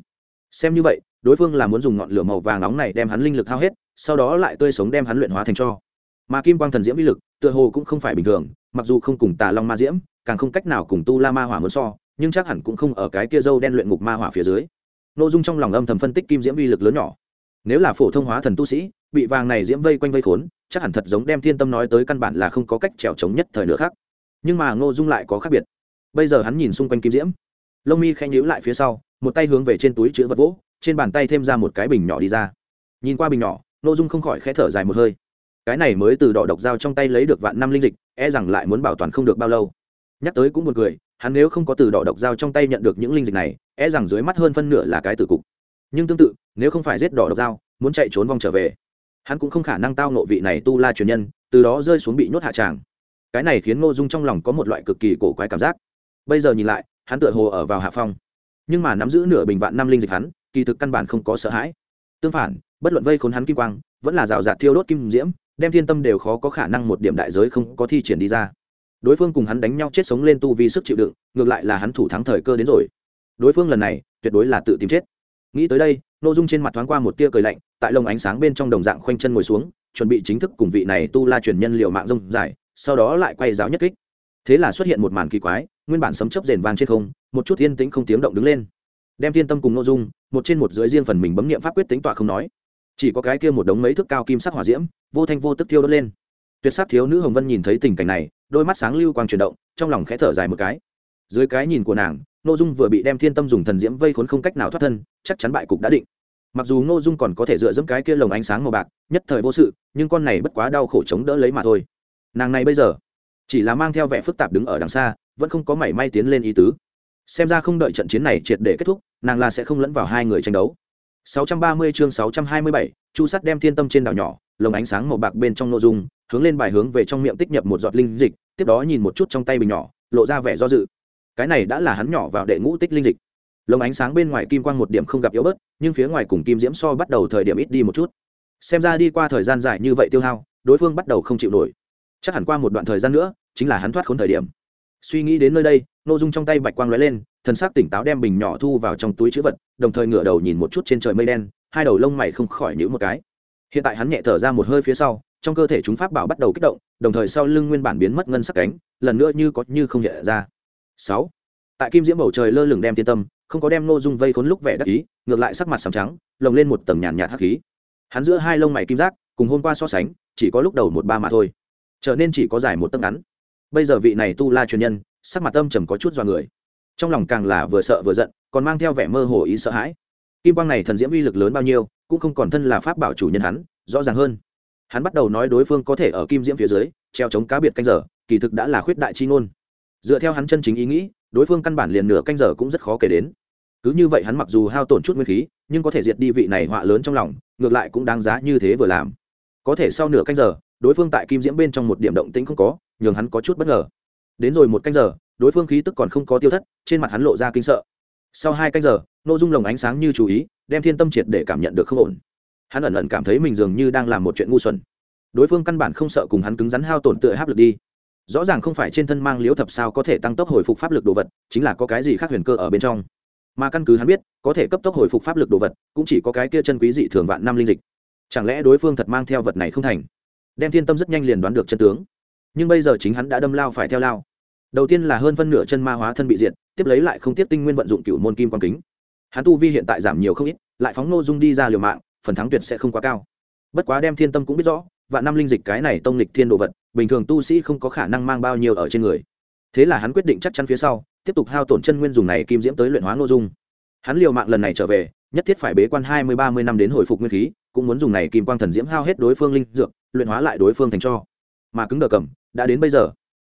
Xem như vậy, đối phương là muốn dùng ngọn lửa màu vàng nóng này đem hắn linh lực hao hết, sau đó lại tươi sống đem hắn luyện hóa thành cho mà kim quang thần diễm uy lực, tựa hồ cũng không phải bình thường, mặc dù không cùng tà long ma diễm, càng không cách nào cùng tu la ma hỏa muốn so, nhưng chắc hẳn cũng không ở cái kia dâu đen luyện ngục ma hỏa phía dưới. Nội dung trong lòng âm thầm phân tích kim diễm uy lực lớn nhỏ. Nếu là phổ thông hóa thần tu sĩ, bị vàng này diễm vây quanh vây khốn, chắc hẳn thật giống đem thiên tâm nói tới căn bản là không có cách trèo trống nhất thời nữa khác. Nhưng mà ngô dung lại có khác biệt. Bây giờ hắn nhìn xung quanh kim diễm. Lông mi khẽ nhíu lại phía sau, một tay hướng về trên túi chữ vật vỗ, trên bàn tay thêm ra một cái bình nhỏ đi ra. Nhìn qua bình nhỏ, Ngô dung không khỏi khẽ thở dài một hơi cái này mới từ đỏ độc dao trong tay lấy được vạn năm linh dịch e rằng lại muốn bảo toàn không được bao lâu. Nhắc tới cũng buồn cười, hắn nếu không có từ đỏ độc dao trong tay nhận được những linh dịch này e rằng dưới mắt hơn phân nửa là cái tử cục. Nhưng tương tự, nếu không phải giết đỏ độc dao, muốn chạy trốn vòng trở về, hắn cũng không khả năng tao nộ vị này tu la truyền nhân, từ đó rơi xuống bị nhốt hạ tràng. Cái này khiến ngô dung trong lòng có một loại cực kỳ cổ quái cảm giác. Bây giờ nhìn lại, hắn tựa hồ ở vào hạ phong. Nhưng mà nắm giữ nửa bình vạn năm linh dịch hắn, kỳ thực căn bản không có sợ hãi. Tương phản, bất luận vây khốn hắn kim quang, vẫn là rào rạt thiêu đốt kim diễm đem thiên tâm đều khó có khả năng một điểm đại giới không có thi triển đi ra. Đối phương cùng hắn đánh nhau chết sống lên tu vì sức chịu đựng, ngược lại là hắn thủ thắng thời cơ đến rồi. Đối phương lần này, tuyệt đối là tự tìm chết. Nghĩ tới đây nội dung trên mặt thoáng qua một tia cười lạnh, tại lồng ánh sáng bên trong đồng dạng khoanh chân ngồi xuống, chuẩn bị chính thức cùng vị này tu la truyền nhân liệu mạng rông dài, sau đó lại quay giáo nhất kích. Thế là xuất hiện một màn kỳ quái, nguyên bản sấm chấp rền vang trên không, một chút yên tĩnh không tiếng động đứng lên. Đem thiên tâm cùng nội dung, một trên một dưới riêng phần mình bấm nghiệm pháp quyết tính tọa không nói chỉ có cái kia một đống mấy thước cao kim sắc hỏa diễm, vô thanh vô tức thiêu đốt lên. Tuyệt sắc thiếu nữ hồng vân nhìn thấy tình cảnh này, đôi mắt sáng lưu quang chuyển động, trong lòng khẽ thở dài một cái. Dưới cái nhìn của nàng nội dung vừa bị đem thiên tâm dùng thần diễm vây khốn không cách nào thoát thân, chắc chắn bại cục đã định. Mặc dù nội dung còn có thể dựa dẫm cái kia lồng ánh sáng màu bạc, nhất thời vô sự, nhưng con này bất quá đau khổ chống đỡ lấy mà thôi. Nàng này bây giờ, chỉ là mang theo vẻ phức tạp đứng ở đằng xa, vẫn không có mảy may tiến lên ý tứ. Xem ra không đợi trận chiến này triệt để kết thúc, nàng là sẽ không lẫn vào hai người tranh đấu. 630 chương 627, chu sắt đem thiên tâm trên đảo nhỏ lồng ánh sáng màu bạc bên trong nội dung hướng lên bài hướng về trong miệng tích nhập một giọt linh dịch tiếp đó nhìn một chút trong tay bình nhỏ lộ ra vẻ do dự. Cái này đã là hắn nhỏ vào đệ ngũ tích linh dịch. Lồng ánh sáng bên ngoài kim quang một điểm không gặp yếu bớt nhưng phía ngoài cùng kim diễm so bắt đầu thời điểm ít đi một chút. Xem ra đi qua thời gian dài như vậy tiêu hao đối phương bắt đầu không chịu nổi. Chắc hẳn qua một đoạn thời gian nữa chính là hắn thoát khốn thời điểm suy nghĩ đến nơi đây n ô dung trong tay bạch quang lóe lên, thần s ắ c tỉnh táo đem bình nhỏ thu vào trong túi chữ vật, đồng thời ngửa đầu nhìn một chút trên trời mây đen, hai đầu lông mày không khỏi nhữ một cái. Hiện tại hắn nhẹ thở ra một hơi phía sau, trong cơ thể chúng pháp bảo bắt đầu kích động, đồng thời sau lưng nguyên bản biến mất ngân sắc cánh, lần nữa như có như không nhẹ ra. Sáu. Tại kim diễm bầu trời lơ lửng đem tiên tâm, không có đem n ô dung vây khốn lúc vẻ đắc ý, ngược lại sắc mặt sầm trắng, lồng lên một tầng nhàn nhạt hắc khí. Hắn giữa hai lông mày kim giác, cùng hôm qua so sánh, chỉ có lúc đầu một ba mà thôi. Trở nên chỉ có dài một tấc ngắn bây giờ vị này tu la truyền nhân, sắc mặt tâm trầm có chút do người. Trong lòng càng là vừa sợ vừa giận, còn mang theo vẻ mơ hồ ý sợ hãi. Kim quang này thần diễm uy lực lớn bao nhiêu, cũng không còn thân là pháp bảo chủ nhân hắn, rõ ràng hơn. Hắn bắt đầu nói đối phương có thể ở kim diễm phía dưới, treo chống cá biệt canh giờ, kỳ thực đã là khuyết đại chi ngôn. Dựa theo hắn chân chính ý nghĩ, đối phương căn bản liền nửa canh giờ cũng rất khó kể đến. Cứ như vậy hắn mặc dù hao tổn chút nguyên khí, nhưng có thể diệt đi vị này họa lớn trong lòng, ngược lại cũng đáng giá như thế vừa làm. Có thể sau nửa canh giờ, đối phương tại kim diễm bên trong một điểm động tĩnh không có nhường hắn có chút bất ngờ. Đến rồi một canh giờ, đối phương khí tức còn không có tiêu thất, trên mặt hắn lộ ra kinh sợ. Sau hai canh giờ nô dung lồng ánh sáng như chú ý, đem thiên tâm triệt để cảm nhận được không ổn. Hắn ẩn ẩn cảm thấy mình dường như đang làm một chuyện ngu xuẩn. Đối phương căn bản không sợ cùng hắn cứng rắn hao tổn tựa áp lực đi. Rõ ràng không phải trên thân mang liễu thập sao có thể tăng tốc hồi phục pháp lực đồ vật, chính là có cái gì khác huyền cơ ở bên trong. Mà căn cứ hắn biết, có thể cấp tốc hồi phục pháp lực đồ vật, cũng chỉ có cái kia chân quý dị thường vạn năm linh dịch. Chẳng lẽ đối phương thật mang theo vật này không thành? Đem thiên tâm rất nhanh liền đoán được chân tướng nhưng bây giờ chính hắn đã đâm lao phải theo lao. Đầu tiên là hơn phân nửa chân ma hóa thân bị diệt, tiếp lấy lại không tiếp tinh nguyên vận dụng cựu môn kim quang kính. Hắn tu vi hiện tại giảm nhiều không ít, lại phóng nô dung đi ra liều mạng, phần thắng tuyệt sẽ không quá cao. Bất quá đem thiên tâm cũng biết rõ và năm linh dịch cái này tông lịch thiên đồ vật, bình thường tu sĩ không có khả năng mang bao nhiêu ở trên người. Thế là hắn quyết định chắc chắn phía sau, tiếp tục hao tổn chân nguyên dùng này kim diễm tới luyện hóa nô dung. Hắn liều mạng lần này trở về, nhất thiết phải bế quan hai mươi, ba mươi năm đến hồi phục nguyên khí, cũng muốn dùng này kim quang thần diễm hao hết đối phương linh dược, luyện hóa lại đối phương thành cho mà cứng đờ cầm, đã đến bây giờ.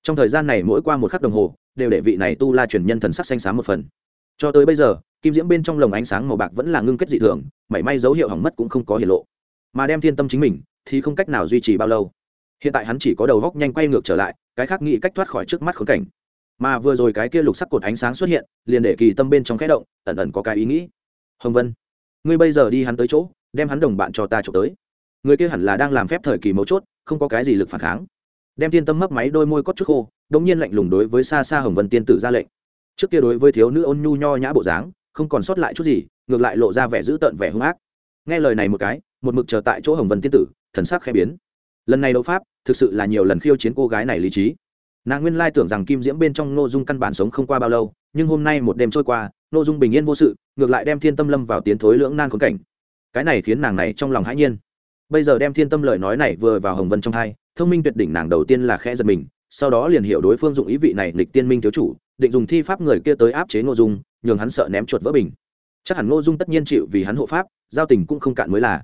Trong thời gian này mỗi qua một khắc đồng hồ, đều để vị này tu la truyền nhân thần sắc xanh xám một phần. Cho tới bây giờ, kim diễm bên trong lồng ánh sáng màu bạc vẫn là ngưng kết dị thường, mảy may dấu hiệu hỏng mất cũng không có hiện lộ. Mà đem thiên tâm chính mình, thì không cách nào duy trì bao lâu. Hiện tại hắn chỉ có đầu góc nhanh quay ngược trở lại, cái khác nghĩ cách thoát khỏi trước mắt khốn cảnh. Mà vừa rồi cái kia lục sắc cột ánh sáng xuất hiện, liền để kỳ tâm bên trong khẽ động, ẩn ẩn có cái ý nghĩ. Hồng vân, ngươi bây giờ đi hắn tới chỗ, đem hắn đồng bạn cho ta trộm tới. Người kia hẳn là đang làm phép thời kỳ mấu chốt không có cái gì lực phản kháng. Đem thiên tâm mấp máy đôi môi cốt chút khô, đống nhiên lạnh lùng đối với xa xa hồng vân tiên tử ra lệnh. Trước kia đối với thiếu nữ ôn nhu nho nhã bộ dáng, không còn sót lại chút gì, ngược lại lộ ra vẻ dữ tợn vẻ hung ác. Nghe lời này một cái, một mực chờ tại chỗ hồng vân tiên tử, thần sắc khẽ biến. Lần này đấu pháp, thực sự là nhiều lần khiêu chiến cô gái này lý trí. Nàng nguyên lai tưởng rằng kim diễm bên trong nội dung căn bản sống không qua bao lâu, nhưng hôm nay một đêm trôi qua nội dung bình yên vô sự, ngược lại đem thiên tâm lâm vào tiến thối lưỡng nan khốn cảnh. Cái này khiến nàng này trong lòng hãi nhiên bây giờ đem thiên tâm lời nói này vừa vào hồng vân trong hai, thông minh tuyệt đỉnh nàng đầu tiên là khẽ giật mình, sau đó liền hiểu đối phương dụng ý vị này lịch tiên minh thiếu chủ, định dùng thi pháp người kia tới áp chế ngô dung, nhường hắn sợ ném chuột vỡ bình. Chắc hẳn ngô dung tất nhiên chịu vì hắn hộ pháp, giao tình cũng không cạn mới là.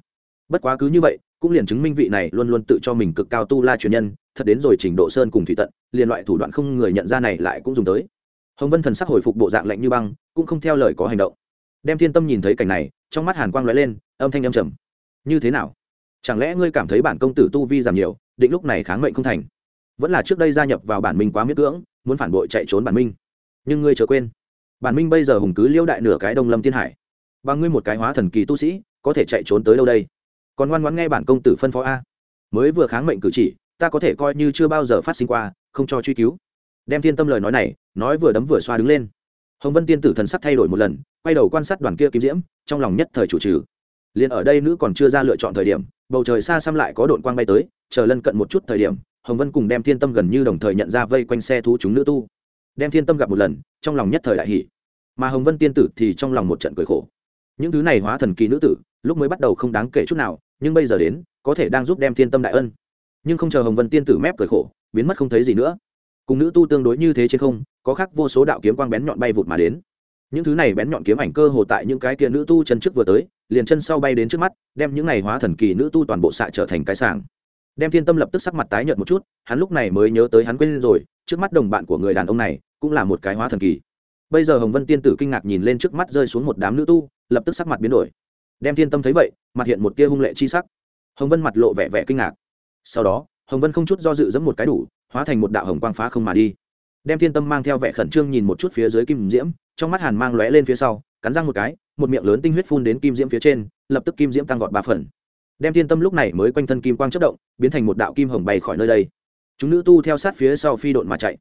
Bất quá cứ như vậy, cũng liền chứng minh vị này luôn luôn tự cho mình cực cao tu la truyền nhân, thật đến rồi trình độ sơn cùng thủy tận, liền loại thủ đoạn không người nhận ra này lại cũng dùng tới. Hồng vân thần sắc hồi phục bộ dạng lạnh như băng, cũng không theo lời có hành động. Đem thiên tâm nhìn thấy cảnh này, trong mắt hàn quang lóe lên, âm thanh âm trầm. Như thế nào? Chẳng lẽ ngươi cảm thấy bản công tử tu vi giảm nhiều, định lúc này kháng mệnh không thành? Vẫn là trước đây gia nhập vào bản minh quá miết cưỡng, muốn phản bội chạy trốn bản minh. Nhưng ngươi chớ quên, bản minh bây giờ hùng cứ liêu đại nửa cái đông lâm thiên hải. Và ngươi một cái hóa thần kỳ tu sĩ, có thể chạy trốn tới đâu đây? Còn ngoan ngoãn nghe bản công tử phân phó a. Mới vừa kháng mệnh cử chỉ, ta có thể coi như chưa bao giờ phát sinh qua, không cho truy cứu. Đem thiên tâm lời nói này, nói vừa đấm vừa xoa đứng lên. Hồng vân tiên tử thần sắc thay đổi một lần, quay đầu quan sát đoàn kia kim diễm, trong lòng nhất thời chủ trừ. Liền ở đây nữ còn chưa ra lựa chọn thời điểm bầu trời xa xăm lại có đội quang bay tới, chờ lân cận một chút thời điểm, hồng vân cùng đem thiên tâm gần như đồng thời nhận ra vây quanh xe thú chúng nữ tu. Đem thiên tâm gặp một lần, trong lòng nhất thời đại hỷ mà hồng vân tiên tử thì trong lòng một trận cười khổ. Những thứ này hóa thần kỳ nữ tử, lúc mới bắt đầu không đáng kể chút nào, nhưng bây giờ đến, có thể đang giúp đem thiên tâm đại ân. Nhưng không chờ hồng vân tiên tử mép cười khổ, biến mất không thấy gì nữa. Cùng nữ tu tương đối như thế trên không, có khác vô số đạo kiếm quang bén nhọn bay vụt mà đến. Những thứ này bén nhọn kiếm ảnh cơ hồ tại những cái kia nữ tu chân trước vừa tới liền chân sau bay đến trước mắt, đem những này hóa thần kỳ nữ tu toàn bộ xạ trở thành cái sàng đem thiên tâm lập tức sắc mặt tái nhợt một chút, hắn lúc này mới nhớ tới hắn quên rồi, trước mắt đồng bạn của người đàn ông này, cũng là một cái hóa thần kỳ. Bây giờ hồng vân tiên tử kinh ngạc nhìn lên trước mắt rơi xuống một đám nữ tu, lập tức sắc mặt biến đổi. Đem thiên tâm thấy vậy, mặt hiện một tia hung lệ chi sắc. Hồng vân mặt lộ vẻ vẻ kinh ngạc. Sau đó, hồng vân không chút do dự dẫm một cái đủ, hóa thành một đạo hồng quang phá không mà đi. Đem thiên tâm mang theo vẻ khẩn trương nhìn một chút phía dưới kim diễm, trong mắt hàn mang lóe lên phía sau cắn răng một cái, một miệng lớn tinh huyết phun đến kim diễm phía trên, lập tức kim diễm tăng vọt ba phần. Đem thiên tâm lúc này mới quanh thân kim quang chất động, biến thành một đạo kim hồng bay khỏi nơi đây. Chúng nữ tu theo sát phía sau phi độn mà chạy.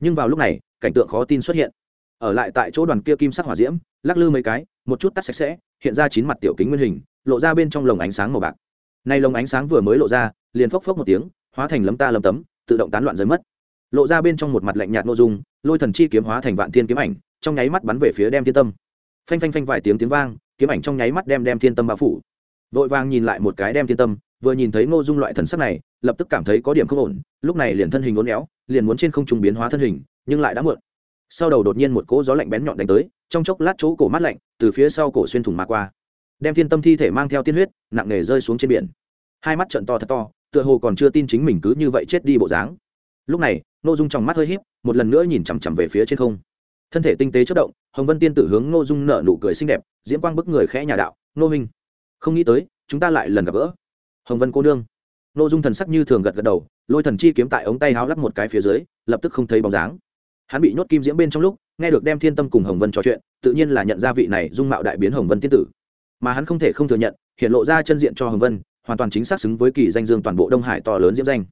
Nhưng vào lúc này, cảnh tượng khó tin xuất hiện. Ở lại tại chỗ đoàn kia kim sắc hỏa diễm, lắc lư mấy cái, một chút tắt sạch sẽ, hiện ra chín mặt tiểu kính nguyên hình, lộ ra bên trong lồng ánh sáng màu bạc. Nay lồng ánh sáng vừa mới lộ ra, liền phốc phốc một tiếng, hóa thành lấm ta lấm tấm, tự động tán loạn rơi mất. Lộ ra bên trong một mặt lạnh nhạt nội dung, lôi thần chi kiếm hóa thành vạn thiên kiếm ảnh, trong nháy mắt bắn về phía đem thiên tâm phanh phanh phanh vài tiếng tiếng vang, kiếm ảnh trong nháy mắt đem đem thiên tâm bao phủ. Vội vàng nhìn lại một cái đem thiên tâm, vừa nhìn thấy ngô dung loại thần sắc này, lập tức cảm thấy có điểm không ổn, lúc này liền thân hình uốn éo, liền muốn trên không trung biến hóa thân hình, nhưng lại đã muộn. Sau đầu đột nhiên một cỗ gió lạnh bén nhọn đánh tới, trong chốc lát chỗ cổ mát lạnh, từ phía sau cổ xuyên thủng mà qua. Đem thiên tâm thi thể mang theo tiên huyết, nặng nề rơi xuống trên biển. Hai mắt trận to thật to, tựa hồ còn chưa tin chính mình cứ như vậy chết đi bộ dáng. Lúc này n ô dung trong mắt hơi h í p một lần nữa nhìn chằm chằm về phía trên không thân thể tinh tế chất động, hồng vân tiên tử hướng n ô dung nợ nụ cười xinh đẹp diễn quang bức người khẽ nhà đạo nô minh không nghĩ tới, chúng ta lại lần gặp gỡ. Hồng vân cô nương. N ô dung thần sắc như thường gật gật đầu, lôi thần chi kiếm tại ống tay háo lắp một cái phía dưới, lập tức không thấy bóng dáng. Hắn bị nhốt kim diễm bên trong lúc, nghe được đem thiên tâm cùng hồng vân trò chuyện, tự nhiên là nhận ra vị này dung mạo đại biến hồng vân tiên tử. Mà hắn không thể không thừa nhận, hiện lộ ra chân diện cho hồng vân, hoàn toàn chính xác xứng với kỳ danh dương toàn bộ đông hải to lớn diễm danh.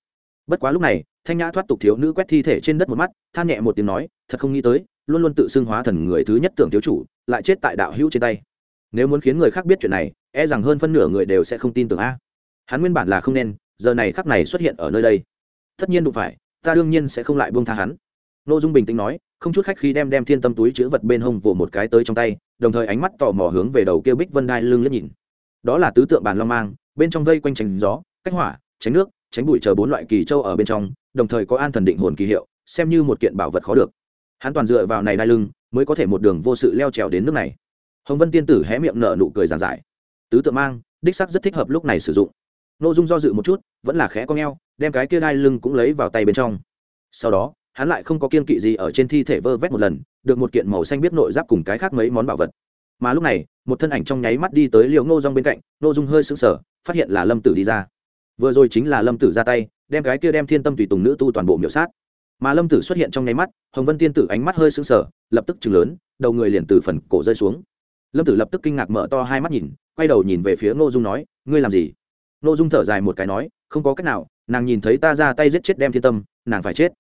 Bất quá lúc này, thanh nhã thoát tục thiếu nữ quét thi thể trên đất một mắt, than nhẹ một tiếng nói, thật không nghĩ tới luôn luôn tự xưng hóa thần người thứ nhất tưởng thiếu chủ lại chết tại đạo hữu trên tay nếu muốn khiến người khác biết chuyện này e rằng hơn phân nửa người đều sẽ không tin tưởng a hắn nguyên bản là không nên giờ này khắc này xuất hiện ở nơi đây tất nhiên đụng phải ta đương nhiên sẽ không lại buông tha hắn Nô Dung bình tĩnh nói, không chút khách khí đem đem thiên tâm túi chứa vật bên hông vồ một cái tới trong tay, đồng thời ánh mắt tò mò hướng về đầu kia Bích Vân Đai lưng liếc nhìn. Đó là tứ tượng bàn long mang, bên trong vây quanh tránh gió, cách hỏa, tránh nước, tránh bụi chờ bốn loại kỳ châu ở bên trong, đồng thời có an thần định hồn kỳ hiệu, xem như một kiện bảo vật khó được. Hắn toàn dựa vào này đai lưng, mới có thể một đường vô sự leo trèo đến nước này. Hồng Vân tiên tử hé miệng nở nụ cười giàn giải. Tứ tượng mang, đích sắc rất thích hợp lúc này sử dụng. Nô Dung do dự một chút, vẫn là khẽ cong eo, đem cái kia đai lưng cũng lấy vào tay bên trong. Sau đó, hắn lại không có kiên kỵ gì ở trên thi thể vơ vét một lần được một kiện màu xanh biết nội giáp cùng cái khác mấy món bảo vật mà lúc này một thân ảnh trong nháy mắt đi tới liều ngô rong bên cạnh ngô dung hơi sững sờ phát hiện là lâm tử đi ra vừa rồi chính là lâm tử ra tay đem cái kia đem thiên tâm tùy tùng nữ tu toàn bộ miểu sát mà lâm tử xuất hiện trong nháy mắt, hồng vân tiên tử ánh mắt hơi sững sờ, lập tức chừng lớn, đầu người liền từ phần cổ rơi xuống. Lâm tử lập tức kinh ngạc mở to hai mắt nhìn, quay đầu nhìn về phía ngô dung nói, ngươi làm gì? Ngô dung thở dài một cái nói, không có cách nào, nàng nhìn thấy ta ra tay giết chết đem thiên tâm, nàng phải chết.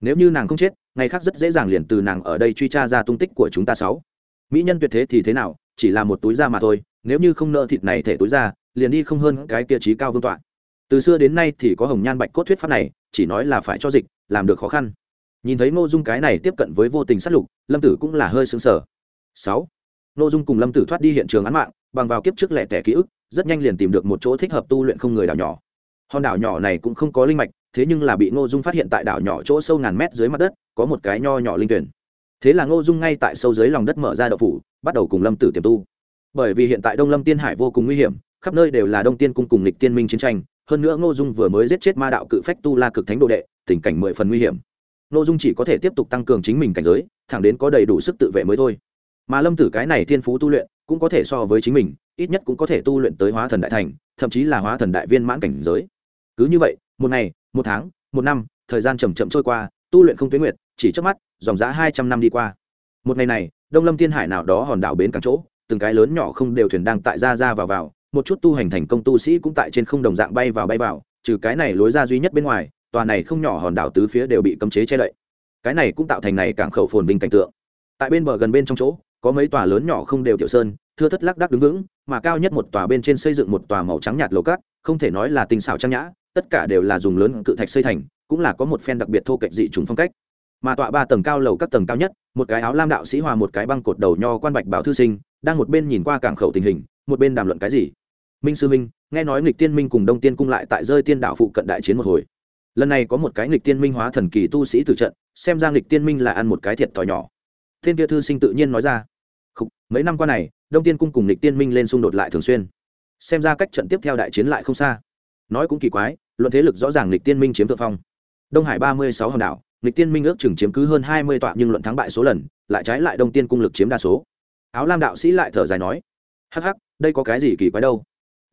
Nếu như nàng không chết, ngày khác rất dễ dàng liền từ nàng ở đây truy tra ra tung tích của chúng ta sáu. Mỹ nhân tuyệt thế thì thế nào, chỉ là một túi da mà thôi, nếu như không nợ thịt này thể túi da, liền đi không hơn cái kia trí cao vương tọa từ xưa đến nay thì có hồng nhan bạch cốt thuyết pháp này, chỉ nói là phải cho dịch, làm được khó khăn. Nhìn thấy ngô dung cái này tiếp cận với vô tình sát lục, lâm tử cũng là hơi xứng sở sáu, ngô dung cùng lâm tử thoát đi hiện trường án mạng, bằng vào kiếp trước lẻ tẻ ký ức, rất nhanh liền tìm được một chỗ thích hợp tu luyện không người đảo nhỏ. Hòn đảo nhỏ này cũng không có linh mạch, thế nhưng là bị ngô dung phát hiện tại đảo nhỏ chỗ sâu ngàn mét dưới mặt đất, có một cái nho nhỏ linh tuyển. Thế là ngô dung ngay tại sâu dưới lòng đất mở ra đậu phủ, bắt đầu cùng lâm tử tiềm tu. Bởi vì hiện tại đông lâm tiên hải vô cùng nguy hiểm, khắp nơi đều là đông tiên cung cùng lịch tiên minh chiến tranh hơn nữa ngô dung vừa mới giết chết ma đạo cự phách tu la cực thánh đồ đệ, tình cảnh mười phần nguy hiểm. Ngô dung chỉ có thể tiếp tục tăng cường chính mình cảnh giới, thẳng đến có đầy đủ sức tự vệ mới thôi. Mà lâm tử cái này thiên phú tu luyện, cũng có thể so với chính mình, ít nhất cũng có thể tu luyện tới hóa thần đại thành, thậm chí là hóa thần đại viên mãn cảnh giới. Cứ như vậy, một ngày, một tháng, một năm, thời gian chầm chậm trôi qua, tu luyện không tuyến nguyệt, chỉ trước mắt, dòng giá hai trăm năm đi qua. Một ngày này, đông lâm thiên hải nào đó hòn đảo bến cảng chỗ, từng cái lớn nhỏ không đều thuyền đang tại ra ra vào vào một chút tu hành thành công tu sĩ cũng tại trên không đồng dạng bay vào bay vào, trừ cái này lối ra duy nhất bên ngoài, tòa này không nhỏ hòn đảo tứ phía đều bị cấm chế che đậy. Cái này cũng tạo thành này cảng khẩu phồn vinh cảnh tượng. Tại bên bờ gần bên trong chỗ, có mấy tòa lớn nhỏ không đều tiểu sơn, thưa thất lắc đắc đứng vững, mà cao nhất một tòa bên trên xây dựng một tòa màu trắng nhạt lầu cát, không thể nói là tinh xảo trang nhã, tất cả đều là dùng lớn cự thạch xây thành, cũng là có một phen đặc biệt thô kệch dị trùng phong cách. Mà tọa ba tầng cao lầu các tầng cao nhất, một cái áo lam đạo sĩ hòa một cái băng cột đầu nho quan bạch bảo thư sinh, đang một bên nhìn qua cảng khẩu tình hình, một bên đàm luận cái gì minh sư minh nghe nói nghịch tiên minh cùng đông tiên cung lại tại rơi tiên đạo phụ cận đại chiến một hồi. Lần này có một cái nghịch tiên minh hóa thần kỳ tu sĩ từ trận xem ra nghịch tiên minh là ăn một cái thiệt thòi nhỏ. Thiên kia thư sinh tự nhiên nói ra. Khúc, mấy năm qua này đông tiên cung cùng nghịch tiên minh lên xung đột lại thường xuyên. Xem ra cách trận tiếp theo đại chiến lại không xa. Nói cũng kỳ quái luận thế lực rõ ràng nghịch tiên minh chiếm thượng phong. Đông hải ba mươi sáu hòn đảo nghịch tiên minh ước chừng chiếm cứ hơn hai mươi tọa nhưng luận thắng bại số lần lại trái lại đông tiên cung lực chiếm đa số. Áo lam đạo sĩ lại thở dài nói hắc hắc đây có cái gì kỳ quái đâu?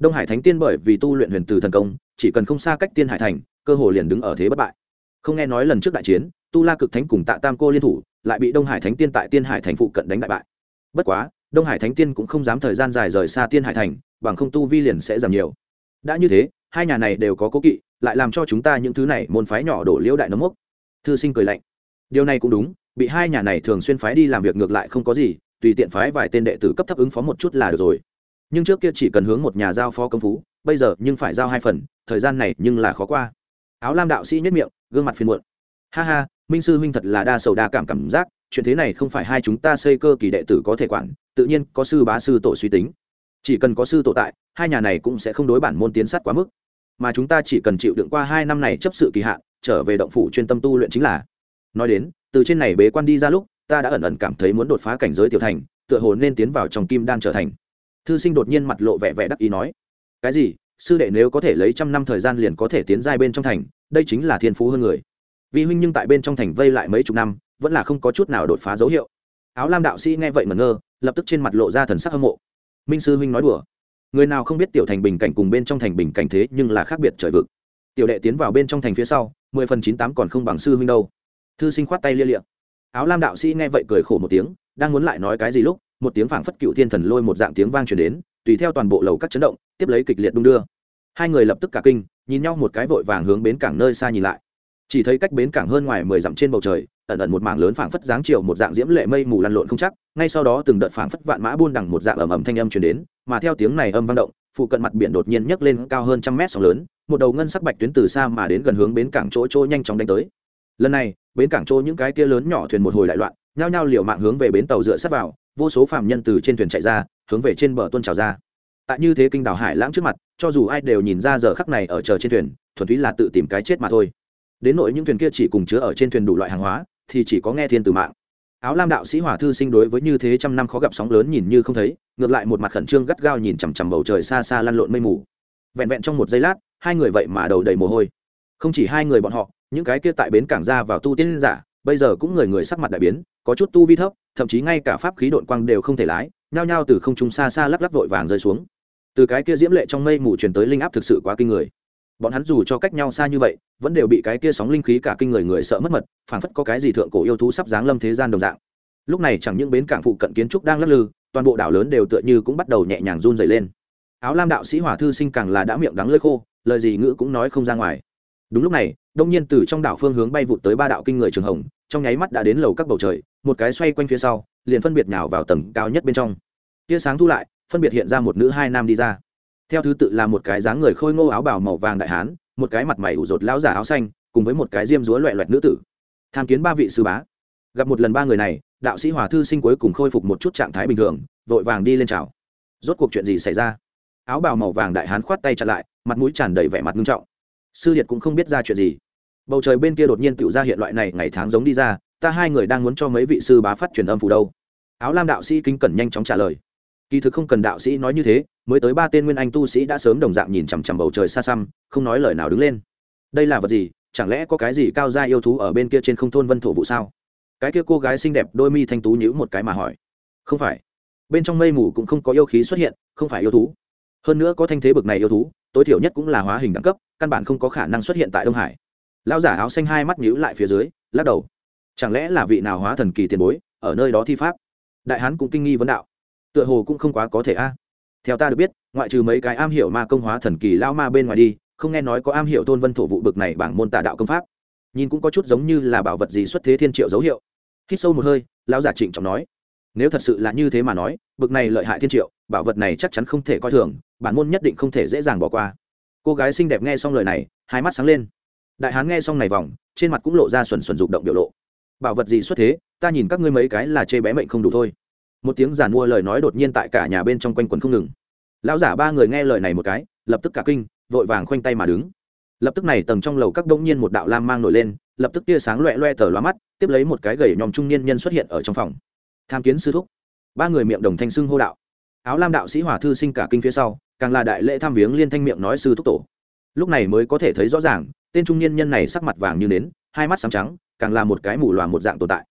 Đông hải thánh tiên bởi vì tu luyện huyền từ thần công, chỉ cần không xa cách tiên hải thành, cơ hồ liền đứng ở thế bất bại. Không nghe nói lần trước đại chiến, tu la cực thánh cùng tạ tam cô liên thủ, lại bị đông hải thánh tiên tại tiên hải thành phụ cận đánh đại bại. Bất quá, đông hải thánh tiên cũng không dám thời gian dài rời xa tiên hải thành, bằng không tu vi liền sẽ giảm nhiều. Đã như thế, hai nhà này đều có cố kỵ, lại làm cho chúng ta những thứ này môn phái nhỏ đổ liễu đại nấm mốc. Thư sinh cười lạnh. Điều này cũng đúng, bị hai nhà này thường xuyên phái đi làm việc ngược lại không có gì, tùy tiện phái vài tên đệ tử cấp thấp ứng phó một chút là được rồi nhưng trước kia chỉ cần hướng một nhà giao phó công phú, bây giờ nhưng phải giao hai phần, thời gian này nhưng là khó qua. Áo lam đạo sĩ nhất miệng, gương mặt phiền muộn. Ha ha, minh sư huynh thật là đa sầu đa cảm cảm giác, chuyện thế này không phải hai chúng ta xây cơ kỳ đệ tử có thể quản, tự nhiên có sư bá sư tổ suy tính. Chỉ cần có sư tổ tại, hai nhà này cũng sẽ không đối bản môn tiến sát quá mức. Mà chúng ta chỉ cần chịu đựng qua hai năm này chấp sự kỳ hạn, trở về động phủ chuyên tâm tu luyện chính là. Nói đến, từ trên này bế quan đi ra lúc, ta đã ẩn ẩn cảm thấy muốn đột phá cảnh giới tiểu thành, tựa hồ nên tiến vào trong kim đan trở thành thư sinh đột nhiên mặt lộ vẻ vẻ đắc ý nói, cái gì? Sư đệ nếu có thể lấy trăm năm thời gian liền có thể tiến giai bên trong thành, đây chính là thiên phú hơn người. Vì huynh nhưng tại bên trong thành vây lại mấy chục năm, vẫn là không có chút nào đột phá dấu hiệu. Áo lam đạo sĩ nghe vậy mà ngơ, lập tức trên mặt lộ ra thần sắc hâm mộ. Minh sư huynh nói đùa, người nào không biết tiểu thành bình cảnh cùng bên trong thành bình cảnh thế nhưng là khác biệt trời vực. Tiểu đệ tiến vào bên trong thành phía sau, mười phần chín tám còn không bằng sư huynh đâu. Thư sinh khoát tay lia liệm áo lam đạo sĩ nghe vậy cười khổ một tiếng, đang muốn lại nói cái gì lúc một tiếng phảng phất cựu thiên thần lôi một dạng tiếng vang truyền đến, tùy theo toàn bộ lầu các chấn động, tiếp lấy kịch liệt đung đưa. Hai người lập tức cả kinh, nhìn nhau một cái vội vàng hướng bến cảng nơi xa nhìn lại. Chỉ thấy cách bến cảng hơn ngoài mười dặm trên bầu trời, ẩn ẩn một mảng lớn phảng phất dáng chiều một dạng diễm lệ mây mù lăn lộn không chắc, ngay sau đó từng đợt phảng phất vạn mã buôn đằng một dạng ầm ầm thanh âm truyền đến, mà theo tiếng này âm vang động, phụ cận mặt biển đột nhiên nhấc lên cao hơn trăm mét sóng lớn, một đầu ngân sắc bạch tuyến từ xa mà đến gần hướng bến cảng chỗ chỗ nhanh chóng đánh tới. Lần này, bến cảng chỗ những cái kia lớn nhỏ thuyền một hồi đại loạn, nhao nhao liều mạng hướng về bến tàu dựa sát vào vô số phạm nhân từ trên thuyền chạy ra, hướng về trên bờ tuôn trào ra. Tại như thế kinh đảo hải lãng trước mặt, cho dù ai đều nhìn ra giờ khắc này ở chờ trên thuyền, thuần túy là tự tìm cái chết mà thôi. Đến nội những thuyền kia chỉ cùng chứa ở trên thuyền đủ loại hàng hóa, thì chỉ có nghe thiên từ mạng. Áo lam đạo sĩ hỏa thư sinh đối với như thế trăm năm khó gặp sóng lớn nhìn như không thấy, ngược lại một mặt khẩn trương gắt gao nhìn chằm chằm bầu trời xa xa lăn lộn mây mù. Vẹn vẹn trong một giây lát, hai người vậy mà đầu đầy mồ hôi. Không chỉ hai người bọn họ, những cái kia tại bến cảng ra vào tu tiên giả bây giờ cũng người người sắc mặt đại biến, có chút tu vi thấp, thậm chí ngay cả pháp khí độn quang đều không thể lái, nhao nhao từ không trung xa xa lắc lắc vội vàng rơi xuống. Từ cái kia diễm lệ trong mây mù truyền tới linh áp thực sự quá kinh người. Bọn hắn dù cho cách nhau xa như vậy, vẫn đều bị cái kia sóng linh khí cả kinh người người sợ mất mật, phảng phất có cái gì thượng cổ yêu thú sắp giáng lâm thế gian đồng dạng. Lúc này chẳng những bến cảng phụ cận kiến trúc đang lắc lư, toàn bộ đảo lớn đều tựa như cũng bắt đầu nhẹ nhàng run dày lên. Áo lam đạo sĩ hỏa thư sinh càng là đã miệng đắng lơi khô, lời gì ngữ cũng nói không ra ngoài đúng lúc này, đông nhiên từ trong đảo phương hướng bay vụt tới ba đạo kinh người trường hồng, trong nháy mắt đã đến lầu các bầu trời, một cái xoay quanh phía sau, liền phân biệt nhào vào tầng cao nhất bên trong. Tia sáng thu lại, phân biệt hiện ra một nữ hai nam đi ra. Theo thứ tự là một cái dáng người khôi ngô áo bào màu vàng đại hán, một cái mặt mày ủ rột lão giả áo xanh, cùng với một cái diêm rúa loẹ loẹt nữ tử. Tham kiến ba vị sư bá. Gặp một lần ba người này, đạo sĩ hòa thư sinh cuối cùng khôi phục một chút trạng thái bình thường, vội vàng đi lên chào. Rốt cuộc chuyện gì xảy ra? Áo bào màu vàng đại hán khoát tay chặt lại, mặt mũi tràn đầy vẻ mặt nghiêm trọng sư điệt cũng không biết ra chuyện gì. Bầu trời bên kia đột nhiên tự ra hiện loại này ngày tháng giống đi ra, ta hai người đang muốn cho mấy vị sư bá phát truyền âm phủ đâu. Áo lam đạo sĩ kinh cẩn nhanh chóng trả lời. Kỳ thực không cần đạo sĩ nói như thế, mới tới ba tên nguyên anh tu sĩ đã sớm đồng dạng nhìn chằm chằm bầu trời xa xăm, không nói lời nào đứng lên. Đây là vật gì? Chẳng lẽ có cái gì cao gia yêu thú ở bên kia trên không thôn vân thổ vụ sao? Cái kia cô gái xinh đẹp đôi mi thanh tú nhữ một cái mà hỏi. Không phải. Bên trong mây mù cũng không có yêu khí xuất hiện, không phải yêu thú hơn nữa có thanh thế bực này yêu thú, tối thiểu nhất cũng là hóa hình đẳng cấp, căn bản không có khả năng xuất hiện tại đông hải. Lao giả áo xanh hai mắt nhíu lại phía dưới, lắc đầu. Chẳng lẽ là vị nào hóa thần kỳ tiền bối, ở nơi đó thi pháp? Đại hán cũng kinh nghi vấn đạo. Tựa hồ cũng không quá có thể a. Theo ta được biết, ngoại trừ mấy cái am hiểu ma công hóa thần kỳ lao ma bên ngoài đi, không nghe nói có am hiểu thôn vân thổ vụ bực này bảng môn tà đạo công pháp. Nhìn cũng có chút giống như là bảo vật gì xuất thế thiên triệu dấu hiệu. Hít sâu một hơi, lão giả trịnh trọng nói. Nếu thật sự là như thế mà nói, bực này lợi hại thiên triệu bảo vật này chắc chắn không thể coi thường, bản môn nhất định không thể dễ dàng bỏ qua. Cô gái xinh đẹp nghe xong lời này, hai mắt sáng lên. Đại hán nghe xong này vòng, trên mặt cũng lộ ra xuẩn xuẩn rụng động biểu lộ. Bảo vật gì xuất thế, ta nhìn các ngươi mấy cái là chê bé mệnh không đủ thôi. Một tiếng giàn mua lời nói đột nhiên tại cả nhà bên trong quanh quần không ngừng. Lão giả ba người nghe lời này một cái, lập tức cả kinh, vội vàng khoanh tay mà đứng. Lập tức này tầng trong lầu các đông nhiên một đạo lam mang nổi lên, lập tức tia sáng loẹ loe tờ loa mắt, tiếp lấy một cái gầy nhòm trung niên nhân xuất hiện ở trong phòng. Tham kiến sư thúc. Ba người miệng đồng thanh xưng hô đạo áo lam đạo sĩ hỏa thư sinh cả kinh phía sau, càng là đại lễ tham viếng liên thanh miệng nói sư thúc tổ. Lúc này mới có thể thấy rõ ràng, tên trung niên nhân này sắc mặt vàng như nến, hai mắt sáng trắng, càng là một cái mù loà một dạng tồn tại.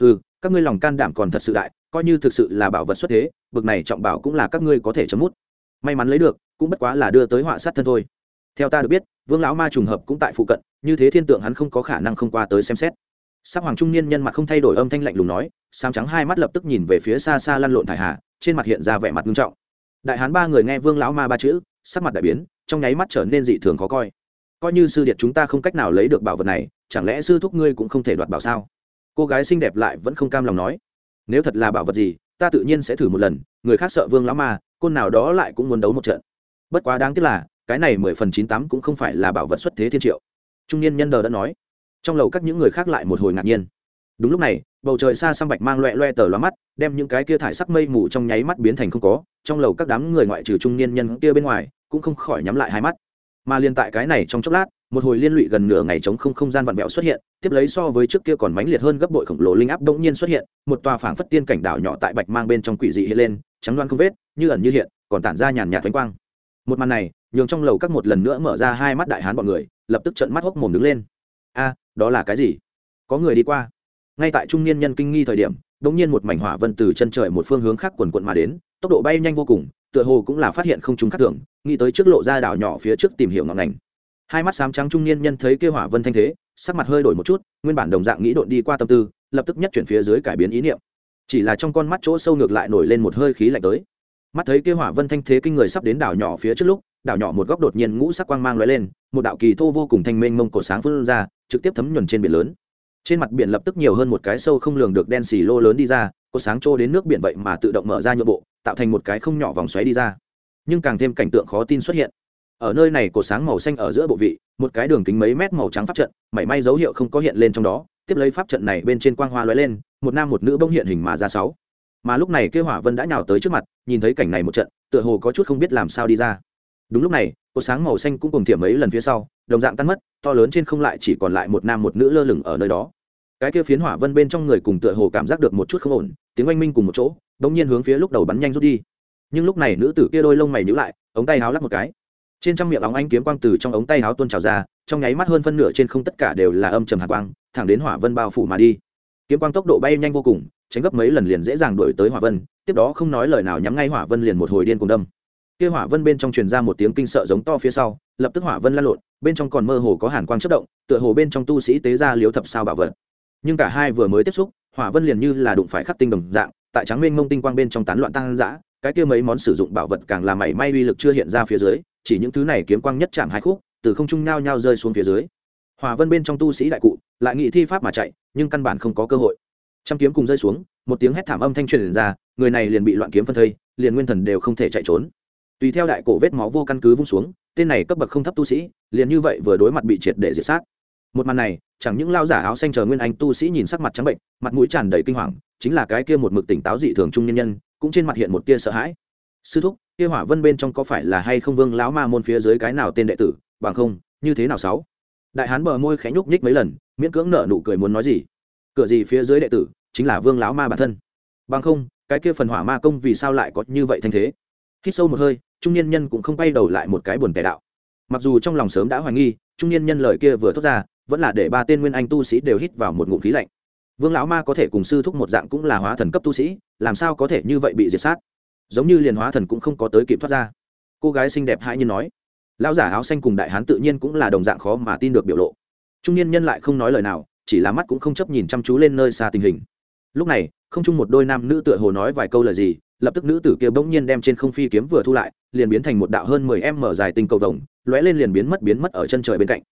Ừ các ngươi lòng can đảm còn thật sự đại, coi như thực sự là bảo vật xuất thế, bực này trọng bảo cũng là các ngươi có thể chấm mút. May mắn lấy được, cũng bất quá là đưa tới họa sát thân thôi. Theo ta được biết, vương lão ma trùng hợp cũng tại phụ cận, như thế thiên tượng hắn không có khả năng không qua tới xem xét. Sắc hoàng trung niên nhân mặt không thay đổi âm thanh lạnh lùng nói sam trắng hai mắt lập tức nhìn về phía xa xa lăn lộn thải hà trên mặt hiện ra vẻ mặt nghiêm trọng. Đại hán ba người nghe vương lão ma ba chữ, sắc mặt đại biến, trong nháy mắt trở nên dị thường khó coi. Coi như sư điệt chúng ta không cách nào lấy được bảo vật này, chẳng lẽ sư thúc ngươi cũng không thể đoạt bảo sao? Cô gái xinh đẹp lại vẫn không cam lòng nói. Nếu thật là bảo vật gì, ta tự nhiên sẽ thử một lần, người khác sợ vương lão ma, côn nào đó lại cũng muốn đấu một trận. Bất quá đáng tiếc là, cái này mười phần chín tám cũng không phải là bảo vật xuất thế thiên triệu. Trung niên nhân đờ đã nói. Trong lầu các những người khác lại một hồi ngạc nhiên đúng lúc này, bầu trời xa xăm bạch mang loẹ loẹ tờ loa mắt, đem những cái kia thải sắc mây mù trong nháy mắt biến thành không có, trong lầu các đám người ngoại trừ trung niên nhân kia bên ngoài, cũng không khỏi nhắm lại hai mắt. Mà liên tại cái này trong chốc lát, một hồi liên lụy gần nửa ngày chống không không gian vặn vẹo xuất hiện, tiếp lấy so với trước kia còn mãnh liệt hơn gấp bội khổng lồ linh áp bỗng nhiên xuất hiện, một tòa phảng phất tiên cảnh đảo nhỏ tại bạch mang bên trong quỷ dị hiện lên, trắng loan không vết, như ẩn như hiện, còn tản ra nhàn nhạt thánh quang. Một màn này, nhường trong lầu các một lần nữa mở ra hai mắt đại hán bọn người, lập tức trận mắt hốc mồm đứng lên. A, đó là cái gì? Có người đi qua ngay tại trung niên nhân kinh nghi thời điểm đống nhiên một mảnh hỏa vân từ chân trời một phương hướng khác quần quận mà đến, tốc độ bay nhanh vô cùng, tựa hồ cũng là phát hiện không chúng khác thường, nghĩ tới trước lộ ra đảo nhỏ phía trước tìm hiểu ngọn ngành. Hai mắt xám trắng trung niên nhân thấy kêu hỏa vân thanh thế, sắc mặt hơi đổi một chút, nguyên bản đồng dạng nghĩ độn đi qua tâm tư, lập tức nhất chuyển phía dưới cải biến ý niệm. Chỉ là trong con mắt chỗ sâu ngược lại nổi lên một hơi khí lạnh tới. Mắt thấy kêu hỏa vân thanh thế kinh người sắp đến đảo nhỏ phía trước lúc, đảo nhỏ một góc đột nhiên ngũ sắc quang mang lóe lên, một đạo kỳ thô vô cùng thanh mênh mông cổ sáng phun ra, trực tiếp thấm nhuần trên biển lớn trên mặt biển lập tức nhiều hơn một cái sâu không lường được đen xì lô lớn đi ra, có sáng trô đến nước biển vậy mà tự động mở ra nhượng bộ, tạo thành một cái không nhỏ vòng xoáy đi ra. Nhưng càng thêm cảnh tượng khó tin xuất hiện. Ở nơi này cột sáng màu xanh ở giữa bộ vị, một cái đường kính mấy mét màu trắng pháp trận, mảy may dấu hiệu không có hiện lên trong đó, tiếp lấy pháp trận này bên trên quang hoa lóe lên, một nam một nữ bông hiện hình mà ra sáu. Mà lúc này kêu hỏa vân đã nhào tới trước mặt, nhìn thấy cảnh này một trận, tựa hồ có chút không biết làm sao đi ra đúng lúc này cô sáng màu xanh cũng cùng thiểm mấy lần phía sau, đồng dạng tan mất, to lớn trên không lại chỉ còn lại một nam một nữ lơ lửng ở nơi đó. Cái kia phiến hỏa vân bên trong người cùng tựa hồ cảm giác được một chút không ổn, tiếng oanh minh cùng một chỗ đống nhiên hướng phía lúc đầu bắn nhanh rút đi. Nhưng lúc này nữ tử kia đôi lông mày nhíu lại, ống tay háo lắc một cái. Trên trăm miệng óng anh kiếm quang từ trong ống tay háo tuôn trào ra, trong nháy mắt hơn phân nửa trên không tất cả đều là âm trầm hạ quang, thẳng đến hỏa vân bao phủ mà đi. Kiếm quang tốc độ bay nhanh vô cùng, tránh gấp mấy lần liền dễ dàng đuổi tới hỏa vân, tiếp đó không nói lời nào nhắm ngay hỏa vân liền một hồi điên cùng đâm kia hỏa vân bên trong truyền ra một tiếng kinh sợ giống to phía sau, lập tức hỏa vân lan lộn, bên trong còn mơ hồ có hàn quang chất động, tựa hồ bên trong tu sĩ tế ra liếu thập sao bảo vật. Nhưng cả hai vừa mới tiếp xúc, hỏa vân liền như là đụng phải khắc tinh đồng dạng, tại trắng mênh mông tinh quang bên trong tán loạn tăng dã, cái kia mấy món sử dụng bảo vật càng làm mảy may uy lực chưa hiện ra phía dưới, chỉ những thứ này kiếm quang nhất chạm hai khúc, từ không trung nhao nhao rơi xuống phía dưới. Hỏa vân bên trong tu sĩ đại cụ, lại nghị thi pháp mà chạy, nhưng căn bản không có cơ hội. Trăm kiếm cùng rơi xuống, một tiếng hét thảm âm thanh truyền ra, người này liền bị loạn kiếm phân thây, liền nguyên thần đều không thể chạy trốn tùy theo đại cổ vết máu vô căn cứ vung xuống, tên này cấp bậc không thấp tu sĩ, liền như vậy vừa đối mặt bị triệt để diệt sát. Một màn này, chẳng những lao giả áo xanh chờ nguyên anh tu sĩ nhìn sắc mặt trắng bệnh, mặt mũi tràn đầy kinh hoàng, chính là cái kia một mực tỉnh táo dị thường trung nhân nhân, cũng trên mặt hiện một tia sợ hãi. Sư thúc, kia hỏa vân bên trong có phải là hay không vương lão ma môn phía dưới cái nào tên đệ tử, bằng không, như thế nào sáu? Đại hán bờ môi khẽ nhúc nhích mấy lần, miễn cưỡng nở nụ cười muốn nói gì? Cửa gì phía dưới đệ tử, chính là vương lão ma bản thân. Bằng không, cái kia phần hỏa ma công vì sao lại có như vậy thanh thế? Hít sâu một hơi trung niên nhân cũng không quay đầu lại một cái buồn tẻ đạo. Mặc dù trong lòng sớm đã hoài nghi, trung niên nhân lời kia vừa thốt ra, vẫn là để ba tên nguyên anh tu sĩ đều hít vào một ngụm khí lạnh. Vương lão ma có thể cùng sư thúc một dạng cũng là hóa thần cấp tu sĩ, làm sao có thể như vậy bị diệt sát? Giống như liền hóa thần cũng không có tới kịp thoát ra. Cô gái xinh đẹp hãi nhiên nói, lão giả áo xanh cùng đại hán tự nhiên cũng là đồng dạng khó mà tin được biểu lộ. Trung niên nhân lại không nói lời nào, chỉ là mắt cũng không chấp nhìn chăm chú lên nơi xa tình hình. Lúc này, không chung một đôi nam nữ tựa hồ nói vài câu lời gì lập tức nữ tử kia bỗng nhiên đem trên không phi kiếm vừa thu lại, liền biến thành một đạo hơn mười em mở dài tinh cầu vồng, lóe lên liền biến mất biến mất ở chân trời bên cạnh.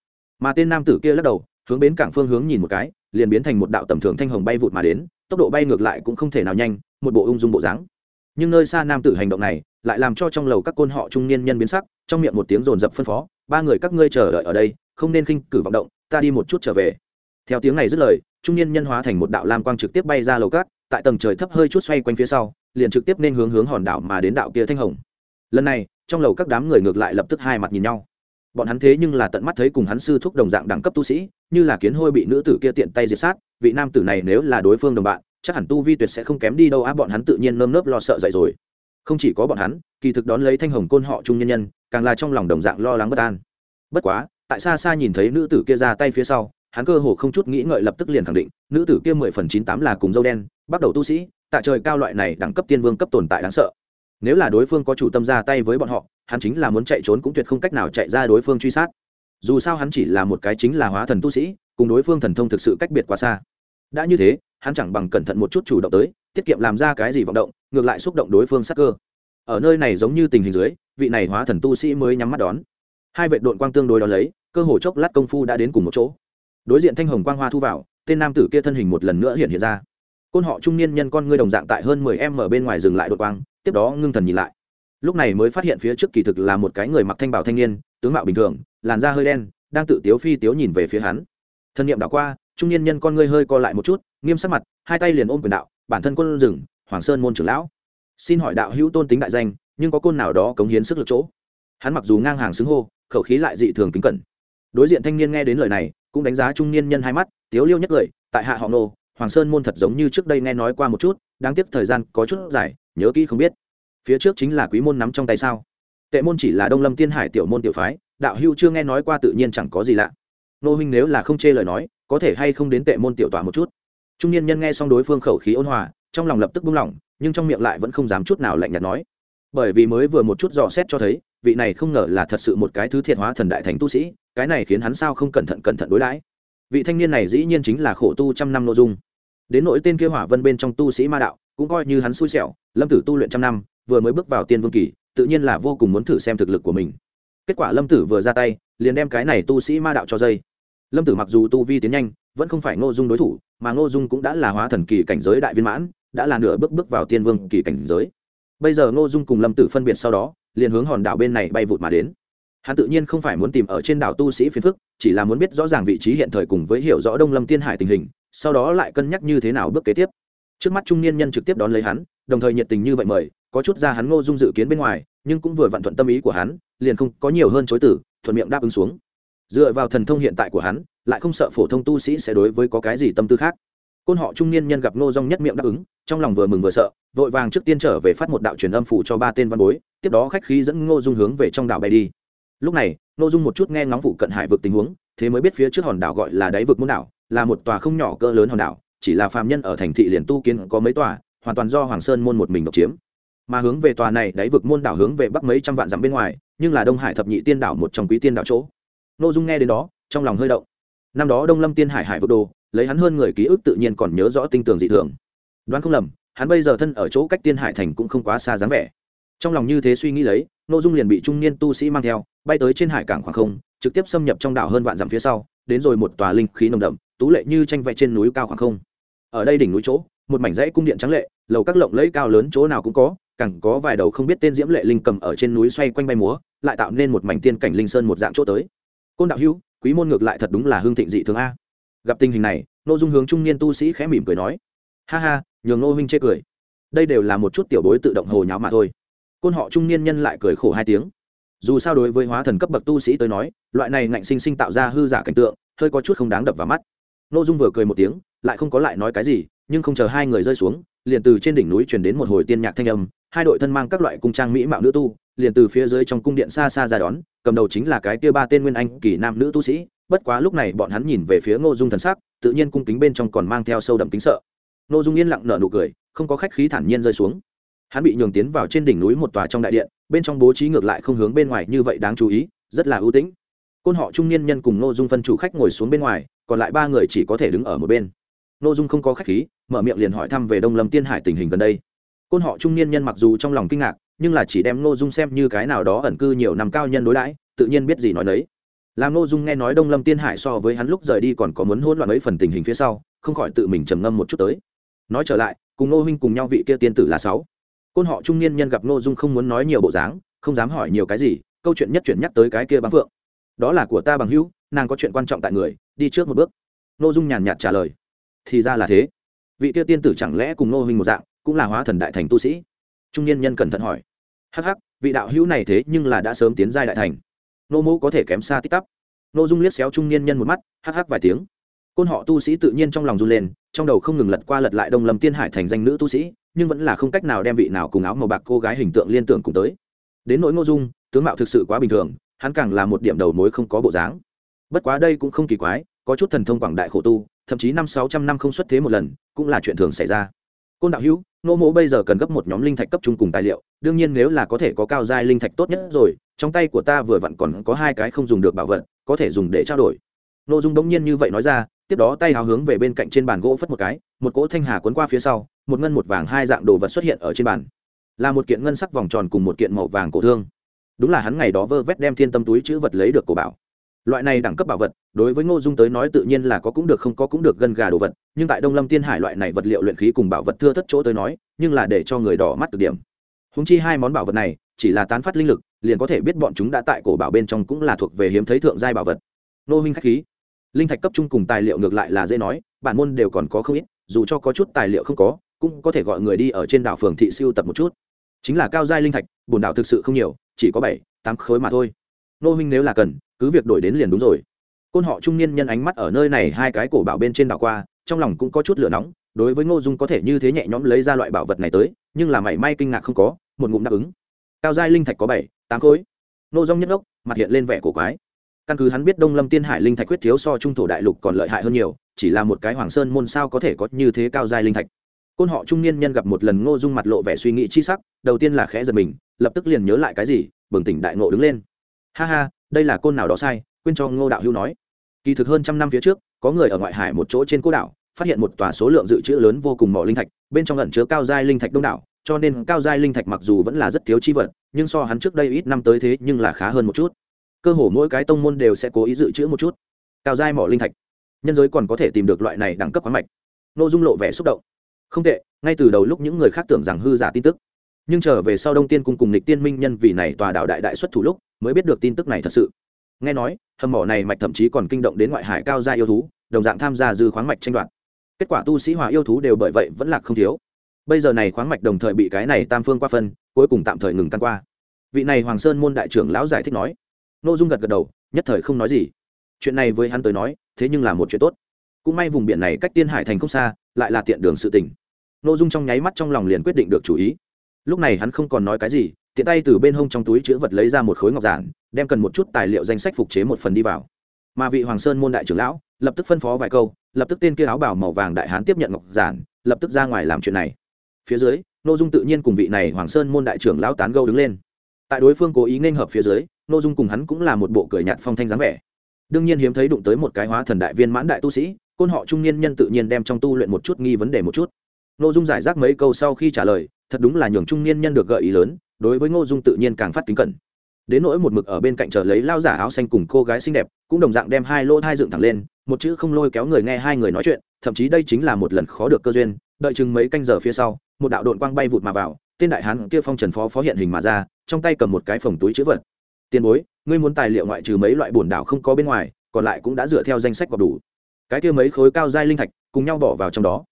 Mà tên nam tử kia lắc đầu, hướng bến cảng phương hướng nhìn một cái, liền biến thành một đạo tầm thường thanh hồng bay vụt mà đến, tốc độ bay ngược lại cũng không thể nào nhanh, một bộ ung dung bộ dáng. Nhưng nơi xa nam tử hành động này, lại làm cho trong lầu các côn họ trung niên nhân biến sắc, trong miệng một tiếng rồn rập phân phó, ba người các ngươi chờ đợi ở đây, không nên khinh cử vọng động, ta đi một chút trở về. Theo tiếng này dứt lời, trung niên nhân hóa thành một đạo lam quang trực tiếp bay ra lầu cát tại tầng trời thấp hơi chút xoay quanh phía sau liền trực tiếp nên hướng hướng hòn đảo mà đến đạo kia thanh hồng. Lần này, trong lầu các đám người ngược lại lập tức hai mặt nhìn nhau. Bọn hắn thế nhưng là tận mắt thấy cùng hắn sư thúc đồng dạng đẳng cấp tu sĩ, như là kiến hôi bị nữ tử kia tiện tay diệt sát, vị nam tử này nếu là đối phương đồng bạn, chắc hẳn tu vi tuyệt sẽ không kém đi đâu á, bọn hắn tự nhiên nơm nớp lo sợ dậy rồi. Không chỉ có bọn hắn, kỳ thực đón lấy thanh hồng côn họ trung nhân nhân, càng là trong lòng đồng dạng lo lắng bất an. Bất quá, tại xa xa nhìn thấy nữ tử kia ra tay phía sau, hắn cơ hồ không chút nghĩ ngợi lập tức liền khẳng định, nữ tử kia mười phần chín tám là cùng dâu đen, bắt đầu tu sĩ Tạ trời cao loại này đẳng cấp tiên vương cấp tồn tại đáng sợ. Nếu là đối phương có chủ tâm ra tay với bọn họ, hắn chính là muốn chạy trốn cũng tuyệt không cách nào chạy ra đối phương truy sát. Dù sao hắn chỉ là một cái chính là hóa thần tu sĩ, cùng đối phương thần thông thực sự cách biệt quá xa. Đã như thế, hắn chẳng bằng cẩn thận một chút chủ động tới, tiết kiệm làm ra cái gì vọng động, ngược lại xúc động đối phương sắc cơ. Ở nơi này giống như tình hình dưới, vị này hóa thần tu sĩ mới nhắm mắt đón. Hai vệ đội quang tương đối đón lấy, cơ hồ chốc lát công phu đã đến cùng một chỗ. Đối diện thanh hồng quang hoa thu vào, tên nam tử kia thân hình một lần nữa hiện hiện ra côn họ trung niên nhân con ngươi đồng dạng tại hơn mười em ở bên ngoài dừng lại đột quang, tiếp đó ngưng thần nhìn lại. Lúc này mới phát hiện phía trước kỳ thực là một cái người mặc thanh bảo thanh niên, tướng mạo bình thường, làn da hơi đen, đang tự tiếu phi tiếu nhìn về phía hắn. Thân nhiệm đảo qua, trung niên nhân con ngươi hơi co lại một chút, nghiêm sắc mặt, hai tay liền ôm quyền đạo, bản thân quân rừng, hoàng sơn môn trưởng lão. Xin hỏi đạo hữu tôn tính đại danh, nhưng có côn nào đó cống hiến sức lực chỗ? Hắn mặc dù ngang hàng xứng hô, khẩu khí lại dị thường kính cẩn. Đối diện thanh niên nghe đến lời này, cũng đánh giá trung niên nhân hai mắt, tiếu liêu nhất cười tại hạ họ nô hoàng sơn môn thật giống như trước đây nghe nói qua một chút, đáng tiếc thời gian có chút dài, nhớ kỹ không biết. Phía trước chính là quý môn nắm trong tay sao? Tệ môn chỉ là đông lâm tiên hải tiểu môn tiểu phái, đạo hưu chưa nghe nói qua tự nhiên chẳng có gì lạ. Nô huynh nếu là không chê lời nói, có thể hay không đến tệ môn tiểu tòa một chút? Trung niên nhân nghe xong đối phương khẩu khí ôn hòa, trong lòng lập tức buông lỏng, nhưng trong miệng lại vẫn không dám chút nào lạnh nhạt nói. Bởi vì mới vừa một chút dò xét cho thấy, vị này không ngờ là thật sự một cái thứ thiệt hóa thần đại thành tu sĩ, cái này khiến hắn sao không cẩn thận cẩn thận đối đãi. Vị thanh niên này dĩ nhiên chính là khổ tu trăm năm nội dung đến nỗi tên kia hỏa vân bên trong tu sĩ ma đạo, cũng coi như hắn xui xẻo, lâm tử tu luyện trăm năm, vừa mới bước vào tiên vương kỳ, tự nhiên là vô cùng muốn thử xem thực lực của mình. Kết quả lâm tử vừa ra tay, liền đem cái này tu sĩ ma đạo cho dây. Lâm tử mặc dù tu vi tiến nhanh, vẫn không phải ngô dung đối thủ, mà ngô dung cũng đã là hóa thần kỳ cảnh giới đại viên mãn, đã là nửa bước bước vào tiên vương kỳ cảnh giới. Bây giờ ngô dung cùng lâm tử phân biệt sau đó, liền hướng hòn đảo bên này bay vụt mà đến hắn tự nhiên không phải muốn tìm ở trên đảo tu sĩ phiền phức, chỉ là muốn biết rõ ràng vị trí hiện thời cùng với hiểu rõ đông lâm tiên hải tình hình, sau đó lại cân nhắc như thế nào bước kế tiếp. Trước mắt trung niên nhân trực tiếp đón lấy hắn, đồng thời nhiệt tình như vậy mời, có chút ra hắn ngô dung dự kiến bên ngoài, nhưng cũng vừa vặn thuận tâm ý của hắn, liền không có nhiều hơn chối tử thuận miệng đáp ứng xuống. Dựa vào thần thông hiện tại của hắn, lại không sợ phổ thông tu sĩ sẽ đối với có cái gì tâm tư khác. Côn họ trung niên nhân gặp ngô dung nhất miệng đáp ứng, trong lòng vừa mừng vừa sợ, vội vàng trước tiên trở về phát một đạo truyền âm phủ cho ba tên văn bối, tiếp đó khách khí dẫn ngô dung hướng về trong đảo bay đi lúc này, ngô dung một chút nghe ngóng vụ cận hải vực tình huống, thế mới biết phía trước hòn đảo gọi là đáy vực môn đảo, là một tòa không nhỏ cỡ lớn hòn đảo, chỉ là phàm nhân ở thành thị liền tu kiến có mấy tòa, hoàn toàn do hoàng sơn môn một mình độc chiếm. Mà hướng về tòa này đáy vực môn đảo hướng về bắc mấy trăm vạn dặm bên ngoài, nhưng là đông hải thập nhị tiên đảo một trong quý tiên đảo chỗ. N ô dung nghe đến đó, trong lòng hơi động. Năm đó đông lâm tiên hải hải vực đồ, lấy hắn hơn người ký ức tự nhiên còn nhớ rõ tinh tường dị thường. Đoán không lầm, hắn bây giờ thân ở chỗ cách tiên hải thành cũng không quá xa dáng vẻ trong lòng như thế suy nghĩ lấy n ô dung liền bị trung niên tu sĩ mang theo, bay tới trên hải cảng khoảng không, trực tiếp xâm nhập trong đảo hơn vạn dặm phía sau, đến rồi một tòa linh khí nồng đậm, tú lệ như tranh vẽ trên núi cao khoảng không. Ở đây đỉnh núi chỗ, một mảnh dãy cung điện trắng lệ, lầu các lộng lẫy cao lớn chỗ nào cũng có cẳng có vài đầu không biết tên diễm lệ linh cầm ở trên núi xoay quanh bay múa, lại tạo nên một mảnh tiên cảnh linh sơn một dạng chỗ tới. Côn đạo hữu, quý môn ngược lại thật đúng là hương thịnh dị thường a. Gặp tình hình này nội dung hướng trung niên tu sĩ khẽ mỉm cười nói, ha ha, nhường nô huynh chê cười. Đây đều là một chút tiểu bối tự động hồ nháo mà thôi côn họ trung niên nhân lại cười khổ hai tiếng. Dù sao đối với hóa thần cấp bậc tu sĩ tới nói, loại này ngạnh sinh sinh tạo ra hư giả cảnh tượng, hơi có chút không đáng đập vào mắt. Nội dung vừa cười một tiếng, lại không có lại nói cái gì, nhưng không chờ hai người rơi xuống, liền từ trên đỉnh núi chuyển đến một hồi tiên nhạc thanh âm, hai đội thân mang các loại cung trang mỹ mạo nữ tu, liền từ phía dưới trong cung điện xa xa ra đón, cầm đầu chính là cái kia ba tên nguyên anh kỳ nam nữ tu sĩ, bất quá lúc này bọn hắn nhìn về phía ngô dung thần sắc, tự nhiên cung kính bên trong còn mang theo sâu đậm kính sợ. Ngô dung yên lặng nở nụ cười, không có khách khí thản nhiên rơi xuống hắn bị nhường tiến vào trên đỉnh núi một tòa trong đại điện, bên trong bố trí ngược lại không hướng bên ngoài như vậy đáng chú ý, rất là ưu tĩnh. Côn họ trung niên nhân cùng ngô dung phân chủ khách ngồi xuống bên ngoài, còn lại ba người chỉ có thể đứng ở một bên. Ngô dung không có khách khí, mở miệng liền hỏi thăm về đông lâm tiên hải tình hình gần đây. Côn họ trung niên nhân mặc dù trong lòng kinh ngạc, nhưng là chỉ đem ngô dung xem như cái nào đó ẩn cư nhiều năm cao nhân đối đãi, tự nhiên biết gì nói đấy làm ngô dung nghe nói đông lâm tiên hải so với hắn lúc rời đi còn có muốn hỗn loạn mấy phần tình hình phía sau, không khỏi tự mình trầm ngâm một chút tới. Nói trở lại, cùng ngô huynh cùng nhau vị kia tiên tử là sáu côn họ trung niên nhân gặp ngô dung không muốn nói nhiều bộ dáng, không dám hỏi nhiều cái gì, câu chuyện nhất chuyển nhắc tới cái kia bám phượng. Đó là của ta bằng hữu, nàng có chuyện quan trọng tại người, đi trước một bước. Ngô dung nhàn nhạt trả lời. Thì ra là thế. Vị kia tiên tử chẳng lẽ cùng ngô huynh một dạng, cũng là hóa thần đại thành tu sĩ? Trung niên nhân cẩn thận hỏi. Hắc hắc, vị đạo hữu này thế nhưng là đã sớm tiến giai đại thành. Nô mẫu có thể kém xa tích tắp. Nô dung liếc xéo trung niên nhân một mắt, hắc hắc vài tiếng. Côn họ tu sĩ tự nhiên trong lòng run lên, trong đầu không ngừng lật qua lật lại đông lâm tiên hải thành danh nữ tu sĩ nhưng vẫn là không cách nào đem vị nào cùng áo màu bạc cô gái hình tượng liên tưởng cùng tới. Đến nỗi ngô dung, tướng mạo thực sự quá bình thường, hắn càng là một điểm đầu mối không có bộ dáng. Bất quá đây cũng không kỳ quái, có chút thần thông quảng đại khổ tu, thậm chí năm sáu trăm năm không xuất thế một lần, cũng là chuyện thường xảy ra. Côn đạo hữu nô mỗ bây giờ cần gấp một nhóm linh thạch cấp trung cùng tài liệu, đương nhiên nếu là có thể có cao giai linh thạch tốt nhất rồi, trong tay của ta vừa vặn còn có hai cái không dùng được bảo vật, có thể dùng để trao đổi. Ngô dung đống nhiên như vậy nói ra tiếp đó tay hào hướng về bên cạnh trên bàn gỗ phất một cái, một cỗ thanh hà cuốn qua phía sau, một ngân một vàng hai dạng đồ vật xuất hiện ở trên bàn. Là một kiện ngân sắc vòng tròn cùng một kiện màu vàng cổ thương. Đúng là hắn ngày đó vơ vét đem thiên tâm túi chữ vật lấy được cổ bảo. Loại này đẳng cấp bảo vật, đối với ngô dung tới nói tự nhiên là có cũng được không có cũng được gân gà đồ vật, nhưng tại đông lâm tiên hải loại này vật liệu luyện khí cùng bảo vật thưa thất chỗ tới nói, nhưng là để cho người đỏ mắt cực điểm. Húng chi hai món bảo vật này, chỉ là tán phát linh lực, liền có thể biết bọn chúng đã tại cổ bảo bên trong cũng là thuộc về hiếm thấy thượng giai bảo vật. Nô minh khách khí linh thạch cấp trung cùng tài liệu ngược lại là dễ nói, bản môn đều còn có không ít, dù cho có chút tài liệu không có, cũng có thể gọi người đi ở trên đảo phường thị siêu tập một chút. Chính là cao giai linh thạch, bồn đảo thực sự không nhiều, chỉ có bảy, tám khối mà thôi. Nô minh nếu là cần, cứ việc đổi đến liền đúng rồi. Côn họ trung niên nhân ánh mắt ở nơi này hai cái cổ bảo bên trên đảo qua, trong lòng cũng có chút lửa nóng, đối với ngô dung có thể như thế nhẹ nhõm lấy ra loại bảo vật này tới, nhưng là mảy may kinh ngạc không có, một ngụm đáp ứng. Cao giai linh thạch có bảy, tám khối. Nô dung nhất ốc mặt hiện lên vẻ cổ quái căn cứ hắn biết đông lâm tiên hải linh thạch quyết thiếu so trung thổ đại lục còn lợi hại hơn nhiều, chỉ là một cái hoàng sơn môn sao có thể có như thế cao giai linh thạch. Côn họ trung niên nhân gặp một lần ngô dung mặt lộ vẻ suy nghĩ chi sắc, đầu tiên là khẽ giật mình, lập tức liền nhớ lại cái gì, bừng tỉnh đại ngộ đứng lên. Ha ha, đây là côn nào đó sai? quên cho ngô đạo hữu nói. Kỳ thực hơn trăm năm phía trước, có người ở ngoại hải một chỗ trên cô đảo, phát hiện một tòa số lượng dự trữ lớn vô cùng mỏ linh thạch, bên trong ẩn chứa cao giai linh thạch đông đảo, cho nên cao giai linh thạch mặc dù vẫn là rất thiếu chi vật, nhưng so hắn trước đây ít năm tới thế nhưng là khá hơn một chút cơ hồ mỗi cái tông môn đều sẽ cố ý dự trữ một chút. Cao giai mỏ linh thạch. Nhân giới còn có thể tìm được loại này đẳng cấp khoáng mạch. Nô dung lộ vẻ xúc động. Không tệ, ngay từ đầu lúc những người khác tưởng rằng hư giả tin tức. Nhưng trở về sau đông tiên cung cùng nịch tiên minh nhân vì này tòa đạo đại đại xuất thủ lúc, mới biết được tin tức này thật sự. Nghe nói, hầm mỏ này mạch thậm chí còn kinh động đến ngoại hải cao gia yêu thú, đồng dạng tham gia dư khoáng mạch tranh đoạt. Kết quả tu sĩ hòa yêu thú đều bởi vậy vẫn là không thiếu. Bây giờ này khoáng mạch đồng thời bị cái này tam phương qua phân, cuối cùng tạm thời ngừng tan qua. Vị này hoàng sơn môn đại trưởng lão giải thích nói nội dung gật gật đầu, nhất thời không nói gì. Chuyện này với hắn tới nói, thế nhưng là một chuyện tốt. Cũng may vùng biển này cách tiên hải thành không xa, lại là tiện đường sự tình. nội dung trong nháy mắt trong lòng liền quyết định được chủ ý. Lúc này hắn không còn nói cái gì, tiện tay từ bên hông trong túi chữ vật lấy ra một khối ngọc giản, đem cần một chút tài liệu danh sách phục chế một phần đi vào. Mà vị hoàng sơn môn đại trưởng lão, lập tức phân phó vài câu, lập tức tên kia áo bảo màu vàng đại hán tiếp nhận ngọc giản, lập tức ra ngoài làm chuyện này. Phía dưới nội dung tự nhiên cùng vị này hoàng sơn môn đại trưởng lão tán gâu đứng lên. Tại đối phương cố ý nên hợp phía dưới nội dung cùng hắn cũng là một bộ cười nhạt phong thanh dáng vẻ. Đương nhiên hiếm thấy đụng tới một cái hóa thần đại viên mãn đại tu sĩ, côn họ trung niên nhân tự nhiên đem trong tu luyện một chút nghi vấn đề một chút. Nội dung giải rác mấy câu sau khi trả lời, thật đúng là nhường trung niên nhân được gợi ý lớn, đối với ngô dung tự nhiên càng phát kính cẩn. Đến nỗi một mực ở bên cạnh chờ lấy lao giả áo xanh cùng cô gái xinh đẹp, cũng đồng dạng đem hai lỗ thai dựng thẳng lên, một chữ không lôi kéo người nghe hai người nói chuyện, thậm chí đây chính là một lần khó được cơ duyên, đợi chừng mấy canh giờ phía sau, một đạo đội quang bay vụt mà vào, tên đại hán kia phong trần phó phó hiện hình mà ra, trong tay cầm một cái phồng túi chữ vật tiền bối, ngươi muốn tài liệu ngoại trừ mấy loại bổn đảo không có bên ngoài, còn lại cũng đã dựa theo danh sách gọp đủ. Cái kia mấy khối cao giai linh thạch, cùng nhau bỏ vào trong đó.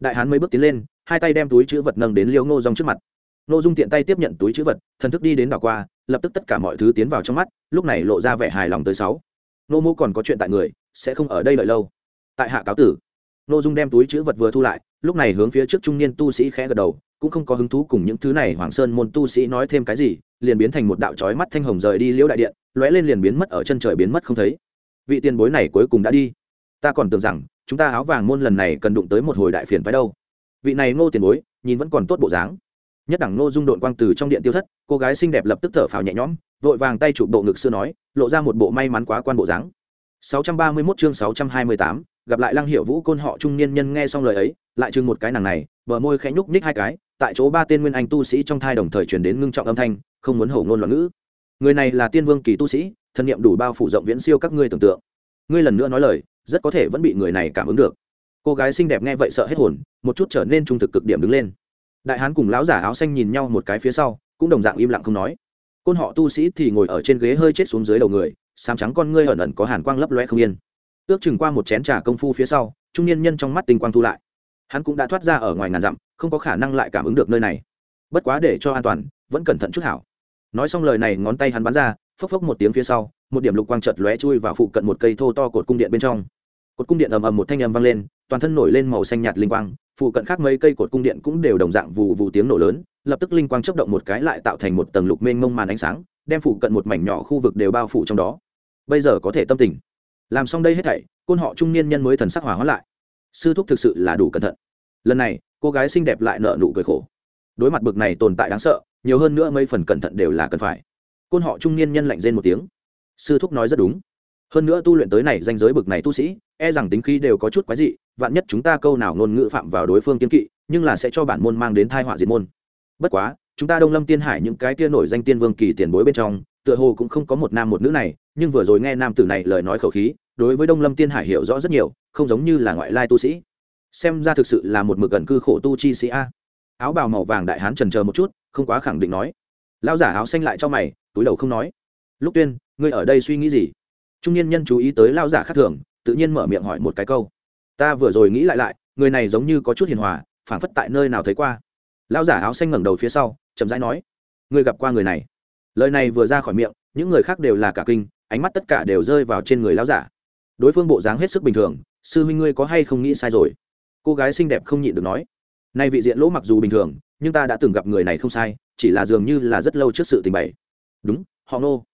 Đại hán mấy bước tiến lên, hai tay đem túi chữ vật nâng đến liêu ngô rong trước mặt. Ngô dung tiện tay tiếp nhận túi chữ vật, thần thức đi đến đảo qua, lập tức tất cả mọi thứ tiến vào trong mắt, lúc này lộ ra vẻ hài lòng tới sáu. Nô mô còn có chuyện tại người, sẽ không ở đây đợi lâu. Tại hạ cáo tử. Nô dung đem túi chữ vật vừa thu lại lúc này hướng phía trước trung niên tu sĩ khẽ gật đầu cũng không có hứng thú cùng những thứ này hoàng sơn môn tu sĩ nói thêm cái gì liền biến thành một đạo trói mắt thanh hồng rời đi liễu đại điện lóe lên liền biến mất ở chân trời biến mất không thấy. Vị tiền bối này cuối cùng đã đi. Ta còn tưởng rằng chúng ta áo vàng môn lần này cần đụng tới một hồi đại phiền phái đâu. Vị này ngô tiền bối nhìn vẫn còn tốt bộ dáng. Nhất đẳng ngô dung đội quang từ trong điện tiêu thất cô gái xinh đẹp lập tức thở phào nhẹ nhõm vội vàng tay chụp bộ ngực xưa nói lộ ra một bộ may mắn quá quan bộ dáng. 631 chương 628, gặp lại Lăng Hiểu Vũ côn họ trung niên nhân nghe xong lời ấy, lại chừng một cái nàng này, bờ môi khẽ nhúc nhích hai cái, tại chỗ ba tên nguyên anh tu sĩ trong thai đồng thời truyền đến ngưng trọng âm thanh, không muốn hổ ngôn loạn ngữ. Người này là tiên vương kỳ tu sĩ, thân niệm đủ bao phủ rộng viễn siêu các ngươi tưởng tượng. Ngươi lần nữa nói lời, rất có thể vẫn bị người này cảm ứng được. Cô gái xinh đẹp nghe vậy sợ hết hồn, một chút trở nên trung thực cực điểm đứng lên. Đại hán cùng lão giả áo xanh nhìn nhau một cái phía sau, cũng đồng dạng im lặng không nói. Côn họ tu sĩ thì ngồi ở trên ghế hơi chết xuống dưới đầu người, sám trắng con ngươi ẩn ẩn có hàn quang lấp loe không yên ước chừng qua một chén trà công phu phía sau, trung niên nhân trong mắt tinh quang thu lại. Hắn cũng đã thoát ra ở ngoài ngàn dặm, không có khả năng lại cảm ứng được nơi này. Bất quá để cho an toàn, vẫn cẩn thận chút hảo. Nói xong lời này, ngón tay hắn bắn ra, phốc phốc một tiếng phía sau, một điểm lục quang chợt lóe chui vào phụ cận một cây thô to cột cung điện bên trong. Cột cung điện ầm ầm một thanh âm vang lên, toàn thân nổi lên màu xanh nhạt linh quang, phụ cận khác mấy cây cột cung điện cũng đều đồng dạng vù vù tiếng nổ lớn, lập tức linh quang chấp động một cái lại tạo thành một tầng lục mênh mông màn ánh sáng, đem phụ cận một mảnh nhỏ khu vực đều bao phủ trong đó. Bây giờ có thể tâm tình làm xong đây hết thảy, côn họ trung niên nhân mới thần sắc hỏa hóa lại. Sư thúc thực sự là đủ cẩn thận. Lần này, cô gái xinh đẹp lại nợ nụ cười khổ. Đối mặt bực này tồn tại đáng sợ, nhiều hơn nữa mấy phần cẩn thận đều là cần phải. Côn họ trung niên nhân lạnh rên một tiếng. Sư thúc nói rất đúng. Hơn nữa tu luyện tới này danh giới bực này tu sĩ e rằng tính khí đều có chút quái dị, vạn nhất chúng ta câu nào ngôn ngữ phạm vào đối phương kiên kỵ, nhưng là sẽ cho bản môn mang đến thai họa diệt môn. Bất quá, chúng ta đông lâm tiên hải những cái kia nổi danh tiên vương kỳ tiền bối bên trong, tựa hồ cũng không có một nam một nữ này nhưng vừa rồi nghe nam tử này lời nói khẩu khí, đối với đông lâm tiên hải hiểu rõ rất nhiều, không giống như là ngoại lai tu sĩ. Xem ra thực sự là một mực gần cư khổ tu chi sĩ a. Áo bào màu vàng đại hán trần chờ một chút, không quá khẳng định nói. Lão giả áo xanh lại cho mày, túi đầu không nói. Lúc tuyên, ngươi ở đây suy nghĩ gì? Trung niên nhân chú ý tới lão giả khác thường, tự nhiên mở miệng hỏi một cái câu. Ta vừa rồi nghĩ lại lại, người này giống như có chút hiền hòa, phảng phất tại nơi nào thấy qua. Lão giả áo xanh ngẩng đầu phía sau, chậm rãi nói. Ngươi gặp qua người này. Lời này vừa ra khỏi miệng, những người khác đều là cả kinh ánh mắt tất cả đều rơi vào trên người lão giả. Đối phương bộ dáng hết sức bình thường, sư huynh ngươi có hay không nghĩ sai rồi? Cô gái xinh đẹp không nhịn được nói. Nay vị diện lỗ mặc dù bình thường, nhưng ta đã từng gặp người này không sai, chỉ là dường như là rất lâu trước sự tình bày. Đúng, họ nô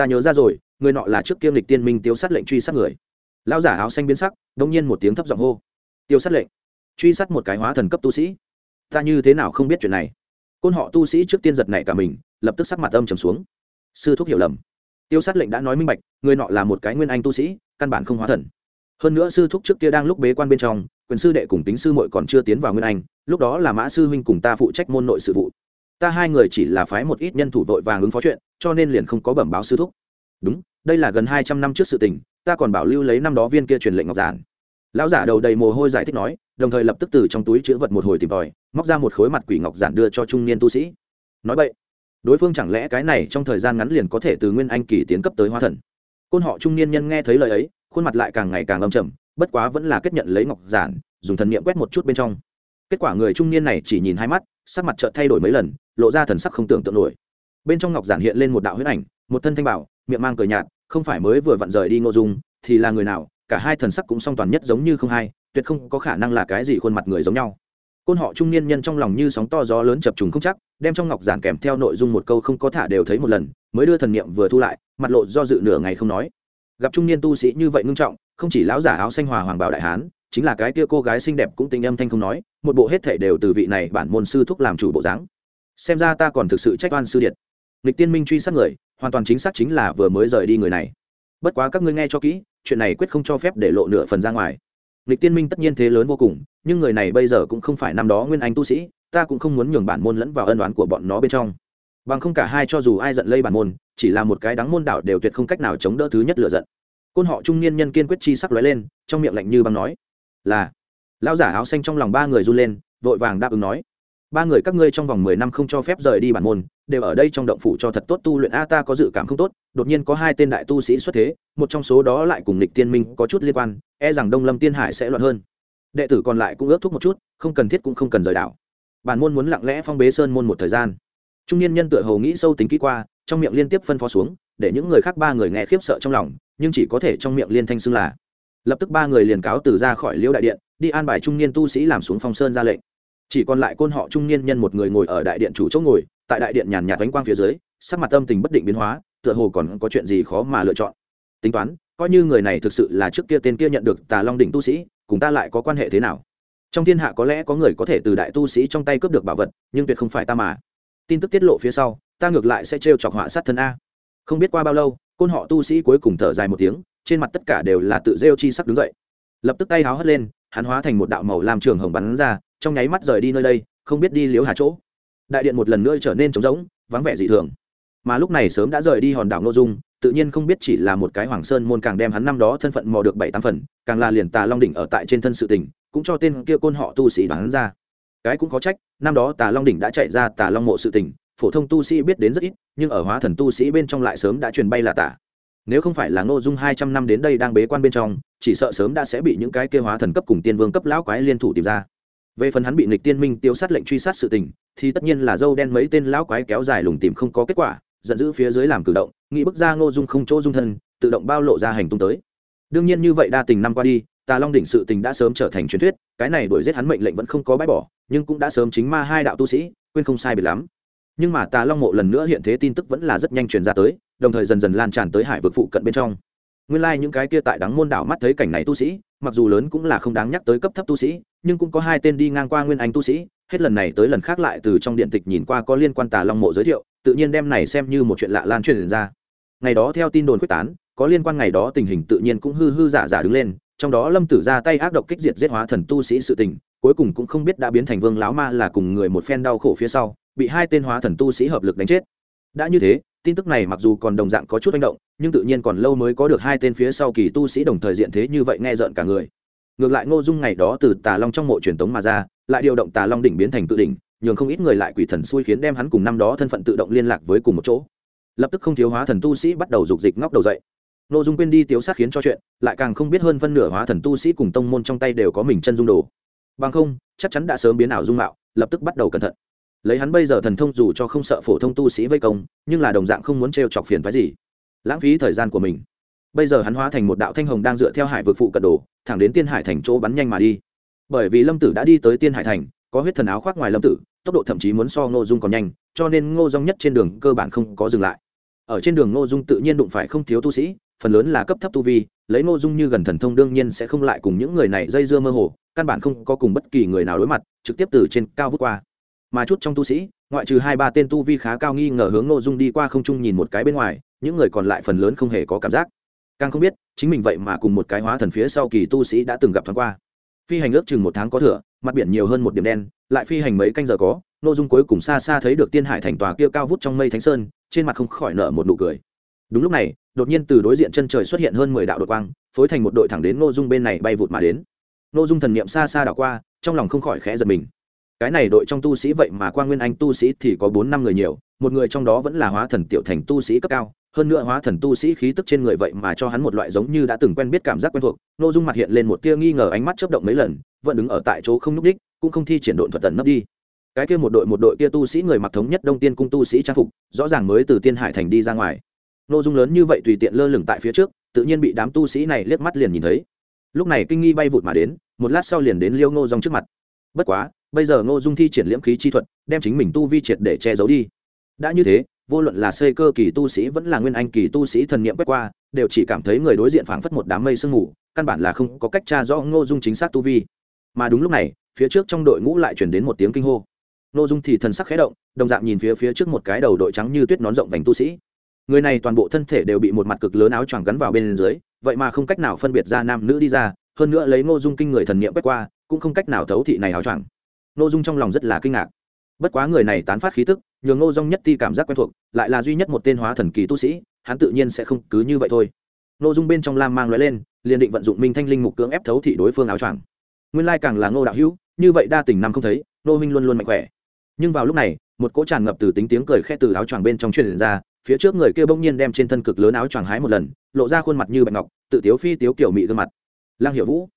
ta nhớ ra rồi, người nọ là trước kiêm lịch tiên minh tiêu sát lệnh truy sát người. Lão giả áo xanh biến sắc, đông nhiên một tiếng thấp giọng hô. Tiêu sát lệnh. Truy sát một cái hóa thần cấp tu sĩ. Ta như thế nào không biết chuyện này? Côn họ tu sĩ trước tiên giật này cả mình, lập tức sắc mặt âm trầm xuống. Sư thúc hiểu lầm tiêu sát lệnh đã nói minh bạch, người nọ là một cái nguyên anh tu sĩ, căn bản không hóa thần. Hơn nữa sư thúc trước kia đang lúc bế quan bên trong, quyền sư đệ cùng tính sư muội còn chưa tiến vào nguyên anh, lúc đó là mã sư huynh cùng ta phụ trách môn nội sự vụ. Ta hai người chỉ là phái một ít nhân thủ vội vàng ứng phó chuyện, cho nên liền không có bẩm báo sư thúc. Đúng, đây là gần hai trăm năm trước sự tình, ta còn bảo lưu lấy năm đó viên kia truyền lệnh ngọc giản. Lão giả đầu đầy mồ hôi giải thích nói, đồng thời lập tức từ trong túi chữ vật một hồi tìm tòi, móc ra một khối mặt quỷ ngọc giản đưa cho trung niên tu sĩ. Nói vậy đối phương chẳng lẽ cái này trong thời gian ngắn liền có thể từ nguyên anh kỳ tiến cấp tới hóa thần? Côn họ trung niên nhân nghe thấy lời ấy, khuôn mặt lại càng ngày càng âm trầm, bất quá vẫn là kết nhận lấy ngọc giản, dùng thần niệm quét một chút bên trong. Kết quả người trung niên này chỉ nhìn hai mắt, sắc mặt chợt thay đổi mấy lần, lộ ra thần sắc không tưởng tượng nổi. Bên trong ngọc giản hiện lên một đạo huyết ảnh, một thân thanh bảo, miệng mang cười nhạt, không phải mới vừa vặn rời đi ngô dung, thì là người nào, cả hai thần sắc cũng song toàn nhất giống như không hai, tuyệt không có khả năng là cái gì khuôn mặt người giống nhau côn họ trung niên nhân trong lòng như sóng to gió lớn chập trùng không chắc, đem trong ngọc giản kèm theo nội dung một câu không có thả đều thấy một lần, mới đưa thần niệm vừa thu lại, mặt lộ do dự nửa ngày không nói. Gặp trung niên tu sĩ như vậy ngưng trọng, không chỉ lão giả áo xanh hòa hoàng bảo đại hán, chính là cái kia cô gái xinh đẹp cũng tình âm thanh không nói, một bộ hết thể đều từ vị này bản môn sư thúc làm chủ bộ dáng. Xem ra ta còn thực sự trách oan sư điện lịch tiên minh truy sát người, hoàn toàn chính xác chính là vừa mới rời đi người này. Bất quá các ngươi nghe cho kỹ, chuyện này quyết không cho phép để lộ nửa phần ra ngoài lịch tiên minh tất nhiên thế lớn vô cùng, nhưng người này bây giờ cũng không phải năm đó nguyên anh tu sĩ, ta cũng không muốn nhường bản môn lẫn vào ân đoán của bọn nó bên trong. Bằng không cả hai cho dù ai giận lây bản môn, chỉ là một cái đắng môn đảo đều tuyệt không cách nào chống đỡ thứ nhất lựa giận. Côn họ trung niên nhân kiên quyết chi sắc lóe lên, trong miệng lạnh như băng nói, là. Lão giả áo xanh trong lòng ba người run lên, vội vàng đáp ứng nói ba người các ngươi trong vòng mười năm không cho phép rời đi bản môn, đều ở đây trong động phủ cho thật tốt tu luyện. A ta có dự cảm không tốt, đột nhiên có hai tên đại tu sĩ xuất thế, một trong số đó lại cùng lịch tiên minh có chút liên quan e rằng đông lâm tiên hải sẽ loạn hơn. Đệ tử còn lại cũng ước thúc một chút, không cần thiết cũng không cần rời đảo. Bản môn muốn lặng lẽ phong bế sơn môn một thời gian. Trung niên nhân tựa hầu nghĩ sâu tính kỹ qua, trong miệng liên tiếp phân phó xuống, để những người khác ba người nghe khiếp sợ trong lòng, nhưng chỉ có thể trong miệng liên thanh xưng là. Lập tức ba người liền cáo từ ra khỏi liễu đại điện, đi an bài trung niên tu sĩ làm xuống phong sơn ra lệnh chỉ còn lại côn họ trung niên nhân một người ngồi ở đại điện chủ chỗ ngồi, tại đại điện nhàn nhạt ánh quang phía dưới, sắc mặt tâm tình bất định biến hóa, tựa hồ còn có chuyện gì khó mà lựa chọn. Tính toán, coi như người này thực sự là trước kia tên kia nhận được tà long đỉnh tu sĩ, cùng ta lại có quan hệ thế nào? Trong thiên hạ có lẽ có người có thể từ đại tu sĩ trong tay cướp được bảo vật, nhưng tuyệt không phải ta mà. Tin tức tiết lộ phía sau, ta ngược lại sẽ trêu chọc họa sát thân a. Không biết qua bao lâu, côn họ tu sĩ cuối cùng thở dài một tiếng, trên mặt tất cả đều là tự rêu chi sắc đứng dậy. Lập tức tay háo hất lên, hắn hóa thành một đạo màu làm trường hồng bắn ra trong nháy mắt rời đi nơi đây, không biết đi liếu hà chỗ. Đại điện một lần nữa trở nên trống rỗng, vắng vẻ dị thường. Mà lúc này sớm đã rời đi hòn đảo ngô dung, tự nhiên không biết chỉ là một cái hoàng sơn môn càng đem hắn năm đó thân phận mò được bảy tám phần, càng là liền tà long đỉnh ở tại trên thân sự tình, cũng cho tên kia côn họ tu sĩ đoán ra. Cái cũng có trách, năm đó tà long đỉnh đã chạy ra tà long mộ sự tình, phổ thông tu sĩ biết đến rất ít, nhưng ở hóa thần tu sĩ bên trong lại sớm đã truyền bay là tả nếu không phải là ngô dung hai trăm năm đến đây đang bế quan bên trong, chỉ sợ sớm đã sẽ bị những cái kia hóa thần cấp cùng tiên vương cấp lão quái liên thủ tìm ra về phần hắn bị nịch tiên minh tiêu sát lệnh truy sát sự tình, thì tất nhiên là dâu đen mấy tên lão quái kéo dài lùng tìm không có kết quả, giận dữ phía dưới làm cử động, nghĩ bức ra ngô dung không chỗ dung thân, tự động bao lộ ra hành tung tới. Đương nhiên như vậy đa tình năm qua đi, tà long đỉnh sự tình đã sớm trở thành truyền thuyết, cái này đuổi giết hắn mệnh lệnh vẫn không có bãi bỏ, nhưng cũng đã sớm chính ma hai đạo tu sĩ, quên không sai biệt lắm. Nhưng mà tà long mộ lần nữa hiện thế tin tức vẫn là rất nhanh truyền ra tới, đồng thời dần dần lan tràn tới hải vực phụ cận bên trong. Nguyên lai、like、những cái kia tại đắng môn đảo mắt thấy cảnh này tu sĩ mặc dù lớn cũng là không đáng nhắc tới cấp thấp tu sĩ, nhưng cũng có hai tên đi ngang qua nguyên anh tu sĩ, hết lần này tới lần khác lại từ trong điện tịch nhìn qua có liên quan tà long mộ giới thiệu, tự nhiên đem này xem như một chuyện lạ lan truyền ra. Ngày đó theo tin đồn quyết tán, có liên quan ngày đó tình hình tự nhiên cũng hư hư giả giả đứng lên, trong đó lâm tử ra tay ác độc kích diệt giết hóa thần tu sĩ sự tình, cuối cùng cũng không biết đã biến thành vương lão ma là cùng người một phen đau khổ phía sau, bị hai tên hóa thần tu sĩ hợp lực đánh chết. Đã như thế tin tức này mặc dù còn đồng dạng có chút manh động, nhưng tự nhiên còn lâu mới có được hai tên phía sau kỳ tu sĩ đồng thời diện thế như vậy nghe rợn cả người. Ngược lại ngô dung ngày đó từ tà long trong mộ truyền tống mà ra, lại điều động tà long đỉnh biến thành tự đỉnh, nhường không ít người lại quỷ thần xui khiến đem hắn cùng năm đó thân phận tự động liên lạc với cùng một chỗ. Lập tức không thiếu hóa thần tu sĩ bắt đầu dục dịch ngóc đầu dậy. Ngô dung quên đi tiếu sát khiến cho chuyện, lại càng không biết hơn phân nửa hóa thần tu sĩ cùng tông môn trong tay đều có mình chân dung đồ. Bằng không, chắc chắn đã sớm biến ảo dung mạo, lập tức bắt đầu cẩn thận lấy hắn bây giờ thần thông dù cho không sợ phổ thông tu sĩ vây công, nhưng là đồng dạng không muốn t chọc phiền phái gì. Lãng phí thời gian của mình. Bây giờ hắn hóa thành một đạo thanh hồng đang dựa theo hải vực phụ cận đồ, thẳng đến tiên hải thành chỗ bắn nhanh mà đi. Bởi vì lâm tử đã đi tới tiên hải thành, có huyết thần áo khoác ngoài lâm tử, tốc độ thậm chí muốn so ngô dung còn nhanh, cho nên ngô dung nhất trên đường cơ bản không có dừng lại. Ở trên đường ngô dung tự nhiên đụng phải không thiếu tu sĩ, phần lớn là cấp thấp tu vi, lấy ngô dung như gần thần thông đương nhiên sẽ không lại cùng những người này dây dưa mơ hồ, căn bản không có cùng bất kỳ người nào đối mặt, trực tiếp từ trên cao vút qua mà chút trong tu sĩ, ngoại trừ hai ba tên tu vi khá cao nghi ngờ hướng ngô dung đi qua không trung nhìn một cái bên ngoài, những người còn lại phần lớn không hề có cảm giác. Càng không biết, chính mình vậy mà cùng một cái hóa thần phía sau kỳ tu sĩ đã từng gặp thoáng qua. Phi hành ước chừng một tháng có thừa, mặt biển nhiều hơn một điểm đen, lại phi hành mấy canh giờ có nội dung cuối cùng xa xa thấy được tiên hải thành tòa kia cao vút trong mây thánh sơn, trên mặt không khỏi nở một nụ cười. Đúng lúc này, đột nhiên từ đối diện chân trời xuất hiện hơn mười đạo đội quang, phối thành một đội thẳng đến nội dung bên này bay vụt mà đến. Nội dung thần niệm xa xa đảo qua, trong lòng không khỏi khẽ giật mình cái này đội trong tu sĩ vậy mà quan nguyên anh tu sĩ thì có bốn năm người nhiều, một người trong đó vẫn là hóa thần tiểu thành tu sĩ cấp cao, hơn nữa hóa thần tu sĩ khí tức trên người vậy mà cho hắn một loại giống như đã từng quen biết cảm giác quen thuộc n ô dung mặt hiện lên một tia nghi ngờ ánh mắt chấp động mấy lần, vẫn đứng ở tại chỗ không n ú c đích cũng không thi triển độn thuật tần nấp đi. Cái kia một đội một đội kia tu sĩ người mặc thống nhất đông tiên cung tu sĩ trang phục, rõ ràng mới từ tiên hải thành đi ra ngoài. N ô dung lớn như vậy tùy tiện lơ lửng tại phía trước, tự nhiên bị đám tu sĩ này liếc mắt liền nhìn thấy. Lúc này kinh nghi bay vụt mà đến, một lát sau liền đến liêu ngô dòng trước mặt. Bất quá bây giờ ngô dung thi triển liễm khí chi thuật, đem chính mình tu vi triệt để che giấu đi. Đã như thế, vô luận là xây cơ kỳ tu sĩ vẫn là nguyên anh kỳ tu sĩ thần niệm quét qua, đều chỉ cảm thấy người đối diện phảng phất một đám mây sương mù, căn bản là không có cách tra rõ ngô dung chính xác tu vi. Mà đúng lúc này, phía trước trong đội ngũ lại chuyển đến một tiếng kinh hô. Ngô dung thì thần sắc khẽ động, đồng dạng nhìn phía phía trước một cái đầu đội trắng như tuyết nón rộng vành tu sĩ. Người này toàn bộ thân thể đều bị một mặt cực lớn áo choàng gắn vào bên dưới, vậy mà không cách nào phân biệt ra nam nữ đi ra, hơn nữa lấy ngô dung kinh người thần niệm quét qua, cũng không cách nào thấu thị này áo choàng ngô dung trong lòng rất là kinh ngạc. Bất quá người này tán phát khí tức, nhường ngô dung nhất ti cảm giác quen thuộc, lại là duy nhất một tên hóa thần kỳ tu sĩ, hắn tự nhiên sẽ không cứ như vậy thôi. Ngô dung bên trong lam mang lóe lên, liền định vận dụng minh thanh linh mục cưỡng ép thấu thị đối phương áo choàng. Nguyên lai càng là ngô đạo hữu, như vậy đa tình năm không thấy, ngô minh luôn luôn mạnh khỏe. Nhưng vào lúc này, một cỗ tràn ngập từ tính tiếng cười khẽ từ áo choàng bên trong truyền ra, phía trước người kia bỗng nhiên đem trên thân cực lớn áo choàng hái một lần, lộ ra khuôn mặt như bạch ngọc, tự tiếu phi tiếu kiểu mị gương mặt. Lang Hiểu vũ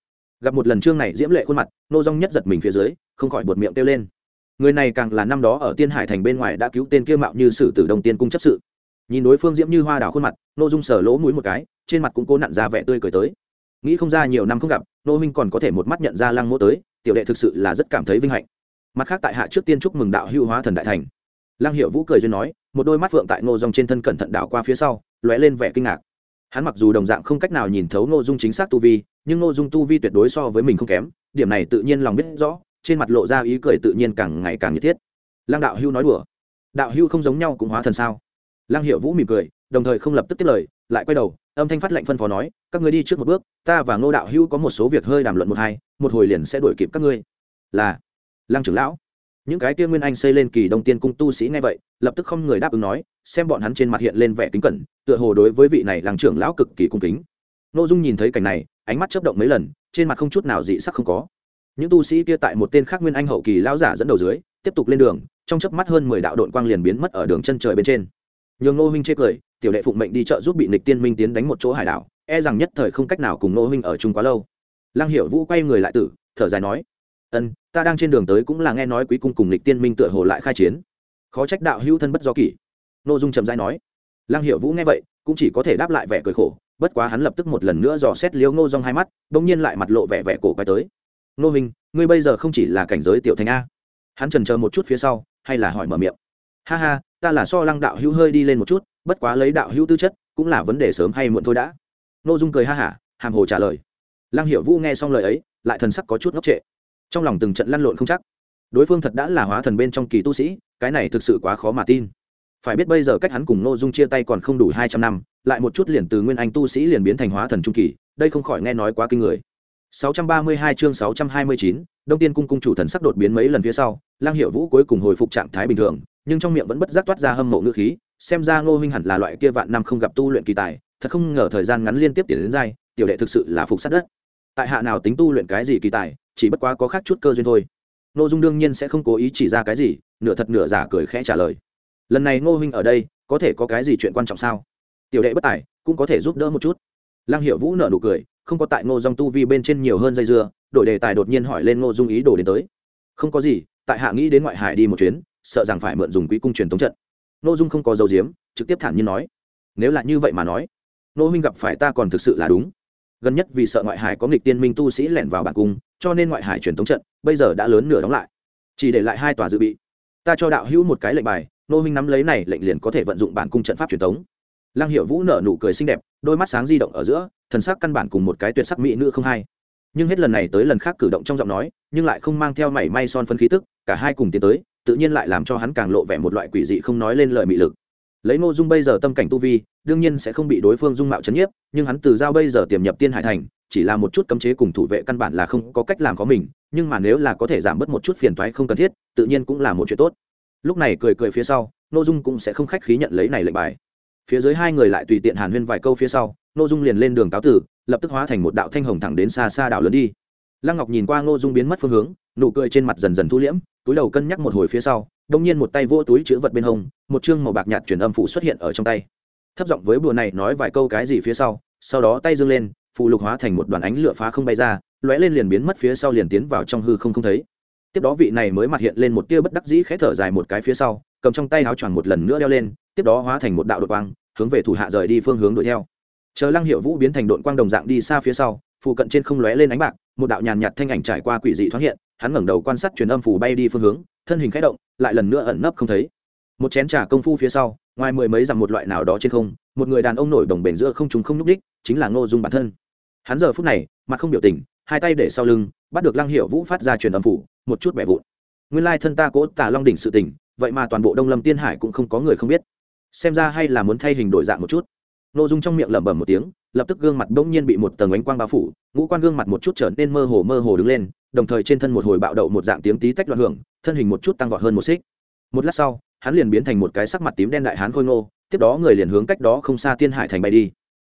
gặp một lần trương này diễm lệ khuôn mặt, nô dung nhất giật mình phía dưới, không khỏi buột miệng kêu lên. Người này càng là năm đó ở tiên hải thành bên ngoài đã cứu tên kia mạo như sử tử đồng tiên cung chấp sự. Nhìn đối phương diễm như hoa đào khuôn mặt, nô dung sở lỗ mũi một cái, trên mặt cũng cố nặn ra vẻ tươi cười tới. Nghĩ không ra nhiều năm không gặp, nô huynh còn có thể một mắt nhận ra lăng mỗ tới, tiểu đệ thực sự là rất cảm thấy vinh hạnh. Mặt khác tại hạ trước tiên chúc mừng đạo hưu hóa thần đại thành. Lăng hiệu vũ cười duyên nói, một đôi mắt phượng tại ngô dòng trên thân cẩn thận đảo qua phía sau, lóe lên vẻ kinh ngạc hắn mặc dù đồng dạng không cách nào nhìn thấu ngô dung chính xác tu vi, nhưng ngô dung tu vi tuyệt đối so với mình không kém, điểm này tự nhiên lòng biết rõ, trên mặt lộ ra ý cười tự nhiên càng ngày càng nhiệt thiết. Lăng đạo hưu nói đùa. Đạo hưu không giống nhau cũng hóa thần sao? Lăng hiệu vũ mỉm cười, đồng thời không lập tức tiếp lời, lại quay đầu, âm thanh phát lệnh phân phó nói, các người đi trước một bước, ta và ngô đạo hưu có một số việc hơi đàm luận một hai, một hồi liền sẽ đuổi kịp các ngươi. Là, lăng trưởng lão những cái tiên nguyên anh xây lên kỳ đông tiên cung tu sĩ nghe vậy, lập tức không người đáp ứng nói, xem bọn hắn trên mặt hiện lên vẻ kính cẩn, tựa hồ đối với vị này làng trưởng lão cực kỳ cung kính. N ô dung nhìn thấy cảnh này, ánh mắt chấp động mấy lần, trên mặt không chút nào dị sắc không có. Những tu sĩ kia tại một tên khác nguyên anh hậu kỳ lão giả dẫn đầu dưới, tiếp tục lên đường, trong chớp mắt hơn mười đạo đội quang liền biến mất ở đường chân trời bên trên. Nhường nô huynh chê cười, tiểu đệ phụng mệnh đi chợ giúp bị nịch tiên minh tiến đánh một chỗ hải đảo e rằng nhất thời không cách nào cùng nô huynh ở chung quá lâu. Lăng hiểu vũ quay người lại tử, thở dài nói ân, ta đang trên đường tới cũng là nghe nói quý cung cùng lịch tiên minh tựa hồ lại khai chiến. Khó trách đạo hữu thân bất do kỷ. Nội dung trầm dai nói. Lăng hiệu vũ nghe vậy, cũng chỉ có thể đáp lại vẻ cười khổ, bất quá hắn lập tức một lần nữa dò xét liếu ngô rong hai mắt, bỗng nhiên lại mặt lộ vẻ vẻ cổ quay tới. Ngô minh, ngươi bây giờ không chỉ là cảnh giới tiểu thành a. Hắn trần chờ một chút phía sau, hay là hỏi mở miệng. Ha ha, ta là so lăng đạo hữu hơi đi lên một chút, bất quá lấy đạo hữu tư chất, cũng là vấn đề sớm hay muộn thôi đã. Nội dung cười ha hả, hàm hồ trả lời. Lăng hiệu vũ nghe xong lời ấy, lại thần sắc có chút ngốc trệ trong lòng từng trận lăn lộn không chắc. Đối phương thật đã là hóa thần bên trong kỳ tu sĩ cái này thực sự quá khó mà tin. Phải biết bây giờ cách hắn cùng n ô dung chia tay còn không đủ hai trăm năm lại một chút liền từ nguyên anh tu sĩ liền biến thành hóa thần trung kỳ đây không khỏi nghe nói quá kinh người. 632 chương 629, Đông Tiên cung cung chủ thần sắc đột biến mấy lần phía sau, Lang Hiệu Vũ cuối cùng hồi phục trạng thái bình thường, nhưng trong miệng vẫn bất giác toát ra hâm mộ ngữ khí, xem ra Ngô huynh hẳn là loại kia vạn năm không gặp tu luyện kỳ tài, thật không ngờ thời gian ngắn liên tiếp tiến đến giai, tiểu đệ thực sự là phục sát đất. Tại hạ nào tính tu luyện cái gì kỳ tài, chỉ bất quá có khác chút cơ duyên thôi. Nội dung đương nhiên sẽ không cố ý chỉ ra cái gì, nửa thật nửa giả cười khẽ trả lời. Lần này ngô huynh ở đây, có thể có cái gì chuyện quan trọng sao? Tiểu đệ bất tài, cũng có thể giúp đỡ một chút. Lăng hiệu vũ nở nụ cười, không có tại ngô dòng tu vi bên trên nhiều hơn dây dưa, đổi đề tài đột nhiên hỏi lên ngô dung ý đồ đến tới. Không có gì, tại hạ nghĩ đến ngoại hải đi một chuyến, sợ rằng phải mượn dùng quỹ cung truyền tống trận. Ngô dung không có dấu diếm, trực tiếp thản nhiên nói. Nếu là như vậy mà nói, ngô huynh gặp phải ta còn thực sự là đúng. Gần nhất vì sợ ngoại hải có nghịch tiên minh tu sĩ lẻn vào bản cung cho nên ngoại hải truyền thống trận bây giờ đã lớn nửa đóng lại. Chỉ để lại hai tòa dự bị. Ta cho đạo hữu một cái lệnh bài, nô minh nắm lấy này lệnh liền có thể vận dụng bản cung trận pháp truyền thống lăng hiệu vũ nở nụ cười xinh đẹp, đôi mắt sáng di động ở giữa, thần sắc căn bản cùng một cái tuyệt sắc mỹ nữ không hay. Nhưng hết lần này tới lần khác cử động trong giọng nói, nhưng lại không mang theo mảy may son phân khí tức, cả hai cùng tiến tới, tự nhiên lại làm cho hắn càng lộ vẻ một loại quỷ dị không nói lên lời mị lực lấy ngô dung bây giờ tâm cảnh tu vi, đương nhiên sẽ không bị đối phương dung mạo chấn nhiếp, nhưng hắn từ giao bây giờ tiềm nhập tiên hải thành, chỉ là một chút cấm chế cùng thủ vệ căn bản là không có cách làm có mình, nhưng mà nếu là có thể giảm bớt một chút phiền toái không cần thiết, tự nhiên cũng là một chuyện tốt. Lúc này cười cười phía sau, ngô dung cũng sẽ không khách khí nhận lấy này lệnh bài. Phía dưới hai người lại tùy tiện hàn huyên vài câu phía sau, ngô dung liền lên đường cáo tử, lập tức hóa thành một đạo thanh hồng thẳng đến xa xa đảo lớn đi. Lăng ngọc nhìn qua ngô dung biến mất phương hướng, nụ cười trên mặt dần dần thu liễm, túi đầu cân nhắc một hồi phía sau đông nhiên một tay vỗ túi chữ vật bên hông, một chương màu bạc nhạt chuyển âm phụ xuất hiện ở trong tay. Thấp giọng với bùa này nói vài câu cái gì phía sau sau đó tay dâng lên phụ lục hóa thành một đoàn ánh lửa phá không bay ra, lóe lên liền biến mất phía sau liền tiến vào trong hư không không thấy. Tiếp đó vị này mới mặt hiện lên một tia bất đắc dĩ khẽ thở dài một cái phía sau, cầm trong tay áo choàng một lần nữa đeo lên, tiếp đó hóa thành một đạo đội quang, hướng về thủ hạ rời đi phương hướng đuổi theo. Chờ lăng hiệu vũ biến thành đội quang đồng dạng đi xa phía sau phụ cận trên không lóe lên ánh bạc, một đạo nhàn nhạt thanh ảnh trải qua quỷ dị thoáng hiện hắn ngẩng đầu quan sát truyền âm phủ bay đi phương hướng, thân hình khẽ động, lại lần nữa ẩn nấp không thấy. Một chén trà công phu phía sau, ngoài mười mấy dặm một loại nào đó trên không, một người đàn ông nổi đồng bền giữa không chúng không nhúc đích chính là ngô dung bản thân. Hắn giờ phút này, mặt không biểu tình, hai tay để sau lưng, bắt được lăng hiệu vũ phát ra truyền âm phủ một chút bẻ vụn. Nguyên lai thân ta cố tả long đỉnh sự tình, vậy mà toàn bộ đông lâm tiên hải cũng không có người không biết. Xem ra hay là muốn thay hình đổi dạng một chút. Ngô dung trong miệng lẩm bẩm một tiếng, lập tức gương mặt bỗng nhiên bị một tầng ánh quang bao phủ, ngũ quan gương mặt một chút trở nên mơ hồ mơ hồ đứng lên đồng thời trên thân một hồi bạo đậu một dạng tiếng tí tách loạn hưởng thân hình một chút tăng vọt hơn một xích. Một lát sau hắn liền biến thành một cái sắc mặt tím đen đại hán khôi ngô tiếp đó người liền hướng cách đó không xa tiên hải thành bay đi.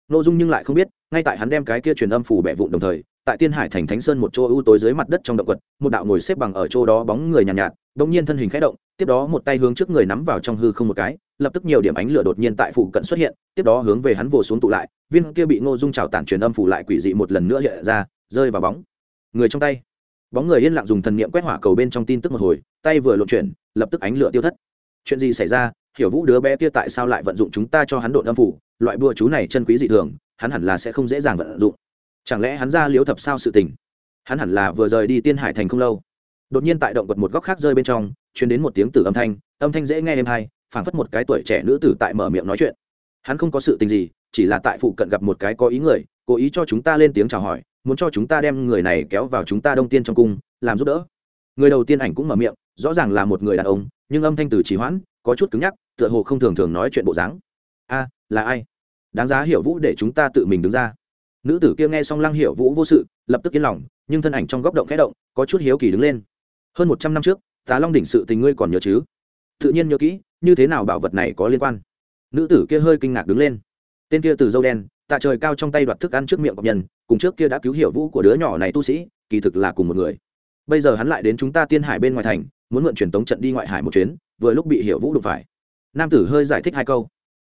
N ô dung nhưng lại không biết ngay tại hắn đem cái kia truyền âm phủ bẻ vụn đồng thời tại tiên hải thành thánh sơn một chỗ ưu tối dưới mặt đất trong động quật một đạo ngồi xếp bằng ở chỗ đó bóng người nhàn nhạt, nhạt đ ỗ n g nhiên thân hình k h ẽ động tiếp đó một tay hướng trước người nắm vào trong hư không một cái lập tức nhiều điểm ánh lửa đột nhiên tại phủ cận xuất hiện tiếp đó hướng về hắn vồ xuống tụ lại viên kia bị ngô dung trào tản truyền âm phủ lại quỷ dị một lần nữa hiện ra rơi vào bóng. Người trong tay bóng người yên lặng dùng thần niệm quét hỏa cầu bên trong tin tức một hồi, tay vừa lộn chuyển, lập tức ánh lửa tiêu thất. Chuyện gì xảy ra? Hiểu vũ đứa bé kia tại sao lại vận dụng chúng ta cho hắn độn âm phủ? Loại bùa chú này chân quý dị thường, hắn hẳn là sẽ không dễ dàng vận dụng. Chẳng lẽ hắn ra liếu thập sao sự tình? Hắn hẳn là vừa rời đi tiên hải thành không lâu. Đột nhiên tại động vật một góc khác rơi bên trong chuyển đến một tiếng tử âm thanh âm thanh dễ nghe êm hay, phảng phất một cái tuổi trẻ nữ tử tại mở miệng nói chuyện. Hắn không có sự tình gì, chỉ là tại phụ cận gặp một cái có ý người, cố ý cho chúng ta lên tiếng chào hỏi muốn cho chúng ta đem người này kéo vào chúng ta đông tiên trong cung, làm giúp đỡ. Người đầu tiên ảnh cũng mở miệng, rõ ràng là một người đàn ông, nhưng âm thanh từ trì hoãn, có chút cứng nhắc, tựa hồ không thường thường nói chuyện bộ dáng. A, là ai? Đáng giá hiểu vũ để chúng ta tự mình đứng ra. Nữ tử kia nghe xong lăng hiểu vũ vô sự, lập tức yên lòng, nhưng thân ảnh trong góc động khẽ động, có chút hiếu kỳ đứng lên. Hơn một trăm năm trước, tá long đỉnh sự tình ngươi còn nhớ chứ? Tự nhiên nhớ kỹ, như thế nào bảo vật này có liên quan? Nữ tử kia hơi kinh ngạc đứng lên. Tên kia từ dâu đen tạ trời cao trong tay đoạt thức ăn trước miệng cọc nhân, cùng trước kia đã cứu hiểu vũ của đứa nhỏ này tu sĩ, kỳ thực là cùng một người. Bây giờ hắn lại đến chúng ta tiên hải bên ngoài thành, muốn mượn truyền tống trận đi ngoại hải một chuyến, vừa lúc bị hiểu vũ đụng phải. Nam tử hơi giải thích hai câu.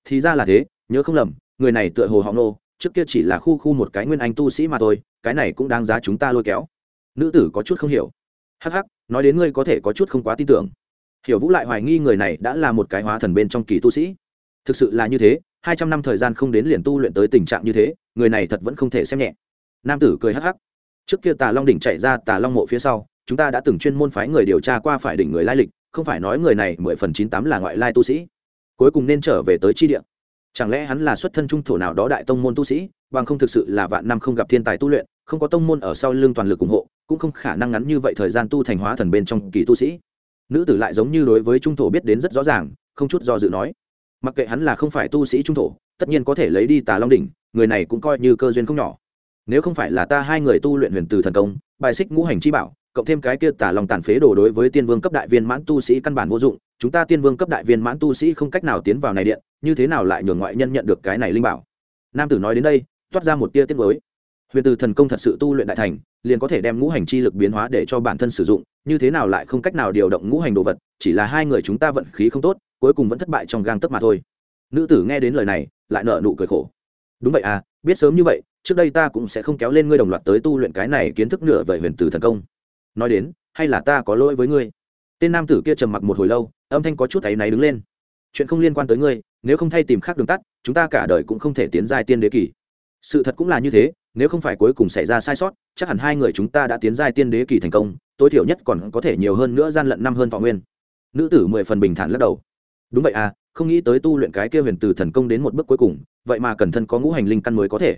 Thì ra là thế, nhớ không lầm, người này tựa hồ họ nô trước kia chỉ là khu khu một cái nguyên anh tu sĩ mà thôi, cái này cũng đáng giá chúng ta lôi kéo. Nữ tử có chút không hiểu. Hắc hắc, nói đến ngươi có thể có chút không quá tin tưởng. Hiểu vũ lại hoài nghi người này đã là một cái hóa thần bên trong kỳ tu sĩ. Thực sự là như thế hai trăm năm thời gian không đến liền tu luyện tới tình trạng như thế, người này thật vẫn không thể xem nhẹ. Nam tử cười hắc hắc. Trước kia tà long đỉnh chạy ra tà long mộ phía sau, chúng ta đã từng chuyên môn phái người điều tra qua phải đỉnh người lai lịch, không phải nói người này mười phần chín tám là ngoại lai tu sĩ. Cuối cùng nên trở về tới chi địa. Chẳng lẽ hắn là xuất thân trung thổ nào đó đại tông môn tu sĩ, bằng không thực sự là vạn năm không gặp thiên tài tu luyện, không có tông môn ở sau lưng toàn lực ủng hộ, cũng không khả năng ngắn như vậy thời gian tu thành hóa thần bên trong kỳ tu sĩ. Nữ tử lại giống như đối với trung thổ biết đến rất rõ ràng, không chút do dự nói mặc kệ hắn là không phải tu sĩ trung thổ, tất nhiên có thể lấy đi tà long đỉnh, người này cũng coi như cơ duyên không nhỏ. Nếu không phải là ta hai người tu luyện huyền từ thần công, bài xích ngũ hành chi bảo, cộng thêm cái kia tà lòng tàn phế đồ đối với tiên vương cấp đại viên mãn tu sĩ căn bản vô dụng, chúng ta tiên vương cấp đại viên mãn tu sĩ không cách nào tiến vào này điện, như thế nào lại nhường ngoại nhân nhận được cái này linh bảo? Nam tử nói đến đây, toát ra một tia tiết mới huyền từ thần công thật sự tu luyện đại thành, liền có thể đem ngũ hành chi lực biến hóa để cho bản thân sử dụng, như thế nào lại không cách nào điều động ngũ hành đồ vật, chỉ là hai người chúng ta vận khí không tốt, cuối cùng vẫn thất bại trong gang tấc mà thôi. Nữ tử nghe đến lời này, lại nợ nụ cười khổ. Đúng vậy à biết sớm như vậy, trước đây ta cũng sẽ không kéo lên ngươi đồng loạt tới tu luyện cái này kiến thức nửa về huyền từ thần công. Nói đến, hay là ta có lỗi với ngươi? Tên nam tử kia trầm mặc một hồi lâu, âm thanh có chút áy náy đứng lên. Chuyện không liên quan tới ngươi, nếu không thay tìm khác đường tắt, chúng ta cả đời cũng không thể tiến giai tiên đế kỳ. Sự thật cũng là như thế nếu không phải cuối cùng xảy ra sai sót, chắc hẳn hai người chúng ta đã tiến giai tiên đế kỳ thành công, tối thiểu nhất còn có thể nhiều hơn nữa gian lận năm hơn thọ nguyên. Nữ tử mười phần bình thản lắc đầu. Đúng vậy à không nghĩ tới tu luyện cái kia huyền từ thần công đến một bước cuối cùng, vậy mà cần thân có ngũ hành linh căn mới có thể.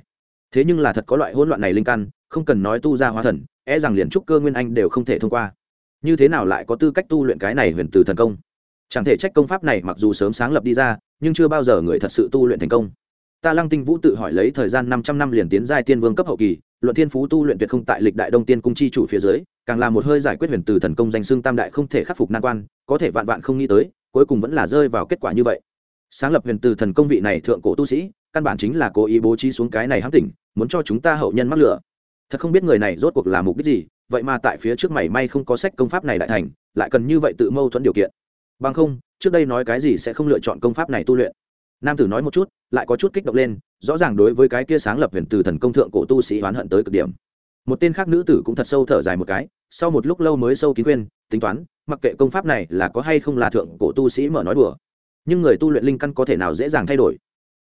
Thế nhưng là thật có loại hỗn loạn này linh căn, không cần nói tu ra hóa thần e rằng liền trúc cơ nguyên anh đều không thể thông qua. Như thế nào lại có tư cách tu luyện cái này huyền từ thần công? Chẳng thể trách công pháp này mặc dù sớm sáng lập đi ra, nhưng chưa bao giờ người thật sự tu luyện thành công ta lăng tinh vũ tự hỏi lấy thời gian năm trăm năm liền tiến giai tiên vương cấp hậu kỳ, luận thiên phú tu luyện tuyệt không tại lịch đại đông tiên cung chi chủ phía dưới, càng là một hơi giải quyết huyền từ thần công danh xương tam đại không thể khắc phục nan quan, có thể vạn vạn không nghĩ tới, cuối cùng vẫn là rơi vào kết quả như vậy. Sáng lập huyền từ thần công vị này thượng cổ tu sĩ, căn bản chính là cố ý bố trí xuống cái này hãm tỉnh, muốn cho chúng ta hậu nhân mắc lửa. Thật không biết người này rốt cuộc là mục đích gì, vậy mà tại phía trước mày may không có sách công pháp này đại thành, lại cần như vậy tự mâu thuẫn điều kiện. Bằng không, trước đây nói cái gì sẽ không lựa chọn công pháp này tu luyện nam tử nói một chút, lại có chút kích động lên, rõ ràng đối với cái kia sáng lập huyền từ thần công thượng cổ tu sĩ oán hận tới cực điểm. Một tên khác nữ tử cũng thật sâu thở dài một cái, sau một lúc lâu mới sâu kín khuyên tính toán, mặc kệ công pháp này là có hay không là thượng cổ tu sĩ mở nói đùa, nhưng người tu luyện linh căn có thể nào dễ dàng thay đổi.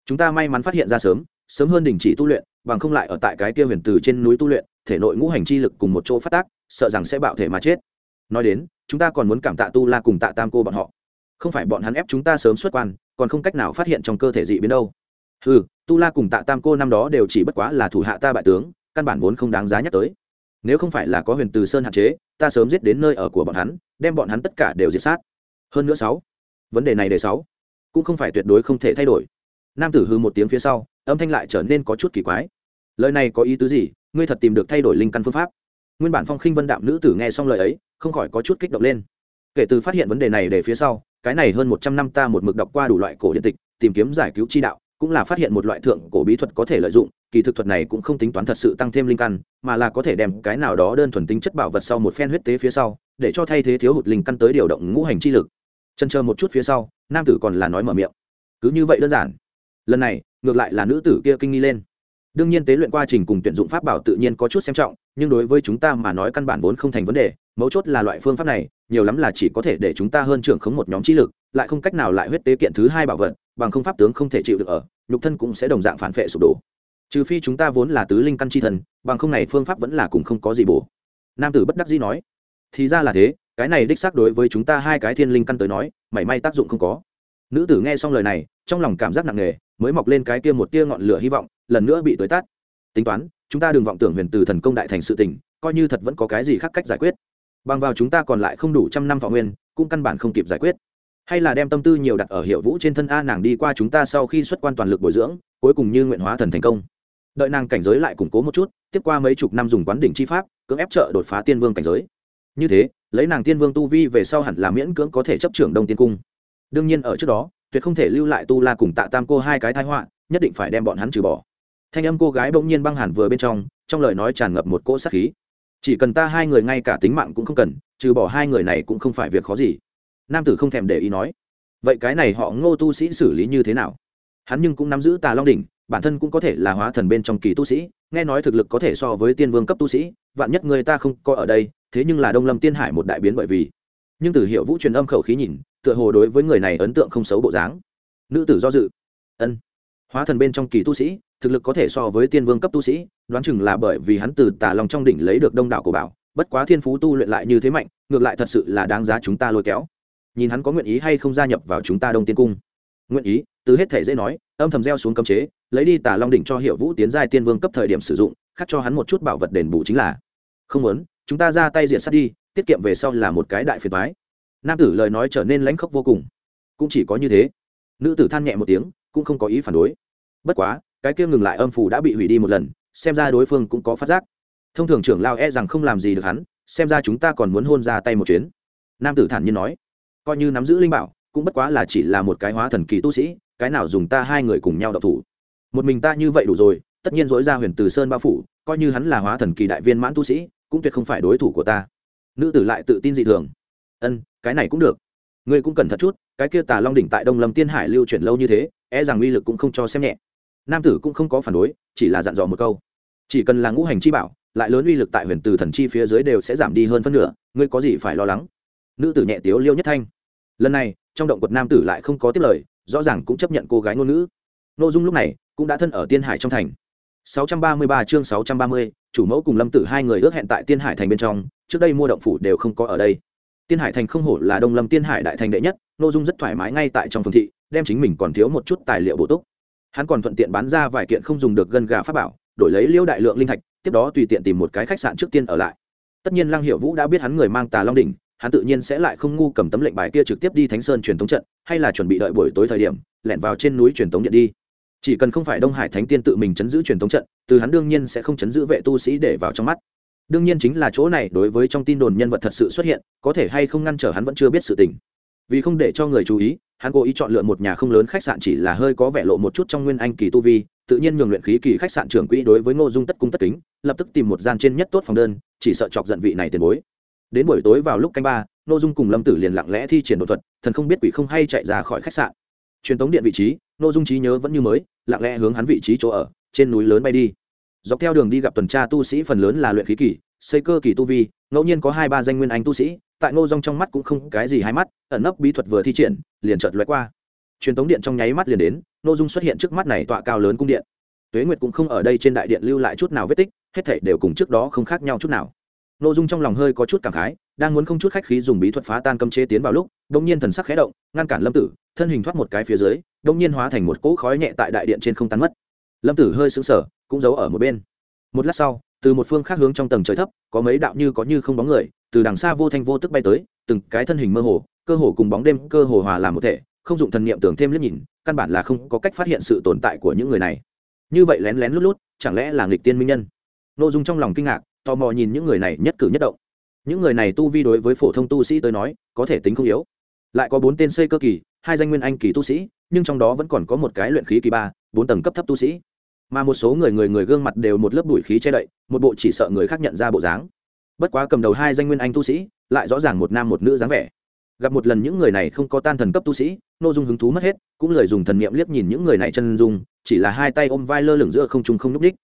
Chúng ta may mắn phát hiện ra sớm sớm hơn đình chỉ tu luyện, bằng không lại ở tại cái kia huyền từ trên núi tu luyện, thể nội ngũ hành chi lực cùng một chỗ phát tác, sợ rằng sẽ bạo thể mà chết. Nói đến, chúng ta còn muốn cảm tạ tu la cùng tạ tam cô bọn họ không phải bọn hắn ép chúng ta sớm xuất quan, còn không cách nào phát hiện trong cơ thể dị biến đâu. Ừ tu la cùng tạ tam cô năm đó đều chỉ bất quá là thủ hạ ta bại tướng, căn bản vốn không đáng giá nhắc tới. Nếu không phải là có huyền từ sơn hạn chế, ta sớm giết đến nơi ở của bọn hắn, đem bọn hắn tất cả đều diệt sát. Hơn nữa sáu, vấn đề này đề sáu, cũng không phải tuyệt đối không thể thay đổi. Nam tử hư một tiếng phía sau, âm thanh lại trở nên có chút kỳ quái. Lời này có ý tứ gì? Ngươi thật tìm được thay đổi linh căn phương pháp. Nguyên bản phong khinh vân đạm nữ tử nghe xong lời ấy, không khỏi có chút kích động lên. Kể từ phát hiện vấn đề này để phía sau cái này hơn một trăm năm ta một mực đọc qua đủ loại cổ điện tịch, tìm kiếm giải cứu chi đạo, cũng là phát hiện một loại thượng cổ bí thuật có thể lợi dụng, kỳ thực thuật này cũng không tính toán thật sự tăng thêm linh căn, mà là có thể đem cái nào đó đơn thuần tính chất bảo vật sau một phen huyết tế phía sau, để cho thay thế thiếu hụt linh căn tới điều động ngũ hành chi lực. Chân chờ một chút phía sau, nam tử còn là nói mở miệng. Cứ như vậy đơn giản. Lần này, ngược lại là nữ tử kia kinh nghi lên. Đương nhiên tế luyện quá trình cùng tuyển dụng pháp bảo tự nhiên có chút xem trọng, nhưng đối với chúng ta mà nói căn bản vốn không thành vấn đề mấu chốt là loại phương pháp này, nhiều lắm là chỉ có thể để chúng ta hơn trưởng khống một nhóm trí lực, lại không cách nào lại huyết tế kiện thứ hai bảo vật, bằng không pháp tướng không thể chịu được ở, nhục thân cũng sẽ đồng dạng phản vệ sụp đổ. Trừ phi chúng ta vốn là tứ linh căn chi thần, bằng không này phương pháp vẫn là cùng không có gì bổ. Nam tử bất đắc dĩ nói. Thì ra là thế, cái này đích xác đối với chúng ta hai cái thiên linh căn tới nói, mảy may tác dụng không có. Nữ tử nghe xong lời này, trong lòng cảm giác nặng nề, mới mọc lên cái kia một tia ngọn lửa hy vọng, lần nữa bị tới tát. Tính toán, chúng ta đừng vọng tưởng huyền từ thần công đại thành sự tình, coi như thật vẫn có cái gì khác cách giải quyết bằng vào chúng ta còn lại không đủ trăm năm thọ nguyên, cũng căn bản không kịp giải quyết. Hay là đem tâm tư nhiều đặt ở hiệu vũ trên thân a nàng đi qua chúng ta sau khi xuất quan toàn lực bồi dưỡng, cuối cùng như nguyện hóa thần thành công. Đợi nàng cảnh giới lại củng cố một chút, tiếp qua mấy chục năm dùng quán đỉnh chi pháp, cưỡng ép trợ đột phá tiên vương cảnh giới. Như thế, lấy nàng tiên vương tu vi về sau hẳn là miễn cưỡng có thể chấp trưởng đông tiên cung. Đương nhiên ở trước đó, tuyệt không thể lưu lại tu la cùng tạ tam cô hai cái thái họa, nhất định phải đem bọn hắn trừ bỏ. Thanh âm cô gái bỗng nhiên băng hẳn vừa bên trong trong lời nói tràn ngập một cỗ sát khí chỉ cần ta hai người ngay cả tính mạng cũng không cần, trừ bỏ hai người này cũng không phải việc khó gì. Nam tử không thèm để ý nói, vậy cái này họ ngô tu sĩ xử lý như thế nào? Hắn nhưng cũng nắm giữ tà long đỉnh, bản thân cũng có thể là hóa thần bên trong kỳ tu sĩ, nghe nói thực lực có thể so với tiên vương cấp tu sĩ, vạn nhất người ta không có ở đây, thế nhưng là đông lâm tiên hải một đại biến bởi vì. Nhưng từ hiệu vũ truyền âm khẩu khí nhìn, tựa hồ đối với người này ấn tượng không xấu bộ dáng. Nữ tử do dự, ân, hóa thần bên trong kỳ tu sĩ thực lực có thể so với tiên vương cấp tu sĩ, đoán chừng là bởi vì hắn từ tà lòng trong đỉnh lấy được đông đảo của bảo, bất quá thiên phú tu luyện lại như thế mạnh, ngược lại thật sự là đáng giá chúng ta lôi kéo. Nhìn hắn có nguyện ý hay không gia nhập vào chúng ta đông tiên cung. Nguyện ý, từ hết thể dễ nói, âm thầm gieo xuống cấm chế, lấy đi tà long đỉnh cho hiệu vũ tiến giai tiên vương cấp thời điểm sử dụng, khắc cho hắn một chút bảo vật đền bù chính là, không muốn, chúng ta ra tay diện sát đi, tiết kiệm về sau là một cái đại phiền toái. Nam tử lời nói trở nên lãnh khốc vô cùng. Cũng chỉ có như thế. Nữ tử than nhẹ một tiếng, cũng không có ý phản đối. Bất quá cái kia ngừng lại âm phủ đã bị hủy đi một lần, xem ra đối phương cũng có phát giác. Thông thường trưởng lao e rằng không làm gì được hắn, xem ra chúng ta còn muốn hôn ra tay một chuyến. Nam tử thản nhiên nói, coi như nắm giữ linh bảo, cũng bất quá là chỉ là một cái hóa thần kỳ tu sĩ, cái nào dùng ta hai người cùng nhau đọc thủ. Một mình ta như vậy đủ rồi, tất nhiên dối ra huyền từ sơn bao phủ, coi như hắn là hóa thần kỳ đại viên mãn tu sĩ, cũng tuyệt không phải đối thủ của ta. Nữ tử lại tự tin dị thường. Ân, cái này cũng được. Ngươi cũng cần thật chút, cái kia tà long đỉnh tại đông lâm tiên hải lưu chuyển lâu như thế e rằng uy lực cũng không cho xem nhẹ nam tử cũng không có phản đối chỉ là dặn dò một câu. Chỉ cần là ngũ hành chi bảo lại lớn uy lực tại huyền từ thần chi phía dưới đều sẽ giảm đi hơn phân nửa ngươi có gì phải lo lắng? Nữ tử nhẹ tiếu liêu nhất thanh. Lần này trong động quật nam tử lại không có tiếp lời rõ ràng cũng chấp nhận cô gái ngôn nữ n ô dung lúc này cũng đã thân ở tiên hải trong thành. 633 chương 630, chủ mẫu cùng lâm tử hai người ước hẹn tại tiên hải thành bên trong trước đây mua động phủ đều không có ở đây. Tiên hải thành không hổ là đông lâm tiên hải đại thành đệ nhất n ô dung rất thoải mái ngay tại trong phương thị đem chính mình còn thiếu một chút tài liệu bổ túc hắn còn thuận tiện bán ra vài kiện không dùng được gân gà pháp bảo, đổi lấy liễu đại lượng linh thạch, tiếp đó tùy tiện tìm một cái khách sạn trước tiên ở lại. Tất nhiên lăng hiệu vũ đã biết hắn người mang tà long đỉnh, hắn tự nhiên sẽ lại không ngu cầm tấm lệnh bài kia trực tiếp đi thánh sơn truyền thống trận, hay là chuẩn bị đợi buổi tối thời điểm, lẻn vào trên núi truyền thống điện đi. Chỉ cần không phải đông hải thánh tiên tự mình chấn giữ truyền thống trận, từ hắn đương nhiên sẽ không chấn giữ vệ tu sĩ để vào trong mắt. Đương nhiên chính là chỗ này đối với trong tin đồn nhân vật thật sự xuất hiện, có thể hay không ngăn trở hắn vẫn chưa biết sự tình vì không để cho người chú ý, hắn cố ý chọn lựa một nhà không lớn khách sạn chỉ là hơi có vẻ lộ một chút trong nguyên anh kỳ tu vi, tự nhiên nhường luyện khí kỳ khách sạn trưởng quỹ đối với ngô dung tất cung tất kính, lập tức tìm một gian trên nhất tốt phòng đơn, chỉ sợ chọc giận vị này tiền bối. Đến buổi tối vào lúc canh ba, ngô dung cùng lâm tử liền lặng lẽ thi triển đột thuật, thần không biết quỷ không hay chạy ra khỏi khách sạn. Truyền tống điện vị trí, ngô dung trí nhớ vẫn như mới, lặng lẽ hướng hắn vị trí chỗ ở, trên núi lớn bay đi. Dọc theo đường đi gặp tuần tra tu sĩ phần lớn là luyện khí kỳ xây cơ kỳ tu vi, ngẫu nhiên có hai ba danh nguyên anh tu sĩ, tại ngô dung trong mắt cũng không cái gì hai mắt, ẩn nấp bí thuật vừa thi triển, liền chợt lóe qua. Truyền tống điện trong nháy mắt liền đến, ngô dung xuất hiện trước mắt này tọa cao lớn cung điện. Tuế nguyệt cũng không ở đây trên đại điện lưu lại chút nào vết tích, hết thảy đều cùng trước đó không khác nhau chút nào. Ngô dung trong lòng hơi có chút cảm khái, đang muốn không chút khách khí dùng bí thuật phá tan cấm chế tiến vào lúc đông nhiên thần sắc khẽ động, ngăn cản lâm tử, thân hình thoát một cái phía dưới đông nhiên hóa thành một cỗ khói nhẹ tại đại điện trên không tan mất. Lâm tử hơi sững sờ, cũng giấu ở một bên. Một lát sau từ một phương khác hướng trong tầng trời thấp, có mấy đạo như có như không bóng người, từ đằng xa vô thanh vô tức bay tới, từng cái thân hình mơ hồ, cơ hồ cùng bóng đêm cơ hồ hòa làm một thể, không dụng thần niệm tưởng thêm liếc nhìn, căn bản là không có cách phát hiện sự tồn tại của những người này. Như vậy lén lén lút lút, chẳng lẽ là nghịch tiên minh nhân? N ô dung trong lòng kinh ngạc, tò mò nhìn những người này nhất cử nhất động. Những người này tu vi đối với phổ thông tu sĩ tới nói, có thể tính không yếu. Lại có bốn tên xây cơ kỳ, hai danh nguyên anh kỳ tu sĩ, nhưng trong đó vẫn còn có một cái luyện khí kỳ ba, bốn tầng cấp thấp tu sĩ mà một số người người người gương mặt đều một lớp bụi khí che đậy, một bộ chỉ sợ người khác nhận ra bộ dáng. Bất quá cầm đầu hai danh nguyên anh tu sĩ, lại rõ ràng một nam một nữ dáng vẻ. Gặp một lần những người này không có tan thần cấp tu sĩ, nô dung hứng thú mất hết, cũng lời dùng thần niệm liếc nhìn những người này chân dung, chỉ là hai tay ôm vai lơ lửng giữa không trung không n ú c ních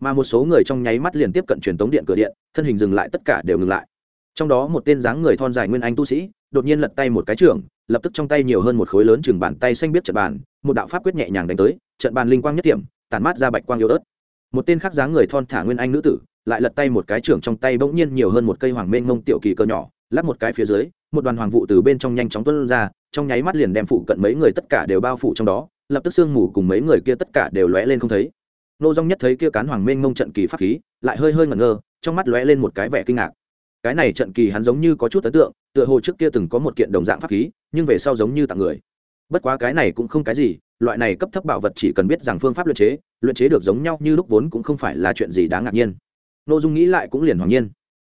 mà một số người trong nháy mắt liền tiếp cận truyền tống điện cửa điện, thân hình dừng lại tất cả đều ngừng lại. Trong đó một tên dáng người thon dài nguyên anh tu sĩ, đột nhiên lật tay một cái trưởng lập tức trong tay nhiều hơn một khối lớn chừng bàn tay xanh biết trận bàn, một đạo pháp quyết nhẹ nhàng đánh tới, trận bàn linh quang nhất điểm tàn mát ra bạch quang yếu ớt. Một tên khác dáng người thon thả nguyên anh nữ tử, lại lật tay một cái trưởng trong tay bỗng nhiên nhiều hơn một cây hoàng mênh mông tiểu kỳ cơ nhỏ, lắp một cái phía dưới, một đoàn hoàng vụ từ bên trong nhanh chóng tuân ra, trong nháy mắt liền đem phụ cận mấy người tất cả đều bao phủ trong đó, lập tức sương mù cùng mấy người kia tất cả đều lóe lên không thấy. Nô dong nhất thấy kia cán hoàng mênh mông trận kỳ pháp khí, lại hơi hơi ngẩn ngơ, trong mắt lóe lên một cái vẻ kinh ngạc. Cái này trận kỳ hắn giống như có chút ấn tượng, tựa hồ trước kia từng có một kiện đồng dạng pháp khí, nhưng về sau giống như tặng người. Bất quá cái này cũng không cái gì loại này cấp thấp bảo vật chỉ cần biết rằng phương pháp luyện chế luyện chế được giống nhau như lúc vốn cũng không phải là chuyện gì đáng ngạc nhiên. N ô dung nghĩ lại cũng liền hoàng nhiên.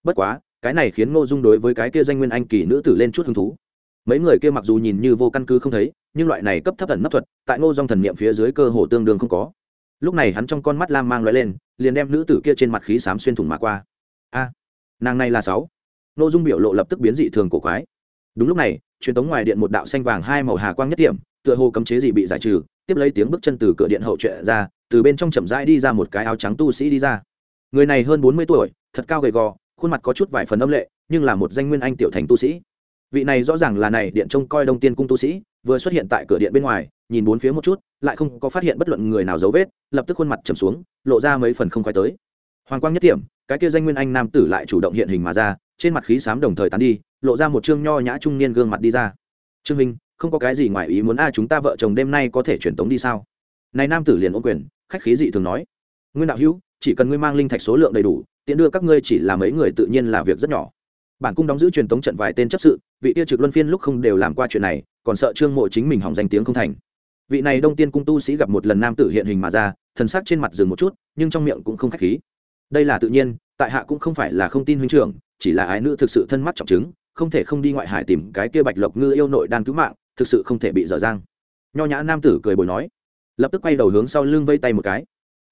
Bất quá, cái này khiến n ô dung đối với cái kia danh nguyên anh kỳ nữ tử lên chút hứng thú. Mấy người kia mặc dù nhìn như vô căn cứ không thấy, nhưng loại này cấp thấp thần nấp thuật, tại ngô dung thần niệm phía dưới cơ hồ tương đương không có. Lúc này hắn trong con mắt lam mang loại lên, liền đem nữ tử kia trên mặt khí xám xuyên thủng mà qua. A, nàng này là sáu. N dung biểu lộ lập tức biến dị thường cổ quái. Đúng lúc này, truyền tống ngoài điện một đạo xanh vàng hai màu hà quang nhất điểm tựa hồ cấm chế gì bị giải trừ, tiếp lấy tiếng bước chân từ cửa điện hậu trệ ra, từ bên trong chậm rãi đi ra một cái áo trắng tu sĩ đi ra. Người này hơn bốn mươi tuổi, thật cao gầy gò, khuôn mặt có chút vài phần âm lệ, nhưng là một danh nguyên anh tiểu thành tu sĩ. Vị này rõ ràng là này điện trông coi đông tiên cung tu sĩ, vừa xuất hiện tại cửa điện bên ngoài, nhìn bốn phía một chút, lại không có phát hiện bất luận người nào dấu vết, lập tức khuôn mặt trầm xuống, lộ ra mấy phần không khoái tới. Hoàng quang nhất điểm cái kia danh nguyên anh nam tử lại chủ động hiện hình mà ra, trên mặt khí sám đồng thời tán đi, lộ ra một trương nho nhã trung niên gương mặt đi ra. Trương minh không có cái gì ngoài ý muốn, a, chúng ta vợ chồng đêm nay có thể truyền tống đi sao? Này nam tử liền ôm quyền, khách khí dị thường nói, nguyên đạo hữu, chỉ cần ngươi mang linh thạch số lượng đầy đủ, tiện đưa các ngươi chỉ là mấy người tự nhiên là việc rất nhỏ. Bản cung đóng giữ truyền tống trận vài tên chấp sự, vị tiêu trực luân phiên lúc không đều làm qua chuyện này, còn sợ trương mộ chính mình hỏng danh tiếng không thành. Vị này đông tiên cung tu sĩ gặp một lần nam tử hiện hình mà ra, thần sắc trên mặt dừng một chút, nhưng trong miệng cũng không khách khí. Đây là tự nhiên, tại hạ cũng không phải là không tin huynh trưởng, chỉ là ái nữ thực sự thân mắt trọng chứng, không thể không đi ngoại hải tìm cái kia bạch lộc ngư yêu nội đan cứu mạng thực sự không thể bị dở dang. Nho nhã nam tử cười bồi nói, lập tức quay đầu hướng sau lưng vây tay một cái.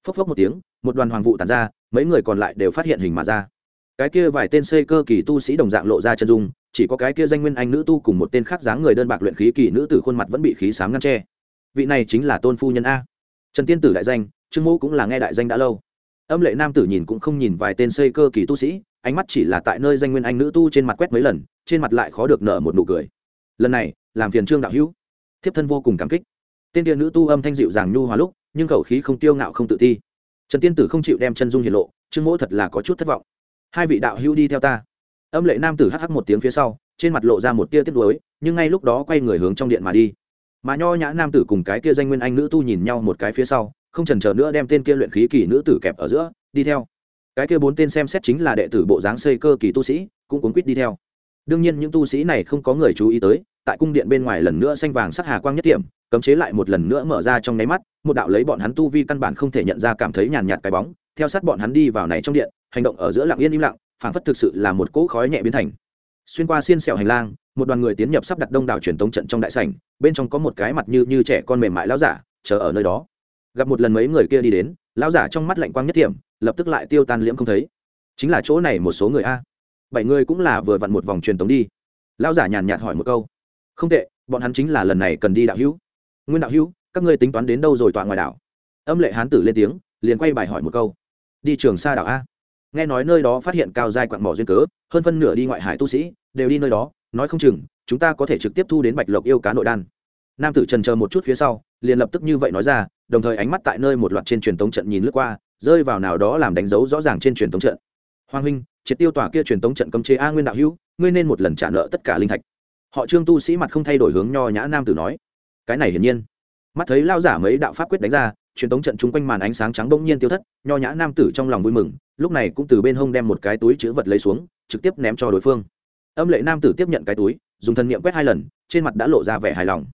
Phốc phốc một tiếng, một đoàn hoàng vụ tàn ra, mấy người còn lại đều phát hiện hình mà ra. Cái kia vài tên xây cơ kỳ tu sĩ đồng dạng lộ ra chân dung, chỉ có cái kia danh nguyên anh nữ tu cùng một tên khác dáng người đơn bạc luyện khí kỳ nữ tử khuôn mặt vẫn bị khí sám ngăn tre vị này chính là tôn phu nhân a. Trần tiên tử đại danh, trương mẫu cũng là nghe đại danh đã lâu. Âm lệ nam tử nhìn cũng không nhìn vài tên xây cơ kỳ tu sĩ, ánh mắt chỉ là tại nơi danh nguyên anh nữ tu trên mặt quét mấy lần, trên mặt lại khó được nở một nụ cười lần này làm phiền trương đạo hữu. Thiếp thân vô cùng cảm kích. Tên tiên nữ tu âm thanh dịu dàng nhu hòa lúc, nhưng khẩu khí không tiêu ngạo không tự ti. Trần tiên tử không chịu đem chân dung hiển lộ, trương mỗ thật là có chút thất vọng. Hai vị đạo hữu đi theo ta. Âm lệ nam tử hắc hắc một tiếng phía sau, trên mặt lộ ra một tia tiếp nuối, nhưng ngay lúc đó quay người hướng trong điện mà đi. Mà nho nhã nam tử cùng cái kia danh nguyên anh nữ tu nhìn nhau một cái phía sau, không chần chờ nữa đem tên kia luyện khí kỳ nữ tử kẹp ở giữa, đi theo. Cái kia bốn tên xem xét chính là đệ tử bộ dáng xây cơ kỳ tu sĩ, cũng cuốn quýt đi theo đương nhiên những tu sĩ này không có người chú ý tới, tại cung điện bên ngoài lần nữa xanh vàng sắc hà quang nhất điểm cấm chế lại một lần nữa mở ra trong nháy mắt, một đạo lấy bọn hắn tu vi căn bản không thể nhận ra cảm thấy nhàn nhạt cái bóng, theo sát bọn hắn đi vào này trong điện, hành động ở giữa lặng yên im lặng, phảng phất thực sự là một cỗ khói nhẹ biến thành. Xuyên qua xiên xẻo hành lang, một đoàn người tiến nhập sắp đặt đông đảo truyền tống trận trong đại sảnh, bên trong có một cái mặt như như trẻ con mềm mại lão giả, chờ ở nơi đó. Gặp một lần mấy người kia đi đến, lão giả trong mắt lạnh quang nhất điểm lập tức lại tiêu tan liễm không thấy. Chính là chỗ này một số người a bảy người cũng là vừa vặn một vòng truyền tống đi. Lão giả nhàn nhạt hỏi một câu. Không tệ, bọn hắn chính là lần này cần đi đạo hữu. Nguyên đạo hữu, các ngươi tính toán đến đâu rồi tọa ngoài đảo? Âm lệ hán tử lên tiếng, liền quay bài hỏi một câu. Đi trường sa đảo a. Nghe nói nơi đó phát hiện cao giai quặng mỏ duyên cớ, hơn phân nửa đi ngoại hải tu sĩ, đều đi nơi đó, nói không chừng, chúng ta có thể trực tiếp thu đến bạch lộc yêu cá nội đan. Nam tử trần chờ một chút phía sau, liền lập tức như vậy nói ra, đồng thời ánh mắt tại nơi một loạt trên truyền tống trận nhìn lướt qua, rơi vào nào đó làm đánh dấu rõ ràng trên truyền tống trận. Hoàng huynh triệt tiêu tòa kia truyền tống trận cấm chế a nguyên đạo hữu, ngươi nên một lần trả nợ tất cả linh thạch. Họ trương tu sĩ mặt không thay đổi hướng nho nhã nam tử nói. Cái này hiển nhiên. Mắt thấy lao giả mấy đạo pháp quyết đánh ra, truyền tống trận chung quanh màn ánh sáng trắng bỗng nhiên tiêu thất, nho nhã nam tử trong lòng vui mừng, lúc này cũng từ bên hông đem một cái túi chữ vật lấy xuống, trực tiếp ném cho đối phương. Âm lệ nam tử tiếp nhận cái túi, dùng thần niệm quét hai lần, trên mặt đã lộ ra vẻ hài lòng.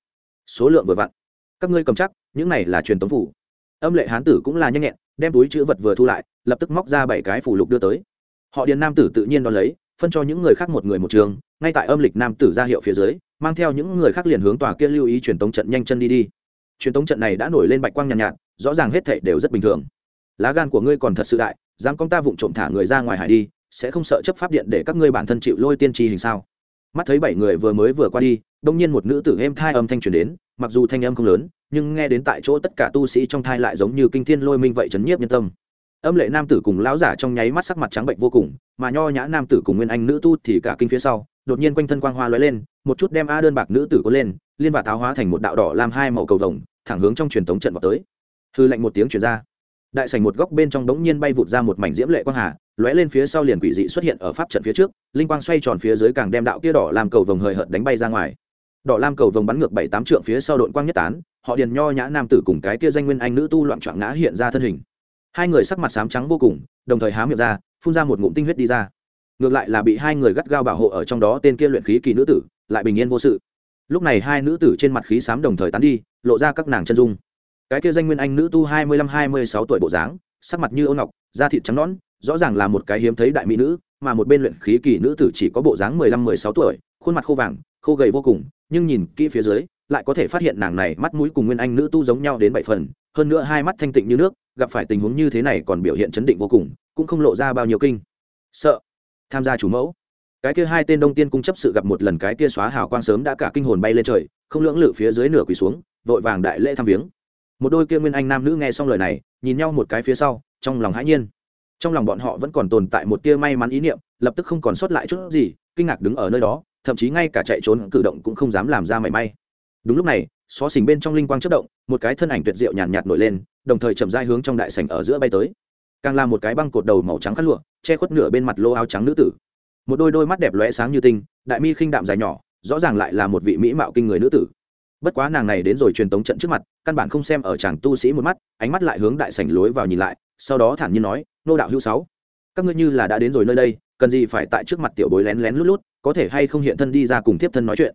Số lượng vừa vặn. Các ngươi cầm chắc, những này là truyền tống phủ. Âm lệ hán tử cũng là nhanh nhẹn, đem túi chữ vật vừa thu lại, lập tức móc ra bảy cái phủ lục đưa tới họ điền nam tử tự nhiên đón lấy phân cho những người khác một người một trường ngay tại âm lịch nam tử ra hiệu phía dưới mang theo những người khác liền hướng tòa kia lưu ý truyền tống trận nhanh chân đi đi. Truyền tống trận này đã nổi lên bạch quang nhàn nhạt, nhạt rõ ràng hết thảy đều rất bình thường. Lá gan của ngươi còn thật sự đại dám công ta vụng trộm thả người ra ngoài hải đi sẽ không sợ chấp pháp điện để các ngươi bản thân chịu lôi tiên tri hình sao? Mắt thấy bảy người vừa mới vừa qua đi đông nhiên một nữ tử êm thai âm thanh truyền đến mặc dù thanh âm không lớn nhưng nghe đến tại chỗ tất cả tu sĩ trong thai lại giống như kinh thiên lôi minh vậy chấn nhiếp nhân tâm âm lệ nam tử cùng lão giả trong nháy mắt sắc mặt trắng bệnh vô cùng, mà nho nhã nam tử cùng nguyên anh nữ tu thì cả kinh phía sau, đột nhiên quanh thân quang hoa lóe lên, một chút đem a đơn bạc nữ tử có lên, liên và táo hóa thành một đạo đỏ làm hai màu cầu vồng, thẳng hướng trong truyền thống trận vào tới. Hư lệnh một tiếng truyền ra. Đại sảnh một góc bên trong đống nhiên bay vụt ra một mảnh diễm lệ quang hà, lóe lên phía sau liền quỷ dị xuất hiện ở pháp trận phía trước, linh quang xoay tròn phía dưới càng đem đạo kia đỏ làm cầu vồng hời hợt đánh bay ra ngoài. Đỏ lam cầu vồng bắn ngược bảy tám trượng phía sau đội quang nhất tán, họ điền nho nhã nam tử cùng cái kia danh nguyên anh nữ tu loạn trọn ngã hiện ra thân hình hai người sắc mặt sám trắng vô cùng, đồng thời há miệng ra, phun ra một ngụm tinh huyết đi ra. Ngược lại là bị hai người gắt gao bảo hộ ở trong đó tên kia luyện khí kỳ nữ tử, lại bình yên vô sự. Lúc này hai nữ tử trên mặt khí sám đồng thời tán đi, lộ ra các nàng chân dung. Cái kia danh nguyên anh nữ tu hai mươi lăm hai mươi sáu tuổi bộ dáng, sắc mặt như ô ngọc, da thịt trắng nõn, rõ ràng là một cái hiếm thấy đại mỹ nữ, mà một bên luyện khí kỳ nữ tử chỉ có bộ dáng mười lăm mười sáu tuổi, khuôn mặt khô vàng, khô gầy vô cùng, nhưng nhìn kỹ phía dưới lại có thể phát hiện nàng này mắt mũi cùng nguyên anh nữ tu giống nhau đến bảy phần, hơn nữa hai mắt thanh tịnh như nước, gặp phải tình huống như thế này còn biểu hiện chấn định vô cùng, cũng không lộ ra bao nhiêu kinh. Sợ. Tham gia chủ mẫu. Cái kia hai tên đông tiên cung chấp sự gặp một lần cái kia xóa hào quang sớm đã cả kinh hồn bay lên trời, không lưỡng lự phía dưới nửa quỳ xuống, vội vàng đại lễ thăm viếng. Một đôi kia nguyên anh nam nữ nghe xong lời này, nhìn nhau một cái phía sau, trong lòng hãi nhiên. Trong lòng bọn họ vẫn còn tồn tại một tia may mắn ý niệm, lập tức không còn sót lại chút gì, kinh ngạc đứng ở nơi đó, thậm chí ngay cả chạy trốn cử động cũng không dám làm ra mảy may đúng lúc này xó xỉnh bên trong linh quang chất động một cái thân ảnh tuyệt diệu nhàn nhạt, nhạt nổi lên đồng thời chậm dai hướng trong đại sảnh ở giữa bay tới. Càng là một cái băng cột đầu màu trắng khát lụa che khuất nửa bên mặt lô áo trắng nữ tử. Một đôi đôi mắt đẹp lóe sáng như tinh đại mi khinh đạm dài nhỏ rõ ràng lại là một vị mỹ mạo kinh người nữ tử. Bất quá nàng này đến rồi truyền tống trận trước mặt căn bản không xem ở chàng tu sĩ một mắt ánh mắt lại hướng đại sảnh lối vào nhìn lại sau đó thản nhiên nói nô đạo hữu sáu các ngươi như là đã đến rồi nơi đây cần gì phải tại trước mặt tiểu bối lén lén lút lút có thể hay không hiện thân đi ra cùng tiếp thân nói chuyện?